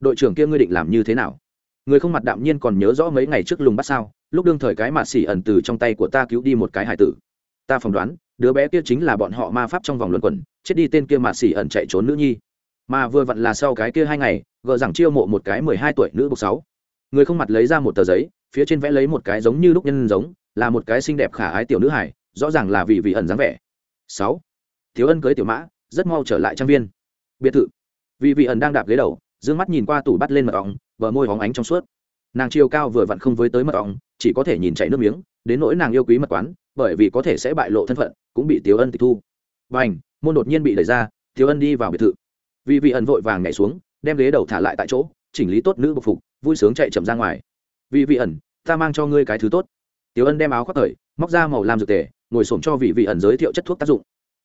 đội trưởng kia ngươi định làm như thế nào? Người không mặt đạm nhiên còn nhớ rõ mấy ngày trước lùng bắt sao, lúc đương thời cái mà xỉ ẩn từ trong tay của ta cứu đi một cái hải tử. Ta phỏng đoán, đứa bé kia chính là bọn họ ma pháp trong vòng luận quẩn, chết đi tên kia mà xỉ ẩn chạy trốn nữ nhi. Mà vừa vặn là sau cái kia hai ngày, gờ rằng chiêu mộ một cái mười hai tuổi nữ bục sáu. Người không mặt lấy ra một tờ giấy phía trên vẽ lấy một cái giống như lúc nhân giống, là một cái xinh đẹp khả ái tiểu nữ hải rõ ràng là vì vị ẩn dáng vẻ. Sáu, thiếu ân cưới tiểu mã, rất mau trở lại trang viên. Biệt thự. Vị vị ẩn đang đạp ghế đầu d mắt nhìn qua tủ bắt lên mật ong, bờ môi hóng ánh trong suốt. Nàng chiều cao vừa vặn không với tới mật ong, chỉ có thể nhìn chảy nước miếng, đến nỗi nàng yêu quý mật quán, bởi vì có thể sẽ bại lộ thân phận, cũng bị tiếu ân tịch thu. Và ảnh môn đột nhiên bị đẩy ra tiếu ân đi vào biệt thự. Vị vị ẩn vội vàng nhảy xuống, đem ghế đầu thả lại tại chỗ, chỉnh lý tốt nữ bộc phục, vui sướng chạy chậm ra ngoài. Vị vị ẩn ta mang cho ngươi cái thứ tốt. Tiểu ân đem áo khoác thời, móc ra màu làm dược tề, ngồi xổm cho vị vị ẩn giới thiệu chất thuốc tác dụng.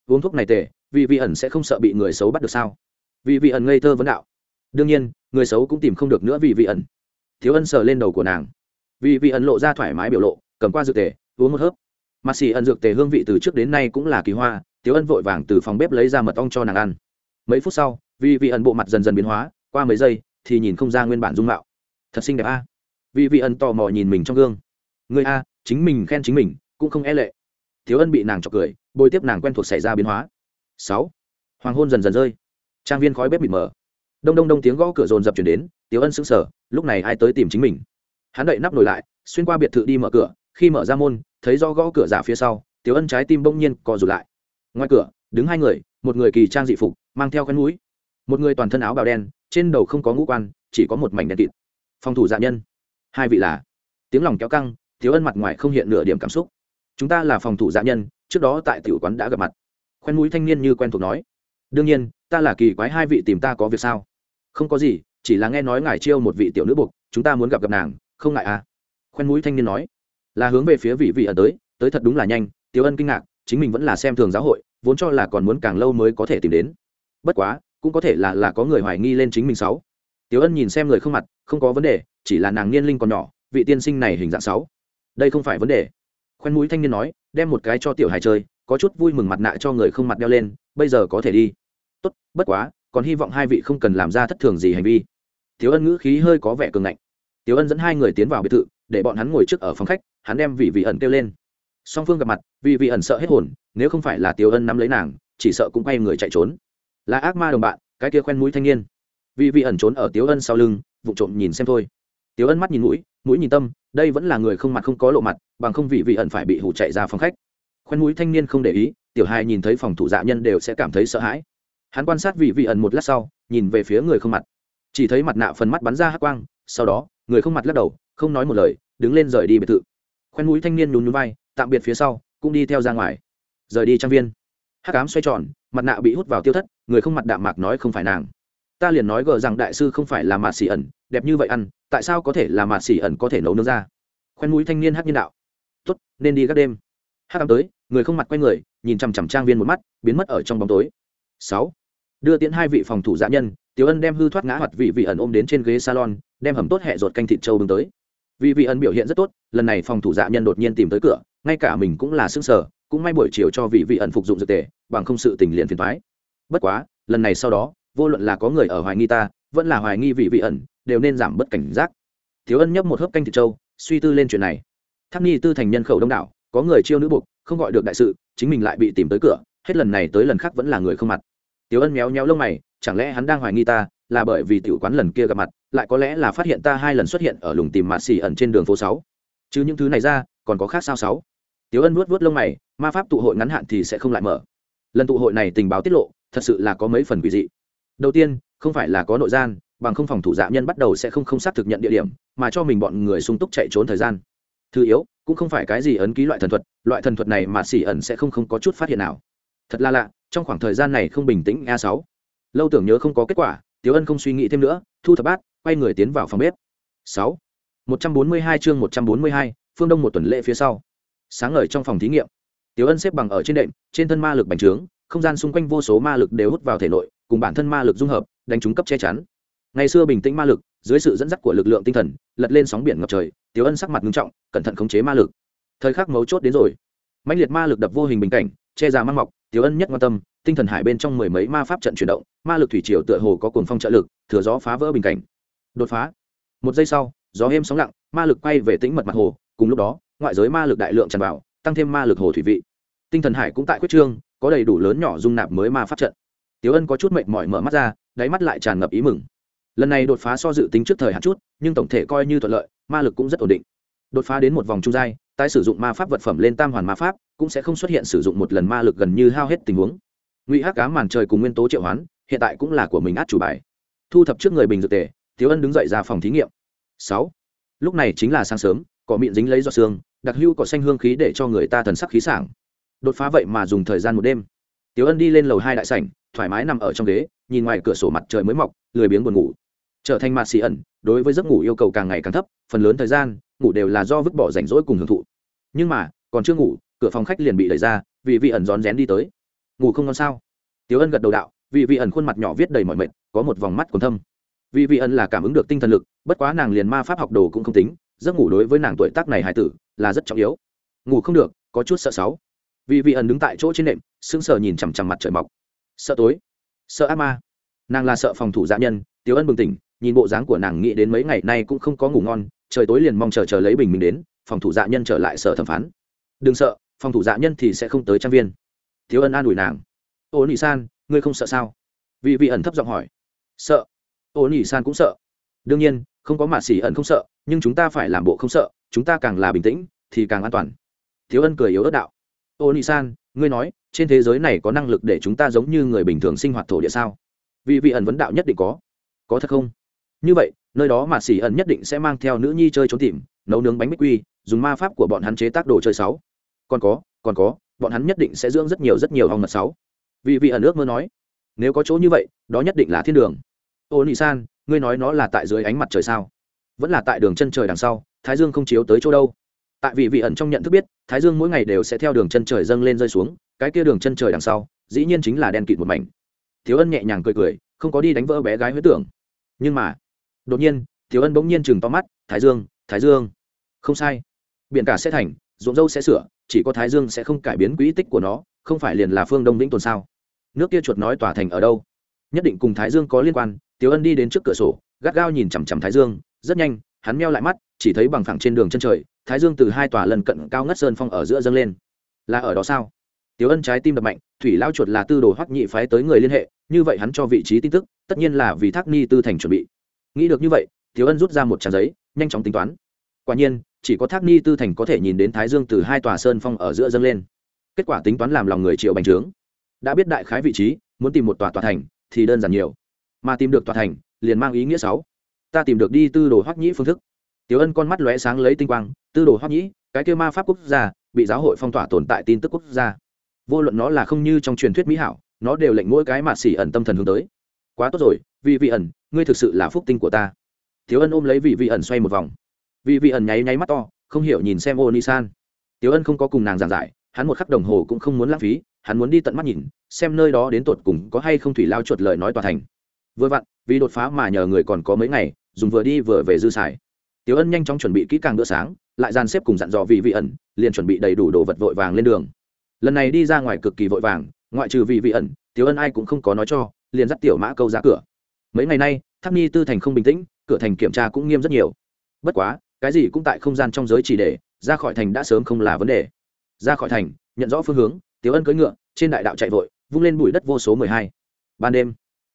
Uống thuốc này tề, vị vị ẩn sẽ không sợ bị người xấu bắt được sao? Vị vị ẩn ngây thơ vấn đạo. Đương nhiên, người xấu cũng tìm không được nữa vị vị ẩn. Thiếu ân sờ lên đầu của nàng. Vị vị ẩn lộ ra thoải mái biểu lộ, cầm qua dược tề, uống một hớp. Mặt xì ẩn dược tề hương vị từ trước đến nay cũng là kỳ hoa tiếu ân vội vàng từ phòng bếp lấy ra mật ong cho nàng ăn. Mấy phút sau, vị vị ẩn bộ mặt dần dần biến hóa, qua mấy giây thì nhìn không ra nguyên bản dung mạo. Thật xinh đẹp a vị vị ẩn tò mò nhìn mình trong gương. Người a, chính mình khen chính mình, cũng không e lệ. Thiếu ân bị nàng chọc cười, bồi tiếp nàng quen thuộc xảy ra biến hóa. Sáu, hoàng hôn dần dần rơi. Trang viên khói bếp mịt mờ. Đông đông đông tiếng gõ cửa rồn dập chuyển đến tiếu ân sững sờ, lúc này ai tới tìm chính mình? Hắn đậy nắp nổi lại, xuyên qua biệt thự đi mở cửa, khi mở ra môn, thấy do gõ cửa giả phía sau tiếu ân trái tim bỗng nhiên co rụt lại. Ngoài cửa, đứng hai người, một người kỳ trang dị phục, mang theo khăn mũi. Một người toàn thân áo bào đen, trên đầu không có ngũ quan, chỉ có một mảnh đen kịt. Phòng thủ dạ nhân hai vị là? Tiếng lòng kéo căng, thiếu ân mặt ngoài không hiện nửa điểm cảm xúc. Chúng ta là phòng thủ dạ nhân, trước đó tại tiểu quán đã gặp mặt. Khoen mũi thanh niên như quen thuộc nói. Đương nhiên, ta là kỳ quái hai vị tìm ta có việc sao? Không có gì, chỉ là nghe nói ngài chiêu một vị tiểu nữ buộc chúng ta muốn gặp gặp nàng, không ngại à? Khoen mũi thanh niên nói. Là hướng về phía vị vị ở tới tới thật đúng là nhanh tiểu ân kinh ngạc, chính mình vẫn là xem thường giáo hội, vốn cho là còn muốn càng lâu mới có thể tìm đến. Bất quá, cũng có thể là là có người hoài nghi lên chính mình sáu. Tiểu ân nhìn xem người không mặt, không có vấn đề chỉ là nàng niên linh còn nhỏ, vị tiên sinh này hình dạng sáu. Đây không phải vấn đề. Khoen mũi thanh niên nói, đem một cái cho tiểu hài chơi, có chút vui mừng mặt nạ cho người không mặt đeo lên, bây giờ có thể đi. Tốt, bất quá, còn hy vọng hai vị không cần làm ra thất thường gì hành vi. Thiếu ân ngữ khí hơi có vẻ cường ngạnh. Tiểu ân dẫn hai người tiến vào biệt thự, để bọn hắn ngồi trước ở phòng khách, hắn đem vị vị ẩn kêu lên. Song phương gặp mặt vị vị ẩn sợ hết hồn, nếu không phải là tiểu ân nắm lấy nàng, chỉ sợ cũng quay người chạy trốn. Là ác ma đồng bạn, cái kia khoen mũi thanh niên. Vị vị ẩn trốn ở tiểu ân sau lưng, vụ trộm nhìn xem thôi tiếu ân mắt nhìn mũi mũi nhìn tâm, đây vẫn là người không mặt không có lộ mặt, bằng không vị vị ẩn phải bị hủ chạy ra phòng khách. Khoen mũi thanh niên không để ý, tiểu hai nhìn thấy phòng thủ dạ nhân đều sẽ cảm thấy sợ hãi. Hắn quan sát vị vị ẩn một lát sau, nhìn về phía người không mặt. Chỉ thấy mặt nạ phần mắt bắn ra hắc quang, sau đó, người không mặt lắc đầu, không nói một lời, đứng lên rời đi biệt thự. Khoen mũi thanh niên nhún nhún vai, tạm biệt phía sau, cũng đi theo ra ngoài. Rời đi trang viên. Hắc ám xoay tròn, mặt nạ bị hút vào tiêu thất, người không mặt đạm mạc nói không phải nàng ta liền nói gờ rằng đại sư không phải là mạt xỉ ẩn, đẹp như vậy ăn, tại sao có thể là mạt xỉ ẩn có thể nấu nướng ra? Khoen mũi thanh niên hát nhân đạo. Tốt, nên đi các đêm. Hát ám tới, người không mặt quay người, nhìn chằm chằm trang viên một mắt, biến mất ở trong bóng tối. Sáu. Đưa tiễn hai vị phòng thủ dạ nhân, tiểu ân đem hư thoát ngã hoặc vị vị ẩn ôm đến trên ghế salon, đem hầm tốt hẹ ruột canh thịt trâu bưng tới. Vị vị ẩn biểu hiện rất tốt, lần này phòng thủ dạ nhân đột nhiên tìm tới cửa, ngay cả mình cũng là xương sở cũng may buổi chiều cho vị vị ẩn phục dụng dược tề, bằng không sự tình liền phiền thoái bất quá, lần này sau đó vô luận là có người ở hoài nghi ta, vẫn là hoài nghi vị vị ẩn, đều nên giảm bất cảnh giác. Thiếu ân nhấp một hớp canh thịt trâu, suy tư lên chuyện này. Tháp ni tư thành nhân khẩu đông đảo, có người chiêu nữ buộc, không gọi được đại sự, chính mình lại bị tìm tới cửa, hết lần này tới lần khác vẫn là người không mặt. Tiểu ân méo méo lông mày, chẳng lẽ hắn đang hoài nghi ta, là bởi vì tiểu quán lần kia gặp mặt, lại có lẽ là phát hiện ta hai lần xuất hiện ở lùng tìm mạt xì ẩn trên đường phố sáu? Chứ những thứ này ra, còn có khác sao sáu? Tiểu ân vuốt vuốt lông mày, ma pháp tụ hội ngắn hạn thì sẽ không lại mở. Lần tụ hội này tình báo tiết lộ, thật sự là có mấy phần quỷ dị đầu tiên, không phải là có nội gian, bằng không phòng thủ dạ nhân bắt đầu sẽ không không xác thực nhận địa điểm, mà cho mình bọn người sung túc chạy trốn thời gian. Thứ yếu, cũng không phải cái gì ấn ký loại thần thuật, loại thần thuật này mà xỉ ẩn sẽ không không có chút phát hiện nào. Thật là lạ, trong khoảng thời gian này không bình tĩnh a sáu. Lâu tưởng nhớ không có kết quả, tiếu ân không suy nghĩ thêm nữa, thu thập bát, quay người tiến vào phòng bếp. Sáu. Một trăm bốn mươi hai chương một trăm bốn mươi hai, phương đông một tuần lễ phía sau. Sáng ngời trong phòng thí nghiệm. Tiếu ân xếp bằng ở trên đệm, trên thân ma lực bành trướng, không gian xung quanh vô số ma lực đều hút vào thể nội cùng bản thân ma lực dung hợp, đánh trúng cấp che chắn. Ngày xưa bình tĩnh ma lực, dưới sự dẫn dắt của lực lượng tinh thần, lật lên sóng biển ngập trời tiếu ân sắc mặt nghiêm trọng, cẩn thận khống chế ma lực. Thời khắc mấu chốt đến rồi. Mãnh liệt ma lực đập vô hình bình cảnh, che già mang mọc tiếu ân nhất quan tâm, tinh thần hải bên trong mười mấy ma pháp trận chuyển động, ma lực thủy triều tựa hồ có cuồng phong trợ lực, thừa gió phá vỡ bình cảnh. Đột phá. Một giây sau, gió êm sóng lặng, ma lực quay về tĩnh mật mặt hồ, cùng lúc đó, ngoại giới ma lực đại lượng tràn vào, tăng thêm ma lực hồ thủy vị. Tinh thần hải cũng tại quyết trương, có đầy đủ lớn nhỏ dung nạp mới ma pháp trận tiếu ân có chút mệt mỏi mở mắt ra, đáy mắt lại tràn ngập ý mừng. Lần này đột phá so dự tính trước thời hạn chút, nhưng tổng thể coi như thuận lợi, ma lực cũng rất ổn định. Đột phá đến một vòng trung giai, tái sử dụng ma pháp vật phẩm lên tam hoàn ma pháp, cũng sẽ không xuất hiện sử dụng một lần ma lực gần như hao hết tình huống. Ngụy hắc cá màn trời cùng nguyên tố triệu hoán, hiện tại cũng là của mình át chủ bài. Thu thập trước người bình dược tề tiếu ân đứng dậy ra phòng thí nghiệm. Sáu. Lúc này chính là sáng sớm, cỏ mịn dính lấy giọt xương đặc hưu cỏ xanh hương khí để cho người ta thần sắc khí sảng. Đột phá vậy mà dùng thời gian một đêm. Tiếu ân đi lên lầu hai đại sảnh thoải mái nằm ở trong ghế, nhìn ngoài cửa sổ mặt trời mới mọc, lười biếng buồn ngủ. Trở thành mạt xì ẩn, đối với giấc ngủ yêu cầu càng ngày càng thấp, phần lớn thời gian, ngủ đều là do vứt bỏ rảnh rỗi cùng hưởng thụ. Nhưng mà, còn chưa ngủ, cửa phòng khách liền bị đẩy ra, vì vị ẩn rón rén đi tới. Ngủ không ngon sao? Tiếu ân gật đầu đạo, vì vị ẩn khuôn mặt nhỏ viết đầy mọi mệt, có một vòng mắt còn thâm. Vì vị ẩn là cảm ứng được tinh thần lực, bất quá nàng liền ma pháp học đồ cũng không tính, giấc ngủ đối với nàng tuổi tác này hài tử, là rất trọng yếu. Ngủ không được, có chút sợ sáu. Vì vị ẩn đứng tại chỗ trên nệm, sững sờ nhìn chằm chằm mặt trời mọc sợ tối, sợ ác ma. Nàng là sợ phòng thủ dạ nhân, tiếu ân bừng tỉnh, nhìn bộ dáng của nàng nghĩ đến mấy ngày nay cũng không có ngủ ngon, trời tối liền mong chờ chờ lấy bình mình đến, phòng thủ dạ nhân trở lại sở thẩm phán. Đừng sợ, phòng thủ dạ nhân thì sẽ không tới trang viên. Thiếu ân an ủi nàng. Ô nị san, ngươi không sợ sao? Vì vị ẩn thấp giọng hỏi. Sợ. Ô nị san cũng sợ. Đương nhiên, không có mạ xỉ ẩn không sợ, nhưng chúng ta phải làm bộ không sợ, chúng ta càng là bình tĩnh, thì càng an toàn. Thiếu ân cười yếu ớt đạo. Ô nị san, ngươi nói trên thế giới này có năng lực để chúng ta giống như người bình thường sinh hoạt thổ địa sao? Vì vị ẩn vấn đạo nhất định có. Có thật không? Như vậy, nơi đó mà xỉ ẩn nhất định sẽ mang theo nữ nhi chơi trốn tìm, nấu nướng bánh bích quy, dùng ma pháp của bọn hắn chế tác đồ chơi sáu. Còn có còn có, bọn hắn nhất định sẽ dưỡng rất nhiều rất nhiều hòng mật sáu. Vì vị ẩn ước mơ nói, nếu có chỗ như vậy, đó nhất định là thiên đường. Ô nị san, ngươi nói nó là tại dưới ánh mặt trời sao? Vẫn là tại đường chân trời đằng sau, thái dương không chiếu tới chỗ đâu? Tại vì vị ẩn trong nhận thức biết, thái dương mỗi ngày đều sẽ theo đường chân trời dâng lên rơi xuống, cái kia đường chân trời đằng sau, dĩ nhiên chính là đen kịt một mảnh. Thiếu ân nhẹ nhàng cười cười, không có đi đánh vỡ bé gái huyết tưởng. Nhưng mà, đột nhiên, thiếu ân bỗng nhiên chừng to mắt, thái dương thái dương. Không sai. Biển cả sẽ thành, ruộng dâu sẽ sửa, chỉ có thái dương sẽ không cải biến quỹ tích của nó, không phải liền là phương đông vĩnh tồn sao? Nước kia chuột nói tòa thành ở đâu? Nhất định cùng thái dương có liên quan tiếu ân đi đến trước cửa sổ, gắt gao nhìn chằm chằm thái dương, rất nhanh, hắn meo lại mắt, chỉ thấy bằng phẳng trên đường chân trời thái dương từ hai tòa lần cận cao ngất sơn phong ở giữa dâng lên. Là ở đó sao? Tiếu ân trái tim đập mạnh, thủy lao chuột là tư đồ hoắc nhị phái tới người liên hệ, như vậy hắn cho vị trí tin tức, tất nhiên là vì thác ni tư thành chuẩn bị. Nghĩ được như vậy tiếu ân rút ra một trang giấy, nhanh chóng tính toán. Quả nhiên, chỉ có thác ni tư thành có thể nhìn đến thái dương từ hai tòa sơn phong ở giữa dâng lên. Kết quả tính toán làm lòng người triệu bành trướng. Đã biết đại khái vị trí, muốn tìm một tòa tòa thành, thì đơn giản nhiều. Mà tìm được tòa thành, liền mang ý nghĩa sáu ta tìm được đi tư đồ hoắc nhĩ phương thức tiểu ân con mắt lóe sáng lấy tinh quang, tư đồ hoắc nhĩ, cái kia ma pháp quốc gia, bị giáo hội phong tỏa tồn tại tin tức quốc gia. Vô luận nó là không như trong truyền thuyết mỹ hảo, nó đều lệnh mỗi cái mạt xỉ ẩn tâm thần hướng tới. Quá tốt rồi vì vị ẩn, ngươi thực sự là phúc tinh của ta. Tiểu ân ôm lấy vị vị ẩn xoay một vòng. Vị vị ẩn nháy nháy mắt to, không hiểu nhìn xem Onisan. san tiểu ân không có cùng nàng giảng giải, hắn một khắc đồng hồ cũng không muốn lãng phí, hắn muốn đi tận mắt nhìn, xem nơi đó đến tột cùng có hay không thủy lao chuột lời nói tòa thành. Vừa vặn, vì đột phá mà nhờ người còn có mấy ngày, dùng vừa đi vừa về dư xài tiểu ân nhanh chóng chuẩn bị kỹ càng bữa sáng, lại dàn xếp cùng dặn dò vị vị ẩn, liền chuẩn bị đầy đủ đồ vật vội vàng lên đường. Lần này đi ra ngoài cực kỳ vội vàng, ngoại trừ vị vị ẩn, tiểu ân ai cũng không có nói cho, liền dắt tiểu mã câu ra cửa. Mấy ngày nay, tháp ni tư thành không bình tĩnh, cửa thành kiểm tra cũng nghiêm rất nhiều. Bất quá, cái gì cũng tại không gian trong giới chỉ để, ra khỏi thành đã sớm không là vấn đề. Ra khỏi thành, nhận rõ phương hướng, tiểu ân cưỡi ngựa, trên đại đạo chạy vội, vung lên bụi đất vô số mười hai. Ban đêm,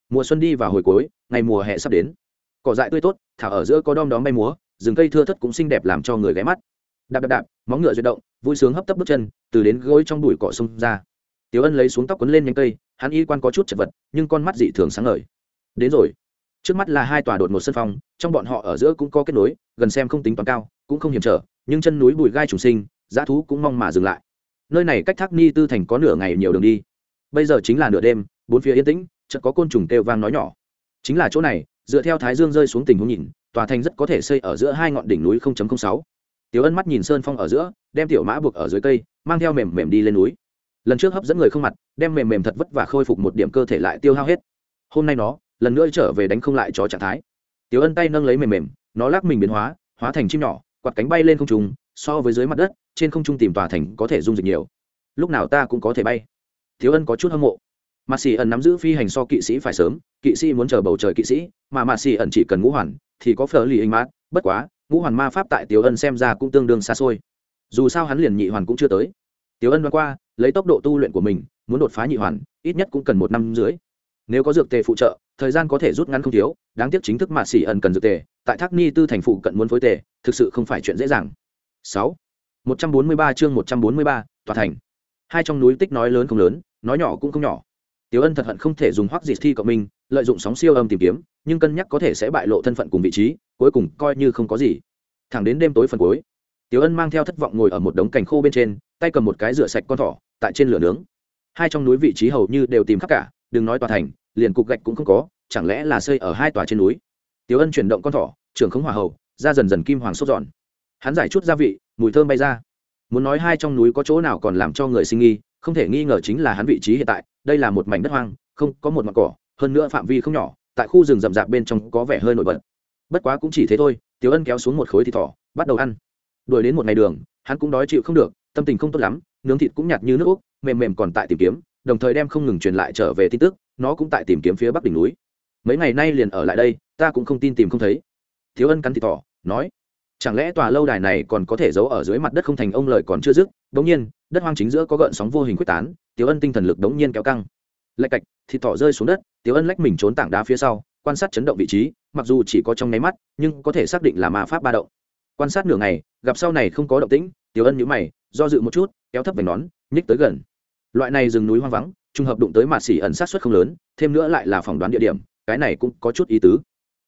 mùa xuân đi vào hồi cuối, ngày mùa hè sắp đến. Cỏ dại tươi tốt thảo ở giữa có đom đóm bay múa rừng cây thưa thất cũng xinh đẹp làm cho người ghé mắt. Đạp đạp đạp, móng ngựa duyệt động, vui sướng hấp tấp bước chân, từ đến gối trong bụi cỏ sông ra. Tiểu ân lấy xuống tóc quấn lên nhánh cây, hắn y quan có chút chật vật, nhưng con mắt dị thường sáng ngời. Đến rồi. Trước mắt là hai tòa đột một sân phong, trong bọn họ ở giữa cũng có kết nối, gần xem không tính toán cao, cũng không hiểm trở, nhưng chân núi bụi gai trùng sinh, dã thú cũng mong mà dừng lại. Nơi này cách thác ni tư thành có nửa ngày nhiều đường đi. Bây giờ chính là nửa đêm, bốn phía yên tĩnh, chợt có côn trùng kêu vang nói nhỏ. Chính là chỗ này, dựa theo thái dương rơi xuống tình huống nhìn tòa thành rất có thể xây ở giữa hai ngọn đỉnh núi 0.06. tiểu ân mắt nhìn sơn phong ở giữa, đem tiểu mã buộc ở dưới cây, mang theo mềm mềm đi lên núi. Lần trước hấp dẫn người không mặt, đem mềm mềm thật vất và khôi phục một điểm cơ thể lại tiêu hao hết. Hôm nay nó, lần nữa trở về đánh không lại chó trạng thái. Tiểu ân tay nâng lấy mềm mềm, nó lắc mình biến hóa hóa thành chim nhỏ, quạt cánh bay lên không trung, so với dưới mặt đất, trên không trung tìm tòa thành có thể dung dịch nhiều. Lúc nào ta cũng có thể bay. Tiểu ân có chút hâm mộ. Mạc Sĩ ẩn nắm giữ phi hành so kỵ sĩ phải sớm, kỵ sĩ muốn chờ bầu trời kỵ sĩ, mà Mạc Sĩ ẩn chỉ cần ngũ hoàn thì có phở lì hình mát bất quá ngũ hoàn ma pháp tại tiểu ân xem ra cũng tương đương xa xôi. Dù sao hắn liền nhị hoàn cũng chưa tới. Tiểu ân đoán qua lấy tốc độ tu luyện của mình muốn đột phá nhị hoàn ít nhất cũng cần một năm dưới nếu có dược tề phụ trợ thời gian có thể rút ngắn không thiếu đáng tiếc chính thức mà xỉ ẩn cần dược tề tại thác ni tư thành phụ cận muốn phối tề thực sự không phải chuyện dễ dàng. Sáu một trăm bốn mươi ba chương một trăm bốn mươi ba tòa thành. Hai trong núi tích nói lớn không lớn nói nhỏ cũng không nhỏ. Tiểu Ân thật hận không thể dùng hoắc dịt thi cộng minh, lợi dụng sóng siêu âm tìm kiếm, nhưng cân nhắc có thể sẽ bại lộ thân phận cùng vị trí, cuối cùng coi như không có gì. Thẳng đến đêm tối phần cuối, Tiểu Ân mang theo thất vọng ngồi ở một đống cành khô bên trên, tay cầm một cái rửa sạch con thỏ, tại trên lửa nướng. Hai trong núi vị trí hầu như đều tìm khắp cả, đừng nói tòa thành, liền cục gạch cũng không có, chẳng lẽ là xây ở hai tòa trên núi. Tiểu Ân chuyển động con thỏ, trưởng không hòa hầu, ra dần dần kim hoàng sốt giòn. Hắn giải chút gia vị, mùi thơm bay ra. Muốn nói hai trong núi có chỗ nào còn làm cho người sinh nghi, không thể nghi ngờ chính là hắn vị trí hiện tại, đây là một mảnh đất hoang, không có một mặt cỏ hơn nữa phạm vi không nhỏ tại khu rừng rậm rạp bên trong có vẻ hơi nổi bật. Bất quá cũng chỉ thế thôi, tiểu ân kéo xuống một khối thịt thỏ, bắt đầu ăn. Đuổi đến một ngày đường, hắn cũng đói chịu không được, tâm tình không tốt lắm, nướng thịt cũng nhạt như nước úc, mềm mềm còn tại tìm kiếm, đồng thời đem không ngừng truyền lại trở về tin tức, nó cũng tại tìm kiếm phía bắc đỉnh núi. Mấy ngày nay liền ở lại đây, ta cũng không tin tìm không thấy. Thiếu ân cắn thịt thỏ, nói, chẳng lẽ tòa lâu đài này còn có thể giấu ở dưới mặt đất không thành ông lời còn chưa dứt? Đống nhiên, đất hoang chính giữa có gợn sóng vô hình quyết tán, tiểu ân tinh thần lực đống nhiên kéo căng. Lạch cạch thịt thỏ rơi xuống đất, tiểu ân lách mình trốn tảng đá phía sau, quan sát chấn động vị trí, mặc dù chỉ có trong nháy mắt, nhưng có thể xác định là ma pháp ba động. Quan sát nửa ngày, gặp sau này không có động tĩnh, tiểu ân nhíu mày, do dự một chút, kéo thấp vành nón, nhích tới gần. Loại này rừng núi hoang vắng, trùng hợp đụng tới mạt xỉ ẩn sát suất không lớn, thêm nữa lại là phỏng đoán địa điểm, cái này cũng có chút ý tứ.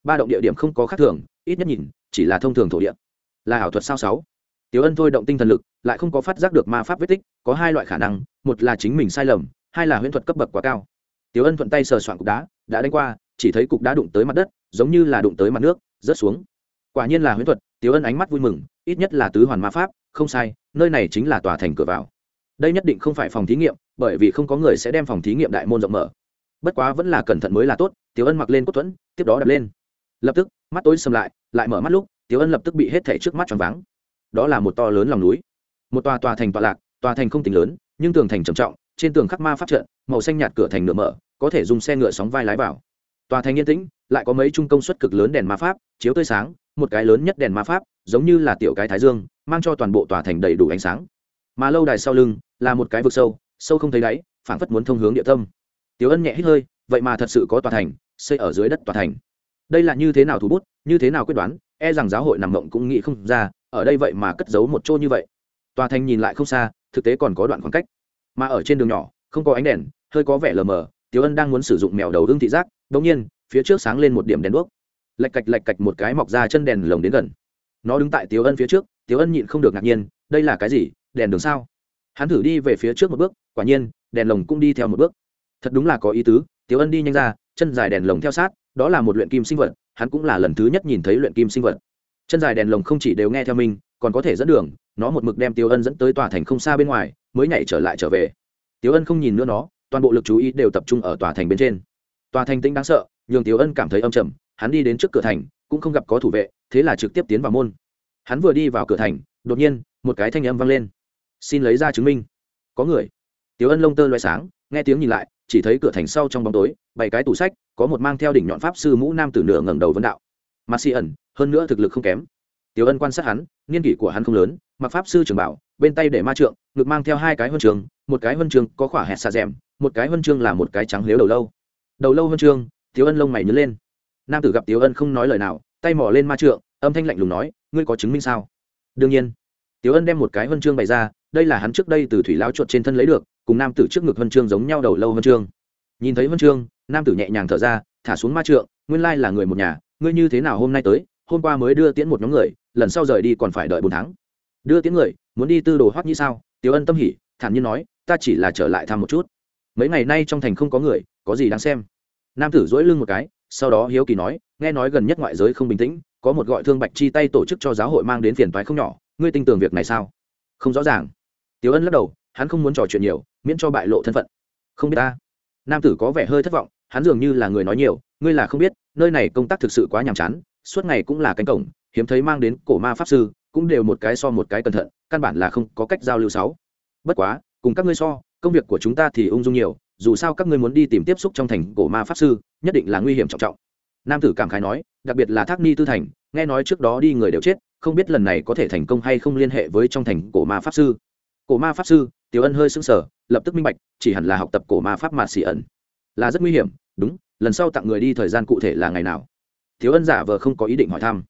Ba động địa điểm không có khác thường, ít nhất nhìn, chỉ là thông thường thổ địa. Là ảo thuật sao sáu? Tiểu ân thôi động tinh thần lực, lại không có phát giác được ma pháp vết tích, có hai loại khả năng, một là chính mình sai lầm, hai là huyễn thuật cấp bậc quá cao tiểu ân thuận tay sờ soạn cục đá, đã đánh qua, chỉ thấy cục đá đụng tới mặt đất, giống như là đụng tới mặt nước, rớt xuống. Quả nhiên là huyễn thuật, tiểu ân ánh mắt vui mừng, ít nhất là tứ hoàn ma pháp, không sai, nơi này chính là tòa thành cửa vào. Đây nhất định không phải phòng thí nghiệm, bởi vì không có người sẽ đem phòng thí nghiệm đại môn rộng mở. Bất quá vẫn là cẩn thận mới là tốt, tiểu ân mặc lên cốt thuẫn, tiếp đó đạp lên. Lập tức, mắt tối sầm lại lại mở mắt lúc, tiểu ân lập tức bị hết thảy trước mắt choáng váng. Đó là một to lớn lòng núi. Một tòa tòa thành tọa lạc, tòa thành không tính lớn, nhưng tường thành trầm trọng, trên tường khắc ma pháp trận, màu xanh nhạt cửa thành nửa mở có thể dùng xe ngựa sóng vai lái vào. Tòa thành yên tĩnh, lại có mấy trung công suất cực lớn đèn ma pháp, chiếu tươi sáng, một cái lớn nhất đèn ma pháp, giống như là tiểu cái thái dương, mang cho toàn bộ tòa thành đầy đủ ánh sáng. Mà lâu đài sau lưng, là một cái vực sâu sâu không thấy đáy, phảng phất muốn thông hướng địa tâm. Tiểu ân nhẹ hít hơi, vậy mà thật sự có tòa thành, xây ở dưới đất tòa thành. Đây là như thế nào thủ bút, như thế nào quyết đoán e rằng giáo hội nằm mộng cũng nghĩ không ra, ở đây vậy mà cất giấu một chỗ như vậy. Tòa thành nhìn lại không xa, thực tế còn có đoạn khoảng cách. Mà ở trên đường nhỏ, không có ánh đèn, hơi có vẻ lờ mờ tiếu ân đang muốn sử dụng mèo đầu hương thị giác đ ỗ n g nhiên, phía trước sáng lên một điểm đèn đuốc. Lạch cạch lạch cạch một cái mọc ra chân đèn lồng đến gần. Nó đứng tại tiếu ân phía trước tiếu ân nhịn không được ngạc nhiên, đây là cái gì, đèn đường sao? Hắn thử đi về phía trước một bước, quả nhiên, đèn lồng cũng đi theo một bước. Thật đúng là có ý tứ tiếu ân đi nhanh ra, chân dài đèn lồng theo sát, đó là một luyện kim sinh vật, hắn cũng là lần thứ nhất nhìn thấy luyện kim sinh vật. Chân dài đèn lồng không chỉ đều nghe theo mình, còn có thể dẫn đường, nó một mực đem tiêu ân dẫn tới tòa thành không xa bên ngoài, mới nhảy trở lại trở về. Tiêu ân không nhìn nữa nó toàn bộ lực chú ý đều tập trung ở tòa thành bên trên. Tòa thành tĩnh đáng sợ, nhường Tiểu ân cảm thấy âm trầm, hắn đi đến trước cửa thành, cũng không gặp có thủ vệ, thế là trực tiếp tiến vào môn. Hắn vừa đi vào cửa thành, đột nhiên, một cái thanh âm vang lên. Xin lấy ra chứng minh. Có người. Tiểu ân lông tơ loay sáng, nghe tiếng nhìn lại, chỉ thấy cửa thành sau trong bóng tối bảy cái tủ sách, có một mang theo đỉnh nhọn pháp sư mũ nam tử nửa ngẩng đầu vấn đạo. Mặt xì ẩn, hơn nữa thực lực không kém. Tiểu Ân quan sát hắn, niên kỷ của hắn không lớn, mặc pháp sư trường bảo, bên tay để ma trượng, ngực mang theo hai cái huân trường, một cái huân trường có khỏa hẹn xà rèm, một cái huân chương là một cái trắng liếu đầu lâu. Đầu lâu huân chương, Tiểu Ân lông mày nhớ lên. Nam tử gặp Tiểu Ân không nói lời nào, tay mò lên ma trượng, âm thanh lạnh lùng nói, ngươi có chứng minh sao? Đương nhiên. Tiểu Ân đem một cái huân chương bày ra, đây là hắn trước đây từ thủy lão chuột trên thân lấy được, cùng nam tử trước ngực huân chương giống nhau đầu lâu huân chương. Nhìn thấy huân chương, nam tử nhẹ nhàng thở ra, thả xuống ma trượng, nguyên lai là người một nhà, ngươi như thế nào hôm nay tới, hôm qua mới đưa tiễn một nhóm người lần sau rời đi còn phải đợi bốn tháng. Đưa tiếng người, muốn đi tư đồ hoắc như sao? Tiếu ân tâm hỉ, thản nhiên nói, ta chỉ là trở lại thăm một chút. Mấy ngày nay trong thành không có người, có gì đáng xem? Nam tử dỗi lưng một cái, sau đó hiếu kỳ nói, nghe nói gần nhất ngoại giới không bình tĩnh, có một gọi thương bạch chi tay tổ chức cho giáo hội mang đến phiền toái không nhỏ, ngươi tin tưởng việc này sao? Không rõ ràng. Tiếu ân lắc đầu, hắn không muốn trò chuyện nhiều, miễn cho bại lộ thân phận. Không biết ta. Nam tử có vẻ hơi thất vọng, hắn dường như là người nói nhiều, ngươi là không biết, nơi này công tác thực sự quá nhàm chán, suốt ngày cũng là cánh cổng hiếm thấy mang đến cổ ma pháp sư, cũng đều một cái so một cái cẩn thận, căn bản là không có cách giao lưu sáu. Bất quá, cùng các ngươi so, công việc của chúng ta thì ung dung nhiều, dù sao các ngươi muốn đi tìm tiếp xúc trong thành cổ ma pháp sư, nhất định là nguy hiểm trọng trọng. Nam tử cảm khái nói, đặc biệt là thác ni tư thành, nghe nói trước đó đi người đều chết, không biết lần này có thể thành công hay không liên hệ với trong thành cổ ma pháp sư. Cổ ma pháp sư, tiểu ân hơi sững sờ, lập tức minh bạch, chỉ hẳn là học tập cổ ma pháp mà xỉ ẩn. Là rất nguy hiểm, đúng, lần sau tặng người đi thời gian cụ thể là ngày nào? Thiếu ân giả vờ không có ý định hỏi thăm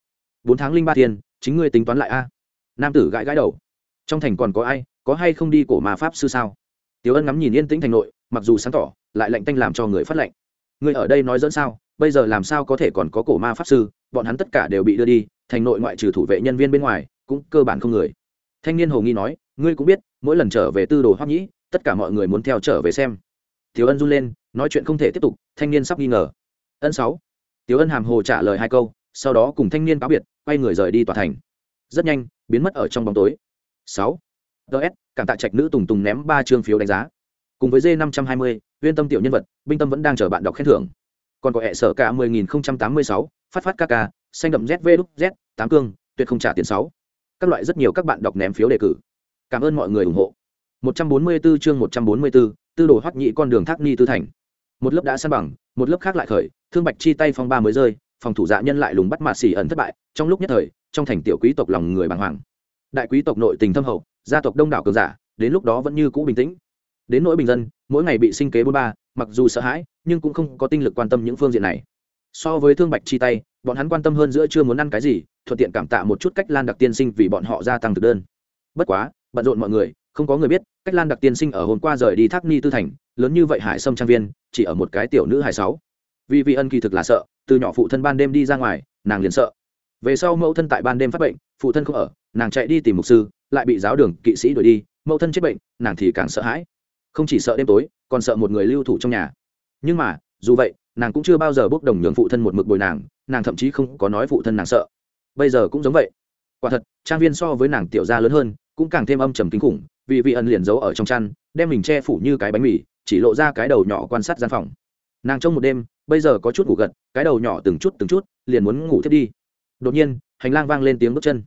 bốn tháng linh ba tiền chính ngươi tính toán lại a. Nam tử gãi gãi đầu. Trong thành còn có ai, có hay không đi cổ ma pháp sư sao? Tiểu ân ngắm nhìn yên tĩnh thành nội, mặc dù sáng tỏ, lại lạnh tanh làm cho người phát lạnh. Người ở đây nói dẫn sao? Bây giờ làm sao có thể còn có cổ ma pháp sư? Bọn hắn tất cả đều bị đưa đi, thành nội ngoại trừ thủ vệ nhân viên bên ngoài, cũng cơ bản không người. Thanh niên hồ nghi nói, ngươi cũng biết, mỗi lần trở về tư đồ hoắc nhĩ, tất cả mọi người muốn theo trở về xem. Thiếu ân run lên, nói chuyện không thể tiếp tục, thanh niên sắp nghi ngờ. Ân sáu. Tiểu ân hàm hồ trả lời hai câu sau đó cùng thanh niên cáo biệt quay người rời đi tòa thành. Rất nhanh biến mất ở trong bóng tối. Sáu. Ts cảm tạ trạch nữ tùng tùng ném ba chương phiếu đánh giá. Cùng với d năm trăm hai mươi uyên tâm tiểu nhân vật binh tâm vẫn đang chờ bạn đọc khen thưởng. Còn có hệ sở cả mười nghìn không trăm tám mươi sáu phát phát kk xanh đậm zv đúc z tám cương tuyệt không trả tiền sáu. Các loại rất nhiều các bạn đọc ném phiếu đề cử. Cảm ơn mọi người ủng hộ. 144 chương 144, tư đồ hoắc nhị con đường thác ni tư thành. Một lớp đã san bằng một lớp khác lại khởi thương bạch chi tay phong ba mới rơi phòng thủ dạ nhân lại lùng bắt mạt xỉ ẩn thất bại, trong lúc nhất thời, trong thành tiểu quý tộc lòng người bàng hoàng. Đại quý tộc nội tình thâm hậu, gia tộc đông đảo cường giả, đến lúc đó vẫn như cũ bình tĩnh. Đến nỗi bình dân, mỗi ngày bị sinh kế bôn ba, mặc dù sợ hãi, nhưng cũng không có tinh lực quan tâm những phương diện này. So với thương bạch chi tay, bọn hắn quan tâm hơn giữa chưa muốn ăn cái gì, thuận tiện cảm tạ một chút cách lan đặc tiên sinh vì bọn họ gia tăng thực đơn. Bất quá, bận rộn mọi người, không có người biết, cách lan đặc tiên sinh ở hôm qua rời đi thác ni tư thành, lớn như vậy hải sâm trang viên, chỉ ở một cái tiểu nữ hải sáu. Vì vị ân kỳ thực là sợ từ nhỏ phụ thân ban đêm đi ra ngoài, nàng liền sợ. Về sau mẫu thân tại ban đêm phát bệnh, phụ thân không ở, nàng chạy đi tìm mục sư, lại bị giáo đường kỵ sĩ đuổi đi, mẫu thân chết bệnh, nàng thì càng sợ hãi. Không chỉ sợ đêm tối, còn sợ một người lưu thủ trong nhà. Nhưng mà, dù vậy, nàng cũng chưa bao giờ bốc đồng nhường phụ thân một mực bồi nàng nàng thậm chí không có nói phụ thân nàng sợ. Bây giờ cũng giống vậy. Quả thật, trang viên so với nàng tiểu gia lớn hơn, cũng càng thêm âm trầm kinh khủng, vì vị ẩn liền giấu ở trong chăn, đem mình che phủ như cái bánh mì, chỉ lộ ra cái đầu nhỏ quan sát gian phòng. Nàng trong một đêm bây giờ có chút ngủ gật, cái đầu nhỏ từng chút từng chút, liền muốn ngủ thiết đi. Đột nhiên, hành lang vang lên tiếng bước chân.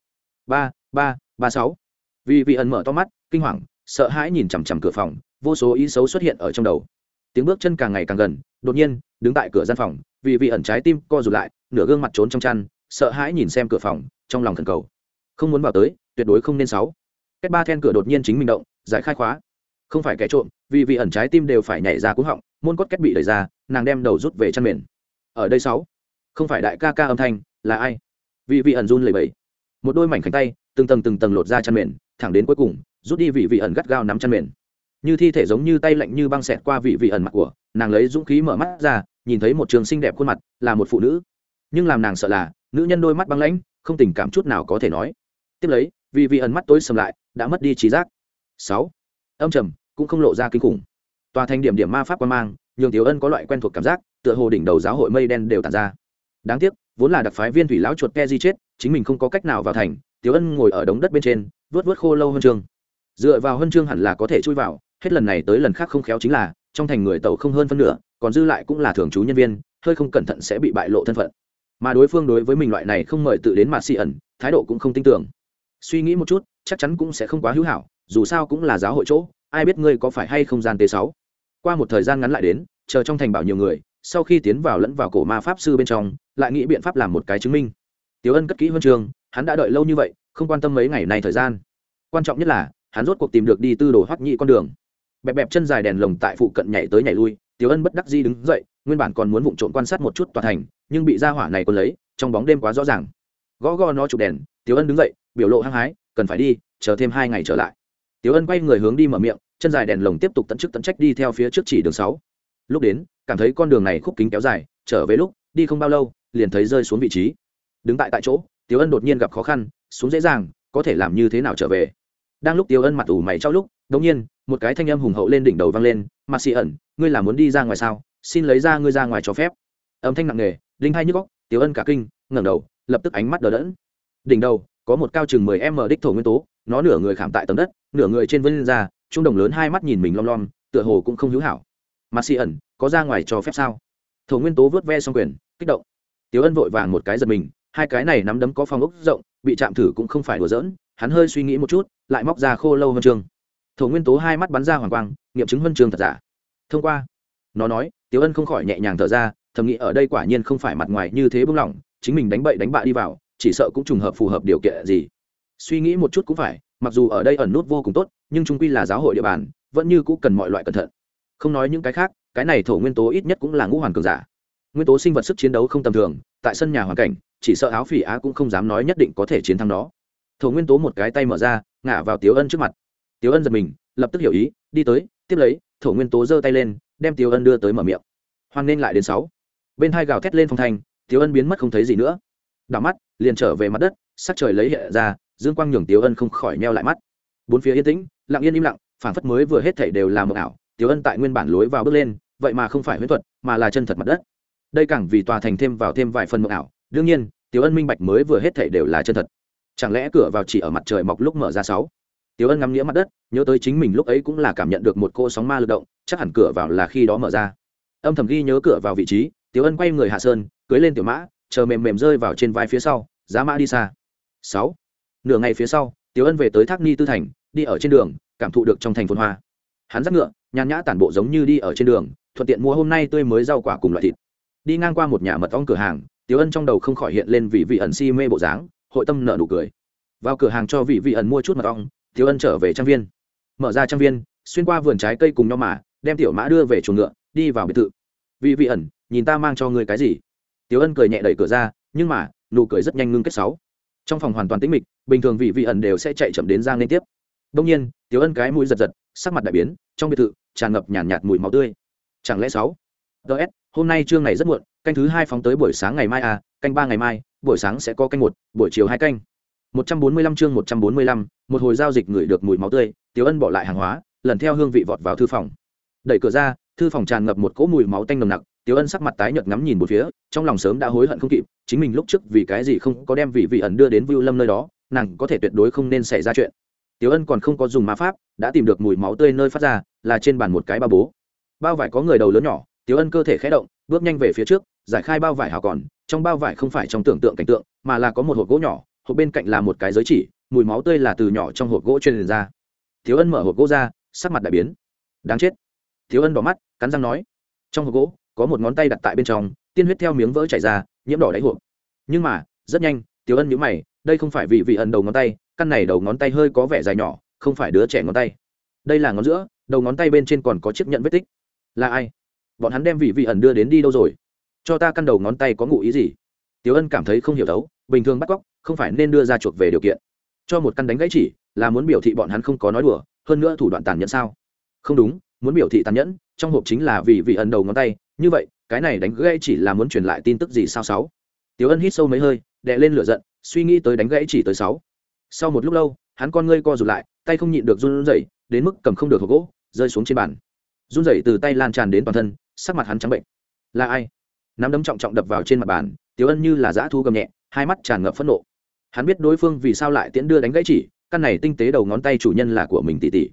Ba ba ba sáu. Vì vị ẩn mở to mắt, kinh hoàng, sợ hãi nhìn chằm chằm cửa phòng, vô số ý xấu xuất hiện ở trong đầu. Tiếng bước chân càng ngày càng gần, đột nhiên, đứng tại cửa gian phòng, vì vị ẩn trái tim co rụt lại, nửa gương mặt trốn trong chăn, sợ hãi nhìn xem cửa phòng, trong lòng thần cầu. Không muốn vào tới, tuyệt đối không nên sáu. Cách ba then cửa đột nhiên chính mình động, giải khai khóa. Không phải kẻ trộm, vì vị ẩn trái tim đều phải nhảy ra cúng họng, môn cốt kết bị đẩy ra nàng đem đầu rút về chăn mền. Ở đây sáu, không phải đại ca ca âm thanh, là ai? Vị vị ẩn run lẩy bẩy. Một đôi mảnh cánh tay, từng tầng từng tầng lột ra chăn mền, thẳng đến cuối cùng, rút đi vị vị ẩn gắt gao nắm chăn mền. Như thi thể giống như tay lạnh như băng xẹt qua vị vị ẩn mặt của, nàng lấy dũng khí mở mắt ra, nhìn thấy một trường xinh đẹp khuôn mặt, là một phụ nữ. Nhưng làm nàng sợ là, nữ nhân đôi mắt băng lãnh, không tình cảm chút nào có thể nói. Tiếp lấy, vị vị ẩn mắt tối sầm lại, đã mất đi trí giác. Sáu, âm trầm, cũng không lộ ra kinh khủng. Tòa thành điểm điểm ma pháp quan mang nhường tiểu ân có loại quen thuộc cảm giác, tựa hồ đỉnh đầu giáo hội mây đen đều tàn ra. Đáng tiếc, vốn là đặc phái viên thủy lão chuột ke di chết, chính mình không có cách nào vào thành, tiểu ân ngồi ở đống đất bên trên vớt vớt khô lâu hơn chương. Dựa vào huân chương hẳn là có thể chui vào, hết lần này tới lần khác không khéo chính là, trong thành người tàu không hơn phân nửa, còn dư lại cũng là thường trú nhân viên, hơi không cẩn thận sẽ bị bại lộ thân phận. Mà đối phương đối với mình loại này không mời tự đến mà xì ẩn, thái độ cũng không tin tưởng. Suy nghĩ một chút, chắc chắn cũng sẽ không quá hữu hảo, dù sao cũng là giáo hội chỗ, ai biết ngươi có phải hay không gian t sáu qua một thời gian ngắn lại đến, chờ trong thành bảo nhiều người, sau khi tiến vào lẫn vào cổ ma pháp sư bên trong, lại nghĩ biện pháp làm một cái chứng minh. Tiếu ân cất kỹ huân trường hắn đã đợi lâu như vậy, không quan tâm mấy ngày này thời gian. Quan trọng nhất là, hắn rốt cuộc tìm được đi tư đồ hoắc nhị con đường. Bẹp bẹp chân dài đèn lồng tại phụ cận nhảy tới nhảy lui, tiểu ân bất đắc di đứng dậy, nguyên bản còn muốn vụng trộm quan sát một chút tòa thành, nhưng bị ra hỏa này còn lấy, trong bóng đêm quá rõ ràng. Gõ gõ nó chụp đèn, tiểu ân đứng dậy, biểu lộ hăng hái, cần phải đi, chờ thêm hai ngày trở lại. Tiểu ân quay người hướng đi mở miệng chân dài đèn lồng tiếp tục tận chức tận trách đi theo phía trước chỉ đường sáu. Lúc đến, cảm thấy con đường này khúc kính kéo dài, trở về lúc, đi không bao lâu, liền thấy rơi xuống vị trí. Đứng tại tại chỗ, tiểu ân đột nhiên gặp khó khăn, xuống dễ dàng, có thể làm như thế nào trở về? Đang lúc tiêu ân mặt ủ mày chau lúc, đột nhiên, một cái thanh âm hùng hậu lên đỉnh đầu vang lên, mà xì ẩn, ngươi là muốn đi ra ngoài sao? Xin lấy ra ngươi ra ngoài cho phép. Âm thanh nặng nề linh hai nhức góc tiêu ân cả kinh, ngẩng đầu, lập tức ánh mắt đờ đẫn. Đỉnh đầu, có một cao chừng mười m đích thổ nguyên tố, nó nửa người khảm tại tầng đất, nửa người trên vân ra trung đồng lớn hai mắt nhìn mình lom lom, tựa hồ cũng không hữu hảo. Mà xì ẩn, có ra ngoài cho phép sao? Thổ nguyên tố vớt ve xong quyền, kích động. Tiếu ân vội vàng một cái giật mình, hai cái này nắm đấm có phong ốc rộng, bị chạm thử cũng không phải đùa giỡn, hắn hơi suy nghĩ một chút, lại móc ra khô lâu huân chương thổ nguyên tố hai mắt bắn ra hoàng quang, nghiệm chứng huân chương thật giả. Thông qua, nó nói tiếu ân không khỏi nhẹ nhàng thở ra, thầm nghĩ ở đây quả nhiên không phải mặt ngoài như thế bưng lỏng, chính mình đánh bậy đánh bạ đi vào, chỉ sợ cũng trùng hợp phù hợp điều kiện gì. Suy nghĩ một chút cũng phải, mặc dù ở đây ẩn nút vô cùng tốt nhưng chúng quy là giáo hội địa bàn, vẫn như cũng cần mọi loại cẩn thận. Không nói những cái khác, cái này thổ nguyên tố ít nhất cũng là ngũ hoàn cường giả. Nguyên tố sinh vật sức chiến đấu không tầm thường, tại sân nhà hoàn cảnh, chỉ sợ áo phỉ á cũng không dám nói nhất định có thể chiến thắng nó. Thổ nguyên tố một cái tay mở ra, ngả vào tiếu ân trước mặt. Tiếu ân giật mình, lập tức hiểu ý, đi tới, tiếp lấy, thổ nguyên tố giơ tay lên, đem tiếu ân đưa tới mở miệng. Hoan nên lại đến sáu. Bên hai gào thét lên phong thanh, tiếu ân biến mất không thấy gì nữa. Đảo mắt, liền trở về mặt đất, sắc trời lấy hiện ra, dương quang nhường tiếu ân không khỏi meo lại mắt. Bốn phía yên tĩnh lặng yên im lặng phản phất mới vừa hết thảy đều là mộng ảo, Tiểu ân tại nguyên bản lối vào bước lên, vậy mà không phải huyễn thuật, mà là chân thật mặt đất. Đây càng vì tòa thành thêm vào thêm vài phần mộng ảo, đương nhiên, Tiểu ân minh bạch mới vừa hết thảy đều là chân thật. Chẳng lẽ cửa vào chỉ ở mặt trời mọc lúc mở ra sáu? Tiểu ân ngắm nghĩa mặt đất, nhớ tới chính mình lúc ấy cũng là cảm nhận được một cô sóng ma lực động, chắc hẳn cửa vào là khi đó mở ra. Âm thầm ghi nhớ cửa vào vị trí, Tiểu ân quay người hạ sơn, cưới lên tiểu mã, chờ mềm mềm rơi vào trên vai phía sau, giá mã đi xa. Sáu. Nửa ngày phía sau, Tiểu ân về tới thác ni tư thành đi ở trên đường, cảm thụ được trong thành phồn hoa. Hắn dắt ngựa, nhàn nhã tản bộ giống như đi ở trên đường, thuận tiện mua hôm nay tươi mới rau quả cùng loại thịt. Đi ngang qua một nhà mật ong cửa hàng tiếu ân trong đầu không khỏi hiện lên vị vị ẩn si mê bộ dáng, hội tâm nợ nụ cười. Vào cửa hàng cho vị vị ẩn mua chút mật ong tiếu ân trở về trang viên. Mở ra trang viên, xuyên qua vườn trái cây cùng nhau mà đem tiểu mã đưa về chuồng ngựa, đi vào biệt thự. Vị vị ẩn, nhìn ta mang cho ngươi cái gì? Tiếu ân cười nhẹ đẩy cửa ra, nhưng mà, nụ cười rất nhanh ngưng kết sáu. Trong phòng hoàn toàn tĩnh mịch, bình thường vị vị ẩn đều sẽ chạy chậm đến giang liên tiếp đông nhiên tiếu ân cái mũi giật giật sắc mặt đại biến trong biệt thự tràn ngập nhàn nhạt, nhạt mùi máu tươi. Chẳng lẽ sáu? Ts hôm nay chương này rất muộn canh thứ hai phóng tới buổi sáng ngày mai à canh ba ngày mai buổi sáng sẽ có canh một buổi chiều hai canh. Một trăm bốn mươi lăm chương một trăm bốn mươi lăm một hồi giao dịch ngửi được mùi máu tươi tiểu ân bỏ lại hàng hóa lần theo hương vị vọt vào thư phòng. Đẩy cửa ra thư phòng tràn ngập một cỗ mùi máu tanh nồng nặc tiểu ân sắc mặt tái nhợt ngắm nhìn một phía trong lòng sớm đã hối hận không kịp chính mình lúc trước vì cái gì không có đem vị vị ẩn đưa đến vưu lâm nơi đó nàng có thể tuyệt đối không nên xảy ra chuyện. Tiểu ân còn không có dùng ma pháp, đã tìm được mùi máu tươi nơi phát ra, là trên bàn một cái bao bố. Bao vải có người đầu lớn nhỏ, Tiểu ân cơ thể khé động, bước nhanh về phía trước, giải khai bao vải hào còn, trong bao vải không phải trong tưởng tượng cảnh tượng, mà là có một hộp gỗ nhỏ, hộp bên cạnh là một cái giới chỉ, mùi máu tươi là từ nhỏ trong hộp gỗ truyền ra. Tiểu ân mở hộp gỗ ra, sắc mặt đại biến. Đáng chết. Tiểu ân đỏ mắt, cắn răng nói. Trong hộp gỗ, có một ngón tay đặt tại bên trong, tiên huyết theo miếng vỡ chảy ra, nhiễm đỏ đáy hộp. Nhưng mà, rất nhanh Tiểu ân nhíu mày, đây không phải vị vị ẩn đầu ngón tay, căn này đầu ngón tay hơi có vẻ dài nhỏ, không phải đứa trẻ ngón tay. Đây là ngón giữa, đầu ngón tay bên trên còn có chiếc nhận vết tích. Là ai? Bọn hắn đem vị vị ẩn đưa đến đi đâu rồi? Cho ta căn đầu ngón tay có ngụ ý gì? Tiểu ân cảm thấy không hiểu thấu bình thường bắt cóc, không phải nên đưa ra chuộc về điều kiện. Cho một căn đánh gãy chỉ, là muốn biểu thị bọn hắn không có nói đùa, hơn nữa thủ đoạn tàn nhẫn sao? Không đúng, muốn biểu thị tàn nhẫn, trong hộp chính là vì vị ẩn đầu ngón tay, như vậy, cái này đánh gãy chỉ là muốn truyền lại tin tức gì sao sáu? Tiểu ân hít sâu mấy hơi đè lên lửa giận, suy nghĩ tới đánh gãy chỉ tới sáu. Sau một lúc lâu, hắn con ngươi co rụt lại, tay không nhịn được run rẩy, đến mức cầm không được hộp gỗ, rơi xuống trên bàn. Run rẩy từ tay lan tràn đến toàn thân, sắc mặt hắn trắng bệnh. Là ai? Nắm đấm trọng trọng đập vào trên mặt bàn tiếu ân như là dã thu gầm nhẹ, hai mắt tràn ngập phẫn nộ. Hắn biết đối phương vì sao lại tiễn đưa đánh gãy chỉ, căn này tinh tế đầu ngón tay chủ nhân là của mình tỷ tỷ.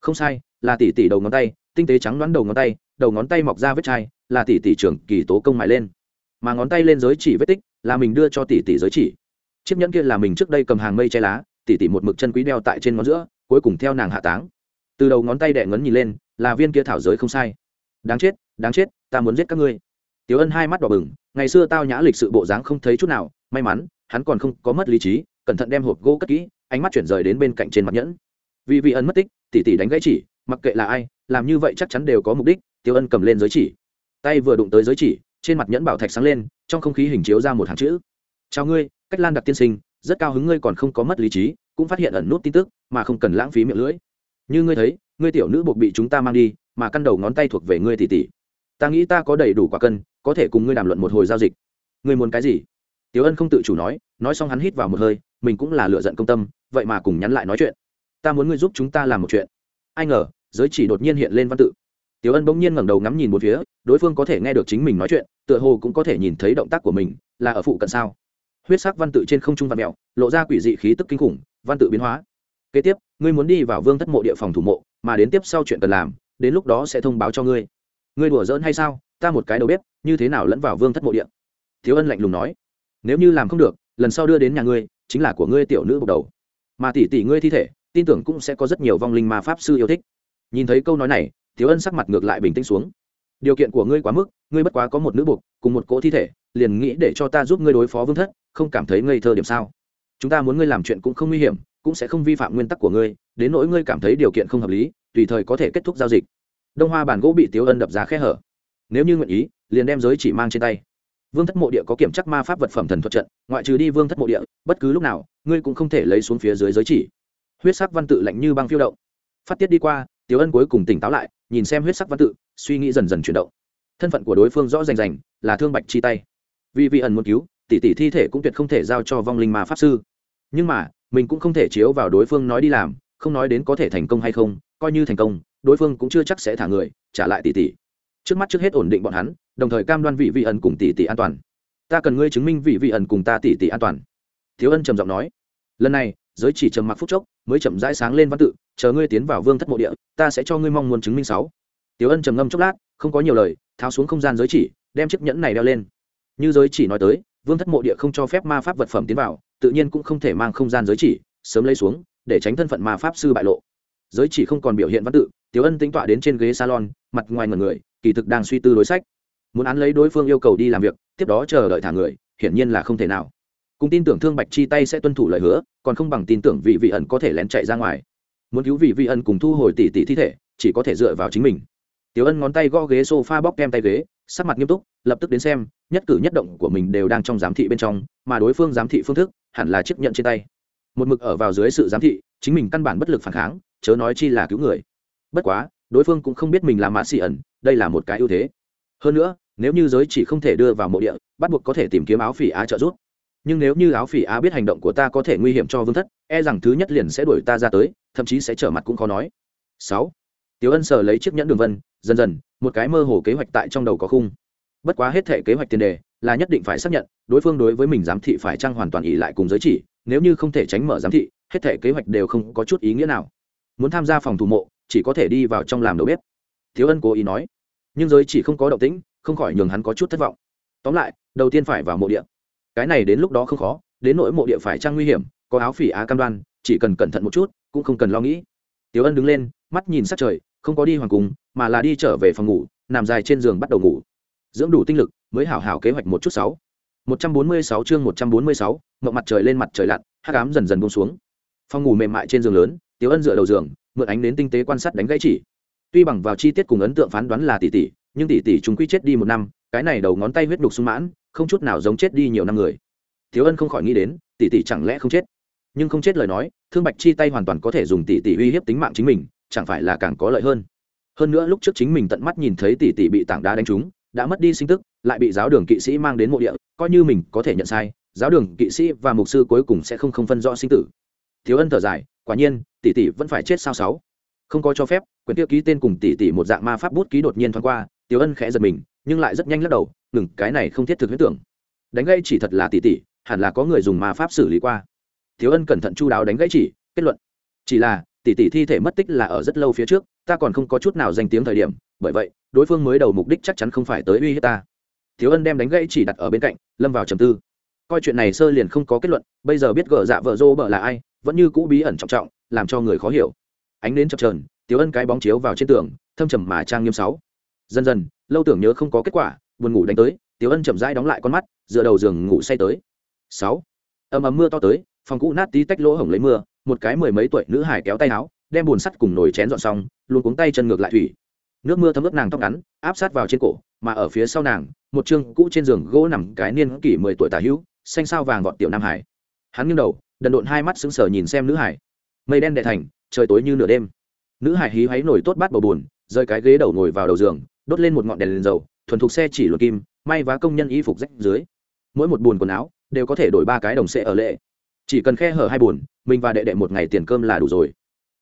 Không sai, là tỷ tỷ đầu ngón tay, tinh tế trắng đoán đầu ngón tay, đầu ngón tay mọc ra vết chai, là tỷ tỷ trưởng kỳ tố công mại lên. Mà ngón tay lên giới chỉ vết tích là mình đưa cho tỷ tỷ giới chỉ. Chiếc nhẫn kia là mình trước đây cầm hàng mây che lá, tỷ tỷ một mực chân quý đeo tại trên ngón giữa, cuối cùng theo nàng hạ táng. Từ đầu ngón tay đẻ ngấn nhìn lên, là viên kia thảo giới không sai. Đáng chết đáng chết, ta muốn giết các ngươi. Tiểu ân hai mắt đỏ bừng, ngày xưa tao nhã lịch sự bộ dáng không thấy chút nào, may mắn, hắn còn không có mất lý trí, cẩn thận đem hộp gỗ cất kỹ, ánh mắt chuyển rời đến bên cạnh trên mặt nhẫn. Vì vị ân mất tích, tỷ tỷ đánh gãy chỉ, mặc kệ là ai, làm như vậy chắc chắn đều có mục đích tiêu ân cầm lên giới chỉ. Tay vừa đụng tới giới chỉ, trên mặt nhẫn bảo thạch sáng lên trong không khí hình chiếu ra một hàng chữ. Chào ngươi, cách lan đặc tiên sinh, rất cao hứng ngươi còn không có mất lý trí, cũng phát hiện ẩn nút tin tức, mà không cần lãng phí miệng lưỡi. Như ngươi thấy, ngươi tiểu nữ buộc bị chúng ta mang đi, mà căn đầu ngón tay thuộc về ngươi tỷ tỷ ta nghĩ ta có đầy đủ quả cân, có thể cùng ngươi đàm luận một hồi giao dịch. Ngươi muốn cái gì? Tiểu ân không tự chủ nói nói xong hắn hít vào một hơi, mình cũng là lựa giận công tâm, vậy mà cùng nhắn lại nói chuyện. Ta muốn ngươi giúp chúng ta làm một chuyện. Ai ngờ, giới chỉ đột nhiên hiện lên văn tự tiểu ân bỗng nhiên ngẩng đầu ngắm nhìn bốn phía đối phương có thể nghe được chính mình nói chuyện tựa hồ cũng có thể nhìn thấy động tác của mình là ở phụ cận sao? Huyết sắc văn tự trên không trung vặn mèo, lộ ra quỷ dị khí tức kinh khủng văn tự biến hóa. Kế tiếp ngươi muốn đi vào vương thất mộ địa phòng thủ mộ mà đến tiếp sau chuyện cần làm đến lúc đó sẽ thông báo cho ngươi. Ngươi đùa giỡn hay sao? Ta một cái đầu bếp như thế nào lẫn vào vương thất mộ địa? Thiếu ân lạnh lùng nói. Nếu như làm không được lần sau đưa đến nhà ngươi chính là của ngươi tiểu nữ bộc đầu. Mà tỷ tỷ ngươi thi thể tin tưởng cũng sẽ có rất nhiều vong linh ma pháp sư yêu thích. Nhìn thấy câu nói này Tiếu ân sắc mặt ngược lại bình tĩnh xuống. Điều kiện của ngươi quá mức, ngươi bất quá có một nữ buộc cùng một cỗ thi thể, liền nghĩ để cho ta giúp ngươi đối phó vương thất, không cảm thấy ngây thơ điểm sao? Chúng ta muốn ngươi làm chuyện cũng không nguy hiểm, cũng sẽ không vi phạm nguyên tắc của ngươi, đến nỗi ngươi cảm thấy điều kiện không hợp lý, tùy thời có thể kết thúc giao dịch. Đông hoa bản gỗ bị tiếu ân đập ra khe hở. Nếu như nguyện ý, liền đem giới chỉ mang trên tay. Vương thất mộ địa có kiểm chắc ma pháp vật phẩm thần thuật trận, ngoại trừ đi vương thất mộ địa, bất cứ lúc nào, ngươi cũng không thể lấy xuống phía dưới giới chỉ. Huyết sắc văn tự lạnh như băng phiêu động. Phát tiết đi qua tiểu ân cuối cùng tỉnh táo lại, nhìn xem huyết sắc văn tự, suy nghĩ dần dần chuyển động. Thân phận của đối phương rõ rành rành, là thương bạch chi tay. Vì vị ẩn muốn cứu, tỷ tỷ thi thể cũng tuyệt không thể giao cho vong linh mà pháp sư. Nhưng mà, mình cũng không thể chiếu vào đối phương nói đi làm, không nói đến có thể thành công hay không, coi như thành công, đối phương cũng chưa chắc sẽ thả người, trả lại tỷ tỷ. Trước mắt trước hết ổn định bọn hắn, đồng thời cam đoan vị vị ẩn cùng tỷ tỷ an toàn. Ta cần ngươi chứng minh vị vị ẩn cùng ta tỷ tỷ an toàn. Thiếu ân trầm giọng nói. Lần này giới chỉ trầm mặc phút chốc, mới chậm rãi sáng lên văn tự, chờ ngươi tiến vào vương thất mộ địa, ta sẽ cho ngươi mong muốn chứng minh sáu. Tiểu ân trầm ngâm chốc lát, không có nhiều lời, tháo xuống không gian giới chỉ, đem chiếc nhẫn này đeo lên. Như giới chỉ nói tới, vương thất mộ địa không cho phép ma pháp vật phẩm tiến vào, tự nhiên cũng không thể mang không gian giới chỉ, sớm lấy xuống, để tránh thân phận ma pháp sư bại lộ. Giới chỉ không còn biểu hiện văn tự, tiểu ân tính tọa đến trên ghế salon, mặt ngoài ngần người, kỳ thực đang suy tư đối sách. Muốn án lấy đối phương yêu cầu đi làm việc, tiếp đó chờ đợi thả người, hiển nhiên là không thể nào cùng tin tưởng thương bạch chi tay sẽ tuân thủ lời hứa, còn không bằng tin tưởng vị vị ẩn có thể lén chạy ra ngoài. Muốn cứu vị vị ẩn cùng thu hồi tỷ tỷ thi thể, chỉ có thể dựa vào chính mình. Tiểu ân ngón tay gõ ghế s o f a bóc kem tay ghế, sắc mặt nghiêm túc, lập tức đến xem, nhất cử nhất động của mình đều đang trong giám thị bên trong, mà đối phương giám thị phương thức hẳn là chiếc nhận trên tay. Một mực ở vào dưới sự giám thị, chính mình căn bản bất lực phản kháng, chớ nói chi là cứu người. Bất quá, đối phương cũng không biết mình là mã xì ẩn, đây là một cái ưu thế. Hơn nữa, nếu như giới chỉ không thể đưa vào mộ địa, bắt buộc có thể tìm kiếm áo phỉ á trợ giúp nhưng nếu như áo phỉ á biết hành động của ta có thể nguy hiểm cho vương thất e rằng thứ nhất liền sẽ đuổi ta ra tới thậm chí sẽ trở mặt cũng khó nói sáu Tiểu Ân sờ lấy chiếc nhẫn đường vân, dần dần, một cái mơ hồ kế hoạch tại trong đầu có khung. Bất quá hết thể kế hoạch tiền đề, là nhất định phải xác nhận, đối phương đối với mình giám thị phải chăng hoàn toàn ỉ lại cùng giới chỉ, nếu như không thể tránh mở giám thị, hết thể kế hoạch đều không có chút ý nghĩa nào. Muốn tham gia phòng thủ mộ, chỉ có thể đi vào trong làm đầu bếp. Thiếu Ân cố ý nói, nhưng giới chỉ không có động tĩnh, không khỏi nhường hắn có chút thất vọng. Tóm lại, đầu tiên phải vào mộ địa. Cái này đến lúc đó không khó, đến nỗi mộ địa phải trang nguy hiểm, có áo phỉ á cam đoan, chỉ cần cẩn thận một chút, cũng không cần lo nghĩ. Tiểu Ân đứng lên, mắt nhìn sát trời, không có đi hoàng cung mà là đi trở về phòng ngủ nằm dài trên giường bắt đầu ngủ. Dưỡng đủ tinh lực mới hảo hảo kế hoạch một chút sáu. Một trăm bốn mươi sáu chương một trăm bốn mươi sáu ngậm mặt trời lên mặt trời lặn hắc ám dần dần buông xuống. Phòng ngủ mềm mại trên giường lớn Tiểu ân dựa đầu giường mượn ánh đến tinh tế quan sát đánh gãy chỉ. Tuy bằng vào chi tiết cùng ấn tượng phán đoán là tỷ tỷ nhưng tỷ tỷ chúng quy chết đi một năm cái này đầu ngón tay huyết đục sung mãn, không chút nào giống chết đi nhiều năm người. Thiếu ân không khỏi nghĩ đến, tỷ tỷ chẳng lẽ không chết? Nhưng không chết lời nói, thương bạch chi tay hoàn toàn có thể dùng tỷ tỷ uy hiếp tính mạng chính mình, chẳng phải là càng có lợi hơn? Hơn nữa lúc trước chính mình tận mắt nhìn thấy tỷ tỷ bị tảng đá đánh trúng, đã mất đi sinh tức, lại bị giáo đường kỵ sĩ mang đến mộ địa, coi như mình có thể nhận sai, giáo đường kỵ sĩ và mục sư cuối cùng sẽ không không phân rõ sinh tử. Thiếu ân thở dài, quả nhiên, tỷ tỷ vẫn phải chết sao sáu? Không có cho phép, quyển tiêu ký tên cùng tỷ tỷ một dạng ma pháp bút ký đột nhiên thoáng qua tiểu ân khẽ giật mình, nhưng lại rất nhanh lắc đầu, ngừng, cái này không thiết thực huyết tưởng. Đánh gãy chỉ thật là tỷ tỷ hẳn là có người dùng ma pháp xử lý qua. Tiểu ân cẩn thận chu đáo đánh gãy chỉ, kết luận. Chỉ là tỷ tỷ thi thể mất tích là ở rất lâu phía trước, ta còn không có chút nào danh tiếng thời điểm, bởi vậy, đối phương mới đầu mục đích chắc chắn không phải tới uy hiếp ta. Thiếu ân đem đánh gãy chỉ đặt ở bên cạnh, lâm vào trầm tư. Coi chuyện này sơ liền không có kết luận, bây giờ biết gỡ dạ vợ dô bợ là ai, vẫn như cũ bí ẩn trọng trọng, làm cho người khó hiểu. Ánh đến chập trờn Tiểu ân cái bóng chiếu vào trên tường, thâm trầm mà trang nghiêm sáu dần dần lâu tưởng nhớ không có kết quả buồn ngủ đánh tới tiểu ân chậm rãi đóng lại con mắt dựa đầu giường ngủ say tới. Sáu. Ầm ầm mưa to tới phòng cũ nát tí tách lỗ hổng lấy mưa một cái mười mấy tuổi nữ hải kéo tay áo đem bùn sắt cùng nồi chén dọn xong luôn cuống tay chân ngược lại thủy. Nước mưa thấm ướt nàng tóc ngắn áp sát vào trên cổ mà ở phía sau nàng một chương cũ trên giường gỗ nằm cái niên kỷ mười tuổi tả hữu xanh sao vàng vọt tiểu nam hải. Hắn nghiêng đầu đần độn hai mắt sững sờ nhìn xem nữ hải. Mây đen đệ thành trời tối như nửa đêm. Nữ hải hí háy nổi tốt bát bầu buồn, rơi cái ghế đầu ngồi vào đầu giường đốt lên một ngọn đèn lên dầu, thuần thục xe chỉ luật kim, may vá công nhân y phục rách dưới. Mỗi một bùn quần áo, đều có thể đổi ba cái đồng xệ ở lệ. Chỉ cần khe hở hai bùn mình và đệ đệ một ngày tiền cơm là đủ rồi.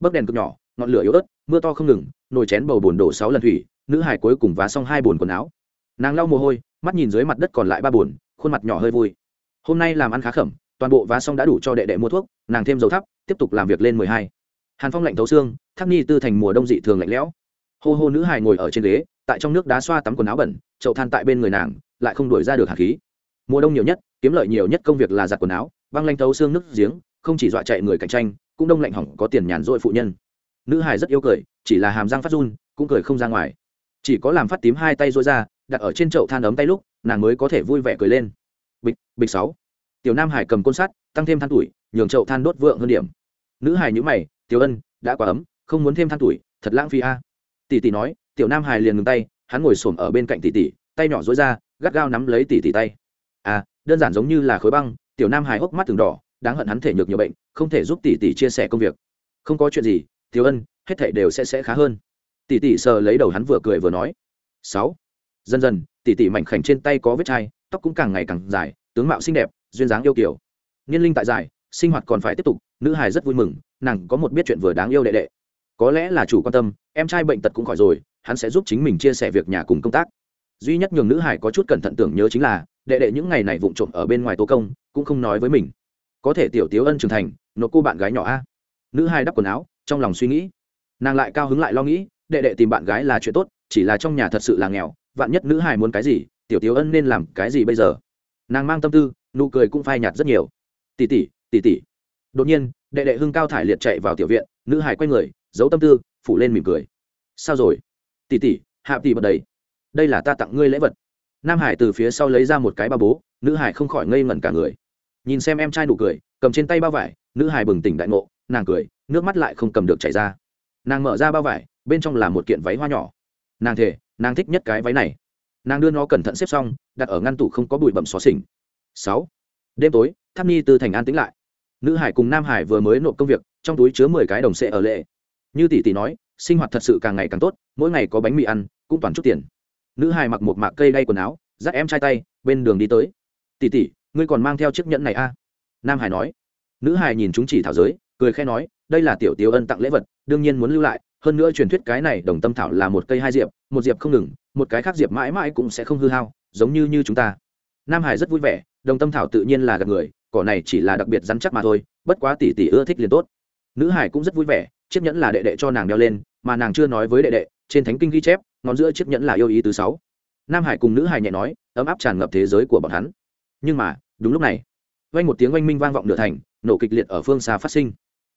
Bấc đèn cực nhỏ, ngọn lửa yếu ớt, mưa to không ngừng, nồi chén bầu bồn đổ sáu lần thủy, nữ hải cuối cùng vá xong hai bồn quần áo. Nàng lau mồ hôi, mắt nhìn dưới mặt đất còn lại ba bồn khuôn mặt nhỏ hơi vui. Hôm nay làm ăn khá khẩm, toàn bộ vá xong đã đủ cho đệ đệ mua thuốc, nàng thêm dầu thắp, tiếp tục làm việc lên mười hai. Hàn phong lạnh thấu xương tháp ni tư thành mùa đông dị thường lạnh lẽo. Hô hô nữ hải ngồi ở trên ghế tại trong nước đá xoa tắm quần áo bẩn, chậu than tại bên người nàng, lại không đuổi ra được hạt khí. Mùa đông nhiều nhất, kiếm lợi nhiều nhất công việc là giặt quần áo, băng lanh thấu xương nước giếng, không chỉ dọa chạy người cạnh tranh, cũng đông lạnh hỏng có tiền nhàn rỗi phụ nhân. Nữ hải rất yêu cười, chỉ là hàm răng phát run, cũng cười không ra ngoài. Chỉ có làm phát tím hai tay rối ra, đặt ở trên chậu than ấm tay lúc, nàng mới có thể vui vẻ cười lên. Bịch bịch sáu. Tiểu nam hải cầm côn sắt, tăng thêm than tuổi, nhường chậu than đốt vượng hơn điểm. Nữ hải nhữ mày, tiểu ân, đã quá ấm, không muốn thêm than tuổi, thật lãng phí a. Tỷ tỷ nói tiểu nam hải liền ngừng tay, hắn ngồi xổm ở bên cạnh tỷ tỷ, tay nhỏ rối ra, gắt gao nắm lấy tỷ tỷ tay. À đơn giản giống như là khối băng, tiểu nam hài hốc mắt từng đỏ, đáng hận hắn thể nhược nhiều bệnh, không thể giúp tỷ tỷ chia sẻ công việc. Không có chuyện gì, tiểu ân, hết thể đều sẽ sẽ khá hơn. Tỷ tỷ sờ lấy đầu hắn vừa cười vừa nói. Sáu. Dần dần, tỷ tỷ mảnh khảnh trên tay có vết chai, tóc cũng càng ngày càng dài, tướng mạo xinh đẹp, duyên dáng yêu kiểu niên linh tại dài, sinh hoạt còn phải tiếp tục, nữ hài rất vui mừng, nàng có một biết chuyện vừa đáng yêu đệ đệ. Có lẽ là chủ quan tâm, em trai bệnh tật cũng khỏi rồi hắn sẽ giúp chính mình chia sẻ việc nhà cùng công tác. Duy nhất nhường nữ hải có chút cẩn thận tưởng nhớ chính là, đệ đệ những ngày này vụng trộm ở bên ngoài tố công, cũng không nói với mình. Có thể tiểu tiếu ân trưởng thành, nộp cô bạn gái nhỏ a. Nữ hải đắp quần áo, trong lòng suy nghĩ. Nàng lại cao hứng lại lo nghĩ, đệ đệ tìm bạn gái là chuyện tốt, chỉ là trong nhà thật sự là nghèo, vạn nhất nữ hải muốn cái gì, tiểu tiếu ân nên làm cái gì bây giờ? Nàng mang tâm tư, nụ cười cũng phai nhạt rất nhiều. Tỉ tỉ tỉ tỉ. Đột nhiên, đệ đệ hưng cao thải liệt chạy vào tiểu viện, nữ hải quay người, giấu tâm tư, phủ lên mỉm cười. Sao rồi? Tỷ tỷ, hạ tỷ bật đầy. Đây là ta tặng ngươi lễ vật. Nam hải từ phía sau lấy ra một cái ba bố nữ hải không khỏi ngây ngẩn cả người. Nhìn xem em trai nụ cười cầm trên tay bao vải nữ hải bừng tỉnh đại ngộ nàng cười nước mắt lại không cầm được chảy ra. Nàng mở ra bao vải bên trong là một kiện váy hoa nhỏ. Nàng thề, nàng thích nhất cái váy này. Nàng đưa nó cẩn thận xếp xong đặt ở ngăn tủ không có bụi bậm xóa xỉnh. Sáu. Đêm tối tháp nhi từ thành an tĩnh lại. Nữ hải cùng nam hải vừa mới nộp công việc trong túi chứa mười cái đồng xệ ở lệ. Như tỷ tỷ nói sinh hoạt thật sự càng ngày càng tốt, mỗi ngày có bánh mì ăn, cũng toàn chút tiền. Nữ hải mặc một mạc cây đay quần áo, dắt em trai tay, bên đường đi tới. Tỷ tỷ, ngươi còn mang theo chiếc nhẫn này a à? nam hải nói. Nữ hải nhìn chúng chỉ thảo giới, cười khẽ nói, đây là tiểu tiêu ân tặng lễ vật, đương nhiên muốn lưu lại, hơn nữa truyền thuyết cái này đồng tâm thảo là một cây hai diệp, một diệp không ngừng, một cái khác diệp mãi mãi cũng sẽ không hư hao, giống như như chúng ta. Nam hải rất vui vẻ, đồng tâm thảo tự nhiên là gặp người, cỏ này chỉ là đặc biệt rắn chắc mà thôi, bất quá tỷ tỷ ưa thích liền tốt. Nữ hải cũng rất vui vẻ chiếc nhẫn là đệ đệ cho nàng đeo lên, mà nàng chưa nói với đệ đệ, trên thánh kinh ghi chép, ngón giữa chiếc nhẫn là yêu ý thứ sáu. Nam hải cùng nữ hải nhẹ nói, ấm áp tràn ngập thế giới của bọn hắn. Nhưng mà, đúng lúc này, vang một tiếng oanh minh vang vọng nửa thành, nổ kịch liệt ở phương xa phát sinh.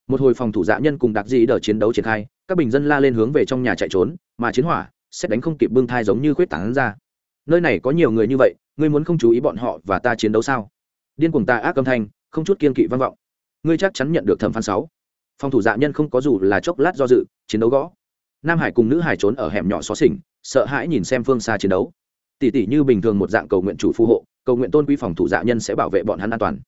Một hồi phòng thủ dạ nhân cùng đặc dị đỡ chiến đấu triển khai, các bình dân la lên hướng về trong nhà chạy trốn, mà chiến hỏa, xét đánh không kịp bưng thai giống như khuyết tảng ra. Nơi này có nhiều người như vậy, ngươi muốn không chú ý bọn họ và ta chiến đấu sao? Điên cuồng ta ác âm thanh, không chút kiên kỵ vang vọng. Ngươi chắc chắn nhận được thẩm phán sáu phòng thủ dạ nhân không có dù là chốc lát do dự, chiến đấu gõ. Nam hải cùng nữ hải trốn ở hẻm nhỏ xó xỉnh, sợ hãi nhìn xem phương xa chiến đấu. Tỷ tỷ như bình thường một dạng cầu nguyện chủ phù hộ, cầu nguyện tôn quý phòng thủ dạ nhân sẽ bảo vệ bọn hắn an toàn.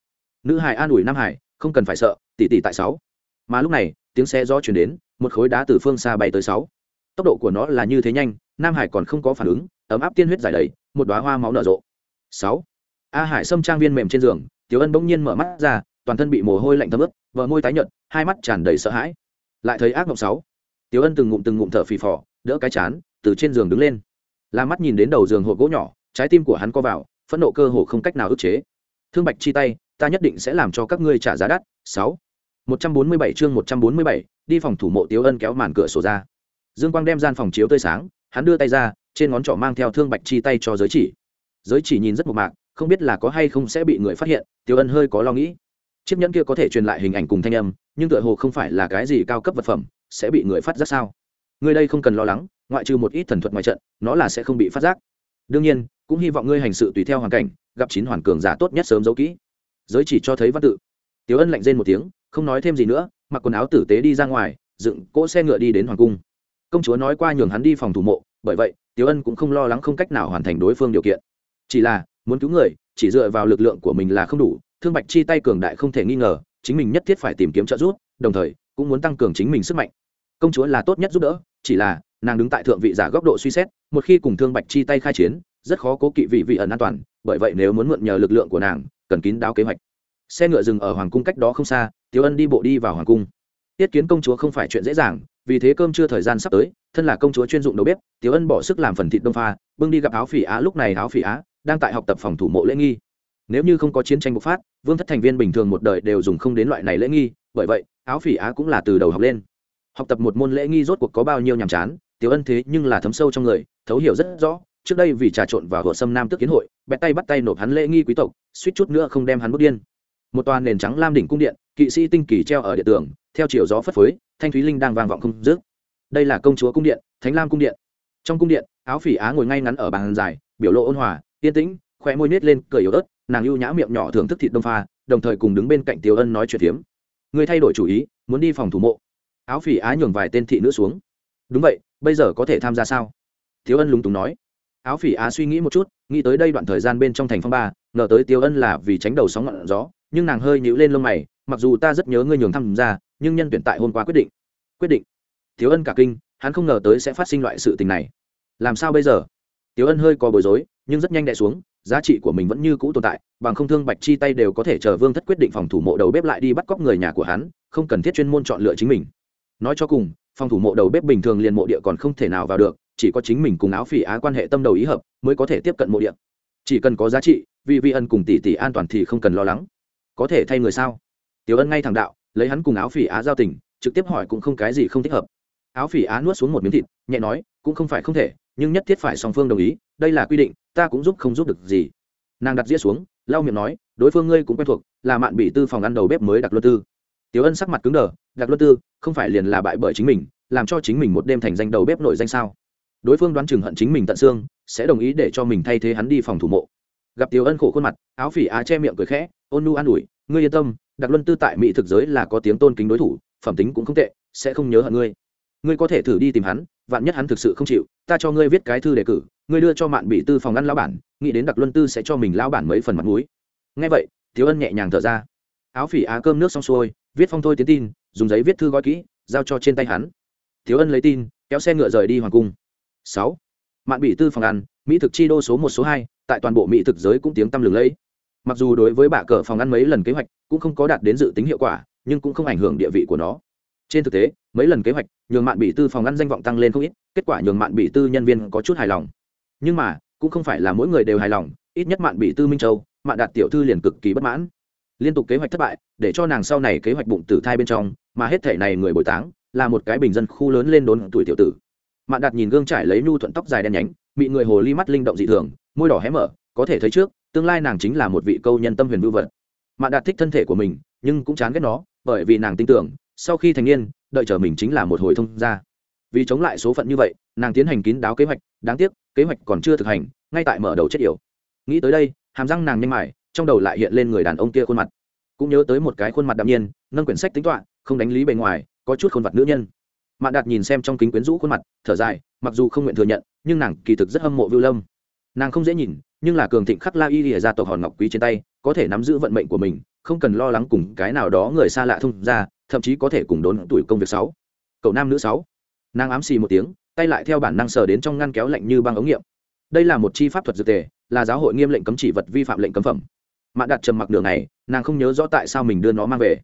Nữ hải an ủi nam hải, không cần phải sợ, tỷ tỷ tại sáu. Mà lúc này, tiếng xe gió chuyển đến, một khối đá từ phương xa bay tới sáu. Tốc độ của nó là như thế nhanh, nam hải còn không có phản ứng, ấm áp tiên huyết giải đầy, một đoá hoa máu nở rộ. Sáu. A hải xâm trang viên mềm trên giường, tiểu ân bỗng nhiên mở mắt ra toàn thân bị mồ hôi lạnh thấm ướt, vợ môi tái nhợt, hai mắt tràn đầy sợ hãi. Lại thấy ác mộng sáu. Tiểu ân từng ngụm từng ngụm thở phì phò, đỡ cái chán, từ trên giường đứng lên. La mắt nhìn đến đầu giường hộp gỗ nhỏ, trái tim của hắn co vào, phẫn nộ cơ hồ không cách nào ức chế. Thương bạch chi tay, ta nhất định sẽ làm cho các ngươi trả giá đắt, sáu. Một trăm bốn mươi bảy chương một trăm bốn mươi bảy, đi phòng thủ mộ Tiểu ân kéo màn cửa sổ ra. Dương quang đem gian phòng chiếu tươi sáng, hắn đưa tay ra, trên ngón trỏ mang theo thương bạch chi tay cho giới chỉ. Giới chỉ nhìn rất mộc mạc, không biết là có hay không sẽ bị người phát hiện, Tiểu ân hơi có lo nghĩ chiếc nhẫn kia có thể truyền lại hình ảnh cùng thanh âm, nhưng tựa hồ không phải là cái gì cao cấp vật phẩm, sẽ bị người phát giác sao? Người đây không cần lo lắng, ngoại trừ một ít thần thuật ngoài trận, nó là sẽ không bị phát giác. Đương nhiên, cũng hy vọng ngươi hành sự tùy theo hoàn cảnh, gặp chín hoàn cường giả tốt nhất sớm giấu kỹ. Giới chỉ cho thấy văn tự. Tiểu ân lạnh rên một tiếng, không nói thêm gì nữa, mặc quần áo tử tế đi ra ngoài, dựng cỗ xe ngựa đi đến hoàng cung. Công chúa nói qua nhường hắn đi phòng thủ mộ, bởi vậy, Tiểu ân cũng không lo lắng không cách nào hoàn thành đối phương điều kiện. Chỉ là, muốn cứu người, chỉ dựa vào lực lượng của mình là không đủ thương bạch chi tay cường đại không thể nghi ngờ, chính mình nhất thiết phải tìm kiếm trợ giúp, đồng thời, cũng muốn tăng cường chính mình sức mạnh. Công chúa là tốt nhất giúp đỡ, chỉ là, nàng đứng tại thượng vị giả góc độ suy xét, một khi cùng thương bạch chi tay khai chiến, rất khó cố kỵ vị vị ẩn an toàn, bởi vậy nếu muốn mượn nhờ lực lượng của nàng, cần kín đáo kế hoạch. Xe ngựa dừng ở hoàng cung cách đó không xa tiếu ân đi bộ đi vào hoàng cung. Tiết kiến công chúa không phải chuyện dễ dàng, vì thế cơm chưa thời gian sắp tới, thân là công chúa chuyên dụng đầu bếp tiếu ân bỏ sức làm phần thịt đông pha, bưng đi gặp áo phỉ á, lúc này áo phỉ á đang tại học tập phòng thủ mộ lễ nghi nếu như không có chiến tranh bộc phát, vương thất thành viên bình thường một đời đều dùng không đến loại này lễ nghi, bởi vậy, áo phỉ á cũng là từ đầu học lên. Học tập một môn lễ nghi rốt cuộc có bao nhiêu nhàm chán, tiểu ân thế nhưng là thấm sâu trong người, thấu hiểu rất rõ, trước đây vì trà trộn vào hộ sâm nam tức kiến hội, bẹt tay bắt tay nộp hắn lễ nghi quý tộc, suýt chút nữa không đem hắn bước điên. Một toàn nền trắng lam đỉnh cung điện, kỵ sĩ tinh kỳ treo ở địa tường, theo chiều gió phất phới, thanh thúy linh đang vang vọng không dứt. Đây là công chúa cung điện, thánh lam cung điện. Trong cung điện, áo phỉ á ngồi ngay ngắn ở bàn dài, biểu lộ ôn hòa, yên tĩnh, khoe môi nết lên cười yếu ớt nàng ưu nhã miệng nhỏ thưởng thức thịt đông pha đồng thời cùng đứng bên cạnh tiểu ân nói chuyện tiếm người thay đổi chủ ý muốn đi phòng thủ mộ. Áo phỉ á nhường vài tên thị nữ xuống. Đúng vậy bây giờ có thể tham gia sao? Thiếu ân lúng túng nói. Áo phỉ á suy nghĩ một chút nghĩ tới đây đoạn thời gian bên trong thành phong ba ngờ tới tiêu ân là vì tránh đầu sóng ngọn gió nhưng nàng hơi nhíu lên lông mày mặc dù ta rất nhớ ngươi nhường tham gia, nhưng nhân tuyển tại hôm qua quyết định. Quyết định. Tiêu ân cả kinh hắn không ngờ tới sẽ phát sinh loại sự tình này. Làm sao bây giờ? Tiêu ân hơi có bối rối nhưng rất nhanh đẻ xuống giá trị của mình vẫn như cũ tồn tại, bằng không thương bạch chi tay đều có thể chờ vương thất quyết định phòng thủ mộ đầu bếp lại đi bắt cóc người nhà của hắn, không cần thiết chuyên môn chọn lựa chính mình. Nói cho cùng, phòng thủ mộ đầu bếp bình thường liền mộ địa còn không thể nào vào được, chỉ có chính mình cùng áo phỉ á quan hệ tâm đầu ý hợp mới có thể tiếp cận mộ địa. Chỉ cần có giá trị vì vi ân cùng tỷ tỷ an toàn thì không cần lo lắng. Có thể thay người sao? Tiểu ân ngay thẳng đạo, lấy hắn cùng áo phỉ á giao tình, trực tiếp hỏi cũng không cái gì không thích hợp. Áo phỉ á nuốt xuống một miếng thịt, nhẹ nói, cũng không phải không thể nhưng nhất thiết phải song phương đồng ý, đây là quy định, ta cũng giúp không giúp được gì. Nàng đặt dĩa xuống, lau miệng nói, đối phương ngươi cũng quen thuộc, là mạn bị tư phòng ăn đầu bếp mới đặc luân tư. Tiểu ân sắc mặt cứng đờ đặc luân tư, không phải liền là bại bởi chính mình, làm cho chính mình một đêm thành danh đầu bếp nội danh sao? Đối phương đoán chừng hận chính mình tận xương, sẽ đồng ý để cho mình thay thế hắn đi phòng thủ mộ. Gặp tiểu ân khổ khuôn mặt, áo phỉ á che miệng cười khẽ, ôn nu an ủi, ngươi yên tâm đặc luân tư tại mỹ thực giới là có tiếng tôn kính đối thủ, phẩm tính cũng không tệ, sẽ không nhớ hận ngươi. Ngươi có thể thử đi tìm hắn vạn nhất hắn thực sự không chịu, ta cho ngươi viết cái thư đề cử, ngươi đưa cho mạn bị tư phòng ngăn lão bản, nghĩ đến đặc luân tư sẽ cho mình lão bản mấy phần mặt mũi. Nghe vậy, thiếu ân nhẹ nhàng thở ra. Áo phỉ á cơm nước xong xuôi, viết phong thôi tiến tin, dùng giấy viết thư gói kỹ, giao cho trên tay hắn. Thiếu ân lấy tin, kéo xe ngựa rời đi hoàng cung. Sáu. Mạn bị tư phòng ăn mỹ thực chi đô số một số hai, tại toàn bộ mỹ thực giới cũng tiếng tăm lừng lẫy. Mặc dù đối với bạ cờ phòng ăn mấy lần kế hoạch cũng không có đạt đến dự tính hiệu quả, nhưng cũng không ảnh hưởng địa vị của nó. Trên thực tế mấy lần kế hoạch, nhường mạn bị tư phòng ngăn danh vọng tăng lên không ít, kết quả nhường mạn bị tư nhân viên có chút hài lòng. Nhưng mà, cũng không phải là mỗi người đều hài lòng, ít nhất mạn bị tư minh châu, mạn đạt tiểu thư liền cực kỳ bất mãn. Liên tục kế hoạch thất bại, để cho nàng sau này kế hoạch bụng tử thai bên trong, mà hết thể này người bồi táng, là một cái bình dân khu lớn lên đốn tuổi tiểu tử. Mạn đạt nhìn gương trải lấy nhu thuận tóc dài đen nhánh bị người hồ ly mắt linh động dị thường, môi đỏ hé mở, có thể thấy trước, tương lai nàng chính là một vị câu nhân tâm huyền vưu vật. Mạn đạt thích thân thể của mình, nhưng cũng chán ghét nó, bởi vì nàng tin tưởng, sau khi thành niên đợi chờ mình chính là một hồi thông gia. Vì chống lại số phận như vậy, nàng tiến hành kín đáo kế hoạch, đáng tiếc, kế hoạch còn chưa thực hành, ngay tại mở đầu chết yểu. Nghĩ tới đây, hàm răng nàng nhanh mải, trong đầu lại hiện lên người đàn ông kia khuôn mặt. Cũng nhớ tới một cái khuôn mặt đạm nhiên, nâng quyển sách tính toán, không đánh lý bề ngoài, có chút khuôn mặt nữ nhân. Mạn đạt nhìn xem trong kính quyến rũ khuôn mặt, thở dài, mặc dù không nguyện thừa nhận, nhưng nàng kỳ thực rất hâm mộ vưu lâm. Nàng không dễ nhìn, nhưng là cường thịnh khắc la y lìa ra tộc hòn ngọc quý trên tay, có thể nắm giữ vận mệnh của mình, không cần lo lắng cùng cái nào đó người xa lạ thông ra thậm chí có thể cùng đốn tuổi công việc sáu. Cậu nam nữ sáu. Nàng ám xì một tiếng, tay lại theo bản năng sờ đến trong ngăn kéo lạnh như băng ống nghiệm. Đây là một chi pháp thuật dược tề, là giáo hội nghiêm lệnh cấm chỉ vật vi phạm lệnh cấm phẩm. Mạn đạt trầm mặc đường này nàng không nhớ rõ tại sao mình đưa nó mang về.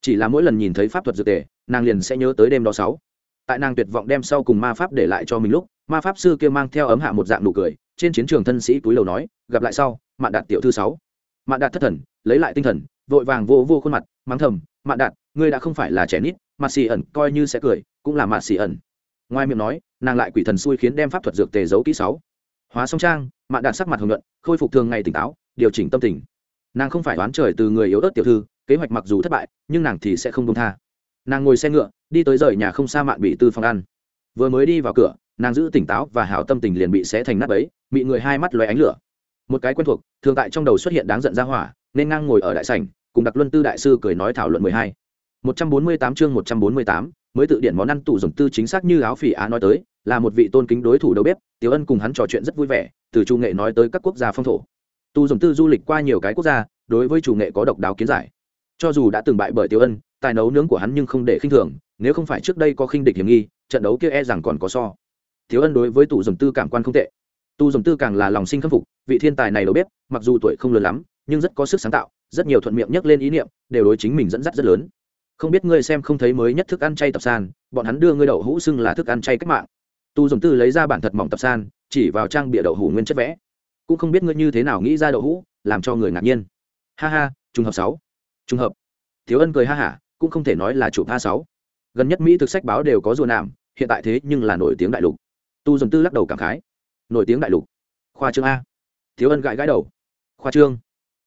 Chỉ là mỗi lần nhìn thấy pháp thuật dược tề, nàng liền sẽ nhớ tới đêm đó sáu. Tại nàng tuyệt vọng đem sau cùng ma pháp để lại cho mình lúc, ma pháp sư kia mang theo ấm hạ một dạng nụ cười, trên chiến trường thân sĩ túi lầu nói, gặp lại sau, mạn đạt tiểu thư sáu. Mạn đạt thất thần, lấy lại tinh thần vội vàng vô vô khuôn mặt, mắng thầm, mạn đạt, ngươi đã không phải là trẻ nít mạn xì ẩn coi như sẽ cười, cũng là mạn xì ẩn. Ngoài miệng nói, nàng lại quỷ thần xui khiến đem pháp thuật dược tề giấu kỹ sáu. Hóa song trang, mạn đạt sắc mặt hồng nhuận, khôi phục thường ngày tỉnh táo, điều chỉnh tâm tình. Nàng không phải đoán trời từ người yếu ớt tiểu thư, kế hoạch mặc dù thất bại, nhưng nàng thì sẽ không công tha. Nàng ngồi xe ngựa, đi tới rời nhà không xa mạn bị tư phòng ăn. Vừa mới đi vào cửa, nàng giữ tỉnh táo và hảo tâm tình liền bị xé thành nát ấy bị người hai mắt loé ánh lửa. Một cái quen thuộc, thường tại trong đầu xuất hiện đáng giận ra hỏa nên ngang ngồi ở đại sảnh, cùng đặc luân tư đại sư cười nói thảo luận mười hai. Một trăm bốn mươi tám chương một trăm bốn mươi tám, mới tự điển món ăn tủ dùng tư chính xác như áo phỉ á nói tới, là một vị tôn kính đối thủ đầu bếp, tiểu ân cùng hắn trò chuyện rất vui vẻ, từ chủ nghệ nói tới các quốc gia phong thổ. Tu dùng tư du lịch qua nhiều cái quốc gia, đối với chủ nghệ có độc đáo kiến giải. Cho dù đã từng bại bởi tiểu ân, tài nấu nướng của hắn nhưng không để khinh thường, nếu không phải trước đây có khinh địch hiểm nghi, trận đấu kia e rằng còn có so. Tiểu ân đối với tụ dùng tư cảm quan không tệ. Tu dùng tư càng là lòng sinh khâm phục, vị thiên tài này đầu bếp, mặc dù tuổi không lớn lắm nhưng rất có sức sáng tạo, rất nhiều thuận miệng nhắc lên ý niệm, đều đối chính mình dẫn dắt rất lớn. Không biết ngươi xem không thấy mới nhất thức ăn chay tập san, bọn hắn đưa ngươi đậu hũ xưng là thức ăn chay cách mạng. Tu dùng tư lấy ra bản thật mỏng tập san, chỉ vào trang bịa đậu hũ nguyên chất vẽ. Cũng không biết ngươi như thế nào nghĩ ra đậu hũ, làm cho người ngạc nhiên. Ha ha, trùng hợp sáu. Trùng hợp. Thiếu ân cười ha hả, cũng không thể nói là chụp a sáu. Gần nhất mỹ thực sách báo đều có rùa nạm, hiện tại thế nhưng là nổi tiếng đại lục. Tu dùng tư lắc đầu cảm khái. Nổi tiếng đại lục. Khoa trương a. Thiếu ân gãi gãi đầu. Khoa trương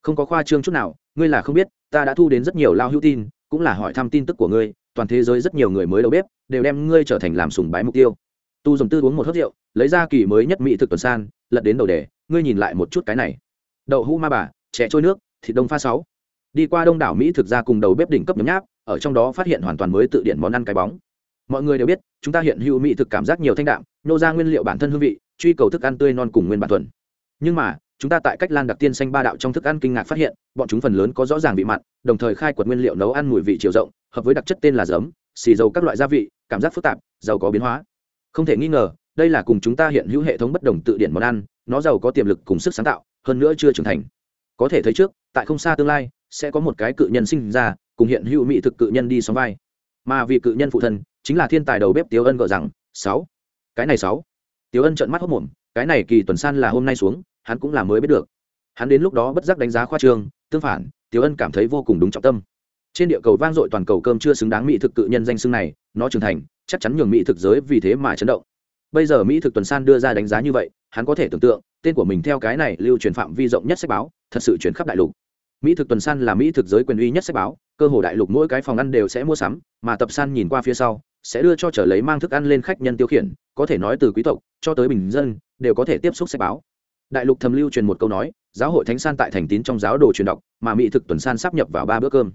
không có khoa trương chút nào, ngươi là không biết, ta đã thu đến rất nhiều lao hữu tin, cũng là hỏi thăm tin tức của ngươi, toàn thế giới rất nhiều người mới đầu bếp, đều đem ngươi trở thành làm sùng bái mục tiêu. Tu dùng tư uống một hớt rượu, lấy ra kỳ mới nhất mỹ thực tuần san, lật đến đầu đề, ngươi nhìn lại một chút cái này. Đậu hũ ma bà trẻ trôi nước, thịt đông pha sáu. Đi qua đông đảo mỹ thực ra cùng đầu bếp đỉnh cấp nhấm nháp, ở trong đó phát hiện hoàn toàn mới tự điển món ăn cái bóng. Mọi người đều biết, chúng ta hiện hữu mỹ thực cảm giác nhiều thanh đạm, nô ra nguyên liệu bản thân hương vị, truy cầu thức ăn tươi non cùng nguyên bản thuần. Nhưng mà chúng ta tại cách lan đặc tiên xanh ba đạo trong thức ăn kinh ngạc phát hiện, bọn chúng phần lớn có rõ ràng vị mặn, đồng thời khai quật nguyên liệu nấu ăn mùi vị chiều rộng, hợp với đặc chất tên là giấm, xì dầu các loại gia vị, cảm giác phức tạp, giàu có biến hóa. Không thể nghi ngờ, đây là cùng chúng ta hiện hữu hệ thống bất đồng tự điển món ăn, nó giàu có tiềm lực cùng sức sáng tạo, hơn nữa chưa trưởng thành. Có thể thấy trước, tại không xa tương lai, sẽ có một cái cự nhân sinh ra, cùng hiện hữu mỹ thực cự nhân đi sóng vai. Mà vì cự nhân phụ thân, chính là thiên tài đầu bếp tiếu ân gợ rằng, sáu. Cái này sáu. Tiếu ân trợn mắt hốc mồm, cái này kỳ tuần san là hôm nay xuống hắn cũng là mới biết được. Hắn đến lúc đó bất giác đánh giá khoa trương, tương phản, tiểu ân cảm thấy vô cùng đúng trọng tâm. Trên địa cầu vang dội toàn cầu cơm chưa xứng đáng mỹ thực cự nhân danh xưng này, nó trưởng thành, chắc chắn nhường mỹ thực giới vì thế mà chấn động. Bây giờ mỹ thực tuần san đưa ra đánh giá như vậy, hắn có thể tưởng tượng, tên của mình theo cái này lưu truyền phạm vi rộng nhất sách báo, thật sự chuyển khắp đại lục. Mỹ thực tuần san là mỹ thực giới quyền uy nhất sách báo, cơ hồ đại lục mỗi cái phòng ăn đều sẽ mua sắm, mà tập san nhìn qua phía sau, sẽ đưa cho trở lấy mang thức ăn lên khách nhân tiêu khiển, có thể nói từ quý tộc cho tới bình dân, đều có thể tiếp xúc sách báo đại lục thầm lưu truyền một câu nói, giáo hội thánh san tại thành tín trong giáo đồ truyền đọc, mà mỹ thực tuần san sắp nhập vào ba bữa cơm.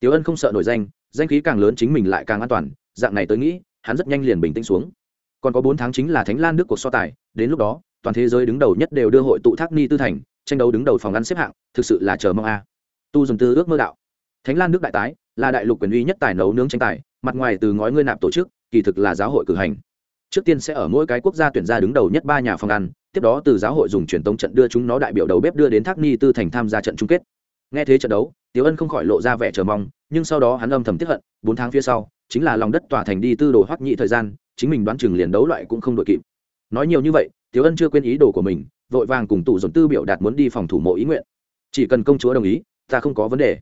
Tiếu ân không sợ nổi danh danh khí càng lớn chính mình lại càng an toàn, dạng này tới nghĩ, hắn rất nhanh liền bình tĩnh xuống. Còn có bốn tháng chính là thánh lan nước cuộc so tài, đến lúc đó, toàn thế giới đứng đầu nhất đều đưa hội tụ thác ni tư thành, tranh đấu đứng đầu phòng ăn xếp hạng, thực sự là chờ mong a. Tu dùng tư ước mơ đạo. Thánh lan nước đại tái, là đại lục quyền uy nhất tài nấu nướng tranh tài, mặt ngoài từ ngói ngươi nạp tổ chức, kỳ thực là giáo hội cử hành trước tiên sẽ ở mỗi cái quốc gia tuyển ra đứng đầu nhất ba nhà phòng ăn, tiếp đó từ giáo hội dùng truyền tống trận đưa chúng nó đại biểu đầu bếp đưa đến thác ni tư thành tham gia trận chung kết. Nghe thế trận đấu tiếu ân không khỏi lộ ra vẻ chờ mong, nhưng sau đó hắn âm thầm tiếp hận, bốn tháng phía sau, chính là lòng đất tỏa thành đi tư đồ hoắc nhị thời gian, chính mình đoán chừng liền đấu loại cũng không đội kịp. Nói nhiều như vậy tiếu ân chưa quên ý đồ của mình, vội vàng cùng tù dồn tư biểu đạt muốn đi phòng thủ mộ ý nguyện. Chỉ cần công chúa đồng ý, ta không có vấn đề.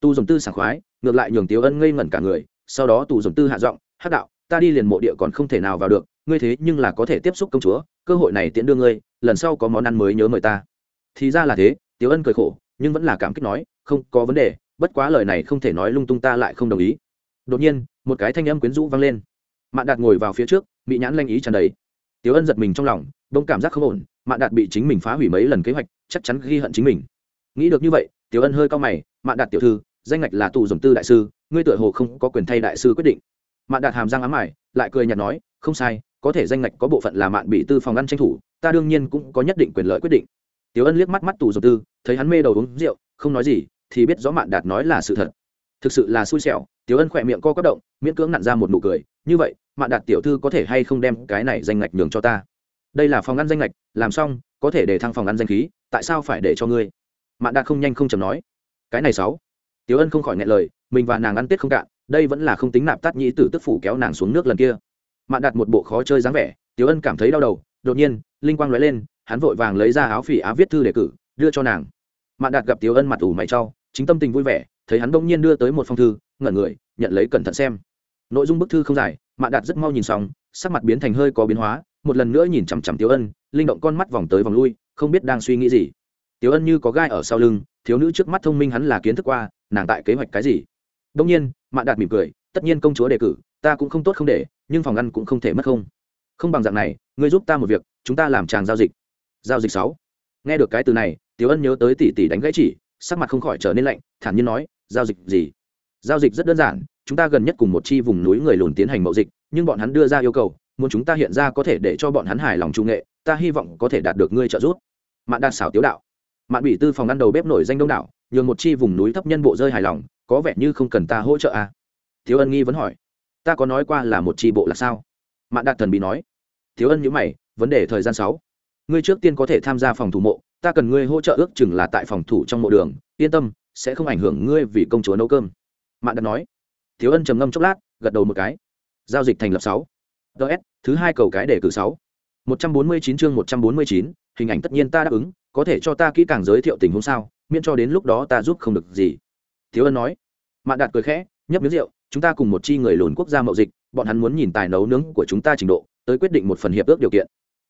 Tu dồn tư sảng khoái, ngược lại nhường tiếu ân ngây ngẩn cả người, sau đó tù dồn tư hạ giọng, hắc đạo, ta đi liền mộ địa còn không thể nào vào được ngươi thế nhưng là có thể tiếp xúc công chúa, cơ hội này tiễn đưa ngươi, lần sau có món ăn mới nhớ mời ta. Thì ra là thế tiếu ân cười khổ, nhưng vẫn là cảm kích nói, không, có vấn đề, bất quá lời này không thể nói lung tung ta lại không đồng ý. Đột nhiên, một cái thanh âm quyến rũ vang lên. Mạn đạt ngồi vào phía trước, bị nhãn lanh ý tràn đầy. Tiếu ân giật mình trong lòng, bỗng cảm giác không ổn, mạn đạt bị chính mình phá hủy mấy lần kế hoạch, chắc chắn ghi hận chính mình. Nghĩ được như vậy tiếu ân hơi cao mày, mạn đạt tiểu thư, danh ngạch là tù dùng tư đại sư, ngươi tựa hồ không có quyền thay đại sư quyết định. Mạn đạt hàm răng ám ải lại cười nhạt nói, không sai có thể danh ngạch có bộ phận là mạn bị tư phòng ăn tranh thủ, ta đương nhiên cũng có nhất định quyền lợi quyết định. Tiếu ân liếc mắt mắt tù dầu tư, thấy hắn mê đầu uống rượu, không nói gì, thì biết rõ mạn đạt nói là sự thật. Thực sự là xui xẻo tiếu ân khỏe miệng co quất động, miễn cưỡng nặn ra một nụ cười, như vậy, mạn đạt tiểu thư có thể hay không đem cái này danh ngạch nhường cho ta? Đây là phòng ăn danh ngạch, làm xong, có thể để thăng phòng ăn danh khí, tại sao phải để cho ngươi? Mạn đạt không nhanh không chầm nói. Cái này sáu. Tiếu ân không khỏi ngại lời, mình và nàng ăn tết không cạn, đây vẫn là không tính nạp tát nhĩ tử tức phủ kéo nàng xuống nước lần kia mạn đạt một bộ khó chơi dáng vẻ tiếu ân cảm thấy đau đầu, đột nhiên, linh quang nói lên, hắn vội vàng lấy ra áo phỉ á viết thư đề cử, đưa cho nàng. Mạn đạt gặp tiếu ân mặt ủ mày trau chính tâm tình vui vẻ, thấy hắn bỗng nhiên đưa tới một phong thư, ngẩn người, nhận lấy cẩn thận xem. Nội dung bức thư không dài, mạn đạt rất mau nhìn xong, sắc mặt biến thành hơi có biến hóa, một lần nữa nhìn chằm chằm tiếu ân, linh động con mắt vòng tới vòng lui, không biết đang suy nghĩ gì. Tiếu ân như có gai ở sau lưng, thiếu nữ trước mắt thông minh hắn là kiến thức qua, nàng tại kế hoạch cái gì. Đông nhiên, mạn đạt mỉm cười, tất nhiên công chúa đề cử, ta cũng không tốt không để nhưng phòng ăn cũng không thể mất không. Không bằng dạng này, ngươi giúp ta một việc, chúng ta làm tràng giao dịch. Giao dịch sáu. Nghe được cái từ này, tiểu ân nhớ tới tỷ tỷ đánh gãy chỉ, sắc mặt không khỏi trở nên lạnh, thản nhiên nói, giao dịch gì? Giao dịch rất đơn giản, chúng ta gần nhất cùng một chi vùng núi người lùn tiến hành mậu dịch, nhưng bọn hắn đưa ra yêu cầu, muốn chúng ta hiện ra có thể để cho bọn hắn hài lòng trung nghệ, ta hy vọng có thể đạt được ngươi trợ giúp. Mạn đạt xảo tiếu đạo. Mạn bị tư phòng ăn đầu bếp nổi danh đông đảo, nhường một chi vùng núi thấp nhân bộ rơi hài lòng, có vẻ như không cần ta hỗ trợ à? Thiếu ân nghi vẫn hỏi ta có nói qua là một tri bộ là sao? Mạn đạt thần bị nói. Thiếu ân nhữ mày, vấn đề thời gian sáu. Ngươi trước tiên có thể tham gia phòng thủ mộ, ta cần ngươi hỗ trợ ước chừng là tại phòng thủ trong mộ đường, yên tâm, sẽ không ảnh hưởng ngươi vì công chúa nấu cơm. Mạn đạt nói. Thiếu ân trầm ngâm chốc lát, gật đầu một cái. Giao dịch thành lập sáu. Ts thứ hai cầu cái để cử sáu. Một trăm bốn mươi chín chương một trăm bốn mươi chín, hình ảnh tất nhiên ta đáp ứng, có thể cho ta kỹ càng giới thiệu tình huống sao, miễn cho đến lúc đó ta giúp không được gì. Thiếu ân nói. Mạn đạt cười khẽ, nhấp miếng rượu chúng ta cùng một chi người lùn quốc gia mậu dịch, bọn hắn muốn nhìn tài nấu nướng của chúng ta trình độ, tới quyết định một phần hiệp ước điều kiện.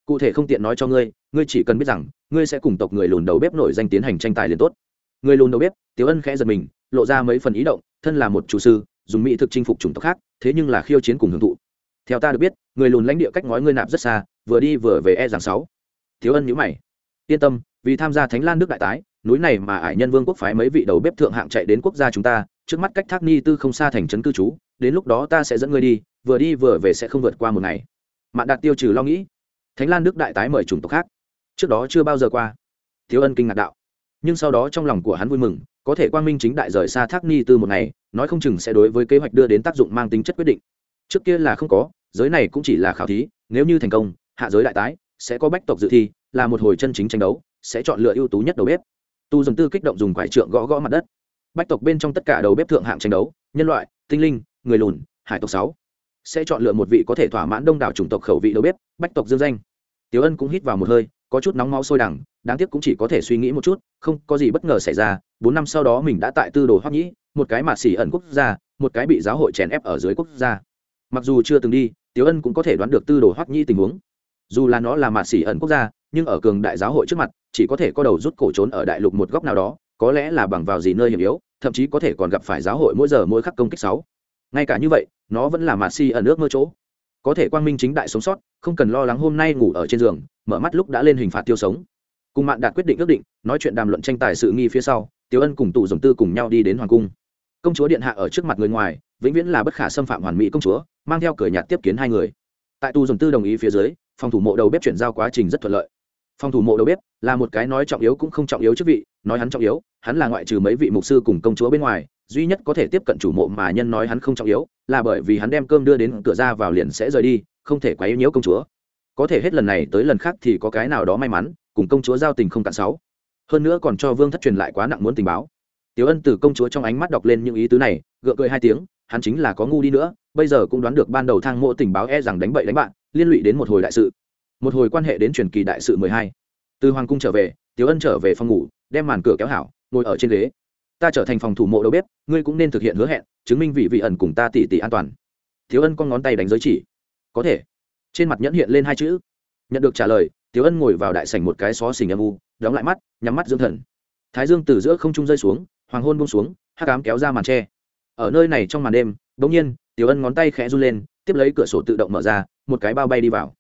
Cụ thể không tiện nói cho ngươi ngươi chỉ cần biết rằng, ngươi sẽ cùng tộc người lùn đầu bếp nổi danh tiến hành tranh tài liền tốt. Người lùn đầu bếp tiếu ân khẽ giật mình, lộ ra mấy phần ý động, thân là một chủ sư, dùng mỹ thực chinh phục chủng tộc khác, thế nhưng là khiêu chiến cùng hưởng thụ. Theo ta được biết, người lùn lãnh địa cách ngói ngươi nạp rất xa, vừa đi vừa về e rằng sáu. Thiếu ân nhữ mày. Yên tâm, vì tham gia thánh lan nước đại tái, núi này mà ải nhân vương quốc phái mấy vị đầu bếp thượng hạng chạy đến quốc gia chúng ta trước mắt cách thác ni tư không xa thành trấn cư trú, đến lúc đó ta sẽ dẫn ngươi đi, vừa đi vừa về sẽ không vượt qua một ngày. Mạn đạt tiêu trừ lo nghĩ. Thánh lan đức đại tái mời chủng tộc khác. Trước đó chưa bao giờ qua. Thiếu ân kinh ngạc đạo. Nhưng sau đó trong lòng của hắn vui mừng, có thể quang minh chính đại rời xa thác ni tư một ngày, nói không chừng sẽ đối với kế hoạch đưa đến tác dụng mang tính chất quyết định. Trước kia là không có, giới này cũng chỉ là khảo thí, nếu như thành công, hạ giới đại tái, sẽ có bách tộc dự thi, là một hồi chân chính tranh đấu, sẽ chọn lựa ưu tú nhất đầu bếp. Tu dùng tư kích động dùng quải trượng gõ gõ mặt đất bách tộc bên trong tất cả đầu bếp thượng hạng tranh đấu, nhân loại, tinh linh, người lùn, hải tộc sáu. Sẽ chọn lựa một vị có thể thỏa mãn đông đảo chủng tộc khẩu vị đầu bếp, bách tộc dương danh. Tiểu ân cũng hít vào một hơi, có chút nóng máu sôi đẳng đáng tiếc cũng chỉ có thể suy nghĩ một chút, không có gì bất ngờ xảy ra, bốn năm sau đó mình đã tại tư đồ hoắc nhĩ, một cái mà xỉ ẩn quốc gia, một cái bị giáo hội chèn ép ở dưới quốc gia. Mặc dù chưa từng đi, tiểu ân cũng có thể đoán được tư đồ hoắc nhĩ tình huống. Dù là nó là mạt xỉ ẩn quốc gia, nhưng ở cường đại giáo hội trước mặt, chỉ có thể có đầu rút cổ trốn ở đại lục một góc nào đó, có lẽ là bằng vào gì nơi hiểm yếu thậm chí có thể còn gặp phải giáo hội mỗi giờ mỗi khắc công kích sáu. Ngay cả như vậy, nó vẫn là mạt si ở nước mơ chỗ. Có thể quang minh chính đại sống sót, không cần lo lắng hôm nay ngủ ở trên giường, mở mắt lúc đã lên hình phạt tiêu sống. Cùng mạng đạt quyết định ước định, nói chuyện đàm luận tranh tài sự nghi phía sau tiêu ân cùng tụ dòng tư cùng nhau đi đến hoàng cung. Công chúa điện hạ ở trước mặt người ngoài, vĩnh viễn là bất khả xâm phạm hoàn mỹ công chúa, mang theo cửa nhạt tiếp kiến hai người. Tại tù dòng tư đồng ý phía dưới, phòng thủ mộ đầu bếp chuyển giao quá trình rất thuận lợi phòng thủ mộ đầu bếp là một cái nói trọng yếu cũng không trọng yếu chức vị, nói hắn trọng yếu, hắn là ngoại trừ mấy vị mục sư cùng công chúa bên ngoài, duy nhất có thể tiếp cận chủ mộ mà nhân nói hắn không trọng yếu, là bởi vì hắn đem cơm đưa đến cửa ra vào liền sẽ rời đi, không thể quá yếu nhiễu công chúa. Có thể hết lần này tới lần khác thì có cái nào đó may mắn, cùng công chúa giao tình không cạn sáu hơn nữa còn cho vương thất truyền lại quá nặng muốn tình báo. Tiểu ân từ công chúa trong ánh mắt đọc lên những ý tứ này, gượng cười hai tiếng, hắn chính là có ngu đi nữa, bây giờ cũng đoán được ban đầu thang mộ tình báo e rằng đánh bậy đánh bạn, liên lụy đến một hồi đại sự một hồi quan hệ đến truyền kỳ đại sự mười hai. Từ hoàng cung trở về, tiểu ân trở về phòng ngủ, đem màn cửa kéo hảo, ngồi ở trên ghế. Ta trở thành phòng thủ mộ đầu bếp, ngươi cũng nên thực hiện hứa hẹn, chứng minh vị vị ẩn cùng ta tỷ tỷ an toàn. Thiếu ân con ngón tay đánh giới chỉ. Có thể. Trên mặt nhẫn hiện lên hai chữ. Nhận được trả lời, tiểu ân ngồi vào đại sảnh một cái xó xình âm u, đóng lại mắt, nhắm mắt dưỡng thần. Thái dương từ giữa không trung rơi xuống, hoàng hôn bông xuống hát cám kéo ra màn tre. Ở nơi này trong màn đêm, bỗng nhiên, tiểu ân ngón tay khẽ run lên, tiếp lấy cửa sổ tự động mở ra, một cái bao bay đi vào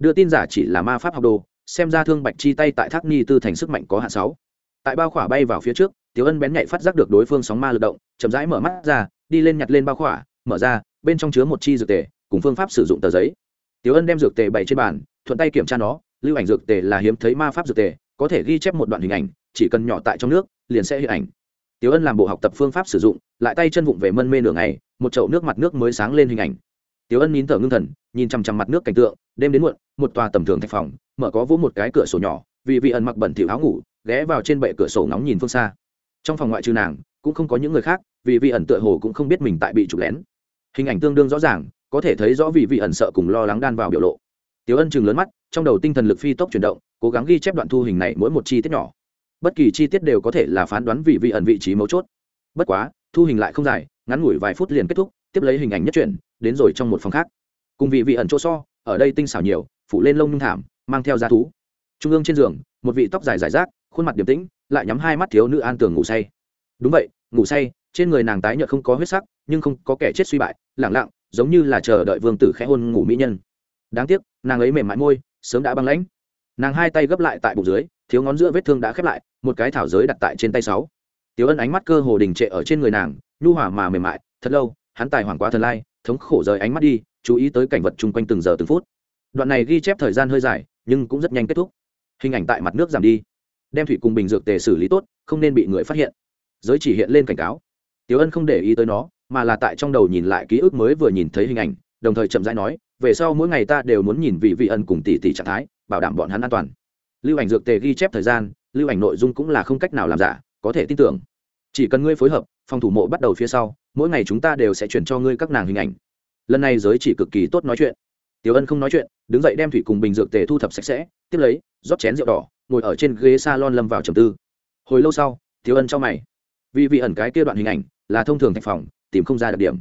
đưa tin giả chỉ là ma pháp học đồ, xem ra thương bạch chi tay tại thác ni tư thành sức mạnh có hạn sáu. Tại bao khỏa bay vào phía trước, tiểu ân bén nhạy phát giác được đối phương sóng ma lực động, chậm rãi mở mắt ra, đi lên nhặt lên bao khỏa, mở ra, bên trong chứa một chi dược tề, cùng phương pháp sử dụng tờ giấy. Tiểu ân đem dược tề bày trên bàn, thuận tay kiểm tra nó, lưu ảnh dược tề là hiếm thấy ma pháp dược tề, có thể ghi chép một đoạn hình ảnh, chỉ cần nhỏ tại trong nước, liền sẽ hiện ảnh. Tiểu ân làm bộ học tập phương pháp sử dụng, lại tay chân vụng về mân mê nửa ngày, một chậu nước mặt nước mới sáng lên hình ảnh tiểu ân nín thở ngưng thần, nhìn chằm chằm mặt nước cảnh tượng, đêm đến muộn, một tòa tầm thường thạch phòng, mở có vỗ một cái cửa sổ nhỏ, vì vị ẩn mặc bẩn thỉu áo ngủ, ghé vào trên bệ cửa sổ ngóng nhìn phương xa. Trong phòng ngoại trừ nàng, cũng không có những người khác, vì vị ẩn tựa hồ cũng không biết mình tại bị trục lén. Hình ảnh tương đương rõ ràng, có thể thấy rõ vì vị ẩn sợ cùng lo lắng đan vào biểu lộ. Tiểu ân chừng lớn mắt, trong đầu tinh thần lực phi tốc chuyển động, cố gắng ghi chép đoạn thu hình này mỗi một chi tiết nhỏ. Bất kỳ chi tiết đều có thể là phán đoán vị vị ẩn vị trí mấu chốt. Bất quá, thu hình lại không dài, ngắn ngủi vài phút liền kết thúc, tiếp lấy hình ảnh nhất chuyển đến rồi trong một phòng khác. Cùng vị vị ẩn chỗ so, ở đây tinh xảo nhiều, phủ lên lông nhung thảm, mang theo giá thú. Trung ương trên giường, một vị tóc dài dài rác, khuôn mặt điềm tĩnh, lại nhắm hai mắt thiếu nữ an tường ngủ say. Đúng vậy, ngủ say, trên người nàng tái nhợt không có huyết sắc, nhưng không có kẻ chết suy bại, lẳng lặng, giống như là chờ đợi vương tử khẽ hôn ngủ mỹ nhân. Đáng tiếc, nàng ấy mềm mại môi, sớm đã băng lãnh. Nàng hai tay gấp lại tại bụng dưới, thiếu ngón giữa vết thương đã khép lại, một cái thảo giới đặt tại trên tay sáu. Tiếu ân ánh mắt cơ hồ đình trệ ở trên người nàng, nhu hòa mà mềm mại, thật lâu, hắn tài hoàng quá thần lai thống khổ rời ánh mắt đi, chú ý tới cảnh vật chung quanh từng giờ từng phút. Đoạn này ghi chép thời gian hơi dài, nhưng cũng rất nhanh kết thúc. Hình ảnh tại mặt nước giảm đi. Đem thủy cùng bình dược tề xử lý tốt, không nên bị người phát hiện. Giới chỉ hiện lên cảnh cáo. Tiếu ân không để ý tới nó, mà là tại trong đầu nhìn lại ký ức mới vừa nhìn thấy hình ảnh, đồng thời chậm rãi nói, về sau mỗi ngày ta đều muốn nhìn vị vị ân cùng tỷ tỷ trạng thái, bảo đảm bọn hắn an toàn. Lưu ảnh dược tề ghi chép thời gian, lưu ảnh nội dung cũng là không cách nào làm giả, có thể tin tưởng. Chỉ cần ngươi phối hợp, phòng thủ mộ bắt đầu phía sau mỗi ngày chúng ta đều sẽ chuyển cho ngươi các nàng hình ảnh. Lần này giới chỉ cực kỳ tốt nói chuyện. Tiểu ân không nói chuyện, đứng dậy đem thủy cùng bình dược tề thu thập sạch sẽ, tiếp lấy, rót chén rượu đỏ, ngồi ở trên ghế s a lon lâm vào trầm tư. Hồi lâu sau, tiểu ân cho mày. Vì vị ẩn cái kia đoạn hình ảnh, là thông thường thành phòng, tìm không ra đặc điểm.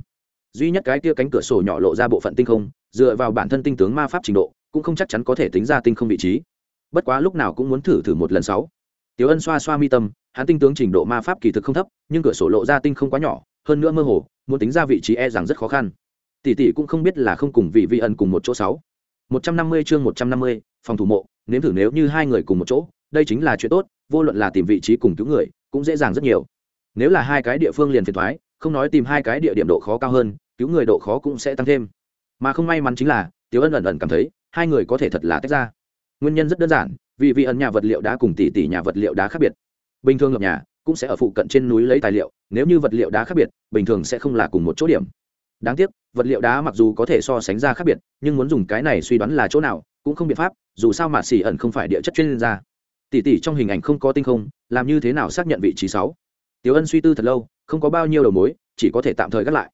Duy nhất cái kia cánh cửa sổ nhỏ lộ ra bộ phận tinh không, dựa vào bản thân tinh tướng ma pháp trình độ, cũng không chắc chắn có thể tính ra tinh không vị trí. Bất quá lúc nào cũng muốn thử thử một lần sáu. Tiểu ân xoa xoa mi tâm, hắn tinh tướng trình độ ma pháp kỳ thực không thấp, nhưng cửa sổ lộ ra tinh không quá nhỏ hơn nữa mơ hồ, muốn tính ra vị trí e rằng rất khó khăn. Tỷ tỷ cũng không biết là không cùng vị vi ẩn cùng một chỗ sáu. Một trăm năm mươi chương một trăm năm mươi, phòng thủ mộ, nếm thử nếu như hai người cùng một chỗ, đây chính là chuyện tốt, vô luận là tìm vị trí cùng cứu người, cũng dễ dàng rất nhiều. Nếu là hai cái địa phương liền phiền thoái, không nói tìm hai cái địa điểm độ khó cao hơn, cứu người độ khó cũng sẽ tăng thêm. Mà không may mắn chính là tiếu ân ẩn ẩn cảm thấy, hai người có thể thật là tách ra. Nguyên nhân rất đơn giản vì vị ẩn nhà vật liệu đá cùng tỷ tỷ nhà vật liệu đá khác biệt. Bình thường lập nhà cũng sẽ ở phụ cận trên núi lấy tài liệu, nếu như vật liệu đá khác biệt, bình thường sẽ không là cùng một chỗ điểm. Đáng tiếc, vật liệu đá mặc dù có thể so sánh ra khác biệt, nhưng muốn dùng cái này suy đoán là chỗ nào, cũng không biện pháp, dù sao mà xỉ ẩn không phải địa chất chuyên gia. Tỷ tỷ trong hình ảnh không có tinh không, làm như thế nào xác nhận vị trí sáu? Tiểu ân suy tư thật lâu, không có bao nhiêu đầu mối, chỉ có thể tạm thời gác lại.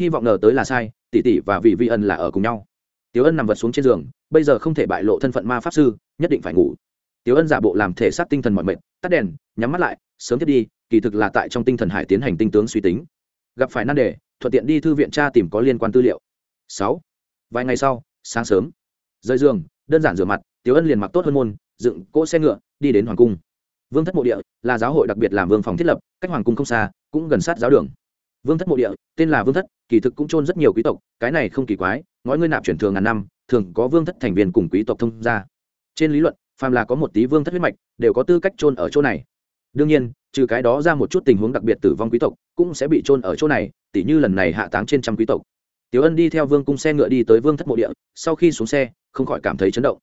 Hy vọng ngờ tới là sai, tỷ tỷ và vị vi ân là ở cùng nhau. Tiểu ân nằm vật xuống trên giường, bây giờ không thể bại lộ thân phận ma pháp sư, nhất định phải ngủ. Tiểu ân giả bộ làm thể xác tinh thần mọi mệt tắt đèn, nhắm mắt lại, sớm thiết đi, kỳ thực là tại trong tinh thần hải tiến hành tinh tướng suy tính. Gặp phải nan đề, thuận tiện đi thư viện tra tìm có liên quan tư liệu. Sáu. Vài ngày sau, sáng sớm. Rời giường, đơn giản rửa mặt, tiểu ân liền mặc tốt hơn môn, dựng cỗ xe ngựa, đi đến hoàng cung. Vương thất mộ địa là giáo hội đặc biệt làm vương phòng thiết lập, cách hoàng cung không xa, cũng gần sát giáo đường. Vương thất mộ địa, tên là vương thất, kỳ thực cũng trôn rất nhiều quý tộc, cái này không kỳ quái, ngói ngươi nạp chuyển thường ngàn năm, thường có vương thất thành viên cùng quý tộc thông gia. Trên lý luận, phàm là có một tí vương thất huyết mạch đều có tư cách chôn ở chỗ này. Đương nhiên, trừ cái đó ra một chút tình huống đặc biệt tử vong quý tộc cũng sẽ bị chôn ở chỗ này, tỉ như lần này hạ táng trên trăm quý tộc. Tiểu ân đi theo vương cung xe ngựa đi tới vương thất mộ địa, sau khi xuống xe, không khỏi cảm thấy chấn động.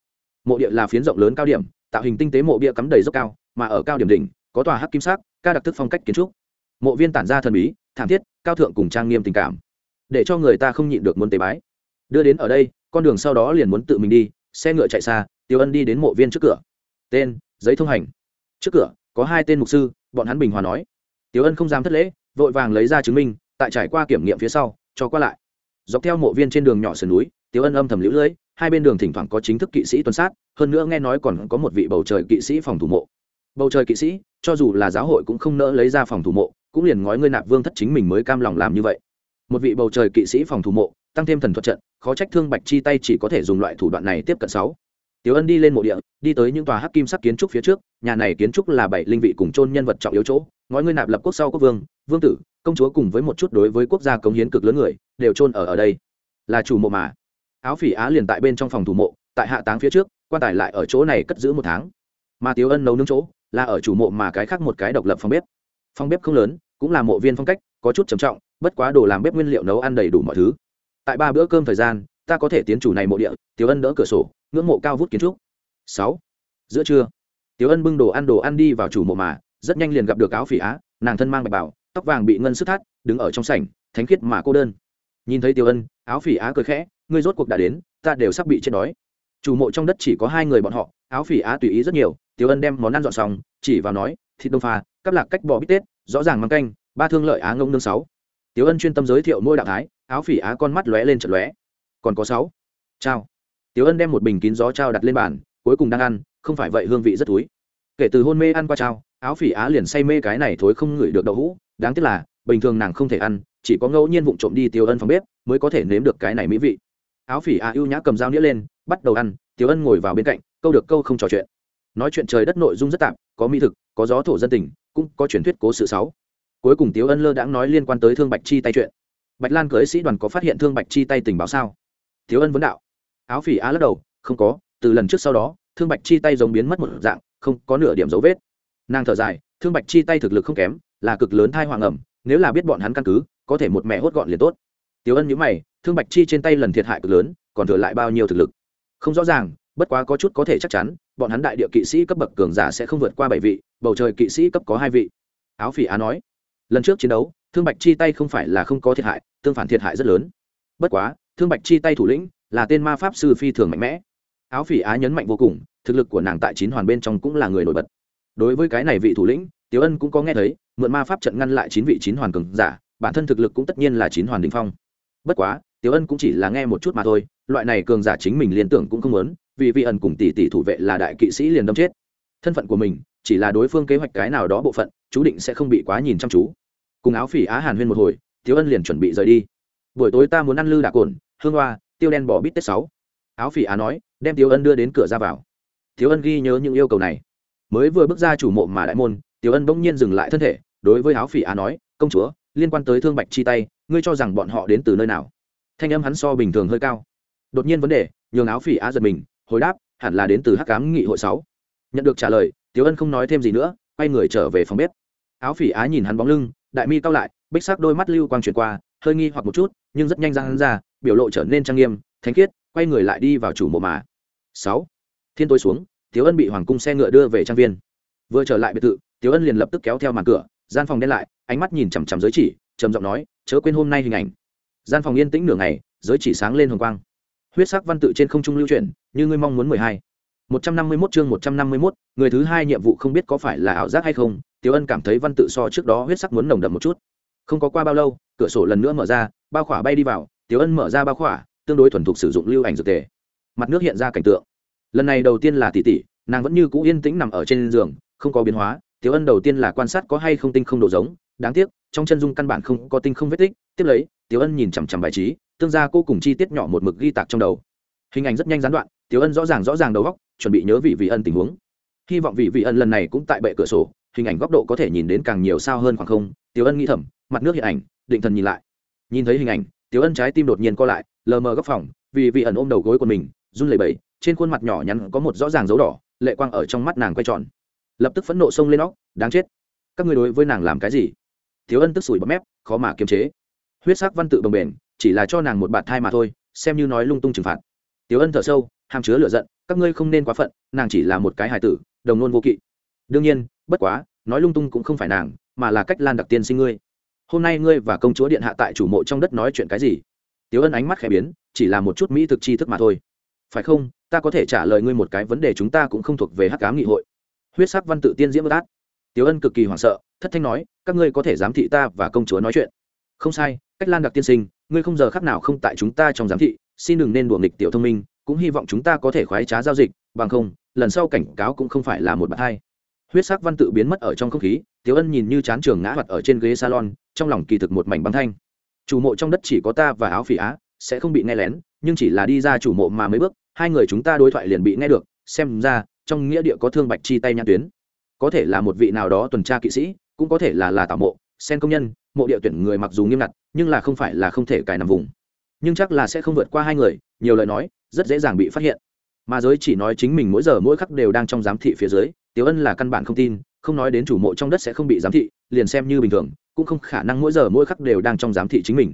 Mộ địa là phiến rộng lớn cao điểm, tạo hình tinh tế mộ bia cắm đầy dốc cao, mà ở cao điểm đỉnh, có tòa hắc kim sắc, ca đặc thức phong cách kiến trúc. Mộ viên tản ra thần bí, thảm thiết, cao thượng cùng trang nghiêm tình cảm, để cho người ta không nhịn được muốn tế bái. Đưa đến ở đây, con đường sau đó liền muốn tự mình đi, xe ngựa chạy xa tiêu ân đi đến mộ viên trước cửa. Tên giấy thông hành. Trước cửa, có hai tên mục sư, bọn hắn bình hòa nói. Tiểu ân không dám thất lễ, vội vàng lấy ra chứng minh, tại trải qua kiểm nghiệm phía sau, cho qua lại. Dọc theo mộ viên trên đường nhỏ sườn núi, tiểu ân âm thầm lũ lưỡi hai bên đường thỉnh thoảng có chính thức kỵ sĩ tuần sát, hơn nữa nghe nói còn có một vị bầu trời kỵ sĩ phòng thủ mộ. Bầu trời kỵ sĩ, cho dù là giáo hội cũng không nỡ lấy ra phòng thủ mộ, cũng liền ngói ngươi nạp vương thất chính mình mới cam lòng làm như vậy. Một vị bầu trời kỵ sĩ phòng thủ mộ, tăng thêm thần thuật trận, khó trách thương bạch chi tay chỉ có thể dùng loại thủ đoạn này tiếp cận sáu tiểu ân đi lên mộ địa, đi tới những tòa hắc kim sắc kiến trúc phía trước, nhà này kiến trúc là bảy linh vị cùng chôn nhân vật trọng yếu chỗ, ngói ngươi nạp lập quốc sau quốc vương vương tử, công chúa cùng với một chút đối với quốc gia cống hiến cực lớn người, đều chôn ở ở đây. Là chủ mộ mà. Áo phỉ á liền tại bên trong phòng thủ mộ, tại hạ táng phía trước, quan tài lại ở chỗ này cất giữ một tháng. Mà Tiểu ân nấu nướng chỗ, là ở chủ mộ mà cái khác một cái độc lập phòng bếp. Phòng bếp không lớn, cũng là mộ viên phong cách, có chút trầm trọng, bất quá đồ làm bếp nguyên liệu nấu ăn đầy đủ mọi thứ. Tại ba bữa cơm thời gian, ta có thể tiến chủ này mộ địa, Tiểu ân đỡ cửa sổ ngưỡng mộ cao vút kiến trúc. Sáu. Giữa trưa tiếu ân bưng đồ ăn đồ ăn đi vào chủ mộ mà, rất nhanh liền gặp được áo phỉ á, nàng thân mang bạch bảo tóc vàng bị ngân sức thắt, đứng ở trong sảnh, thánh khiết mà cô đơn. Nhìn thấy tiêu ân, áo phỉ á cười khẽ, ngươi rốt cuộc đã đến, ta đều sắp bị chết đói. Chủ mộ trong đất chỉ có hai người bọn họ, áo phỉ á tùy ý rất nhiều tiêu ân đem món ăn dọn xong, chỉ vào nói, thịt đông pha, cắp lạc cách bò bít tết, rõ ràng mang canh, ba thương lợi á ngông nương sáu. Tiêu ân chuyên tâm giới thiệu môi đạo thái, áo phỉ á con mắt lóe lên chật lóe. Còn có sáu. Chào tiêu ân đem một bình kín gió trao đặt lên bàn, cuối cùng đang ăn, không phải vậy hương vị rất thúi. Kể từ hôn mê ăn qua trao, áo phỉ á liền say mê cái này thối không ngửi được đậu hũ. Đáng tiếc là, bình thường nàng không thể ăn, chỉ có ngẫu nhiên vụng trộm đi tiêu ân phòng bếp mới có thể nếm được cái này mỹ vị. Áo phỉ á ưu nhã cầm dao nĩa lên, bắt đầu ăn tiêu ân ngồi vào bên cạnh, câu được câu không trò chuyện. Nói chuyện trời đất nội dung rất tạm, có mỹ thực, có gió thổ dân tình, cũng có truyền thuyết cố sự sáu. Cuối cùng tiếu ân lơ đãng nói liên quan tới thương bạch chi tay chuyện. Bạch lan cưới sĩ đoàn có phát hiện thương bạch chi tay tình báo sao? Tiếu ân vấn đạo áo phỉ á lắc đầu, không có, từ lần trước sau đó, thương bạch chi tay giống biến mất một dạng, không có nửa điểm dấu vết. Nàng thở dài, thương bạch chi tay thực lực không kém, là cực lớn thai hoàng ẩm, nếu là biết bọn hắn căn cứ, có thể một mẹ hốt gọn liền tốt. Tiếu ân nhữ mày, thương bạch chi trên tay lần thiệt hại cực lớn, còn thừa lại bao nhiêu thực lực? Không rõ ràng, bất quá có chút có thể chắc chắn, bọn hắn đại địa kỵ sĩ cấp bậc cường giả sẽ không vượt qua bảy vị, bầu trời kỵ sĩ cấp có hai vị. Áo phỉ á nói, lần trước chiến đấu, thương bạch chi tay không phải là không có thiệt hại, tương phản thiệt hại rất lớn. Bất quá, thương bạch chi tay thủ lĩnh là tên ma pháp sư phi thường mạnh mẽ. Áo phỉ á nhấn mạnh vô cùng, thực lực của nàng tại chín hoàn bên trong cũng là người nổi bật. Đối với cái này vị thủ lĩnh tiếu ân cũng có nghe thấy, mượn ma pháp trận ngăn lại chín vị chín hoàn cường giả, bản thân thực lực cũng tất nhiên là chín hoàn đình phong. Bất quá tiếu ân cũng chỉ là nghe một chút mà thôi, loại này cường giả chính mình liên tưởng cũng không muốn, vì vị ẩn cùng tỷ tỷ thủ vệ là đại kỵ sĩ liền đâm chết. Thân phận của mình, chỉ là đối phương kế hoạch cái nào đó bộ phận, chú định sẽ không bị quá nhìn chăm chú. Cùng áo phỉ á hàn huyên một hồi tiếu ân liền chuẩn bị rời đi. Buổi tối ta muốn ăn lư đạc cồn, hương hoa tiêu đen bỏ bít tết sáu. Áo phỉ á nói, đem Tiêu ân đưa đến cửa ra vào. Tiêu ân ghi nhớ những yêu cầu này. Mới vừa bước ra chủ mộ mà đại môn, Tiêu ân bỗng nhiên dừng lại thân thể, đối với áo phỉ á nói, công chúa, liên quan tới thương bạch chi tay, ngươi cho rằng bọn họ đến từ nơi nào? Thanh âm hắn so bình thường hơi cao. Đột nhiên vấn đề, nhường áo phỉ á giật mình, hồi đáp, hẳn là đến từ hắc cám nghị hội sáu. Nhận được trả lời tiếu ân không nói thêm gì nữa, quay người trở về phòng bếp. Áo phỉ á nhìn hắn bóng lưng, đại mi cao lại, bích sắc đôi mắt lưu quang chuyển qua, hơi nghi hoặc một chút, nhưng rất nhanh ra hắn ra biểu lộ trở nên trang nghiêm, thánh khiết, quay người lại đi vào chủ mộ mà. Sáu, thiên tối xuống, tiếu ân bị hoàng cung xe ngựa đưa về trang viên. Vừa trở lại biệt thự, tiếu ân liền lập tức kéo theo màn cửa, gian phòng đen lại, ánh mắt nhìn chằm chằm giới chỉ, trầm giọng nói, chớ quên hôm nay hình ảnh. Gian phòng yên tĩnh nửa ngày, giới chỉ sáng lên hồng quang. Huyết sắc văn tự trên không trung lưu chuyển, như ngươi mong muốn mười hai. Một trăm năm mươi mốt chương một trăm năm mươi mốt, người thứ hai nhiệm vụ không biết có phải là ảo giác hay không, tiếu ân cảm thấy văn tự so trước đó huyết sắc muốn nồng đậm một chút. Không có qua bao lâu, cửa sổ lần nữa mở ra, bao khỏa bay đi vào tiếu ân mở ra bao khỏa, tương đối thuần thục sử dụng lưu ảnh dược tề. Mặt nước hiện ra cảnh tượng. Lần này đầu tiên là tỷ tỷ nàng vẫn như cũ yên tĩnh nằm ở trên giường, không có biến hóa. Tiếu ân đầu tiên là quan sát có hay không tinh không đồ giống. Đáng tiếc, trong chân dung căn bản không có tinh không vết tích. Tiếp lấy tiếu ân nhìn chằm chằm bài trí, tương gia cô cùng chi tiết nhỏ một mực ghi tạc trong đầu. Hình ảnh rất nhanh gián đoạn tiếu ân rõ ràng rõ ràng đầu góc chuẩn bị nhớ vị vị ân tình huống. Hy vọng vị vị ân lần này cũng tại bệ cửa sổ, hình ảnh góc độ có thể nhìn đến càng nhiều sao hơn khoảng không. Tiếu ân nghĩ thầm, mặt nước hiện ảnh, định thần nhìn lại. Nhìn thấy hình ảnh tiếu ân trái tim đột nhiên co lại, lờ mờ góc phòng, vì vị ẩn ôm đầu gối của mình, run lẩy bẩy, trên khuôn mặt nhỏ nhắn có một rõ ràng dấu đỏ, lệ quang ở trong mắt nàng quay tròn. Lập tức phẫn nộ xông lên óc, đáng chết, các ngươi đối với nàng làm cái gì? Thiếu ân tức sủi bọt mép, khó mà kiềm chế. Huyết sắc văn tự bồng bền chỉ là cho nàng một bạt thai mà thôi, xem như nói lung tung trừng phạt. Tiếu ân thở sâu, hàm chứa lửa giận, các ngươi không nên quá phận, nàng chỉ là một cái hài tử, đồng nôn vô kỵ. Đương nhiên, bất quá, nói lung tung cũng không phải nàng, mà là cách lan đặc tiên sinh ngươi hôm nay ngươi và công chúa điện hạ tại chủ mộ trong đất nói chuyện cái gì? Tiếu ân ánh mắt khẽ biến, chỉ là một chút mỹ thực tri thức mà thôi. Phải không? Ta có thể trả lời ngươi một cái vấn đề chúng ta cũng không thuộc về hắc cám nghị hội. Huyết sắc văn tự tiên diễm bất át. Tiếu ân cực kỳ hoảng sợ, thất thanh nói, các ngươi có thể giám thị ta và công chúa nói chuyện. Không sai, cách lan đặc tiên sinh, ngươi không giờ khác nào không tại chúng ta trong giám thị, xin đừng nên đùa nghịch tiểu thông minh, cũng hy vọng chúng ta có thể khoái trá giao dịch, bằng không, lần sau cảnh cáo cũng không phải là một bạn hai. Huyết sắc văn tự biến mất ở trong không khí tiếu ân nhìn như chán trường ngã mặt ở trên ghế salon, trong lòng kỳ thực một mảnh băng thanh. Chủ mộ trong đất chỉ có ta và áo phỉ á, sẽ không bị nghe lén, nhưng chỉ là đi ra chủ mộ mà mấy bước, hai người chúng ta đối thoại liền bị nghe được, xem ra, trong nghĩa địa có thương bạch chi tay nhãn tuyến. Có thể là một vị nào đó tuần tra kỵ sĩ, cũng có thể là là tảo mộ, sen công nhân, mộ địa tuyển người mặc dù nghiêm ngặt, nhưng là không phải là không thể cài nằm vùng. Nhưng chắc là sẽ không vượt qua hai người, nhiều lời nói, rất dễ dàng bị phát hiện. Mà giới chỉ nói chính mình mỗi giờ mỗi khắc đều đang trong giám thị phía dưới tiểu ân là căn bản không tin không nói đến chủ mộ trong đất sẽ không bị giám thị liền xem như bình thường cũng không khả năng mỗi giờ mỗi khắc đều đang trong giám thị chính mình.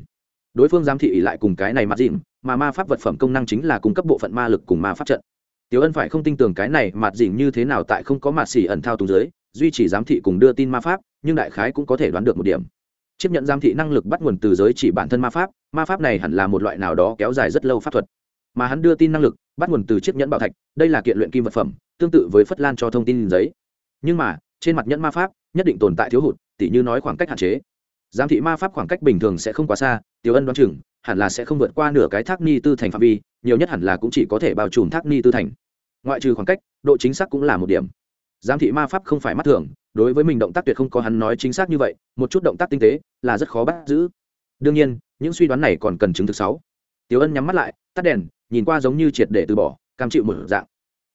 Đối phương giám thị lại cùng cái này mặt dịm mà ma pháp vật phẩm công năng chính là cung cấp bộ phận ma lực cùng ma pháp trận. Tiểu ân phải không tin tưởng cái này mặt dịm như thế nào tại không có mặt xỉ ẩn thao túng giới, duy trì giám thị cùng đưa tin ma pháp nhưng đại khái cũng có thể đoán được một điểm. Chấp nhận giám thị năng lực bắt nguồn từ giới chỉ bản thân ma pháp ma pháp này hẳn là một loại nào đó kéo dài rất lâu pháp thuật. Mà hắn đưa tin năng lực bắt nguồn từ chiếc nhẫn bảo thạch đây là kiện luyện kim vật phẩm tương tự với phất lan cho thông tin giấy. Nhưng mà trên mặt nhẫn ma pháp, nhất định tồn tại thiếu hụt, tỉ như nói khoảng cách hạn chế. Giám thị ma pháp khoảng cách bình thường sẽ không quá xa, tiểu ân đoán chừng, hẳn là sẽ không vượt qua nửa cái thác ni tư thành phạm vi, nhiều nhất hẳn là cũng chỉ có thể bao trùm thác ni tư thành. Ngoại trừ khoảng cách, độ chính xác cũng là một điểm. Giám thị ma pháp không phải mắt thường, đối với mình động tác tuyệt không có hắn nói chính xác như vậy, một chút động tác tinh tế là rất khó bắt giữ. Đương nhiên, những suy đoán này còn cần chứng thực sáu. Tiểu ân nhắm mắt lại, tắt đèn, nhìn qua giống như triệt để từ bỏ, cam chịu một dạng.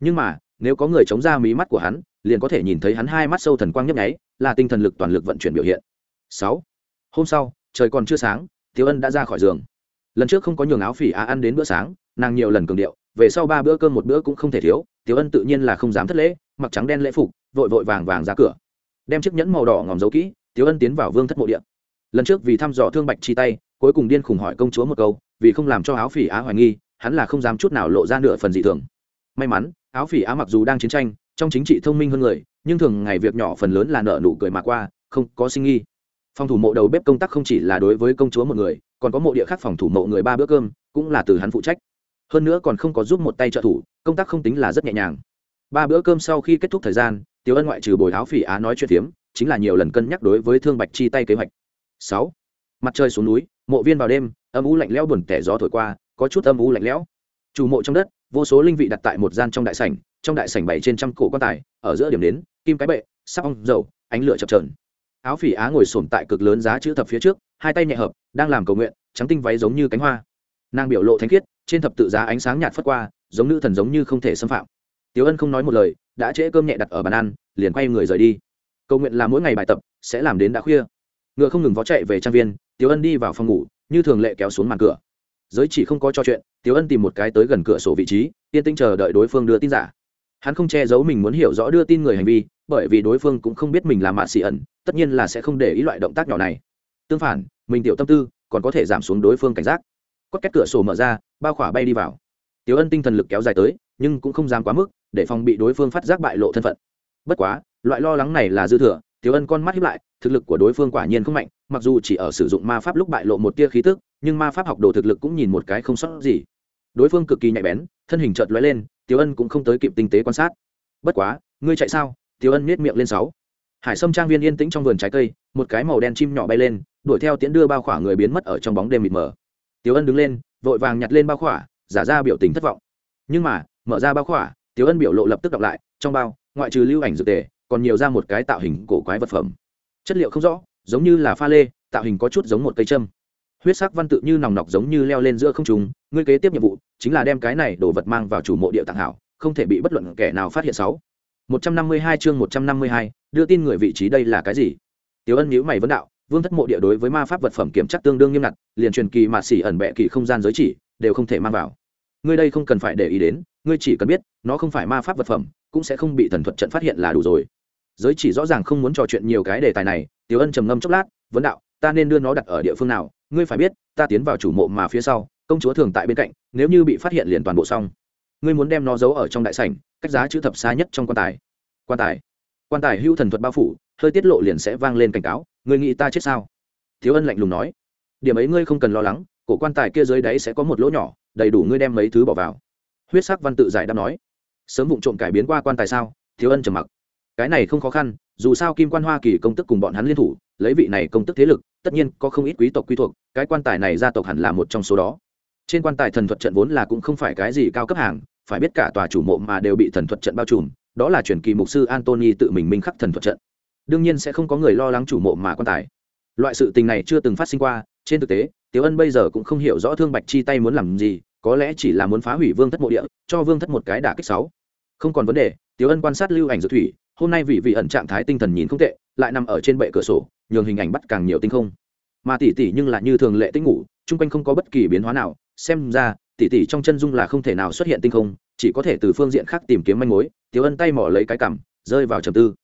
Nhưng mà, nếu có người chống ra mí mắt của hắn liền có thể nhìn thấy hắn hai mắt sâu thần quang nhấp nháy, là tinh thần lực toàn lực vận chuyển biểu hiện. Sáu, hôm sau, trời còn chưa sáng tiểu ân đã ra khỏi giường. Lần trước không có nhường áo phỉ á ăn đến bữa sáng, nàng nhiều lần cường điệu, về sau ba bữa cơm một bữa cũng không thể thiếu tiểu ân tự nhiên là không dám thất lễ, mặc trắng đen lễ phục, vội vội vàng vàng ra cửa. Đem chiếc nhẫn màu đỏ ngòm giấu kỹ tiểu ân tiến vào vương thất mộ điện lần trước vì thăm dò thương bạch chi tay, cuối cùng điên khủng hỏi công chúa một câu, vì không làm cho áo phỉ á hoài nghi, hắn là không dám chút nào lộ ra nửa phần dị thường. May mắn, áo phỉ á mặc dù đang chiến tranh trong chính trị thông minh hơn người, nhưng thường ngày việc nhỏ phần lớn là nợ nụ cười mà qua, không có sinh nghi. Phòng thủ mộ đầu bếp công tác không chỉ là đối với công chúa một người, còn có mộ địa khác phòng thủ mộ người ba bữa cơm, cũng là từ hắn phụ trách. Hơn nữa còn không có giúp một tay trợ thủ, công tác không tính là rất nhẹ nhàng. Ba bữa cơm sau khi kết thúc thời gian, tiểu ân ngoại trừ bồi áo phỉ á nói chuyện phiếm, chính là nhiều lần cân nhắc đối với thương bạch chi tay kế hoạch. Sáu. Mặt trời xuống núi, mộ viên vào đêm, âm u lạnh lẽo buồn tẻ gió thổi qua, có chút âm u lạnh lẽo. Chủ mộ trong đất vô số linh vị đặt tại một gian trong đại sảnh, trong đại sảnh bảy trên trăm cổ quan tài, ở giữa điểm đến, kim cái bệ, sắc ong, dầu, ánh lửa chập trờn áo phỉ á ngồi sồn tại cực lớn giá chữ thập phía trước, hai tay nhẹ hợp, đang làm cầu nguyện, trắng tinh váy giống như cánh hoa. Nàng biểu lộ thánh khiết, trên thập tự giá ánh sáng nhạt phất qua, giống nữ thần giống như không thể xâm phạm. Tiểu ân không nói một lời, đã trễ cơm nhẹ đặt ở bàn ăn, liền quay người rời đi. Cầu nguyện là mỗi ngày bài tập, sẽ làm đến đã khuya. Ngựa không ngừng vó chạy về trang viên, tiểu ân đi vào phòng ngủ, như thường lệ kéo xuống màn cửa giới chỉ không có trò chuyện, tiểu ân tìm một cái tới gần cửa sổ vị trí, yên tĩnh chờ đợi đối phương đưa tin giả. Hắn không che giấu mình muốn hiểu rõ đưa tin người hành vi, bởi vì đối phương cũng không biết mình là mạ xị ẩn, tất nhiên là sẽ không để ý loại động tác nhỏ này. Tương phản, mình tiểu tâm tư còn có thể giảm xuống đối phương cảnh giác. Có két cửa sổ mở ra, bao khỏa bay đi vào. Tiểu ân tinh thần lực kéo dài tới, nhưng cũng không dám quá mức, để phòng bị đối phương phát giác bại lộ thân phận. Bất quá, loại lo lắng này là dư thừa Tiểu Ân con mắt híp lại, thực lực của đối phương quả nhiên không mạnh, mặc dù chỉ ở sử dụng ma pháp lúc bại lộ một tia khí tức, nhưng ma pháp học đồ thực lực cũng nhìn một cái không sót gì. Đối phương cực kỳ nhạy bén, thân hình chợt lóe lên, Tiểu Ân cũng không tới kịp tinh tế quan sát. Bất quá, ngươi chạy sao? Tiểu Ân nhếch miệng lên sáu. Hải Sâm trang viên yên tĩnh trong vườn trái cây, một cái màu đen chim nhỏ bay lên, đuổi theo tiễn đưa bao khỏa người biến mất ở trong bóng đêm mịt mờ. Tiểu Ân đứng lên, vội vàng nhặt lên bao khỏa, giả ra biểu tình thất vọng. Nhưng mà, mở ra bao khỏa, Tiểu Ân biểu lộ lập tức đọc lại, trong bao, ngoại trừ lưu ảnh dược tề, còn nhiều ra một cái tạo hình cổ quái vật phẩm. Chất liệu không rõ giống như là pha lê tạo hình có chút giống một cây châm. Huyết sắc văn tự như nòng nọc giống như leo lên giữa không trùng ngươi kế tiếp nhiệm vụ chính là đem cái này đồ vật mang vào chủ mộ địa tạng hảo không thể bị bất luận kẻ nào phát hiện sáu. Một trăm năm mươi hai chương một trăm năm mươi hai đưa tin người vị trí đây là cái gì? Tiểu Ân nhíu mày vấn đạo, Vương thất mộ địa đối với ma pháp vật phẩm kiểm tra tương đương nghiêm ngặt, liền truyền kỳ mà xỉ ẩn bệ kỳ không gian giới chỉ, đều không thể mang vào. Ngươi đây không cần phải để ý đến, ngươi chỉ cần biết, nó không phải ma pháp vật phẩm, cũng sẽ không bị thần thuật trận phát hiện là đủ rồi. Giới chỉ rõ ràng không muốn trò chuyện nhiều cái đề tài này tiểu ân trầm ngâm chốc lát vấn đạo ta nên đưa nó đặt ở địa phương nào? Ngươi phải biết ta tiến vào chủ mộ mà phía sau công chúa thường tại bên cạnh nếu như bị phát hiện liền toàn bộ xong. Ngươi muốn đem nó giấu ở trong đại sảnh cách giá chữ thập xa nhất trong quan tài. Quan tài? Quan tài hưu thần thuật bao phủ hơi tiết lộ liền sẽ vang lên cảnh cáo ngươi nghĩ ta chết sao? Thiếu ân lạnh lùng nói điểm ấy ngươi không cần lo lắng cổ quan tài kia dưới đáy sẽ có một lỗ nhỏ đầy đủ ngươi đem mấy thứ bỏ vào huyết sắc văn tự giải đáp nói, sớm vụng trộm cải biến qua quan tài sao? Thiếu ân trầm mặc. Cái này không khó khăn, dù sao kim quan hoa kỳ công tức cùng bọn hắn liên thủ, lấy vị này công tức thế lực, tất nhiên có không ít quý tộc quy thuộc, cái quan tài này gia tộc hẳn là một trong số đó. Trên quan tài thần thuật trận vốn là cũng không phải cái gì cao cấp hàng, phải biết cả tòa chủ mộ mà đều bị thần thuật trận bao trùm, đó là truyền kỳ mục sư antony tự mình minh khắc thần thuật trận. Đương nhiên sẽ không có người lo lắng chủ mộ mà quan tài. Loại sự tình này chưa từng phát sinh qua, trên thực tế tiếu ân bây giờ cũng không hiểu rõ thương bạch chi tay muốn làm gì có lẽ chỉ là muốn phá hủy vương thất mộ địa, cho vương thất một cái đả kích sáu. Không còn vấn đề, tiếu ân quan sát lưu ảnh dược thủy, hôm nay vị vị ẩn trạng thái tinh thần nhìn không tệ, lại nằm ở trên bệ cửa sổ, nhường hình ảnh bắt càng nhiều tinh không. Mà tỷ tỷ nhưng là như thường lệ tinh ngủ, chung quanh không có bất kỳ biến hóa nào, xem ra, tỷ tỷ trong chân dung là không thể nào xuất hiện tinh không, chỉ có thể từ phương diện khác tìm kiếm manh mối, tiếu ân tay mỏ lấy cái cằm, rơi vào trầm tư.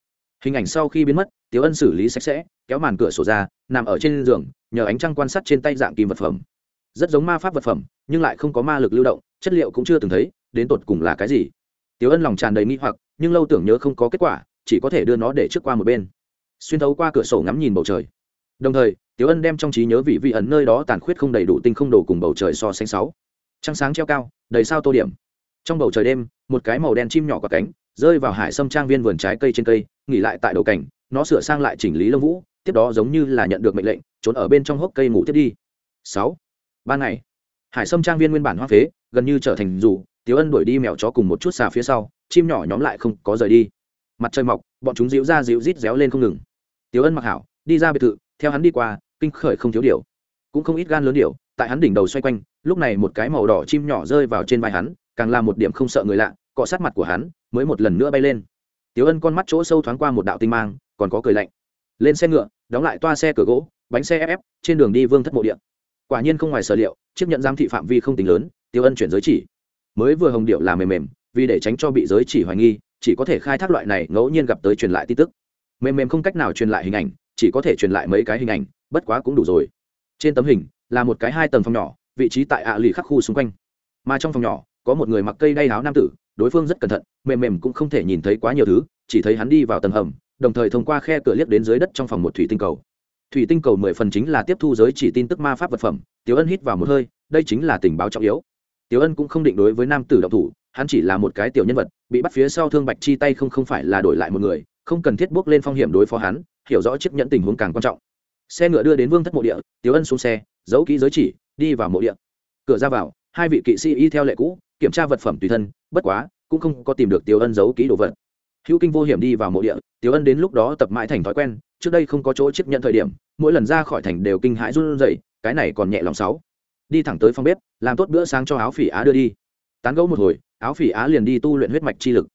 Hình ảnh sau khi biến mất, tiếu ân xử lý sạch sẽ, kéo màn cửa sổ ra, nằm ở trên giường, nhờ ánh trăng quan sát trên tay dạng kim vật phẩm rất giống ma pháp vật phẩm, nhưng lại không có ma lực lưu động, chất liệu cũng chưa từng thấy, đến tột cùng là cái gì? Tiếu ân lòng tràn đầy nghi hoặc, nhưng lâu tưởng nhớ không có kết quả, chỉ có thể đưa nó để trước qua một bên. Xuyên thấu qua cửa sổ ngắm nhìn bầu trời. Đồng thời tiếu ân đem trong trí nhớ vị vị ẩn nơi đó tàn khuyết không đầy đủ tinh không đồ cùng bầu trời so sánh sáu. Trăng sáng treo cao, đầy sao tô điểm. Trong bầu trời đêm, một cái màu đen chim nhỏ có cánh, rơi vào hải sâm trang viên vườn trái cây trên cây, nghỉ lại tại đầu cảnh, nó sửa sang lại chỉnh lý lông vũ, tiếp đó giống như là nhận được mệnh lệnh, trốn ở bên trong hốc cây ngủ tiếp đi. Sáu ban ngày. Hải sâm trang viên nguyên bản hoa phế, gần như trở thành dù tiếu ân đuổi đi mèo chó cùng một chút xà phía sau, chim nhỏ nhóm lại không có rời đi. Mặt trời mọc, bọn chúng dịu ra dịu rít réo lên không ngừng. Tiếu ân mặc hảo, đi ra biệt thự, theo hắn đi qua, kinh khởi không thiếu điều. Cũng không ít gan lớn điều, tại hắn đỉnh đầu xoay quanh, lúc này một cái màu đỏ chim nhỏ rơi vào trên vai hắn, càng là một điểm không sợ người lạ, cọ sát mặt của hắn, mới một lần nữa bay lên. Tiếu ân con mắt chỗ sâu thoáng qua một đạo tinh mang, còn có cười lạnh. Lên xe ngựa, đóng lại toa xe cửa gỗ, bánh xe ép trên đường đi vương thất mộ điện quả nhiên không ngoài sở liệu, chiếc nhận giám thị phạm vi không tính lớn, tiêu ân chuyển giới chỉ. Mới vừa hồng điệu là mềm mềm, vì để tránh cho bị giới chỉ hoài nghi, chỉ có thể khai thác loại này ngẫu nhiên gặp tới truyền lại tin tức. Mềm mềm không cách nào truyền lại hình ảnh, chỉ có thể truyền lại mấy cái hình ảnh, bất quá cũng đủ rồi. Trên tấm hình, là một cái hai tầng phòng nhỏ, vị trí tại ạ lì khắc khu xung quanh. Mà trong phòng nhỏ, có một người mặc cây đay áo nam tử, đối phương rất cẩn thận, mềm mềm cũng không thể nhìn thấy quá nhiều thứ, chỉ thấy hắn đi vào tầng hầm, đồng thời thông qua khe cửa liếc đến dưới đất trong phòng một thủy tinh cầu thủy tinh cầu mười phần chính là tiếp thu giới chỉ tin tức ma pháp vật phẩm, Tiểu ân hít vào một hơi, đây chính là tình báo trọng yếu. Tiểu ân cũng không định đối với nam tử động thủ, hắn chỉ là một cái tiểu nhân vật, bị bắt phía sau thương bạch chi tay không không phải là đổi lại một người, không cần thiết bước lên phong hiểm đối phó hắn, hiểu rõ chiếc nhẫn tình huống càng quan trọng. Xe ngựa đưa đến vương thất mộ địa, Tiểu ân xuống xe, giấu kỹ giới chỉ, đi vào mộ địa. Cửa ra vào, hai vị kỵ sĩ y theo lệ cũ, kiểm tra vật phẩm tùy thân, bất quá, cũng không có tìm được Tiểu ân giấu kỹ đồ vật. Hữu kinh vô hiểm đi vào mộ địa, Tiểu ân đến lúc đó tập mãi thành thói quen trước đây không có chỗ chiếc nhận thời điểm, mỗi lần ra khỏi thành đều kinh hãi run rẩy, cái này còn nhẹ lòng sáu. Đi thẳng tới phòng bếp, làm tốt bữa sáng cho áo phỉ á đưa đi. Tán gẫu một hồi, áo phỉ á liền đi tu luyện huyết mạch chi lực.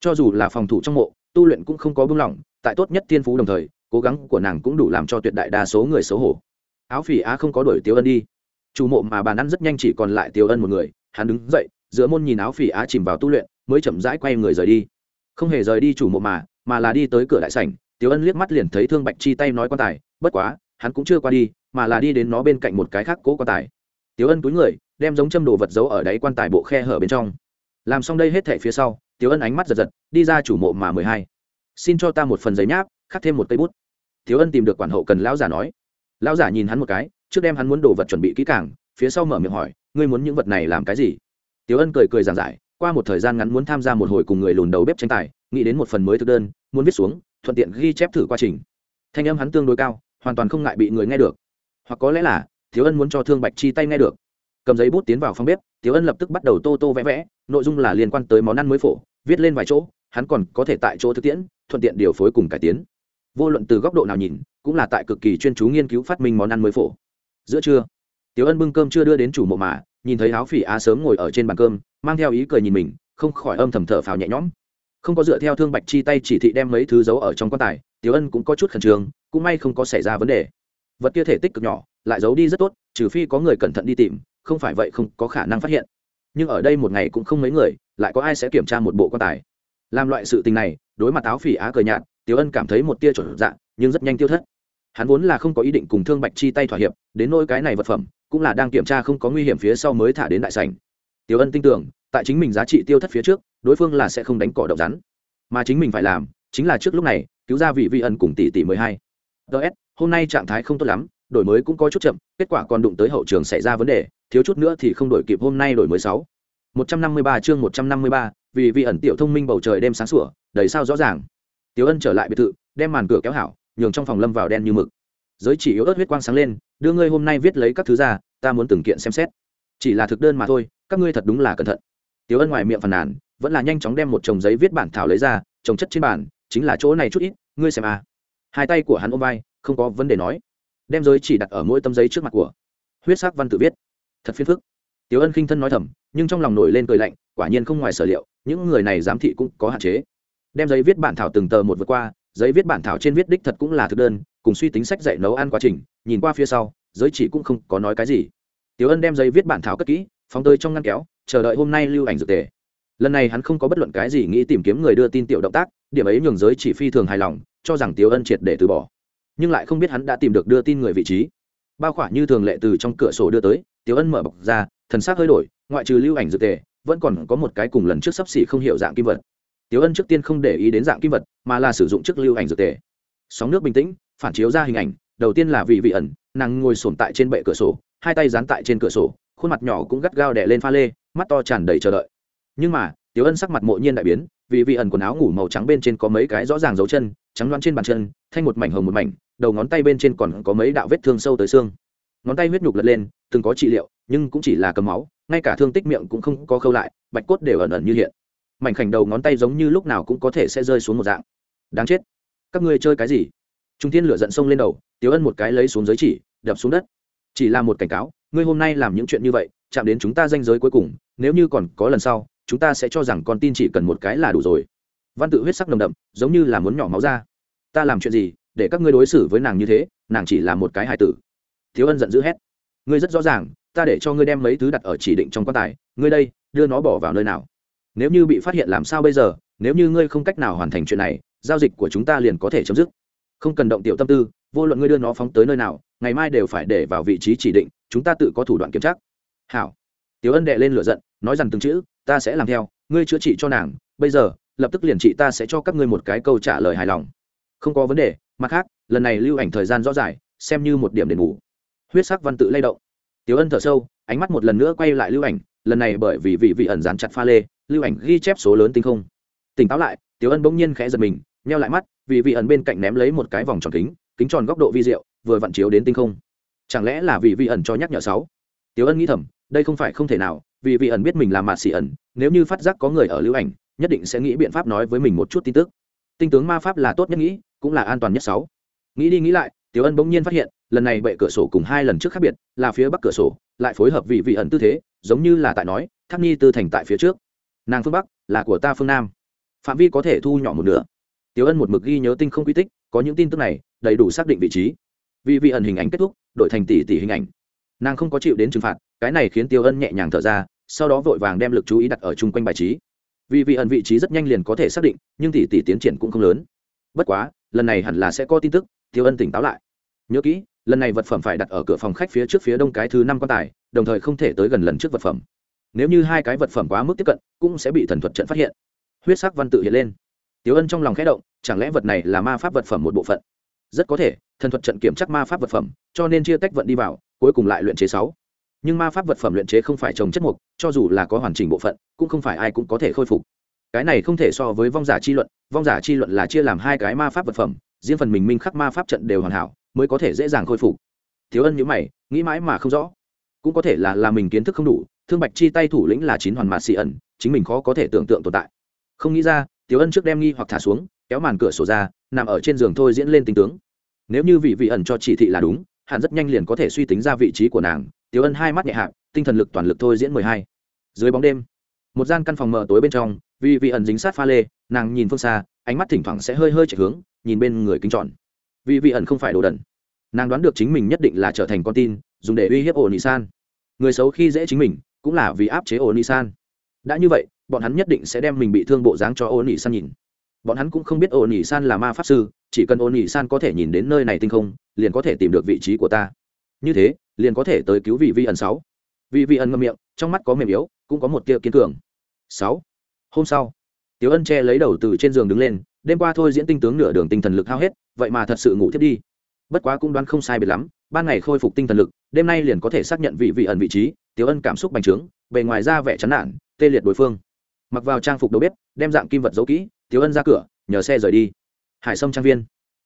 Cho dù là phòng thủ trong mộ, tu luyện cũng không có buông lỏng, tại tốt nhất thiên phú đồng thời, cố gắng của nàng cũng đủ làm cho tuyệt đại đa số người xấu hổ. Áo phỉ á không có đuổi tiêu ân đi. Chủ mộ mà bàn ăn rất nhanh chỉ còn lại tiêu ân một người, hắn đứng dậy, giữa môn nhìn áo phỉ á chìm vào tu luyện, mới chậm rãi quay người rời đi. Không hề rời đi chủ mộ mà mà là đi tới cửa đại sảnh tiêu ân liếc mắt liền thấy thương bạch chi tay nói quan tài, bất quá, hắn cũng chưa qua đi, mà là đi đến nó bên cạnh một cái khác cố quan tài. Tiêu ân túi người, đem giống châm đồ vật giấu ở đáy quan tài bộ khe hở bên trong. Làm xong đây hết thảy phía sau, Tiểu ân ánh mắt giật giật, đi ra chủ mộ mà mười hai. Xin cho ta một phần giấy nháp, khắc thêm một cây bút. Tiểu ân tìm được quản hậu cần lão giả nói. Lão giả nhìn hắn một cái, trước đem hắn muốn đồ vật chuẩn bị kỹ càng, phía sau mở miệng hỏi, ngươi muốn những vật này làm cái gì? Tiểu ân cười cười giảng giải, qua một thời gian ngắn muốn tham gia một hồi cùng người lùn đầu bếp tranh tài, nghĩ đến một phần mới thực đơn, muốn viết xuống thuận tiện ghi chép thử quá trình. Thanh âm hắn tương đối cao, hoàn toàn không ngại bị người nghe được. Hoặc có lẽ là, thiếu ân muốn cho thương bạch chi tay nghe được. Cầm giấy bút tiến vào phòng bếp, thiếu ân lập tức bắt đầu tô tô vẽ vẽ, nội dung là liên quan tới món ăn mới phổ, viết lên vài chỗ, hắn còn có thể tại chỗ thực tiễn, thuận tiện điều phối cùng cải tiến. Vô luận từ góc độ nào nhìn, cũng là tại cực kỳ chuyên chú nghiên cứu phát minh món ăn mới phổ. Giữa trưa tiểu ân bưng cơm chưa đưa đến chủ mộ mà, nhìn thấy áo phỉ á sớm ngồi ở trên bàn cơm, mang theo ý cười nhìn mình, không khỏi âm thầm thở phào nhẹ nhõm không có dựa theo thương bạch chi tay chỉ thị đem mấy thứ giấu ở trong quan tài, tiểu ân cũng có chút khẩn trương, cũng may không có xảy ra vấn đề. Vật kia thể tích cực nhỏ, lại giấu đi rất tốt, trừ phi có người cẩn thận đi tìm, không phải vậy không có khả năng phát hiện. Nhưng ở đây một ngày cũng không mấy người, lại có ai sẽ kiểm tra một bộ quan tài? Làm loại sự tình này, đối mặt áo phỉ á cờ nhạt, tiểu ân cảm thấy một tia chuẩn dạng nhưng rất nhanh tiêu thất. Hắn vốn là không có ý định cùng thương bạch chi tay thỏa hiệp, đến nôi cái này vật phẩm, cũng là đang kiểm tra không có nguy hiểm phía sau mới thả đến đại sảnh. Tiểu ân tin tưởng, tại chính mình giá trị tiêu thất phía trước đối phương là sẽ không đánh cỏ động rắn. Mà chính mình phải làm, chính là trước lúc này, cứu ra vị vi ân cùng tỷ tỷ mười hai. Ts hôm nay trạng thái không tốt lắm, đổi mới cũng có chút chậm, kết quả còn đụng tới hậu trường xảy ra vấn đề, thiếu chút nữa thì không đổi kịp hôm nay đổi mới sáu. Một trăm năm mươi ba chương một trăm năm mươi ba, vì vi ẩn tiểu thông minh bầu trời đêm sáng sủa, đầy sao rõ ràng. Tiểu ân trở lại biệt thự, đem màn cửa kéo hảo, nhường trong phòng lâm vào đen như mực. Giới chỉ yếu ớt huyết quang sáng lên, đưa ngươi hôm nay viết lấy các thứ ra, ta muốn từng kiện xem xét. Chỉ là thực đơn mà thôi, các ngươi thật đúng là cẩn thận. Tiểu ân ngoài miệng phàn nàn vẫn là nhanh chóng đem một chồng giấy viết bản thảo lấy ra, chồng chất trên bản chính là chỗ này chút ít, ngươi xem à. hai tay của hắn ôm vai, không có vấn đề nói. Đem giới chỉ đặt ở mỗi tấm giấy trước mặt của. Huyết sắc văn tự viết. Thật phiền phức. Tiểu ân khinh thân nói thầm, nhưng trong lòng nổi lên cười lạnh, quả nhiên không ngoài sở liệu, những người này giám thị cũng có hạn chế. Đem giấy viết bản thảo từng tờ một vượt qua, giấy viết bản thảo trên viết đích thật cũng là thực đơn, cùng suy tính sách dạy nấu ăn quá trình, nhìn qua phía sau, giới chỉ cũng không có nói cái gì. Tiểu ân đem giấy viết bản thảo cất kỹ, phóng tới trong ngăn kéo, chờ đợi hôm nay lưu ảnh dược tề lần này hắn không có bất luận cái gì nghĩ tìm kiếm người đưa tin tiểu động tác, điểm ấy nhường giới chỉ phi thường hài lòng, cho rằng tiểu ân triệt để từ bỏ. Nhưng lại không biết hắn đã tìm được đưa tin người vị trí. Bao khỏa như thường lệ từ trong cửa sổ đưa tới tiểu ân mở bọc ra, thần s ắ c hơi đổi, ngoại trừ lưu ảnh dược tề, vẫn còn có một cái cùng lần trước sắp xỉ không hiểu dạng kim vật. Tiểu ân trước tiên không để ý đến dạng kim vật, mà là sử dụng trước lưu ảnh dược tề. Sóng nước bình tĩnh, phản chiếu ra hình ảnh, đầu tiên là vị vị ẩn, nàng ngồi sồn tại trên bệ cửa sổ, hai tay dán tại trên cửa sổ, khuôn mặt nhỏ cũng gắt gao đẻ lên pha lê, mắt to tràn đầy chờ đợi nhưng mà, tiểu ân sắc mặt mộ nhiên đại biến, vì vị ẩn quần áo ngủ màu trắng bên trên có mấy cái rõ ràng dấu chân, trắng loan trên bàn chân, thanh một mảnh hồng một mảnh, đầu ngón tay bên trên còn có mấy đạo vết thương sâu tới xương. Ngón tay huyết nhục lật lên, từng có trị liệu, nhưng cũng chỉ là cầm máu, ngay cả thương tích miệng cũng không có khâu lại, bạch cốt đều ẩn ẩn như hiện. Mảnh khảnh đầu ngón tay giống như lúc nào cũng có thể sẽ rơi xuống một dạng. Đáng chết. Các ngươi chơi cái gì? Trung thiên lửa giận sông lên đầu tiếu ân một cái lấy xuống giới chỉ, đập xuống đất. Chỉ là một cảnh cáo, ngươi hôm nay làm những chuyện như vậy, chạm đến chúng ta danh giới cuối cùng, nếu như còn có lần sau chúng ta sẽ cho rằng con tin chỉ cần một cái là đủ rồi. Văn tự huyết sắc nồng đậm, giống như là muốn nhỏ máu ra. Ta làm chuyện gì để các ngươi đối xử với nàng như thế? Nàng chỉ là một cái hài tử. Thiếu ân giận dữ hét. Ngươi rất rõ ràng, ta để cho ngươi đem mấy thứ đặt ở chỉ định trong quan tài. Ngươi đây, đưa nó bỏ vào nơi nào? Nếu như bị phát hiện làm sao bây giờ? Nếu như ngươi không cách nào hoàn thành chuyện này, giao dịch của chúng ta liền có thể chấm dứt. Không cần động tiểu tâm tư, vô luận ngươi đưa nó phóng tới nơi nào, ngày mai đều phải để vào vị trí chỉ định, chúng ta tự có thủ đoạn kiểm tra. Hảo. Tiểu ân đệ lên lửa giận, nói rằng từng chữ ta sẽ làm theo, ngươi chữa trị cho nàng, bây giờ, lập tức liền trị ta sẽ cho các ngươi một cái câu trả lời hài lòng. Không có vấn đề, mặt khác, lần này lưu ảnh thời gian rõ rải, xem như một điểm đền bù. Huyết sắc văn tự lay động. Tiểu ân thở sâu, ánh mắt một lần nữa quay lại lưu ảnh, lần này bởi vì vị vị ẩn dán chặt pha lê, lưu ảnh ghi chép số lớn tinh không. Tỉnh táo lại, tiểu ân bỗng nhiên khẽ giật mình neo lại mắt vì vị ẩn bên cạnh ném lấy một cái vòng tròn kính kính tròn góc độ vi diệu, vừa vặn chiếu đến tinh không. Chẳng lẽ là vì vị ẩn cho nhắc nhở sáu? Tiểu ân nghĩ thầm, đây không phải không thể nào vì vị ẩn biết mình là mạt xỉ ẩn, nếu như phát giác có người ở lưu ảnh, nhất định sẽ nghĩ biện pháp nói với mình một chút tin tức. Tinh tướng ma pháp là tốt nhất nghĩ, cũng là an toàn nhất sáu. Nghĩ đi nghĩ lại, tiểu ân bỗng nhiên phát hiện, lần này bệ cửa sổ cùng hai lần trước khác biệt, là phía bắc cửa sổ, lại phối hợp vị vị ẩn tư thế, giống như là tại nói tháp ni tư thành tại phía trước. Nàng phương bắc, là của ta phương nam. Phạm vi có thể thu nhỏ một nửa. Tiểu ân một mực ghi nhớ tinh không quy tích, có những tin tức này, đầy đủ xác định vị trí. Vị vị ẩn hình ảnh kết thúc, đổi thành tỷ tỷ hình ảnh. Nàng không có chịu đến trừng phạt, cái này khiến tiêu ân nhẹ nhàng thở ra sau đó vội vàng đem lực chú ý đặt ở chung quanh bài trí. Vì vị ẩn vị trí rất nhanh liền có thể xác định, nhưng tỷ tỷ tiến triển cũng không lớn. Bất quá, lần này hẳn là sẽ có tin tức, tiêu ân tỉnh táo lại. Nhớ kỹ, lần này vật phẩm phải đặt ở cửa phòng khách phía trước phía đông cái thứ năm quan tài, đồng thời không thể tới gần lần trước vật phẩm. Nếu như hai cái vật phẩm quá mức tiếp cận, cũng sẽ bị thần thuật trận phát hiện. Huyết sắc văn tự hiện lên. Tiếu ân trong lòng khẽ động, chẳng lẽ vật này là ma pháp vật phẩm một bộ phận? Rất có thể, thần thuật trận kiểm tra ma pháp vật phẩm, cho nên chia tách vận đi vào, cuối cùng lại luyện chế sáu nhưng ma pháp vật phẩm luyện chế không phải trồng chất mục, cho dù là có hoàn chỉnh bộ phận, cũng không phải ai cũng có thể khôi phục. Cái này không thể so với vong giả chi luận, vong giả chi luận là chia làm hai cái ma pháp vật phẩm, riêng phần mình minh khắc ma pháp trận đều hoàn hảo, mới có thể dễ dàng khôi phục. Thiếu ân nhữ mày, nghĩ mãi mà không rõ. Cũng có thể là là mình kiến thức không đủ, thương bạch chi tay thủ lĩnh là chín hoàn mạt xị ẩn, chính mình khó có thể tưởng tượng tồn tại. Không nghĩ ra tiểu ân trước đem nghi hoặc thả xuống, kéo màn cửa sổ ra, nằm ở trên giường thôi diễn lên tình tướng. Nếu như vị vị ẩn cho chỉ thị là đúng, hẳn rất nhanh liền có thể suy tính ra vị trí của nàng tiểu ân hai mắt nhẹ hạp, tinh thần lực toàn lực thôi diễn mười hai. Dưới bóng đêm, một gian căn phòng mờ tối bên trong, vì vị ẩn dính sát pha lê, nàng nhìn phương xa, ánh mắt thỉnh thoảng sẽ hơi hơi chạy hướng, nhìn bên người kính tròn vì vị ẩn không phải đồ đần. Nàng đoán được chính mình nhất định là trở thành con tin, dùng để uy hiếp ổ nị san người xấu khi dễ chính mình, cũng là vì áp chế ổ nị san đã như vậy, bọn hắn nhất định sẽ đem mình bị thương bộ dáng cho ổ nị san nhìn. Bọn hắn cũng không biết ổ nị san là ma pháp sư, chỉ cần ổ nị san có thể nhìn đến nơi này tinh không, liền có thể tìm được vị trí của ta như thế, liền có thể tới cứu vị vi ẩn sáu. Vị vi ẩn ngâm miệng, trong mắt có mềm yếu, cũng có một tia kiên cường. Sáu. Hôm sau tiếu ân che lấy đầu từ trên giường đứng lên, đêm qua thôi diễn tinh tướng nửa đường tinh thần lực hao hết, vậy mà thật sự ngủ thiết đi. Bất quá cũng đoán không sai biệt lắm, ban ngày khôi phục tinh thần lực, đêm nay liền có thể xác nhận vị vị ẩn vị trí tiếu ân cảm xúc bành trướng, bề ngoài ra vẻ chán nản, tê liệt đối phương. Mặc vào trang phục đầu bếp, đem dạng kim vật giấu kỹ tiếu ân ra cửa, nhờ xe rời đi. Hải sông trang viên.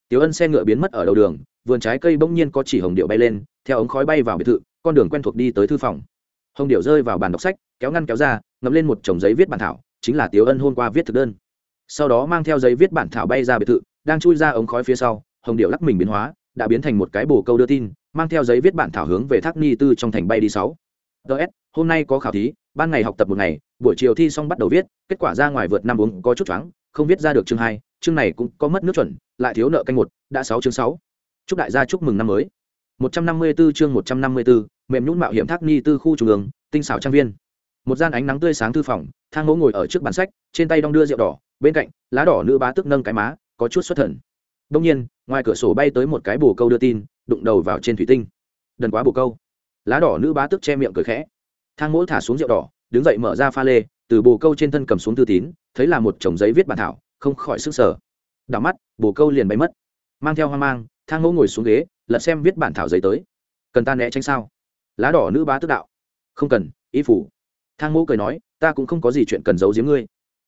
Tiếu ân xe ngựa biến mất ở đầu đường, vườn trái cây bỗng nhiên có chỉ hồng điệu bay lên theo ống khói bay vào biệt thự, con đường quen thuộc đi tới thư phòng. Hồng điệu rơi vào bàn đọc sách, kéo ngăn kéo ra, ngậm lên một chồng giấy viết bản thảo, chính là tiếu ân hôm qua viết thực đơn. Sau đó mang theo giấy viết bản thảo bay ra biệt thự, đang chui ra ống khói phía sau, hồng điệu lắc mình biến hóa, đã biến thành một cái bồ câu đưa tin, mang theo giấy viết bản thảo hướng về thác ni tư trong thành bay đi sáu. Ts hôm nay có khảo thí, ban ngày học tập một ngày, buổi chiều thi xong bắt đầu viết, kết quả ra ngoài vượt năm uống, có chút choáng, không viết ra được chương hai, chương này cũng có mất nước chuẩn, lại thiếu nợ canh một, đã sáu chương sáu. Chúc đại gia chúc mừng năm mới. 154 chương 154, mềm nhũn mạo hiểm thác ni tư khu trung ương tinh xảo trang viên. Một gian ánh nắng tươi sáng thư phòng thang ngỗ ngồi ở trước bàn sách trên tay đong đưa rượu đỏ bên cạnh lá đỏ nữ bá tức nâng cái má có chút xuất thần. Đông nhiên ngoài cửa sổ bay tới một cái bồ câu đưa tin đụng đầu vào trên thủy tinh. Đần quá bồ câu. Lá đỏ nữ bá tức che miệng cười khẽ. Thang ngỗ thả xuống rượu đỏ đứng dậy mở ra pha lê từ bồ câu trên thân cầm xuống thư tín thấy là một chồng giấy viết bản thảo không khỏi sức sở đảo mắt bồ câu liền bay mất. Mang theo hoang mang thang ngỗ ngồi xuống ghế lật xem viết bản thảo giấy tới. Cần ta né tránh sao? Lá đỏ nữ bá tức đạo. Không cần ý phủ. Thang mẫu cười nói, ta cũng không có gì chuyện cần giấu giếm ngươi.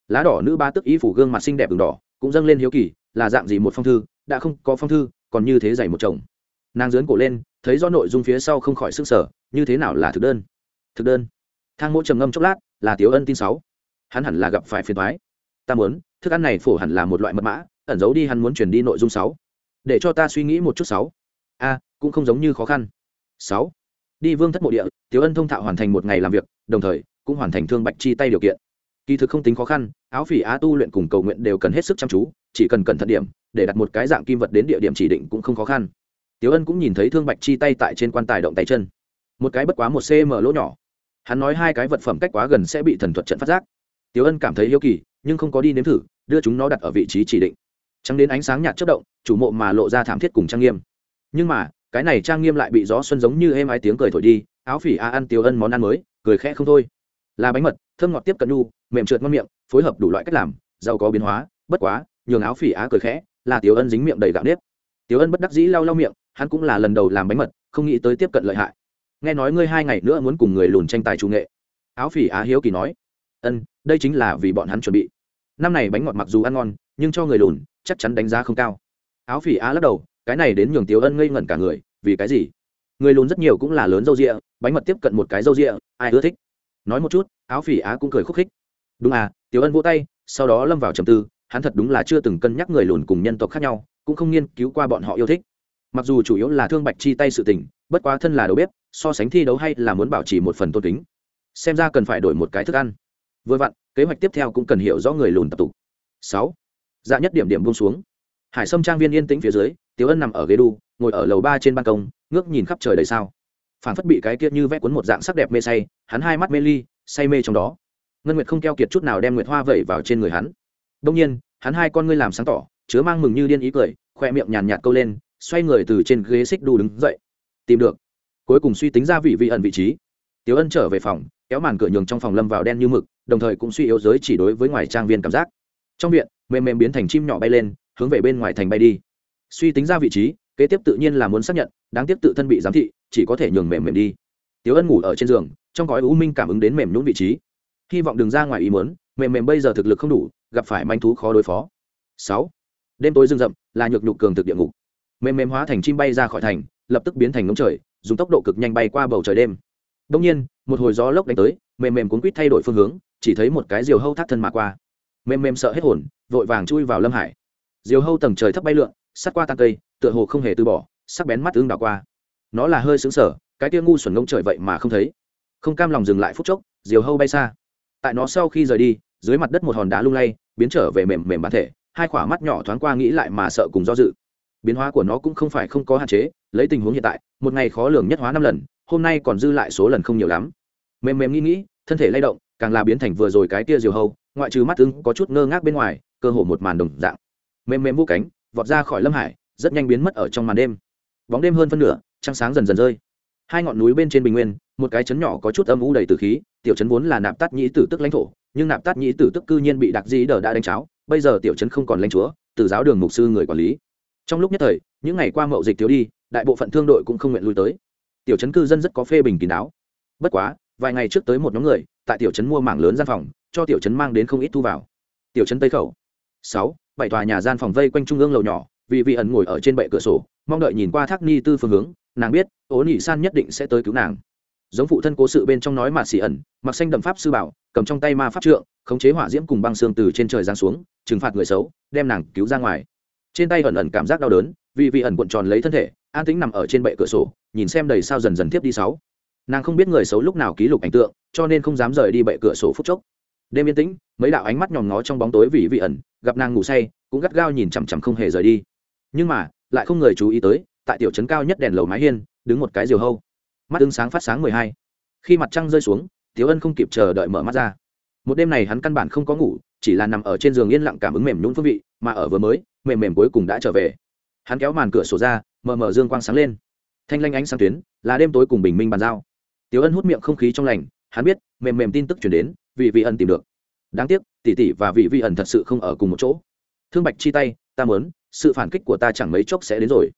Lá đỏ nữ bá tức ý phủ gương mặt xinh đẹp đường đỏ, cũng dâng lên hiếu kỳ, là dạng gì một phong thư, đã không có phong thư, còn như thế dày một chồng. Nàng dướn cổ lên, thấy do nội dung phía sau không khỏi sức sở như thế nào là thực đơn? Thực đơn. Thang mẫu trầm ngâm chốc lát, là tiếu ân tin sáu. Hắn hẳn là gặp phải phiền thoái ta muốn, thức ăn này phổ hẳn là một loại mật mã, ẩn giấu đi hắn muốn chuyển đi nội dung sáu. Để cho ta suy nghĩ một chút sáu a, cũng không giống như khó khăn. Sáu, đi vương thất mộ địa tiếu ân thông thạo hoàn thành một ngày làm việc, đồng thời, cũng hoàn thành thương bạch chi tay điều kiện. Kỳ thực không tính khó khăn, áo phỉ á tu luyện cùng cầu nguyện đều cần hết sức chăm chú, chỉ cần cẩn thận điểm, để đặt một cái dạng kim vật đến địa điểm chỉ định cũng không khó khăn. Tiếu ân cũng nhìn thấy thương bạch chi tay tại trên quan tài động tay chân. Một cái bất quá một cm lỗ nhỏ. Hắn nói hai cái vật phẩm cách quá gần sẽ bị thần thuật trận phát giác. Tiếu ân cảm thấy yêu kỳ, nhưng không có đi nếm thử, đưa chúng nó đặt ở vị trí chỉ định. Trắng đến ánh sáng nhạt chất động, chủ mộ mà lộ ra thảm thiết cùng trang nghiêm nhưng mà, cái này trang nghiêm lại bị gió xuân giống như êm ái tiếng cười thổi đi, áo phỉ a ăn tiêu ân món ăn mới, cười khẽ không thôi. Là bánh mật, thơm ngọt tiếp cận nhu mềm trượt ngon miệng, phối hợp đủ loại cách làm giàu có biến hóa, bất quá, nhường áo phỉ á cười khẽ, là Tiểu ân dính miệng đầy gạo nếp. Tiểu ân bất đắc dĩ lau lau miệng, hắn cũng là lần đầu làm bánh mật, không nghĩ tới tiếp cận lợi hại. Nghe nói ngươi hai ngày nữa muốn cùng người lùn tranh tài chủ nghệ. Áo phỉ á hiếu kỳ nói. Ân, đây chính là vì bọn hắn chuẩn bị. Năm này bánh ngọt mặc dù ăn ngon, nhưng cho người lùn, chắc chắn đánh giá không cao. Áo phỉ á lắc đầu cái này đến nhường tiếu ân ngây ngẩn cả người, vì cái gì? Người lùn rất nhiều cũng là lớn dâu rịa, bánh mật tiếp cận một cái dâu rịa, ai ưa thích? Nói một chút, áo phỉ á cũng cười khúc khích. Đúng à tiếu ân vỗ tay, sau đó lâm vào trầm tư, hắn thật đúng là chưa từng cân nhắc người lùn cùng nhân tộc khác nhau, cũng không nghiên cứu qua bọn họ yêu thích. Mặc dù chủ yếu là thương bạch chi tay sự tình, bất quá thân là đầu bếp, so sánh thi đấu hay là muốn bảo trì một phần tôn kính. Xem ra cần phải đổi một cái thức ăn. Vừa vặn, kế hoạch tiếp theo cũng cần hiểu rõ người lùn tập tục. Sáu dạ nhất điểm điểm buông xuống. Hải sâm trang viên yên tĩnh phía dưới tiếu ân nằm ở ghế đu, ngồi ở lầu ba trên ban công, ngước nhìn khắp trời đầy sao. Phản phất bị cái kia như vẽ cuốn một dạng sắc đẹp mê say, hắn hai mắt mê ly, say mê trong đó. Ngân nguyệt không keo kiệt chút nào đem nguyệt hoa vẩy vào trên người hắn. Đông nhiên, hắn hai con ngươi làm sáng tỏ, chứa mang mừng như điên ý cười, khoe miệng nhàn nhạt câu lên, xoay người từ trên ghế xích đu đứng dậy. Tìm được. Cuối cùng suy tính ra vị vị ẩn vị trí. Tiếu ân trở về phòng, kéo màn cửa nhường trong phòng lâm vào đen như mực, đồng thời cũng suy yếu giới chỉ đối với ngoài trang viên cảm giác. Trong viện, mềm mềm biến thành chim nhỏ bay lên, hướng về bên ngoài thành bay đi suy tính ra vị trí, kế tiếp tự nhiên là muốn xác nhận, đáng tiếc tự thân bị giám thị, chỉ có thể nhường mềm mềm đi. Tiếu ân ngủ ở trên giường, trong gói u minh cảm ứng đến mềm nhún vị trí. Hy vọng đừng ra ngoài ý muốn, mềm mềm bây giờ thực lực không đủ, gặp phải manh thú khó đối phó. Sáu. Đêm tối rừng rậm, là nhược nhục cường thực địa ngục. Mềm mềm hóa thành chim bay ra khỏi thành, lập tức biến thành ngống trời, dùng tốc độ cực nhanh bay qua bầu trời đêm. Đông nhiên, một hồi gió lốc đánh tới, mềm mềm cuốn quýt thay đổi phương hướng, chỉ thấy một cái diều hâu thắt thân mà qua. Mềm mềm sợ hết hồn, vội vàng chui vào lâm hải. Diều hâu tầng trời thấp bay lượn sát qua tan cây, tựa hồ không hề từ bỏ, sắc bén mắt ưng đảo qua. Nó là hơi xứng sở cái tia ngu xuẩn ngông trời vậy mà không thấy. Không cam lòng dừng lại phút chốc, diều hâu bay xa. Tại nó sau khi rời đi, dưới mặt đất một hòn đá lung lay, biến trở về mềm mềm bản thể, hai khỏa mắt nhỏ thoáng qua nghĩ lại mà sợ cùng do dự. Biến hóa của nó cũng không phải không có hạn chế, lấy tình huống hiện tại, một ngày khó lường nhất hóa năm lần, hôm nay còn dư lại số lần không nhiều lắm. Mềm mềm nghĩ nghĩ, thân thể lay động, càng là biến thành vừa rồi cái tia diều hâu, ngoại trừ mắt ứng có chút ngơ ngác bên ngoài, cơ hồ một màn đồng dạng. Mềm mềm vô cánh vọt ra khỏi lâm hải, rất nhanh biến mất ở trong màn đêm. Bóng đêm hơn phân nửa, trăng sáng dần dần rơi. Hai ngọn núi bên trên bình nguyên, một cái chấn nhỏ có chút âm u đầy từ khí, tiểu chấn vốn là nạp tát nhĩ tử tức lãnh thổ, nhưng nạp tát nhĩ tử tức cư nhiên bị đặc di đờ đã đánh cháo, bây giờ tiểu chấn không còn lãnh chúa, từ giáo đường mục sư người quản lý. Trong lúc nhất thời, những ngày qua mậu dịch thiếu đi, đại bộ phận thương đội cũng không nguyện lui tới. Tiểu chấn cư dân rất có phê bình kín đáo. Bất quá, vài ngày trước tới một nhóm người, tại tiểu chấn mua mảng lớn gian phòng, cho tiểu chấn mang đến không ít thu vào. Tiểu chấn tây khẩu. Sáu bảy tòa nhà gian phòng vây quanh trung ương lầu nhỏ, vì vị ẩn ngồi ở trên bệ cửa sổ, mong đợi nhìn qua thác ni tư phương hướng, nàng biết, ố nhị san nhất định sẽ tới cứu nàng. Giống phụ thân cố sự bên trong nói mà xì ẩn, mặc xanh đậm pháp sư bảo, cầm trong tay ma pháp trượng, khống chế hỏa diễm cùng băng xương từ trên trời giáng xuống, trừng phạt người xấu, đem nàng cứu ra ngoài. Trên tay ẩn ẩn cảm giác đau đớn, vì vị ẩn cuộn tròn lấy thân thể, an tĩnh nằm ở trên bệ cửa sổ, nhìn xem đầy sao dần dần tiếp đi sáu. Nàng không biết người xấu lúc nào ký lục ảnh tượng, cho nên không dám rời đi bệ cửa sổ phút chốc đêm yên tĩnh, mấy đạo ánh mắt nhòm ngó trong bóng tối vì vị ẩn, gặp nàng ngủ say, cũng gắt gao nhìn chằm chằm không hề rời đi. Nhưng mà, lại không người chú ý tới, tại tiểu trấn cao nhất đèn lầu mái hiên, đứng một cái diều hâu. Mắt ứng sáng phát sáng mười hai. Khi mặt trăng rơi xuống, Tiểu ân không kịp chờ đợi mở mắt ra. Một đêm này hắn căn bản không có ngủ, chỉ là nằm ở trên giường yên lặng cảm ứng mềm nhún phương vị, mà ở vừa mới, mềm mềm cuối cùng đã trở về. Hắn kéo màn cửa sổ ra, mờ mờ dương quang sáng lên. Thanh lanh ánh sáng tuyến, là đêm tối cùng bình minh bàn giao. Tiểu ân hút miệng không khí trong lành, hắn biết, mềm mềm tin tức chuyển đến vì vị ẩn tìm được. Đáng tiếc, tỷ tỷ và vị vị ẩn thật sự không ở cùng một chỗ. Thương bạch chi tay, ta mớn sự phản kích của ta chẳng mấy chốc sẽ đến rồi.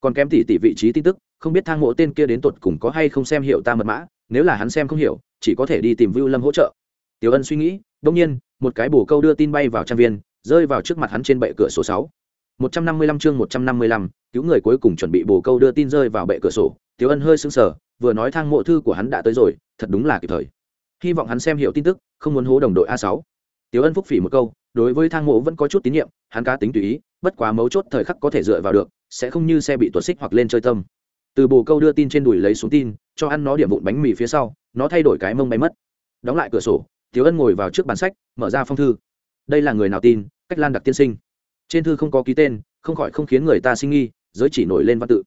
Còn kém tỷ tỷ vị trí tin tức, không biết thang mộ tên kia đến tột cùng có hay không xem hiểu ta mật mã, nếu là hắn xem không hiểu, chỉ có thể đi tìm vưu lâm hỗ trợ. Tiểu ân suy nghĩ đông nhiên, một cái bồ câu đưa tin bay vào trang viên, rơi vào trước mặt hắn trên bệ cửa số sáu. Một trăm năm mươi lăm chương một trăm năm mươi lăm, cứu người cuối cùng chuẩn bị bồ câu đưa tin rơi vào bệ cửa sổ. Tiểu ân hơi sững sờ, vừa nói thang mộ thư của hắn đã tới rồi, thật đúng là kịp thời hy vọng hắn xem hiểu tin tức, không muốn hố đồng đội a sáu. Tiểu ân phúc phỉ một câu, đối với thang mộ vẫn có chút tín nhiệm, hắn cá tính tùy ý, bất quá mấu chốt thời khắc có thể dựa vào được, sẽ không như xe bị tuột xích hoặc lên chơi tâm. Từ bồ câu đưa tin trên đùi lấy xuống tin, cho ăn nó điểm vụn bánh mì phía sau, nó thay đổi cái mông bay mất. Đóng lại cửa sổ, tiểu ân ngồi vào trước bàn sách, mở ra phong thư. Đây là người nào tin? Cách lan đặc tiên sinh. Trên thư không có ký tên, không khỏi không khiến người ta sinh nghi, giới chỉ nổi lên văn tự.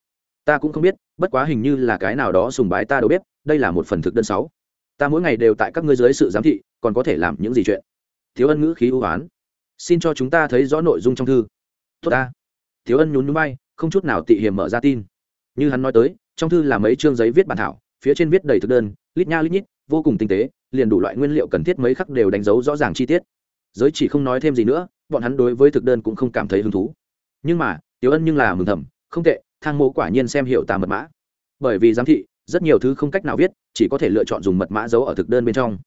Ta cũng không biết, bất quá hình như là cái nào đó sùng bái ta đâu biết, đây là một phần thực đơn sáu ta mỗi ngày đều tại các ngươi dưới sự giám thị, còn có thể làm những gì chuyện? Thiếu ân ngữ khí ưu oán xin cho chúng ta thấy rõ nội dung trong thư. Tốt ta. Thiếu ân nhún núi bay không chút nào tị hiểm mở ra tin. Như hắn nói tới, trong thư là mấy chương giấy viết bản thảo, phía trên viết đầy thực đơn, lít nha lít nhít, vô cùng tinh tế, liền đủ loại nguyên liệu cần thiết mấy khắc đều đánh dấu rõ ràng chi tiết. Giới chỉ không nói thêm gì nữa, bọn hắn đối với thực đơn cũng không cảm thấy hứng thú. Nhưng mà, tiểu ân nhưng là mừng thầm, không tệ, thang mộ quả nhiên xem hiệu tà mật mã. Bởi vì giám thị, rất nhiều thứ không cách nào viết chỉ có thể lựa chọn dùng mật mã giấu ở thực đơn bên trong.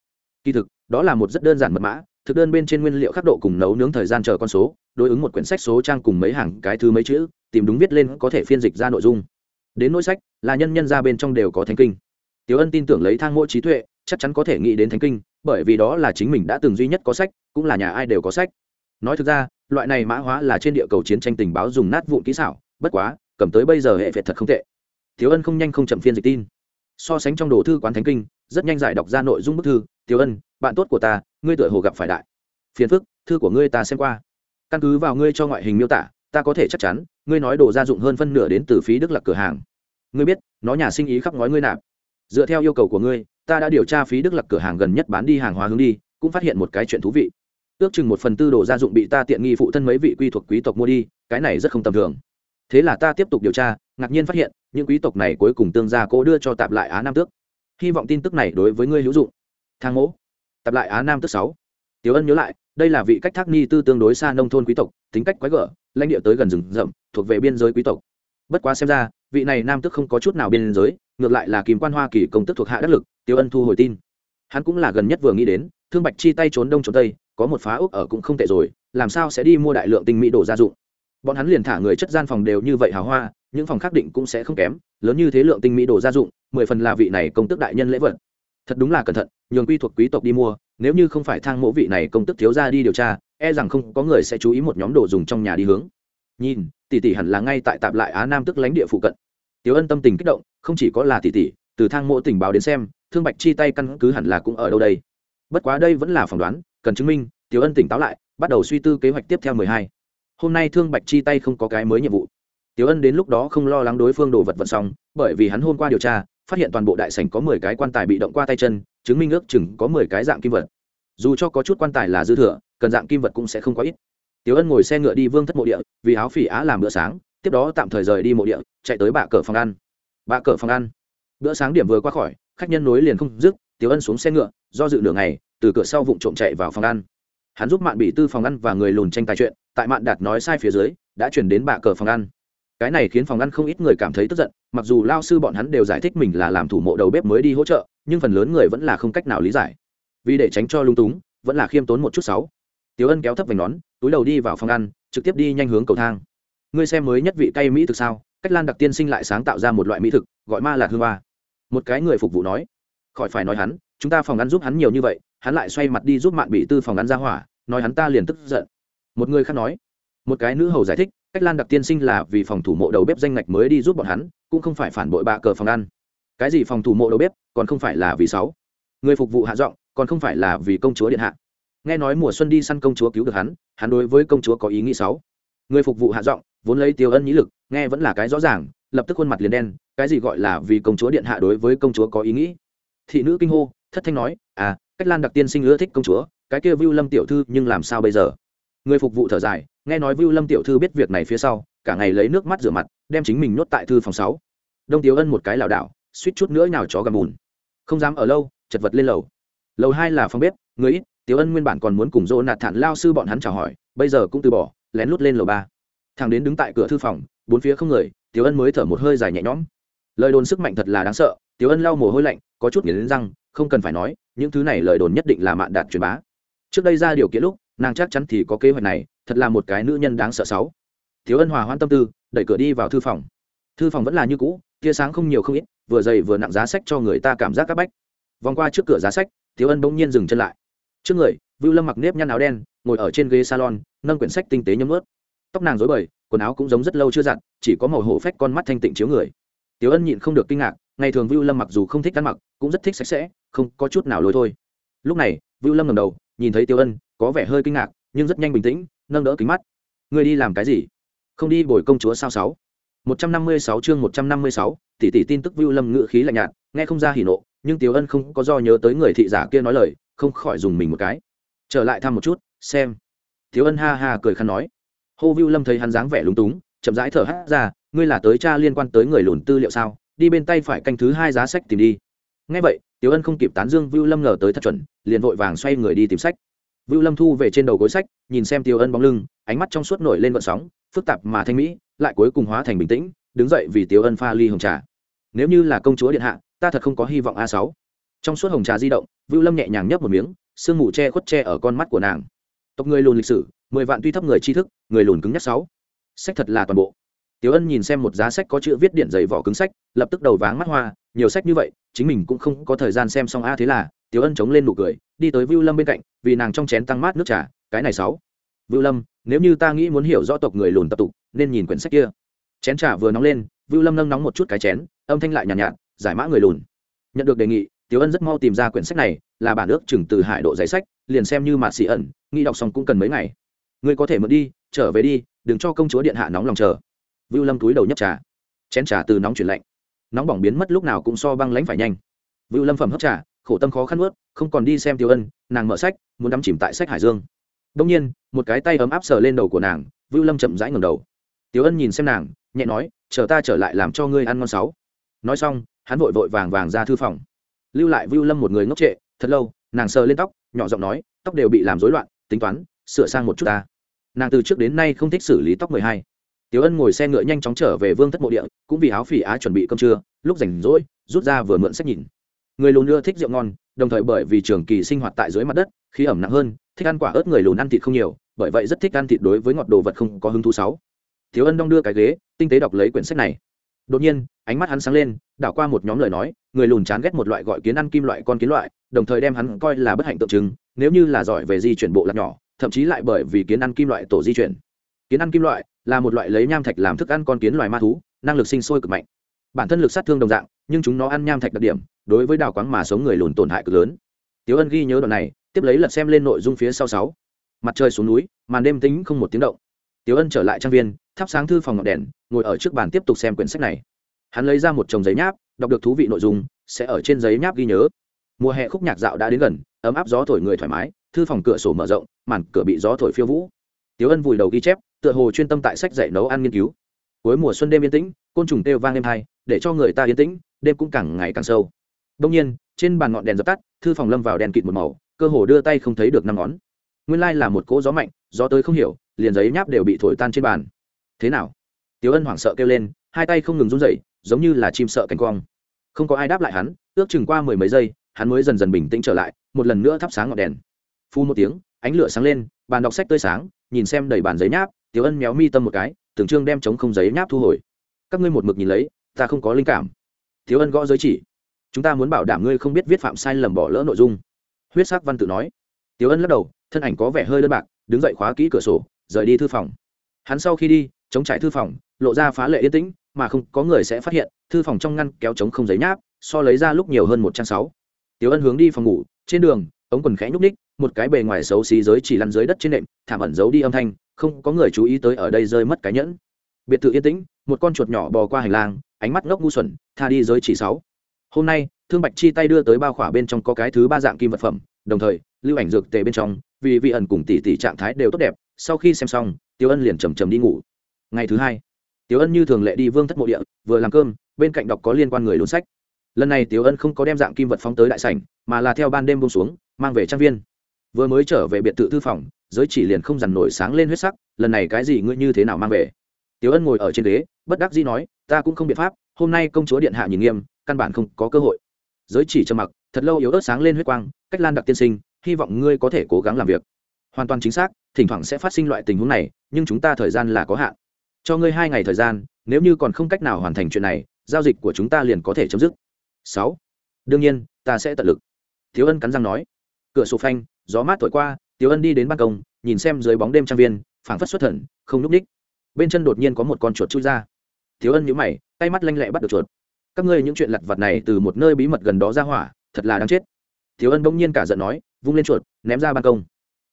Kỳ thực, đó là một rất đơn giản mật mã, thực đơn bên trên nguyên liệu khắc độ cùng nấu nướng thời gian chờ con số, đối ứng một quyển sách số trang cùng mấy hàng cái thứ mấy chữ, tìm đúng viết lên có thể phiên dịch ra nội dung. Đến nỗi sách, là nhân nhân ra bên trong đều có thánh kinh. Tiểu ân tin tưởng lấy thang mỗi trí tuệ, chắc chắn có thể nghĩ đến thánh kinh, bởi vì đó là chính mình đã từng duy nhất có sách, cũng là nhà ai đều có sách. Nói thực ra, loại này mã hóa là trên địa cầu chiến tranh tình báo dùng nát vụn kỹ xảo, bất quá, cầm tới bây giờ hệ việt thật không tệ. Thiếu ân không nhanh không chậm phiên dịch tin so sánh trong đồ thư quán thánh kinh, rất nhanh giải đọc ra nội dung bức thư. Tiểu ân, bạn tốt của ta, ngươi tựa hồ gặp phải đại phiền phức, thư của ngươi ta xem qua. Căn cứ vào ngươi cho ngoại hình miêu tả, ta có thể chắc chắn, ngươi nói đồ gia dụng hơn phân nửa đến từ phí đức lạc cửa hàng. Ngươi biết, nó nhà sinh ý khắp ngói ngươi nạp. Dựa theo yêu cầu của ngươi, ta đã điều tra phí đức lạc cửa hàng gần nhất bán đi hàng hóa hướng đi, cũng phát hiện một cái chuyện thú vị. Ước chừng một phần tư đồ gia dụng bị ta tiện nghi phụ thân mấy vị quy thuộc quý tộc mua đi, cái này rất không tầm thường thế là ta tiếp tục điều tra, ngạc nhiên phát hiện, những quý tộc này cuối cùng tương gia cố đưa cho tạp lại á nam tước. Hy vọng tin tức này đối với ngươi hữu dụng. Thang mỗ, tạp lại á nam tước sáu. Tiểu ân nhớ lại, đây là vị cách thác ni tư tương đối xa nông thôn quý tộc, tính cách quái gở, lãnh địa tới gần rừng rậm, thuộc về biên giới quý tộc. Bất quá xem ra, vị này nam Tước không có chút nào biên giới, ngược lại là kìm quan hoa kỳ công tức thuộc hạ đắc lực, tiểu ân thu hồi tin. Hắn cũng là gần nhất vừa nghĩ đến, thương bạch chi tay trốn đông trốn tây, có một phá úc ở cũng không tệ rồi, làm sao sẽ đi mua đại lượng tinh mỹ đồ gia dụng bọn hắn liền thả người chất gian phòng đều như vậy hào hoa, những phòng khác định cũng sẽ không kém, lớn như thế lượng tinh mỹ đồ gia dụng, mười phần là vị này công tức đại nhân lễ vật. Thật đúng là cẩn thận, nhường quy thuộc quý tộc đi mua, nếu như không phải thang mộ vị này công tức thiếu ra đi điều tra e rằng không có người sẽ chú ý một nhóm đồ dùng trong nhà đi hướng. Nhìn, tỷ tỷ hẳn là ngay tại tạp lại á nam tức lánh địa phụ cận. Tiếu ân tâm tình kích động, không chỉ có là tỷ tỷ, từ thang mộ tình báo đến xem, thương bạch chi tay căn cứ hẳn là cũng ở đâu đây. Bất quá đây vẫn là phỏng đoán, cần chứng minh tiếu ân tỉnh táo lại, bắt đầu suy tư kế hoạch tiếp theo mười hai hôm nay thương bạch chi tay không có cái mới nhiệm vụ Tiểu ân đến lúc đó không lo lắng đối phương đồ vật vật xong bởi vì hắn hôm qua điều tra phát hiện toàn bộ đại sảnh có mười cái quan tài bị động qua tay chân chứng minh ước chừng có mười cái dạng kim vật dù cho có chút quan tài là dư thừa cần dạng kim vật cũng sẽ không có ít Tiểu ân ngồi xe ngựa đi vương thất mộ địa vì áo phỉ á làm bữa sáng tiếp đó tạm thời rời đi mộ địa chạy tới bạ cờ phòng ăn bạ cờ phòng ăn bữa sáng điểm vừa qua khỏi khách nhân nối liền không dứt Tiểu ân xuống xe ngựa do dự nửa ngày từ cửa sau vụng trộm chạy vào phòng ăn hắn giúp mạn bị tư phòng ăn và người lùn tranh tài chuyện, tại mạn đạt nói sai phía dưới, đã chuyển đến bạ cờ phòng ăn. Cái này khiến phòng ăn không ít người cảm thấy tức giận, mặc dù lao sư bọn hắn đều giải thích mình là làm thủ mộ đầu bếp mới đi hỗ trợ, nhưng phần lớn người vẫn là không cách nào lý giải. Vì để tránh cho lung túng, vẫn là khiêm tốn một chút sáu. Tiếu ân kéo thấp vành nón, túi đầu đi vào phòng ăn, trực tiếp đi nhanh hướng cầu thang. Ngươi xem mới nhất vị cay mỹ thực sao? Cách lan đặc tiên sinh lại sáng tạo ra một loại mỹ thực, gọi ma lạc hương ba một cái người phục vụ nói. Khỏi phải nói hắn chúng ta phòng ăn giúp hắn nhiều như vậy, hắn lại xoay mặt đi giúp mạn bị tư phòng ăn ra hỏa, nói hắn ta liền tức giận. Một người khác nói, một cái nữ hầu giải thích, cách lan đặc tiên sinh là vì phòng thủ mộ đầu bếp danh ngạch mới đi giúp bọn hắn, cũng không phải phản bội bạ cờ phòng ăn. Cái gì phòng thủ mộ đầu bếp, còn không phải là vì sáu. Người phục vụ hạ giọng, còn không phải là vì công chúa điện hạ. Nghe nói mùa xuân đi săn công chúa cứu được hắn hắn đối với công chúa có ý nghĩ sáu. Người phục vụ hạ giọng, vốn lấy tiêu ân nhĩ lực, nghe vẫn là cái rõ ràng, lập tức khuôn mặt liền đen, cái gì gọi là vì công chúa điện hạ đối với công chúa có ý nghĩ. Thị nữ kinh hô thất thanh nói à cách lan đặc tiên sinh ưa thích công chúa, cái kia vưu lâm tiểu thư nhưng làm sao bây giờ? Người phục vụ thở dài, nghe nói vưu lâm tiểu thư biết việc này phía sau, cả ngày lấy nước mắt rửa mặt, đem chính mình nhốt tại thư phòng sáu. Đông tiếu ân một cái lảo đảo, suýt chút nữa nào chó gầm bùn. Không dám ở lâu, chật vật lên lầu. Lầu hai là phòng bếp, người ít tiếu ân nguyên bản còn muốn cùng dỗ nạt thản lao sư bọn hắn chào hỏi, bây giờ cũng từ bỏ, lén lút lên lầu ba. Thằng đến đứng tại cửa thư phòng, bốn phía không người tiếu ân mới thở một hơi dài nhẹ nhõm. Lời đồn sức mạnh thật là đáng sợ tiếu ân lau mồ hôi lạnh, có chút nghiền đến răng không cần phải nói những thứ này lời đồn nhất định là mạn đạt truyền bá. Trước đây ra điều kiện lúc nàng chắc chắn thì có kế hoạch này thật là một cái nữ nhân đáng sợ sáu. Thiếu ân hòa hoan tâm tư đẩy cửa đi vào thư phòng. Thư phòng vẫn là như cũ tia sáng không nhiều không ít vừa dày vừa nặng giá sách cho người ta cảm giác các bách. Vòng qua trước cửa giá sách thiếu ân bỗng nhiên dừng chân lại. Trước người vưu lâm mặc nếp nhăn áo đen ngồi ở trên ghế salon nâng quyển sách tinh tế nhấm ướt. Tóc nàng rối bời quần áo cũng giống rất lâu chưa giặt chỉ có màu hổ phách con mắt thanh tịnh chiếu người. Tiểu Ân nhịn không được kinh ngạc, ngày thường Vưu Lâm mặc dù không thích ăn mặc, cũng rất thích sạch sẽ, không có chút nào lôi thôi. Lúc này, Vưu Lâm ngầm đầu, nhìn thấy Tiêu Ân, có vẻ hơi kinh ngạc, nhưng rất nhanh bình tĩnh, nâng đỡ kính mắt. Ngươi đi làm cái gì? Không đi bồi công chúa sao sáu? 156 chương 156, tỷ tỷ tin tức Vưu Lâm ngự khí lạnh nhạt, nghe không ra hỉ nộ, nhưng Tiêu Ân không có do nhớ tới người thị giả kia nói lời, không khỏi dùng mình một cái. Trở lại thăm một chút, xem. Tiêu Ân ha ha cười khăn nói. Hô Vưu Lâm thấy hắn dáng vẻ lúng túng, chậm rãi thở hát ra, ngươi là tới cha liên quan tới người lùn tư liệu sao đi bên tay phải canh thứ hai giá sách tìm đi ngay vậy tiểu ân không kịp tán dương vưu lâm ngờ tới thật chuẩn, liền vội vàng xoay người đi tìm sách. Vưu lâm thu về trên đầu gối sách, nhìn xem tiểu ân bóng lưng, ánh mắt trong suốt nổi lên vận sóng, phức tạp mà thanh mỹ, lại cuối cùng hóa thành bình tĩnh, đứng dậy vì tiểu ân pha ly hồng trà. Nếu như là công chúa điện hạ, ta thật không có hy vọng a sáu. Trong suốt hồng trà di động, vưu lâm nhẹ nhàng nhấp một miếng, sương mù che khuất che ở con mắt của nàng. Tộc người lùn lịch sử, mười vạn tuy thấp người tri thức, người lùn cứng nhất sáu. Sách thật là toàn bộ. Tiểu Ân nhìn xem một giá sách có chữ viết điện dày vỏ cứng sách, lập tức đầu váng mắt hoa, nhiều sách như vậy, chính mình cũng không có thời gian xem xong a thế là, Tiểu Ân chống lên nụ cười, đi tới Vưu Lâm bên cạnh, vì nàng trong chén tăng mát nước trà, cái này sáu. Vưu Lâm, nếu như ta nghĩ muốn hiểu rõ tộc người lùn tập tục, nên nhìn quyển sách kia. Chén trà vừa nóng lên, Vưu Lâm nâng nóng một chút cái chén, âm thanh lại nhàn nhạt, nhạt, giải mã người lùn. Nhận được đề nghị, Tiểu Ân rất mau tìm ra quyển sách này, là bản ước chừng từ hải độ giấy sách, liền xem như mạn sĩ ẩn, nghĩ đọc xong cũng cần mấy ngày. Ngươi có thể mượn đi, trở về đi, đừng cho công chúa điện hạ nóng lòng chờ vưu lâm túi đầu nhấp trà. Chén trà từ nóng chuyển lạnh. Nóng bỏng biến mất lúc nào cũng so băng lãnh phải nhanh. Vưu lâm phẩm hấp trà, khổ tâm khó khăn ướt không còn đi xem tiêu ân, nàng mở sách, muốn đắm chìm tại sách hải dương. Đông nhiên, một cái tay ấm áp sờ lên đầu của nàng, vưu lâm chậm rãi ngầm đầu. Tiêu ân nhìn xem nàng, nhẹ nói, chờ ta trở lại làm cho ngươi ăn ngon sáu. Nói xong, hắn vội vội vàng vàng ra thư phòng. Lưu lại vưu lâm một người ngốc trệ, thật lâu, nàng sờ lên tóc, nhỏ giọng nói, tóc đều bị làm rối loạn, tính toán, sửa sang một chút ta. Nàng từ trước đến nay không thích xử lý tóc mười hai. Tiểu Ân ngồi xe ngựa nhanh chóng trở về Vương Thất mộ địa, cũng vì áo phỉ á chuẩn bị cơm trưa, lúc rảnh rỗi, rút ra vừa mượn sách nhìn. Người lùn ưa thích rượu ngon, đồng thời bởi vì trường kỳ sinh hoạt tại dưới mặt đất, khí ẩm nặng hơn, thích ăn quả ớt người lùn ăn thịt không nhiều, bởi vậy rất thích ăn thịt đối với ngọt đồ vật không có hứng thú sáu. Tiểu Ân đong đưa cái ghế, tinh tế đọc lấy quyển sách này. Đột nhiên, ánh mắt hắn sáng lên, đảo qua một nhóm lời nói, người lùn chán ghét một loại gọi kiến ăn kim loại con kiến loại, đồng thời đem hắn coi là bất hạnh tượng trưng, nếu như là giỏi về di chuyển bộ lạc nhỏ, thậm chí lại bởi vì kiến ăn kim loại tổ di chuyển. Kiến ăn kim loại là một loại lấy nham thạch làm thức ăn con kiến loài ma thú, năng lực sinh sôi cực mạnh. Bản thân lực sát thương đồng dạng, nhưng chúng nó ăn nham thạch đặc điểm, đối với đào quáng mà sống người lùn tổn hại cực lớn. Tiếu Ân ghi nhớ đoạn này, tiếp lấy lật xem lên nội dung phía sau sáu. Mặt trời xuống núi, màn đêm tính không một tiếng động. Tiếu Ân trở lại trang viên, thắp sáng thư phòng ngọn đèn, ngồi ở trước bàn tiếp tục xem quyển sách này. Hắn lấy ra một chồng giấy nháp, đọc được thú vị nội dung, sẽ ở trên giấy nháp ghi nhớ. Mùa hè khúc nhạc dạo đã đến gần, ấm áp gió thổi người thoải mái, thư phòng cửa sổ mở rộng, màn cửa bị gió thổi phiêu vũ. Tiếu Ân vùi đầu ghi chép, tựa hồ chuyên tâm tại sách dạy nấu ăn nghiên cứu. Cuối mùa xuân đêm yên tĩnh, côn trùng kêu vang êm hai, để cho người ta yên tĩnh, đêm cũng càng ngày càng sâu. Đông nhiên, trên bàn ngọn đèn dập tắt, thư phòng lâm vào đèn kịt một màu, cơ hồ đưa tay không thấy được năm ngón. Nguyên lai là một cỗ gió mạnh, gió tới không hiểu, liền giấy nháp đều bị thổi tan trên bàn. Thế nào? Tiếu Ân hoảng sợ kêu lên, hai tay không ngừng run rẩy, giống như là chim sợ cánh quang. Không có ai đáp lại hắn, ước chừng qua mười mấy giây, hắn mới dần dần bình tĩnh trở lại, một lần nữa thắp sáng ngọn đèn. Phu một tiếng, ánh lửa sáng lên, bàn đọc sách tươi sáng, nhìn xem đầy bàn giấy nháp, Tiểu Ân méo mi tâm một cái, tưởng trương đem chống không giấy nháp thu hồi. Các ngươi một mực nhìn lấy, ta không có linh cảm. Tiểu Ân gõ giới chỉ. Chúng ta muốn bảo đảm ngươi không biết viết phạm sai lầm bỏ lỡ nội dung. Huyết sắc văn tự nói. Tiểu Ân lắc đầu, thân ảnh có vẻ hơi đơn bạc, đứng dậy khóa kỹ cửa sổ, rời đi thư phòng. Hắn sau khi đi, chống trải thư phòng, lộ ra phá lệ yên tĩnh, mà không có người sẽ phát hiện, thư phòng trong ngăn kéo chống không giấy nháp, so lấy ra lúc nhiều hơn một trang sáu. Tiểu Ân hướng đi phòng ngủ, trên đường, ống quần khẽ nhúc ních một cái bề ngoài xấu xí giới chỉ lăn dưới đất trên nệm thảm ẩn giấu đi âm thanh không có người chú ý tới ở đây rơi mất cái nhẫn. Biệt thự yên tĩnh, một con chuột nhỏ bò qua hành lang, ánh mắt ngốc ngu xuẩn, tha đi giới chỉ sáu. Hôm nay, thương bạch chi tay đưa tới bao khỏa bên trong có cái thứ ba dạng kim vật phẩm, đồng thời, lưu ảnh dược tề bên trong, vì vị ẩn cùng tỷ tỷ trạng thái đều tốt đẹp, sau khi xem xong tiêu ân liền chầm chầm đi ngủ. Ngày thứ hai tiêu ân như thường lệ đi vương thất mộ địa, vừa làm cơm, bên cạnh đọc có liên quan người đốn sách. Lần này tiêu ân không có đem dạng kim vật phóng tới đại sảnh, mà là theo ban đêm bông xuống, mang về trang viên. Vừa mới trở về biệt thự thư phòng giới chỉ liền không dằn nổi sáng lên huyết sắc, lần này cái gì ngươi như thế nào mang về? Tiếu ân ngồi ở trên ghế, bất đắc dĩ nói, ta cũng không biện pháp, hôm nay công chúa điện hạ nhìn nghiêm, căn bản không có cơ hội. Giới chỉ trầm mặc, thật lâu yếu ớt sáng lên huyết quang, cách lan đặc tiên sinh, hy vọng ngươi có thể cố gắng làm việc. Hoàn toàn chính xác, thỉnh thoảng sẽ phát sinh loại tình huống này, nhưng chúng ta thời gian là có hạn. Cho ngươi hai ngày thời gian, nếu như còn không cách nào hoàn thành chuyện này, giao dịch của chúng ta liền có thể chấm dứt. Sáu. Đương nhiên, ta sẽ tận lực. Thiếu ân cắn răng nói. Cửa sổ phanh, gió mát thổi qua tiếu ân đi đến ban công, nhìn xem dưới bóng đêm trang viên, phảng phất xuất thần, không núp ních bên chân đột nhiên có một con chuột chui ra. Tiếu ân nhíu mày, tay mắt lanh lẹ bắt được chuột. Các ngươi những chuyện lặt vặt này từ một nơi bí mật gần đó ra hỏa, thật là đáng chết. Tiếu ân bỗng nhiên cả giận nói, vung lên chuột, ném ra ban công.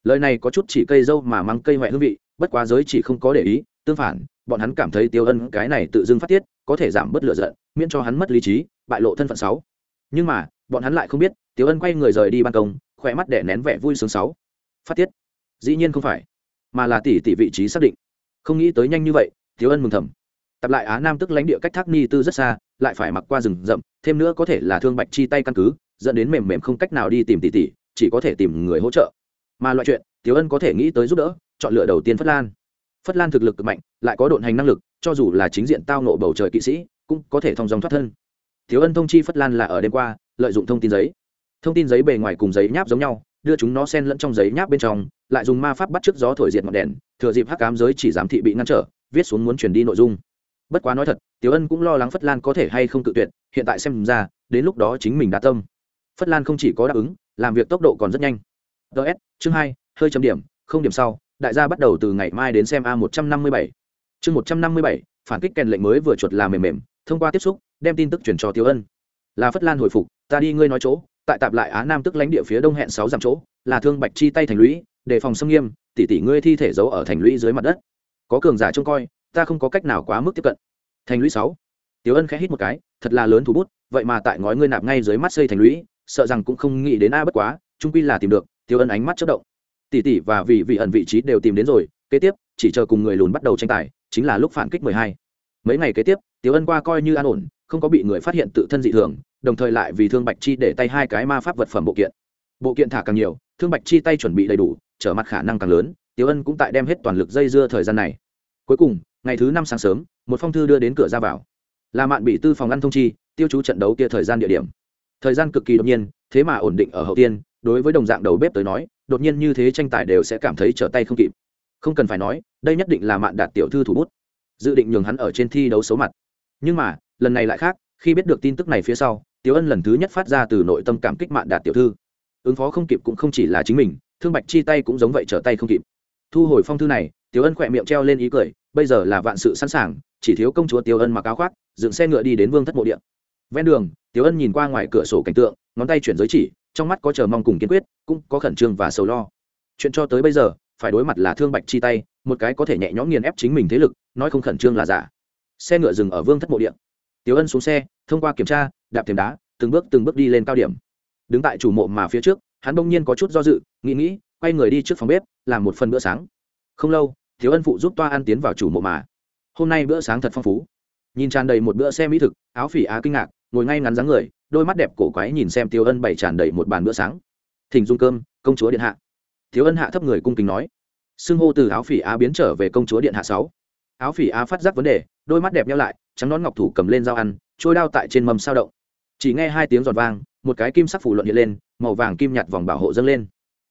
Lời này có chút chỉ cây dâu mà mang cây ngoại hương vị, bất quá giới chỉ không có để ý, tương phản, bọn hắn cảm thấy tiêu ân cái này tự dưng phát tiết, có thể giảm bớt lựa giận, miễn cho hắn mất lý trí, bại lộ thân phận sáu. Nhưng mà, bọn hắn lại không biết tiêu ân quay người rời đi ban công, khỏe mắt để nén vẻ vui sướng sáu phát tiết. Dĩ nhiên không phải, mà là tỷ tỷ vị trí xác định. Không nghĩ tới nhanh như vậy, thiếu ân mừng thầm. Tập lại á nam tức lãnh địa cách thác ni tư rất xa, lại phải mặc qua rừng rậm, thêm nữa có thể là thương bạch chi tay căn cứ, dẫn đến mềm mềm không cách nào đi tìm tỷ tỷ, chỉ có thể tìm người hỗ trợ. Mà loại chuyện, thiếu ân có thể nghĩ tới giúp đỡ, chọn lựa đầu tiên phất lan. Phất lan thực lực cực mạnh, lại có độn hành năng lực, cho dù là chính diện tao nộ bầu trời kỵ sĩ, cũng có thể thông dòng thoát thân. Thiếu ân thông chi phất lan là ở đêm qua, lợi dụng thông tin giấy. Thông tin giấy bề ngoài cùng giấy nháp giống nhau đưa chúng nó xen lẫn trong giấy nháp bên trong, lại dùng ma pháp bắt trước gió thổi diệt ngọn đèn, thừa dịp hắc cám giới chỉ giám thị bị ngăn trở, viết xuống muốn truyền đi nội dung. Bất quá nói thật, tiểu ân cũng lo lắng phất lan có thể hay không tự tuyệt, hiện tại xem ra, đến lúc đó chính mình đã tâm. Phất lan không chỉ có đáp ứng, làm việc tốc độ còn rất nhanh. Ts chương hai, hơi chấm điểm, không điểm sau, đại gia bắt đầu từ ngày mai đến xem a một trăm năm mươi bảy. Chương một trăm năm mươi bảy, phản kích kèn lệnh mới vừa chuột làm mềm mềm, thông qua tiếp xúc, đem tin tức chuyển cho tiểu ân. Là phất lan hồi phục, ta đi, ngươi nói chỗ tại tạp lại á nam tức lãnh địa phía đông hẹn sáu dặm chỗ, là thương bạch chi tay thành lũy, đề phòng xâm nghiêm, tỷ tỷ ngươi thi thể giấu ở thành lũy dưới mặt đất. Có cường giả trông coi, ta không có cách nào quá mức tiếp cận. Thành lũy sáu. Tiểu ân khẽ hít một cái, thật là lớn thủ bút, vậy mà tại ngói ngươi nạp ngay dưới mắt xây thành lũy, sợ rằng cũng không nghĩ đến a bất quá, trung quy là tìm được, tiểu ân ánh mắt chất động. Tỷ tỷ và vị vị ẩn vị trí đều tìm đến rồi, kế tiếp, chỉ chờ cùng người lùn bắt đầu tranh tài, chính là lúc phản kích mười hai. Mấy ngày kế tiếp, tiểu ân qua coi như an ổn, không có bị người phát hiện tự thân dị thường đồng thời lại vì thương bạch chi để tay hai cái ma pháp vật phẩm bộ kiện. Bộ kiện thả càng nhiều, thương bạch chi tay chuẩn bị đầy đủ, trở mặt khả năng càng lớn tiếu ân cũng tại đem hết toàn lực dây dưa thời gian này. Cuối cùng, ngày thứ năm sáng sớm, một phong thư đưa đến cửa ra vào. Là mạn bị tư phòng ăn thông chi, tiêu chú trận đấu kia thời gian địa điểm. Thời gian cực kỳ đột nhiên, thế mà ổn định ở hậu tiên, đối với đồng dạng đầu bếp tới nói, đột nhiên như thế tranh tài đều sẽ cảm thấy trở tay không kịp. Không cần phải nói, đây nhất định là mạn đạt tiểu thư thủ bút. Dự định nhường hắn ở trên thi đấu xấu mặt. Nhưng mà, lần này lại khác, khi biết được tin tức này phía sau tiểu ân lần thứ nhất phát ra từ nội tâm cảm kích mạn đạt tiểu thư. Ứng phó không kịp cũng không chỉ là chính mình, thương bạch chi tay cũng giống vậy trở tay không kịp. Thu hồi phong thư này, tiểu ân khỏe miệng treo lên ý cười, bây giờ là vạn sự sẵn sàng, chỉ thiếu công chúa tiểu ân mặc áo khoác, dựng xe ngựa đi đến vương thất mộ điện. Ven đường, tiểu ân nhìn qua ngoài cửa sổ cảnh tượng, ngón tay chuyển giới chỉ, trong mắt có chờ mong cùng kiên quyết, cũng có khẩn trương và sầu lo. Chuyện cho tới bây giờ, phải đối mặt là thương bạch chi tay, một cái có thể nhẹ nhõm nghiền ép chính mình thế lực, nói không khẩn trương là giả. Xe ngựa dừng ở vương thất mộ điện. Tiểu ân xuống xe, thông qua kiểm tra đạp thềm đá, từng bước từng bước đi lên cao điểm. Đứng tại chủ mộ mà phía trước, hắn bỗng nhiên có chút do dự, nghĩ nghĩ, quay người đi trước phòng bếp, làm một phần bữa sáng. Không lâu, thiếu ân phụ giúp toa ăn tiến vào chủ mộ mà. Hôm nay bữa sáng thật phong phú. Nhìn tràn đầy một bữa xe mỹ thực, áo phỉ á kinh ngạc, ngồi ngay ngắn dáng người, đôi mắt đẹp cổ quái nhìn xem tiêu ân bày tràn đầy một bàn bữa sáng. Thỉnh dung cơm, công chúa điện hạ. Thiếu ân hạ thấp người cung kính nói. Xưng hô từ áo phỉ á biến trở về công chúa điện hạ sáu. Áo phỉ á phát giác vấn đề, đôi mắt đẹp nhau lại, trắng nón ngọc thủ cầm lên dao ăn, trôi đao tại trên mâm sao động chỉ nghe hai tiếng giòn vang, một cái kim sắc phủ luận hiện lên, màu vàng kim nhạt vòng bảo hộ dâng lên.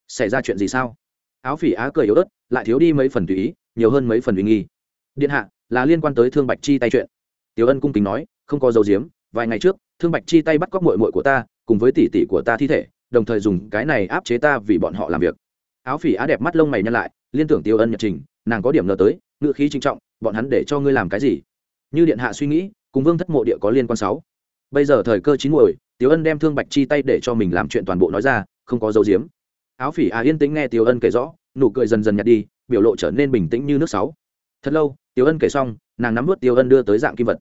Xảy ra chuyện gì sao? Áo phỉ á cười yếu ớt, lại thiếu đi mấy phần tùy ý, nhiều hơn mấy phần uy nghi. Điện hạ, là liên quan tới thương bạch chi tay chuyện. Tiểu ân cung kính nói, không có dấu diếm vài ngày trước, thương bạch chi tay bắt cóc mội mội của ta, cùng với tỷ tỷ của ta thi thể, đồng thời dùng cái này áp chế ta vì bọn họ làm việc. Áo phỉ á đẹp mắt lông mày nhăn lại, liên tưởng tiêu ân nhật trình, nàng có điểm ngờ tới ngự khí trinh trọng, bọn hắn để cho ngươi làm cái gì? Như điện hạ suy nghĩ, cùng vương thất mộ địa có liên quan sáu bây giờ thời cơ chín muồi, tiểu ân đem thương bạch chi tay để cho mình làm chuyện toàn bộ nói ra, không có dấu diếm áo phỉ á yên tĩnh nghe tiểu ân kể rõ, nụ cười dần dần nhạt đi, biểu lộ trở nên bình tĩnh như nước sáu thật lâu, tiểu ân kể xong, nàng nắm vớt tiểu ân đưa tới dạng kim vật.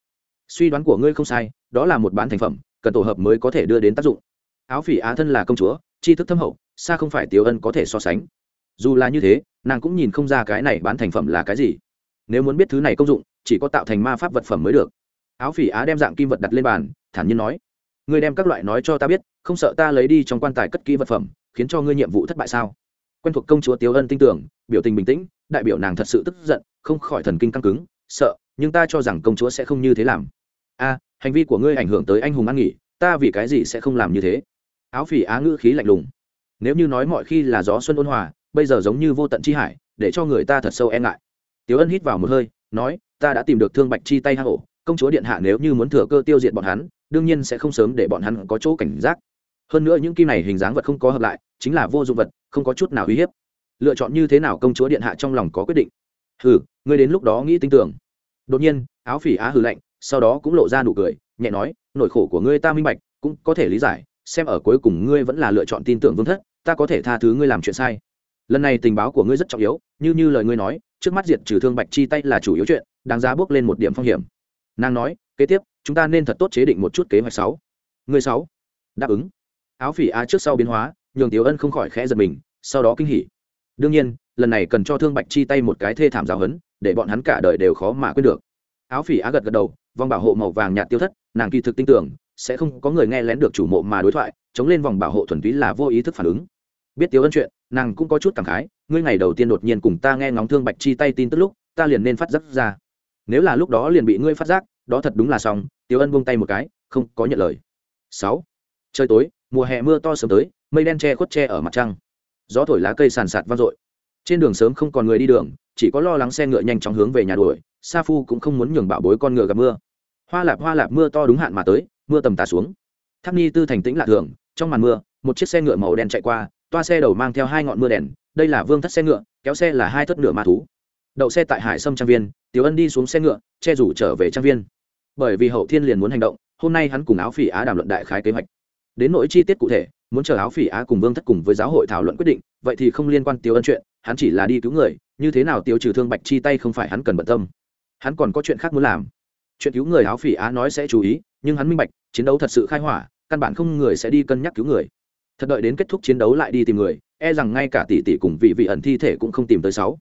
Suy đoán của ngươi không sai, đó là một bán thành phẩm, cần tổ hợp mới có thể đưa đến tác dụng. Áo phỉ á thân là công chúa, tri thức thâm hậu, xa không phải tiểu ân có thể so sánh. Dù là như thế, nàng cũng nhìn không ra cái này bán thành phẩm là cái gì. Nếu muốn biết thứ này công dụng, chỉ có tạo thành ma pháp vật phẩm mới được áo phỉ á đem dạng kim vật đặt lên bàn, thản nhiên nói, ngươi đem các loại nói cho ta biết, không sợ ta lấy đi trong quan tài cất kỹ vật phẩm, khiến cho ngươi nhiệm vụ thất bại sao? Quen thuộc công chúa tiếu ân tin tưởng, biểu tình bình tĩnh, đại biểu nàng thật sự tức giận, không khỏi thần kinh căng cứng, sợ, nhưng ta cho rằng công chúa sẽ không như thế làm. A, hành vi của ngươi ảnh hưởng tới anh hùng an nghỉ, ta vì cái gì sẽ không làm như thế? Áo phỉ á ngữ khí lạnh lùng, nếu như nói mọi khi là gió xuân ôn hòa, bây giờ giống như vô tận chi hải, để cho người ta thật sâu e ngại. Tiếu ân hít vào một hơi, nói, ta đã tìm được thương bạch chi tay hạ hổ công chúa điện hạ nếu như muốn thừa cơ tiêu diệt bọn hắn, đương nhiên sẽ không sớm để bọn hắn có chỗ cảnh giác. Hơn nữa những kim này hình dáng vật không có hợp lại, chính là vô dụng vật, không có chút nào uy hiếp. Lựa chọn như thế nào công chúa điện hạ trong lòng có quyết định. Hừ, ngươi đến lúc đó nghĩ tin tưởng. Đột nhiên, áo phỉ á hừ lạnh, sau đó cũng lộ ra nụ cười, nhẹ nói, nỗi khổ của ngươi ta minh bạch, cũng có thể lý giải, xem ở cuối cùng ngươi vẫn là lựa chọn tin tưởng vương thất, ta có thể tha thứ ngươi làm chuyện sai. Lần này tình báo của ngươi rất trọng yếu, như như lời ngươi nói, trước mắt diệt trừ thương bạch chi tay là chủ yếu chuyện, đáng giá bước lên một điểm phong hiểm nàng nói, kế tiếp, chúng ta nên thật tốt chế định một chút kế hoạch sáu. Người sáu. Đáp ứng. Áo phỉ a trước sau biến hóa, nhường tiểu ân không khỏi khẽ giật mình, sau đó kinh hỉ. Đương nhiên, lần này cần cho thương bạch chi tay một cái thê thảm giáo hấn để bọn hắn cả đời đều khó mà quên được. Áo phỉ á gật gật đầu, vòng bảo hộ màu vàng nhạt tiêu thất, nàng kỳ thực tin tưởng, sẽ không có người nghe lén được chủ mộ mà đối thoại, chống lên vòng bảo hộ thuần túy là vô ý thức phản ứng. Biết Tiểu ân chuyện, nàng cũng có chút cảm khái, ngươi ngày đầu tiên đột nhiên cùng ta nghe ngóng thương bạch chi tay tin tức lúc, ta liền nên phát giấc ra nếu là lúc đó liền bị ngươi phát giác, đó thật đúng là xong, tiêu ân buông tay một cái, không có nhận lời. Sáu. Trời tối, mùa hè mưa to sớm tới, mây đen che khuất che ở mặt trăng. Gió thổi lá cây sàn sạt vang dội. Trên đường sớm không còn người đi đường, chỉ có lo lắng xe ngựa nhanh chóng hướng về nhà đuổi, sa phu cũng không muốn nhường bạo bối con ngựa gặp mưa. Hoa lạp hoa lạp mưa to đúng hạn mà tới, mưa tầm tà xuống. Tháp ni tư thành tĩnh lạ thường, trong màn mưa, một chiếc xe ngựa màu đen chạy qua, toa xe đầu mang theo hai ngọn mưa đèn, đây là vương thất xe ngựa, kéo xe là hai thất nửa ma thú đậu xe tại hải sâm trang viên, tiểu ân đi xuống xe ngựa, che rủ trở về trang viên. Bởi vì hậu thiên liền muốn hành động, hôm nay hắn cùng áo phỉ á đàm luận đại khái kế hoạch. Đến nỗi chi tiết cụ thể, muốn chờ áo phỉ á cùng vương thất cùng với giáo hội thảo luận quyết định, vậy thì không liên quan tiêu ân chuyện, hắn chỉ là đi cứu người, như thế nào tiêu trừ thương bạch chi tay không phải hắn cần bận tâm. Hắn còn có chuyện khác muốn làm. Chuyện cứu người áo phỉ á nói sẽ chú ý, nhưng hắn minh bạch, chiến đấu thật sự khai hỏa, căn bản không người sẽ đi cân nhắc cứu người. Thật đợi đến kết thúc chiến đấu lại đi tìm người e rằng ngay cả tỷ tỷ cùng vị vị ẩn thi thể cũng không tìm tới sáu.